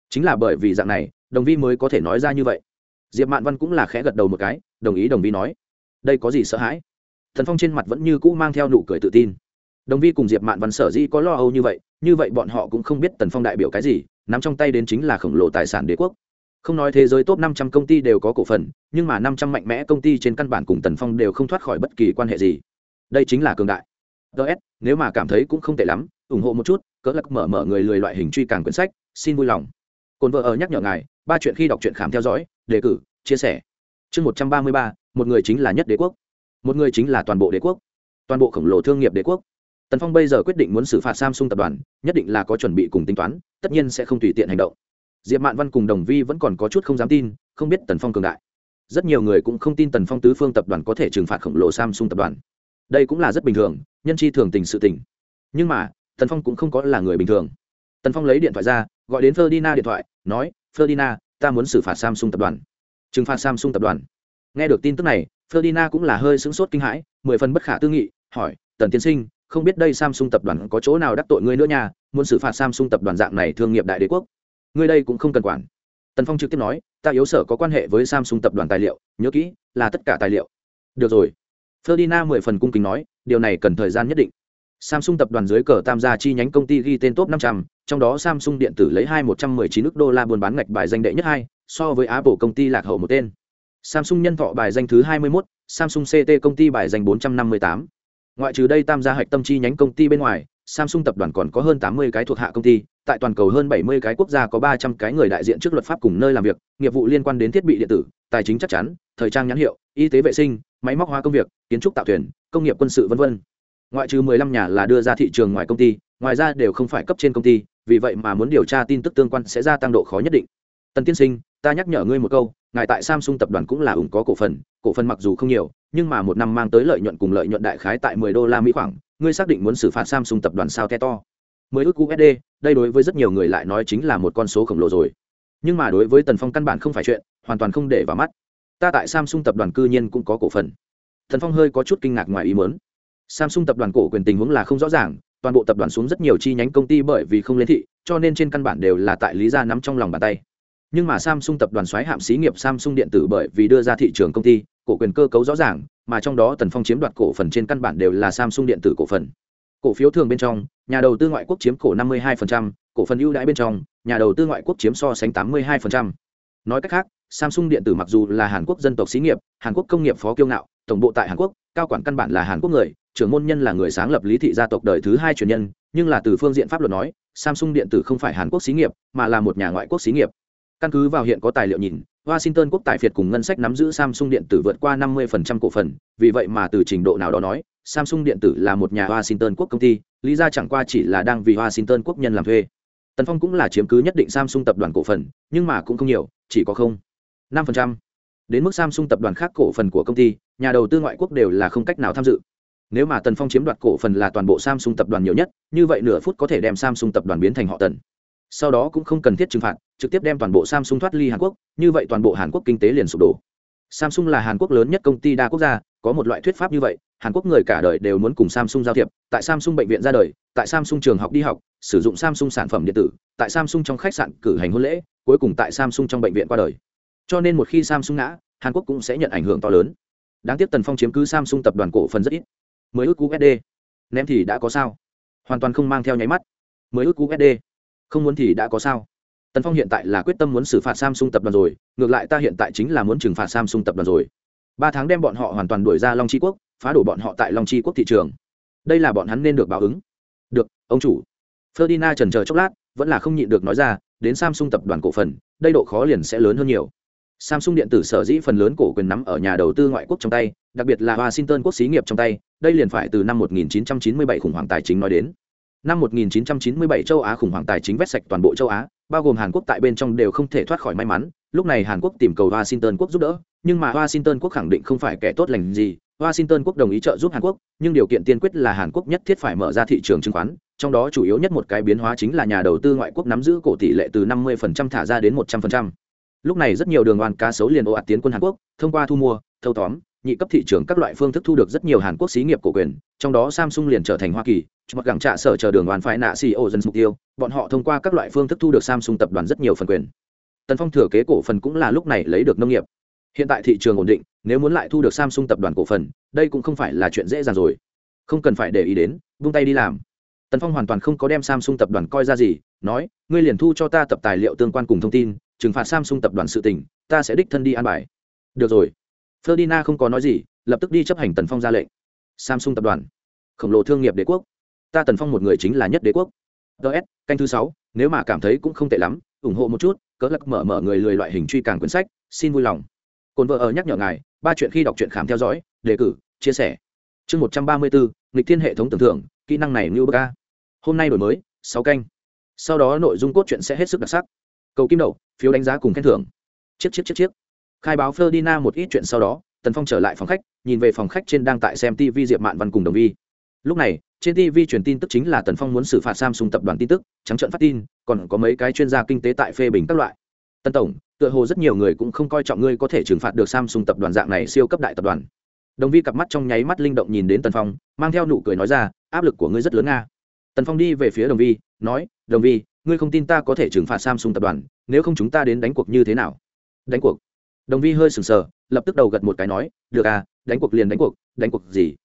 Chính là bởi vì dạng này, đồng vi mới có thể nói ra như vậy diệp mạn văn cũng là khẽ gật đầu một cái đồng ý đồng vi nói đây có gì sợ hãi thần phong trên mặt vẫn như cũ mang theo nụ cười tự tin đồng vi cùng diệp mạn văn sở dĩ có lo âu như vậy như vậy bọn họ cũng không biết tần phong đại biểu cái gì nắm trong tay đến chính là khổng lồ tài sản đế quốc không nói thế giới top 500 công ty đều có cổ phần nhưng mà 500 mạnh mẽ công ty trên căn bản cùng tần phong đều không thoát khỏi bất kỳ quan hệ gì đây chính là cường đại ts nếu mà cảm thấy cũng không tệ lắm, ủng hộ một chút, cỡ lắc mở mở người lười loại hình truy càng quyển sách, xin vui lòng cồn vợ ở nhắc nhở ngài ba chuyện khi đọc truyện khám theo dõi đề cử chia sẻ. Chương 133, một người chính là nhất đế quốc. Một người chính là toàn bộ đế quốc. Toàn bộ khổng lồ thương nghiệp đế quốc. Tần phong bây giờ quyết định muốn xử phạt samsung tập đoàn nhất định là có chuẩn bị cùng tính toán tất nhiên sẽ không tùy tiện hành động. Diệp mạn văn cùng đồng vi vẫn còn có chút không dám tin không biết tần phong cường đại. Rất nhiều người cũng không tin tần phong tứ phương tập đoàn có thể trừng phạt khổng lồ samsung tập đoàn. Đây cũng là rất bình thường nhân chi thường tình sự tình. Nhưng mà tần phong cũng không có là người bình thường. Tần phong lấy điện thoại ra gọi đến ferdinand điện thoại, nói ferdinand ta muốn xử phạt samsung tập đoàn. Trừng phạt samsung tập đoàn. Nghe được tin tức này ferdinand cũng là hơi sững sốt kinh hãi, mười phần bất khả tư nghị, hỏi, tần tiên sinh, không biết đây samsung tập đoàn có chỗ nào đắc tội ngươi nữa nha, muốn xử phạt samsung tập đoàn dạng này thương nghiệp đại đế quốc? Ngươi đây cũng không cần quản. Tần phong trực tiếp nói, ta yếu sở có quan hệ với samsung tập đoàn tài liệu, nhớ kỹ, là tất cả tài liệu. Được rồi. Ferdinand mười phần cung kính nói, điều này cần thời gian nhất định samsung tập đoàn dưới cờ tam gia chi nhánh công ty ghi tên top 500, trong đó samsung điện tử lấy hai một trăm mười chín đô la buôn bán ngạch bài danh đệ nhất hai so với apple công ty lạc hậu một tên samsung nhân thọ bài danh thứ hai mươi 21, samsung ct công ty bài danh bốn trăm năm mươi tám ngoại trừ đây tam gia hạch tâm chi nhánh công ty bên ngoài samsung tập đoàn còn có hơn tám mươi cái thuộc hạ công ty tại toàn cầu hơn bảy mươi cái quốc gia có ba trăm cái người đại diện trước luật pháp cùng nơi làm việc nghiệp vụ liên quan đến thiết bị điện tử tài chính chắc chắn thời trang nhãn hiệu y tế vệ sinh máy móc hóa công việc kiến trúc tạo thuyền công nghiệp quân sự vân vân ngoại trừ mười lăm nhà là đưa ra thị trường ngoài công ty, ngoài ra đều không phải cấp trên công ty, vì vậy mà muốn điều tra tin tức tương quan sẽ gia tăng độ khó nhất định. Tần tiên sinh, ta nhắc nhở ngươi một câu, ngài tại samsung tập đoàn cũng là ủng có cổ phần cổ phần mặc dù không nhiều, nhưng mà một năm mang tới lợi nhuận cùng lợi nhuận đại khái tại mười đô la mỹ khoảng, ngươi xác định muốn xử phạt samsung tập đoàn sao the to? Mười ước usd đây đối với rất nhiều người lại nói chính là một con số khổng lồ rồi. Nhưng mà đối với tần phong căn bản không phải chuyện, hoàn toàn không để vào mắt. Ta tại samsung tập đoàn cư nhiên cũng có cổ phần. Thần phong hơi có chút kinh ngạc ngoài ý mớn samsung tập đoàn cổ quyền tình huống là không rõ ràng toàn bộ tập đoàn xuống rất nhiều chi nhánh công ty bởi vì không lên thị cho nên trên căn bản đều là tại lý gia nắm trong lòng bàn tay nhưng mà samsung tập đoàn xoáy hạm xí nghiệp samsung điện tử bởi vì đưa ra thị trường công ty cổ quyền cơ cấu rõ ràng mà trong đó tần phong chiếm đoạt cổ phần trên căn bản đều là samsung điện tử cổ phần cổ phiếu thường bên trong nhà đầu tư ngoại quốc chiếm cổ 52%, cổ phần ưu đãi bên trong nhà đầu tư ngoại quốc chiếm so sánh 82%. nói cách khác samsung điện tử mặc dù là hàn quốc dân tộc xí nghiệp hàn quốc công nghiệp phó kiêu ngạo tổng bộ tại hàn quốc, cao quản căn bản là hàn quốc người, trưởng môn nhân là người sáng lập lý thị gia tộc đời thứ hai truyền nhân, nhưng là từ phương diện pháp luật nói, samsung điện tử không phải hàn quốc xí nghiệp, mà là một nhà ngoại quốc xí nghiệp. Căn cứ vào hiện có tài liệu nhìn, washington quốc tại việt cùng ngân sách nắm giữ samsung điện tử vượt qua 50% cổ phần, vì vậy mà từ trình độ nào đó nói, samsung điện tử là một nhà washington quốc công ty, lý ra chẳng qua chỉ là đang vì washington quốc nhân làm thuê. Tần phong cũng là chiếm cứ nhất định samsung tập đoàn cổ phần, nhưng mà cũng không nhiều, chỉ có không. năm đến mức samsung tập đoàn khác cổ phần của công ty, nhà đầu tư ngoại quốc đều là không cách nào tham dự. Nếu mà tần phong chiếm đoạt cổ phần là toàn bộ samsung tập đoàn nhiều nhất, như vậy nửa phút có thể đem samsung tập đoàn biến thành họ tần. Sau đó cũng không cần thiết trừng phạt, trực tiếp đem toàn bộ samsung thoát ly hàn quốc, như vậy toàn bộ hàn quốc kinh tế liền sụp đổ. Samsung là hàn quốc lớn nhất công ty đa quốc gia, có một loại thuyết pháp như vậy, hàn quốc người cả đời đều muốn cùng samsung giao thiệp, tại samsung bệnh viện ra đời, tại samsung trường học đi học, sử dụng samsung sản phẩm điện tử, tại samsung trong khách sạn cử hành hôn lễ, cuối cùng tại samsung trong bệnh viện qua đời cho nên một khi samsung ngã, hàn quốc cũng sẽ nhận ảnh hưởng to lớn. Đáng tiếc tần phong chiếm cứ samsung tập đoàn cổ phần rất ít. Mới ước usd ném thì đã có sao? Hoàn toàn không mang theo nháy mắt. Mới ước usd không muốn thì đã có sao? Tần phong hiện tại là quyết tâm muốn xử phạt samsung tập đoàn rồi, ngược lại ta hiện tại chính là muốn trừng phạt samsung tập đoàn rồi. Ba tháng đem bọn họ hoàn toàn đuổi ra long tri quốc, phá đổ bọn họ tại long tri quốc thị trường. Đây là bọn hắn nên được báo ứng. Được, ông chủ. Ferdinand trần chờ chốc lát, vẫn là không nhịn được nói ra, đến samsung tập đoàn cổ phần, đây độ khó liền sẽ lớn hơn nhiều samsung điện tử sở dĩ phần lớn cổ quyền nắm ở nhà đầu tư ngoại quốc trong tay đặc biệt là washington quốc xí nghiệp trong tay đây liền phải từ năm 1997 khủng hoảng tài chính nói đến năm 1997 châu Á khủng hoảng tài chính vét sạch toàn bộ châu Á, bao gồm Hàn Quốc tại bên trong đều không thể thoát khỏi may mắn, lúc này Hàn Quốc tìm cầu Washington quốc giúp đỡ, nhưng mà Washington quốc khẳng định không phải kẻ tốt lành gì, Washington quốc đồng ý trợ giúp Hàn Quốc, nhưng điều kiện tiên quyết là Hàn Quốc nhất thiết phải mở ra thị trường chứng khoán, trong đó chủ yếu nhất một cái biến hóa chính là nhà đầu tư ngoại quốc nắm giữ cổ tỷ lệ từ 50% thả ra đến 100%. Lúc này rất nhiều đường oan cá sấu liền ồ ạt tiến quân Hàn Quốc, thông qua thu mua, thâu tóm, nhị cấp thị trường các loại phương thức thu được rất nhiều Hàn Quốc xí nghiệp cổ quyền, trong đó Samsung liền trở thành Hoa Kỳ, mặc gẳng trạ sở chờ đường đoàn phải nạ CEO dân mục tiêu, bọn họ thông qua các loại phương thức thu được Samsung tập đoàn rất nhiều phần quyền. Tần Phong thừa kế cổ phần cũng là lúc này lấy được nông nghiệp. Hiện tại thị trường ổn định, nếu muốn lại thu được Samsung tập đoàn cổ phần, đây cũng không phải là chuyện dễ dàng rồi. Không cần phải để ý đến, buông tay đi làm. Tần Phong hoàn toàn không có đem Samsung tập đoàn coi ra gì, nói, ngươi liền thu cho ta tập tài liệu tương quan cùng thông tin, trừng phạt Samsung tập đoàn sự tình, ta sẽ đích thân đi an bài. Được rồi. Ferdinand không có nói gì, lập tức đi chấp hành Tần Phong ra lệnh. Samsung tập đoàn, khổng lồ thương nghiệp đế quốc. Ta Tần Phong một người chính là nhất đế quốc. DS, canh thứ sáu, nếu mà cảm thấy cũng không tệ lắm, ủng hộ một chút, cỡ lắc mở mở người lười loại hình truy càng quyển sách, xin vui lòng. Côn vợ ở nhắc nhở ngài, ba chuyện khi đọc truyện khám theo dõi, đề cử, chia sẻ. Chương một trăm ba mươi bốn, nghịch thiên hệ thống tưởng thưởng, kỹ năng này như bậc. Hôm nay đổi mới, sáu canh. Sau đó nội dung cốt truyện sẽ hết sức đặc sắc. Cầu kim đậu, phiếu đánh giá cùng khen thưởng. Chiếc chiếc chiếc chiếc. Khai báo Ferdinand một ít chuyện sau đó, tần phong trở lại phòng khách, nhìn về phòng khách trên đang tại xem tv diệp mạn văn cùng đồng vi. Lúc này, trên tv truyền tin tức chính là tần phong muốn xử phạt samsung tập đoàn tin tức, trắng trận phát tin, còn có mấy cái chuyên gia kinh tế tại phê bình các loại. Tân tổng, tựa hồ rất nhiều người cũng không coi trọng ngươi có thể trừng phạt được samsung tập đoàn dạng này siêu cấp đại tập đoàn. Đồng vi cặp mắt trong nháy mắt linh động nhìn đến tần phong, mang theo nụ cười nói ra, áp lực của ngươi rất lớn nga. Tần phong đi về phía đồng vi, nói, đồng vi ngươi không tin ta có thể trừng phạt samsung tập đoàn, nếu không chúng ta đến đánh cuộc như thế nào? Đánh cuộc. Đồng vi hơi sừng sờ, lập tức đầu gật một cái nói, được à đánh cuộc liền đánh cuộc đánh cuộc gì?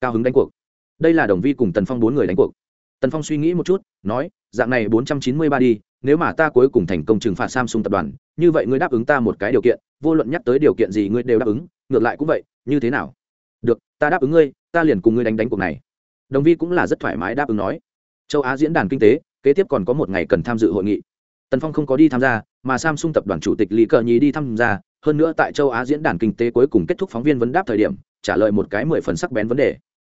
Cao hứng đánh cuộc. Đây là đồng vi cùng tần phong bốn người đánh cuộc. Tần phong suy nghĩ một chút, nói, dạng này bốn trăm chín mươi ba đi, nếu mà ta cuối cùng thành công trừng phạt samsung tập đoàn, như vậy ngươi đáp ứng ta một cái điều kiện, vô luận nhắc tới điều kiện gì ngươi đều đáp ứng, ngược lại cũng vậy, như thế nào? Được, ta đáp ứng ngươi, ta liền cùng ngươi đánh đánh cuộc này. Đồng vi cũng là rất thoải mái đáp ứng nói. Châu á diễn đàn kinh tế kế tiếp còn có một ngày cần tham dự hội nghị. Tần phong không có đi tham gia, mà samsung tập đoàn chủ tịch lý cờ nhì đi tham gia. Hơn nữa tại châu á diễn đàn kinh tế cuối cùng kết thúc phóng viên vấn đáp thời điểm, trả lời một cái mười phần sắc bén vấn đề.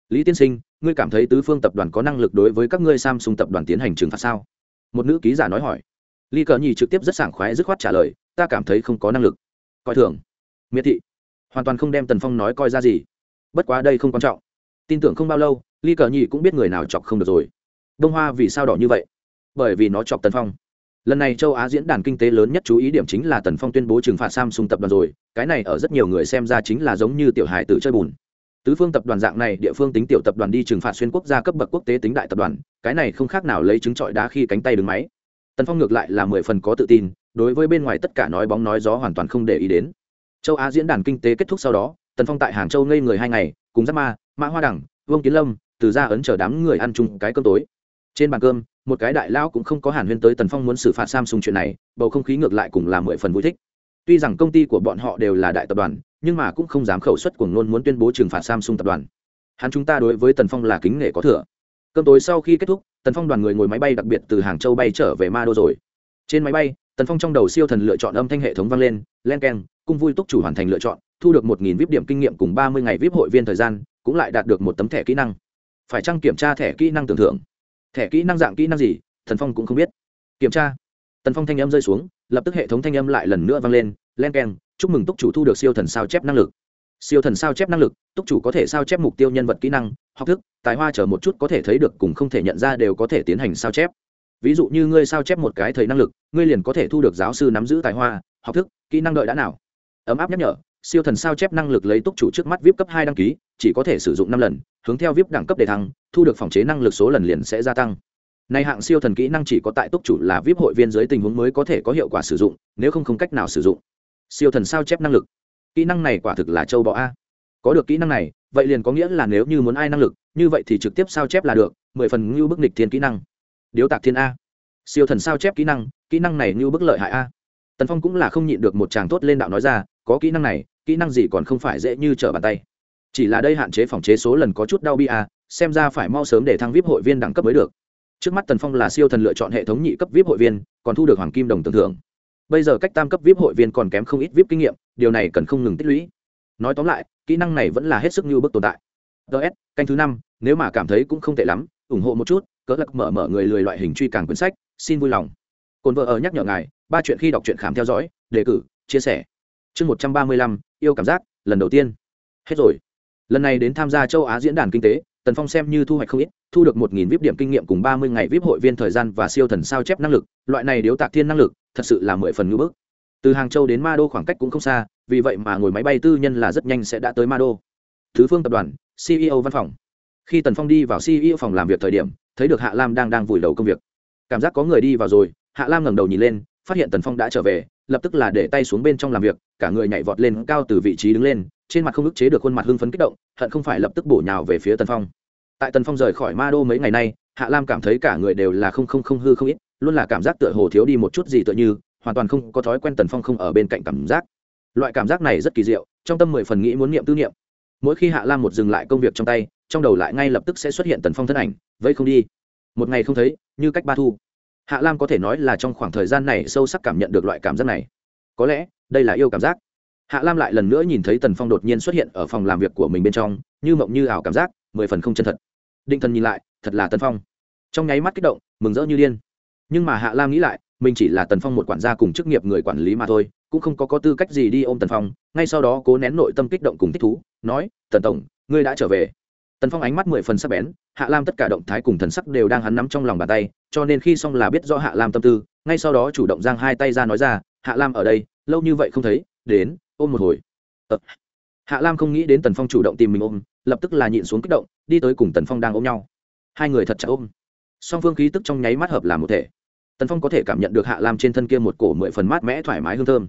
Lý tiên sinh, ngươi cảm thấy tứ phương tập đoàn có năng lực đối với các ngươi samsung tập đoàn tiến hành trừng phạt sao? Một nữ ký giả nói hỏi. Lý cờ nhì trực tiếp rất sảng khoái dứt khoát trả lời, ta cảm thấy không có năng lực. Coi thường. Miệt thị. Hoàn toàn không đem tần phong nói coi ra gì. Bất quá đây không quan trọng. Tin tưởng không bao lâu, lý cờ nhì cũng biết người nào chọc không được rồi. Đông hoa vì sao đỏ như vậy? Bởi vì nó chọc tần phong. Lần này châu á diễn đàn kinh tế lớn nhất chú ý điểm chính là tần phong tuyên bố trừng phạt samsung tập đoàn rồi, cái này ở rất nhiều người xem ra chính là giống như tiểu hải tử chơi bùn. Tứ phương tập đoàn dạng này, địa phương tính tiểu tập đoàn đi trừng phạt xuyên quốc gia cấp bậc quốc tế tính đại tập đoàn, cái này không khác nào lấy trứng trọi đá khi cánh tay đứng máy. Tần phong ngược lại là mười phần có tự tin, đối với bên ngoài tất cả nói bóng nói gió hoàn toàn không để ý đến. Châu á diễn đàn kinh tế kết thúc sau đó, tần phong tại hàng châu ngây người hai ngày, cùng giáp ma, mã hoa đẳng, vương kiến lâm, từ ra ấn chờ đám người ăn chung cái cơm tối. Trên bàn cơm một cái đại lão cũng không có hàn huyên tới tần phong muốn xử phạt samsung chuyện này, bầu không khí ngược lại cùng là mười phần vui thích. Tuy rằng công ty của bọn họ đều là đại tập đoàn, nhưng mà cũng không dám khẩu suất của ngôn muốn tuyên bố trừng phạt samsung tập đoàn. Hắn chúng ta đối với tần phong là kính nể có thừa. Cơm tối sau khi kết thúc, tần phong đoàn người ngồi máy bay đặc biệt từ hàng châu bay trở về ma đô rồi. Trên máy bay, tần phong trong đầu siêu thần lựa chọn âm thanh hệ thống vang lên, len k e n cung vui túc chủ hoàn thành lựa chọn, thu được một nghìn vip điểm kinh nghiệm cùng ba mươi ngày vip hội viên thời gian, cũng lại đạt được một tấm thẻ kỹ năng. Phải chăng kiểm tra thẻ kỹ năng tưởng thưởng thẻ kỹ năng dạng kỹ năng gì, thần phong cũng không biết. Kiểm tra. Tần phong thanh âm rơi xuống, lập tức hệ thống thanh âm lại lần nữa vang lên, len k e n chúc mừng túc chủ thu được siêu thần sao chép năng lực. Siêu thần sao chép năng lực, túc chủ có thể sao chép mục tiêu nhân vật kỹ năng, học thức, tài hoa chờ một chút có thể thấy được cùng không thể nhận ra đều có thể tiến hành sao chép. Ví dụ như ngươi sao chép một cái thầy năng lực, ngươi liền có thể thu được giáo sư nắm giữ tài hoa, học thức, kỹ năng đợi đã nào. Ấm áp nhắc nhở siêu thần sao chép năng lực lấy túc chủ trước mắt vip cấp hai đăng ký, chỉ có thể sử dụng năm lần, hướng theo vip đẳng cấp để thăng, thu được phòng chế năng lực số lần liền sẽ gia tăng. Nay hạng siêu thần kỹ năng chỉ có tại túc chủ là vip hội viên dưới tình huống mới có thể có hiệu quả sử dụng, nếu không không cách nào sử dụng. Siêu thần sao chép năng lực. Kỹ năng này quả thực là châu bọ a. Có được kỹ năng này, vậy liền có nghĩa là nếu như muốn ai năng lực, như vậy thì trực tiếp sao chép là được, mười phần ngưu bức nịch thiên kỹ năng. Điếu tạc thiên a. Siêu thần sao chép kỹ năng kỹ năng này ngưu bức lợi hại a tần phong cũng là không nhịn được một chàng tốt lên đạo nói ra, có kỹ năng này, kỹ năng gì còn không phải dễ như trở bàn tay. Chỉ là đây hạn chế phòng chế số lần có chút đau bi a xem ra phải mau sớm để thăng vip hội viên đẳng cấp mới được. Trước mắt tần phong là siêu thần lựa chọn hệ thống nhị cấp vip hội viên, còn thu được hoàng kim đồng tưởng thưởng. Bây giờ cách tam cấp vip hội viên còn kém không ít vip kinh nghiệm, điều này cần không ngừng tích lũy. Nói tóm lại, kỹ năng này vẫn là hết sức như bước tồn tại. Ts canh thứ năm, nếu mà cảm thấy cũng không tệ lắm, ủng hộ một chút, cỡ lạc mở mở người lười loại hình truy càng quyển sách, xin vui lòng. Cồn vợ ở nhắc nhở ngài ba chuyện khi đọc truyện khám theo dõi, đề cử, chia sẻ. Chương một trăm ba mươi lăm, yêu cảm giác, lần đầu tiên. Hết rồi. Lần này đến tham gia châu á diễn đàn kinh tế, tần phong xem như thu hoạch không ít, thu được một nghìn vip điểm kinh nghiệm cùng ba mươi ngày vip hội viên thời gian và siêu thần sao chép năng lực, loại này điếu tạc thiên năng lực, thật sự là mười phần ngưỡng bức. Từ hàng châu đến ma đô khoảng cách cũng không xa, vì vậy mà ngồi máy bay tư nhân là rất nhanh sẽ đã tới ma đô thứ phương tập đoàn ceo văn phòng. Khi tần phong đi vào ceo phòng làm việc thời điểm, thấy được hạ lam đang đang vùi đầu công việc. Cảm giác có người đi vào rồi, hạ lam ngẩng đầu nhìn lên phát hiện tần phong đã trở về, lập tức là để tay xuống bên trong làm việc, cả người nhảy vọt lên cao từ vị trí đứng lên, trên mặt không ức chế được khuôn mặt hưng phấn kích động, hận không phải lập tức bổ nhào về phía tần phong. Tại tần phong rời khỏi ma đô mấy ngày nay, hạ lam cảm thấy cả người đều là không không không hư không ít, luôn là cảm giác tựa hồ thiếu đi một chút gì tựa như, hoàn toàn không có thói quen tần phong không ở bên cạnh cảm giác. Loại cảm giác này rất kỳ diệu, trong tâm mười phần nghĩ muốn niệm tư niệm. Mỗi khi hạ lam một dừng lại công việc trong tay, trong đầu lại ngay lập tức sẽ xuất hiện tần phong thân ảnh vây không đi. Một ngày không thấy, như cách ba thu hạ lam có thể nói là trong khoảng thời gian này sâu sắc cảm nhận được loại cảm giác này. Có lẽ, đây là yêu cảm giác. Hạ lam lại lần nữa nhìn thấy tần phong đột nhiên xuất hiện ở phòng làm việc của mình bên trong, như mộng như ảo cảm giác, mười phần không chân thật. Định thần nhìn lại, thật là tần phong. Trong nháy mắt kích động, mừng rỡ như điên. Nhưng mà hạ lam nghĩ lại, mình chỉ là tần phong một quản gia cùng chức nghiệp người quản lý mà thôi, cũng không có có tư cách gì đi ôm tần phong, ngay sau đó cố nén nội tâm kích động cùng thích thú, nói, tần tổng, ngươi đã trở về tần phong ánh mắt mười phần sắc bén, hạ lam tất cả động thái cùng thần sắc đều đang hắn nắm trong lòng bàn tay, cho nên khi xong là biết rõ hạ lam tâm tư, ngay sau đó chủ động giang hai tay ra nói ra, hạ lam ở đây, lâu như vậy không thấy, đến, ôm một hồi. Ờ. hạ lam không nghĩ đến tần phong chủ động tìm mình ôm, lập tức là nhịn xuống kích động, đi tới cùng tần phong đang ôm nhau. Hai người thật chặt ôm. Song phương khí tức trong nháy mắt hợp làm một thể. Tần phong có thể cảm nhận được hạ lam trên thân kia một cổ mười phần mát mẽ thoải mái hương thơm.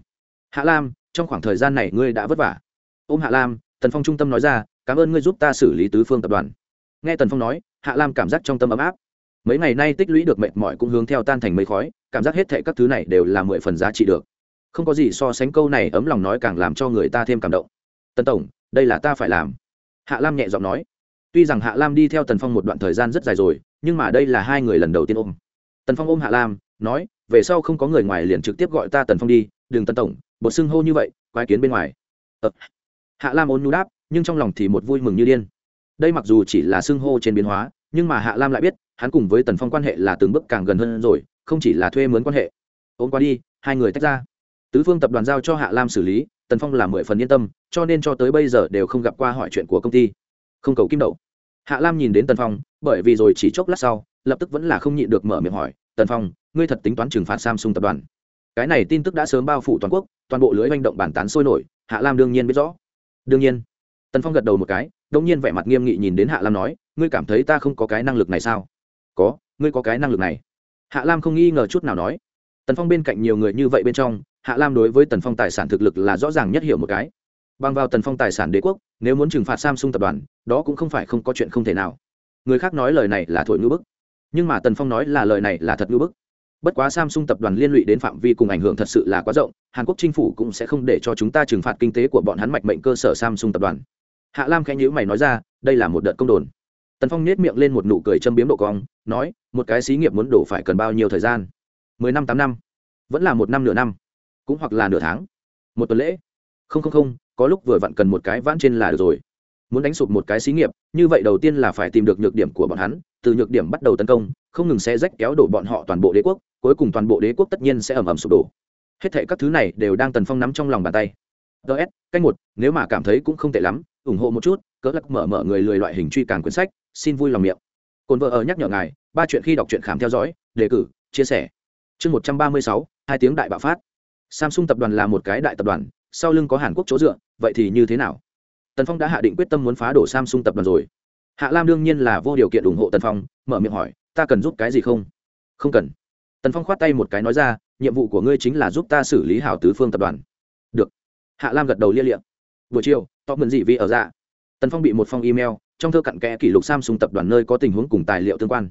Hạ lam, trong khoảng thời gian này ngươi đã vất vả. Ôm hạ lam, tần phong trung tâm nói ra cảm ơn ngươi giúp ta xử lý tứ phương tập đoàn. Nghe tần phong nói, hạ lam cảm giác trong tâm ấm áp. Mấy ngày nay tích lũy được mệt mỏi cũng hướng theo tan thành mây khói, cảm giác hết thệ các thứ này đều là mười phần giá trị được. Không có gì so sánh câu này ấm lòng nói càng làm cho người ta thêm cảm động. Tần tổng, đây là ta phải làm. Hạ lam nhẹ giọng nói. Tuy rằng hạ lam đi theo tần phong một đoạn thời gian rất dài rồi, nhưng mà đây là hai người lần đầu tiên ôm. Tần phong ôm hạ lam, nói, về sau không có người ngoài liền trực tiếp gọi ta tần phong đi, đừng tần tổng bột xưng hô như vậy, quái kiến bên ngoài. Ờ. hạ lam ôn nhu đáp nhưng trong lòng thì một vui mừng như điên. Đây mặc dù chỉ là xưng hô trên biến hóa, nhưng mà hạ lam lại biết, hắn cùng với tần phong quan hệ là từng bước càng gần hơn rồi, không chỉ là thuê mướn quan hệ. Ôm qua đi, hai người tách ra. Tứ phương tập đoàn giao cho hạ lam xử lý, tần phong là mười phần yên tâm, cho nên cho tới bây giờ đều không gặp qua hỏi chuyện của công ty. Không cầu kim đậu. Hạ lam nhìn đến tần phong, bởi vì rồi chỉ chốc lát sau, lập tức vẫn là không nhịn được mở miệng hỏi, tần phong, ngươi thật tính toán trừng phạt samsung tập đoàn? Cái này tin tức đã sớm bao phủ toàn quốc, toàn bộ lưới manh động bản tán sôi nổi, hạ lam đương nhiên biết rõ. Đương nhiên tần phong gật đầu một cái, đông nhiên vẻ mặt nghiêm nghị nhìn đến hạ lam nói, ngươi cảm thấy ta không có cái năng lực này sao? Có, ngươi có cái năng lực này. Hạ lam không nghi ngờ chút nào nói. Tần phong bên cạnh nhiều người như vậy bên trong, hạ lam đối với tần phong tài sản thực lực là rõ ràng nhất hiểu một cái. Bằng vào tần phong tài sản đế quốc, nếu muốn trừng phạt samsung tập đoàn, đó cũng không phải không có chuyện không thể nào. Người khác nói lời này là thổi ngữ bức, nhưng mà tần phong nói là lời này là thật ngữ bức. Bất quá samsung tập đoàn liên lụy đến phạm vi cùng ảnh hưởng thật sự là quá rộng, hàn quốc chính phủ cũng sẽ không để cho chúng ta trừng phạt kinh tế của bọn hắn mạch mệnh cơ sở samsung tập đoàn hạ lam khẽ nhữ mày nói ra, đây là một đợt công đồn. Tần phong nết miệng lên một nụ cười châm biếm độ cong, nói, một cái xí nghiệp muốn đổ phải cần bao nhiêu thời gian? Mười năm, tám năm. Vẫn là một năm nửa năm. Cũng hoặc là nửa tháng. Một tuần lễ. Không không không, có lúc vừa vặn cần một cái vãn trên là được rồi. Muốn đánh sụp một cái xí nghiệp, như vậy đầu tiên là phải tìm được nhược điểm của bọn hắn, từ nhược điểm bắt đầu tấn công, không ngừng sẽ rách kéo đổ bọn họ toàn bộ đế quốc, cuối cùng toàn bộ đế quốc tất nhiên sẽ ẩm ẩm sụp đổ. Hết thệ các thứ này đều đang tần phong nắm trong lòng bàn tay ts canh một, nếu mà cảm thấy cũng không tệ lắm, ủng hộ một chút, cỡ lắc mở mở người lười loại hình truy càng quyển sách, xin vui lòng miệng. Cồn vợ ở nhắc nhở ngài, ba chuyện khi đọc truyện khám theo dõi, đề cử, chia sẻ. Chương một trăm ba mươi sáu, hai tiếng đại bạo phát. Samsung tập đoàn là một cái đại tập đoàn, sau lưng có hàn quốc chỗ dựa, vậy thì như thế nào? Tần phong đã hạ định quyết tâm muốn phá đổ samsung tập đoàn rồi. Hạ lam đương nhiên là vô điều kiện ủng hộ tần phong, mở miệng hỏi, ta cần giúp cái gì không? Không cần. Tần phong khoát tay một cái nói ra, nhiệm vụ của ngươi chính là giúp ta xử lý hảo tứ phương tập đoàn. Được hạ lam gật đầu lia liệm buổi chiều tóc mượn dị vị ở dạ tần phong bị một phong email trong thơ cặn kẽ kỷ lục samsung tập đoàn nơi có tình huống cùng tài liệu tương quan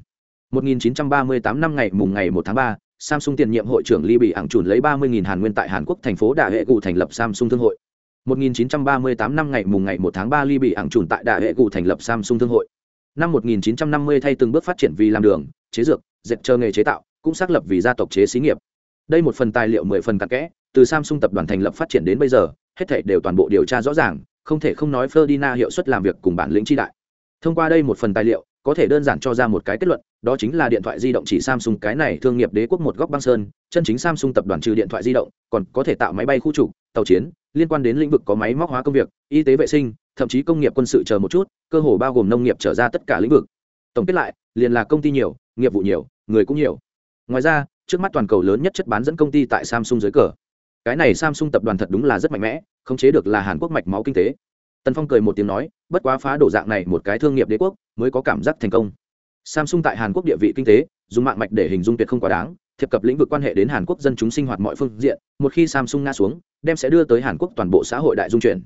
1938 năm ngày mùng ngày 1 tháng 3, Samsung tiền nhiệm hội trưởng Lee bị ảng chuẩn lấy 30.000 Hàn Nguyên tại Hàn Quốc thành phố Đà Hệ Cụ thành lập Samsung thương hội. 1938 năm ngày mùng ngày 1 tháng 3 Lee bị ảng chuẩn tại Đà Hệ Cụ thành lập Samsung thương hội. Năm 1950 thay từng bước phát triển vì làm đường, chế dược, dệt chờ nghề chế tạo, cũng xác lập vì gia tộc chế xí nghiệp. Đây một phần tài liệu 10 phần cặn kẽ, từ Samsung tập đoàn thành lập phát triển đến bây giờ, hết thảy đều toàn bộ điều tra rõ ràng, không thể không nói Ferdinand hiệu suất làm việc cùng bản lĩnh chi đại. Thông qua đây một phần tài liệu, có thể đơn giản cho ra một cái kết luận, đó chính là điện thoại di động chỉ Samsung cái này thương nghiệp đế quốc một góc băng sơn, chân chính Samsung tập đoàn trừ điện thoại di động, còn có thể tạo máy bay khu trục, tàu chiến, liên quan đến lĩnh vực có máy móc hóa công việc, y tế vệ sinh, thậm chí công nghiệp quân sự chờ một chút, cơ hồ bao gồm nông nghiệp trở ra tất cả lĩnh vực. Tổng kết lại, liền là công ty nhiều, nghiệp vụ nhiều, người cũng nhiều. Ngoài ra, trước mắt toàn cầu lớn nhất chất bán dẫn công ty tại Samsung dưới cờ. Cái này Samsung tập đoàn thật đúng là rất mạnh mẽ, khống chế được là Hàn Quốc mạch máu kinh tế. Tần phong cười một tiếng nói bất quá phá đổ dạng này một cái thương nghiệp đế quốc mới có cảm giác thành công. Samsung tại hàn quốc địa vị kinh tế dùng mạng mạch để hình dung tuyệt không quá đáng thiệp cập lĩnh vực quan hệ đến hàn quốc dân chúng sinh hoạt mọi phương diện một khi samsung ngã xuống đem sẽ đưa tới hàn quốc toàn bộ xã hội đại dung chuyển.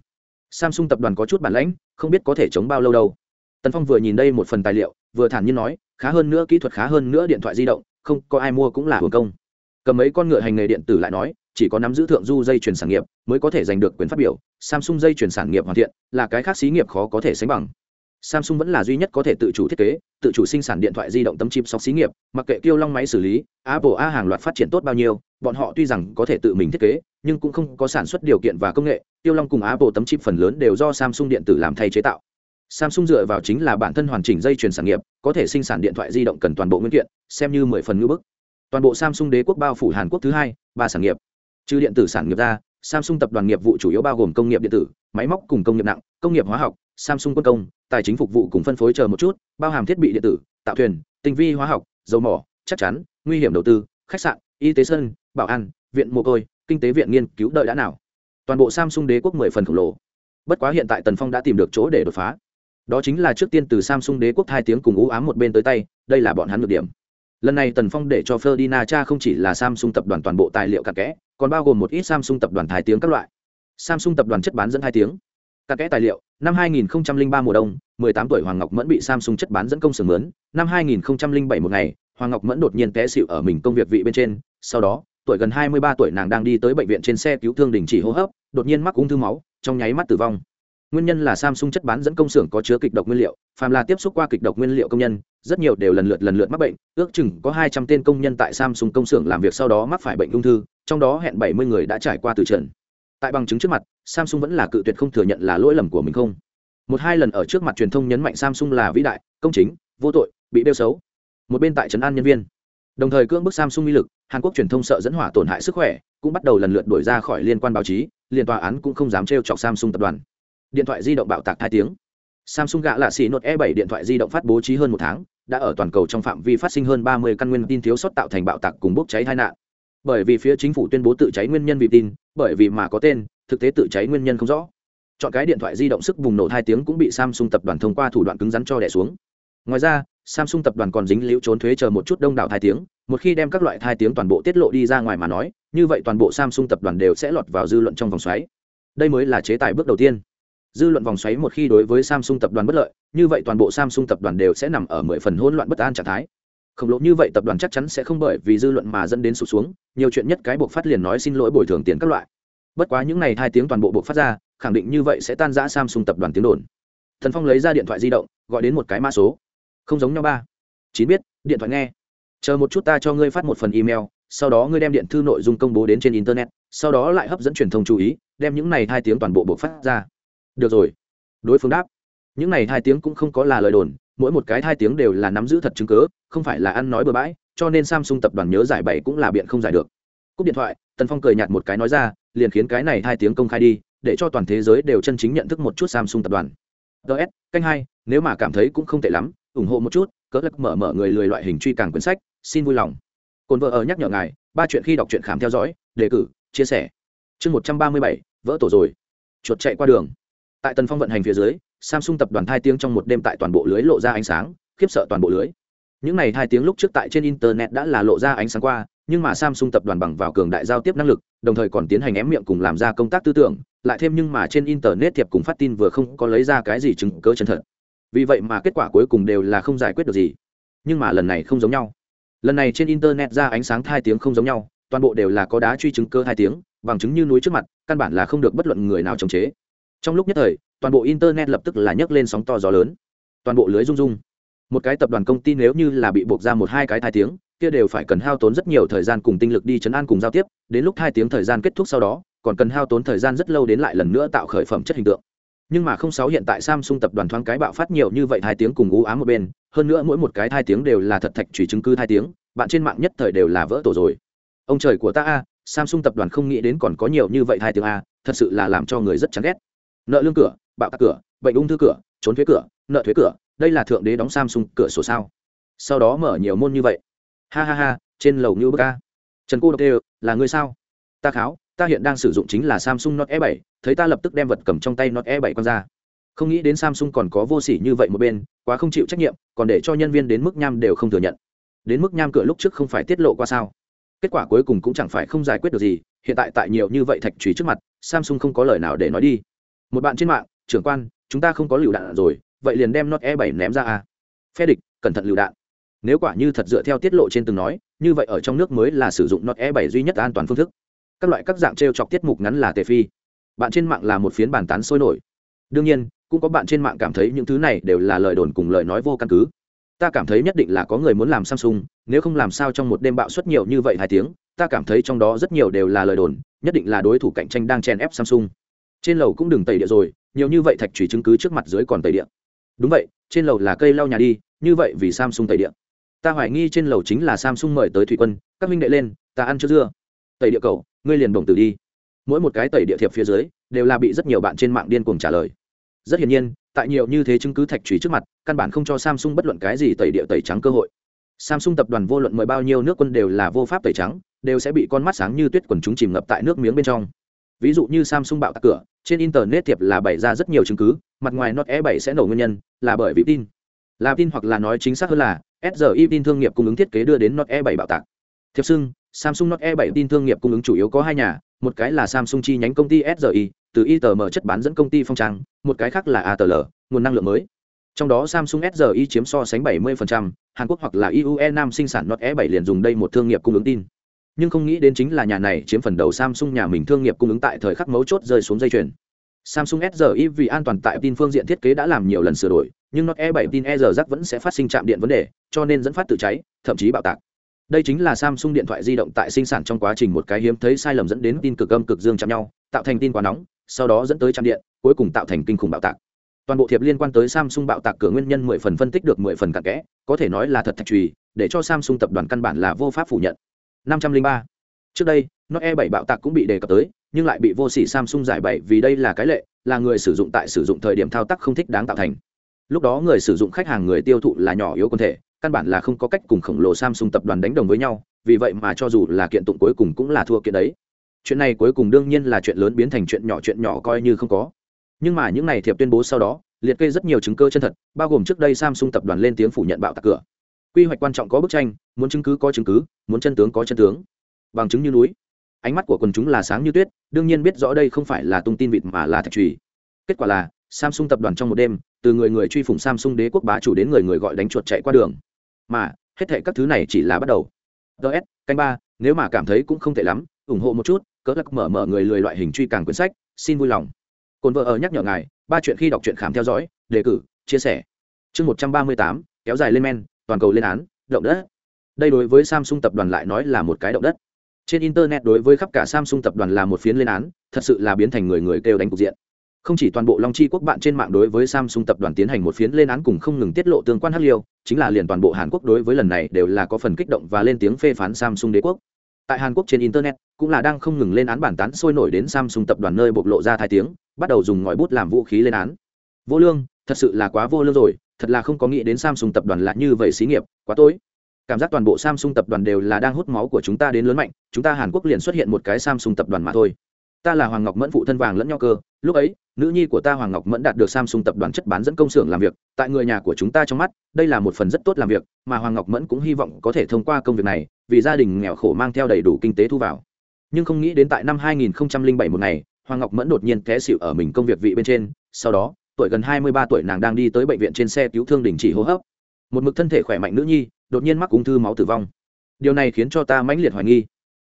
Samsung tập đoàn có chút bản lãnh không biết có thể chống bao lâu đâu. Tần phong vừa nhìn đây một phần tài liệu vừa thản nhiên nói khá hơn nữa kỹ thuật khá hơn nữa điện thoại di động không có ai mua cũng là hưởng công. Cầm mấy con ngựa hành nghề điện tử lại nói chỉ có nắm giữ thượng du dây chuyển sản nghiệp mới có thể giành được quyền phát biểu. Samsung dây chuyển sản nghiệp hoàn thiện là cái khác xí nghiệp khó có thể sánh bằng. Samsung vẫn là duy nhất có thể tự chủ thiết kế, tự chủ sinh sản điện thoại di động tấm chip sọc xí nghiệp, mặc kệ tiêu long máy xử lý, apple a hàng loạt phát triển tốt bao nhiêu, bọn họ tuy rằng có thể tự mình thiết kế, nhưng cũng không có sản xuất điều kiện và công nghệ. Tiêu long cùng apple tấm chip phần lớn đều do samsung điện tử làm thay chế tạo. Samsung dựa vào chính là bản thân hoàn chỉnh dây chuyển sản nghiệp, có thể sinh sản điện thoại di động cần toàn bộ nguyên kiện, xem như mười phần ngữ bức. Toàn bộ samsung đế quốc bao phủ hàn quốc thứ hai, ba sản nghiệp trừ điện tử sản nghiệp ra, samsung tập đoàn nghiệp vụ chủ yếu bao gồm công nghiệp điện tử, máy móc cùng công nghiệp nặng, công nghiệp hóa học, samsung quân công, tài chính phục vụ cùng phân phối chờ một chút, bao hàm thiết bị điện tử, tạo thuyền, tinh vi hóa học, dầu mỏ, chắc chắn, nguy hiểm đầu tư, khách sạn, y tế sân, bảo an, viện mồ côi, kinh tế viện nghiên cứu đợi đã nào. Toàn bộ samsung đế quốc mười phần khổng lồ. Bất quá hiện tại tần phong đã tìm được chỗ để đột phá. Đó chính là trước tiên từ samsung đế quốc hai tiếng cùng ú ám một bên tới tay, đây là bọn hắn được điểm lần này tần phong để cho ferdinand cha không chỉ là samsung tập đoàn toàn bộ tài liệu cặn kẽ, còn bao gồm một ít samsung tập đoàn thái tiếng các loại. Samsung tập đoàn chất bán dẫn hai tiếng. Cặn kẽ tài liệu, năm 2003 mùa đông 18 tuổi hoàng ngọc mẫn bị samsung chất bán dẫn công xưởng mướn. Năm 2007 một ngày, hoàng ngọc mẫn đột nhiên té xịu ở mình công việc vị bên trên. Sau đó, tuổi gần 23 tuổi nàng đang đi tới bệnh viện trên xe cứu thương đình chỉ hô hấp, đột nhiên mắc ung thư máu, trong nháy mắt tử vong nguyên nhân là samsung chất bán dẫn công xưởng có chứa kịch độc nguyên liệu, phàm là tiếp xúc qua kịch độc nguyên liệu công nhân, rất nhiều đều lần lượt lần lượt mắc bệnh, ước chừng có hai trăm tên công nhân tại samsung công xưởng làm việc sau đó mắc phải bệnh ung thư, trong đó hẹn bảy mươi người đã trải qua từ trần tại bằng chứng trước mặt, samsung vẫn là cự tuyệt không thừa nhận là lỗi lầm của mình không. Một hai lần ở trước mặt truyền thông nhấn mạnh samsung là vĩ đại, công chính, vô tội, bị đeo xấu. Một bên tại trấn an nhân viên. Đồng thời cưỡng bức samsung uy lực, hàn quốc truyền thông sợ dẫn hỏa tổn hại sức khỏe, cũng bắt đầu lần lượt đuổi ra khỏi liên quan báo chí liên tòa án cũng không dám trêu chọc samsung tập đoàn điện thoại di động bạo tạc hai tiếng Samsung gạ lạ xì nốt E7 điện thoại di động phát bố trí hơn một tháng, đã ở toàn cầu trong phạm vi phát sinh hơn 30 căn nguyên tin thiếu sót tạo thành bạo tạc cùng bốc cháy tai nạn. Bởi vì phía chính phủ tuyên bố tự cháy nguyên nhân vì tin, bởi vì mà có tên, thực tế tự cháy nguyên nhân không rõ. Chọn cái điện thoại di động sức bùng nổ hai tiếng cũng bị Samsung tập đoàn thông qua thủ đoạn cứng rắn cho đẻ xuống. Ngoài ra, Samsung tập đoàn còn dính liễu trốn thuế chờ một chút đông đảo thai tiếng, một khi đem các loại thai tiếng toàn bộ tiết lộ đi ra ngoài mà nói, như vậy toàn bộ Samsung tập đoàn đều sẽ lọt vào dư luận trong vòng xoáy. Đây mới là chế tài bước đầu tiên dư luận vòng xoáy một khi đối với samsung tập đoàn bất lợi, như vậy toàn bộ samsung tập đoàn đều sẽ nằm ở mười phần hỗn loạn bất an trạng thái. Khổng lồ như vậy tập đoàn chắc chắn sẽ không bởi vì dư luận mà dẫn đến sụt xuống, nhiều chuyện nhất cái buộc phát liền nói xin lỗi bồi thường tiền các loại. Bất quá những này hai tiếng toàn bộ buộc phát ra, khẳng định như vậy sẽ tan rã samsung tập đoàn tiếng đồn. Thần phong lấy ra điện thoại di động, gọi đến một cái mã số. Không giống nhau ba. Chín biết, điện thoại nghe. Chờ một chút ta cho ngươi phát một phần email, sau đó ngươi đem điện thư nội dung công bố đến trên internet, sau đó lại hấp dẫn truyền thông chú ý, đem những này hai tiếng toàn bộ buộc phát ra được rồi. Đối phương đáp. Những này hai tiếng cũng không có là lời đồn, mỗi một cái hai tiếng đều là nắm giữ thật chứng cớ không phải là ăn nói bừa bãi, cho nên samsung tập đoàn nhớ giải bày cũng là biện không giải được. Cúp điện thoại, tần phong cười nhạt một cái nói ra, liền khiến cái này hai tiếng công khai đi, để cho toàn thế giới đều chân chính nhận thức một chút samsung tập đoàn. Ts canh hai, nếu mà cảm thấy cũng không tệ lắm, ủng hộ một chút cỡ lắc mở mở người lười loại hình truy càng quyển sách, xin vui lòng. Cồn vợ ở nhắc nhở ngài, ba chuyện khi đọc truyện khám theo dõi, đề cử, chia sẻ. Chương một trăm ba mươi bảy, vỡ tổ rồi. Chuột chạy qua đường tại tần phong vận hành phía dưới, samsung tập đoàn thai tiếng trong một đêm tại toàn bộ lưới lộ ra ánh sáng, khiếp sợ toàn bộ lưới. Những này hai tiếng lúc trước tại trên internet đã là lộ ra ánh sáng qua, nhưng mà samsung tập đoàn bằng vào cường đại giao tiếp năng lực, đồng thời còn tiến hành ém miệng cùng làm ra công tác tư tưởng, lại thêm nhưng mà trên internet thiệp cùng phát tin vừa không có lấy ra cái gì chứng cớ chân thật. Vì vậy mà kết quả cuối cùng đều là không giải quyết được gì. Nhưng mà lần này không giống nhau. Lần này trên internet ra ánh sáng hai tiếng không giống nhau, toàn bộ đều là có đá truy chứng cơ hai tiếng, bằng chứng như núi trước mặt, căn bản là không được bất luận người nào chống chế trong lúc nhất thời, toàn bộ internet lập tức là nhấc lên sóng to gió lớn. Toàn bộ lưới rung rung. Một cái tập đoàn công ty nếu như là bị buộc ra một hai cái thai tiếng, kia đều phải cần hao tốn rất nhiều thời gian cùng tinh lực đi chấn an cùng giao tiếp, đến lúc hai tiếng thời gian kết thúc sau đó, còn cần hao tốn thời gian rất lâu đến lại lần nữa tạo khởi phẩm chất hình tượng. Nhưng mà không sáu hiện tại samsung tập đoàn thoáng cái bạo phát nhiều như vậy hai tiếng cùng ú ám một bên, hơn nữa mỗi một cái hai tiếng đều là thật thạch chỉ chứng cứ hai tiếng, bạn trên mạng nhất thời đều là vỡ tổ rồi. Ông trời của ta a, samsung tập đoàn không nghĩ đến còn có nhiều như vậy hai tiếng a, thật sự là làm cho người rất chán ghét nợ lương cửa, bạo tạc cửa, bệnh ung thư cửa, trốn thuế cửa, nợ thuế cửa, đây là thượng đế đóng samsung cửa sổ sao? Sau đó mở nhiều môn như vậy. Ha ha ha, trên lầu như bức ca trần cô độc tê là người sao? Ta kháo, ta hiện đang sử dụng chính là samsung note e 7 thấy ta lập tức đem vật cầm trong tay note e 7 con ra. Không nghĩ đến samsung còn có vô sỉ như vậy một bên, quá không chịu trách nhiệm, còn để cho nhân viên đến mức nham đều không thừa nhận. Đến mức nham cửa lúc trước không phải tiết lộ qua sao? Kết quả cuối cùng cũng chẳng phải không giải quyết được gì, hiện tại tại nhiều như vậy thạch trùy trước mặt, samsung không có lời nào để nói đi một bạn trên mạng, trưởng quan, chúng ta không có lựu đạn rồi, vậy liền đem not e 7 ném ra a phe địch, cẩn thận lựu đạn. Nếu quả như thật dựa theo tiết lộ trên từng nói, như vậy ở trong nước mới là sử dụng not e 7 duy nhất an toàn phương thức. Các loại các dạng t r e o chọc tiết mục ngắn là tề phi. Bạn trên mạng là một phiến bàn tán sôi nổi. Đương nhiên, cũng có bạn trên mạng cảm thấy những thứ này đều là lời đồn cùng lời nói vô căn cứ. Ta cảm thấy nhất định là có người muốn làm samsung, nếu không làm sao trong một đêm bạo suất nhiều như vậy hai tiếng, ta cảm thấy trong đó rất nhiều đều là lời đồn, nhất định là đối thủ cạnh tranh đang chèn ép samsung trên lầu cũng đừng tẩy địa rồi, nhiều như vậy thạch trùy chứng cứ trước mặt dưới còn tẩy địa. Đúng vậy, trên lầu là cây lau nhà đi, như vậy vì samsung tẩy địa. Ta hoài nghi trên lầu chính là samsung mời tới thủy quân, các minh đệ lên, ta ăn chưa dưa. Tẩy địa cầu ngươi liền đồng tử đi. Mỗi một cái tẩy địa thiệp phía dưới, đều là bị rất nhiều bạn trên mạng điên cuồng trả lời. Rất hiển nhiên, tại nhiều như thế chứng cứ thạch trùy trước mặt, căn bản không cho samsung bất luận cái gì tẩy địa tẩy trắng cơ hội. Samsung tập đoàn vô luận mời bao nhiêu nước quân đều là vô pháp tẩy trắng, đều sẽ bị con mắt sáng như tuyết quần chúng chìm ngập tại nước miếng bên trong ví dụ như samsung bạo tạc cửa trên internet thiệp là bày ra rất nhiều chứng cứ mặt ngoài not e 7 sẽ nổ nguyên nhân là bởi vì tin là tin hoặc là nói chính xác hơn là sri tin thương nghiệp cung ứng thiết kế đưa đến not e 7 bạo tạc. Thiệp xưng samsung not e 7 tin thương nghiệp cung ứng chủ yếu có hai nhà một cái là samsung chi nhánh công ty sri từ itm chất bán dẫn công ty phong trang một cái khác là atl nguồn năng lượng mới. Trong đó samsung sri chiếm so sánh 70%, hàn quốc hoặc là iue nam sinh sản not e 7 liền dùng đây một thương nghiệp cung ứng tin nhưng không nghĩ đến chính là nhà này chiếm phần đầu samsung nhà mình thương nghiệp cung ứng tại thời khắc mấu chốt rơi xuống dây chuyền. Samsung SRI vì an toàn tại tin phương diện thiết kế đã làm nhiều lần sửa đổi, nhưng Note e 7 tin e rắc vẫn sẽ phát sinh chạm điện vấn đề, cho nên dẫn phát tự cháy, thậm chí bạo tạc. Đây chính là samsung điện thoại di động tại sinh sản trong quá trình một cái hiếm thấy sai lầm dẫn đến tin cực âm cực dương chạm nhau, tạo thành tin quá nóng, sau đó dẫn tới chạm điện, cuối cùng tạo thành kinh khủng bạo tạc. Toàn bộ thiệp liên quan tới samsung bạo tạc cửa nguyên nhân mười phần phân tích được mười phần cặn kẽ, có thể nói là thật thạch trùy để cho samsung tập đoàn căn bản là vô pháp phủ nhận. 503. Trước đây, Note E7 bạo tạc cũng bị đề cập tới, nhưng lại bị vô sỉ Samsung giải bày vì đây là cái lệ, là người sử dụng tại sử dụng thời điểm thao tác không thích đáng tạo thành. lúc đó người sử dụng khách hàng người tiêu thụ là nhỏ yếu quân thể căn bản là không có cách cùng khổng lồ samsung tập đoàn đánh đồng với nhau vì vậy mà cho dù là kiện tụng cuối cùng cũng là thua kiện đấy chuyện này cuối cùng đương nhiên là chuyện lớn biến thành chuyện nhỏ chuyện nhỏ coi như không có nhưng mà những này thiệp tuyên bố sau đó liệt kê rất nhiều chứng cơ chân thật bao gồm trước đây samsung tập đoàn lên tiếng phủ nhận bạo tạc cửa quy hoạch quan trọng có bức tranh, muốn chứng cứ có chứng cứ, muốn chân tướng có chân tướng. Bằng chứng như núi. Ánh mắt của quần chúng là sáng như tuyết, đương nhiên biết rõ đây không phải là tung tin vịt mà là thạch trùy kết quả là, samsung tập đoàn trong một đêm, từ người người truy phủng samsung đế quốc bá chủ đến người người gọi đánh chuột chạy qua đường. Mà, hết thệ các thứ này chỉ là bắt đầu. Ts canh ba, nếu mà cảm thấy cũng không tệ lắm, ủng hộ một chút cỡ lắc mở mở người lười loại hình truy càng quyển sách, xin vui lòng. Cồn vợ ở nhắc nhở ngài, ba chuyện khi đọc truyện khám theo dõi, đề cử, chia sẻ. Chương một trăm ba mươi tám, kéo dài lên men toàn cầu lên án, động đất. Đây đối với samsung tập đoàn lại nói là một cái động đất. Trên internet đối với khắp cả samsung tập đoàn là một phiến lên án, thật sự là biến thành người người kêu đánh cục diện. Không chỉ toàn bộ long chi quốc bạn trên mạng đối với samsung tập đoàn tiến hành một phiến lên án cùng không ngừng tiết lộ tương quan hắc liêu, chính là liền toàn bộ hàn quốc đối với lần này đều là có phần kích động và lên tiếng phê phán samsung đế quốc. Tại hàn quốc trên internet, cũng là đang không ngừng lên án bản tán sôi nổi đến samsung tập đoàn nơi bộc lộ ra thái tiếng, bắt đầu dùng ngòi bút làm vũ khí lên án. Vô lương, thật sự là quá vô lương rồi thật là không có nghĩ đến samsung tập đoàn là như vậy xí nghiệp, quá tối. Cảm giác toàn bộ samsung tập đoàn đều là đang hút máu của chúng ta đến lớn mạnh, chúng ta hàn quốc liền xuất hiện một cái samsung tập đoàn mà thôi. Ta là hoàng ngọc mẫn phụ thân vàng lẫn nhau cơ, lúc ấy, nữ nhi của ta hoàng ngọc mẫn đạt được samsung tập đoàn chất bán dẫn công xưởng làm việc, tại người nhà của chúng ta trong mắt, đây là một phần rất tốt làm việc, mà hoàng ngọc mẫn cũng hy vọng có thể thông qua công việc này, vì gia đình nghèo khổ mang theo đầy đủ kinh tế thu vào. Nhưng không nghĩ đến tại năm 2007 một ngày, hoàng ngọc mẫn đột nhiên té xịu ở mình công việc vị bên trên, sau đó tuổi gần 23 tuổi nàng đang đi tới bệnh viện trên xe cứu thương đình chỉ hô hấp. Một mực thân thể khỏe mạnh nữ nhi, đột nhiên mắc ung thư máu tử vong. Điều này khiến cho ta mãnh liệt hoài nghi.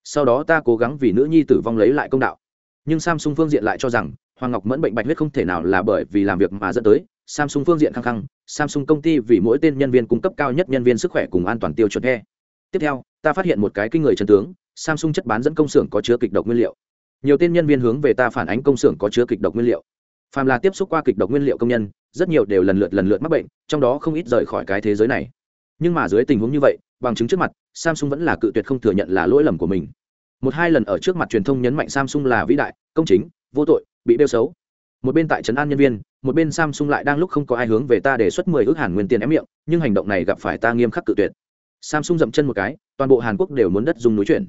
Sau đó ta cố gắng vì nữ nhi tử vong lấy lại công đạo. Nhưng samsung phương diện lại cho rằng, hoàng ngọc mẫn bệnh bạch huyết không thể nào là bởi vì làm việc mà dẫn tới. Samsung phương diện khăng khăng, samsung công ty vì mỗi tên nhân viên cung cấp cao nhất nhân viên sức khỏe cùng an toàn tiêu chuẩn e. Tiếp theo, ta phát hiện một cái kinh người chân tướng, samsung chất bán dẫn công xưởng có chứa kịch độc nguyên liệu. Nhiều tên nhân viên hướng về ta phản ánh công xưởng có chứa kịch độc nguyên liệu phàm là tiếp xúc qua kịch độc nguyên liệu công nhân, rất nhiều đều lần lượt lần lượt mắc bệnh, trong đó không ít rời khỏi cái thế giới này. Nhưng mà dưới tình huống như vậy, bằng chứng trước mặt, samsung vẫn là cự tuyệt không thừa nhận là lỗi lầm của mình. Một hai lần ở trước mặt truyền thông nhấn mạnh samsung là vĩ đại, công chính, vô tội, bị đeo xấu. Một bên tại trấn an nhân viên, một bên samsung lại đang lúc không có ai hướng về ta đề xuất mười ước hàn nguyên tiền ém miệng, nhưng hành động này gặp phải ta nghiêm khắc cự tuyệt. Samsung dậm chân một cái, toàn bộ hàn quốc đều muốn đất dùng núi chuyển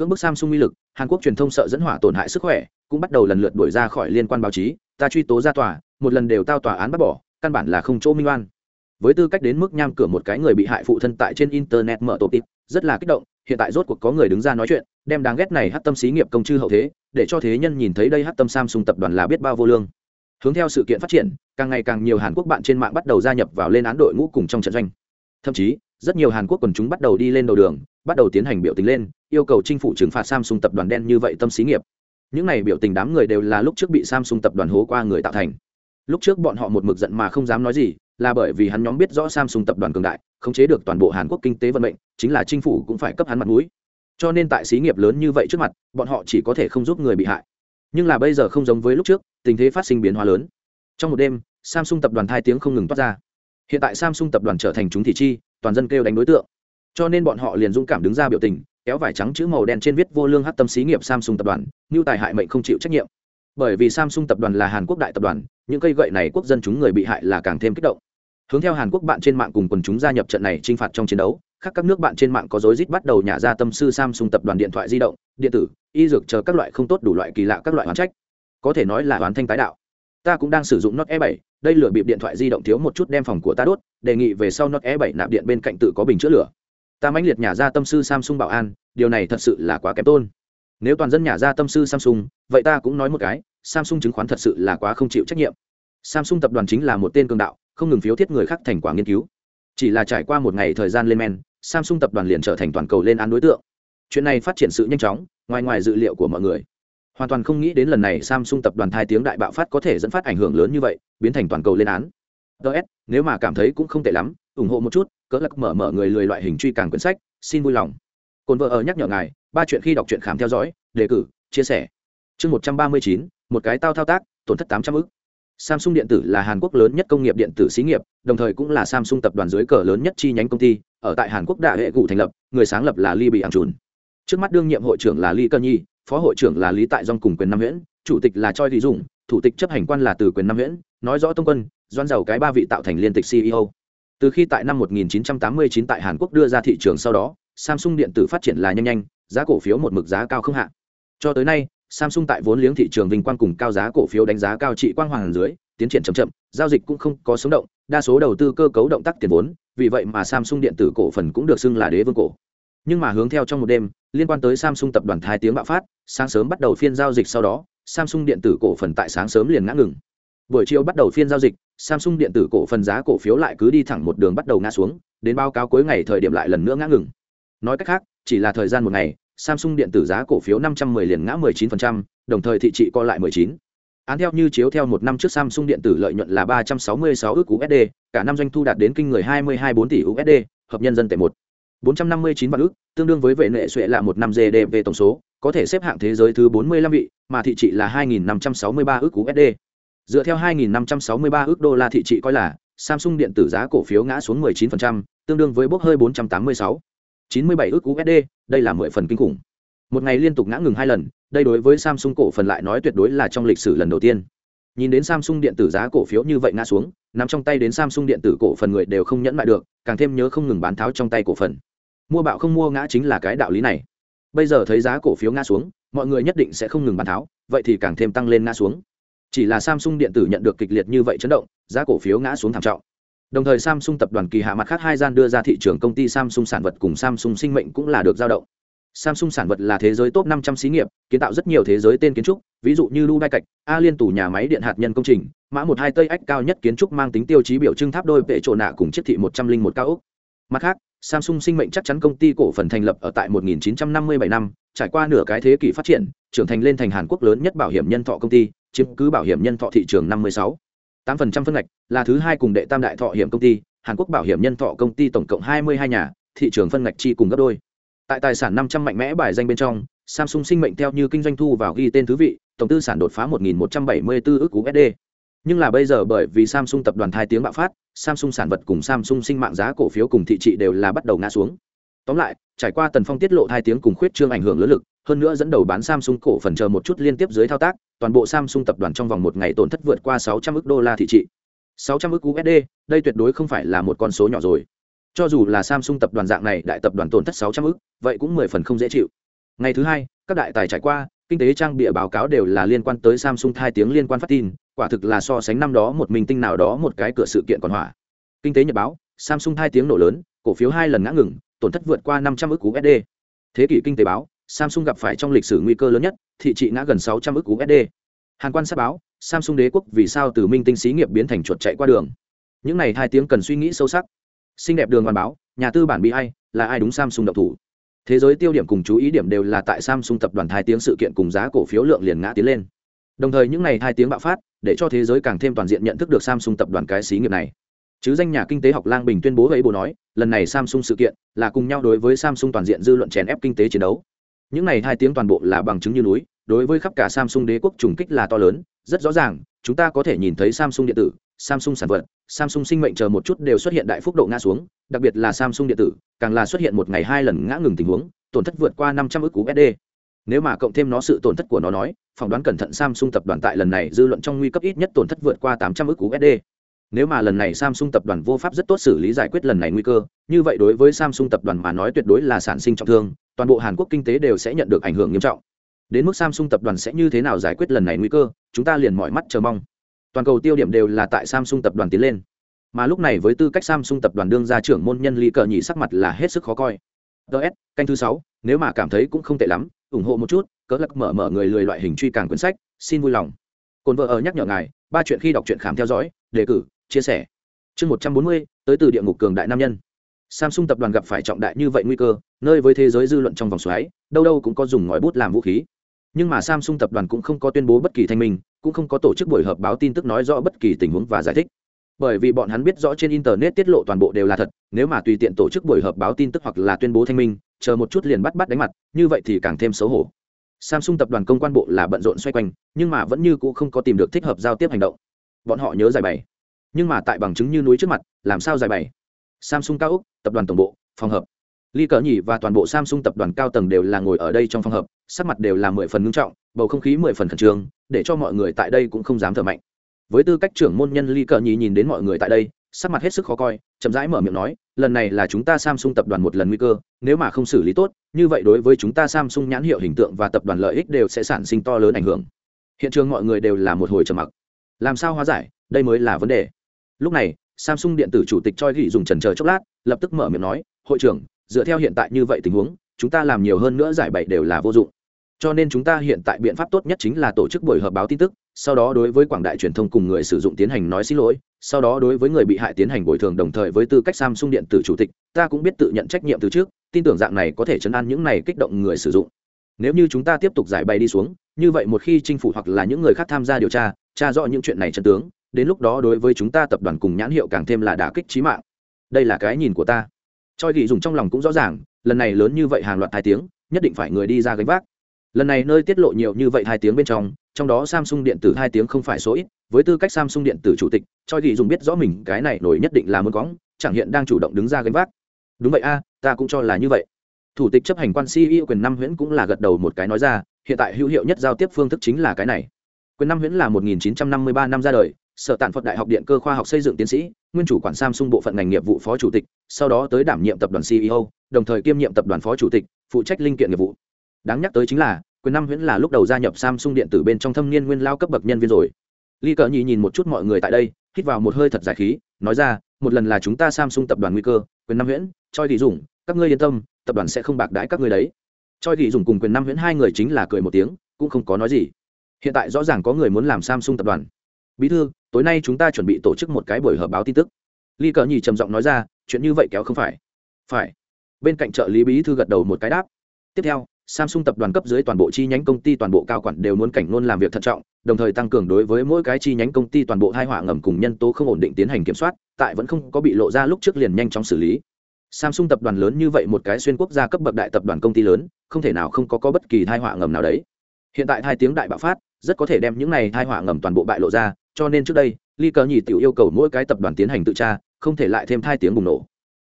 cưỡng bức samsung uy lực, hàn quốc truyền thông sợ dẫn hỏa tổn hại sức khỏe, cũng bắt đầu lần lượt đuổi ra khỏi liên quan báo chí, ta truy tố ra tòa, một lần đều tao tòa án bắt bỏ, căn bản là không chỗ minh oan. Với tư cách đến mức nham cửa một cái người bị hại phụ thân tại trên internet mở tổ tịp, rất là kích động, hiện tại rốt cuộc có người đứng ra nói chuyện, đem đáng ghét này hát tâm xí nghiệp công chư hậu thế, để cho thế nhân nhìn thấy đây hát tâm samsung tập đoàn là biết bao vô lương. Hướng theo sự kiện phát triển, càng ngày càng nhiều hàn quốc bạn trên mạng bắt đầu gia nhập vào lên án đội ngũ cùng trong trận doanh. Thậm chí, rất nhiều hàn quốc quần chúng bắt đầu đi lên đầu đường, bắt đầu tiến hành biểu tình lên yêu cầu chính phủ trừng phạt samsung tập đoàn đen như vậy tâm xí nghiệp. Những này biểu tình đám người đều là lúc trước bị samsung tập đoàn hố qua người tạo thành. Lúc trước bọn họ một mực giận mà không dám nói gì, là bởi vì hắn nhóm biết rõ samsung tập đoàn cường đại, khống chế được toàn bộ hàn quốc kinh tế vận mệnh, chính là chính phủ cũng phải cấp hắn mặt mũi. Cho nên tại xí nghiệp lớn như vậy trước mặt, bọn họ chỉ có thể không giúp người bị hại. Nhưng là bây giờ không giống với lúc trước, tình thế phát sinh biến hóa lớn. Trong một đêm, samsung tập đoàn thai tiếng không ngừng toát ra. Hiện tại samsung tập đoàn trở thành chúng thị chi, toàn dân kêu đánh đối tượng. Cho nên bọn họ liền dũng cảm đứng ra biểu tình kéo vải trắng chữ màu đen trên viết vô lương hát tâm xí nghiệp samsung tập đoàn như tài hại mệnh không chịu trách nhiệm. Bởi vì samsung tập đoàn là hàn quốc đại tập đoàn, những cây gậy này quốc dân chúng người bị hại là càng thêm kích động. Hướng theo hàn quốc bạn trên mạng cùng quần chúng gia nhập trận này t r i n h phạt trong chiến đấu, khác các nước bạn trên mạng có dối rít bắt đầu nhả ra tâm sư samsung tập đoàn điện thoại di động, điện tử, y dược chờ các loại không tốt đủ loại kỳ lạ các loại hoán trách. Có thể nói là hoán thanh tái đạo. Ta cũng đang sử dụng not e 7 đây lửa bịp điện thoại di động thiếu một chút đem phòng của ta đốt, đề nghị về sau not e 7 nạp điện bên cạnh tự có bình chữa lửa ta mãnh liệt nhà ra tâm sư samsung bảo an, điều này thật sự là quá kém tôn. Nếu toàn dân nhà ra tâm sư samsung, vậy ta cũng nói một cái, samsung chứng khoán thật sự là quá không chịu trách nhiệm. Samsung tập đoàn chính là một tên cường đạo, không ngừng phiếu thiết người khác thành quả nghiên cứu. Chỉ là trải qua một ngày thời gian lên men, samsung tập đoàn liền trở thành toàn cầu lên án đối tượng. Chuyện này phát triển sự nhanh chóng, ngoài ngoài dự liệu của mọi người. Hoàn toàn không nghĩ đến lần này samsung tập đoàn thai tiếng đại bạo phát có thể dẫn phát ảnh hưởng lớn như vậy, biến thành toàn cầu lên án. Ts nếu mà cảm thấy cũng không tệ lắm ủng hộ một chút cỡ lắc mở mở người lười loại hình truy càng quyển sách xin vui lòng. Cồn vợ ở nhắc nhở ngài ba chuyện khi đọc truyện khám theo dõi đề cử chia sẻ. Chương một trăm ba mươi chín một cái tao thao tác tổn thất tám trăm ư Samsung điện tử là Hàn Quốc lớn nhất công nghiệp điện tử xí nghiệp, đồng thời cũng là Samsung tập đoàn dưới cờ lớn nhất chi nhánh công ty, ở tại Hàn Quốc đại hệ cụ thành lập, người sáng lập là Lee Bị ảng trùn Trước mắt đương nhiệm hội trưởng là Lee Cơ Nhi, phó hội trưởng là Lý Tại Dung cùng quyền Nam Huyễn, chủ tịch là Choi Thị Dung, thủ tịch chấp hành quan là Từ quyền Nam Huyễn, nói rõ tông quân doan giàu cái ba vị tạo thành liên tịch ceo từ khi tại năm 1989 tại hàn quốc đưa ra thị trường sau đó, samsung điện tử phát triển là nhanh nhanh, giá cổ phiếu một mực giá cao không hạ. Cho tới nay, samsung tại vốn liếng thị trường vinh quang cùng cao giá cổ phiếu đánh giá cao trị quang hoàng dưới, tiến triển chậm chậm, giao dịch cũng không có sống động, đa số đầu tư cơ cấu động tác tiền vốn, vì vậy mà samsung điện tử cổ phần cũng được xưng là đế vương cổ. Nhưng mà hướng theo trong một đêm, liên quan tới samsung tập đoàn thái tiếng bạo phát, sáng sớm bắt đầu phiên giao dịch sau đó, samsung điện tử cổ phần tại sáng sớm liền ngã ngừng buổi chiều bắt đầu phiên giao dịch samsung điện tử cổ phần giá cổ phiếu lại cứ đi thẳng một đường bắt đầu ngã xuống đến báo cáo cuối ngày thời điểm lại lần nữa ngã ngừng. Nói cách khác chỉ là thời gian một ngày samsung điện tử giá cổ phiếu 510 liền ngã 19%, đồng thời thị trị co lại 19. án theo như chiếu theo một năm trước samsung điện tử lợi nhuận là 366 ước usd cả năm doanh thu đạt đến kinh người 22,4 tỷ usd hợp nhân dân tệ một. 459 vạn ước tương đương với vệ nệ xuệ là một năm gdp tổng số có thể xếp hạng thế giới thứ 45 vị mà thị trị là 2.563 ước usd dựa theo 2.563 ước đô la thị trị coi là samsung điện tử giá cổ phiếu ngã xuống 19%, tương đương với bốc hơi 486 97 ước USD, đây là 10 phần kinh khủng. Một ngày liên tục ngã ngừng hai lần, đây đối với Samsung cổ phần lại nói tuyệt đối là trong lịch sử lần đầu tiên. Nhìn đến Samsung điện tử giá cổ phiếu như vậy ngã xuống, nắm trong tay đến Samsung điện tử cổ phần người đều không nhẫn lại được, càng thêm nhớ không ngừng bán tháo trong tay cổ phần. Mua bạo không mua ngã chính là cái đạo lý này. Bây giờ thấy giá cổ phiếu ngã xuống, mọi người nhất định sẽ không ngừng bán tháo, vậy thì càng thêm tăng lên ngã xuống. Chỉ là Samsung điện tử nhận được kịch liệt như vậy chấn động, giá cổ phiếu ngã xuống thảm trọng. Đồng thời Samsung tập đoàn kỳ hạ mặt khác hai gian đưa ra thị trường công ty Samsung sản vật cùng Samsung sinh mệnh cũng là được giao động. Samsung sản vật là thế giới top 500 xí nghiệp, kiến tạo rất nhiều thế giới tên kiến trúc, ví dụ như Dubai Cạch, A Liên tủ nhà máy điện hạt nhân công trình, mã một hai tây ách cao nhất kiến trúc mang tính tiêu chí biểu trưng tháp đôi vệ trổ nạ cùng chiếc thị 101 cao ốc. Mặt khác, Samsung sinh mệnh chắc chắn công ty cổ phần thành lập ở tại 1957 năm, trải qua nửa cái thế kỷ phát triển, trưởng thành lên thành Hàn Quốc lớn nhất bảo hiểm nhân thọ công ty, chiếm cứ bảo hiểm nhân thọ thị trường 56 tám phần trăm phân ngạch, là thứ hai cùng đệ tam đại thọ hiểm công ty, hàn quốc bảo hiểm nhân thọ công ty tổng cộng hai mươi hai nhà, thị trường phân ngạch chi cùng gấp đôi. Tại tài sản năm trăm mạnh mẽ bài danh bên trong, samsung sinh mệnh theo như kinh doanh thu vào ghi tên thứ vị, tổng tư sản đột phá một nghìn một trăm bảy mươi bốn ước usd nhưng là bây giờ bởi vì samsung tập đoàn thai tiếng bạo phát, samsung sản vật cùng samsung sinh mạng giá cổ phiếu cùng thị trị đều là bắt đầu ngã xuống. Tóm lại, trải qua tần phong tiết lộ thai tiếng cùng khuyết trương ảnh hưởng lớn lực, hơn nữa dẫn đầu bán samsung cổ phần chờ một chút liên tiếp dưới thao tác toàn bộ samsung tập đoàn trong vòng một ngày tổn thất vượt qua 600 ức đô la thị trị. 600 ức usd đây tuyệt đối không phải là một con số nhỏ rồi. Cho dù là samsung tập đoàn dạng này, đại tập đoàn tổn thất 600 ức, vậy cũng mười phần không dễ chịu. Ngày thứ hai, các đại tài trải qua, kinh tế trang bịa báo cáo đều là liên quan tới samsung hai tiếng liên quan phát tin, quả thực là so sánh năm đó một mình tinh nào đó một cái cửa sự kiện còn hỏa kinh tế nhật báo, samsung hai tiếng nổ lớn, cổ phiếu hai lần ngã ngừng, tổn thất vượt qua 500 ức usd thế kỷ kinh tế báo, samsung gặp phải trong lịch sử nguy cơ lớn nhất thị trị ngã gần 600 ức usd hàn quan sát báo, samsung đế quốc vì sao từ minh tinh xí nghiệp biến thành chuột chạy qua đường. Những này hai tiếng cần suy nghĩ sâu sắc. Xinh đẹp đường hoàn báo, nhà tư bản bị hay là ai đúng samsung độc thủ? Thế giới tiêu điểm cùng chú ý điểm đều là tại samsung tập đoàn hai tiếng sự kiện cùng giá cổ phiếu lượng liền ngã tiến lên. Đồng thời những này hai tiếng bạo phát, để cho thế giới càng thêm toàn diện nhận thức được samsung tập đoàn cái xí nghiệp này. Chứ danh nhà kinh tế học lang bình tuyên bố ấy bố nói, lần này samsung sự kiện là cùng nhau đối với samsung toàn diện dư luận chèn ép kinh tế chiến đấu những này hai tiếng toàn bộ là bằng chứng như núi, đối với khắp cả samsung đế quốc trùng kích là to lớn, rất rõ ràng, chúng ta có thể nhìn thấy samsung điện tử, samsung sản vật, samsung sinh mệnh chờ một chút đều xuất hiện đại phúc độ ngã xuống, đặc biệt là samsung điện tử, càng là xuất hiện một ngày hai lần ngã ngừng tình huống, tổn thất vượt qua năm trăm ước usd nếu mà cộng thêm nó sự tổn thất của nó nói, phỏng đoán cẩn thận samsung tập đoàn tại lần này dư luận trong nguy cấp ít nhất tổn thất vượt qua tám trăm ước usd nếu mà lần này samsung tập đoàn vô pháp rất tốt xử lý giải quyết lần này nguy cơ, như vậy đối với samsung tập đoàn mà nói tuyệt đối là sản sinh trọng thương toàn bộ hàn quốc kinh tế đều sẽ nhận được ảnh hưởng nghiêm trọng. Đến mức samsung tập đoàn sẽ như thế nào giải quyết lần này nguy cơ, chúng ta liền mọi mắt chờ mong. Toàn cầu tiêu điểm đều là tại samsung tập đoàn tiến lên. Mà lúc này với tư cách samsung tập đoàn đương ra trưởng môn nhân ly cờ nhị sắc mặt là hết sức khó coi. Ts canh thứ sáu, nếu mà cảm thấy cũng không tệ lắm, ủng hộ một chút cỡ lắc mở mở người lười loại hình truy càng quyển sách, xin vui lòng. Cồn vợ ở nhắc nhở ngài, ba chuyện khi đọc truyện khám theo dõi, đề cử, chia sẻ. Chương một trăm bốn mươi, tới từ địa ngục cường đại nam nhân samsung tập đoàn gặp phải trọng đại như vậy nguy cơ, nơi với thế giới dư luận trong vòng xoáy, đâu đâu cũng có dùng ngòi bút làm vũ khí. Nhưng mà samsung tập đoàn cũng không có tuyên bố bất kỳ thanh minh, cũng không có tổ chức buổi họp báo tin tức nói rõ bất kỳ tình huống và giải thích. Bởi vì bọn hắn biết rõ trên internet tiết lộ toàn bộ đều là thật, nếu mà tùy tiện tổ chức buổi họp báo tin tức hoặc là tuyên bố thanh minh, chờ một chút liền bắt bắt đánh mặt, như vậy thì càng thêm xấu hổ. Samsung tập đoàn công quan bộ là bận rộn xoay quanh, nhưng mà vẫn như c ũ không có tìm được thích hợp giao tiếp hành động. Bọn họ nhớ giải bày. Nhưng mà tại bằng chứng như núi trước mặt, làm sao giải bày? Samsung cao úc, tập đoàn tổng bộ, phòng hợp. Ly cờ nhỉ và toàn bộ samsung tập đoàn cao tầng đều là ngồi ở đây trong phòng hợp, sắc mặt đều là mười phần ngưng trọng, bầu không khí mười phần khẩn trương, để cho mọi người tại đây cũng không dám thở mạnh. Với tư cách trưởng môn nhân ly cờ nhì nhìn đến mọi người tại đây, sắc mặt hết sức khó coi, chậm rãi mở miệng nói, lần này là chúng ta samsung tập đoàn một lần nguy cơ, nếu mà không xử lý tốt, như vậy đối với chúng ta samsung nhãn hiệu hình tượng và tập đoàn lợi ích đều sẽ sản sinh to lớn ảnh hưởng. Hiện trường mọi người đều là một hồi trầm mặc. Làm sao hóa giải? Đây mới là vấn đề. Lúc này samsung điện tử chủ tịch choi ghi dùng trần chờ chốc lát, lập tức mở miệng nói, hội trưởng, dựa theo hiện tại như vậy tình huống, chúng ta làm nhiều hơn nữa giải bày đều là vô dụng. Cho nên chúng ta hiện tại biện pháp tốt nhất chính là tổ chức buổi họp báo tin tức, sau đó đối với quảng đại truyền thông cùng người sử dụng tiến hành nói xin lỗi, sau đó đối với người bị hại tiến hành bồi thường đồng thời với tư cách samsung điện tử chủ tịch, ta cũng biết tự nhận trách nhiệm từ trước, tin tưởng dạng này có thể chấn an những này kích động người sử dụng. Nếu như chúng ta tiếp tục giải bày đi xuống, như vậy một khi chính phủ hoặc là những người khác tham gia điều tra tra rõ những chuyện này chân tướng đến lúc đó đối với chúng ta tập đoàn cùng nhãn hiệu càng thêm là đả kích trí mạng. Đây là cái nhìn của ta. Choi ghi dùng trong lòng cũng rõ ràng, lần này lớn như vậy hàng loạt hai tiếng, nhất định phải người đi ra gánh vác. Lần này nơi tiết lộ nhiều như vậy hai tiếng bên trong trong đó samsung điện tử hai tiếng không phải số ít, với tư cách samsung điện tử chủ tịch, choi ghi dùng biết rõ mình cái này nổi nhất định là muốn cóng chẳng hiện đang chủ động đứng ra gánh vác. Đúng vậy a, ta cũng cho là như vậy. Thủ tịch chấp hành quan ceo quyền năm huyễn cũng là gật đầu một cái nói ra, hiện tại hữu hiệu nhất giao tiếp phương thức chính là cái này. Quyền năm huyễn là 1953 năm ra đời sở tàn phật đại học điện cơ khoa học xây dựng tiến sĩ, nguyên chủ quản samsung bộ phận ngành nghiệp vụ phó chủ tịch, sau đó tới đảm nhiệm tập đoàn ceo đồng thời kiêm nhiệm tập đoàn phó chủ tịch, phụ trách linh kiện nghiệp vụ. Đáng nhắc tới chính là, quyền năm huyễn là lúc đầu gia nhập samsung điện tử bên trong thâm niên nguyên lao cấp bậc nhân viên rồi. Ly cờ nhì nhìn một chút mọi người tại đây, hít vào một hơi thật dài khí, nói ra, một lần là chúng ta samsung tập đoàn nguy cơ, quyền năm huyễn, choi thì dùng, các ngươi yên tâm, tập đoàn sẽ không bạc đãi các ngươi đấy. Choi thì dùng cùng quyền năm huyễn hai người chính là cười một tiếng, cũng không có nói gì. Hiện tại rõ ràng có người muốn làm samsung tập đoàn bí thư tối nay chúng ta chuẩn bị tổ chức một cái buổi họp báo tin tức. Ly cờ nhì trầm giọng nói ra chuyện như vậy kéo không phải. Phải. Bên cạnh trợ lý bí thư gật đầu một cái đáp. Tiếp theo samsung tập đoàn cấp dưới toàn bộ chi nhánh công ty toàn bộ cao quản đều muốn cảnh luôn làm việc thận trọng đồng thời tăng cường đối với mỗi cái chi nhánh công ty toàn bộ hai họa ngầm cùng nhân tố không ổn định tiến hành kiểm soát tại vẫn không có bị lộ ra lúc trước liền nhanh chóng xử lý. Samsung tập đoàn lớn như vậy một cái xuyên quốc gia cấp bậc đại tập đoàn công ty lớn không thể nào không có, có bất kỳ thai họa ngầm nào đấy. Hiện tại hai tiếng đại bạo phát rất có thể đem những này thai họa ngầm toàn bộ bại lộ ra cho nên trước đây, ly cờ nhì tiểu yêu cầu mỗi cái tập đoàn tiến hành tự tra, không thể lại thêm thai tiếng bùng nổ.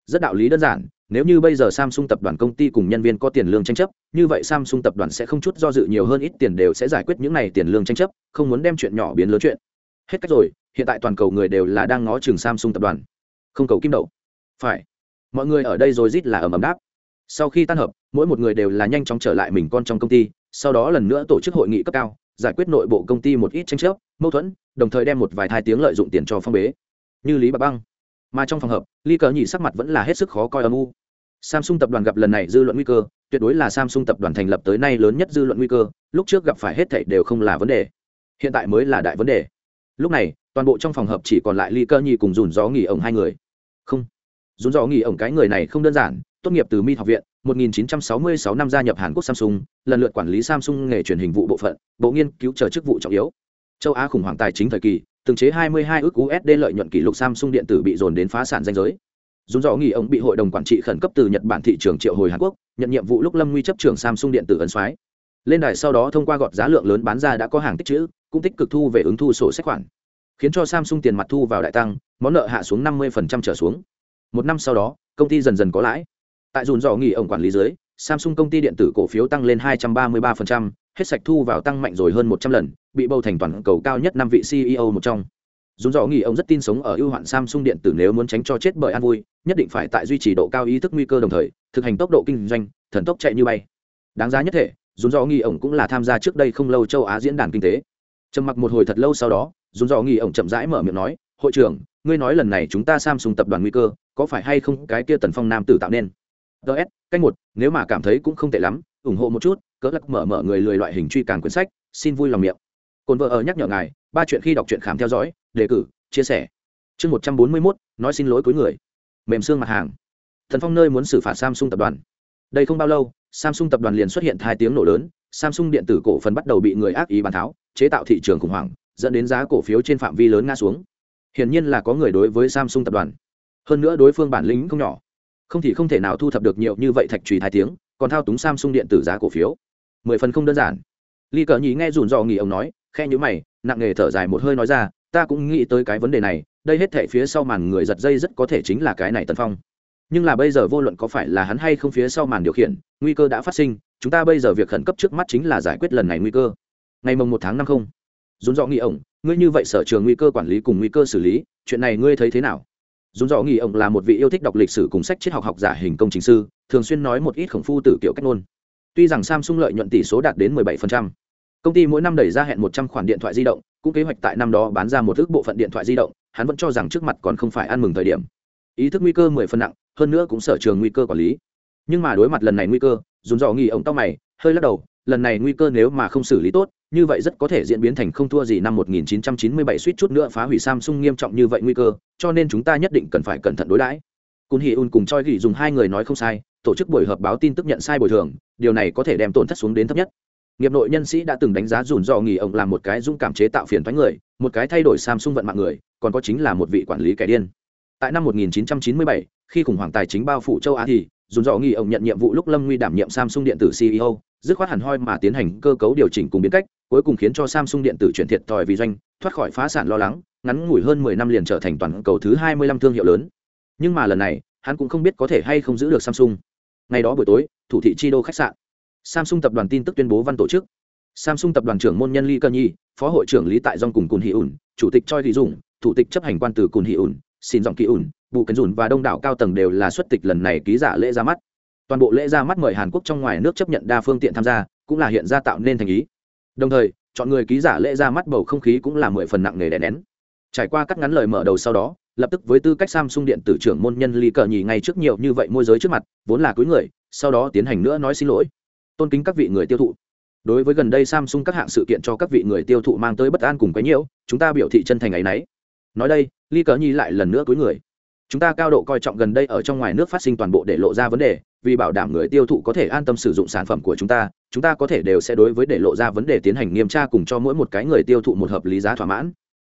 Rất đạo lý đơn giản, nếu như bây giờ samsung tập đoàn công ty cùng nhân viên có tiền lương tranh chấp, như vậy samsung tập đoàn sẽ không chút do dự nhiều hơn ít tiền đều sẽ giải quyết những này tiền lương tranh chấp, không muốn đem chuyện nhỏ biến lớn chuyện. Hết cách rồi, hiện tại toàn cầu người đều là đang ngó chừng samsung tập đoàn. Không cầu kim đậu. Phải. Mọi người ở đây rồi rít là ầm ầm đáp. Sau khi tan hợp mỗi một người đều là nhanh chóng trở lại mình con trong công ty, sau đó lần nữa tổ chức hội nghị cấp cao, giải quyết nội bộ công ty một ít tranh chấp, mâu thuẫn đồng thời đem một vài thai tiếng lợi dụng tiền cho phong bế. Như lý bạc băng. Mà trong phòng hợp ly cờ nhị sắc mặt vẫn là hết sức khó coi âm u. Samsung tập đoàn gặp lần này dư luận nguy cơ, tuyệt đối là samsung tập đoàn thành lập tới nay lớn nhất dư luận nguy cơ, lúc trước gặp phải hết thảy đều không là vấn đề. Hiện tại mới là đại vấn đề. Lúc này, toàn bộ trong phòng hợp chỉ còn lại ly cơ nhị cùng dùn gió nghỉ ổng hai người. Không. Dùn gió nghỉ ổng cái người này không đơn giản, tốt nghiệp từ mi học viện 1966 năm gia nhập hàn quốc samsung, lần lượt quản lý samsung nghề truyền hình vụ bộ phận, bộ nghiên cứu chờ chức vụ trọng yếu châu á khủng hoảng tài chính thời kỳ, từng chế 22 ước usd lợi nhuận kỷ lục samsung điện tử bị dồn đến phá sản danh giới. Dùng rõ nghỉ ông bị hội đồng quản trị khẩn cấp từ nhật bản thị trường triệu hồi hàn quốc, nhận nhiệm vụ lúc lâm nguy chấp trưởng samsung điện tử ấn soái lên đài sau đó thông qua gọt giá lượng lớn bán ra đã có hàng tích chữ, cũng tích cực thu về ứng thu sổ sách khoản. Khiến cho samsung tiền mặt thu vào đại tăng, món nợ hạ xuống 50% trở xuống. Một năm sau đó, công ty dần dần có lãi. Tại dùn dò nghỉ ông quản lý dưới samsung công ty điện tử cổ phiếu tăng lên 233%, hết sạch thu vào tăng mạnh rồi hơn 100 lần bị bầu thành toàn cầu cao nhất năm vị ceo một trong. Dùn rõ nghỉ ông rất tin sống ở ưu hoạn samsung điện tử nếu muốn tránh cho chết bởi an vui nhất định phải tại duy trì độ cao ý thức nguy cơ đồng thời thực hành tốc độ kinh doanh thần tốc chạy như bay. Đáng giá nhất thể dùn rõ nghỉ ông cũng là tham gia trước đây không lâu châu á diễn đàn kinh tế. Trầm mặc một hồi thật lâu sau đó dùn rõ nghỉ ông chậm rãi mở miệng nói hội trưởng ngươi nói lần này chúng ta samsung tập đoàn nguy cơ có phải hay không cái kia tần phong nam tử tạo nên? DS, canh một, nếu mà cảm thấy cũng không tệ lắm, ủng hộ một chút cỡ lắc mở mở người lười loại hình truy càng quyển sách, xin vui lòng miệng. Cồn vợ ở nhắc nhở ngài, ba chuyện khi đọc truyện khám theo dõi, đề cử, chia sẻ. Chương một trăm bốn mươi mốt, nói xin lỗi cuối người. Mềm xương mặt hàng. Thần phong nơi muốn xử phạt samsung tập đoàn. Đây không bao lâu, samsung tập đoàn liền xuất hiện hai tiếng nổ lớn, samsung điện tử cổ phần bắt đầu bị người ác ý bàn tháo, chế tạo thị trường khủng hoảng, dẫn đến giá cổ phiếu trên phạm vi lớn ngã xuống. Hiển nhiên là có người đối với samsung tập đoàn. Hơn nữa đối phương bản lĩnh không nhỏ không thì không thể nào thu thập được nhiều như vậy thạch trùy hai tiếng, còn thao túng samsung điện tử giá cổ phiếu. Mười phần không đơn giản. Ly cờ nhí nghe rủn dò nghỉ ông nói, khe nhữ mày, nặng nghề thở dài một hơi nói ra, ta cũng nghĩ tới cái vấn đề này, đây hết thể phía sau màn người giật dây rất có thể chính là cái này tần phong. Nhưng là bây giờ vô luận có phải là hắn hay không phía sau màn điều khiển, nguy cơ đã phát sinh, chúng ta bây giờ việc khẩn cấp trước mắt chính là giải quyết lần này nguy cơ. Ngày mồng một tháng năm không. Dùn dò nghĩ ổng ngươi như vậy sở trường nguy cơ quản lý cùng nguy cơ xử lý, chuyện này ngươi thấy thế nào? Dùn dò nghĩ ông là một vị yêu thích đọc lịch sử cùng sách triết học học giả hình công chính sư thường xuyên nói một ít khổng phu tử kiểu cách ngôn. Tuy rằng samsung lợi nhuận tỷ số đạt đến 17%, công ty mỗi năm đẩy ra hẹn 100 khoản điện thoại di động cũng kế hoạch tại năm đó bán ra một ước bộ phận điện thoại di động hắn vẫn cho rằng trước mặt còn không phải ăn mừng thời điểm. Ý thức nguy cơ mười phần nặng hơn nữa cũng sở trường nguy cơ quản lý. Nhưng mà đối mặt lần này nguy cơ dùn dò nghỉ ông tao mày hơi lắc đầu lần này nguy cơ nếu mà không xử lý tốt như vậy rất có thể diễn biến thành không thua gì năm 1997 suýt chút nữa phá hủy Samsung nghiêm trọng như vậy nguy cơ, cho nên chúng ta nhất định cần phải cẩn thận đối đãi. Cún Hee Un cùng Choi Gi dùng hai người nói không sai, tổ chức buổi họp báo tin tức nhận sai bồi thường, điều này có thể đem tổn thất xuống đến thấp nhất. Nghiệp nội nhân sĩ đã từng đánh giá rủn dò nghỉ ông làm một cái dũng cảm chế tạo phiền toái người, một cái thay đổi Samsung vận mạng người, còn có chính là một vị quản lý kẻ điên. Tại năm 1997, khi khủng hoảng tài chính bao phủ châu Á thì, rủn dò nghỉ ông nhận nhiệm vụ lúc Lâm Nguy đảm nhiệm Samsung điện tử CEO, dứt khoát hẳn hoi mà tiến hành cơ cấu điều chỉnh cùng biến cách, cuối cùng khiến cho Samsung điện tử chuyển thiệt thòi vì doanh, thoát khỏi phá sản lo lắng, ngắn ngủi hơn 10 năm liền trở thành toàn cầu thứ 25 thương hiệu lớn. Nhưng mà lần này, hắn cũng không biết có thể hay không giữ được Samsung. Ngày đó buổi tối, thủ thị chi đô khách sạn. Samsung tập đoàn tin tức tuyên bố văn tổ chức. Samsung tập đoàn trưởng môn nhân Lee Cơ Nhi, phó hội trưởng Lý Tại Dung cùng Cùn Hỷ ủn, chủ tịch Choi Thị Dung, thủ tịch chấp hành quan từ Cùn Hỷ ủn, xin giọng kỳ ủn, Bù Cấn Dùn và đông đảo cao tầng đều là xuất tịch lần này ký giả lễ ra mắt. Toàn bộ lễ ra mắt mời Hàn Quốc trong ngoài nước chấp nhận đa phương tiện tham gia, cũng là hiện ra tạo nên thành ý. Đồng thời chọn người ký giả lễ ra mắt bầu không khí cũng là mười phần nặng nề đè nén. Trải qua các ngắn lời mở đầu sau đó lập tức với tư cách samsung điện tử trưởng môn nhân ly cờ nhì ngay trước nhiều như vậy môi giới trước mặt vốn là cuối người sau đó tiến hành nữa nói xin lỗi. Tôn kính các vị người tiêu thụ. Đối với gần đây samsung các hạng sự kiện cho các vị người tiêu thụ mang tới bất an cùng cái nhiễu chúng ta biểu thị chân thành ấy nấy. Nói đây ly cờ Nhì lại lần nữa cuối người. Chúng ta cao độ coi trọng gần đây ở trong ngoài nước phát sinh toàn bộ để lộ ra vấn đề vì bảo đảm người tiêu thụ có thể an tâm sử dụng sản phẩm của chúng ta chúng ta có thể đều sẽ đối với để lộ ra vấn đề tiến hành nghiêm tra cùng cho mỗi một cái người tiêu thụ một hợp lý giá thỏa mãn.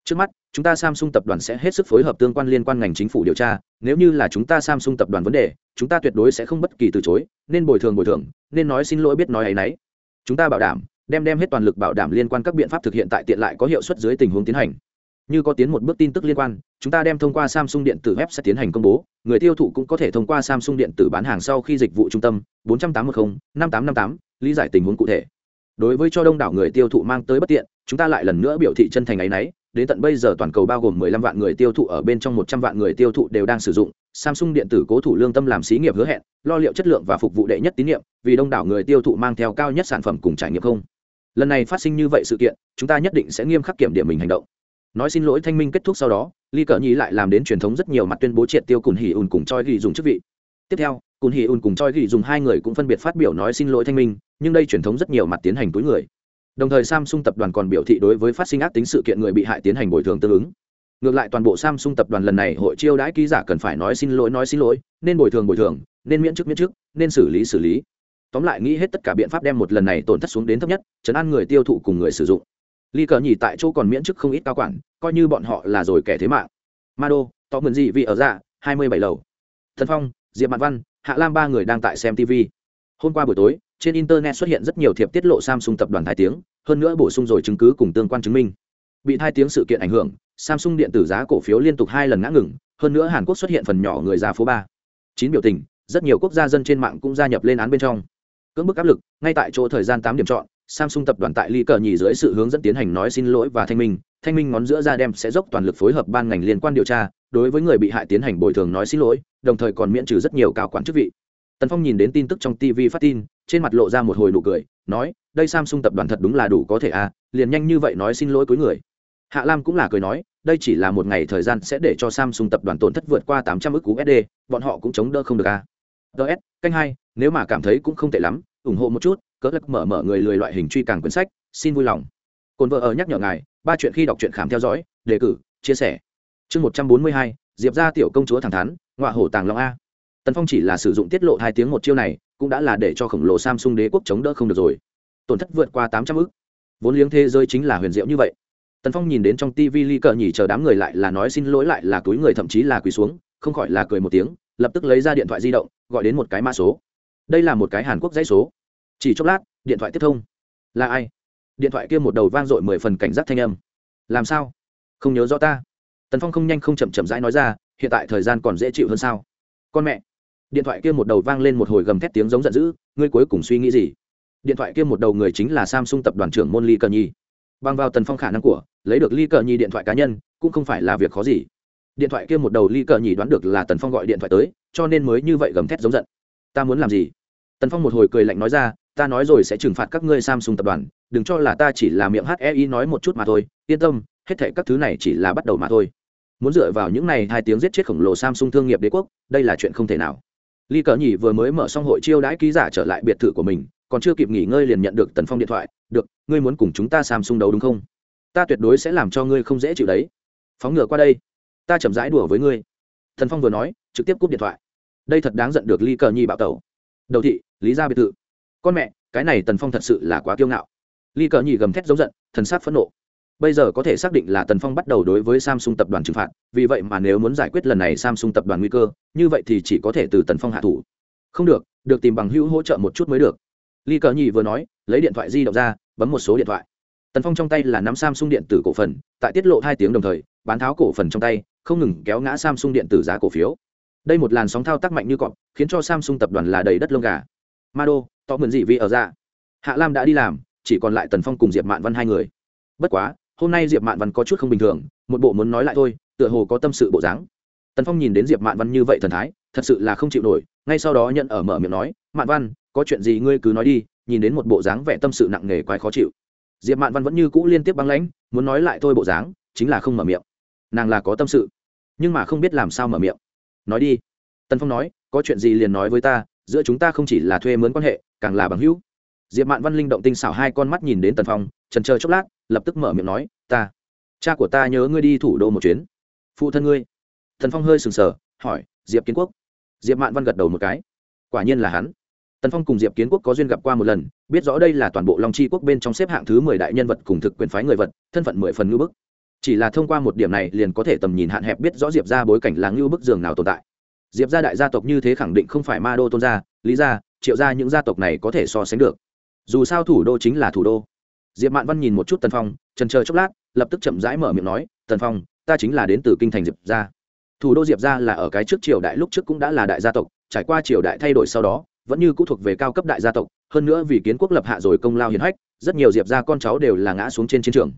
Trước mắt, chúng ta samsung tập đoàn sẽ hết sức phối hợp tương quan liên quan ngành chính phủ điều tra, nếu như là chúng ta samsung tập đoàn vấn đề, chúng ta tuyệt đối sẽ không bất kỳ từ chối, nên bồi thường bồi thường, nên nói xin lỗi biết nói ấy nấy. Chúng ta bảo đảm, đem đem hết toàn lực bảo đảm liên quan các biện pháp thực hiện tại tiện lại có hiệu suất dưới tình huống tiến hành như có tiến một bước tin tức liên quan chúng ta đem thông qua samsung điện tử web sẽ tiến hành công bố. Người tiêu thụ cũng có thể thông qua samsung điện tử bán hàng sau khi dịch vụ trung tâm 480 5858 lý giải tình huống cụ thể. Đối với cho đông đảo người tiêu thụ mang tới bất tiện chúng ta lại lần nữa biểu thị chân thành ấy nấy đến tận bây giờ toàn cầu bao gồm 15 vạn người tiêu thụ ở bên trong 100 vạn người tiêu thụ đều đang sử dụng. Samsung điện tử cố thủ lương tâm làm xí nghiệp hứa hẹn, lo liệu chất lượng và phục vụ đệ nhất tín nhiệm, vì đông đảo người tiêu thụ mang theo cao nhất sản phẩm cùng trải nghiệm không. Lần này phát sinh như vậy sự kiện, chúng ta nhất định sẽ nghiêm khắc kiểm điểm mình hành động nói xin lỗi thanh minh kết thúc sau đó ly cờ nhi lại làm đến truyền thống rất nhiều mặt tuyên bố triệt tiêu cùn hỉ ùn cùng choi ghi dùng chức vị. Tiếp theo, cùn hỉ ùn cùng choi ghi dùng hai người cũng phân biệt phát biểu nói xin lỗi thanh minh, nhưng đây truyền thống rất nhiều mặt tiến hành túi người. Đồng thời samsung tập đoàn còn biểu thị đối với phát sinh ác tính sự kiện người bị hại tiến hành bồi thường tương ứng. Ngược lại toàn bộ samsung tập đoàn lần này hội chiêu đãi ký giả cần phải nói xin lỗi, nói xin lỗi, nên bồi thường bồi thường, nên miễn chức miễn chức, nên xử lý xử lý. Tóm lại nghĩ hết tất cả biện pháp đem một lần này tổn thất xuống đến thấp nhất, chấn an người tiêu thụ cùng người sử dụng ly cờ nhì tại chỗ còn miễn chức không ít cao quản, coi như bọn họ là rồi kẻ thế mạng. Ma đô to mượn gì vì ở dạ hai mươi bảy lầu. Thần phong, diệp mạn văn, hạ lam ba người đang tại xem tv hôm qua buổi tối, trên internet xuất hiện rất nhiều thiệp tiết lộ samsung tập đoàn thái tiếng, hơn nữa bổ sung rồi chứng cứ cùng tương quan chứng minh. Bị thai tiếng sự kiện ảnh hưởng, samsung điện tử giá cổ phiếu liên tục hai lần ngã ngừng, hơn nữa hàn quốc xuất hiện phần nhỏ người ra phố ba. Chín biểu tình, rất nhiều quốc gia dân trên mạng cũng gia nhập lên án bên trong. Cưỡng bức áp lực, ngay tại chỗ thời gian tám điểm chọn Samsung tập đoàn tại ly cờ nhì dưới sự hướng dẫn tiến hành nói xin lỗi và thanh minh, thanh minh ngón giữa ra đem sẽ dốc toàn lực phối hợp ban ngành liên quan điều tra, đối với người bị hại tiến hành bồi thường nói xin lỗi, đồng thời còn miễn trừ rất nhiều cao quản chức vị. Tần Phong nhìn đến tin tức trong TV phát tin, trên mặt lộ ra một hồi nụ cười, nói, đây Samsung tập đoàn thật đúng là đủ có thể à, liền nhanh như vậy nói xin lỗi cuối người. Hạ Lam cũng là cười nói, đây chỉ là một ngày thời gian sẽ để cho Samsung tập đoàn tổn thất vượt qua 800 ức USD, bọn họ cũng chống đỡ không được à. DS, canh hai, nếu mà cảm thấy cũng không tệ lắm, ủng hộ một chút, cỡ lắc mở mở người lười loại hình truy càng quyển sách, xin vui lòng. Cồn vợ ở nhắc nhở ngài, ba chuyện khi đọc truyện khám theo dõi, đề cử, chia sẻ. Chương một trăm bốn mươi hai, diệp ra tiểu công chúa thẳng thắn, ngọa hổ tàng long a. Tần phong chỉ là sử dụng tiết lộ hai tiếng một chiêu này, cũng đã là để cho khổng lồ samsung đế quốc chống đỡ không được rồi. Tổn thất vượt qua tám trăm ư c vốn liếng thế giới chính là huyền diệu như vậy. Tần phong nhìn đến trong tv ly cờ nhỉ chờ đám người lại là nói xin lỗi lại là túi người thậm chí là quỳ xuống, không khỏi là cười một tiếng, lập tức lấy ra điện thoại di động, gọi đến một cái mã số. Đây là một cái hàn quốc dãy số chỉ chốc lát, điện thoại tiếp thông. Là ai? Điện thoại kia một đầu vang dội mười phần cảnh giác thanh âm. Làm sao? Không nhớ rõ ta. Tần phong không nhanh không chậm chậm rãi nói ra, hiện tại thời gian còn dễ chịu hơn sao? Con mẹ. Điện thoại kia một đầu vang lên một hồi gầm thét tiếng giống giận dữ, ngươi cuối cùng suy nghĩ gì? Điện thoại kia một đầu người chính là samsung tập đoàn trưởng môn ly cờ nhi. Bằng vào tần phong khả năng của, lấy được ly cờ nhi điện thoại cá nhân, cũng không phải là việc khó gì. Điện thoại kia một đầu ly cờ nhi đoán được là tần phong gọi điện thoại tới, cho nên mới như vậy gầm thét giống giận. Ta muốn làm gì? Tần phong một hồi cười lạnh nói ra ta nói rồi sẽ trừng phạt các ngươi samsung tập đoàn, đừng cho là ta chỉ là miệng hei nói một chút mà thôi, yên tâm, hết thệ các thứ này chỉ là bắt đầu mà thôi. Muốn dựa vào những này hai tiếng giết chết khổng lồ samsung thương nghiệp đế quốc, đây là chuyện không thể nào. Ly cờ nhỉ vừa mới mở xong hội chiêu đãi ký giả trở lại biệt thự của mình, còn chưa kịp nghỉ ngơi liền nhận được tần phong điện thoại, được, ngươi muốn cùng chúng ta samsung đấu đúng không? Ta tuyệt đối sẽ làm cho ngươi không dễ chịu đấy. Phóng ngựa qua đây, ta chậm rãi đùa với ngươi. Thần phong vừa nói, trực tiếp cúp điện thoại. Đây thật đáng giận được ly cờ nhi bạo tẩu. Đầu thị, lý ra biệt thự con mẹ cái này tần phong thật sự là quá kiêu ngạo. Ly cờ nhi gầm thét giống giận thần sát phẫn nộ. Bây giờ có thể xác định là tần phong bắt đầu đối với samsung tập đoàn trừng phạt vì vậy mà nếu muốn giải quyết lần này samsung tập đoàn nguy cơ như vậy thì chỉ có thể từ tần phong hạ thủ. Không được được tìm bằng hữu hỗ trợ một chút mới được. Ly cờ nhi vừa nói lấy điện thoại di động ra bấm một số điện thoại. Tần phong trong tay là nắm samsung điện tử cổ phần tại tiết lộ hai tiếng đồng thời bán tháo cổ phần trong tay không ngừng kéo ngã samsung điện tử giá cổ phiếu. Đây một làn sóng thao tác mạnh như cọp khiến cho samsung tập đoàn là đầy đất lông gà. Mado, to mượn dị vị ở ra hạ lam đã đi làm, chỉ còn lại tần phong cùng diệp mạn văn hai người. Bất quá, hôm nay diệp mạn văn có chút không bình thường, một bộ muốn nói lại thôi, tựa hồ có tâm sự bộ dáng. Tần phong nhìn đến diệp mạn văn như vậy thần thái, thật sự là không chịu nổi, ngay sau đó nhận ở mở miệng nói, mạn văn, có chuyện gì ngươi cứ nói đi, nhìn đến một bộ dáng vẻ tâm sự nặng nề quái khó chịu. Diệp mạn văn vẫn như cũ liên tiếp băng lãnh, muốn nói lại thôi bộ dáng, chính là không mở miệng. Nàng là có tâm sự, nhưng mà không biết làm sao mở miệng. Nói đi. Tần phong nói, có chuyện gì liền nói với ta, giữa chúng ta không chỉ là thuê mướn quan hệ càng là bằng hữu. Diệp mạn văn linh động tinh xảo hai con mắt nhìn đến tần phong, trần chờ chốc lát, lập tức mở miệng nói, ta, cha của ta nhớ ngươi đi thủ đô một chuyến. Phụ thân ngươi? Tần phong hơi sừng sờ, hỏi, diệp kiến quốc? Diệp mạn văn gật đầu một cái. Quả nhiên là hắn. Tần phong cùng diệp kiến quốc có duyên gặp qua một lần, biết rõ đây là toàn bộ long c quốc bên trong xếp hạng thứ mười đại nhân vật cùng thực quyền phái người vật, thân phận mười phần ngưu bức. Chỉ là thông qua một điểm này liền có thể tầm nhìn hạn hẹp biết rõ diệp ra bối cảnh là ngưu bức giường nào tồn tại. Diệp ra đại gia tộc như thế khẳng định không phải ma đô tôn gia, lý gia triệu gia những gia tộc này có thể so sánh được. Dù sao thủ đô chính là thủ đô. Diệp mạn văn nhìn một chút tần phong, trần chờ chốc lát, lập tức chậm rãi mở miệng nói, tần phong, ta chính là đến từ kinh thành diệp gia. Thủ đô diệp gia là ở cái trước triều đại lúc trước cũng đã là đại gia tộc, trải qua triều đại thay đổi sau đó, vẫn như cũ thuộc về cao cấp đại gia tộc, hơn nữa vì kiến quốc lập hạ rồi công lao hiến hách, rất nhiều diệp gia con cháu đều là ngã xuống trên chiến trường.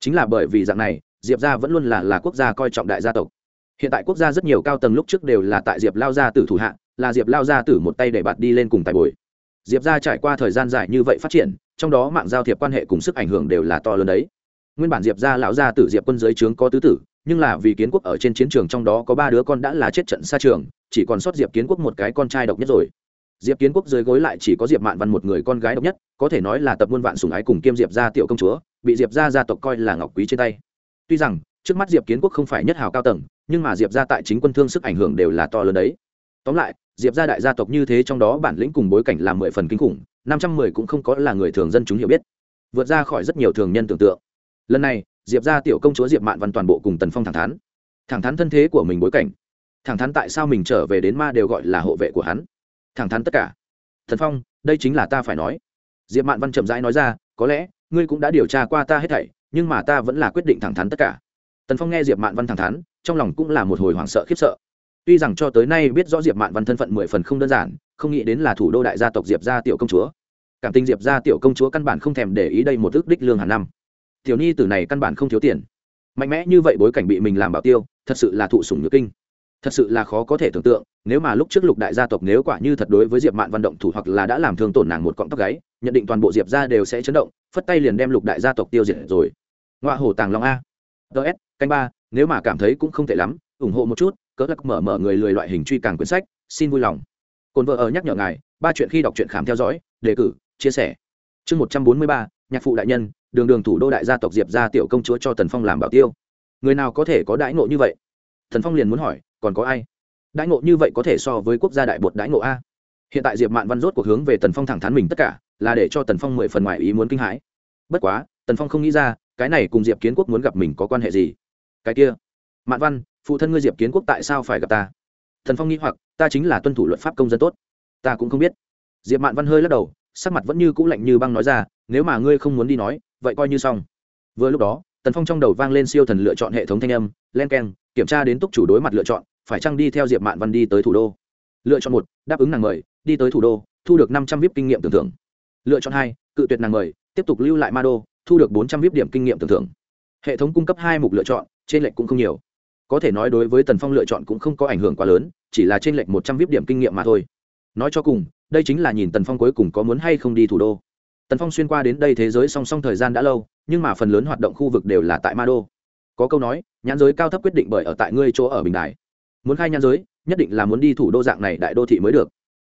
Chính là bởi vì dạng này, diệp gia vẫn luôn là là quốc gia coi trọng đại gia tộc. Hiện tại quốc gia rất nhiều cao tầng lúc trước đều là tại diệp lao gia tử thủ hạ là diệp lao gia tử một tay để bạt đi lên cùng tài bồi. Diệp gia trải qua thời gian dài như vậy phát triển, trong đó mạng giao thiệp quan hệ cùng sức ảnh hưởng đều là to lớn đấy. Nguyên bản diệp gia lão gia tử diệp quân giới trướng có tứ tử, nhưng là vì kiến quốc ở trên chiến trường trong đó có ba đứa con đã là chết trận xa trường, chỉ còn sót diệp kiến quốc một cái con trai độc nhất rồi. Diệp kiến quốc dưới gối lại chỉ có diệp mạn văn một người con gái độc nhất, có thể nói là tập muôn vạn sùng ái cùng kiêm diệp gia tiểu công chúa, bị diệp gia gia tộc coi là ngọc quý trên tay. Tuy rằng, trước mắt diệp kiến quốc không phải nhất hào cao tầng, nhưng mà diệp gia tại chính quân thương sức ảnh hưởng đều là to lớn đấy. Tóm lại diệp gia đại gia tộc như thế trong đó bản lĩnh cùng bối cảnh là mười phần kinh khủng, năm trăm mười cũng không có là người thường dân chúng hiểu biết, vượt ra khỏi rất nhiều thường nhân tưởng tượng. Lần này, diệp gia tiểu công chúa diệp mạn văn toàn bộ cùng tần phong thẳng thắn thẳng thắn thân thế của mình bối cảnh, thẳng thắn tại sao mình trở về đến ma đều gọi là hộ vệ của hắn, thẳng thắn tất cả. Thần phong, đây chính là ta phải nói. Diệp mạn văn chậm rãi nói ra, có lẽ, ngươi cũng đã điều tra qua ta hết thảy, nhưng mà ta vẫn là quyết định thẳng thắn tất cả. Tần phong nghe diệp mạn văn thẳng thắn, trong lòng cũng là một hồi hoảng sợ khiếp sợ tuy rằng cho tới nay biết rõ diệp mạn văn thân phận mười phần không đơn giản, không nghĩ đến là thủ đô đại gia tộc diệp gia tiểu công chúa. Cảm tình diệp gia tiểu công chúa căn bản không thèm để ý đây một ước đích lương hàng năm. Tiểu nhi từ này căn bản không thiếu tiền. Mạnh mẽ như vậy bối cảnh bị mình làm bảo tiêu, thật sự là thụ sủng nhược kinh. Thật sự là khó có thể tưởng tượng, nếu mà lúc trước lục đại gia tộc nếu quả như thật đối với diệp mạn văn động thủ hoặc là đã làm thương tổn nàng một cọng tóc gáy, nhận định toàn bộ diệp gia đều sẽ chấn động, phất tay liền đem lục đại gia tộc tiêu diệt rồi. Ngoại hồ tàng long a. Ts canh ba, nếu mà cảm thấy cũng không tệ lắm, ủng hộ một chút cỡ lắc mở mở người lười loại hình truy càng quyển sách, xin vui lòng. Cồn vợ ở nhắc nhở ngài, ba chuyện khi đọc truyện khám theo dõi, đề cử, chia sẻ. Chương một trăm bốn mươi ba, nhạc phụ đại nhân, đường đường thủ đô đại gia tộc diệp gia tiểu công chúa cho tần phong làm bảo tiêu. Người nào có thể có đãi ngộ như vậy? Thần phong liền muốn hỏi, còn có ai? Đãi ngộ như vậy có thể so với quốc gia đại bột đãi ngộ a? Hiện tại diệp mạn văn rốt cuộc hướng về tần phong thẳng thắn mình tất cả, là để cho tần phong mười phần ngoài ý muốn kinh hãi. Bất quá, tần phong không nghĩ ra, cái này cùng diệp kiến quốc muốn gặp mình có quan hệ gì? Cái kia, mạn văn phụ thân ngươi diệp kiến quốc tại sao phải gặp ta thần phong nghĩ hoặc ta chính là tuân thủ luật pháp công dân tốt ta cũng không biết diệp mạn văn hơi lắc đầu sắc mặt vẫn như c ũ lạnh như băng nói ra nếu mà ngươi không muốn đi nói vậy coi như xong vừa lúc đó tần phong trong đầu vang lên siêu thần lựa chọn hệ thống thanh âm len k e n kiểm tra đến túc chủ đối mặt lựa chọn phải chăng đi theo diệp mạn văn đi tới thủ đô lựa chọn một đáp ứng nàng mời đi tới thủ đô thu được năm trăm vip kinh nghiệm tưởng thưởng lựa chọn hai cự tuyệt nàng mời tiếp tục lưu lại ma đô thu được bốn trăm vip điểm kinh nghiệm tưởng thưởng hệ thống cung cấp hai mục lựa chọn trên lệnh cũng không nhiều có thể nói đối với tần phong lựa chọn cũng không có ảnh hưởng quá lớn, chỉ là trên lệnh một trăm vip điểm kinh nghiệm mà thôi. Nói cho cùng, đây chính là nhìn tần phong cuối cùng có muốn hay không đi thủ đô. Tần phong xuyên qua đến đây thế giới song song thời gian đã lâu, nhưng mà phần lớn hoạt động khu vực đều là tại ma đô. Có câu nói, nhãn giới cao thấp quyết định bởi ở tại ngươi chỗ ở bình đại muốn khai nhãn giới, nhất định là muốn đi thủ đô dạng này đại đô thị mới được.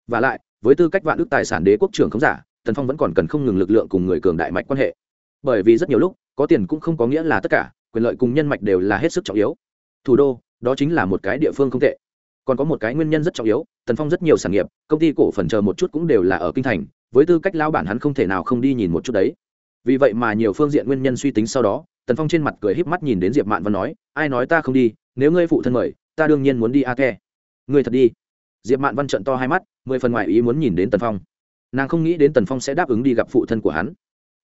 Và lại, với tư cách vạn đức tài sản đế quốc trưởng không giả, tần phong vẫn còn cần không ngừng lực lượng cùng người cường đại mạch quan hệ. Bởi vì rất nhiều lúc, có tiền cũng không có nghĩa là tất cả, quyền lợi cùng nhân mạch đều là hết sức trọng yếu thủ đô, đó chính là một cái địa phương không tệ. Còn có một cái nguyên nhân rất trọng yếu, tần phong rất nhiều sản nghiệp, công ty cổ phần chờ một chút cũng đều là ở kinh thành, với tư cách lao bản hắn không thể nào không đi nhìn một chút đấy. Vì vậy mà nhiều phương diện nguyên nhân suy tính sau đó, tần phong trên mặt cười híp mắt nhìn đến diệp mạn và nói, ai nói ta không đi, nếu ngươi phụ thân mời, ta đương nhiên muốn đi a ke ngươi thật đi. Diệp mạn văn trận to hai mắt, mười phần ngoài ý muốn nhìn đến tần phong. Nàng không nghĩ đến tần phong sẽ đáp ứng đi gặp phụ thân của hắn.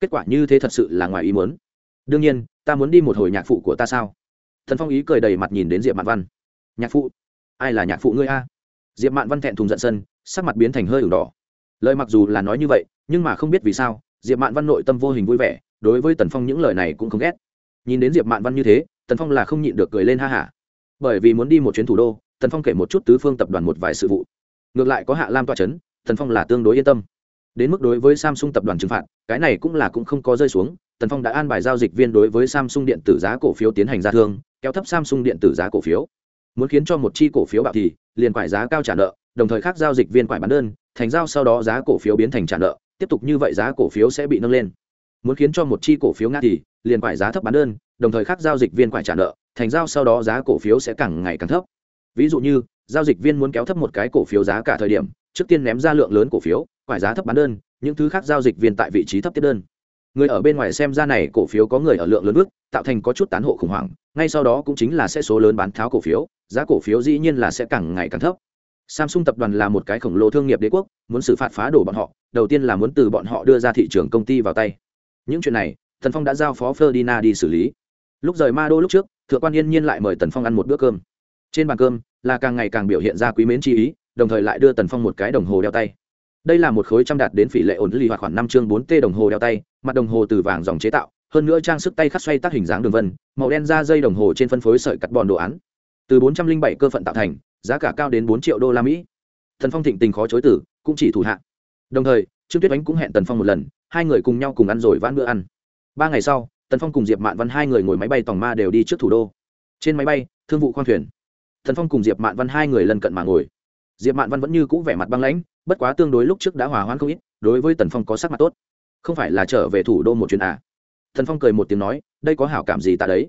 Kết quả như thế thật sự là ngoài ý muốn. Đương nhiên, ta muốn đi một hồi nhạc phụ của ta sao? Thần phong ý cười đầy mặt nhìn đến diệp mạn văn. Nhạc phụ, ai là nhạc phụ ngươi a? Diệp mạn văn thẹn thùng giận sân, sắc mặt biến thành hơi ửng đỏ. Lời mặc dù là nói như vậy, nhưng mà không biết vì sao, diệp mạn văn nội tâm vô hình vui vẻ, đối với tần phong những lời này cũng không ghét. Nhìn đến diệp mạn văn như thế, tần phong là không nhịn được cười lên ha hả. Bởi vì muốn đi một chuyến thủ đô, tần phong kể một chút tứ phương tập đoàn một vài sự vụ. Ngược lại có hạ lam toa c h ấ n tần phong là tương đối yên tâm. Đến mức đối với samsung tập đoàn trừng phạt, cái này cũng là cũng không có rơi xuống tần phong đã an bài giao dịch viên đối với samsung điện tử giá cổ phiếu tiến hành ra thương, kéo thấp samsung điện tử giá cổ phiếu. Muốn khiến cho một chi cổ phiếu bạo thì, liền quải giá cao trả nợ, đồng thời khác giao dịch viên quải bán đơn, thành giao sau đó giá cổ phiếu biến thành trả nợ, tiếp tục như vậy giá cổ phiếu sẽ bị nâng lên. Muốn khiến cho một chi cổ phiếu ngã thì, liền quải giá thấp bán đơn, đồng thời khác giao dịch viên quải trả nợ, thành giao sau đó giá cổ phiếu sẽ càng ngày càng thấp. Ví dụ như, giao dịch viên muốn kéo thấp một cái cổ phiếu giá cả thời điểm, trước tiên ném ra lượng lớn cổ phiếu, quải giá thấp bán đơn, những thứ khác giao dịch viên tại vị trí thấp tiếp đơn người ở bên ngoài xem ra này cổ phiếu có người ở lượng lớn bước, tạo thành có chút tán hộ khủng hoảng ngay sau đó cũng chính là sẽ số lớn bán tháo cổ phiếu giá cổ phiếu dĩ nhiên là sẽ càng ngày càng thấp. Samsung tập đoàn là một cái khổng lồ thương nghiệp đế quốc muốn xử phạt phá đổ bọn họ đầu tiên là muốn từ bọn họ đưa ra thị trường công ty vào tay. Những chuyện này thần phong đã giao phó ferdinand đi xử lý. Lúc rời ma đô lúc trước thượng quan yên nhiên lại mời tần phong ăn một bữa cơm. Trên bàn cơm là càng ngày càng biểu hiện ra quý mến chi ý đồng thời lại đưa tần phong một cái đồng hồ đeo tay đây là một khối trăm đạt đến tỷ lệ ổn lì hoạt khoảng năm chương bốn t đồng hồ đeo tay, mặt đồng hồ từ vàng dòng chế tạo, hơn nữa trang sức tay khắc xoay tác hình dáng đường vân, màu đen da dây đồng hồ trên phân phối sợi cắt bòn đồ án. Từ bốn trăm linh bảy cơ phận tạo thành, giá cả cao đến bốn triệu đô la mỹ. Thần phong thịnh tình khó chối tử cũng chỉ thủ hạ. Đồng thời, trương tuyết Ánh cũng hẹn tần phong một lần, hai người cùng nhau cùng ăn rồi vãn bữa ăn. Ba ngày sau, tần phong cùng diệp mạn văn hai người ngồi máy bay tòng ma đều đi trước thủ đô. Trên máy bay, thương vụ khoang thuyền. Tần phong cùng diệp mạn văn hai người lần cận mà ngồi. Diệp mạn văn vẫn như cũ vẻ mặt băng lãnh bất quá tương đối lúc trước đã hòa hoãn không ít, đối với tần phong có sắc mặt tốt. Không phải là trở về thủ đô một chuyến à. thần phong cười một tiếng nói, đây có hảo cảm gì ta đấy?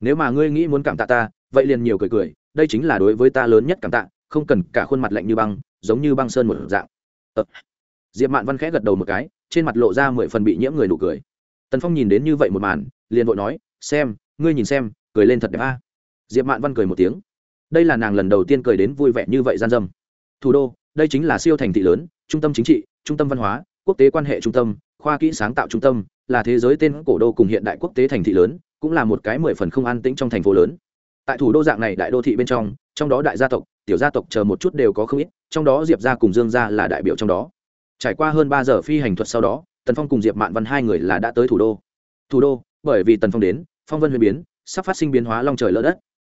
Nếu mà ngươi nghĩ muốn cảm tạ ta, vậy liền nhiều cười cười, đây chính là đối với ta lớn nhất cảm tạ, không cần cả khuôn mặt lạnh như băng, giống như băng sơn một dạng. Ờ. diệp mạn văn khẽ gật đầu một cái, trên mặt lộ ra mười phần bị nhiễm người nụ cười. Tần phong nhìn đến như vậy một màn, liền vội nói, xem, ngươi nhìn xem, cười lên thật đẹp a. Diệp mạn văn cười một tiếng. Đây là nàng lần đầu tiên cười đến vui vẻ như vậy gian dâm. Thủ đô đây chính là siêu thành thị lớn, trung tâm chính trị, trung tâm văn hóa, quốc tế quan hệ trung tâm, khoa kỹ sáng tạo trung tâm, là thế giới tên cổ đô cùng hiện đại quốc tế thành thị lớn, cũng là một cái mười phần không an tĩnh trong thành phố lớn. Tại thủ đô dạng này đại đô thị bên trong trong đó đại gia tộc, tiểu gia tộc chờ một chút đều có không ít, trong đó diệp gia cùng dương gia là đại biểu trong đó. Trải qua hơn ba giờ phi hành thuật sau đó, tần phong cùng diệp mạn văn hai người là đã tới thủ đô. Thủ đô, bởi vì tần phong đến, phong vân huyền biến, sắp phát sinh biến hóa long trời lỡ đất.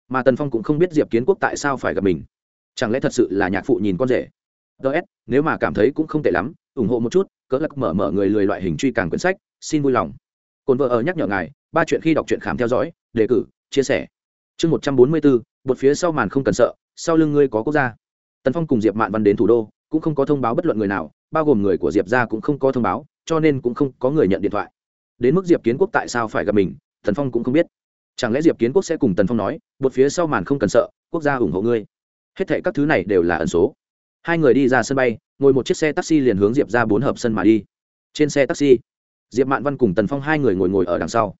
Mà tần phong cũng không biết diệp kiến quốc tại sao phải gặp mình. Chẳng lẽ thật sự là nhạc phụ nhìn con rể? Ts nếu mà cảm thấy cũng không tệ lắm, ủng hộ một chút, cỡ lắc mở mở người lười loại hình truy càng quyển sách, xin vui lòng. Cồn vợ ở nhắc nhở ngài, ba chuyện khi đọc truyện khám theo dõi, đề cử, chia sẻ. Chương một trăm bốn mươi bốn bột phía sau màn không cần sợ, sau lưng ngươi có quốc gia. Tần phong cùng diệp mạn văn đến thủ đô, cũng không có thông báo bất luận người nào, bao gồm người của diệp ra cũng không có thông báo, cho nên cũng không có người nhận điện thoại. Đến mức diệp kiến quốc tại sao phải gặp mình, tần phong cũng không biết. Chẳng lẽ diệp kiến quốc sẽ cùng tần phong nói, bột phía sau màn không cần sợ, quốc gia ủng hộ ngươi. Hết thệ các thứ này đều là ẩn số hai người đi ra sân bay, ngồi một chiếc xe taxi liền hướng diệp ra bốn hợp sân mà đi. Trên xe taxi, diệp mạn văn cùng tần phong hai người ngồi ngồi ở đằng sau.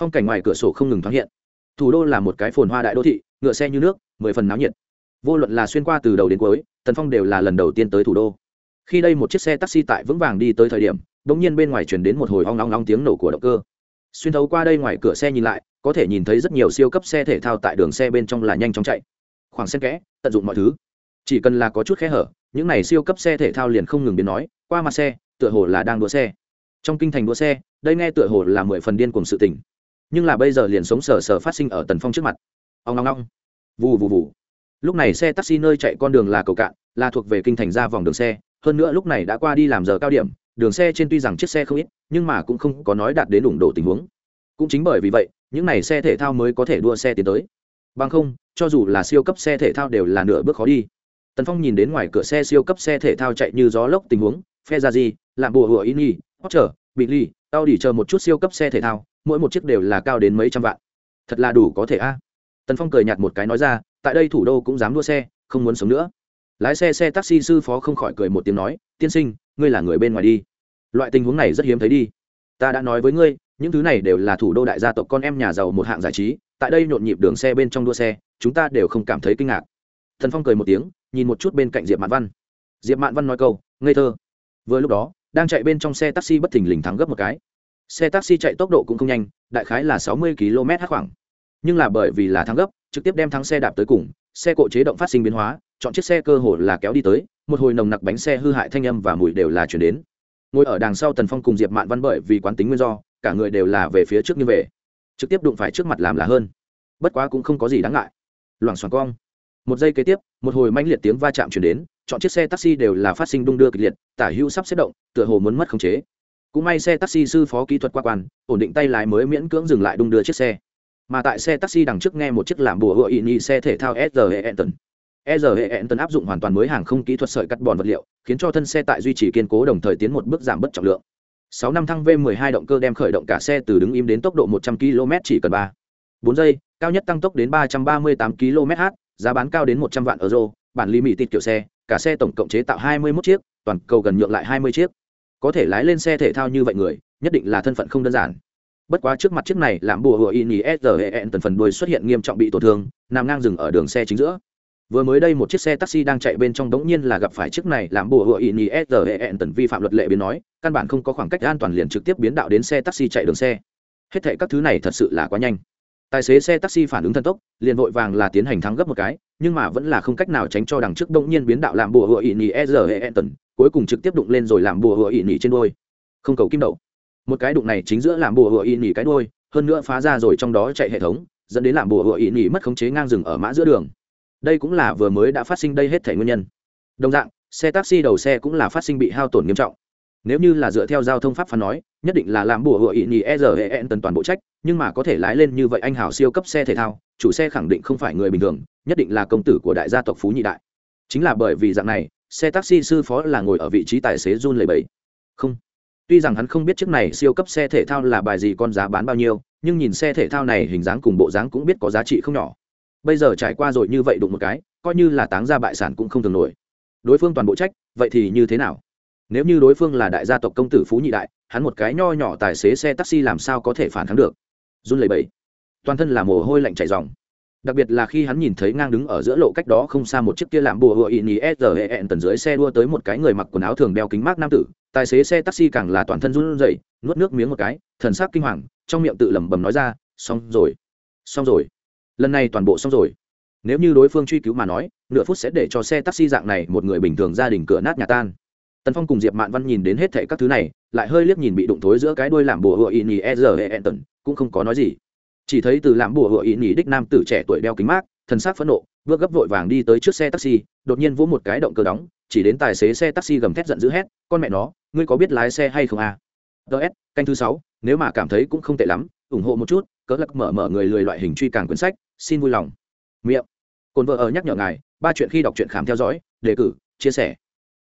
Phong cảnh ngoài cửa sổ không ngừng thoáng hiện. Thủ đô là một cái phồn hoa đại đô thị, ngựa xe như nước, mười phần náo nhiệt. Vô luận là xuyên qua từ đầu đến cuối, tần phong đều là lần đầu tiên tới thủ đô. Khi đây một chiếc xe taxi tại vững vàng đi tới thời điểm đ ỗ n g nhiên bên ngoài chuyển đến một hồi hoang long long tiếng nổ của động cơ. Xuyên thấu qua đây ngoài cửa xe nhìn lại, có thể nhìn thấy rất nhiều siêu cấp xe thể thao tại đường xe bên trong là nhanh chóng chạy. Khoảng xen kẽ, tận dụng mọi thứ chỉ cần là có chút khe hở, những này siêu cấp xe thể thao liền không ngừng biến nói, qua mặt xe, tựa hồ là đang đua xe. Trong kinh thành đua xe, đây nghe tựa hồ là mười phần điên cùng sự tình. Nhưng là bây giờ liền sống sờ sờ phát sinh ở tần phong trước mặt. Ông long long vù vù vù. Lúc này xe taxi nơi chạy con đường là cầu cạn, là thuộc về kinh thành ra vòng đường xe. Hơn nữa lúc này đã qua đi làm giờ cao điểm, đường xe trên tuy rằng chiếc xe không ít, nhưng mà cũng không có nói đạt đến đủng độ tình huống. Cũng chính bởi vì vậy, những này xe thể thao mới có thể đua xe tiến tới. Bằng không, cho dù là siêu cấp xe thể thao đều là nửa bước khó đi tần phong nhìn đến ngoài cửa xe siêu cấp xe thể thao chạy như gió lốc tình huống phe ra gì làm bùa hùa in y hot bị ly tao đi chờ một chút siêu cấp xe thể thao, mỗi một chiếc đều là cao đến mấy trăm vạn. Thật là đủ có thể a. Tần phong cười nhạt một cái nói ra, tại đây thủ đô cũng dám đua xe, không muốn sống nữa. Lái xe xe taxi sư phó không khỏi cười một tiếng nói, tiên sinh, ngươi là người bên ngoài đi. Loại tình huống này rất hiếm thấy đi. Ta đã nói với ngươi, những thứ này đều là thủ đô đại gia tộc con em nhà giàu một hạng giải trí, tại đây nhộn nhịp đường xe bên trong đua xe, chúng ta đều không cảm thấy kinh ngạc thần phong cười một tiếng, nhìn một chút bên cạnh diệp mạn văn. Diệp mạn văn nói câu, ngây thơ. Vừa lúc đó, đang chạy bên trong xe taxi bất thình lình thắng gấp một cái. Xe taxi chạy tốc độ cũng không nhanh, đại khái là sáu mươi km h khoảng. Nhưng là bởi vì là thắng gấp, trực tiếp đem thắng xe đạp tới cùng, xe cộ chế động phát sinh biến hóa, chọn chiếc xe cơ hồ là kéo đi tới, một hồi nồng nặc bánh xe hư hại thanh âm và mùi đều là chuyển đến. Ngồi ở đằng sau tần phong cùng diệp mạn văn bởi vì quán tính nguyên do, cả người đều là về phía trước như về. Trực tiếp đụng phải trước mặt làm là hơn. Bất quá cũng không có gì đáng ngại. Loảng xoảng cong một giây kế tiếp một hồi manh liệt tiếng va chạm chuyển đến chọn chiếc xe taxi đều là phát sinh đung đưa kịch liệt tả hữu sắp xếp động tựa hồ muốn mất khống chế cũng may xe taxi sư phó kỹ thuật qua quan ổn định tay lái mới miễn cưỡng dừng lại đung đưa chiếc xe mà tại xe taxi đằng trước nghe một chiếc làm bùa hựa ị nhị xe thể thao SRE Anton. SRE Anton áp dụng hoàn toàn mới hàng không kỹ thuật sợi cắt bòn vật liệu, khiến cho thân xe tại duy trì kiên cố đồng thời tiến một bước giảm bất trọng lượng. 6 năm thăng V12 động cơ đem khởi động cả xe từ đứng im đến tốc độ 100 km chỉ cần 3. 4 giây, cao nhất tăng tốc đến 338 km/h, giá bán cao đến 100 vạn euro, bản limited kiểu xe, cả xe tổng cộng chế tạo 21 chiếc, toàn cầu gần nhượng lại 20 chiếc. Có thể lái lên xe thể thao như vậy người, nhất định là thân phận không đơn giản. Bất quá trước mặt chiếc này làm bùa hùa in sren tần phần đuôi xuất hiện nghiêm trọng bị tổn thương nằm ngang dừng ở đường xe chính giữa. Vừa mới đây một chiếc xe taxi đang chạy bên trong đống nhiên là gặp phải chiếc này làm bùa hùa in sren tần vi phạm luật lệ biến nói căn bản không có khoảng cách an toàn liền trực tiếp biến đạo đến xe taxi chạy đường xe. Hết thảy các thứ này thật sự là quá nhanh tài xế xe taxi phản ứng thần tốc, liền vội vàng là tiến hành thắng gấp một cái, nhưng mà vẫn là không cách nào tránh cho đằng trước đông nhiên biến đạo làm bùa hùa in hệ e e e tần cuối cùng trực tiếp đụng lên rồi làm bùa hùa nỉ trên đôi không cầu kim đậu. Một cái đụng này chính giữa làm bùa hựa y nỉ cái đôi hơn nữa phá ra rồi trong đó chạy hệ thống, dẫn đến làm bùa hựa y nỉ mất khống chế ngang rừng ở mã giữa đường. Đây cũng là vừa mới đã phát sinh đây hết thể nguyên nhân. Đồng dạng, xe taxi đầu xe cũng là phát sinh bị hao tổn nghiêm trọng nếu như là dựa theo giao thông pháp phán nói nhất định là làm bùa hựa ỵ nhì e r e n tần toàn bộ trách nhưng mà có thể lái lên như vậy anh hào siêu cấp xe thể thao chủ xe khẳng định không phải người bình thường nhất định là công tử của đại gia tộc phú nhị đại chính là bởi vì dạng này xe taxi sư phó là ngồi ở vị trí tài xế run lầy bẫy không Tuy rằng hắn không biết chiếc này siêu cấp xe thể thao là bài gì con giá bán bao nhiêu, nhưng nhìn xe thể thao này hình dáng cùng bộ dáng cũng biết có giá trị không nhỏ. Bây giờ trải qua rồi như vậy đụng một cái, coi như là táng ra bại sản cũng không thường nổi. Đối phương toàn bộ trách, vậy thì như thế nào? Nếu như đối phương là đại gia tộc công tử phú nhị đại, hắn một cái nho nhỏ tài xế xe taxi làm sao có thể phản kháng được? Run lẩy bẩy, toàn thân là mồ hôi lạnh chảy ròng. Đặc biệt là khi hắn nhìn thấy ngang đứng ở giữa lộ cách đó không xa một chiếc kia làm bùa hựa ị nhì s e hệ hẹn e tần dưới xe đua tới một cái người mặc quần áo thường đeo kính mát nam tử tài xế xe taxi càng là toàn thân run rẩy nuốt nước miếng một cái thần sắc kinh hoàng trong miệng tự lẩm bẩm nói ra xong rồi xong rồi. Lần này toàn bộ xong rồi. Nếu như đối phương truy cứu mà nói nửa phút sẽ để cho xe taxi dạng này một người bình thường gia đình cửa nát nhà tan tần phong cùng diệp mạn văn nhìn đến hết thệ các thứ này, lại hơi liếc nhìn bị đụng thối giữa cái đuôi làm bùa hựa ị nhì s E hẹn tần, cũng không có nói gì. Chỉ thấy từ làm bùa hựa ý nhì đích nam tử trẻ tuổi đeo kính mát, thần sắc phẫn nộ, bước gấp vội vàng đi tới trước xe taxi, đột nhiên vỗ một cái động cơ đóng, chỉ đến tài xế xe taxi gầm thét giận dữ hét, con mẹ nó, ngươi có biết lái xe hay không à? ts canh thứ sáu, nếu mà cảm thấy cũng không tệ lắm, ủng hộ một chút cỡ lắc mở mở người lười loại hình truy càng quyển sách, xin vui lòng. Miệng. Cồn vợ ở nhắc nhở ngài, ba chuyện khi đọc truyện khám theo dõi, đề cử, chia sẻ.